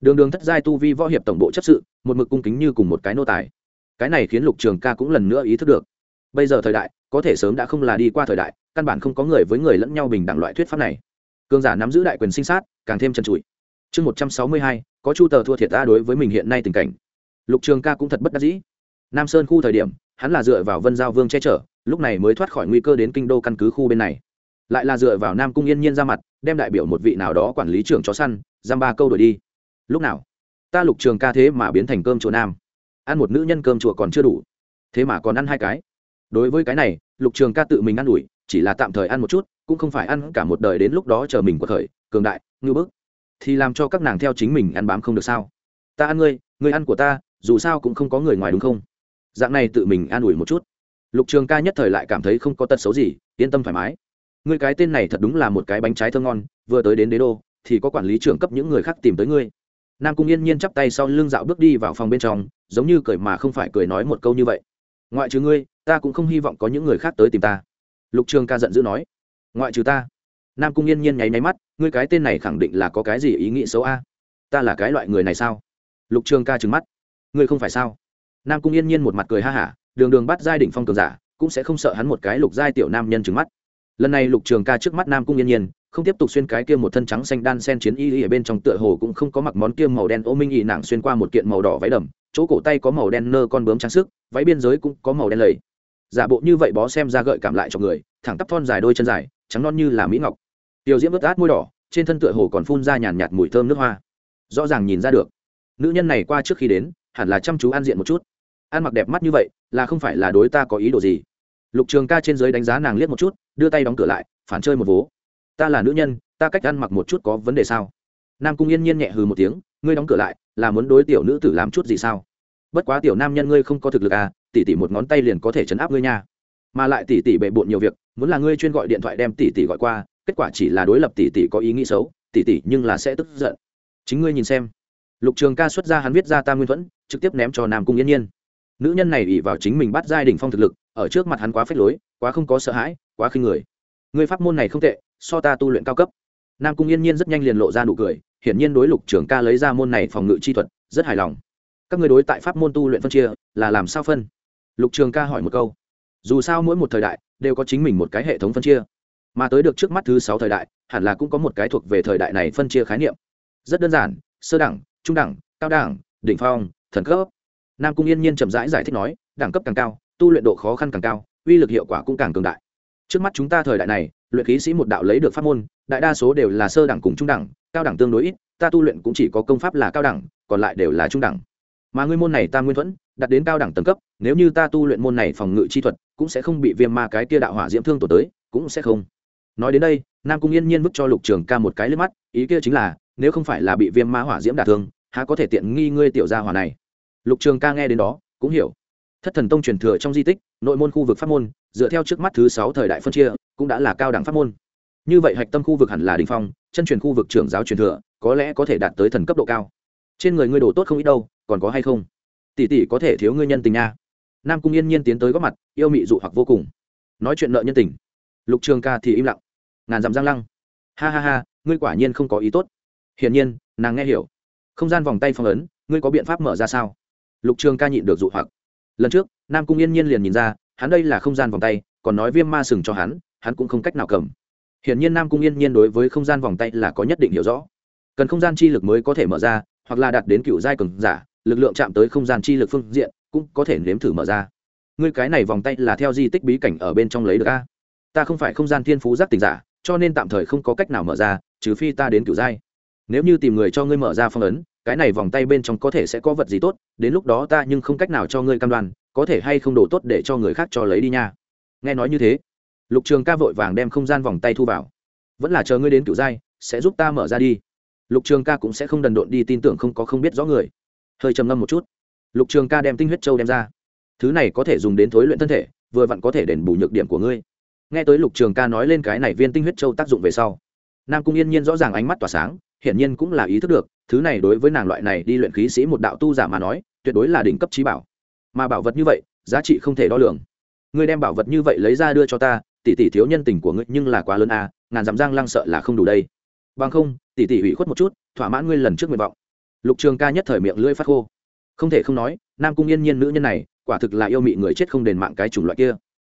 Đường đường thất giai tu vi võ hiệp tổng bộ chấp sự, một mực cung kính như cùng một cái nô tài. Cái này khiến lục trường ca cũng lần nữa ý thức được. Bây giờ thời đại, có thể sớm đã không là đi qua thời đại, căn bản không có người với người lẫn nhau bình đẳng loại thuyết pháp này. Cường giả nắm giữ đại quyền sinh sát, càng thêm trần trụi chương một trăm sáu mươi hai, có chu tờ thua thiệt ta đối với mình hiện nay tình cảnh. Lục trường ca cũng thật bất đắc dĩ. Nam sơn khu thời điểm, hắn là dựa vào vân giao vương che chở, lúc này mới thoát khỏi nguy cơ đến kinh đô căn cứ khu bên này. Lại là dựa vào nam cung yên nhiên ra mặt, đem đại biểu một vị nào đó quản lý trưởng chó săn, giam ba câu đổi đi. Lúc nào? Ta lục trường ca thế mà biến thành cơm chùa nam. Ăn một nữ nhân cơm chùa còn chưa đủ. Thế mà còn ăn hai cái. Đối với cái này, lục trường ca tự mình ăn ủi, chỉ là tạm thời ăn một chút, cũng không phải ăn cả một đời đến lúc đó chờ mình của thời cường đại, ngưu bức thì làm cho các nàng theo chính mình ăn bám không được sao? Ta ăn ngươi ngươi ăn của ta, dù sao cũng không có người ngoài đúng không? Dạng này tự mình an ủi một chút. Lục trường ca nhất thời lại cảm thấy không có tật xấu gì, yên tâm thoải mái. Ngươi cái tên này thật đúng là một cái bánh trái thơ ngon, vừa tới đến đế đô, thì có quản lý trưởng cấp những người khác tìm tới ngươi. Nam cung yên nhiên chắp tay sau lưng dạo bước đi vào phòng bên trong, giống như cười mà không phải cười nói một câu như vậy. Ngoại trừ ngươi, ta cũng không hy vọng có những người khác tới tìm ta. Lục trường ca giận dữ nói. Ngoại trừ ta nam cung yên nhiên nháy nháy mắt, ngươi cái tên này khẳng định là có cái gì ý nghĩ xấu a? Ta là cái loại người này sao? Lục trường ca trừng mắt. Ngươi không phải sao? Nam cung yên nhiên một mặt cười ha hả, đường đường bắt giai đỉnh phong cường giả, cũng sẽ không sợ hắn một cái lục giai tiểu nam nhân trừng mắt. Lần này lục trường ca trước mắt nam cung yên nhiên, không tiếp tục xuyên cái kia một thân trắng xanh đan sen chiến y ở bên trong tựa hồ cũng không có mặc món kia màu đen ô minh y nặng xuyên qua một kiện màu đỏ váy đầm, chỗ cổ tay có màu đen nơ con bướm trang sức, váy biên giới cũng có màu đen lầy. Giả bộ như vậy bó xem ra gợi cảm lại cho người, thẳng tắp thon dài đôi chân dài trắng non như là mỹ ngọc. Tiểu diễm vớt át môi đỏ, trên thân tựa hồ còn phun ra nhàn nhạt mùi thơm nước hoa. Rõ ràng nhìn ra được, nữ nhân này qua trước khi đến, hẳn là chăm chú ăn diện một chút. Ăn mặc đẹp mắt như vậy, là không phải là đối ta có ý đồ gì. Lục trường ca trên giới đánh giá nàng liếc một chút, đưa tay đóng cửa lại, phản chơi một vố. Ta là nữ nhân, ta cách ăn mặc một chút có vấn đề sao? Nam cung yên nhiên nhẹ hừ một tiếng, ngươi đóng cửa lại, là muốn đối tiểu nữ tử làm chút gì sao? Bất quá tiểu nam nhân ngươi không có thực lực à tỉ tỉ một ngón tay liền có thể chấn áp ngươi nha mà lại tỷ tỷ bệ bộn nhiều việc, muốn là ngươi chuyên gọi điện thoại đem tỷ tỷ gọi qua, kết quả chỉ là đối lập tỷ tỷ có ý nghĩ xấu tỷ tỷ nhưng là sẽ tức giận. Chính ngươi nhìn xem. Lục trường ca xuất ra hắn viết ra tam nguyên thuẫn, trực tiếp ném cho nam cung yên nhiên. Nữ nhân này ỉ vào chính mình bắt giai đỉnh phong thực lực, ở trước mặt hắn quá phết lối, quá không có sợ hãi, quá khinh người. Người pháp môn này không tệ, so ta tu luyện cao cấp. Nam cung yên nhiên rất nhanh liền lộ ra nụ cười, hiển nhiên đối lục trường ca lấy ra môn này phòng ngự chi thuật, rất hài lòng. Các người đối tại pháp môn tu luyện phân chia, là làm sao phân? Lục trường ca hỏi một câu dù sao mỗi một thời đại đều có chính mình một cái hệ thống phân chia. Mà tới được trước mắt thứ sáu thời đại hẳn là cũng có một cái thuộc về thời đại này phân chia khái niệm. Rất đơn giản sơ đẳng trung đẳng cao đẳng đỉnh phong thần cấp. Nam cung yên nhiên chậm rãi giải, giải thích nói đẳng cấp càng cao tu luyện độ khó khăn càng cao uy lực hiệu quả cũng càng cường đại. Trước mắt chúng ta thời đại này luyện khí sĩ một đạo lấy được pháp môn đại đa số đều là sơ đẳng cùng trung đẳng cao đẳng tương đối ít ta tu luyện cũng chỉ có công pháp là cao đẳng còn lại đều là trung đẳng mà ngươi môn này ta nguyên thuẫn, đặt đến cao đẳng tầng cấp, nếu như ta tu luyện môn này phòng ngự chi thuật, cũng sẽ không bị viêm ma cái tia đạo hỏa diễm thương tổ tới, cũng sẽ không. Nói đến đây, nam cung yên nhiên vứt cho lục trường ca một cái lên mắt, ý kia chính là, nếu không phải là bị viêm ma hỏa diễm đả thương, há có thể tiện nghi ngươi tiểu gia hỏa này? Lục trường ca nghe đến đó, cũng hiểu. Thất thần tông truyền thừa trong di tích, nội môn khu vực pháp môn, dựa theo trước mắt thứ sáu thời đại phân chia, cũng đã là cao đẳng pháp môn. Như vậy hạch tâm khu vực hẳn là đình phong, chân truyền khu vực trưởng giáo truyền thừa, có lẽ có thể đạt tới thần cấp độ cao. Trên người ngươi đồ tốt không ít đâu còn có hay không? Tỷ tỷ có thể thiếu ngươi nhân tình nha. Nam cung yên nhiên tiến tới góp mặt, yêu mị dụ hoặc vô cùng. Nói chuyện nợ nhân tình. Lục trường ca thì im lặng. Ngàn dặm giang lăng. Ha ha ha, ngươi quả nhiên không có ý tốt. Hiển nhiên, nàng nghe hiểu. Không gian vòng tay phong ấn, ngươi có biện pháp mở ra sao? Lục trường ca nhịn được dụ hoặc. Lần trước, nam cung yên nhiên liền nhìn ra, hắn đây là không gian vòng tay, còn nói viêm ma sừng cho hắn hắn cũng không cách nào cầm. Hiển nhiên nam cung yên nhiên đối với không gian vòng tay là có nhất định hiểu rõ. Cần không gian chi lực mới có thể mở ra, hoặc là đạt đến cựu giai cường giả lực lượng chạm tới không gian chi lực phương diện, cũng có thể nếm thử mở ra. Ngươi cái này vòng tay là theo di tích bí cảnh ở bên trong lấy được a? Ta không phải không gian thiên phú giác tình giả, cho nên tạm thời không có cách nào mở ra, trừ phi ta đến cửu giai. Nếu như tìm người cho ngươi mở ra phong ấn, cái này vòng tay bên trong có thể sẽ có vật gì tốt, đến lúc đó ta nhưng không cách nào cho ngươi cam đoan, có thể hay không đổ tốt để cho người khác cho lấy đi nha. Nghe nói như thế, lục trường ca vội vàng đem không gian vòng tay thu vào. Vẫn là chờ ngươi đến cửu giai, sẽ giúp ta mở ra đi. Lục trường ca cũng sẽ không đần độn đi tin tưởng không có không biết rõ người hơi trầm ngâm một chút. Lục trường ca đem tinh huyết châu đem ra. Thứ này có thể dùng đến thối luyện thân thể, vừa vặn có thể đền bù nhược điểm của ngươi. Nghe tới lục trường ca nói lên cái này viên tinh huyết châu tác dụng về sau, nam cung yên nhiên rõ ràng ánh mắt tỏa sáng, hiển nhiên cũng là ý thức được, thứ này đối với nàng loại này đi luyện khí sĩ một đạo tu giả mà nói, tuyệt đối là đỉnh cấp trí bảo. Mà bảo vật như vậy, giá trị không thể đo lường. Ngươi đem bảo vật như vậy lấy ra đưa cho ta, tỷ tỷ thiếu nhân tình của ngươi nhưng là quá lớn à ngàn dặm giang lăng sợ là không đủ đây. Bằng không, tỷ tỷ hủy khuất một chút, thỏa mãn ngươi lần trước nguyện vọng lục trường ca nhất thời miệng lưỡi phát khô. Không thể không nói, nam cung yên nhiên nữ nhân này, quả thực là yêu mị người chết không đền mạng cái chủng loại kia.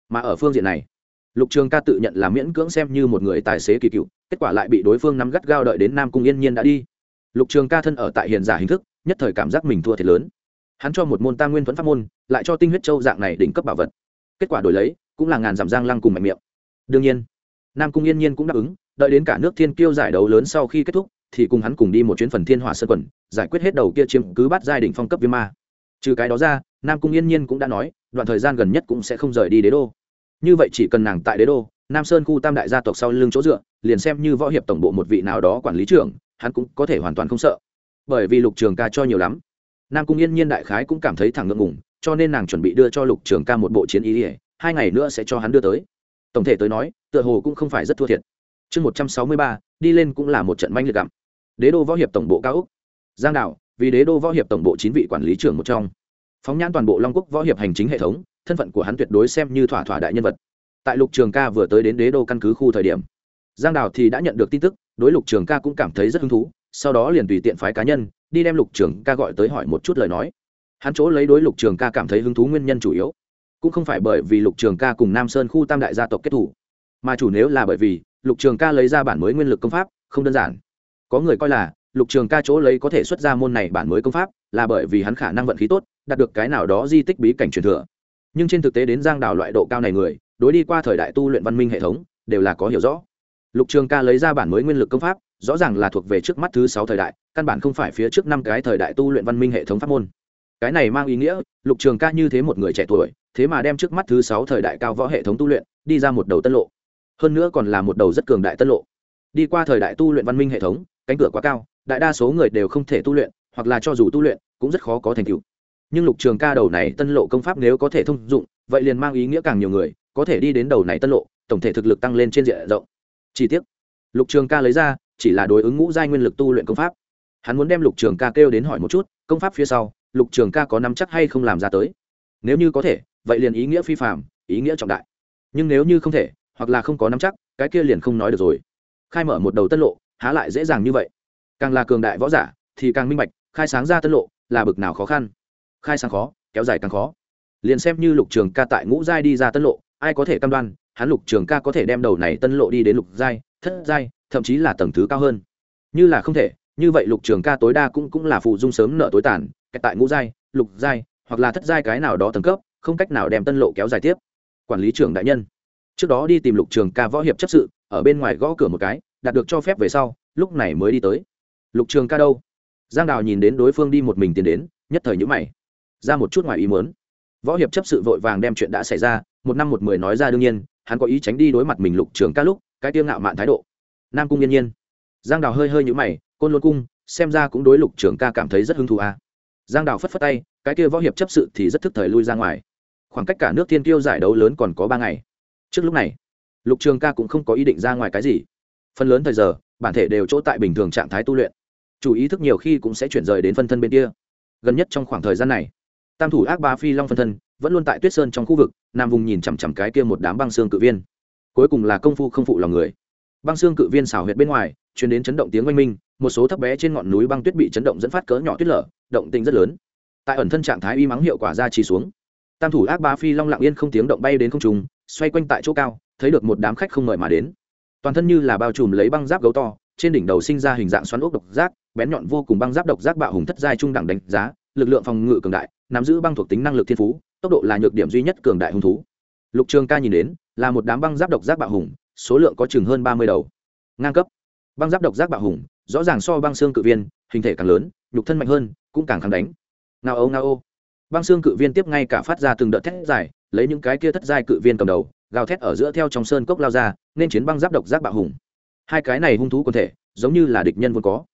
Mà ở phương diện này, lục trường ca tự nhận là miễn cưỡng xem như một người tài xế kỳ cựu, kết quả lại bị đối phương nắm gắt gao đợi đến nam cung yên nhiên đã đi. Lục trường ca thân ở tại hiền giả hình thức, nhất thời cảm giác mình thua thiệt lớn. Hắn cho một môn ta nguyên thuẫn pháp môn, lại cho tinh huyết châu dạng này đỉnh cấp bảo vật. Kết quả đổi lấy, cũng là ngàn giảm giang lăng cùng mạnh miệng. Đương nhiên, nam cung yên nhiên cũng đáp ứng, đợi đến cả nước thiên kiêu giải đấu lớn sau khi kết thúc thì cùng hắn cùng đi một chuyến phần thiên hỏa sơn quần, giải quyết hết đầu kia chiếm cứ bắt giai đỉnh phong cấp viêm ma. Trừ cái đó ra, nam cung yên nhiên cũng đã nói, đoạn thời gian gần nhất cũng sẽ không rời đi đế đô. Như vậy chỉ cần nàng tại đế đô, nam sơn khu tam đại gia tộc sau lưng chỗ dựa, liền xem như võ hiệp tổng bộ một vị nào đó quản lý trưởng, hắn cũng có thể hoàn toàn không sợ. Bởi vì lục trường ca cho nhiều lắm. Nam cung yên nhiên đại khái cũng cảm thấy thẳng ngượng ngùng, cho nên nàng chuẩn bị đưa cho lục trường ca một bộ chiến ý ỉa hai ngày nữa sẽ cho hắn đưa tới. Tổng thể tới nói, tựa hồ cũng không phải rất thua thiệt. Chương một trăm sáu mươi ba, đi lên cũng là một trận manh liệt gặm đế đô võ hiệp tổng bộ cao úc. Giang đạo vì đế đô võ hiệp tổng bộ chín vị quản lý trưởng một trong. Phóng nhãn toàn bộ long quốc võ hiệp hành chính hệ thống, thân phận của hắn tuyệt đối xem như thỏa thỏa đại nhân vật. Tại lục trường ca vừa tới đến đế đô căn cứ khu thời điểm, giang đào thì đã nhận được tin tức, đối lục trường ca cũng cảm thấy rất hứng thú, sau đó liền tùy tiện phái cá nhân đi đem lục trường ca gọi tới hỏi một chút lời nói. Hắn chỗ lấy đối lục trường ca cảm thấy hứng thú nguyên nhân chủ yếu, cũng không phải bởi vì lục trường ca cùng nam sơn khu tam đại gia tộc kết thủ, mà chủ nếu là bởi vì lục trường ca lấy ra bản mới nguyên lực công pháp, không đơn giản có người coi là, lục trường ca chỗ lấy có thể xuất ra môn này bản mới công pháp, là bởi vì hắn khả năng vận khí tốt, đạt được cái nào đó di tích bí cảnh truyền thừa. Nhưng trên thực tế đến giang đào loại độ cao này người, đối đi qua thời đại tu luyện văn minh hệ thống, đều là có hiểu rõ. Lục trường ca lấy ra bản mới nguyên lực công pháp, rõ ràng là thuộc về trước mắt thứ sáu thời đại, căn bản không phải phía trước năm cái thời đại tu luyện văn minh hệ thống pháp môn. Cái này mang ý nghĩa, lục trường ca như thế một người trẻ tuổi, thế mà đem trước mắt thứ sáu thời đại cao võ hệ thống tu luyện, đi ra một đầu tân lộ. Hơn nữa còn là một đầu rất cường đại tân lộ. Đi qua thời đại tu luyện văn minh hệ thống cánh cửa quá cao đại đa số người đều không thể tu luyện hoặc là cho dù tu luyện cũng rất khó có thành tựu. Nhưng lục trường ca đầu này tân lộ công pháp nếu có thể thông dụng vậy liền mang ý nghĩa càng nhiều người có thể đi đến đầu này tân lộ tổng thể thực lực tăng lên trên diện rộng. Chỉ tiếc, lục trường ca lấy ra chỉ là đối ứng ngũ giai nguyên lực tu luyện công pháp. Hắn muốn đem lục trường ca kêu đến hỏi một chút công pháp phía sau lục trường ca có nắm chắc hay không làm ra tới? Nếu như có thể vậy liền ý nghĩa phi phạm ý nghĩa trọng đại. Nhưng nếu như không thể hoặc là không có nắm chắc cái kia liền không nói được rồi. Khai mở một đầu tân lộ há lại dễ dàng như vậy. Càng là cường đại võ giả, thì càng minh bạch, khai sáng ra tân lộ là bực nào khó khăn. Khai sáng khó, kéo dài càng khó. Liền xem như lục trường ca tại ngũ giai đi ra tân lộ, ai có thể cam đoan, hắn lục trường ca có thể đem đầu này tân lộ đi đến lục giai, thất giai, thậm chí là tầng thứ cao hơn. Như là không thể, như vậy lục trường ca tối đa cũng cũng là phụ dung sớm nợ tối tàn tại ngũ giai, lục giai, hoặc là thất giai cái nào đó tầng cấp, không cách nào đem tân lộ kéo dài tiếp. Quản lý trưởng đại nhân. Trước đó đi tìm lục trường ca võ hiệp chấp sự, ở bên ngoài gõ cửa một cái đạt được cho phép về sau, lúc này mới đi tới. Lục trường ca đâu? Giang đào nhìn đến đối phương đi một mình tiến đến, nhất thời nhữ mày. Ra một chút ngoài ý muốn. Võ hiệp chấp sự vội vàng đem chuyện đã xảy ra, một năm một mười nói ra đương nhiên, hắn có ý tránh đi đối mặt mình lục trường ca lúc, cái tiêu ngạo mạn thái độ. Nam cung yên nhiên. Giang đào hơi hơi nhữ mày, côn lôn cung, xem ra cũng đối lục trường ca cảm thấy rất hứng thú à. giang đào phất phất tay, cái kia võ hiệp chấp sự thì rất thức thời lui ra ngoài. Khoảng cách cả nước thiên tiêu giải đấu lớn còn có ba ngày. Trước lúc này, lục trường ca cũng không có ý định ra ngoài cái gì phần lớn thời giờ, bản thể đều chỗ tại bình thường trạng thái tu luyện. Chủ ý thức nhiều khi cũng sẽ chuyển rời đến phân thân bên kia. Gần nhất trong khoảng thời gian này, tam thủ ác ba phi long phân thân vẫn luôn tại tuyết sơn trong khu vực, nam vùng nhìn chằm chằm cái kia một đám băng xương cự viên. Cuối cùng là công phu không phụ lòng người. Băng xương cự viên xào huyệt bên ngoài chuyển đến chấn động tiếng oanh minh, một số thấp bé trên ngọn núi băng tuyết bị chấn động dẫn phát cỡ nhỏ tuyết lở, động tình rất lớn. Tại ẩn thân trạng thái y mắng hiệu quả ra trì xuống. Tam thủ ác ba phi long lặng yên không tiếng động bay đến không trùng xoay quanh tại chỗ cao, thấy được một đám khách không mời mà đến toàn thân như là bao trùm lấy băng giáp gấu to, trên đỉnh đầu sinh ra hình dạng xoắn ốc độc giác, bén nhọn vô cùng băng giáp độc giác bạo hùng thất giai trung đẳng đánh giá, lực lượng phòng ngự cường đại, nắm giữ băng thuộc tính năng lực thiên phú, tốc độ là nhược điểm duy nhất cường đại hung thú. Lục trường ca nhìn đến, là một đám băng giáp độc giác bạo hùng, số lượng có chừng hơn ba mươi đầu. Ngang cấp. Băng giáp độc giác bạo hùng, rõ ràng so băng xương cự viên, hình thể càng lớn, nhục thân mạnh hơn, cũng càng kháng đánh. Ngao âu ngao ô. Băng xương cự viên tiếp ngay cả phát ra từng đợt thét dài, lấy những cái kia thất giai cự viên cầm đầu, gào thét ở giữa theo trong sơn cốc lao ra nên chiến băng giáp độc giác bạo hùng. Hai cái này hung thú quần thể, giống như là địch nhân vốn có.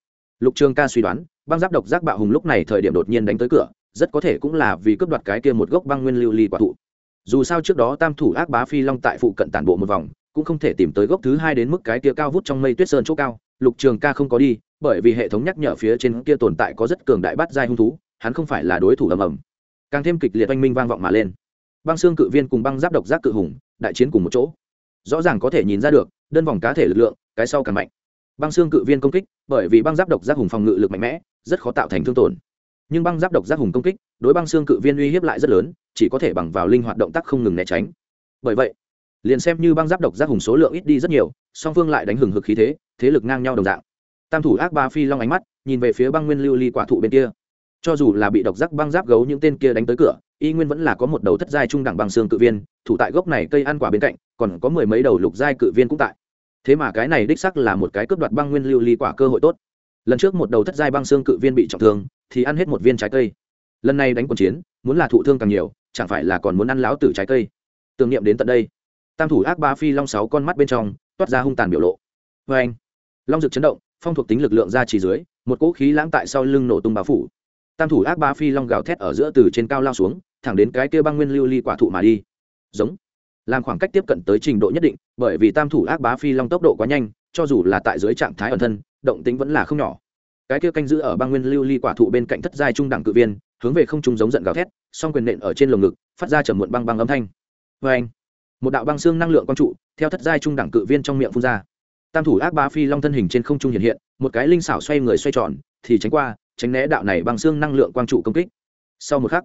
Lục trường ca suy đoán, băng giáp độc giác bạo hùng lúc này thời điểm đột nhiên đánh tới cửa, rất có thể cũng là vì cướp đoạt cái kia một gốc băng nguyên lưu ly quả thụ. Dù sao trước đó tam thủ ác bá phi long tại phụ cận tản bộ một vòng, cũng không thể tìm tới gốc thứ hai đến mức cái kia cao vút trong mây tuyết sơn chỗ cao. Lục trường ca không có đi, bởi vì hệ thống nhắc nhở phía trên kia tồn tại có rất cường đại bắt giai hung thú, hắn không phải là đối thủ ầm ầm. Càng thêm kịch liệt oanh minh vang vọng mà lên. Băng xương cự viên cùng băng giáp độc giác cự hùng, đại chiến cùng một chỗ rõ ràng có thể nhìn ra được, đơn vòng cá thể lực lượng, cái sau càng mạnh. Băng xương cự viên công kích, bởi vì băng giáp độc giác hùng phòng ngự lực mạnh mẽ, rất khó tạo thành thương tổn. Nhưng băng giáp độc giác hùng công kích, đối băng xương cự viên uy hiếp lại rất lớn, chỉ có thể bằng vào linh hoạt động tác không ngừng né tránh. Bởi vậy, liền xem như băng giáp độc giác hùng số lượng ít đi rất nhiều, song phương lại đánh hừng hực khí thế thế lực ngang nhau đồng dạng. Tam thủ ác ba phi long ánh mắt, nhìn về phía băng nguyên lưu ly quả thụ bên kia cho dù là bị độc giác băng giáp gấu những tên kia đánh tới cửa, y nguyên vẫn là có một đầu thất giai trung đẳng băng xương cự viên, thủ tại gốc này cây ăn quả bên cạnh, còn có mười mấy đầu lục giai cự viên cũng tại. Thế mà cái này đích sắc là một cái cướp đoạt băng nguyên lưu ly quả cơ hội tốt. Lần trước một đầu thất giai băng xương cự viên bị trọng thương, thì ăn hết một viên trái cây. Lần này đánh quần chiến, muốn là thụ thương càng nhiều, chẳng phải là còn muốn ăn láo tử trái cây. Tưởng niệm đến tận đây, tam thủ ác ba phi long sáu con mắt bên trong, toát ra hung tàn biểu lộ. Vê anh long rực chấn động, phong thuộc tính lực lượng ra chỉ dưới, một cỗ khí lãng tại sau lưng nổ tung bao phủ tam thủ ác ba phi long gào thét ở giữa từ trên cao lao xuống, thẳng đến cái kia băng nguyên lưu ly quả thụ mà đi. Giống. Làm khoảng cách tiếp cận tới trình độ nhất định, bởi vì tam thủ ác bá phi long tốc độ quá nhanh, cho dù là tại dưới trạng thái ẩn thân, động tính vẫn là không nhỏ. Cái kia canh giữ ở băng nguyên lưu ly quả thụ bên cạnh thất giai trung đẳng cự viên, hướng về không trung giống giận gào thét, song quyền nện ở trên lồng ngực, phát ra chầm muộn băng băng âm thanh. Vê anh, một đạo băng xương năng lượng quang trụ, theo thất giai trung đẳng cự viên trong miệng phun ra. Tam thủ ác bá phi long thân hình trên không trung hiện hiện, một cái linh xảo xoay người xoay tròn, thì tránh qua tránh né đạo này băng xương năng lượng quang trụ công kích. Sau một khắc,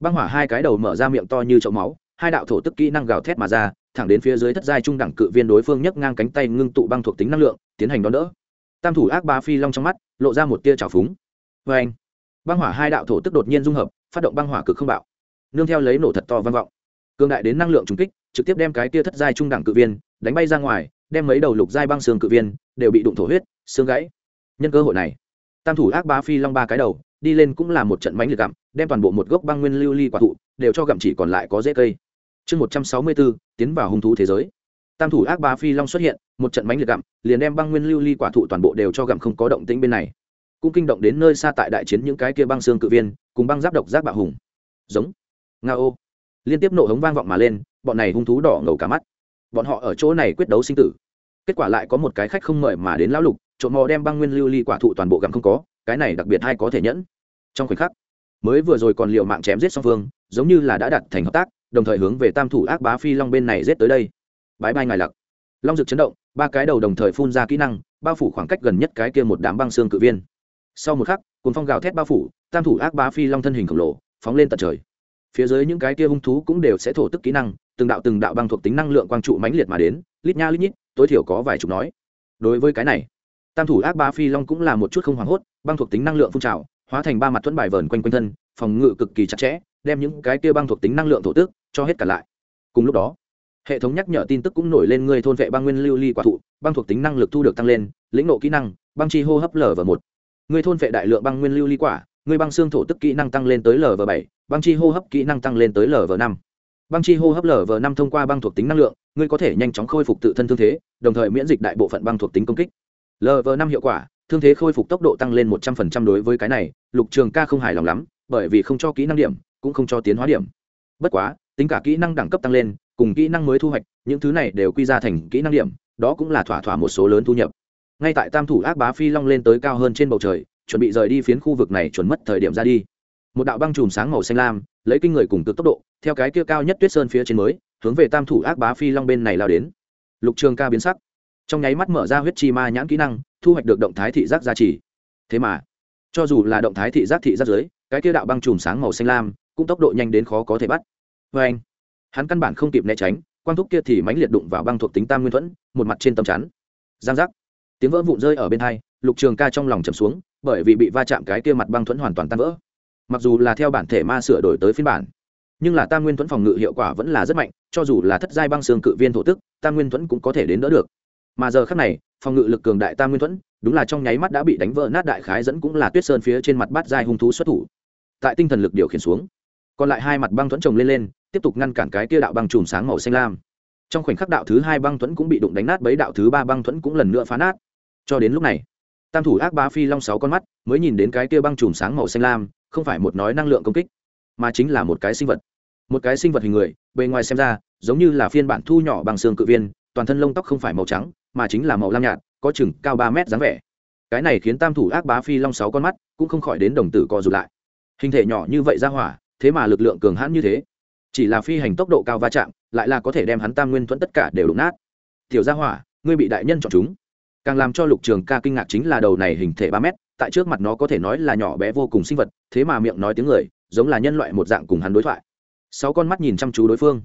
băng hỏa hai cái đầu mở ra miệng to như chậu máu, hai đạo thổ tức kỹ năng gào thét mà ra, thẳng đến phía dưới thất giai trung đẳng cự viên đối phương nhấc ngang cánh tay ngưng tụ băng thuộc tính năng lượng, tiến hành đón đỡ. Tam thủ ác ba phi long trong mắt, lộ ra một tia trào phúng. Vê anh, băng hỏa hai đạo thổ tức đột nhiên dung hợp, phát động băng hỏa cực không bạo. Nương theo lấy nổ thật to vang vọng. Cường đại đến năng lượng trùng kích, trực tiếp đem cái tia thất giai trung đẳng cự viên đánh bay ra ngoài, đem mấy đầu lục giai băng xương cự viên đều bị đụng thổ huyết, xương gãy. Nhân cơ hội này tam thủ ác ba phi long ba cái đầu, đi lên cũng là một trận mánh liệt gặm, đem toàn bộ một gốc băng nguyên lưu ly quả thụ, đều cho gặm chỉ còn lại có dễ cây. Chương một trăm sáu mươi bốn tiến vào hung thú thế giới. Tam thủ ác ba phi long xuất hiện, một trận mánh liệt gặm, liền đem băng nguyên lưu ly quả thụ toàn bộ đều cho gặm không có động tĩnh bên này. Cũng kinh động đến nơi xa tại đại chiến những cái kia băng xương cự viên, cùng băng giáp độc giác bạo hùng. Giống. Nga ô. Liên tiếp nổ hống vang vọng mà lên, bọn này hung thú đỏ ngầu cả mắt. Bọn họ ở chỗ này quyết đấu sinh tử. Kết quả lại có một cái khách không mời mà đến lão lục trộm mò đem băng nguyên lưu ly quả thụ toàn bộ gặm không có, cái này đặc biệt hay có thể nhẫn. Trong khoảnh khắc, mới vừa rồi còn liệu mạng chém giết song phương, giống như là đã đặt thành hợp tác, đồng thời hướng về tam thủ ác bá phi long bên này giết tới đây. Bãi bay ngài lặc. Long rực chấn động, ba cái đầu đồng thời phun ra kỹ năng, bao phủ khoảng cách gần nhất cái kia một đám băng xương cự viên. Sau một khắc cuốn phong gào thét bao phủ, tam thủ ác bá phi long thân hình khổng lồ, phóng lên tận trời. Phía dưới những cái kia hung thú cũng đều sẽ thổ tức kỹ năng, từng đạo từng đạo băng thuộc tính năng lượng quang trụ mãnh liệt mà đến, lít nha lít nhít, tối thiểu có vài chục nói. Đối với cái này tam thủ ác ba phi long cũng là một chút không hoảng hốt, băng thuộc tính năng lượng phun trào, hóa thành ba mặt thuẫn bài vờn quanh quanh thân, phòng ngự cực kỳ chặt chẽ, đem những cái kia băng thuộc tính năng lượng thổ tức cho hết cả lại. Cùng lúc đó, hệ thống nhắc nhở tin tức cũng nổi lên người thôn vệ băng nguyên lưu ly quả thụ, băng thuộc tính năng lực thu được tăng lên, lĩnh nộ kỹ năng, băng chi hô hấp lv một. Người thôn vệ đại lượng băng nguyên lưu ly quả, người băng xương thổ tức kỹ năng tăng lên tới lv bảy, băng chi hô hấp kỹ năng tăng lên tới lv năm. Băng chi hô hấp lv năm thông qua băng thuộc tính năng lượng ngươi có thể nhanh chóng khôi phục tự thân thương thế, đồng thời miễn dịch đại bộ phận băng thuộc tính công kích lv năm hiệu quả, thương thế khôi phục tốc độ tăng lên một trăm phần trăm đối với cái này, lục trường ca không hài lòng lắm, bởi vì không cho kỹ năng điểm, cũng không cho tiến hóa điểm. Bất quá, tính cả kỹ năng đẳng cấp tăng lên, cùng kỹ năng mới thu hoạch, những thứ này đều quy ra thành kỹ năng điểm, đó cũng là thỏa thỏa một số lớn thu nhập. Ngay tại tam thủ ác bá phi long lên tới cao hơn trên bầu trời, chuẩn bị rời đi phiến khu vực này chuẩn mất thời điểm ra đi. Một đạo băng chùm sáng màu xanh lam, lấy kinh người cùng cực tốc độ, theo cái kia cao nhất tuyết sơn phía trên mới, hướng về tam thủ ác bá phi long bên này lao đến. Lục trường ca biến sắc trong nháy mắt mở ra huyết chi ma nhãn kỹ năng, thu hoạch được động thái thị giác gia trì. Thế mà, cho dù là động thái thị giác thị giác dưới cái kia đạo băng chùm sáng màu xanh lam, cũng tốc độ nhanh đến khó có thể bắt. Vê anh, hắn căn bản không kịp né tránh, quang thúc kia thì mãnh liệt đụng vào băng thuộc tính tam nguyên thuẫn, một mặt trên tầm chắn. Giang giác. Tiếng vỡ vụn rơi ở bên hai, lục trường ca trong lòng chầm xuống, bởi vì bị va chạm cái kia mặt băng thuẫn hoàn toàn tan vỡ. Mặc dù là theo bản thể ma sửa đổi tới phiên bản, nhưng là tam nguyên thuẫn phòng ngự hiệu quả vẫn là rất mạnh, cho dù là thất giai băng xương cự viên thổ tức, tam nguyên thuẫn cũng có thể đến đỡ được mà giờ khác này, phòng ngự lực cường đại tam nguyên thuẫn, đúng là trong nháy mắt đã bị đánh vỡ nát đại khái dẫn cũng là tuyết sơn phía trên mặt bát giai hung thú xuất thủ. Tại tinh thần lực điều khiển xuống, còn lại hai mặt băng thuẫn trồng lên lên, tiếp tục ngăn cản cái kia đạo băng chùm sáng màu xanh lam. Trong khoảnh khắc đạo thứ hai băng thuẫn cũng bị đụng đánh nát, bấy đạo thứ ba băng thuẫn cũng lần nữa phá nát. Cho đến lúc này, tam thủ ác ba phi long sáu con mắt mới nhìn đến cái kia băng chùm sáng màu xanh lam, không phải một nói năng lượng công kích, mà chính là một cái sinh vật. Một cái sinh vật hình người, bề ngoài xem ra, giống như là phiên bản thu nhỏ bằng xương cự viên, toàn thân lông tóc không phải màu trắng mà chính là màu lam nhạt, có chừng cao ba mét dáng vẻ. Cái này khiến tam thủ ác bá phi long sáu con mắt cũng không khỏi đến đồng tử co rụt lại. Hình thể nhỏ như vậy ra hỏa, thế mà lực lượng cường hãn như thế. Chỉ là phi hành tốc độ cao va chạm, lại là có thể đem hắn tam nguyên thuẫn tất cả đều đụng nát. Tiểu gia hỏa, ngươi bị đại nhân chọn chúng. Càng làm cho lục trường ca kinh ngạc chính là đầu này hình thể ba mét, tại trước mặt nó có thể nói là nhỏ bé vô cùng sinh vật, thế mà miệng nói tiếng người, giống là nhân loại một dạng cùng hắn đối thoại. Sáu con mắt nhìn chăm chú đối phương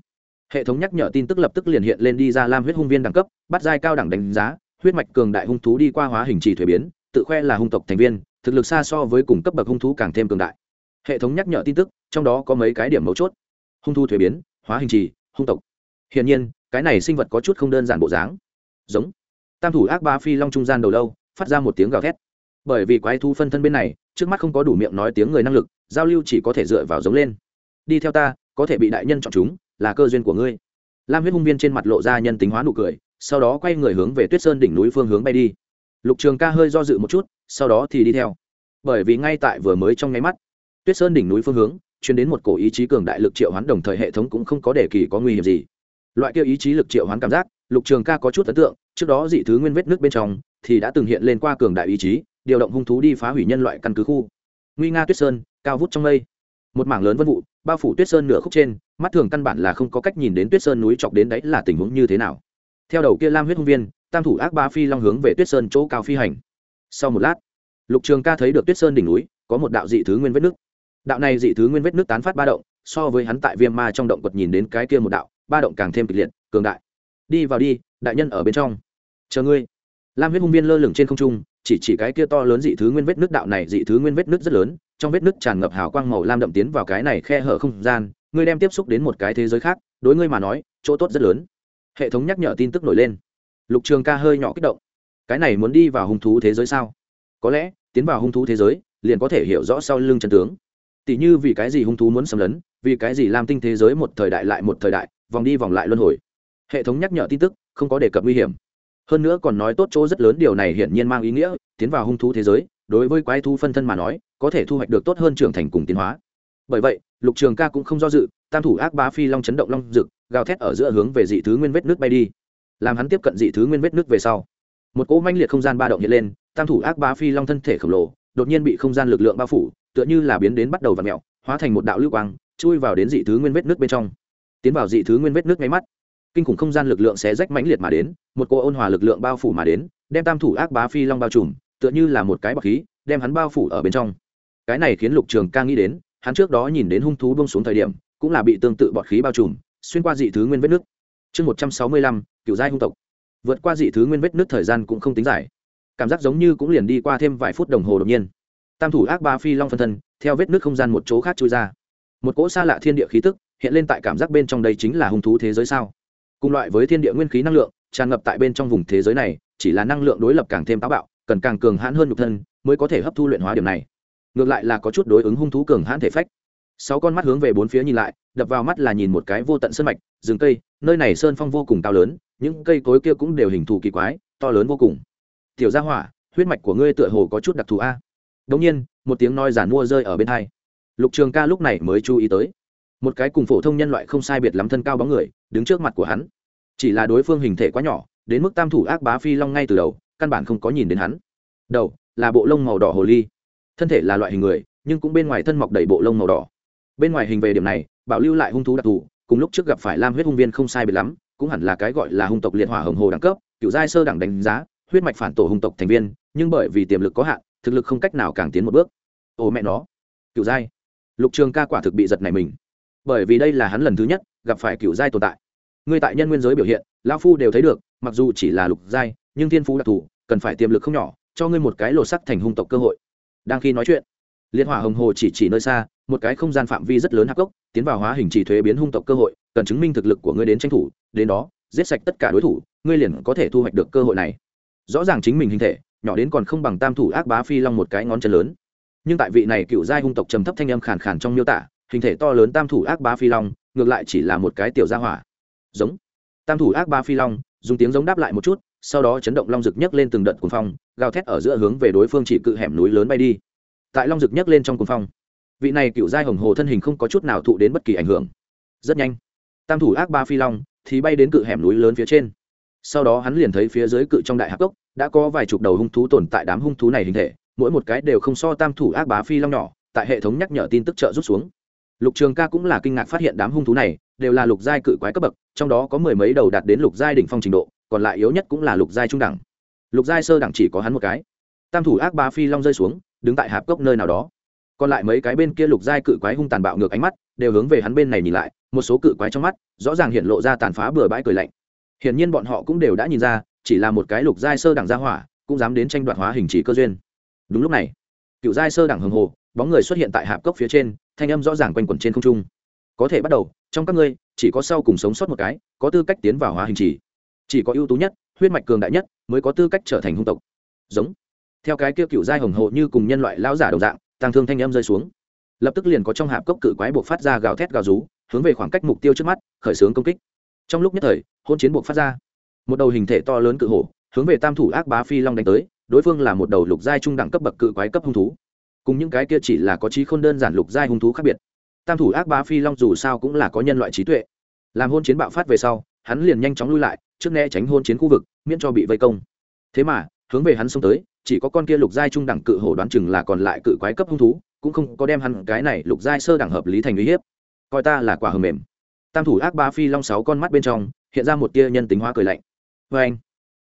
hệ thống nhắc nhở tin tức lập tức liền hiện lên đi ra lam huyết hung viên đẳng cấp, bắt giai cao đẳng đánh giá, huyết mạch cường đại hung thú đi qua hóa hình trì thuế biến, tự khoe là hung tộc thành viên, thực lực xa so với cùng cấp bậc hung thú càng thêm cường đại. Hệ thống nhắc nhở tin tức, trong đó có mấy cái điểm mấu chốt. Hung thu thuế biến, hóa hình trì hung tộc. Hiển nhiên, cái này sinh vật có chút không đơn giản bộ dáng. Giống. Tam thủ ác ba phi long trung gian đầu lâu, phát ra một tiếng gào thét. Bởi vì quái thú phân thân bên này, trước mắt không có đủ miệng nói tiếng người năng lực, giao lưu chỉ có thể dựa vào giống lên. Đi theo ta, có thể bị đại nhân chọn chúng là cơ duyên của ngươi. Lam huyết hung viên trên mặt lộ ra nhân tính hóa nụ cười, sau đó quay người hướng về tuyết sơn đỉnh núi phương hướng bay đi. Lục trường ca hơi do dự một chút, sau đó thì đi theo. Bởi vì ngay tại vừa mới trong nháy mắt, tuyết sơn đỉnh núi phương hướng chuyển đến một cổ ý chí cường đại lực triệu hoán đồng thời hệ thống cũng không có đề kỳ có nguy hiểm gì. Loại kia ý chí lực triệu hoán cảm giác, lục trường ca có chút ấn tượng, trước đó dị thứ nguyên vết nước bên trong, thì đã từng hiện lên qua cường đại ý chí, điều động hung thú đi phá hủy nhân loại căn cứ khu. Nguy nga tuyết sơn, cao vút trong mây. Một mảng lớn vân vụ bao phủ tuyết sơn nửa khúc trên, mắt thường căn bản là không có cách nhìn đến tuyết sơn núi chọc đến đấy là tình huống như thế nào. Theo đầu kia lam huyết hung viên, tam thủ ác ba phi long hướng về tuyết sơn chỗ cao phi hành. Sau một lát, lục trường ca thấy được tuyết sơn đỉnh núi, có một đạo dị thứ nguyên vết nước. Đạo này dị thứ nguyên vết nước tán phát ba động, so với hắn tại viêm ma trong động quật nhìn đến cái kia một đạo, ba động càng thêm kịch liệt, cường đại. Đi vào đi, đại nhân ở bên trong. Chờ ngươi. Lam huyết hung viên lơ lửng trên không trung chỉ chỉ cái kia to lớn dị thứ nguyên vết nước đạo này dị thứ nguyên vết nước rất lớn, trong vết nước tràn ngập hào quang màu lam đậm tiến vào cái này khe hở không gian, ngươi đem tiếp xúc đến một cái thế giới khác, đối ngươi mà nói, chỗ tốt rất lớn. Hệ thống nhắc nhở tin tức nổi lên. Lục trường ca hơi nhỏ kích động. Cái này muốn đi vào hung thú thế giới sao? Có lẽ, tiến vào hung thú thế giới, liền có thể hiểu rõ sau lưng chân tướng. Tỷ như vì cái gì hung thú muốn xâm lấn, vì cái gì làm tinh thế giới một thời đại lại một thời đại, vòng đi vòng lại luân hồi. Hệ thống nhắc nhở tin tức, không có đề cập nguy hiểm hơn nữa còn nói tốt chỗ rất lớn điều này hiển nhiên mang ý nghĩa, tiến vào hung thú thế giới, đối với quái thú phân thân mà nói, có thể thu hoạch được tốt hơn trưởng thành cùng tiến hóa. Bởi vậy, lục trường ca cũng không do dự, tam thủ ác bá phi long chấn động long rực gào thét ở giữa hướng về dị thứ nguyên vết nước bay đi. Làm hắn tiếp cận dị thứ nguyên vết nước về sau, một cỗ manh liệt không gian ba động hiện lên, tam thủ ác bá phi long thân thể khổng lồ, đột nhiên bị không gian lực lượng bao phủ, tựa như là biến đến bắt đầu và mẹo hóa thành một đạo lưu quang, chui vào đến dị thứ nguyên vết nước bên trong. Tiến vào dị thứ nguyên vết nước ngay mắt kinh khủng không gian lực lượng sẽ rách mãnh liệt mà đến một cô ôn hòa lực lượng bao phủ mà đến đem tam thủ ác bá phi long bao trùm tựa như là một cái bọc khí đem hắn bao phủ ở bên trong. Cái này khiến lục trường ca nghĩ đến hắn trước đó nhìn đến hung thú bông xuống thời điểm cũng là bị tương tự bọt khí bao trùm xuyên qua dị thứ nguyên vết nước chương một trăm sáu mươi lăm cựu giai hung tộc. Vượt qua dị thứ nguyên vết nước thời gian cũng không tính giải, cảm giác giống như cũng liền đi qua thêm vài phút đồng hồ đột nhiên. Tam thủ ác ba phi long phân thân theo vết nước không gian một chỗ khác trôi ra. Một cỗ xa lạ thiên địa khí tức hiện lên tại cảm giác bên trong đây chính là hung thú thế giới sao? Cùng loại với thiên địa nguyên khí năng lượng, tràn ngập tại bên trong vùng thế giới này, chỉ là năng lượng đối lập càng thêm táo bạo, cần càng cường hãn hơn nhục thân mới có thể hấp thu luyện hóa điểm này. Ngược lại là có chút đối ứng hung thú cường hãn thể phách. Sáu con mắt hướng về bốn phía nhìn lại, đập vào mắt là nhìn một cái vô tận sơn mạch, rừng cây, nơi này sơn phong vô cùng cao lớn, những cây cối kia cũng đều hình thù kỳ quái, to lớn vô cùng. Tiểu gia hỏa, huyết mạch của ngươi tựa hồ có chút đặc thù a. Đống nhiên, một tiếng nói giản mua rơi ở bên hai. Lục trường ca lúc này mới chú ý tới một cái cùng phổ thông nhân loại không sai biệt lắm thân cao bóng người, đứng trước mặt của hắn. Chỉ là đối phương hình thể quá nhỏ, đến mức tam thủ ác bá phi long ngay từ đầu, căn bản không có nhìn đến hắn. Đầu, là bộ lông màu đỏ hồ ly. Thân thể là loại hình người, nhưng cũng bên ngoài thân mọc đầy bộ lông màu đỏ. Bên ngoài hình về điểm này, bảo lưu lại hung thú đặc thù, cùng lúc trước gặp phải lam huyết hung viên không sai biệt lắm, cũng hẳn là cái gọi là hung tộc liệt hỏa hồng hồ đẳng cấp cựu giai sơ đẳng đánh giá, huyết mạch phản tổ hung tộc thành viên, nhưng bởi vì tiềm lực có hạn, thực lực không cách nào càng tiến một bước. Ồ mẹ nó. Cựu giai. Lục trường ca quả thực bị giật này mình bởi vì đây là hắn lần thứ nhất gặp phải cựu giai tồn tại. Ngươi tại nhân nguyên giới biểu hiện lao phu đều thấy được, mặc dù chỉ là lục giai, nhưng thiên phú đặc thù, cần phải tiềm lực không nhỏ, cho ngươi một cái lột sắc thành hung tộc cơ hội. Đang khi nói chuyện liên hỏa hồng hồ chỉ chỉ nơi xa, một cái không gian phạm vi rất lớn hạc gốc, tiến vào hóa hình chỉ thuế biến hung tộc cơ hội, cần chứng minh thực lực của ngươi đến tranh thủ, đến đó, giết sạch tất cả đối thủ, ngươi liền có thể thu hoạch được cơ hội này. Rõ ràng chính mình hình thể, nhỏ đến còn không bằng tam thủ ác bá phi long một cái ngón chân lớn. Nhưng tại vị này cựu giai hung tộc trầm thấp thanh âm khàn khàn trong miêu tả hình thể to lớn tam thủ ác bá phi long, ngược lại chỉ là một cái tiểu gia hỏa. Giống. Tam thủ ác bá phi long, dùng tiếng giống đáp lại một chút, sau đó chấn động long rực nhấc lên từng đợt cuồng phong, gào thét ở giữa hướng về đối phương chỉ cự hẻm núi lớn bay đi. Tại long rực nhấc lên trong cuồng phong, vị này cựu giai hồng hồ thân hình không có chút nào thụ đến bất kỳ ảnh hưởng. Rất nhanh, tam thủ ác ba phi long thì bay đến cự hẻm núi lớn phía trên. Sau đó hắn liền thấy phía dưới cự trong đại hạc cốc, đã có vài chục đầu hung thú tồn tại đám hung thú này hình thể, mỗi một cái đều không so tam thủ ác bá phi long nhỏ, tại hệ thống nhắc nhở tin tức trợ rút xuống lục trường ca cũng là kinh ngạc phát hiện đám hung thú này đều là lục giai cự quái cấp bậc, trong đó có mười mấy đầu đạt đến lục giai đỉnh phong trình độ, còn lại yếu nhất cũng là lục giai trung đẳng. Lục giai sơ đẳng chỉ có hắn một cái. Tam thủ ác bá phi long rơi xuống, đứng tại hạp cốc nơi nào đó. Còn lại mấy cái bên kia lục giai cự quái hung tàn bạo ngược ánh mắt, đều hướng về hắn bên này nhìn lại, một số cự quái trong mắt rõ ràng hiện lộ ra tàn phá bừa bãi cười lạnh. Hiển nhiên bọn họ cũng đều đã nhìn ra, chỉ là một cái lục giai sơ đẳng gia hỏa, cũng dám đến tranh đoạt hóa hình chỉ cơ duyên. Đúng lúc này, cựu giai sơ đẳng hồng hồ bóng người xuất hiện tại hạp cốc phía trên, thanh âm rõ ràng quanh quẩn trên không trung. Có thể bắt đầu, trong các ngươi, chỉ có sau cùng sống sót một cái, có tư cách tiến vào hóa hình chỉ. Chỉ có ưu tú nhất, huyết mạch cường đại nhất, mới có tư cách trở thành hung tộc. Giống. Theo cái kia cựu giai hồng hộ như cùng nhân loại lão giả đồng dạng tăng thương thanh âm rơi xuống. Lập tức liền có trong hạp cốc cự quái buộc phát ra gào thét gào rú, hướng về khoảng cách mục tiêu trước mắt, khởi xướng công kích. Trong lúc nhất thời hôn chiến buộc phát ra. Một đầu hình thể to lớn cự hổ, hướng về tam thủ ác bá phi long đánh tới, đối phương là một đầu lục giai trung đẳng cấp bậc cự quái cấp hung thú cùng những cái kia chỉ là có trí khôn đơn giản lục giai hung thú khác biệt. Tam thủ ác bá phi long dù sao cũng là có nhân loại trí tuệ. Làm hôn chiến bạo phát về sau, hắn liền nhanh chóng lui lại, trước né tránh hôn chiến khu vực, miễn cho bị vây công. Thế mà, hướng về hắn xông tới, chỉ có con kia lục giai trung đẳng cự hổ đoán chừng là còn lại cự quái cấp hung thú, cũng không có đem hắn cái này lục giai sơ đẳng hợp lý thành uy hiếp. Coi ta là quả hầm mềm. Tam thủ ác ba phi long sáu con mắt bên trong, hiện ra một tia nhân tính hóa cười lạnh. Vê anh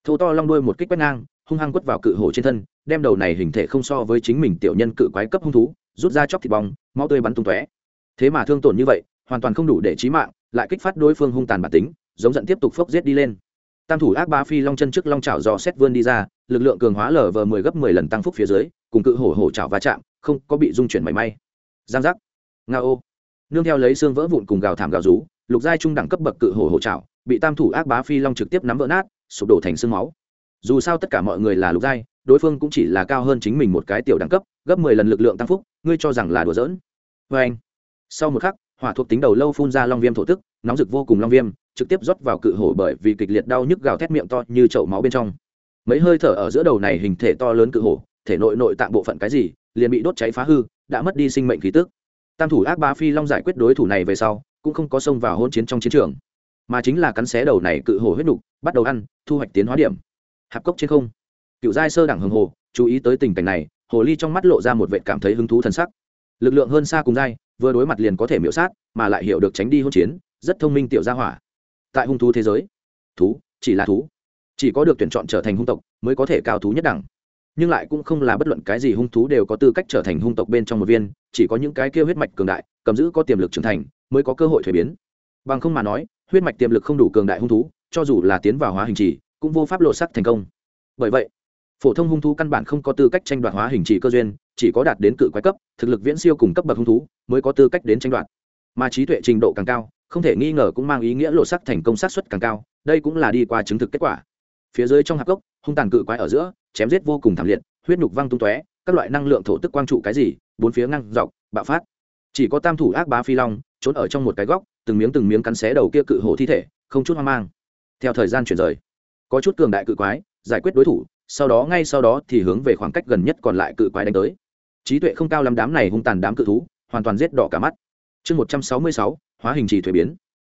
thô to long đuôi một kích quét ngang, hung hăng quất vào cự hổ trên thân đem đầu này hình thể không so với chính mình tiểu nhân cự quái cấp hung thú, rút ra chóc thịt bong, máu tươi bắn tung tóe. Thế mà thương tổn như vậy, hoàn toàn không đủ để trí mạng, lại kích phát đối phương hung tàn bản tính, giống giận tiếp tục phốc giết đi lên. Tam thủ ác ba phi long chân trước long chảo dò xét vươn đi ra, lực lượng cường hóa lở vờ mười gấp mười lần tăng phúc phía dưới, cùng cự hổ hổ chảo va chạm, không có bị dung chuyển mảy may. Giang giác. Nga ô. Nương theo lấy xương vỡ vụn cùng gào thảm gào rú, lục giai trung đẳng cấp bậc cự hổ hổ chảo, bị tam thủ ác bá phi long trực tiếp nắm vỡ nát, sụp đổ thành xương máu. Dù sao tất cả mọi người là lục giai đối phương cũng chỉ là cao hơn chính mình một cái tiểu đẳng cấp, gấp mười lần lực lượng tăng phúc, ngươi cho rằng là đùa giỡn. Vê anh, sau một khắc, hỏa thuộc tính đầu lâu phun ra long viêm thổ tức, nóng rực vô cùng long viêm, trực tiếp rót vào cự hổ bởi vì kịch liệt đau nhức gào thét miệng to như chậu máu bên trong. Mấy hơi thở ở giữa đầu này hình thể to lớn cự hổ, thể nội nội tạng bộ phận cái gì, liền bị đốt cháy phá hư, đã mất đi sinh mệnh khí tức. Tam thủ ác ba phi long giải quyết đối thủ này về sau, cũng không có xông vào hôn chiến trong chiến trường, mà chính là cắn xé đầu này cự hổ huyết đục bắt đầu ăn, thu hoạch tiến hóa điểm. Hạp cốc trên không cựu giai sơ đẳng hồng hồ, chú ý tới tình cảnh này, hồ ly trong mắt lộ ra một vệ cảm thấy hứng thú t sắc. Lực lượng hơn xa cùng giai, vừa đối mặt liền có thể miễu sát, mà lại hiểu được tránh đi hôn chiến, rất thông minh tiểu gia hỏa. Tại hung thú thế giới, thú chỉ là thú, chỉ có được tuyển chọn trở thành hung tộc mới có thể cao thú nhất đẳng. Nhưng lại cũng không là bất luận cái gì hung thú đều có tư cách trở thành hung tộc bên trong một viên, chỉ có những cái kia huyết mạch cường đại, cầm giữ có tiềm lực trưởng thành, mới có cơ hội thuế biến. Bằng không mà nói, huyết mạch tiềm lực không đủ cường đại hung thú, cho dù là tiến vào hóa hình trì, cũng vô pháp lộ sắc thành công. Bởi vậy phổ thông hung thú căn bản không có tư cách tranh đoạt hóa hình trị cơ duyên, chỉ có đạt đến cự quái cấp, thực lực viễn siêu cùng cấp bậc hung thú mới có tư cách đến tranh đoạt. Mà trí tuệ trình độ càng cao, không thể nghi ngờ cũng mang ý nghĩa lộ sắc thành công sát xuất càng cao, đây cũng là đi qua chứng thực kết quả. Phía dưới trong hạp gốc, hung tàn cự quái ở giữa, chém giết vô cùng thảm liệt, huyết nhục văng tung tóe, các loại năng lượng thổ tức quang trụ cái gì, bốn phía ngăn dọc, bạo phát. Chỉ có tam thủ ác bá phi long, trốn ở trong một cái góc, từng miếng từng miếng cắn xé đầu kia cự hổ thi thể, không chút hoang mang. Theo thời gian chuyển rời, có chút cường đại cự quái, giải quyết đối thủ sau đó ngay sau đó thì hướng về khoảng cách gần nhất còn lại cự quái đánh tới. Trí tuệ không cao lắm đám này hung tàn đám cự thú, hoàn toàn giết đỏ cả mắt. Chương một trăm sáu mươi sáu, hóa hình trì thuế biến.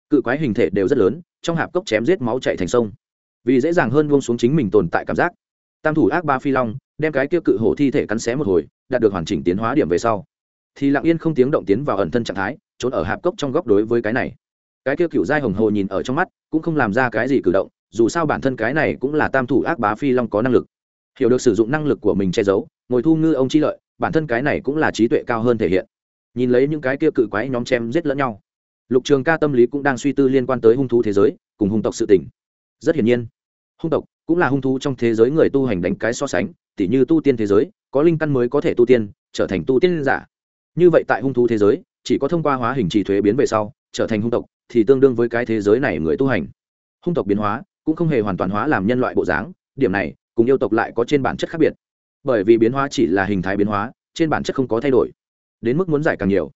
Cự quái hình thể đều rất lớn, trong hạp cốc chém giết máu chạy thành sông. Vì dễ dàng hơn buông xuống chính mình tồn tại cảm giác, tam thủ ác ba phi long, đem cái kia cự hổ thi thể cắn xé một hồi, đạt được hoàn chỉnh tiến hóa điểm về sau. Thì lặng yên không tiếng động tiến vào ẩn thân trạng thái, trốn ở hạp cốc trong góc đối với cái này. Cái kia cựu giai hồng hồ nhìn ở trong mắt, cũng không làm ra cái gì cử động dù sao bản thân cái này cũng là tam thủ ác bá phi long có năng lực. Hiểu được sử dụng năng lực của mình che giấu, ngồi thu ngư ông chi lợi, bản thân cái này cũng là trí tuệ cao hơn thể hiện. Nhìn lấy những cái kia cự quái nhóm chém giết lẫn nhau. Lục trường ca tâm lý cũng đang suy tư liên quan tới hung thú thế giới, cùng hung tộc sự tỉnh rất hiển nhiên, hung tộc cũng là hung thú trong thế giới người tu hành đánh cái so sánh, tỉ như tu tiên thế giới, có linh căn mới có thể tu tiên, trở thành tu tiên giả. Như vậy tại hung thú thế giới, chỉ có thông qua hóa hình trì thuế biến về sau, trở thành hung tộc thì tương đương với cái thế giới này người tu hành. Hung tộc biến hóa cũng không hề hoàn toàn hóa làm nhân loại bộ dáng, điểm này, cùng yêu tộc lại có trên bản chất khác biệt. Bởi vì biến hóa chỉ là hình thái biến hóa, trên bản chất không có thay đổi, đến mức muốn giải càng nhiều.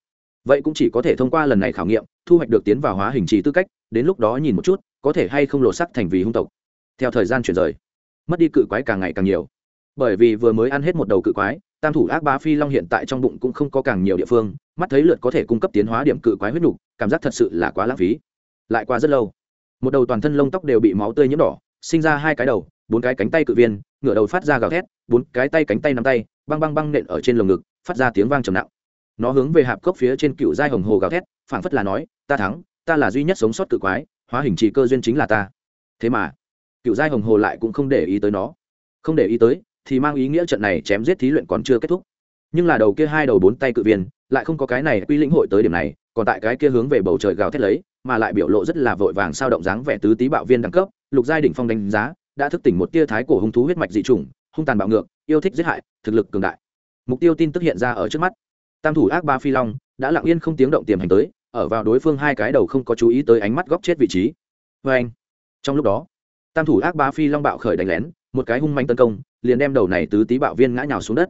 Vậy cũng chỉ có thể thông qua lần này khảo nghiệm, thu hoạch được tiến vào hóa hình trì tư cách, đến lúc đó nhìn một chút, có thể hay không lộ sắc thành vì hung tộc. Theo thời gian chuyển rời, mất đi cự quái càng ngày càng nhiều. Bởi vì vừa mới ăn hết một đầu cự quái, tam thủ ác bá phi long hiện tại trong bụng cũng không có càng nhiều địa phương, mắt thấy lượt có thể cung cấp tiến hóa điểm cự quái huyết nhục cảm giác thật sự là quá lãng phí. Lại qua rất lâu một đầu toàn thân lông tóc đều bị máu tươi nhiễm đỏ, sinh ra hai cái đầu, bốn cái cánh tay cự viên, ngửa đầu phát ra gào thét, bốn cái tay cánh tay nắm tay, băng băng băng nện ở trên lồng ngực, phát ra tiếng vang trầm nặng. Nó hướng về hạp cốc phía trên cựu giai hồng hồ gào thét, phảng phất là nói, ta thắng, ta là duy nhất sống sót cự quái, hóa hình trì cơ duyên chính là ta. Thế mà, cựu giai hồng hồ lại cũng không để ý tới nó. Không để ý tới, thì mang ý nghĩa trận này chém giết thí luyện còn chưa kết thúc. Nhưng là đầu kia hai đầu bốn tay cự viên, lại không có cái này quy lĩnh hội tới điểm này, còn tại cái kia hướng về bầu trời gào thét lấy mà lại biểu lộ rất là vội vàng sao động dáng vẻ tứ tý bạo viên đẳng cấp, lục giai đỉnh phong đánh giá, đã thức tỉnh một tia thái cổ hung thú huyết mạch dị chủng, hung tàn bạo ngược, yêu thích giết hại, thực lực cường đại. Mục tiêu tin tức hiện ra ở trước mắt. Tam thủ ác ba phi long đã lặng yên không tiếng động tiềm hành tới, ở vào đối phương hai cái đầu không có chú ý tới ánh mắt góc chết vị trí. Vê anh, trong lúc đó, tam thủ ác ba phi long bạo khởi đánh lén, một cái hung manh tấn công, liền đem đầu này tứ tý bạo viên ngã nhào xuống đất.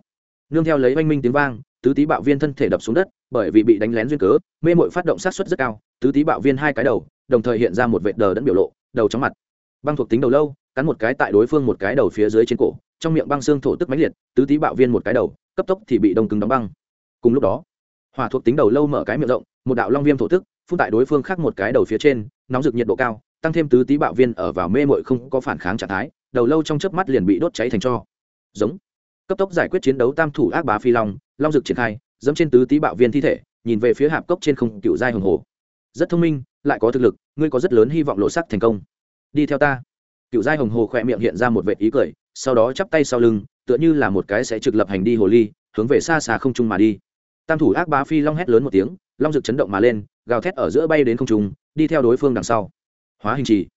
Nương theo lấy oanh minh tiếng vang, tứ tý bạo viên thân thể đập xuống đất, bởi vì bị đánh lén duyên cớ, mê mội phát động sát xuất rất cao tứ tý bạo viên hai cái đầu, đồng thời hiện ra một vệt đờ đẫn biểu lộ, đầu chóng mặt. Băng thuộc tính đầu lâu, cắn một cái tại đối phương một cái đầu phía dưới trên cổ, trong miệng băng xương thổ tức máy liệt, tứ tý bạo viên một cái đầu, cấp tốc thì bị đông cứng đóng băng. Cùng lúc đó, hỏa thuộc tính đầu lâu mở cái miệng rộng, một đạo long viêm thổ tức, phun tại đối phương khác một cái đầu phía trên, nóng rực nhiệt độ cao, tăng thêm tứ tý bạo viên ở vào mê mội không có phản kháng trạng thái, đầu lâu trong chớp mắt liền bị đốt cháy thành cho. Giống. Cấp tốc giải quyết chiến đấu tam thủ ác bá phi long long rực triển khai, dẫm trên tứ tý bạo viên thi thể, nhìn về phía hạp cốc trên không, cựu giai hồng hồ rất thông minh, lại có thực lực, ngươi có rất lớn hy vọng lộ sắc thành công. Đi theo ta. Cựu giai hồng hồ khỏe miệng hiện ra một vệ ý cười, sau đó chắp tay sau lưng, tựa như là một cái sẽ trực lập hành đi hồ ly, hướng về xa xa không trung mà đi. Tam thủ ác bá phi long hét lớn một tiếng, long rực chấn động mà lên, gào thét ở giữa bay đến không trung, đi theo đối phương đằng sau. Hóa hình trì.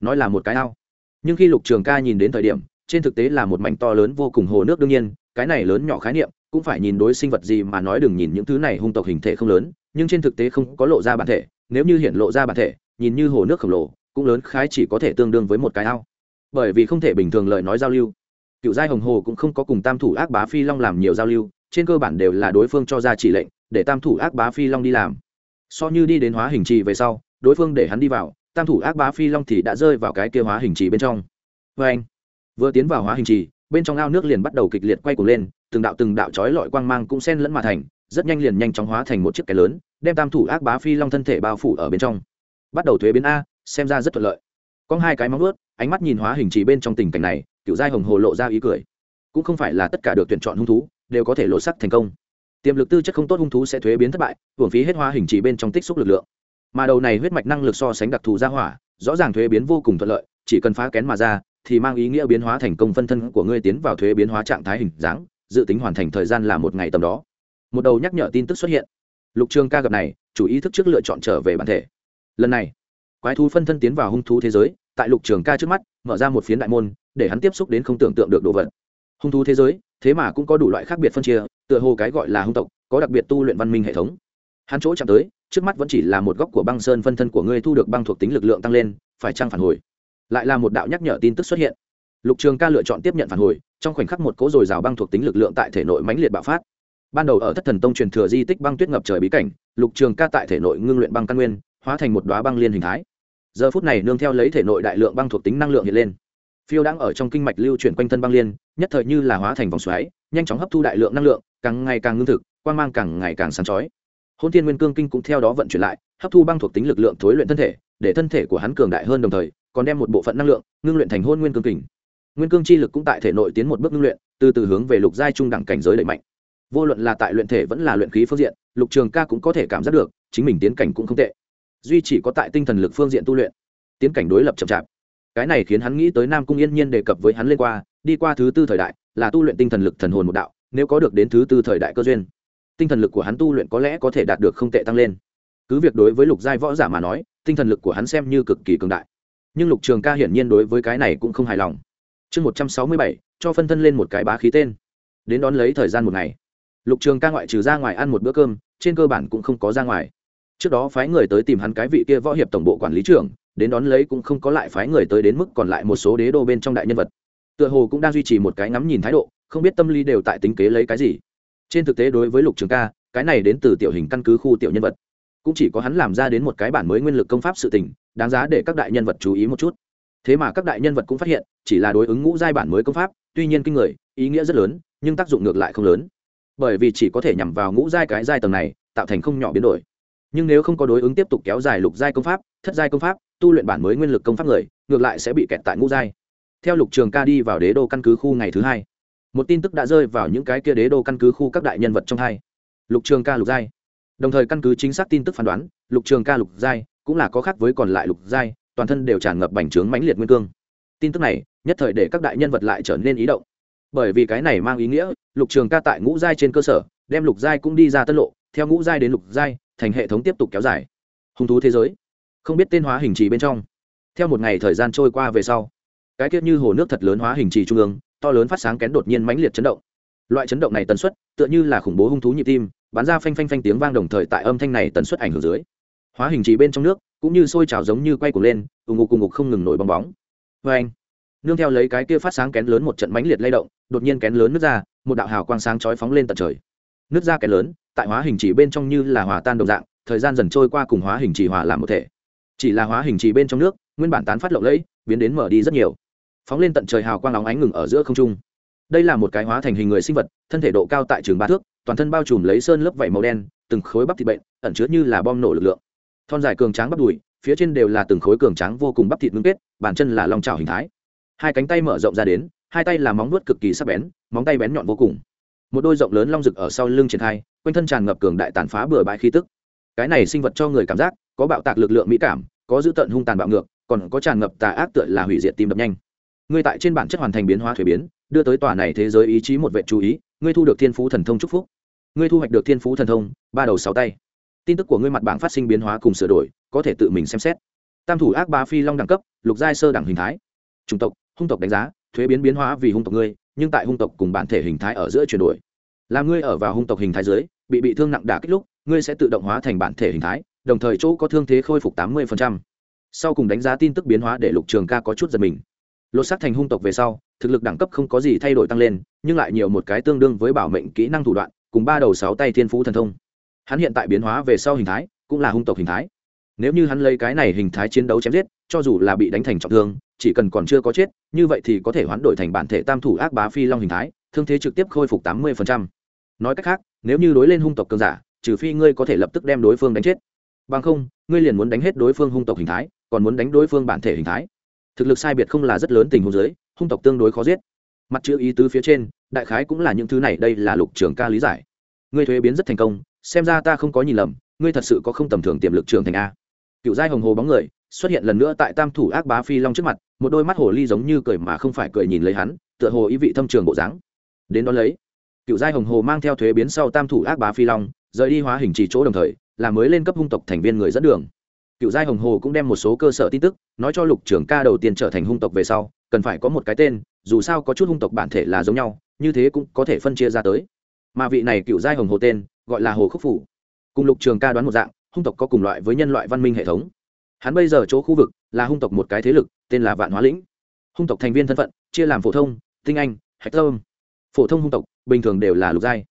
Nói là một cái ao. Nhưng khi lục trường ca nhìn đến thời điểm, trên thực tế là một mảnh to lớn vô cùng hồ nước đương nhiên, cái này lớn nhỏ khái niệm, cũng phải nhìn đối sinh vật gì mà nói đừng nhìn những thứ này hung tộc hình thể không lớn nhưng trên thực tế không có lộ ra bản thể, nếu như hiện lộ ra bản thể, nhìn như hồ nước khổng lồ, cũng lớn khái chỉ có thể tương đương với một cái ao. Bởi vì không thể bình thường lời nói giao lưu. Cựu giai hồng hồ cũng không có cùng tam thủ ác bá phi long làm nhiều giao lưu, trên cơ bản đều là đối phương cho ra chỉ lệnh, để tam thủ ác bá phi long đi làm. So như đi đến hóa hình trì về sau, đối phương để hắn đi vào, tam thủ ác bá phi long thì đã rơi vào cái kia hóa hình trì bên trong. Vê anh, vừa tiến vào hóa hình trì, bên trong ao nước liền bắt đầu kịch liệt quay cuồng lên, từng đạo từng đạo trói lọi quang mang cũng xen lẫn mà thành rất nhanh liền nhanh chóng hóa thành một chiếc cái lớn, đem tam thủ ác bá phi long thân thể bao phủ ở bên trong. Bắt đầu thuế biến a, xem ra rất thuận lợi. Có hai cái móng ướt ánh mắt nhìn hóa hình trì bên trong tình cảnh này cựu giai hồng hồ lộ ra ý cười. Cũng không phải là tất cả được tuyển chọn hung thú, đều có thể lộ sắc thành công. Tiềm lực tư chất không tốt hung thú sẽ thuế biến thất bại, hưởng phí hết hóa hình trì bên trong tích xúc lực lượng. Mà đầu này huyết mạch năng lực so sánh đặc thù ra hỏa, rõ ràng thuế biến vô cùng thuận lợi, chỉ cần phá kén mà ra, thì mang ý nghĩa biến hóa thành công phân thân của ngươi tiến vào thuế biến hóa trạng thái hình dáng, dự tính hoàn thành thời gian là một ngày tầm đó một đầu nhắc nhở tin tức xuất hiện. Lục trường ca gặp này, chủ ý thức trước lựa chọn trở về bản thể. Lần này, quái thú phân thân tiến vào hung thú thế giới, tại lục trường ca trước mắt, mở ra một phiến đại môn, để hắn tiếp xúc đến không tưởng tượng được đồ vật. Hung thú thế giới, thế mà cũng có đủ loại khác biệt phân chia, tựa hồ cái gọi là hung tộc, có đặc biệt tu luyện văn minh hệ thống. Hắn chỗ chạm tới, trước mắt vẫn chỉ là một góc của băng sơn phân thân của ngươi thu được băng thuộc tính lực lượng tăng lên, phải trăng phản hồi? Lại là một đạo nhắc nhở tin tức xuất hiện. Lục trường ca lựa chọn tiếp nhận phản hồi, trong khoảnh khắc một cố dồi dào băng thuộc tính lực lượng tại thể nội mãnh liệt bạo phát ban đầu ở thất thần tông truyền thừa di tích băng tuyết ngập trời bí cảnh, lục trường ca tại thể nội ngưng luyện băng căn nguyên, hóa thành một đoá băng liên hình thái. Giờ phút này nương theo lấy thể nội đại lượng băng thuộc tính năng lượng hiện lên. Phiêu đang ở trong kinh mạch lưu chuyển quanh thân băng liên, nhất thời như là hóa thành vòng xoáy, nhanh chóng hấp thu đại lượng năng lượng, càng ngày càng ngưng thực quan g mang càng ngày càng sáng chói. Hôn thiên nguyên cương kinh cũng theo đó vận chuyển lại, hấp thu băng thuộc tính lực lượng thối luyện thân thể, để thân thể của hắn cường đại hơn đồng thời, còn đem một bộ phận năng lượng ngưng luyện thành hôn nguyên cương kình nguyên cương chi lực cũng tại thể nội tiến một bước ngưng luyện, từ từ hướng về lục giai trung đẳng cảnh giới đẩy mạnh vô luận là tại luyện thể vẫn là luyện khí phương diện, lục trường ca cũng có thể cảm giác được, chính mình tiến cảnh cũng không tệ. Duy chỉ có tại tinh thần lực phương diện tu luyện, tiến cảnh đối lập chậm chạp. Cái này khiến hắn nghĩ tới nam cung yên nhiên đề cập với hắn lên qua, đi qua thứ tư thời đại, là tu luyện tinh thần lực thần hồn một đạo, nếu có được đến thứ tư thời đại cơ duyên, tinh thần lực của hắn tu luyện có lẽ có thể đạt được không tệ tăng lên. Cứ việc đối với lục giai võ giả mà nói, tinh thần lực của hắn xem như cực kỳ cường đại. Nhưng lục trường ca hiển nhiên đối với cái này cũng không hài lòng. Chương một trăm sáu mươi bảy, cho phân thân lên một cái bá khí tên. Đến đón lấy thời gian một ngày lục trường ca ngoại trừ ra ngoài ăn một bữa cơm, trên cơ bản cũng không có ra ngoài. Trước đó phái người tới tìm hắn cái vị kia võ hiệp tổng bộ quản lý trưởng, đến đón lấy cũng không có lại phái người tới đến mức còn lại một số đế đô bên trong đại nhân vật. Tựa hồ cũng đang duy trì một cái ngắm nhìn thái độ, không biết tâm lý đều tại tính kế lấy cái gì. Trên thực tế đối với lục trường ca, cái này đến từ tiểu hình căn cứ khu tiểu nhân vật. Cũng chỉ có hắn làm ra đến một cái bản mới nguyên lực công pháp sự tình, đáng giá để các đại nhân vật chú ý một chút. Thế mà các đại nhân vật cũng phát hiện, chỉ là đối ứng ngũ giai bản mới công pháp, tuy nhiên kinh người, ý nghĩa rất lớn, nhưng tác dụng ngược lại không lớn bởi vì chỉ có thể nhằm vào ngũ giai cái giai tầng này, tạo thành không nhỏ biến đổi. Nhưng nếu không có đối ứng tiếp tục kéo dài lục giai công pháp, thất giai công pháp, tu luyện bản mới nguyên lực công pháp người, ngược lại sẽ bị kẹt tại ngũ giai. Theo lục trường ca đi vào đế đô căn cứ khu ngày thứ hai, một tin tức đã rơi vào những cái kia đế đô căn cứ khu các đại nhân vật trong hai. Lục trường ca lục giai. Đồng thời căn cứ chính xác tin tức phán đoán, lục trường ca lục giai cũng là có khác với còn lại lục giai, toàn thân đều tràn ngập bành trướng mãnh liệt nguyên cương. Tin tức này, nhất thời để các đại nhân vật lại trở nên ý động bởi vì cái này mang ý nghĩa, lục trường ca tại ngũ giai trên cơ sở, đem lục giai cũng đi ra tân lộ, theo ngũ giai đến lục giai, thành hệ thống tiếp tục kéo dài. Hung thú thế giới. Không biết tên hóa hình trì bên trong. Theo một ngày thời gian trôi qua về sau, cái tiết như hồ nước thật lớn hóa hình trì trung ương, to lớn phát sáng kén đột nhiên mãnh liệt chấn động. Loại chấn động này tần suất, tựa như là khủng bố hung thú nhịp tim, bắn ra phanh phanh phanh tiếng vang đồng thời tại âm thanh này tần suất ảnh hưởng dưới. Hóa hình trì bên trong nước cũng như sôi trào giống như quay cuồng lên, ù ngục cùng ngục không ngừng nổi bong bóng. Vê anh nương theo lấy cái kia phát sáng kén lớn một trận mãnh liệt lay động, đột nhiên kén lớn nước ra, một đạo hào quang sáng chói phóng lên tận trời. Nước ra kén lớn, tại hóa hình chỉ bên trong như là hòa tan đồng dạng, thời gian dần trôi qua cùng hóa hình chỉ hòa làm một thể. Chỉ là hóa hình chỉ bên trong nước, nguyên bản tán phát lộng lẫy, biến đến mở đi rất nhiều. Phóng lên tận trời hào quang óng ánh ngừng ở giữa không trung. Đây là một cái hóa thành hình người sinh vật, thân thể độ cao tại trường ba thước, toàn thân bao trùm lấy sơn lớp vảy màu đen, từng khối bắp thịt bệnh, ẩn chứa như là bom nổ lực lượng. Thon dài cường tráng bắp đùi, phía trên đều là từng khối cường tráng vô cùng bắp thịt ngưng kết bàn chân là lòng trào hình thái hai cánh tay mở rộng ra đến, hai tay là móng nuốt cực kỳ sắc bén, móng tay bén nhọn vô cùng. Một đôi rộng lớn long rực ở sau lưng triển khai, quanh thân tràn ngập cường đại tàn phá bừa bãi khí tức. Cái này sinh vật cho người cảm giác, có bạo tạc lực lượng mỹ cảm, có dữ tận hung tàn bạo ngược, còn có tràn ngập tà ác tựa là hủy diệt tim đập nhanh. Ngươi tại trên bản chất hoàn thành biến hóa thuế biến, đưa tới tòa này thế giới ý chí một vệ chú ý, ngươi thu được thiên phú thần thông chúc phúc. Ngươi thu hoạch được thiên phú thần thông, ba đầu sáu tay. Tin tức của ngươi mặt bảng phát sinh biến hóa cùng sửa đổi, có thể tự mình xem xét. Tam thủ ác ba phi long đẳng cấp, lục giai sơ đẳng hình thái. Chủng tộc hung tộc đánh giá, thuế biến biến hóa vì hung tộc ngươi, nhưng tại hung tộc cùng bản thể hình thái ở giữa chuyển đổi. Là ngươi ở vào hung tộc hình thái dưới, bị bị thương nặng đả kích lúc, ngươi sẽ tự động hóa thành bản thể hình thái, đồng thời chỗ có thương thế khôi phục tám mươi sau cùng đánh giá tin tức biến hóa để lục trường ca có chút giật mình. Lột xác thành hung tộc về sau, thực lực đẳng cấp không có gì thay đổi tăng lên, nhưng lại nhiều một cái tương đương với bảo mệnh kỹ năng thủ đoạn, cùng ba đầu sáu tay thiên phú thần thông. Hắn hiện tại biến hóa về sau hình thái, cũng là hung tộc hình thái. Nếu như hắn lấy cái này hình thái chiến đấu chém giết, cho dù là bị đánh thành trọng thương chỉ cần còn chưa có chết, như vậy thì có thể hoán đổi thành bản thể tam thủ ác bá phi long hình thái, thương thế trực tiếp khôi phục tám mươi nói cách khác, nếu như đối lên hung tộc cường giả, trừ phi ngươi có thể lập tức đem đối phương đánh chết. Bằng không, ngươi liền muốn đánh hết đối phương hung tộc hình thái, còn muốn đánh đối phương bản thể hình thái. Thực lực sai biệt không là rất lớn tình huống dưới, hung tộc tương đối khó giết. Mặt chữ ý tứ phía trên, đại khái cũng là những thứ này, đây là lục trường ca lý giải. Ngươi thuế biến rất thành công, xem ra ta không có nhìn lầm, ngươi thật sự có không tầm thường tiềm lực trường thành a. Cựu giai hồng hồ bóng người xuất hiện lần nữa tại tam thủ ác bá phi long trước mặt, một đôi mắt hồ ly giống như cười mà không phải cười nhìn lấy hắn, tựa hồ ý vị thâm trường bộ dáng. Đến đó lấy, cựu giai hồng hồ mang theo thuế biến sau tam thủ ác bá phi long, rời đi hóa hình trì chỗ đồng thời, là mới lên cấp hung tộc thành viên người dẫn đường. Cựu giai hồng hồ cũng đem một số cơ sở tin tức, nói cho lục trưởng ca đầu tiên trở thành hung tộc về sau, cần phải có một cái tên, dù sao có chút hung tộc bản thể là giống nhau, như thế cũng có thể phân chia ra tới. Mà vị này cựu giai hồng hồ tên, gọi là hồ khúc phủ. Cùng lục trường ca đoán một dạng, hung tộc có cùng loại với nhân loại văn minh hệ thống hắn bây giờ chỗ khu vực là hung tộc một cái thế lực, tên là vạn hóa lĩnh. Hung tộc thành viên thân phận, chia làm phổ thông, tinh anh, hạch tâm. Phổ thông hung tộc, bình thường đều là lục giai.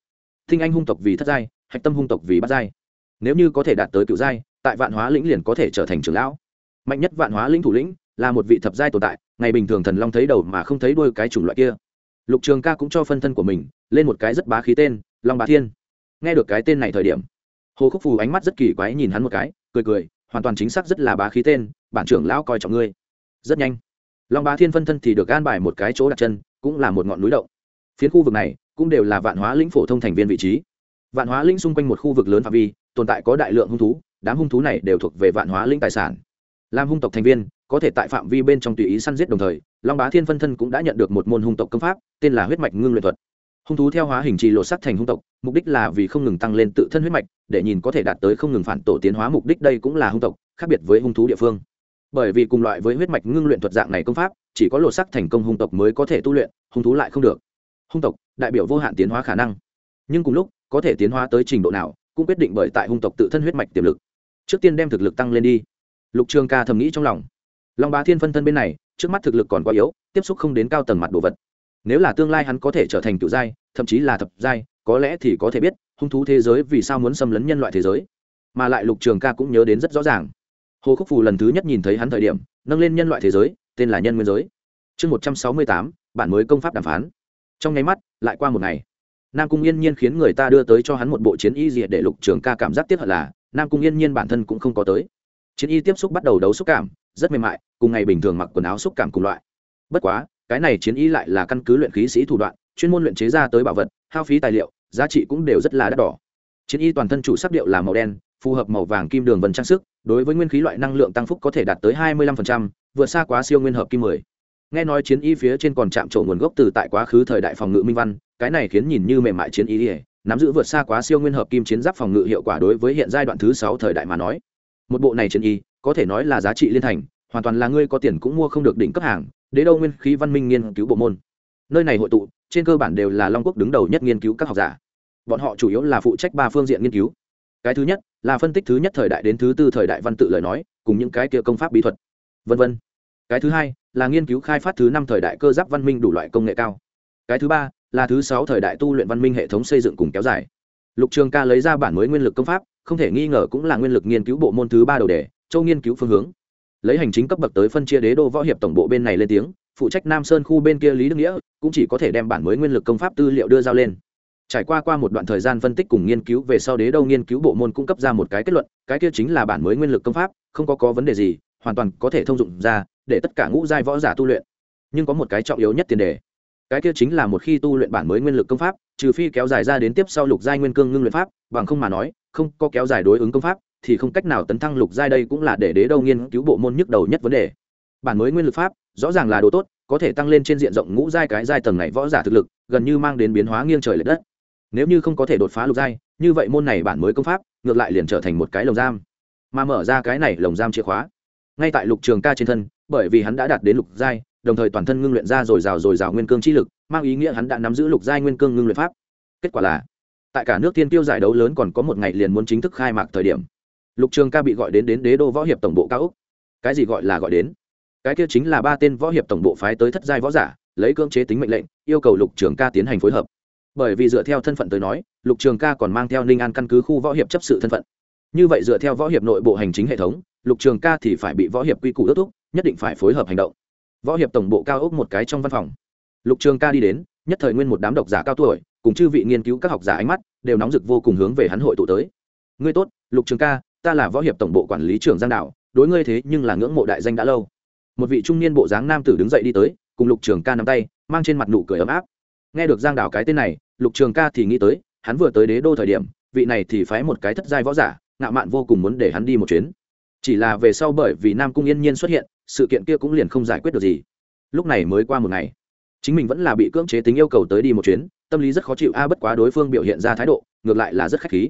Tinh anh hung tộc vì thất giai, hạch tâm hung tộc vì bát giai. Nếu như có thể đạt tới cựu giai, tại vạn hóa lĩnh liền có thể trở thành trưởng lão. Mạnh nhất vạn hóa lĩnh thủ lĩnh là một vị thập giai tồn tại, ngày bình thường thần long thấy đầu mà không thấy đuôi cái chủng loại kia. Lục trường ca cũng cho phân thân của mình lên một cái rất bá khí tên, long bá thiên. Nghe được cái tên này thời điểm, hồ khúc phù ánh mắt rất kỳ quái nhìn hắn một cái, cười cười hoàn toàn chính xác rất là bá khí tên, bản trưởng lão coi trọng ngươi. Rất nhanh, long bá thiên phân thân thì được gan bài một cái chỗ đặt chân, cũng là một ngọn núi động. Phiến khu vực này cũng đều là vạn hóa lĩnh phổ thông thành viên vị trí. Vạn hóa lĩnh xung quanh một khu vực lớn phạm vi, tồn tại có đại lượng hung thú, đám hung thú này đều thuộc về vạn hóa lĩnh tài sản. Làm hung tộc thành viên, có thể tại phạm vi bên trong tùy ý săn giết đồng thời, long bá thiên phân thân cũng đã nhận được một môn hung tộc công pháp, tên là huyết mạch ngưng luyện thuật hung thú theo hóa hình trì lộ sắc thành hung tộc, mục đích là vì không ngừng tăng lên tự thân huyết mạch, để nhìn có thể đạt tới không ngừng phản tổ tiến hóa mục đích đây cũng là hung tộc, khác biệt với hung thú địa phương. Bởi vì cùng loại với huyết mạch ngưng luyện thuật dạng này công pháp, chỉ có lộ sắc thành công hung tộc mới có thể tu luyện, hung thú lại không được. Hung tộc, đại biểu vô hạn tiến hóa khả năng. Nhưng cùng lúc, có thể tiến hóa tới trình độ nào, cũng quyết định bởi tại hung tộc tự thân huyết mạch tiềm lực. Trước tiên đem thực lực tăng lên đi. Lục trường ca thầm nghĩ trong lòng. Long bá thiên phân thân bên này, trước mắt thực lực còn quá yếu, tiếp xúc không đến cao tầng mặt đồ vật nếu là tương lai hắn có thể trở thành cựu giai, thậm chí là thập giai, có lẽ thì có thể biết, hung thú thế giới vì sao muốn xâm lấn nhân loại thế giới. Mà lại lục trường ca cũng nhớ đến rất rõ ràng. Hồ khúc phù lần thứ nhất nhìn thấy hắn thời điểm, nâng lên nhân loại thế giới, tên là nhân nguyên giới. Chương một trăm sáu mươi tám, bản mới công pháp đàm phán. Trong nháy mắt, lại qua một ngày. Nam cung yên nhiên khiến người ta đưa tới cho hắn một bộ chiến y diệt để lục trường ca cảm giác tiếp hận là, nam cung yên nhiên bản thân cũng không có tới. Chiến y tiếp xúc bắt đầu đấu xúc cảm, rất mềm mại, cùng ngày bình thường mặc quần áo xúc cảm cùng loại. Bất quá cái này chiến y lại là căn cứ luyện khí sĩ thủ đoạn chuyên môn luyện chế ra tới bảo vật hao phí tài liệu giá trị cũng đều rất là đắt đỏ. Chiến y toàn thân chủ sắc điệu là màu đen phù hợp màu vàng kim đường vân trang sức đối với nguyên khí loại năng lượng tăng phúc có thể đạt tới hai mươi 25%, vượt xa quá siêu nguyên hợp kim mười. Nghe nói chiến y phía trên còn chạm trổ nguồn gốc từ tại quá khứ thời đại phòng ngự minh văn cái này khiến nhìn như mềm mại chiến y nắm giữ vượt xa quá siêu nguyên hợp kim chiến giáp phòng ngự hiệu quả đối với hiện giai đoạn thứ sáu thời đại mà nói. Một bộ này chiến y có thể nói là giá trị liên thành hoàn toàn là ngươi có tiền cũng mua không được đỉnh cấp hàng đế đô nguyên khí văn minh nghiên cứu bộ môn. Nơi này hội tụ, trên cơ bản đều là long quốc đứng đầu nhất nghiên cứu các học giả. Bọn họ chủ yếu là phụ trách ba phương diện nghiên cứu. Cái thứ nhất, là phân tích thứ nhất thời đại đến thứ tư thời đại văn tự lời nói, cùng những cái kia công pháp bí thuật, vân vân. Cái thứ hai, là nghiên cứu khai phát thứ năm thời đại cơ giáp văn minh đủ loại công nghệ cao. Cái thứ ba, là thứ sáu thời đại tu luyện văn minh hệ thống xây dựng cùng kéo dài. Lục trường ca lấy ra bản mới nguyên lực công pháp, không thể nghi ngờ cũng là nguyên lực nghiên cứu bộ môn thứ ba đầu đề, châu nghiên cứu phương hướng lấy hành chính cấp bậc tới phân chia đế đô võ hiệp tổng bộ bên này lên tiếng, phụ trách nam sơn khu bên kia lý đức nghĩa, cũng chỉ có thể đem bản mới nguyên lực công pháp tư liệu đưa giao lên. Trải qua qua một đoạn thời gian phân tích cùng nghiên cứu về sau đế đô nghiên cứu bộ môn cung cấp ra một cái kết luận, cái kia chính là bản mới nguyên lực công pháp, không có có vấn đề gì, hoàn toàn có thể thông dụng ra, để tất cả ngũ giai võ giả tu luyện. Nhưng có một cái trọng yếu nhất tiền đề. Cái kia chính là một khi tu luyện bản mới nguyên lực công pháp, trừ phi kéo dài ra đến tiếp sau lục giai nguyên cương ngưng luyện pháp, bằng không mà nói, không có kéo dài đối ứng công pháp thì không cách nào tấn thăng lục giai đây cũng là để đế đâu nghiên cứu bộ môn nhức đầu nhất vấn đề. Bản mới nguyên lực pháp, rõ ràng là đồ tốt, có thể tăng lên trên diện rộng ngũ giai cái giai tầng này võ giả thực lực, gần như mang đến biến hóa nghiêng trời l ệ đất. Nếu như không có thể đột phá lục giai, như vậy môn này bản mới công pháp, ngược lại liền trở thành một cái lồng giam. Mà mở ra cái này lồng giam chìa khóa, ngay tại lục trường ca trên thân, bởi vì hắn đã đạt đến lục giai, đồng thời toàn thân ngưng luyện ra rồi rào rồi rào nguyên cương chi lực, mang ý nghĩa hắn đã nắm giữ lục giai nguyên cương ngưng luyện pháp. Kết quả là, tại cả nước tiên tiêu giải đấu lớn còn có một ngày liền muốn chính thức khai mạc thời điểm lục trường ca bị gọi đến đến đế đô võ hiệp tổng bộ cao úc cái gì gọi là gọi đến? Cái kia chính là ba tên võ hiệp tổng bộ phái tới thất giai võ giả, lấy cưỡng chế tính mệnh lệnh, yêu cầu lục trường ca tiến hành phối hợp. Bởi vì dựa theo thân phận tới nói, lục trường ca còn mang theo ninh an căn cứ khu võ hiệp chấp sự thân phận. Như vậy dựa theo võ hiệp nội bộ hành chính hệ thống, lục trường ca thì phải bị võ hiệp quy củ ước thúc, nhất định phải phối hợp hành động. Võ hiệp tổng bộ cao ốc một cái trong văn phòng. Lục trường ca đi đến, nhất thời nguyên một đám độc giả cao tuổi, cùng chư vị nghiên cứu các học giả ánh mắt, đều nóng rực vô cùng hướng về hắn hội tụ tới. Ngươi tốt, lục trường ca ta là võ hiệp tổng bộ quản lý trưởng giang đạo đối ngươi thế nhưng là ngưỡng mộ đại danh đã lâu. Một vị trung niên bộ dáng nam tử đứng dậy đi tới, cùng lục trường ca nắm tay, mang trên mặt nụ cười ấm áp. Nghe được giang đảo cái tên này, lục trường ca thì nghĩ tới, hắn vừa tới đế đô thời điểm, vị này thì phái một cái thất giai võ giả, ngạo mạn vô cùng muốn để hắn đi một chuyến. Chỉ là về sau bởi vì nam cung yên nhiên xuất hiện, sự kiện kia cũng liền không giải quyết được gì. Lúc này mới qua một ngày, chính mình vẫn là bị cưỡng chế tính yêu cầu tới đi một chuyến, tâm lý rất khó chịu, a, bất quá đối phương biểu hiện ra thái độ, ngược lại là rất khách khí.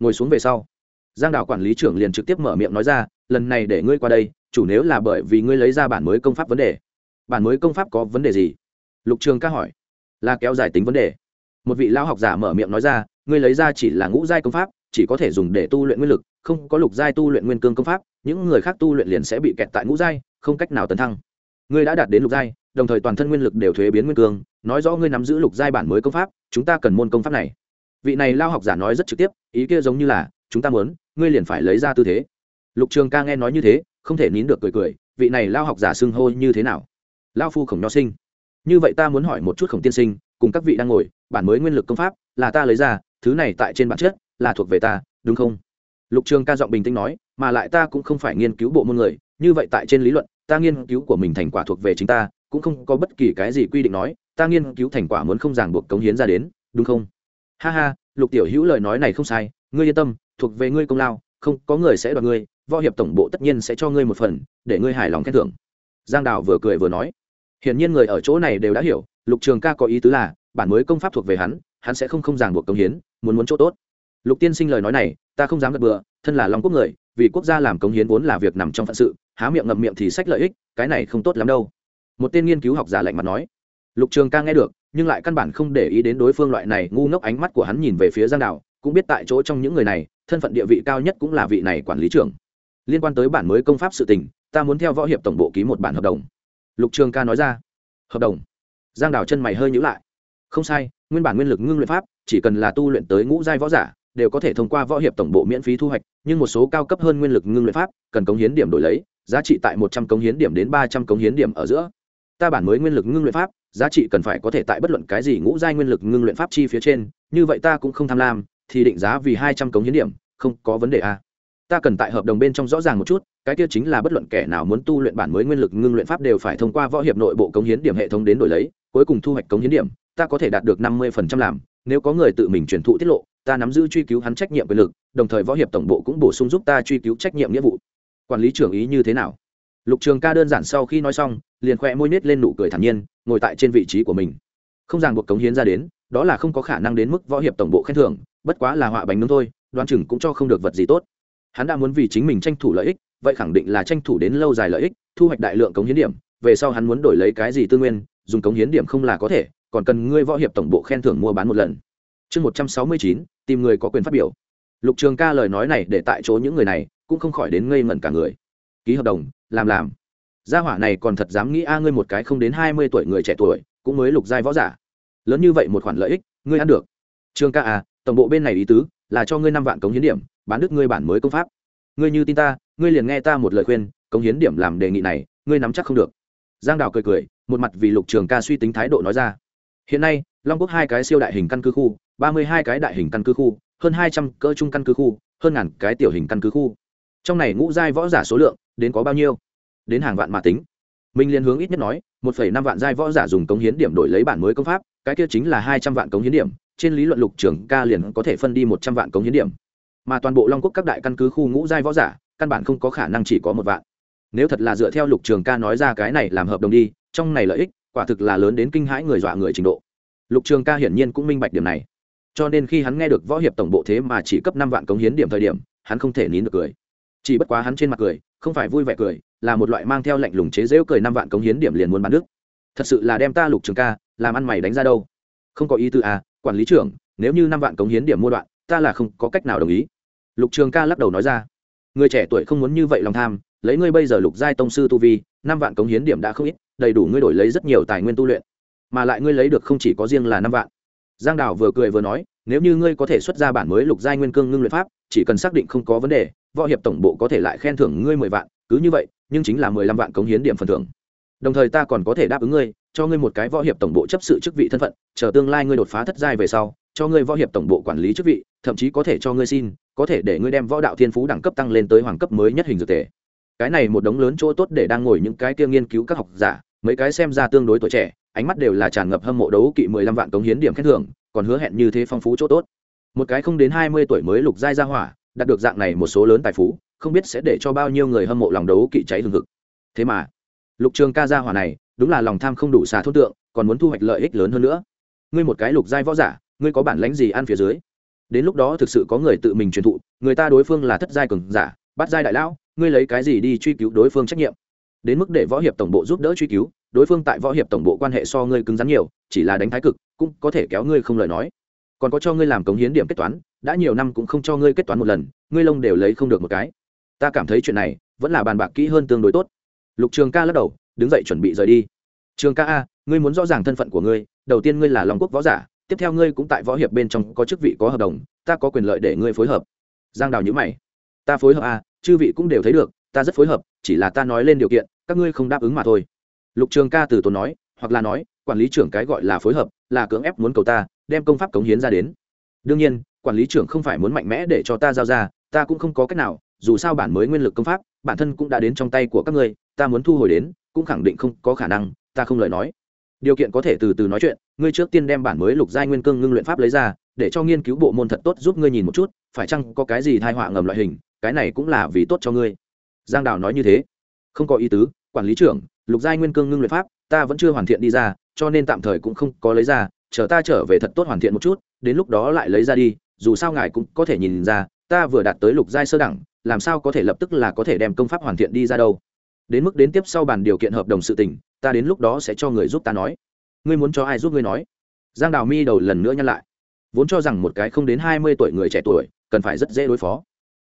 Ngồi xuống về sau giang đảo quản lý trưởng liền trực tiếp mở miệng nói ra, lần này để ngươi qua đây, chủ nếu là bởi vì ngươi lấy ra bản mới công pháp vấn đề. Bản mới công pháp có vấn đề gì? Lục trường ca hỏi. Là kéo dài tính vấn đề. Một vị lão học giả mở miệng nói ra, ngươi lấy ra chỉ là ngũ giai công pháp, chỉ có thể dùng để tu luyện nguyên lực, không có lục giai tu luyện nguyên cương công pháp, những người khác tu luyện liền sẽ bị kẹt tại ngũ giai, không cách nào tấn thăng. Ngươi đã đạt đến lục giai, đồng thời toàn thân nguyên lực đều thuế biến nguyên cương, nói rõ ngươi nắm giữ lục giai bản mới công pháp, chúng ta cần môn công pháp này. Vị này lao học giả nói rất trực tiếp, ý kia giống như là, chúng ta muốn ngươi liền phải lấy ra tư thế. Lục trường ca nghe nói như thế, không thể nín được cười cười, vị này lao học giả xưng hô như thế nào? Lao phu khổng nho sinh. Như vậy ta muốn hỏi một chút khổng tiên sinh, cùng các vị đang ngồi, bản mới nguyên lực công pháp, là ta lấy ra, thứ này tại trên bản chất, là thuộc về ta, đúng không? Lục trường ca giọng bình tĩnh nói, mà lại ta cũng không phải nghiên cứu bộ môn người, như vậy tại trên lý luận, ta nghiên cứu của mình thành quả thuộc về chính ta, cũng không có bất kỳ cái gì quy định nói, ta nghiên cứu thành quả muốn không ràng buộc cống hiến ra đến, đúng không? Ha ha, lục tiểu hữu lời nói này không sai, ngươi yên tâm thuộc về ngươi công lao, không, có người sẽ đoạt ngươi, võ hiệp tổng bộ tất nhiên sẽ cho ngươi một phần, để ngươi hài lòng khen thưởng. Giang đào vừa cười vừa nói. Hiển nhiên người ở chỗ này đều đã hiểu, lục trường ca có ý tứ là, bản mới công pháp thuộc về hắn hắn sẽ không không ràng buộc công hiến, muốn muốn chỗ tốt. Lục tiên sinh lời nói này, ta không dám gật bừa, thân là long quốc người, vì quốc gia làm công hiến vốn là việc nằm trong phận sự, há miệng ngậm miệng thì sách lợi ích, cái này không tốt lắm đâu. Một tên nghiên cứu học giả lạnh mặt nói. Lục trường ca nghe được, nhưng lại căn bản không để ý đến đối phương loại này ngu ngốc ánh mắt của hắn nhìn về phía giang đạo cũng biết tại chỗ trong những người này thân phận địa vị cao nhất cũng là vị này quản lý trưởng. Liên quan tới bản mới công pháp sự tình, ta muốn theo võ hiệp tổng bộ ký một bản hợp đồng. Lục trường ca nói ra. Hợp đồng? Giang đào chân mày hơi nhữ lại. Không sai, nguyên bản nguyên lực ngưng luyện pháp, chỉ cần là tu luyện tới ngũ giai võ giả, đều có thể thông qua võ hiệp tổng bộ miễn phí thu hoạch, nhưng một số cao cấp hơn nguyên lực ngưng luyện pháp, cần cống hiến điểm đổi lấy, giá trị tại một trăm cống hiến điểm đến ba trăm cống hiến điểm ở giữa. Ta bản mới nguyên lực ngưng luyện pháp, giá trị cần phải có thể tại bất luận cái gì ngũ giai nguyên lực ngưng luyện pháp chi phía trên, như vậy ta cũng không tham lam thì định giá vì hai trăm cống hiến điểm, không có vấn đề a. Ta cần tại hợp đồng bên trong rõ ràng một chút, cái kia chính là bất luận kẻ nào muốn tu luyện bản mới nguyên lực ngưng luyện pháp đều phải thông qua võ hiệp nội bộ cống hiến điểm hệ thống đến đổi lấy, cuối cùng thu hoạch cống hiến điểm, ta có thể đạt được năm mươi phần trăm làm. Nếu có người tự mình truyền thụ tiết lộ, ta nắm giữ truy cứu hắn trách nhiệm quyền lực, đồng thời võ hiệp tổng bộ cũng bổ sung giúp ta truy cứu trách nhiệm nghĩa vụ. Quản lý trưởng ý như thế nào? Lục trường ca đơn giản sau khi nói xong, liền khoe môi nết lên nụ cười thản nhiên, ngồi tại trên vị trí của mình. Không ràng buộc cống hiến ra đến, đó là không có khả năng đến mức võ hiệp tổng bộ khen thưởng bất quá là họa bánh nướng thôi đoan chừng cũng cho không được vật gì tốt. Hắn đã muốn vì chính mình tranh thủ lợi ích, vậy khẳng định là tranh thủ đến lâu dài lợi ích, thu hoạch đại lượng cống hiến điểm, về sau hắn muốn đổi lấy cái gì tư nguyên, dùng cống hiến điểm không là có thể, còn cần ngươi võ hiệp tổng bộ khen thưởng mua bán một lần. Chương một trăm sáu mươi chín, tìm người có quyền phát biểu. Lục trường ca lời nói này để tại chỗ những người này cũng không khỏi đến ngây ngẩn cả người. Ký hợp đồng, làm làm. Gia hỏa này còn thật dám nghĩ a, ngươi một cái không đến hai mươi tuổi người trẻ tuổi, cũng mới lục giai võ giả. Lớn như vậy một khoản lợi ích, ngươi ăn được. Trường ca à tổng bộ bên này ý tứ là cho ngươi năm vạn cống hiến điểm, bán đứt ngươi bản mới công pháp. Ngươi như tin ta, ngươi liền nghe ta một lời khuyên, cống hiến điểm làm đề nghị này, ngươi nắm chắc không được. Giang đào cười cười, một mặt vì lục trường ca suy tính thái độ nói ra. Hiện nay, long quốc hai cái siêu đại hình căn cứ khu, ba mươi hai cái đại hình căn cứ khu, hơn hai trăm cỡ trung căn cứ khu, hơn ngàn cái tiểu hình căn cứ khu. Trong này ngũ giai võ giả số lượng đến có bao nhiêu? Đến hàng vạn mà tính. Minh liên hướng ít nhất nói, một phẩy năm vạn giai võ giả dùng cống hiến điểm đổi lấy bản mới công pháp, cái kia chính là hai trăm vạn cống hiến điểm trên lý luận lục trưởng ca liền có thể phân đi một trăm vạn cống hiến điểm. Mà toàn bộ long quốc các đại căn cứ khu ngũ giai võ giả, căn bản không có khả năng chỉ có một vạn. Nếu thật là dựa theo lục trường ca nói ra cái này làm hợp đồng đi, trong này lợi ích, quả thực là lớn đến kinh hãi người dọa người trình độ. Lục trường ca hiển nhiên cũng minh bạch điểm này. Cho nên khi hắn nghe được võ hiệp tổng bộ thế mà chỉ cấp năm vạn cống hiến điểm thời điểm, hắn không thể nín được cười. Chỉ bất quá hắn trên mặt cười, không phải vui vẻ cười, là một loại mang theo lệnh lùng chế dễu cười năm vạn cống hiến điểm liền muốn bán nước thật sự là đem ta lục trường ca, làm ăn mày đánh ra đâu. Không có ý tư à quản lý trưởng, nếu như năm vạn cống hiến điểm mua đoạn, ta là không có cách nào đồng ý. Lục trường ca lắc đầu nói ra. Người trẻ tuổi không muốn như vậy lòng tham, lấy ngươi bây giờ lục giai tông sư tu vi, năm vạn cống hiến điểm đã không ít, đầy đủ ngươi đổi lấy rất nhiều tài nguyên tu luyện. Mà lại ngươi lấy được không chỉ có riêng là năm vạn. Giang đào vừa cười vừa nói, nếu như ngươi có thể xuất ra bản mới lục giai nguyên cương ngưng luyện pháp, chỉ cần xác định không có vấn đề, võ hiệp tổng bộ có thể lại khen thưởng ngươi mười vạn, cứ như vậy, nhưng chính là mười lăm vạn cống hiến điểm phần thưởng. Đồng thời ta còn có thể đáp ứng ngươi cho ngươi một cái võ hiệp tổng bộ chấp sự chức vị thân phận, chờ tương lai ngươi đột phá thất giai về sau, cho ngươi võ hiệp tổng bộ quản lý chức vị, thậm chí có thể cho ngươi xin, có thể để ngươi đem võ đạo thiên phú đẳng cấp tăng lên tới hoàng cấp mới nhất hình dược tề. Cái này một đống lớn chỗ tốt để đang ngồi những cái kia nghiên cứu các học giả, mấy cái xem ra tương đối tuổi trẻ, ánh mắt đều là tràn ngập hâm mộ đấu kỵ mười lăm vạn cống hiến điểm khen thưởng, còn hứa hẹn như thế phong phú chỗ tốt. Một cái không đến hai mươi tuổi mới lục giai ra hỏa, đạt được dạng này một số lớn tài phú, không biết sẽ để cho bao nhiêu người hâm mộ lòng đấu kỵ cháy hừng hực. Thế mà, lục trường ca gia hỏa này đúng là lòng tham không đủ xà thốt tượng, còn muốn thu hoạch lợi ích lớn hơn nữa. Ngươi một cái lục giai võ giả, ngươi có bản lãnh gì ăn phía dưới? Đến lúc đó thực sự có người tự mình truyền thụ, người ta đối phương là thất giai cường giả, bắt giai đại lão, ngươi lấy cái gì đi truy cứu đối phương trách nhiệm? Đến mức để võ hiệp tổng bộ giúp đỡ truy cứu, đối phương tại võ hiệp tổng bộ quan hệ so ngươi cứng rắn nhiều, chỉ là đánh thái cực, cũng có thể kéo ngươi không lời nói. Còn có cho ngươi làm cống hiến điểm kết toán, đã nhiều năm cũng không cho ngươi kết toán một lần, ngươi lông đều lấy không được một cái. Ta cảm thấy chuyện này, vẫn là bàn bạc kỹ hơn tương đối tốt. Lục trường ca lắc đầu đứng dậy chuẩn bị rời đi. Trường ca a, ngươi muốn rõ ràng thân phận của ngươi, đầu tiên ngươi là Long quốc võ giả, tiếp theo ngươi cũng tại võ hiệp bên trong có chức vị có hợp đồng, ta có quyền lợi để ngươi phối hợp. Giang đào nhữ mày. Ta phối hợp a, chư vị cũng đều thấy được, ta rất phối hợp, chỉ là ta nói lên điều kiện, các ngươi không đáp ứng mà thôi. Lục trường ca từ tốn nói, hoặc là nói, quản lý trưởng cái gọi là phối hợp, là cưỡng ép muốn cầu ta, đem công pháp cống hiến ra đến. Đương nhiên, quản lý trưởng không phải muốn mạnh mẽ để cho ta giao ra, ta cũng không có cách nào, dù sao bản mới nguyên lực công pháp, bản thân cũng đã đến trong tay của các ngươi, ta muốn thu hồi đến cũng khẳng định không có khả năng, ta không lời nói. Điều kiện có thể từ từ nói chuyện, ngươi trước tiên đem bản mới lục giai nguyên cương ngưng luyện pháp lấy ra, để cho nghiên cứu bộ môn thật tốt giúp ngươi nhìn một chút, phải chăng có cái gì thai họa ngầm loại hình, cái này cũng là vì tốt cho ngươi. Giang đào nói như thế. Không có ý tứ, quản lý trưởng, lục giai nguyên cương ngưng luyện pháp, ta vẫn chưa hoàn thiện đi ra, cho nên tạm thời cũng không có lấy ra, chờ ta trở về thật tốt hoàn thiện một chút, đến lúc đó lại lấy ra đi, dù sao ngài cũng có thể nhìn ra, ta vừa đạt tới lục giai sơ đẳng, làm sao có thể lập tức là có thể đem công pháp hoàn thiện đi ra đâu? Đến mức đến tiếp sau bàn điều kiện hợp đồng sự tình, ta đến lúc đó sẽ cho người giúp ta nói. Ngươi muốn cho ai giúp ngươi nói? Giang đào mi đầu lần nữa nhăn lại. Vốn cho rằng một cái không đến hai mươi tuổi người trẻ tuổi cần phải rất dễ đối phó.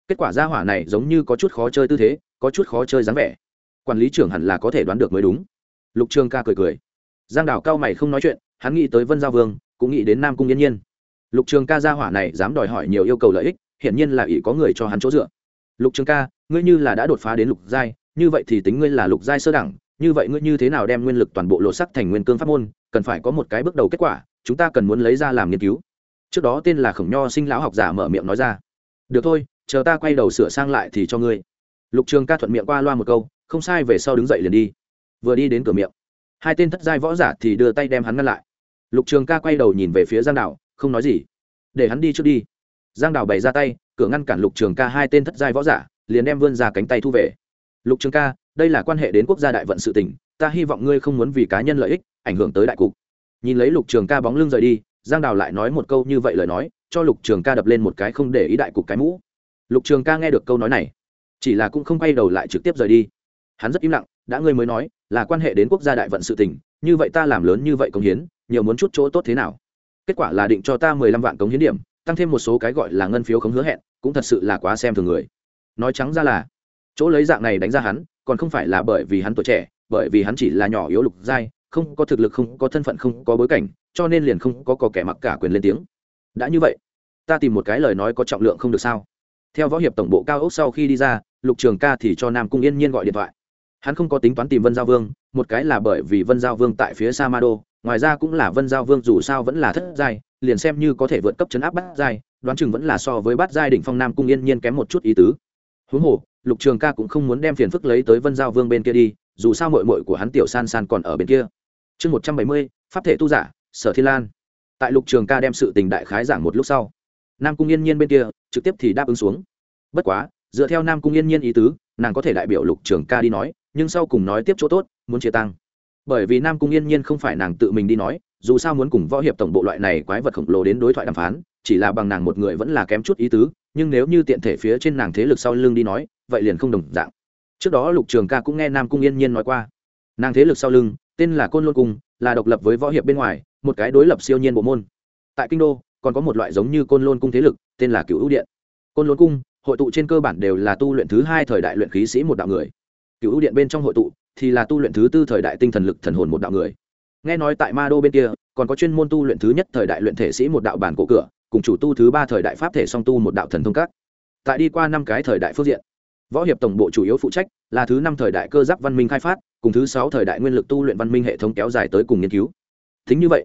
Kết quả gia hỏa này giống như có chút khó chơi tư thế, có chút khó chơi dáng vẻ. Quản lý trưởng hẳn là có thể đoán được mới đúng. Lục trường ca cười cười. Giang đào cao mày không nói chuyện, hắn nghĩ tới vân giao vương, cũng nghĩ đến nam cung yên nhiên. Lục trường ca gia hỏa này dám đòi hỏi nhiều yêu cầu lợi ích, hiển nhiên là ỷ có người cho hắn chỗ dựa. Lục trường ca, ngươi như là đã đột phá đến lục giai như vậy thì tính ngươi là lục giai sơ đẳng, như vậy ngươi như thế nào đem nguyên lực toàn bộ lộ sắc thành nguyên cương pháp môn, cần phải có một cái bước đầu kết quả, chúng ta cần muốn lấy ra làm nghiên cứu. Trước đó tên là khổng nho sinh lão học giả mở miệng nói ra. Được thôi, chờ ta quay đầu sửa sang lại thì cho ngươi. Lục trường ca thuận miệng qua loa một câu, không sai về sau đứng dậy liền đi. Vừa đi đến cửa miệng, hai tên thất giai võ giả thì đưa tay đem hắn ngăn lại. Lục trường ca quay đầu nhìn về phía giang đảo không nói gì. Để hắn đi trước đi. Giang đào bày ra tay, cửa ngăn cản lục trường ca hai tên thất giai võ giả, liền đem vươn ra cánh tay thu về lục trường ca, đây là quan hệ đến quốc gia đại vận sự tỉnh ta hy vọng ngươi không muốn vì cá nhân lợi ích, ảnh hưởng tới đại cục. Nhìn lấy lục trường ca bóng lưng rời đi, giang đào lại nói một câu như vậy lời nói, cho lục trường ca đập lên một cái không để ý đại cục cái mũ. Lục trường ca nghe được câu nói này, chỉ là cũng không quay đầu lại trực tiếp rời đi. Hắn rất im lặng, đã ngươi mới nói, là quan hệ đến quốc gia đại vận sự tình, như vậy ta làm lớn như vậy công hiến, nhiều muốn chút chỗ tốt thế nào? Kết quả là định cho ta mười lăm vạn cống hiến điểm, tăng thêm một số cái gọi là ngân phiếu không hứa hẹn, cũng thật sự là quá xem thường người. Nói trắng ra là chỗ lấy dạng này đánh ra hắn còn không phải là bởi vì hắn tuổi trẻ bởi vì hắn chỉ là nhỏ yếu lục giai không có thực lực không có thân phận không có bối cảnh cho nên liền không có, có kẻ mặc cả quyền lên tiếng. Đã như vậy ta tìm một cái lời nói có trọng lượng không được sao? Theo võ hiệp tổng bộ cao ốc sau khi đi ra lục trường ca thì cho nam cung yên nhiên gọi điện thoại. Hắn không có tính toán tìm vân giao vương một cái là bởi vì vân giao vương tại phía sa ma đô ngoài ra cũng là vân giao vương dù sao vẫn là thất giai liền xem như có thể vượt cấp chấn áp bắt giai đoán chừng vẫn là so với bát giai đỉnh phong nam cung yên nhiên kém một chút ý tứ. Huống hồ lục trường ca cũng không muốn đem phiền phức lấy tới vân giao vương bên kia đi, dù sao mội mội của hắn tiểu san san còn ở bên kia. Chương một trăm bảy mươi, pháp thể tu giả, sở thiên lan. Tại lục trường ca đem sự tình đại khái giảng một lúc sau, nam cung yên nhiên bên kia trực tiếp thì đáp ứng xuống. Bất quá, dựa theo nam cung yên nhiên ý tứ, nàng có thể đại biểu lục trường ca đi nói, nhưng sau cùng nói tiếp chỗ tốt, muốn chia tăng. Bởi vì nam cung yên nhiên không phải nàng tự mình đi nói, dù sao muốn cùng võ hiệp tổng bộ loại này quái vật khổng lồ đến đối thoại đàm phán, chỉ là bằng nàng một người vẫn là kém chút ý tứ nhưng nếu như tiện thể phía trên nàng thế lực sau lưng đi nói, vậy liền không đồng dạng. Trước đó lục trường ca cũng nghe nam cung yên nhiên nói qua. Nàng thế lực sau lưng, tên là côn lôn cung, là độc lập với võ hiệp bên ngoài, một cái đối lập siêu nhiên bộ môn. Tại kinh đô, còn có một loại giống như côn lôn cung thế lực, tên là cựu ưu điện. Côn lôn cung, hội tụ trên cơ bản đều là tu luyện thứ hai thời đại luyện khí sĩ một đạo người. Cựu ưu điện bên trong hội tụ, thì là tu luyện thứ tư thời đại tinh thần lực thần hồn một đạo người. Nghe nói tại ma đô bên kia, còn có chuyên môn tu luyện thứ nhất thời đại luyện thể sĩ một đạo bản cổ cửa cùng chủ tu thứ ba thời đại pháp thể song tu một đạo thần thông các. Tại đi qua năm cái thời đại phương diện, võ hiệp tổng bộ chủ yếu phụ trách là thứ năm thời đại cơ giáp văn minh khai phát, cùng thứ sáu thời đại nguyên lực tu luyện văn minh hệ thống kéo dài tới cùng nghiên cứu. Thính như vậy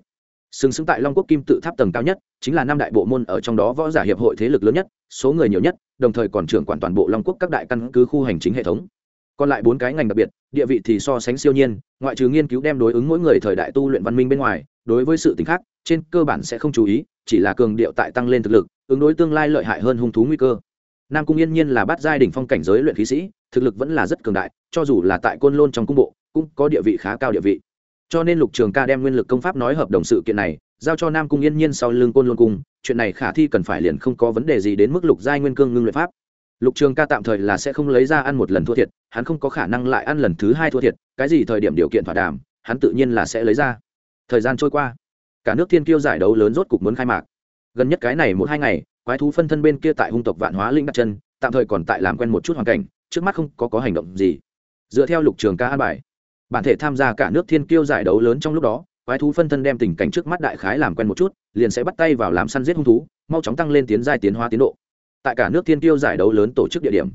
xứng xứng tại long quốc kim tự tháp tầng cao nhất, chính là năm đại bộ môn ở trong đó võ giả hiệp hội thế lực lớn nhất, số người nhiều nhất, đồng thời còn trưởng quản toàn bộ long quốc các đại căn cứ khu hành chính hệ thống. Còn lại bốn cái ngành đặc biệt, địa vị thì so sánh siêu nhiên, ngoại trừ nghiên cứu đem đối ứng mỗi người thời đại tu luyện văn minh bên ngoài, đối với sự t khác trên cơ bản sẽ không chú ý, chỉ là cường điệu tại tăng lên thực lực, ứng đối tương lai lợi hại hơn hung thú nguy cơ. Nam cung yên nhiên là bát giai đỉnh phong cảnh giới luyện khí sĩ, thực lực vẫn là rất cường đại, cho dù là tại côn lôn trong cung bộ, cũng có địa vị khá cao địa vị. Cho nên lục trường ca đem nguyên lực công pháp nói hợp đồng sự kiện này, giao cho nam cung yên nhiên sau lưng côn lôn cung, chuyện này khả thi cần phải liền không có vấn đề gì đến mức lục giai nguyên cương ngưng luyện pháp. Lục trường ca tạm thời là sẽ không lấy ra ăn một lần thua thiệt, hắn không có khả năng lại ăn lần thứ hai thua thiệt, cái gì thời điểm điều kiện thỏa đàm, hắn tự nhiên là sẽ lấy ra. Thời gian trôi qua cả nước thiên kiêu giải đấu lớn rốt cục muốn khai mạc. Gần nhất cái này một hai ngày, quái thú phân thân bên kia tại hung tộc vạn hóa linh đặt chân, tạm thời còn tại làm quen một chút hoàn cảnh, trước mắt không có có hành động gì. Dựa theo lục trường ca an bài, bản thể tham gia cả nước thiên kiêu giải đấu lớn trong lúc đó, quái thú phân thân đem tình cảnh trước mắt đại khái làm quen một chút, liền sẽ bắt tay vào làm săn giết hung thú, mau chóng tăng lên tiến giai tiến hóa tiến độ. Tại cả nước thiên kiêu giải đấu lớn tổ chức địa điểm,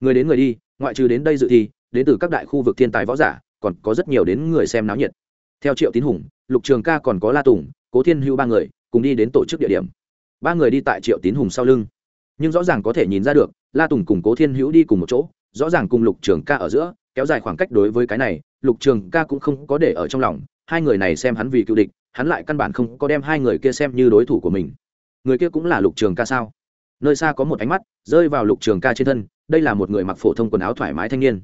người đến người đi, ngoại trừ đến đây dự thi, đến từ các đại khu vực thiên tài võ giả, còn có rất nhiều đến người xem náo nhiệt. Theo triệu tín hùng lục trường ca còn có la tùng, cố thiên hữu ba người, cùng đi đến tổ chức địa điểm. Ba người đi tại triệu tín hùng sau lưng. Nhưng rõ ràng có thể nhìn ra được, la tùng cùng cố thiên hữu đi cùng một chỗ, rõ ràng cùng lục trường ca ở giữa, kéo dài khoảng cách đối với cái này, lục trường ca cũng không có để ở trong lòng, hai người này xem hắn vì cựu địch, hắn lại căn bản không có đem hai người kia xem như đối thủ của mình. Người kia cũng là lục trường ca sao? Nơi xa có một ánh mắt, rơi vào lục trường ca trên thân, đây là một người mặc phổ thông quần áo thoải mái thanh niên.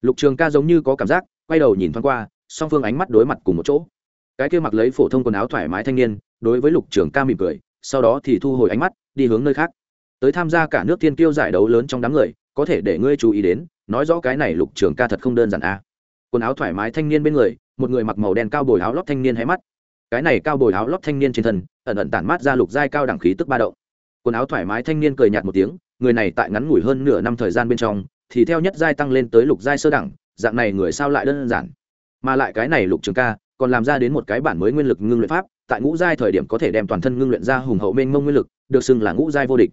Lục trường ca giống như có cảm giác, quay đầu nhìn thoáng qua, song phương ánh mắt đối mặt cùng một chỗ cái kia mặc lấy phổ thông quần áo thoải mái thanh niên, đối với lục trường ca mỉm cười, sau đó thì thu hồi ánh mắt, đi hướng nơi khác. Tới tham gia cả nước thiên kiêu giải đấu lớn trong đám người, có thể để ngươi chú ý đến, nói rõ cái này lục trường ca thật không đơn giản a quần áo thoải mái thanh niên bên người, một người mặc màu đen cao bồi áo lót thanh niên hay mắt. Cái này cao bồi áo lót thanh niên trên thân, ẩn ẩn tản mát ra lục giai cao đẳng khí tức ba đậu quần áo thoải mái thanh niên cười nhạt một tiếng, người này tại ngắn ngủi hơn nửa năm thời gian bên trong, thì theo nhất giai tăng lên tới lục giai sơ đẳng, dạng này người sao lại đơn giản? Mà lại cái này lục trường ca còn làm ra đến một cái bản mới nguyên lực ngưng luyện pháp, tại ngũ giai thời điểm có thể đem toàn thân ngưng luyện ra hùng hậu mênh mông nguyên lực, được xưng là ngũ giai vô địch.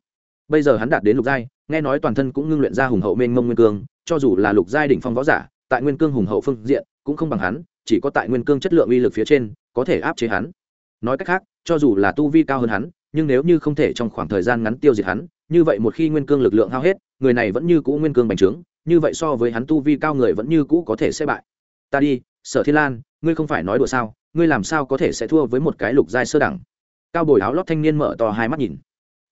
Bây giờ hắn đạt đến lục giai, nghe nói toàn thân cũng ngưng luyện ra hùng hậu mênh mông nguyên cương, cho dù là lục giai đỉnh phong võ giả, tại nguyên cương hùng hậu phương diện, cũng không bằng hắn, chỉ có tại nguyên cương chất lượng uy lực phía trên, có thể áp chế hắn. Nói cách khác, cho dù là tu vi cao hơn hắn, nhưng nếu như không thể trong khoảng thời gian ngắn tiêu diệt hắn, như vậy một khi nguyên cương lực lượng hao hết, người này vẫn như cũ nguyên cương bành trướng, như vậy so với hắn tu vi cao người vẫn như cũ có thể sẽ bại. Ta đi, sở thiên lan ngươi không phải nói đùa sao, ngươi làm sao có thể sẽ thua với một cái lục giai sơ đẳng? Cao bồi áo lót thanh niên mở to hai mắt nhìn.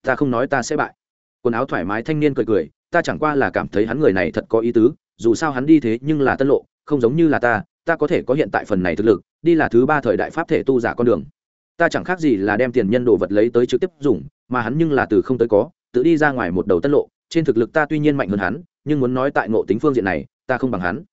Ta không nói ta sẽ bại. Quần áo thoải mái thanh niên cười cười, ta chẳng qua là cảm thấy hắn người này thật có ý tứ, dù sao hắn đi thế nhưng là tân lộ, không giống như là ta ta có thể có hiện tại phần này thực lực, đi là thứ ba thời đại pháp thể tu giả con đường. Ta chẳng khác gì là đem tiền nhân đồ vật lấy tới trực tiếp dùng, mà hắn nhưng là từ không tới có, tự đi ra ngoài một đầu tân lộ, trên thực lực ta tuy nhiên mạnh hơn hắn, nhưng muốn nói tại ngộ tính phương diện này, ta không bằng hắn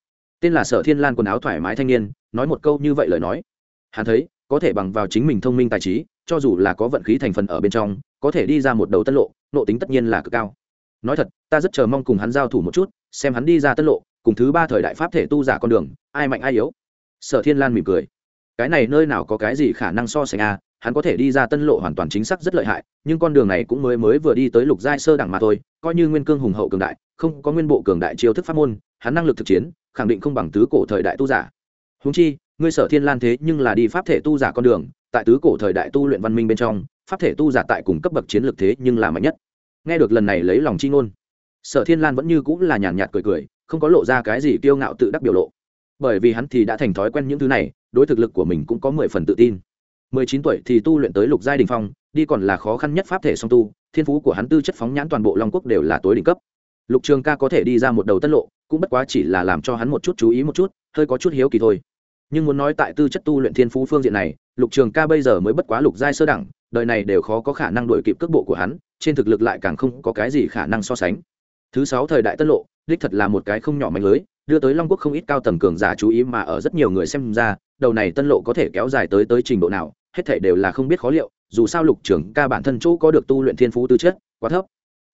tên là sở thiên lan quần áo thoải mái thanh niên, nói một câu như vậy lời nói. Hắn thấy, có thể bằng vào chính mình thông minh tài trí, cho dù là có vận khí thành phần ở bên trong, có thể đi ra một đầu tân lộ, nộ tính tất nhiên là cực cao. Nói thật, ta rất chờ mong cùng hắn giao thủ một chút, xem hắn đi ra tân lộ, cùng thứ ba thời đại pháp thể tu giả con đường, ai mạnh ai yếu. Sở thiên lan mỉm cười. Cái này nơi nào có cái gì khả năng so sánh a, hắn có thể đi ra tân lộ hoàn toàn chính xác rất lợi hại, nhưng con đường này cũng mới mới vừa đi tới lục giai sơ đẳng mà thôi, coi như nguyên cương hùng hậu cường đại, không có nguyên bộ cường đại chiêu thức pháp môn, hắn năng lực thực chiến khẳng định không bằng tứ cổ thời đại tu giả. Húng chi, ngươi sở thiên lan thế nhưng là đi pháp thể tu giả con đường, tại tứ cổ thời đại tu luyện văn minh bên trong, pháp thể tu giả tại cùng cấp bậc chiến lược thế nhưng là mạnh nhất. Nghe được lần này lấy lòng chi ngôn, sở thiên lan vẫn như cũng là nhàn nhạt cười cười, không có lộ ra cái gì kiêu ngạo tự đắc biểu lộ. Bởi vì hắn thì đã thành thói quen những thứ này, đối thực lực của mình cũng có mười phần tự tin. Mười chín tuổi thì tu luyện tới lục giai đình phong, đi còn là khó khăn nhất pháp thể song tu, thiên phú của hắn tư chất phóng nhãn toàn bộ long quốc đều là tối đỉnh cấp lục trường ca có thể đi ra một đầu tân lộ, cũng bất quá chỉ là làm cho hắn một chút chú ý một chút, hơi có chút hiếu kỳ thôi. Nhưng muốn nói tại tư chất tu luyện thiên phú phương diện này, lục trường ca bây giờ mới bất quá lục giai sơ đẳng, đời này đều khó có khả năng đổi kịp cước bộ của hắn, trên thực lực lại càng không có cái gì khả năng so sánh. Thứ sáu thời đại tân lộ, đích thật là một cái không nhỏ mạnh lưới, đưa tới long quốc không ít cao tầm cường giả chú ý mà ở rất nhiều người xem ra, đầu này tân lộ có thể kéo dài tới tới trình độ nào, hết thể đều là không biết khó liệu, dù sao lục Trường ca bản thân chỗ có được tu luyện thiên phú tư chất, quá thấp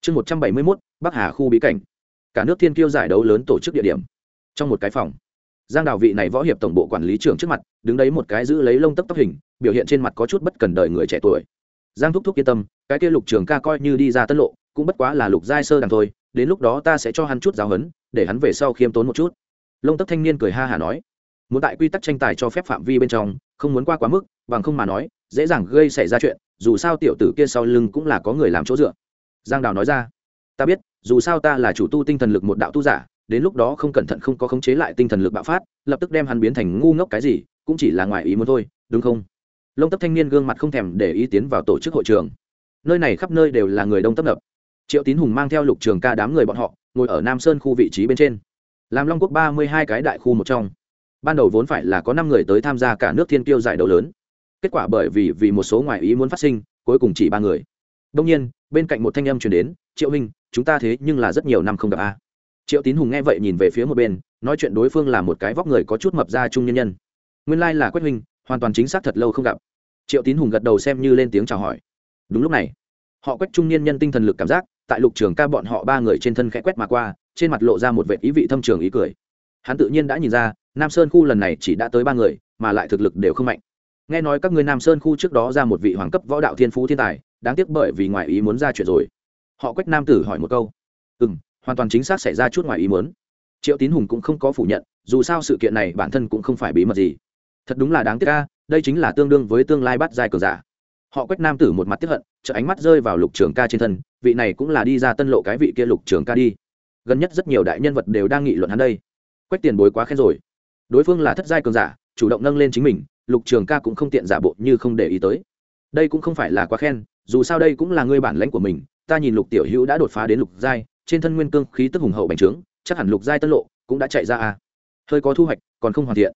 chương một trăm bảy mươi mốt, bắc hà khu bí cảnh. Cả nước thiên kiêu giải đấu lớn tổ chức địa điểm. Trong một cái phòng, giang đào vị này võ hiệp tổng bộ quản lý trưởng trước mặt, đứng đấy một cái giữ lấy lông tấp tóc hình, biểu hiện trên mặt có chút bất cần đời người trẻ tuổi. Giang thúc thúc yên tâm, cái kia lục trường ca coi như đi ra tân lộ, cũng bất quá là lục giai sơ đằng thôi, đến lúc đó ta sẽ cho hắn chút giáo hấn để hắn về sau khiêm tốn một chút. Lông tấp thanh niên cười ha hả nói, muốn tại quy tắc tranh tài cho phép phạm vi bên trong, không muốn qua quá mức, bằng không mà nói, dễ dàng gây xảy ra chuyện, dù sao tiểu tử kia sau lưng cũng là có người làm chỗ dựa giang đào nói ra. Ta biết, dù sao ta là chủ tu tinh thần lực một đạo tu giả, đến lúc đó không cẩn thận không có khống chế lại tinh thần lực bạo phát, lập tức đem hắn biến thành ngu ngốc cái gì, cũng chỉ là ngoài ý muốn thôi, đúng không? Lông tấp thanh niên gương mặt không thèm để ý tiến vào tổ chức hội trường. Nơi này khắp nơi đều là người đông tấp nập. Triệu tín hùng mang theo lục trường ca đám người bọn họ, ngồi ở nam sơn khu vị trí bên trên. Làm long quốc ba mươi hai cái đại khu một trong. Ban đầu vốn phải là có năm người tới tham gia cả nước thiên tiêu giải đấu lớn. Kết quả bởi vì vì một số ngoại ý muốn phát sinh, cuối cùng chỉ ba người đông nhiên, bên cạnh một thanh âm chuyển đến, triệu huynh, chúng ta thế nhưng là rất nhiều năm không gặp a. Triệu tín hùng nghe vậy nhìn về phía một bên, nói chuyện đối phương là một cái vóc người có chút mập ra trung nhân nhân. Nguyên lai là quách huynh, hoàn toàn chính xác thật lâu không gặp. Triệu tín hùng gật đầu xem như lên tiếng chào hỏi. Đúng lúc này, họ quách trung niên nhân tinh thần lực cảm giác, tại lục trường ca bọn họ ba người trên thân khẽ quét mà qua, trên mặt lộ ra một vệ ý vị thâm trường ý cười. Hắn tự nhiên đã nhìn ra, nam sơn khu lần này chỉ đã tới ba người, mà lại thực lực đều không mạnh. Nghe nói các người nam sơn khu trước đó ra một vị hoàng cấp võ đạo thiên phú thiên tài đáng tiếc bởi vì ngoài ý muốn ra chuyện rồi. Họ quách nam tử hỏi một câu. Ừ m hoàn toàn chính xác xảy ra chút ngoài ý muốn. Triệu tín hùng cũng không có phủ nhận, dù sao sự kiện này bản thân cũng không phải bí mật gì. Thật đúng là đáng tiếc ca đây chính là tương đương với tương lai bắt dài cờ giả. Họ quách nam tử một mặt tiếp hận chợ ánh mắt rơi vào lục trường ca trên thân, vị này cũng là đi ra tân lộ cái vị kia lục trường ca đi. Gần nhất rất nhiều đại nhân vật đều đang nghị luận hắn đây. Quách tiền bối quá khen rồi. Đối phương là thất giai cường giả, chủ động nâng lên chính mình, lục trường ca cũng không tiện giả bộ như không để ý tới. Đây cũng không phải là quá khen dù sao đây cũng là ngươi bản lãnh của mình, ta nhìn lục tiểu hữu đã đột phá đến lục giai, trên thân nguyên cương khí tức hùng hậu bành trướng, chắc hẳn lục giai tân lộ cũng đã chạy ra à. Hơi có thu hoạch, còn không hoàn thiện.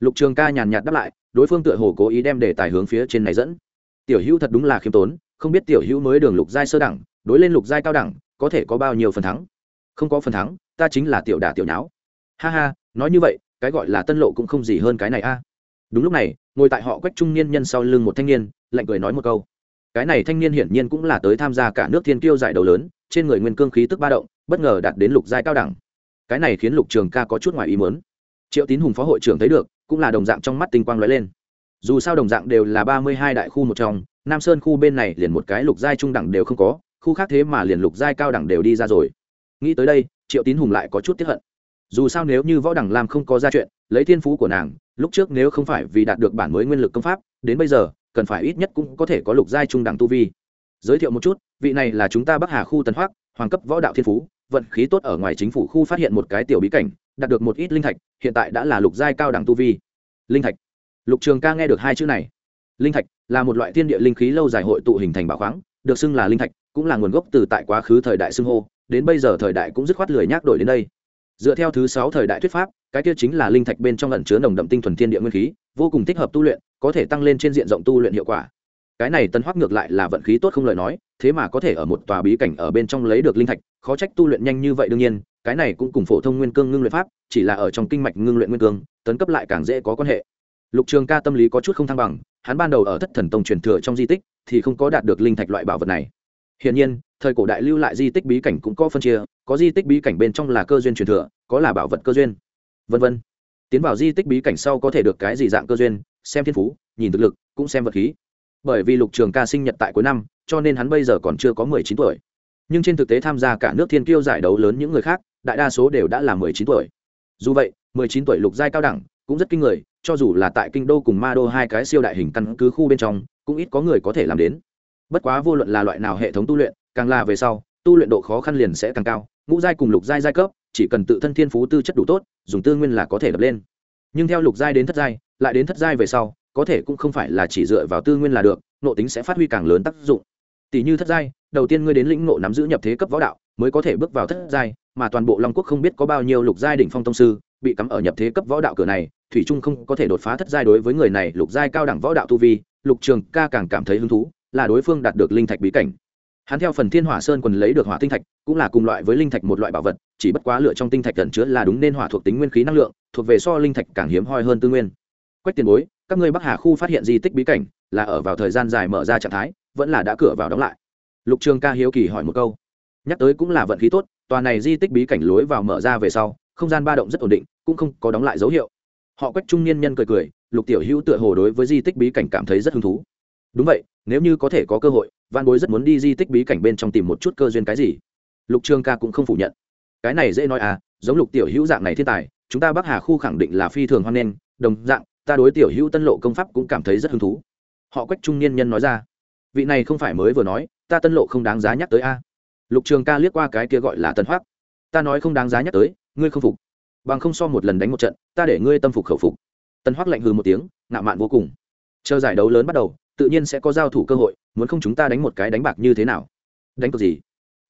Lục trường ca nhàn nhạt đáp lại, đối phương tựa hồ cố ý đem đề tài hướng phía trên này dẫn. Tiểu hữu thật đúng là khiêm tốn, không biết tiểu hữu mới đường lục giai sơ đẳng, đối lên lục giai cao đẳng, có thể có bao nhiêu phần thắng? Không có phần thắng, ta chính là tiểu đả tiểu nháo. Ha ha, nói như vậy, cái gọi là tân lộ cũng không gì hơn cái này a đúng lúc này, ngồi tại họ quách trung niên nhân sau lưng một thanh niên, lạnh cười nói một câu cái này thanh niên hiển nhiên cũng là tới tham gia cả nước thiên kiêu giải đấu lớn, trên người nguyên cương khí tức ba động, bất ngờ đạt đến lục giai cao đẳng. Cái này khiến lục trường ca có chút ngoài ý muốn. Triệu tín hùng phó hội trưởng thấy được, cũng là đồng dạng trong mắt tinh quang lóe lên. Dù sao đồng dạng đều là ba mươi hai đại khu một trong, nam sơn khu bên này liền một cái lục giai trung đẳng đều không có, khu khác thế mà liền lục giai cao đẳng đều đi ra rồi. Nghĩ tới đây, triệu tín hùng lại có chút tiếp hận. Dù sao nếu như võ đẳng làm không có ra chuyện, lấy thiên phú của nàng, lúc trước nếu không phải vì đạt được bản mới nguyên lực công pháp, đến bây giờ cần phải ít nhất cũng có thể có lục giai trung đẳng tu vi. Giới thiệu một chút, vị này là chúng ta bắc hà khu tân hoác hoàng cấp võ đạo thiên phú, vận khí tốt ở ngoài chính phủ khu phát hiện một cái tiểu bí cảnh, đạt được một ít linh thạch, hiện tại đã là lục giai cao đẳng tu vi. Linh thạch. Lục trường ca nghe được hai chữ này. Linh thạch là một loại thiên địa linh khí lâu dài hội tụ hình thành bảo khoáng, được xưng là linh thạch, cũng là nguồn gốc từ tại quá khứ thời đại xưng hô, đến bây giờ thời đại cũng dứt khoát lười nhác đổi đến đây. Dựa theo thứ sáu thời đại thuyết pháp, cái kia chính là linh thạch bên trong lẩn chứa nồng đậm tinh thuần thiên địa nguyên khí, vô cùng thích hợp tu luyện có thể tăng lên trên diện rộng tu luyện hiệu quả. Cái này tân hoắc ngược lại là vận khí tốt không lời nói, thế mà có thể ở một tòa bí cảnh ở bên trong lấy được linh thạch, khó trách tu luyện nhanh như vậy đương nhiên, cái này cũng cùng phổ thông nguyên cương ngưng luyện pháp, chỉ là ở trong kinh mạch ngưng luyện nguyên cương, tấn cấp lại càng dễ có quan hệ. Lục trường ca tâm lý có chút không thăng bằng, hắn ban đầu ở thất thần tông truyền thừa trong di tích thì không có đạt được linh thạch loại bảo vật này. Hiển nhiên, thời cổ đại lưu lại di tích bí cảnh cũng có phân chia, có di tích bí cảnh bên trong là cơ duyên truyền thừa, có là bảo vật cơ duyên. Vân vân. Tiến vào di tích bí cảnh sau có thể được cái gì dạng cơ duyên xem thiên phú, nhìn thực lực, cũng xem vật khí. Bởi vì lục trường ca sinh nhật tại cuối năm, cho nên hắn bây giờ còn chưa có mười chín tuổi. Nhưng trên thực tế tham gia cả nước thiên kiêu giải đấu lớn những người khác, đại đa số đều đã là mười chín tuổi. Dù vậy, mười chín tuổi lục giai cao đẳng, cũng rất kinh người, cho dù là tại kinh đô cùng ma đô hai cái siêu đại hình căn cứ khu bên trong, cũng ít có người có thể làm đến. Bất quá vô luận là loại nào hệ thống tu luyện, càng là về sau, tu luyện độ khó khăn liền sẽ càng cao, ngũ giai cùng lục giai giai cấp, chỉ cần tự thân thiên phú tư chất đủ tốt, dùng tư nguyên là có thể đập lên nhưng theo lục giai đến thất giai, lại đến thất giai về sau, có thể cũng không phải là chỉ dựa vào tư nguyên là được, nộ tính sẽ phát huy càng lớn tác dụng. Tỷ như thất giai, đầu tiên ngươi đến lĩnh nộ nắm giữ nhập thế cấp võ đạo, mới có thể bước vào thất giai, mà toàn bộ long quốc không biết có bao nhiêu lục giai đỉnh phong tông sư bị cắm ở nhập thế cấp võ đạo cửa này, thủy trung không có thể đột phá thất giai đối với người này lục giai cao đẳng võ đạo tu vi, lục trường ca càng cảm thấy hứng thú, là đối phương đạt được linh thạch bí cảnh hắn theo phần thiên hỏa sơn quần lấy được hỏa tinh thạch, cũng là cùng loại với linh thạch một loại bảo vật, chỉ bất quá lựa trong tinh thạch gần chứa là đúng nên hỏa thuộc tính nguyên khí năng lượng, thuộc về so linh thạch càng hiếm hoi hơn tư nguyên. Quách tiền bối, các ngươi bắc hà khu phát hiện di tích bí cảnh, là ở vào thời gian dài mở ra trạng thái, vẫn là đã cửa vào đóng lại? Lục trường ca hiếu kỳ hỏi một câu. Nhắc tới cũng là vận khí tốt, tòa này di tích bí cảnh lối vào mở ra về sau, không gian ba động rất ổn định, cũng không có đóng lại dấu hiệu. Họ quách trung niên nhân cười cười, lục tiểu hữu tựa hồ đối với di tích bí cảnh cảm thấy rất hứng thú đúng vậy, nếu như có thể có cơ hội văn bối rất muốn đi di tích bí cảnh bên trong tìm một chút cơ duyên cái gì. Lục trường ca cũng không phủ nhận. Cái này dễ nói à giống lục tiểu hữu dạng này thiên tài, chúng ta bắc hà khu khẳng định là phi thường hoan nghênh, đồng dạng, ta đối tiểu hữu tân lộ công pháp cũng cảm thấy rất hứng thú. Họ quách trung niên nhân nói ra. Vị này không phải mới vừa nói, ta tân lộ không đáng giá nhắc tới a. Lục trường ca liếc qua cái kia gọi là tân hoác ta nói không đáng giá nhắc tới, ngươi không phục. Bằng không so một lần đánh một trận, ta để ngươi tâm phục khẩu phục. Tân hoác lạnh hừ một tiếng, ngạo mạn vô cùng. Chờ giải đấu lớn bắt đầu tự nhiên sẽ có giao thủ cơ hội, muốn không chúng ta đánh một cái đánh bạc như thế nào? Đánh cược gì?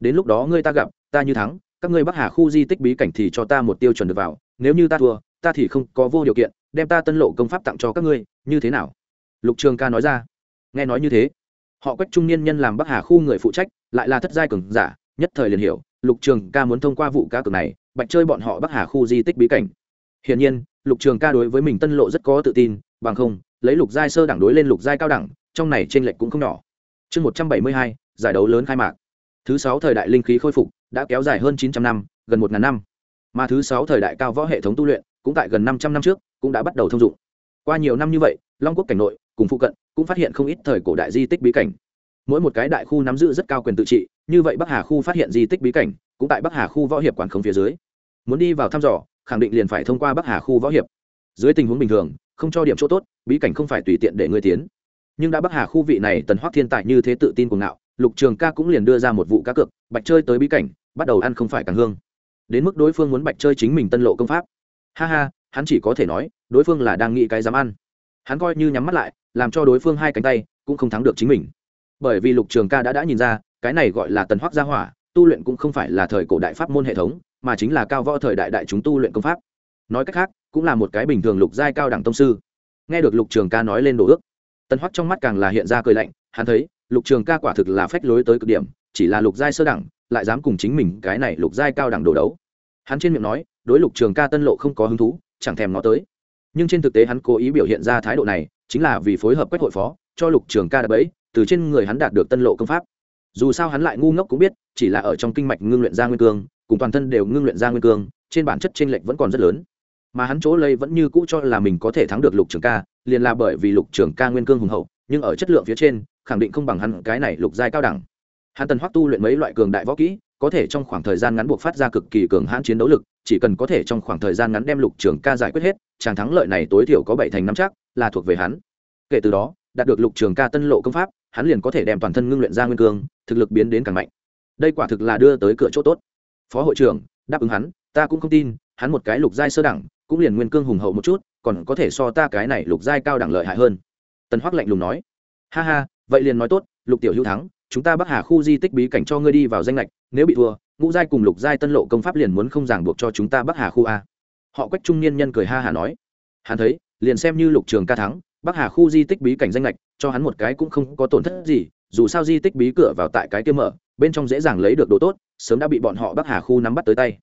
Đến lúc đó ngươi ta gặp, ta như thắng, các ngươi bắc hà khu di tích bí cảnh thì cho ta một tiêu chuẩn được vào, nếu như ta thua, ta thì không có vô điều kiện, đem ta tân lộ công pháp tặng cho các ngươi, như thế nào? Lục trường ca nói ra. Nghe nói như thế, họ quách trung niên nhân làm bắc hà khu người phụ trách, lại là thất giai cường giả, nhất thời liền hiểu, lục trường ca muốn thông qua vụ cá cược này, bạch chơi bọn họ bắc hà khu di tích bí cảnh. Hiển nhiên, lục trường ca đối với mình tân lộ rất có tự tin, bằng không lấy lục giai sơ đẳng đối lên lục giai cao đẳng, trong này trên lệch cũng không nhỏ. Chương một trăm bảy mươi hai, giải đấu lớn khai mạc. Thứ sáu thời đại linh khí khôi phục, đã kéo dài hơn chín trăm năm, gần một ngàn năm. Mà thứ sáu thời đại cao võ hệ thống tu luyện, cũng tại gần năm trăm năm trước, cũng đã bắt đầu thông dụng. Qua nhiều năm như vậy, long quốc cảnh nội, cùng phụ cận, cũng phát hiện không ít thời cổ đại di tích bí cảnh. Mỗi một cái đại khu nắm giữ rất cao quyền tự trị, như vậy bắc hà khu phát hiện di tích bí cảnh, cũng tại bắc hà khu võ hiệp quản khống phía dưới. Muốn đi vào thăm dò, khẳng định liền phải thông qua bắc hà khu võ hiệp. Dưới tình huống bình thường không cho điểm chỗ tốt, bí cảnh không phải tùy tiện để ngươi tiến. Nhưng đã bắc hà khu vị này tần hoắc thiên tài như thế tự tin cuồng ngạo, lục trường ca cũng liền đưa ra một vụ cá cược, bạch chơi tới bí cảnh, bắt đầu ăn không phải càng hương. Đến mức đối phương muốn bạch chơi chính mình tân lộ công pháp. Ha ha, hắn chỉ có thể nói, đối phương là đang nghĩ cái dám ăn. Hắn coi như nhắm mắt lại, làm cho đối phương hai cánh tay, cũng không thắng được chính mình. Bởi vì lục trường ca đã đã nhìn ra, cái này gọi là tần hoác gia hỏa, tu luyện cũng không phải là thời cổ đại pháp môn hệ thống, mà chính là cao võ thời đại đại chúng tu luyện công pháp. Nói cách khác cũng là một cái bình thường lục giai cao đẳng tông sư. Nghe được lục trường ca nói lên đồ ước, tần hoắc trong mắt càng là hiện ra cười lạnh, hắn thấy, lục trường ca quả thực là phách lối tới cực điểm, chỉ là lục giai sơ đẳng, lại dám cùng chính mình cái này lục giai cao đẳng đồ đấu. Hắn trên miệng nói, đối lục trường ca tân lộ không có hứng thú, chẳng thèm nó tới. Nhưng trên thực tế hắn cố ý biểu hiện ra thái độ này, chính là vì phối hợp quách hội phó, cho lục trường ca đập ấy từ trên người hắn đạt được tân lộ công pháp. Dù sao hắn lại ngu ngốc cũng biết, chỉ là ở trong kinh mạch ngưng luyện ra nguyên cương, cùng toàn thân đều ngưng luyện ra nguyên cương, trên bản chất t r ê n lệch vẫn còn rất lớn mà hắn chỗ lây vẫn như cũ cho là mình có thể thắng được lục trường ca, liền là bởi vì lục trường ca nguyên cương hùng hậu, nhưng ở chất lượng phía trên, khẳng định không bằng hắn cái này lục giai cao đẳng. Hắn tần hoắc tu luyện mấy loại cường đại võ kỹ, có thể trong khoảng thời gian ngắn buộc phát ra cực kỳ cường hãn chiến đấu lực, chỉ cần có thể trong khoảng thời gian ngắn đem lục trường ca giải quyết hết, chàng thắng lợi này tối thiểu có bảy thành năm chắc, là thuộc về hắn. Kể từ đó, đạt được lục trường ca tân lộ công pháp, hắn liền có thể đem toàn thân ngưng luyện ra nguyên cương, thực lực biến đến càng mạnh. Đây quả thực là đưa tới cửa chỗ tốt. Phó hội trưởng, đáp ứng hắn, ta cũng không tin, hắn một cái lục giai sơ đẳng cũng liền nguyên cương hùng hậu một chút, còn có thể so ta cái này lục giai cao đẳng lợi hại hơn. Tần hoắc lạnh lùng nói. Ha ha, vậy liền nói tốt, lục tiểu hữu thắng, chúng ta bắc hà khu di tích bí cảnh cho ngươi đi vào danh lệch, nếu bị thua, ngũ giai cùng lục giai tân lộ công pháp liền muốn không ràng buộc cho chúng ta bắc hà khu a. Họ quách trung niên nhân cười ha hà nói. Hắn thấy, liền xem như lục trường ca thắng, bắc hà khu di tích bí cảnh danh lệch, cho hắn một cái cũng không có tổn thất gì, dù sao di tích bí cửa vào tại cái kia mở, bên trong dễ dàng lấy được đồ tốt, sớm đã bị bọn họ bắc hà khu nắm bắt tới tay.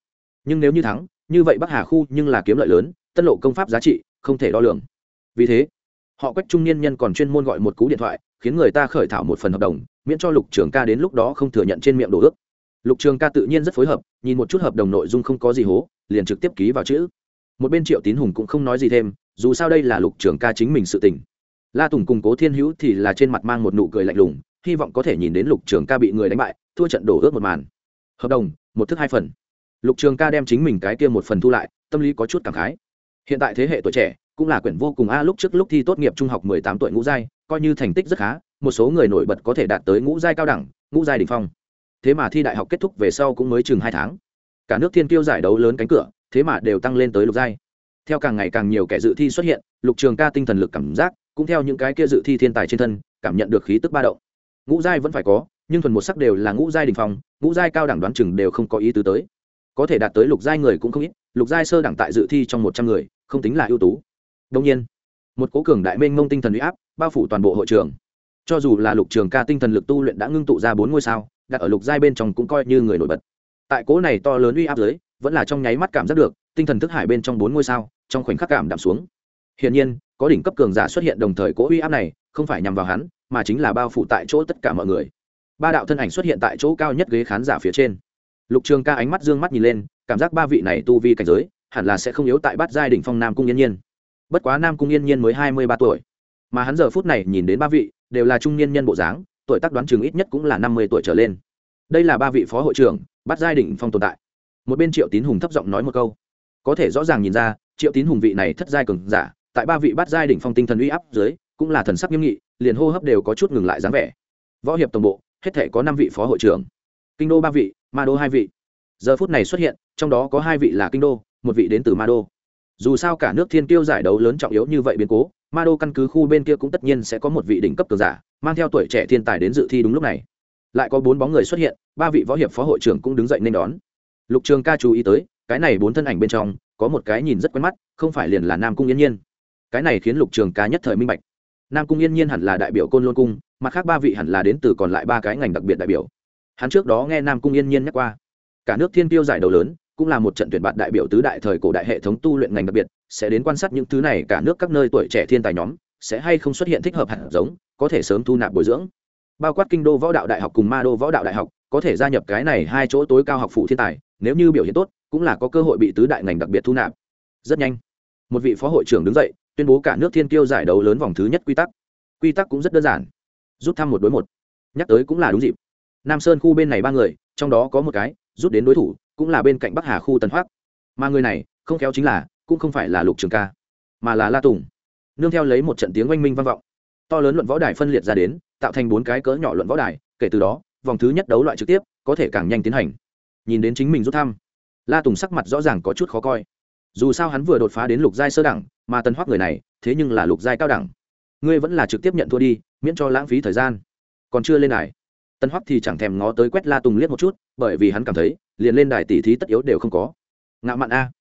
Nhưng nếu như thắng như vậy bắc hà khu nhưng là kiếm lợi lớn, tân lộ công pháp giá trị không thể đo lường. Vì thế, họ quách trung niên nhân còn chuyên môn gọi một cú điện thoại, khiến người ta khởi thảo một phần hợp đồng, miễn cho lục trưởng ca đến lúc đó không thừa nhận trên miệng đồ ước. Lục trường ca tự nhiên rất phối hợp, nhìn một chút hợp đồng nội dung không có gì hố, liền trực tiếp ký vào chữ. Một bên triệu tín hùng cũng không nói gì thêm, dù sao đây là lục trường ca chính mình sự tình. La tùng cùng cố thiên hữu thì là trên mặt mang một nụ cười lạnh lùng, hy vọng có thể nhìn đến lục trường ca bị người đánh bại, thua trận đổ ướt một màn. Hợp đồng, một thức hai phần lục trường ca đem chính mình cái kia một phần thu lại, tâm lý có chút cảm khái. Hiện tại thế hệ tuổi trẻ, cũng là quyển vô cùng a, lúc trước lúc thi tốt nghiệp trung học mười tám tuổi ngũ giai, coi như thành tích rất khá, một số người nổi bật có thể đạt tới ngũ giai cao đẳng, ngũ giai đ ỉ n h phong. Thế mà thi đại học kết thúc về sau cũng mới chừng hai tháng. Cả nước thiên tiêu giải đấu lớn cánh cửa, thế mà đều tăng lên tới lục giai. Theo càng ngày càng nhiều kẻ dự thi xuất hiện, lục trường ca tinh thần lực cảm giác, cũng theo những cái kia dự thi thiên tài trên thân, cảm nhận được khí tức ba động. Ngũ giai vẫn phải có, nhưng thuần một sắc đều là ngũ giai đình phong, ngũ giai cao đẳng đoán chừng đều không có ý tứ tới có thể đạt tới lục giai người cũng không ít, lục giai sơ đẳng tại dự thi trong một trăm người, không tính là ưu tú. Đông nhiên, một cố cường đại mênh mông tinh thần huy áp, bao phủ toàn bộ hội trường. Cho dù là lục trường ca tinh thần lực tu luyện đã ngưng tụ ra bốn ngôi sao, đặt ở lục giai bên trong cũng coi như người nổi bật. Tại cố này to lớn uy áp dưới, vẫn là trong nháy mắt cảm giác được, tinh thần thức hải bên trong bốn ngôi sao, trong khoảnh khắc cảm đạm xuống. Hiển nhiên, có đỉnh cấp cường giả xuất hiện đồng thời cố uy áp này, không phải nhằm vào hắn, mà chính là bao phủ tại chỗ tất cả mọi người. Ba đạo thân ảnh xuất hiện tại chỗ cao nhất ghế khán giả phía trên lục trường ca ánh mắt dương mắt nhìn lên, cảm giác ba vị này tu vi cảnh giới, hẳn là sẽ không yếu tại bát giai đ ỉ n h phong nam cung yên nhiên. Bất quá nam cung yên nhiên mới hai mươi ba tuổi, mà hắn giờ phút này nhìn đến ba vị, đều là trung niên nhân bộ dáng, tuổi tác đoán chừng ít nhất cũng là năm mươi tuổi trở lên. Đây là ba vị phó hội trưởng, bát giai đ ỉ n h phong tồn tại. Một bên triệu tín hùng thấp giọng nói một câu. Có thể rõ ràng nhìn ra, triệu tín hùng vị này thất giai cường giả, tại ba vị bát giai đỉnh phong tinh thần uy áp dưới, cũng là thần sắc nghiêm nghị, liền hô hấp đều có chút ngừng lại dáng vẻ. Võ hiệp tổng bộ, hết thể có năm vị phó hội trưởng. Kinh đô ba vị ma đô hai vị. Giờ phút này xuất hiện, trong đó có hai vị là kinh đô, một vị đến từ ma đô. Dù sao cả nước thiên tiêu giải đấu lớn trọng yếu như vậy biến cố, ma đô căn cứ khu bên kia cũng tất nhiên sẽ có một vị đỉnh cấp cường giả, mang theo tuổi trẻ thiên tài đến dự thi đúng lúc này. Lại có bốn bóng người xuất hiện, ba vị võ hiệp phó hội trưởng cũng đứng dậy nên đón. Lục trường ca chú ý tới, cái này bốn thân ảnh bên trong, có một cái nhìn rất quen mắt, không phải liền là nam cung yên nhiên. Cái này khiến lục trường ca nhất thời minh bạch. Nam cung yên nhiên hẳn là đại biểu côn lôn cung, mặt khác ba vị hẳn là đến từ còn lại ba cái ngành đặc biệt đại biểu hắn trước đó nghe nam cung yên nhiên nhắc qua. Cả nước thiên tiêu giải đấu lớn, cũng là một trận tuyển bạn đại biểu tứ đại thời cổ đại hệ thống tu luyện ngành đặc biệt, sẽ đến quan sát những thứ này cả nước các nơi tuổi trẻ thiên tài nhóm, sẽ hay không xuất hiện thích hợp hạt giống, có thể sớm thu nạp bồi dưỡng. Bao quát kinh đô võ đạo đại học cùng ma đô võ đạo đại học, có thể gia nhập cái này hai chỗ tối cao học phủ thiên tài, nếu như biểu hiện tốt, cũng là có cơ hội bị tứ đại ngành đặc biệt thu nạp. Rất nhanh, một vị phó hội trưởng đứng dậy, tuyên bố cả nước thiên kiêu giải đấu lớn vòng thứ nhất quy tắc. Quy tắc cũng rất đơn giản. Rút thăm một đối một. Nhắc tới cũng là đúng dịp nam sơn khu bên này ba người, trong đó có một cái, rút đến đối thủ, cũng là bên cạnh bắc hà khu tần hoác mà người này, không khéo chính là, cũng không phải là lục trường ca, mà là la tùng. Nương theo lấy một trận tiếng oanh minh vang vọng. To lớn luận võ đài phân liệt ra đến, tạo thành bốn cái cỡ nhỏ luận võ đài, kể từ đó, vòng thứ nhất đấu loại trực tiếp, có thể càng nhanh tiến hành. Nhìn đến chính mình rút thăm, la tùng sắc mặt rõ ràng có chút khó coi. Dù sao hắn vừa đột phá đến lục giai sơ đẳng, mà tân hoác người này, thế nhưng là lục giai cao đẳng. Ngươi vẫn là trực tiếp nhận thua đi, miễn cho lãng phí thời gian. Còn chưa lên đài tân hoắc thì chẳng thèm ngó tới quét la tùng liếc một chút, bởi vì hắn cảm thấy, liền lên đài tỷ thí tất yếu đều không có. Ngạo mạn a.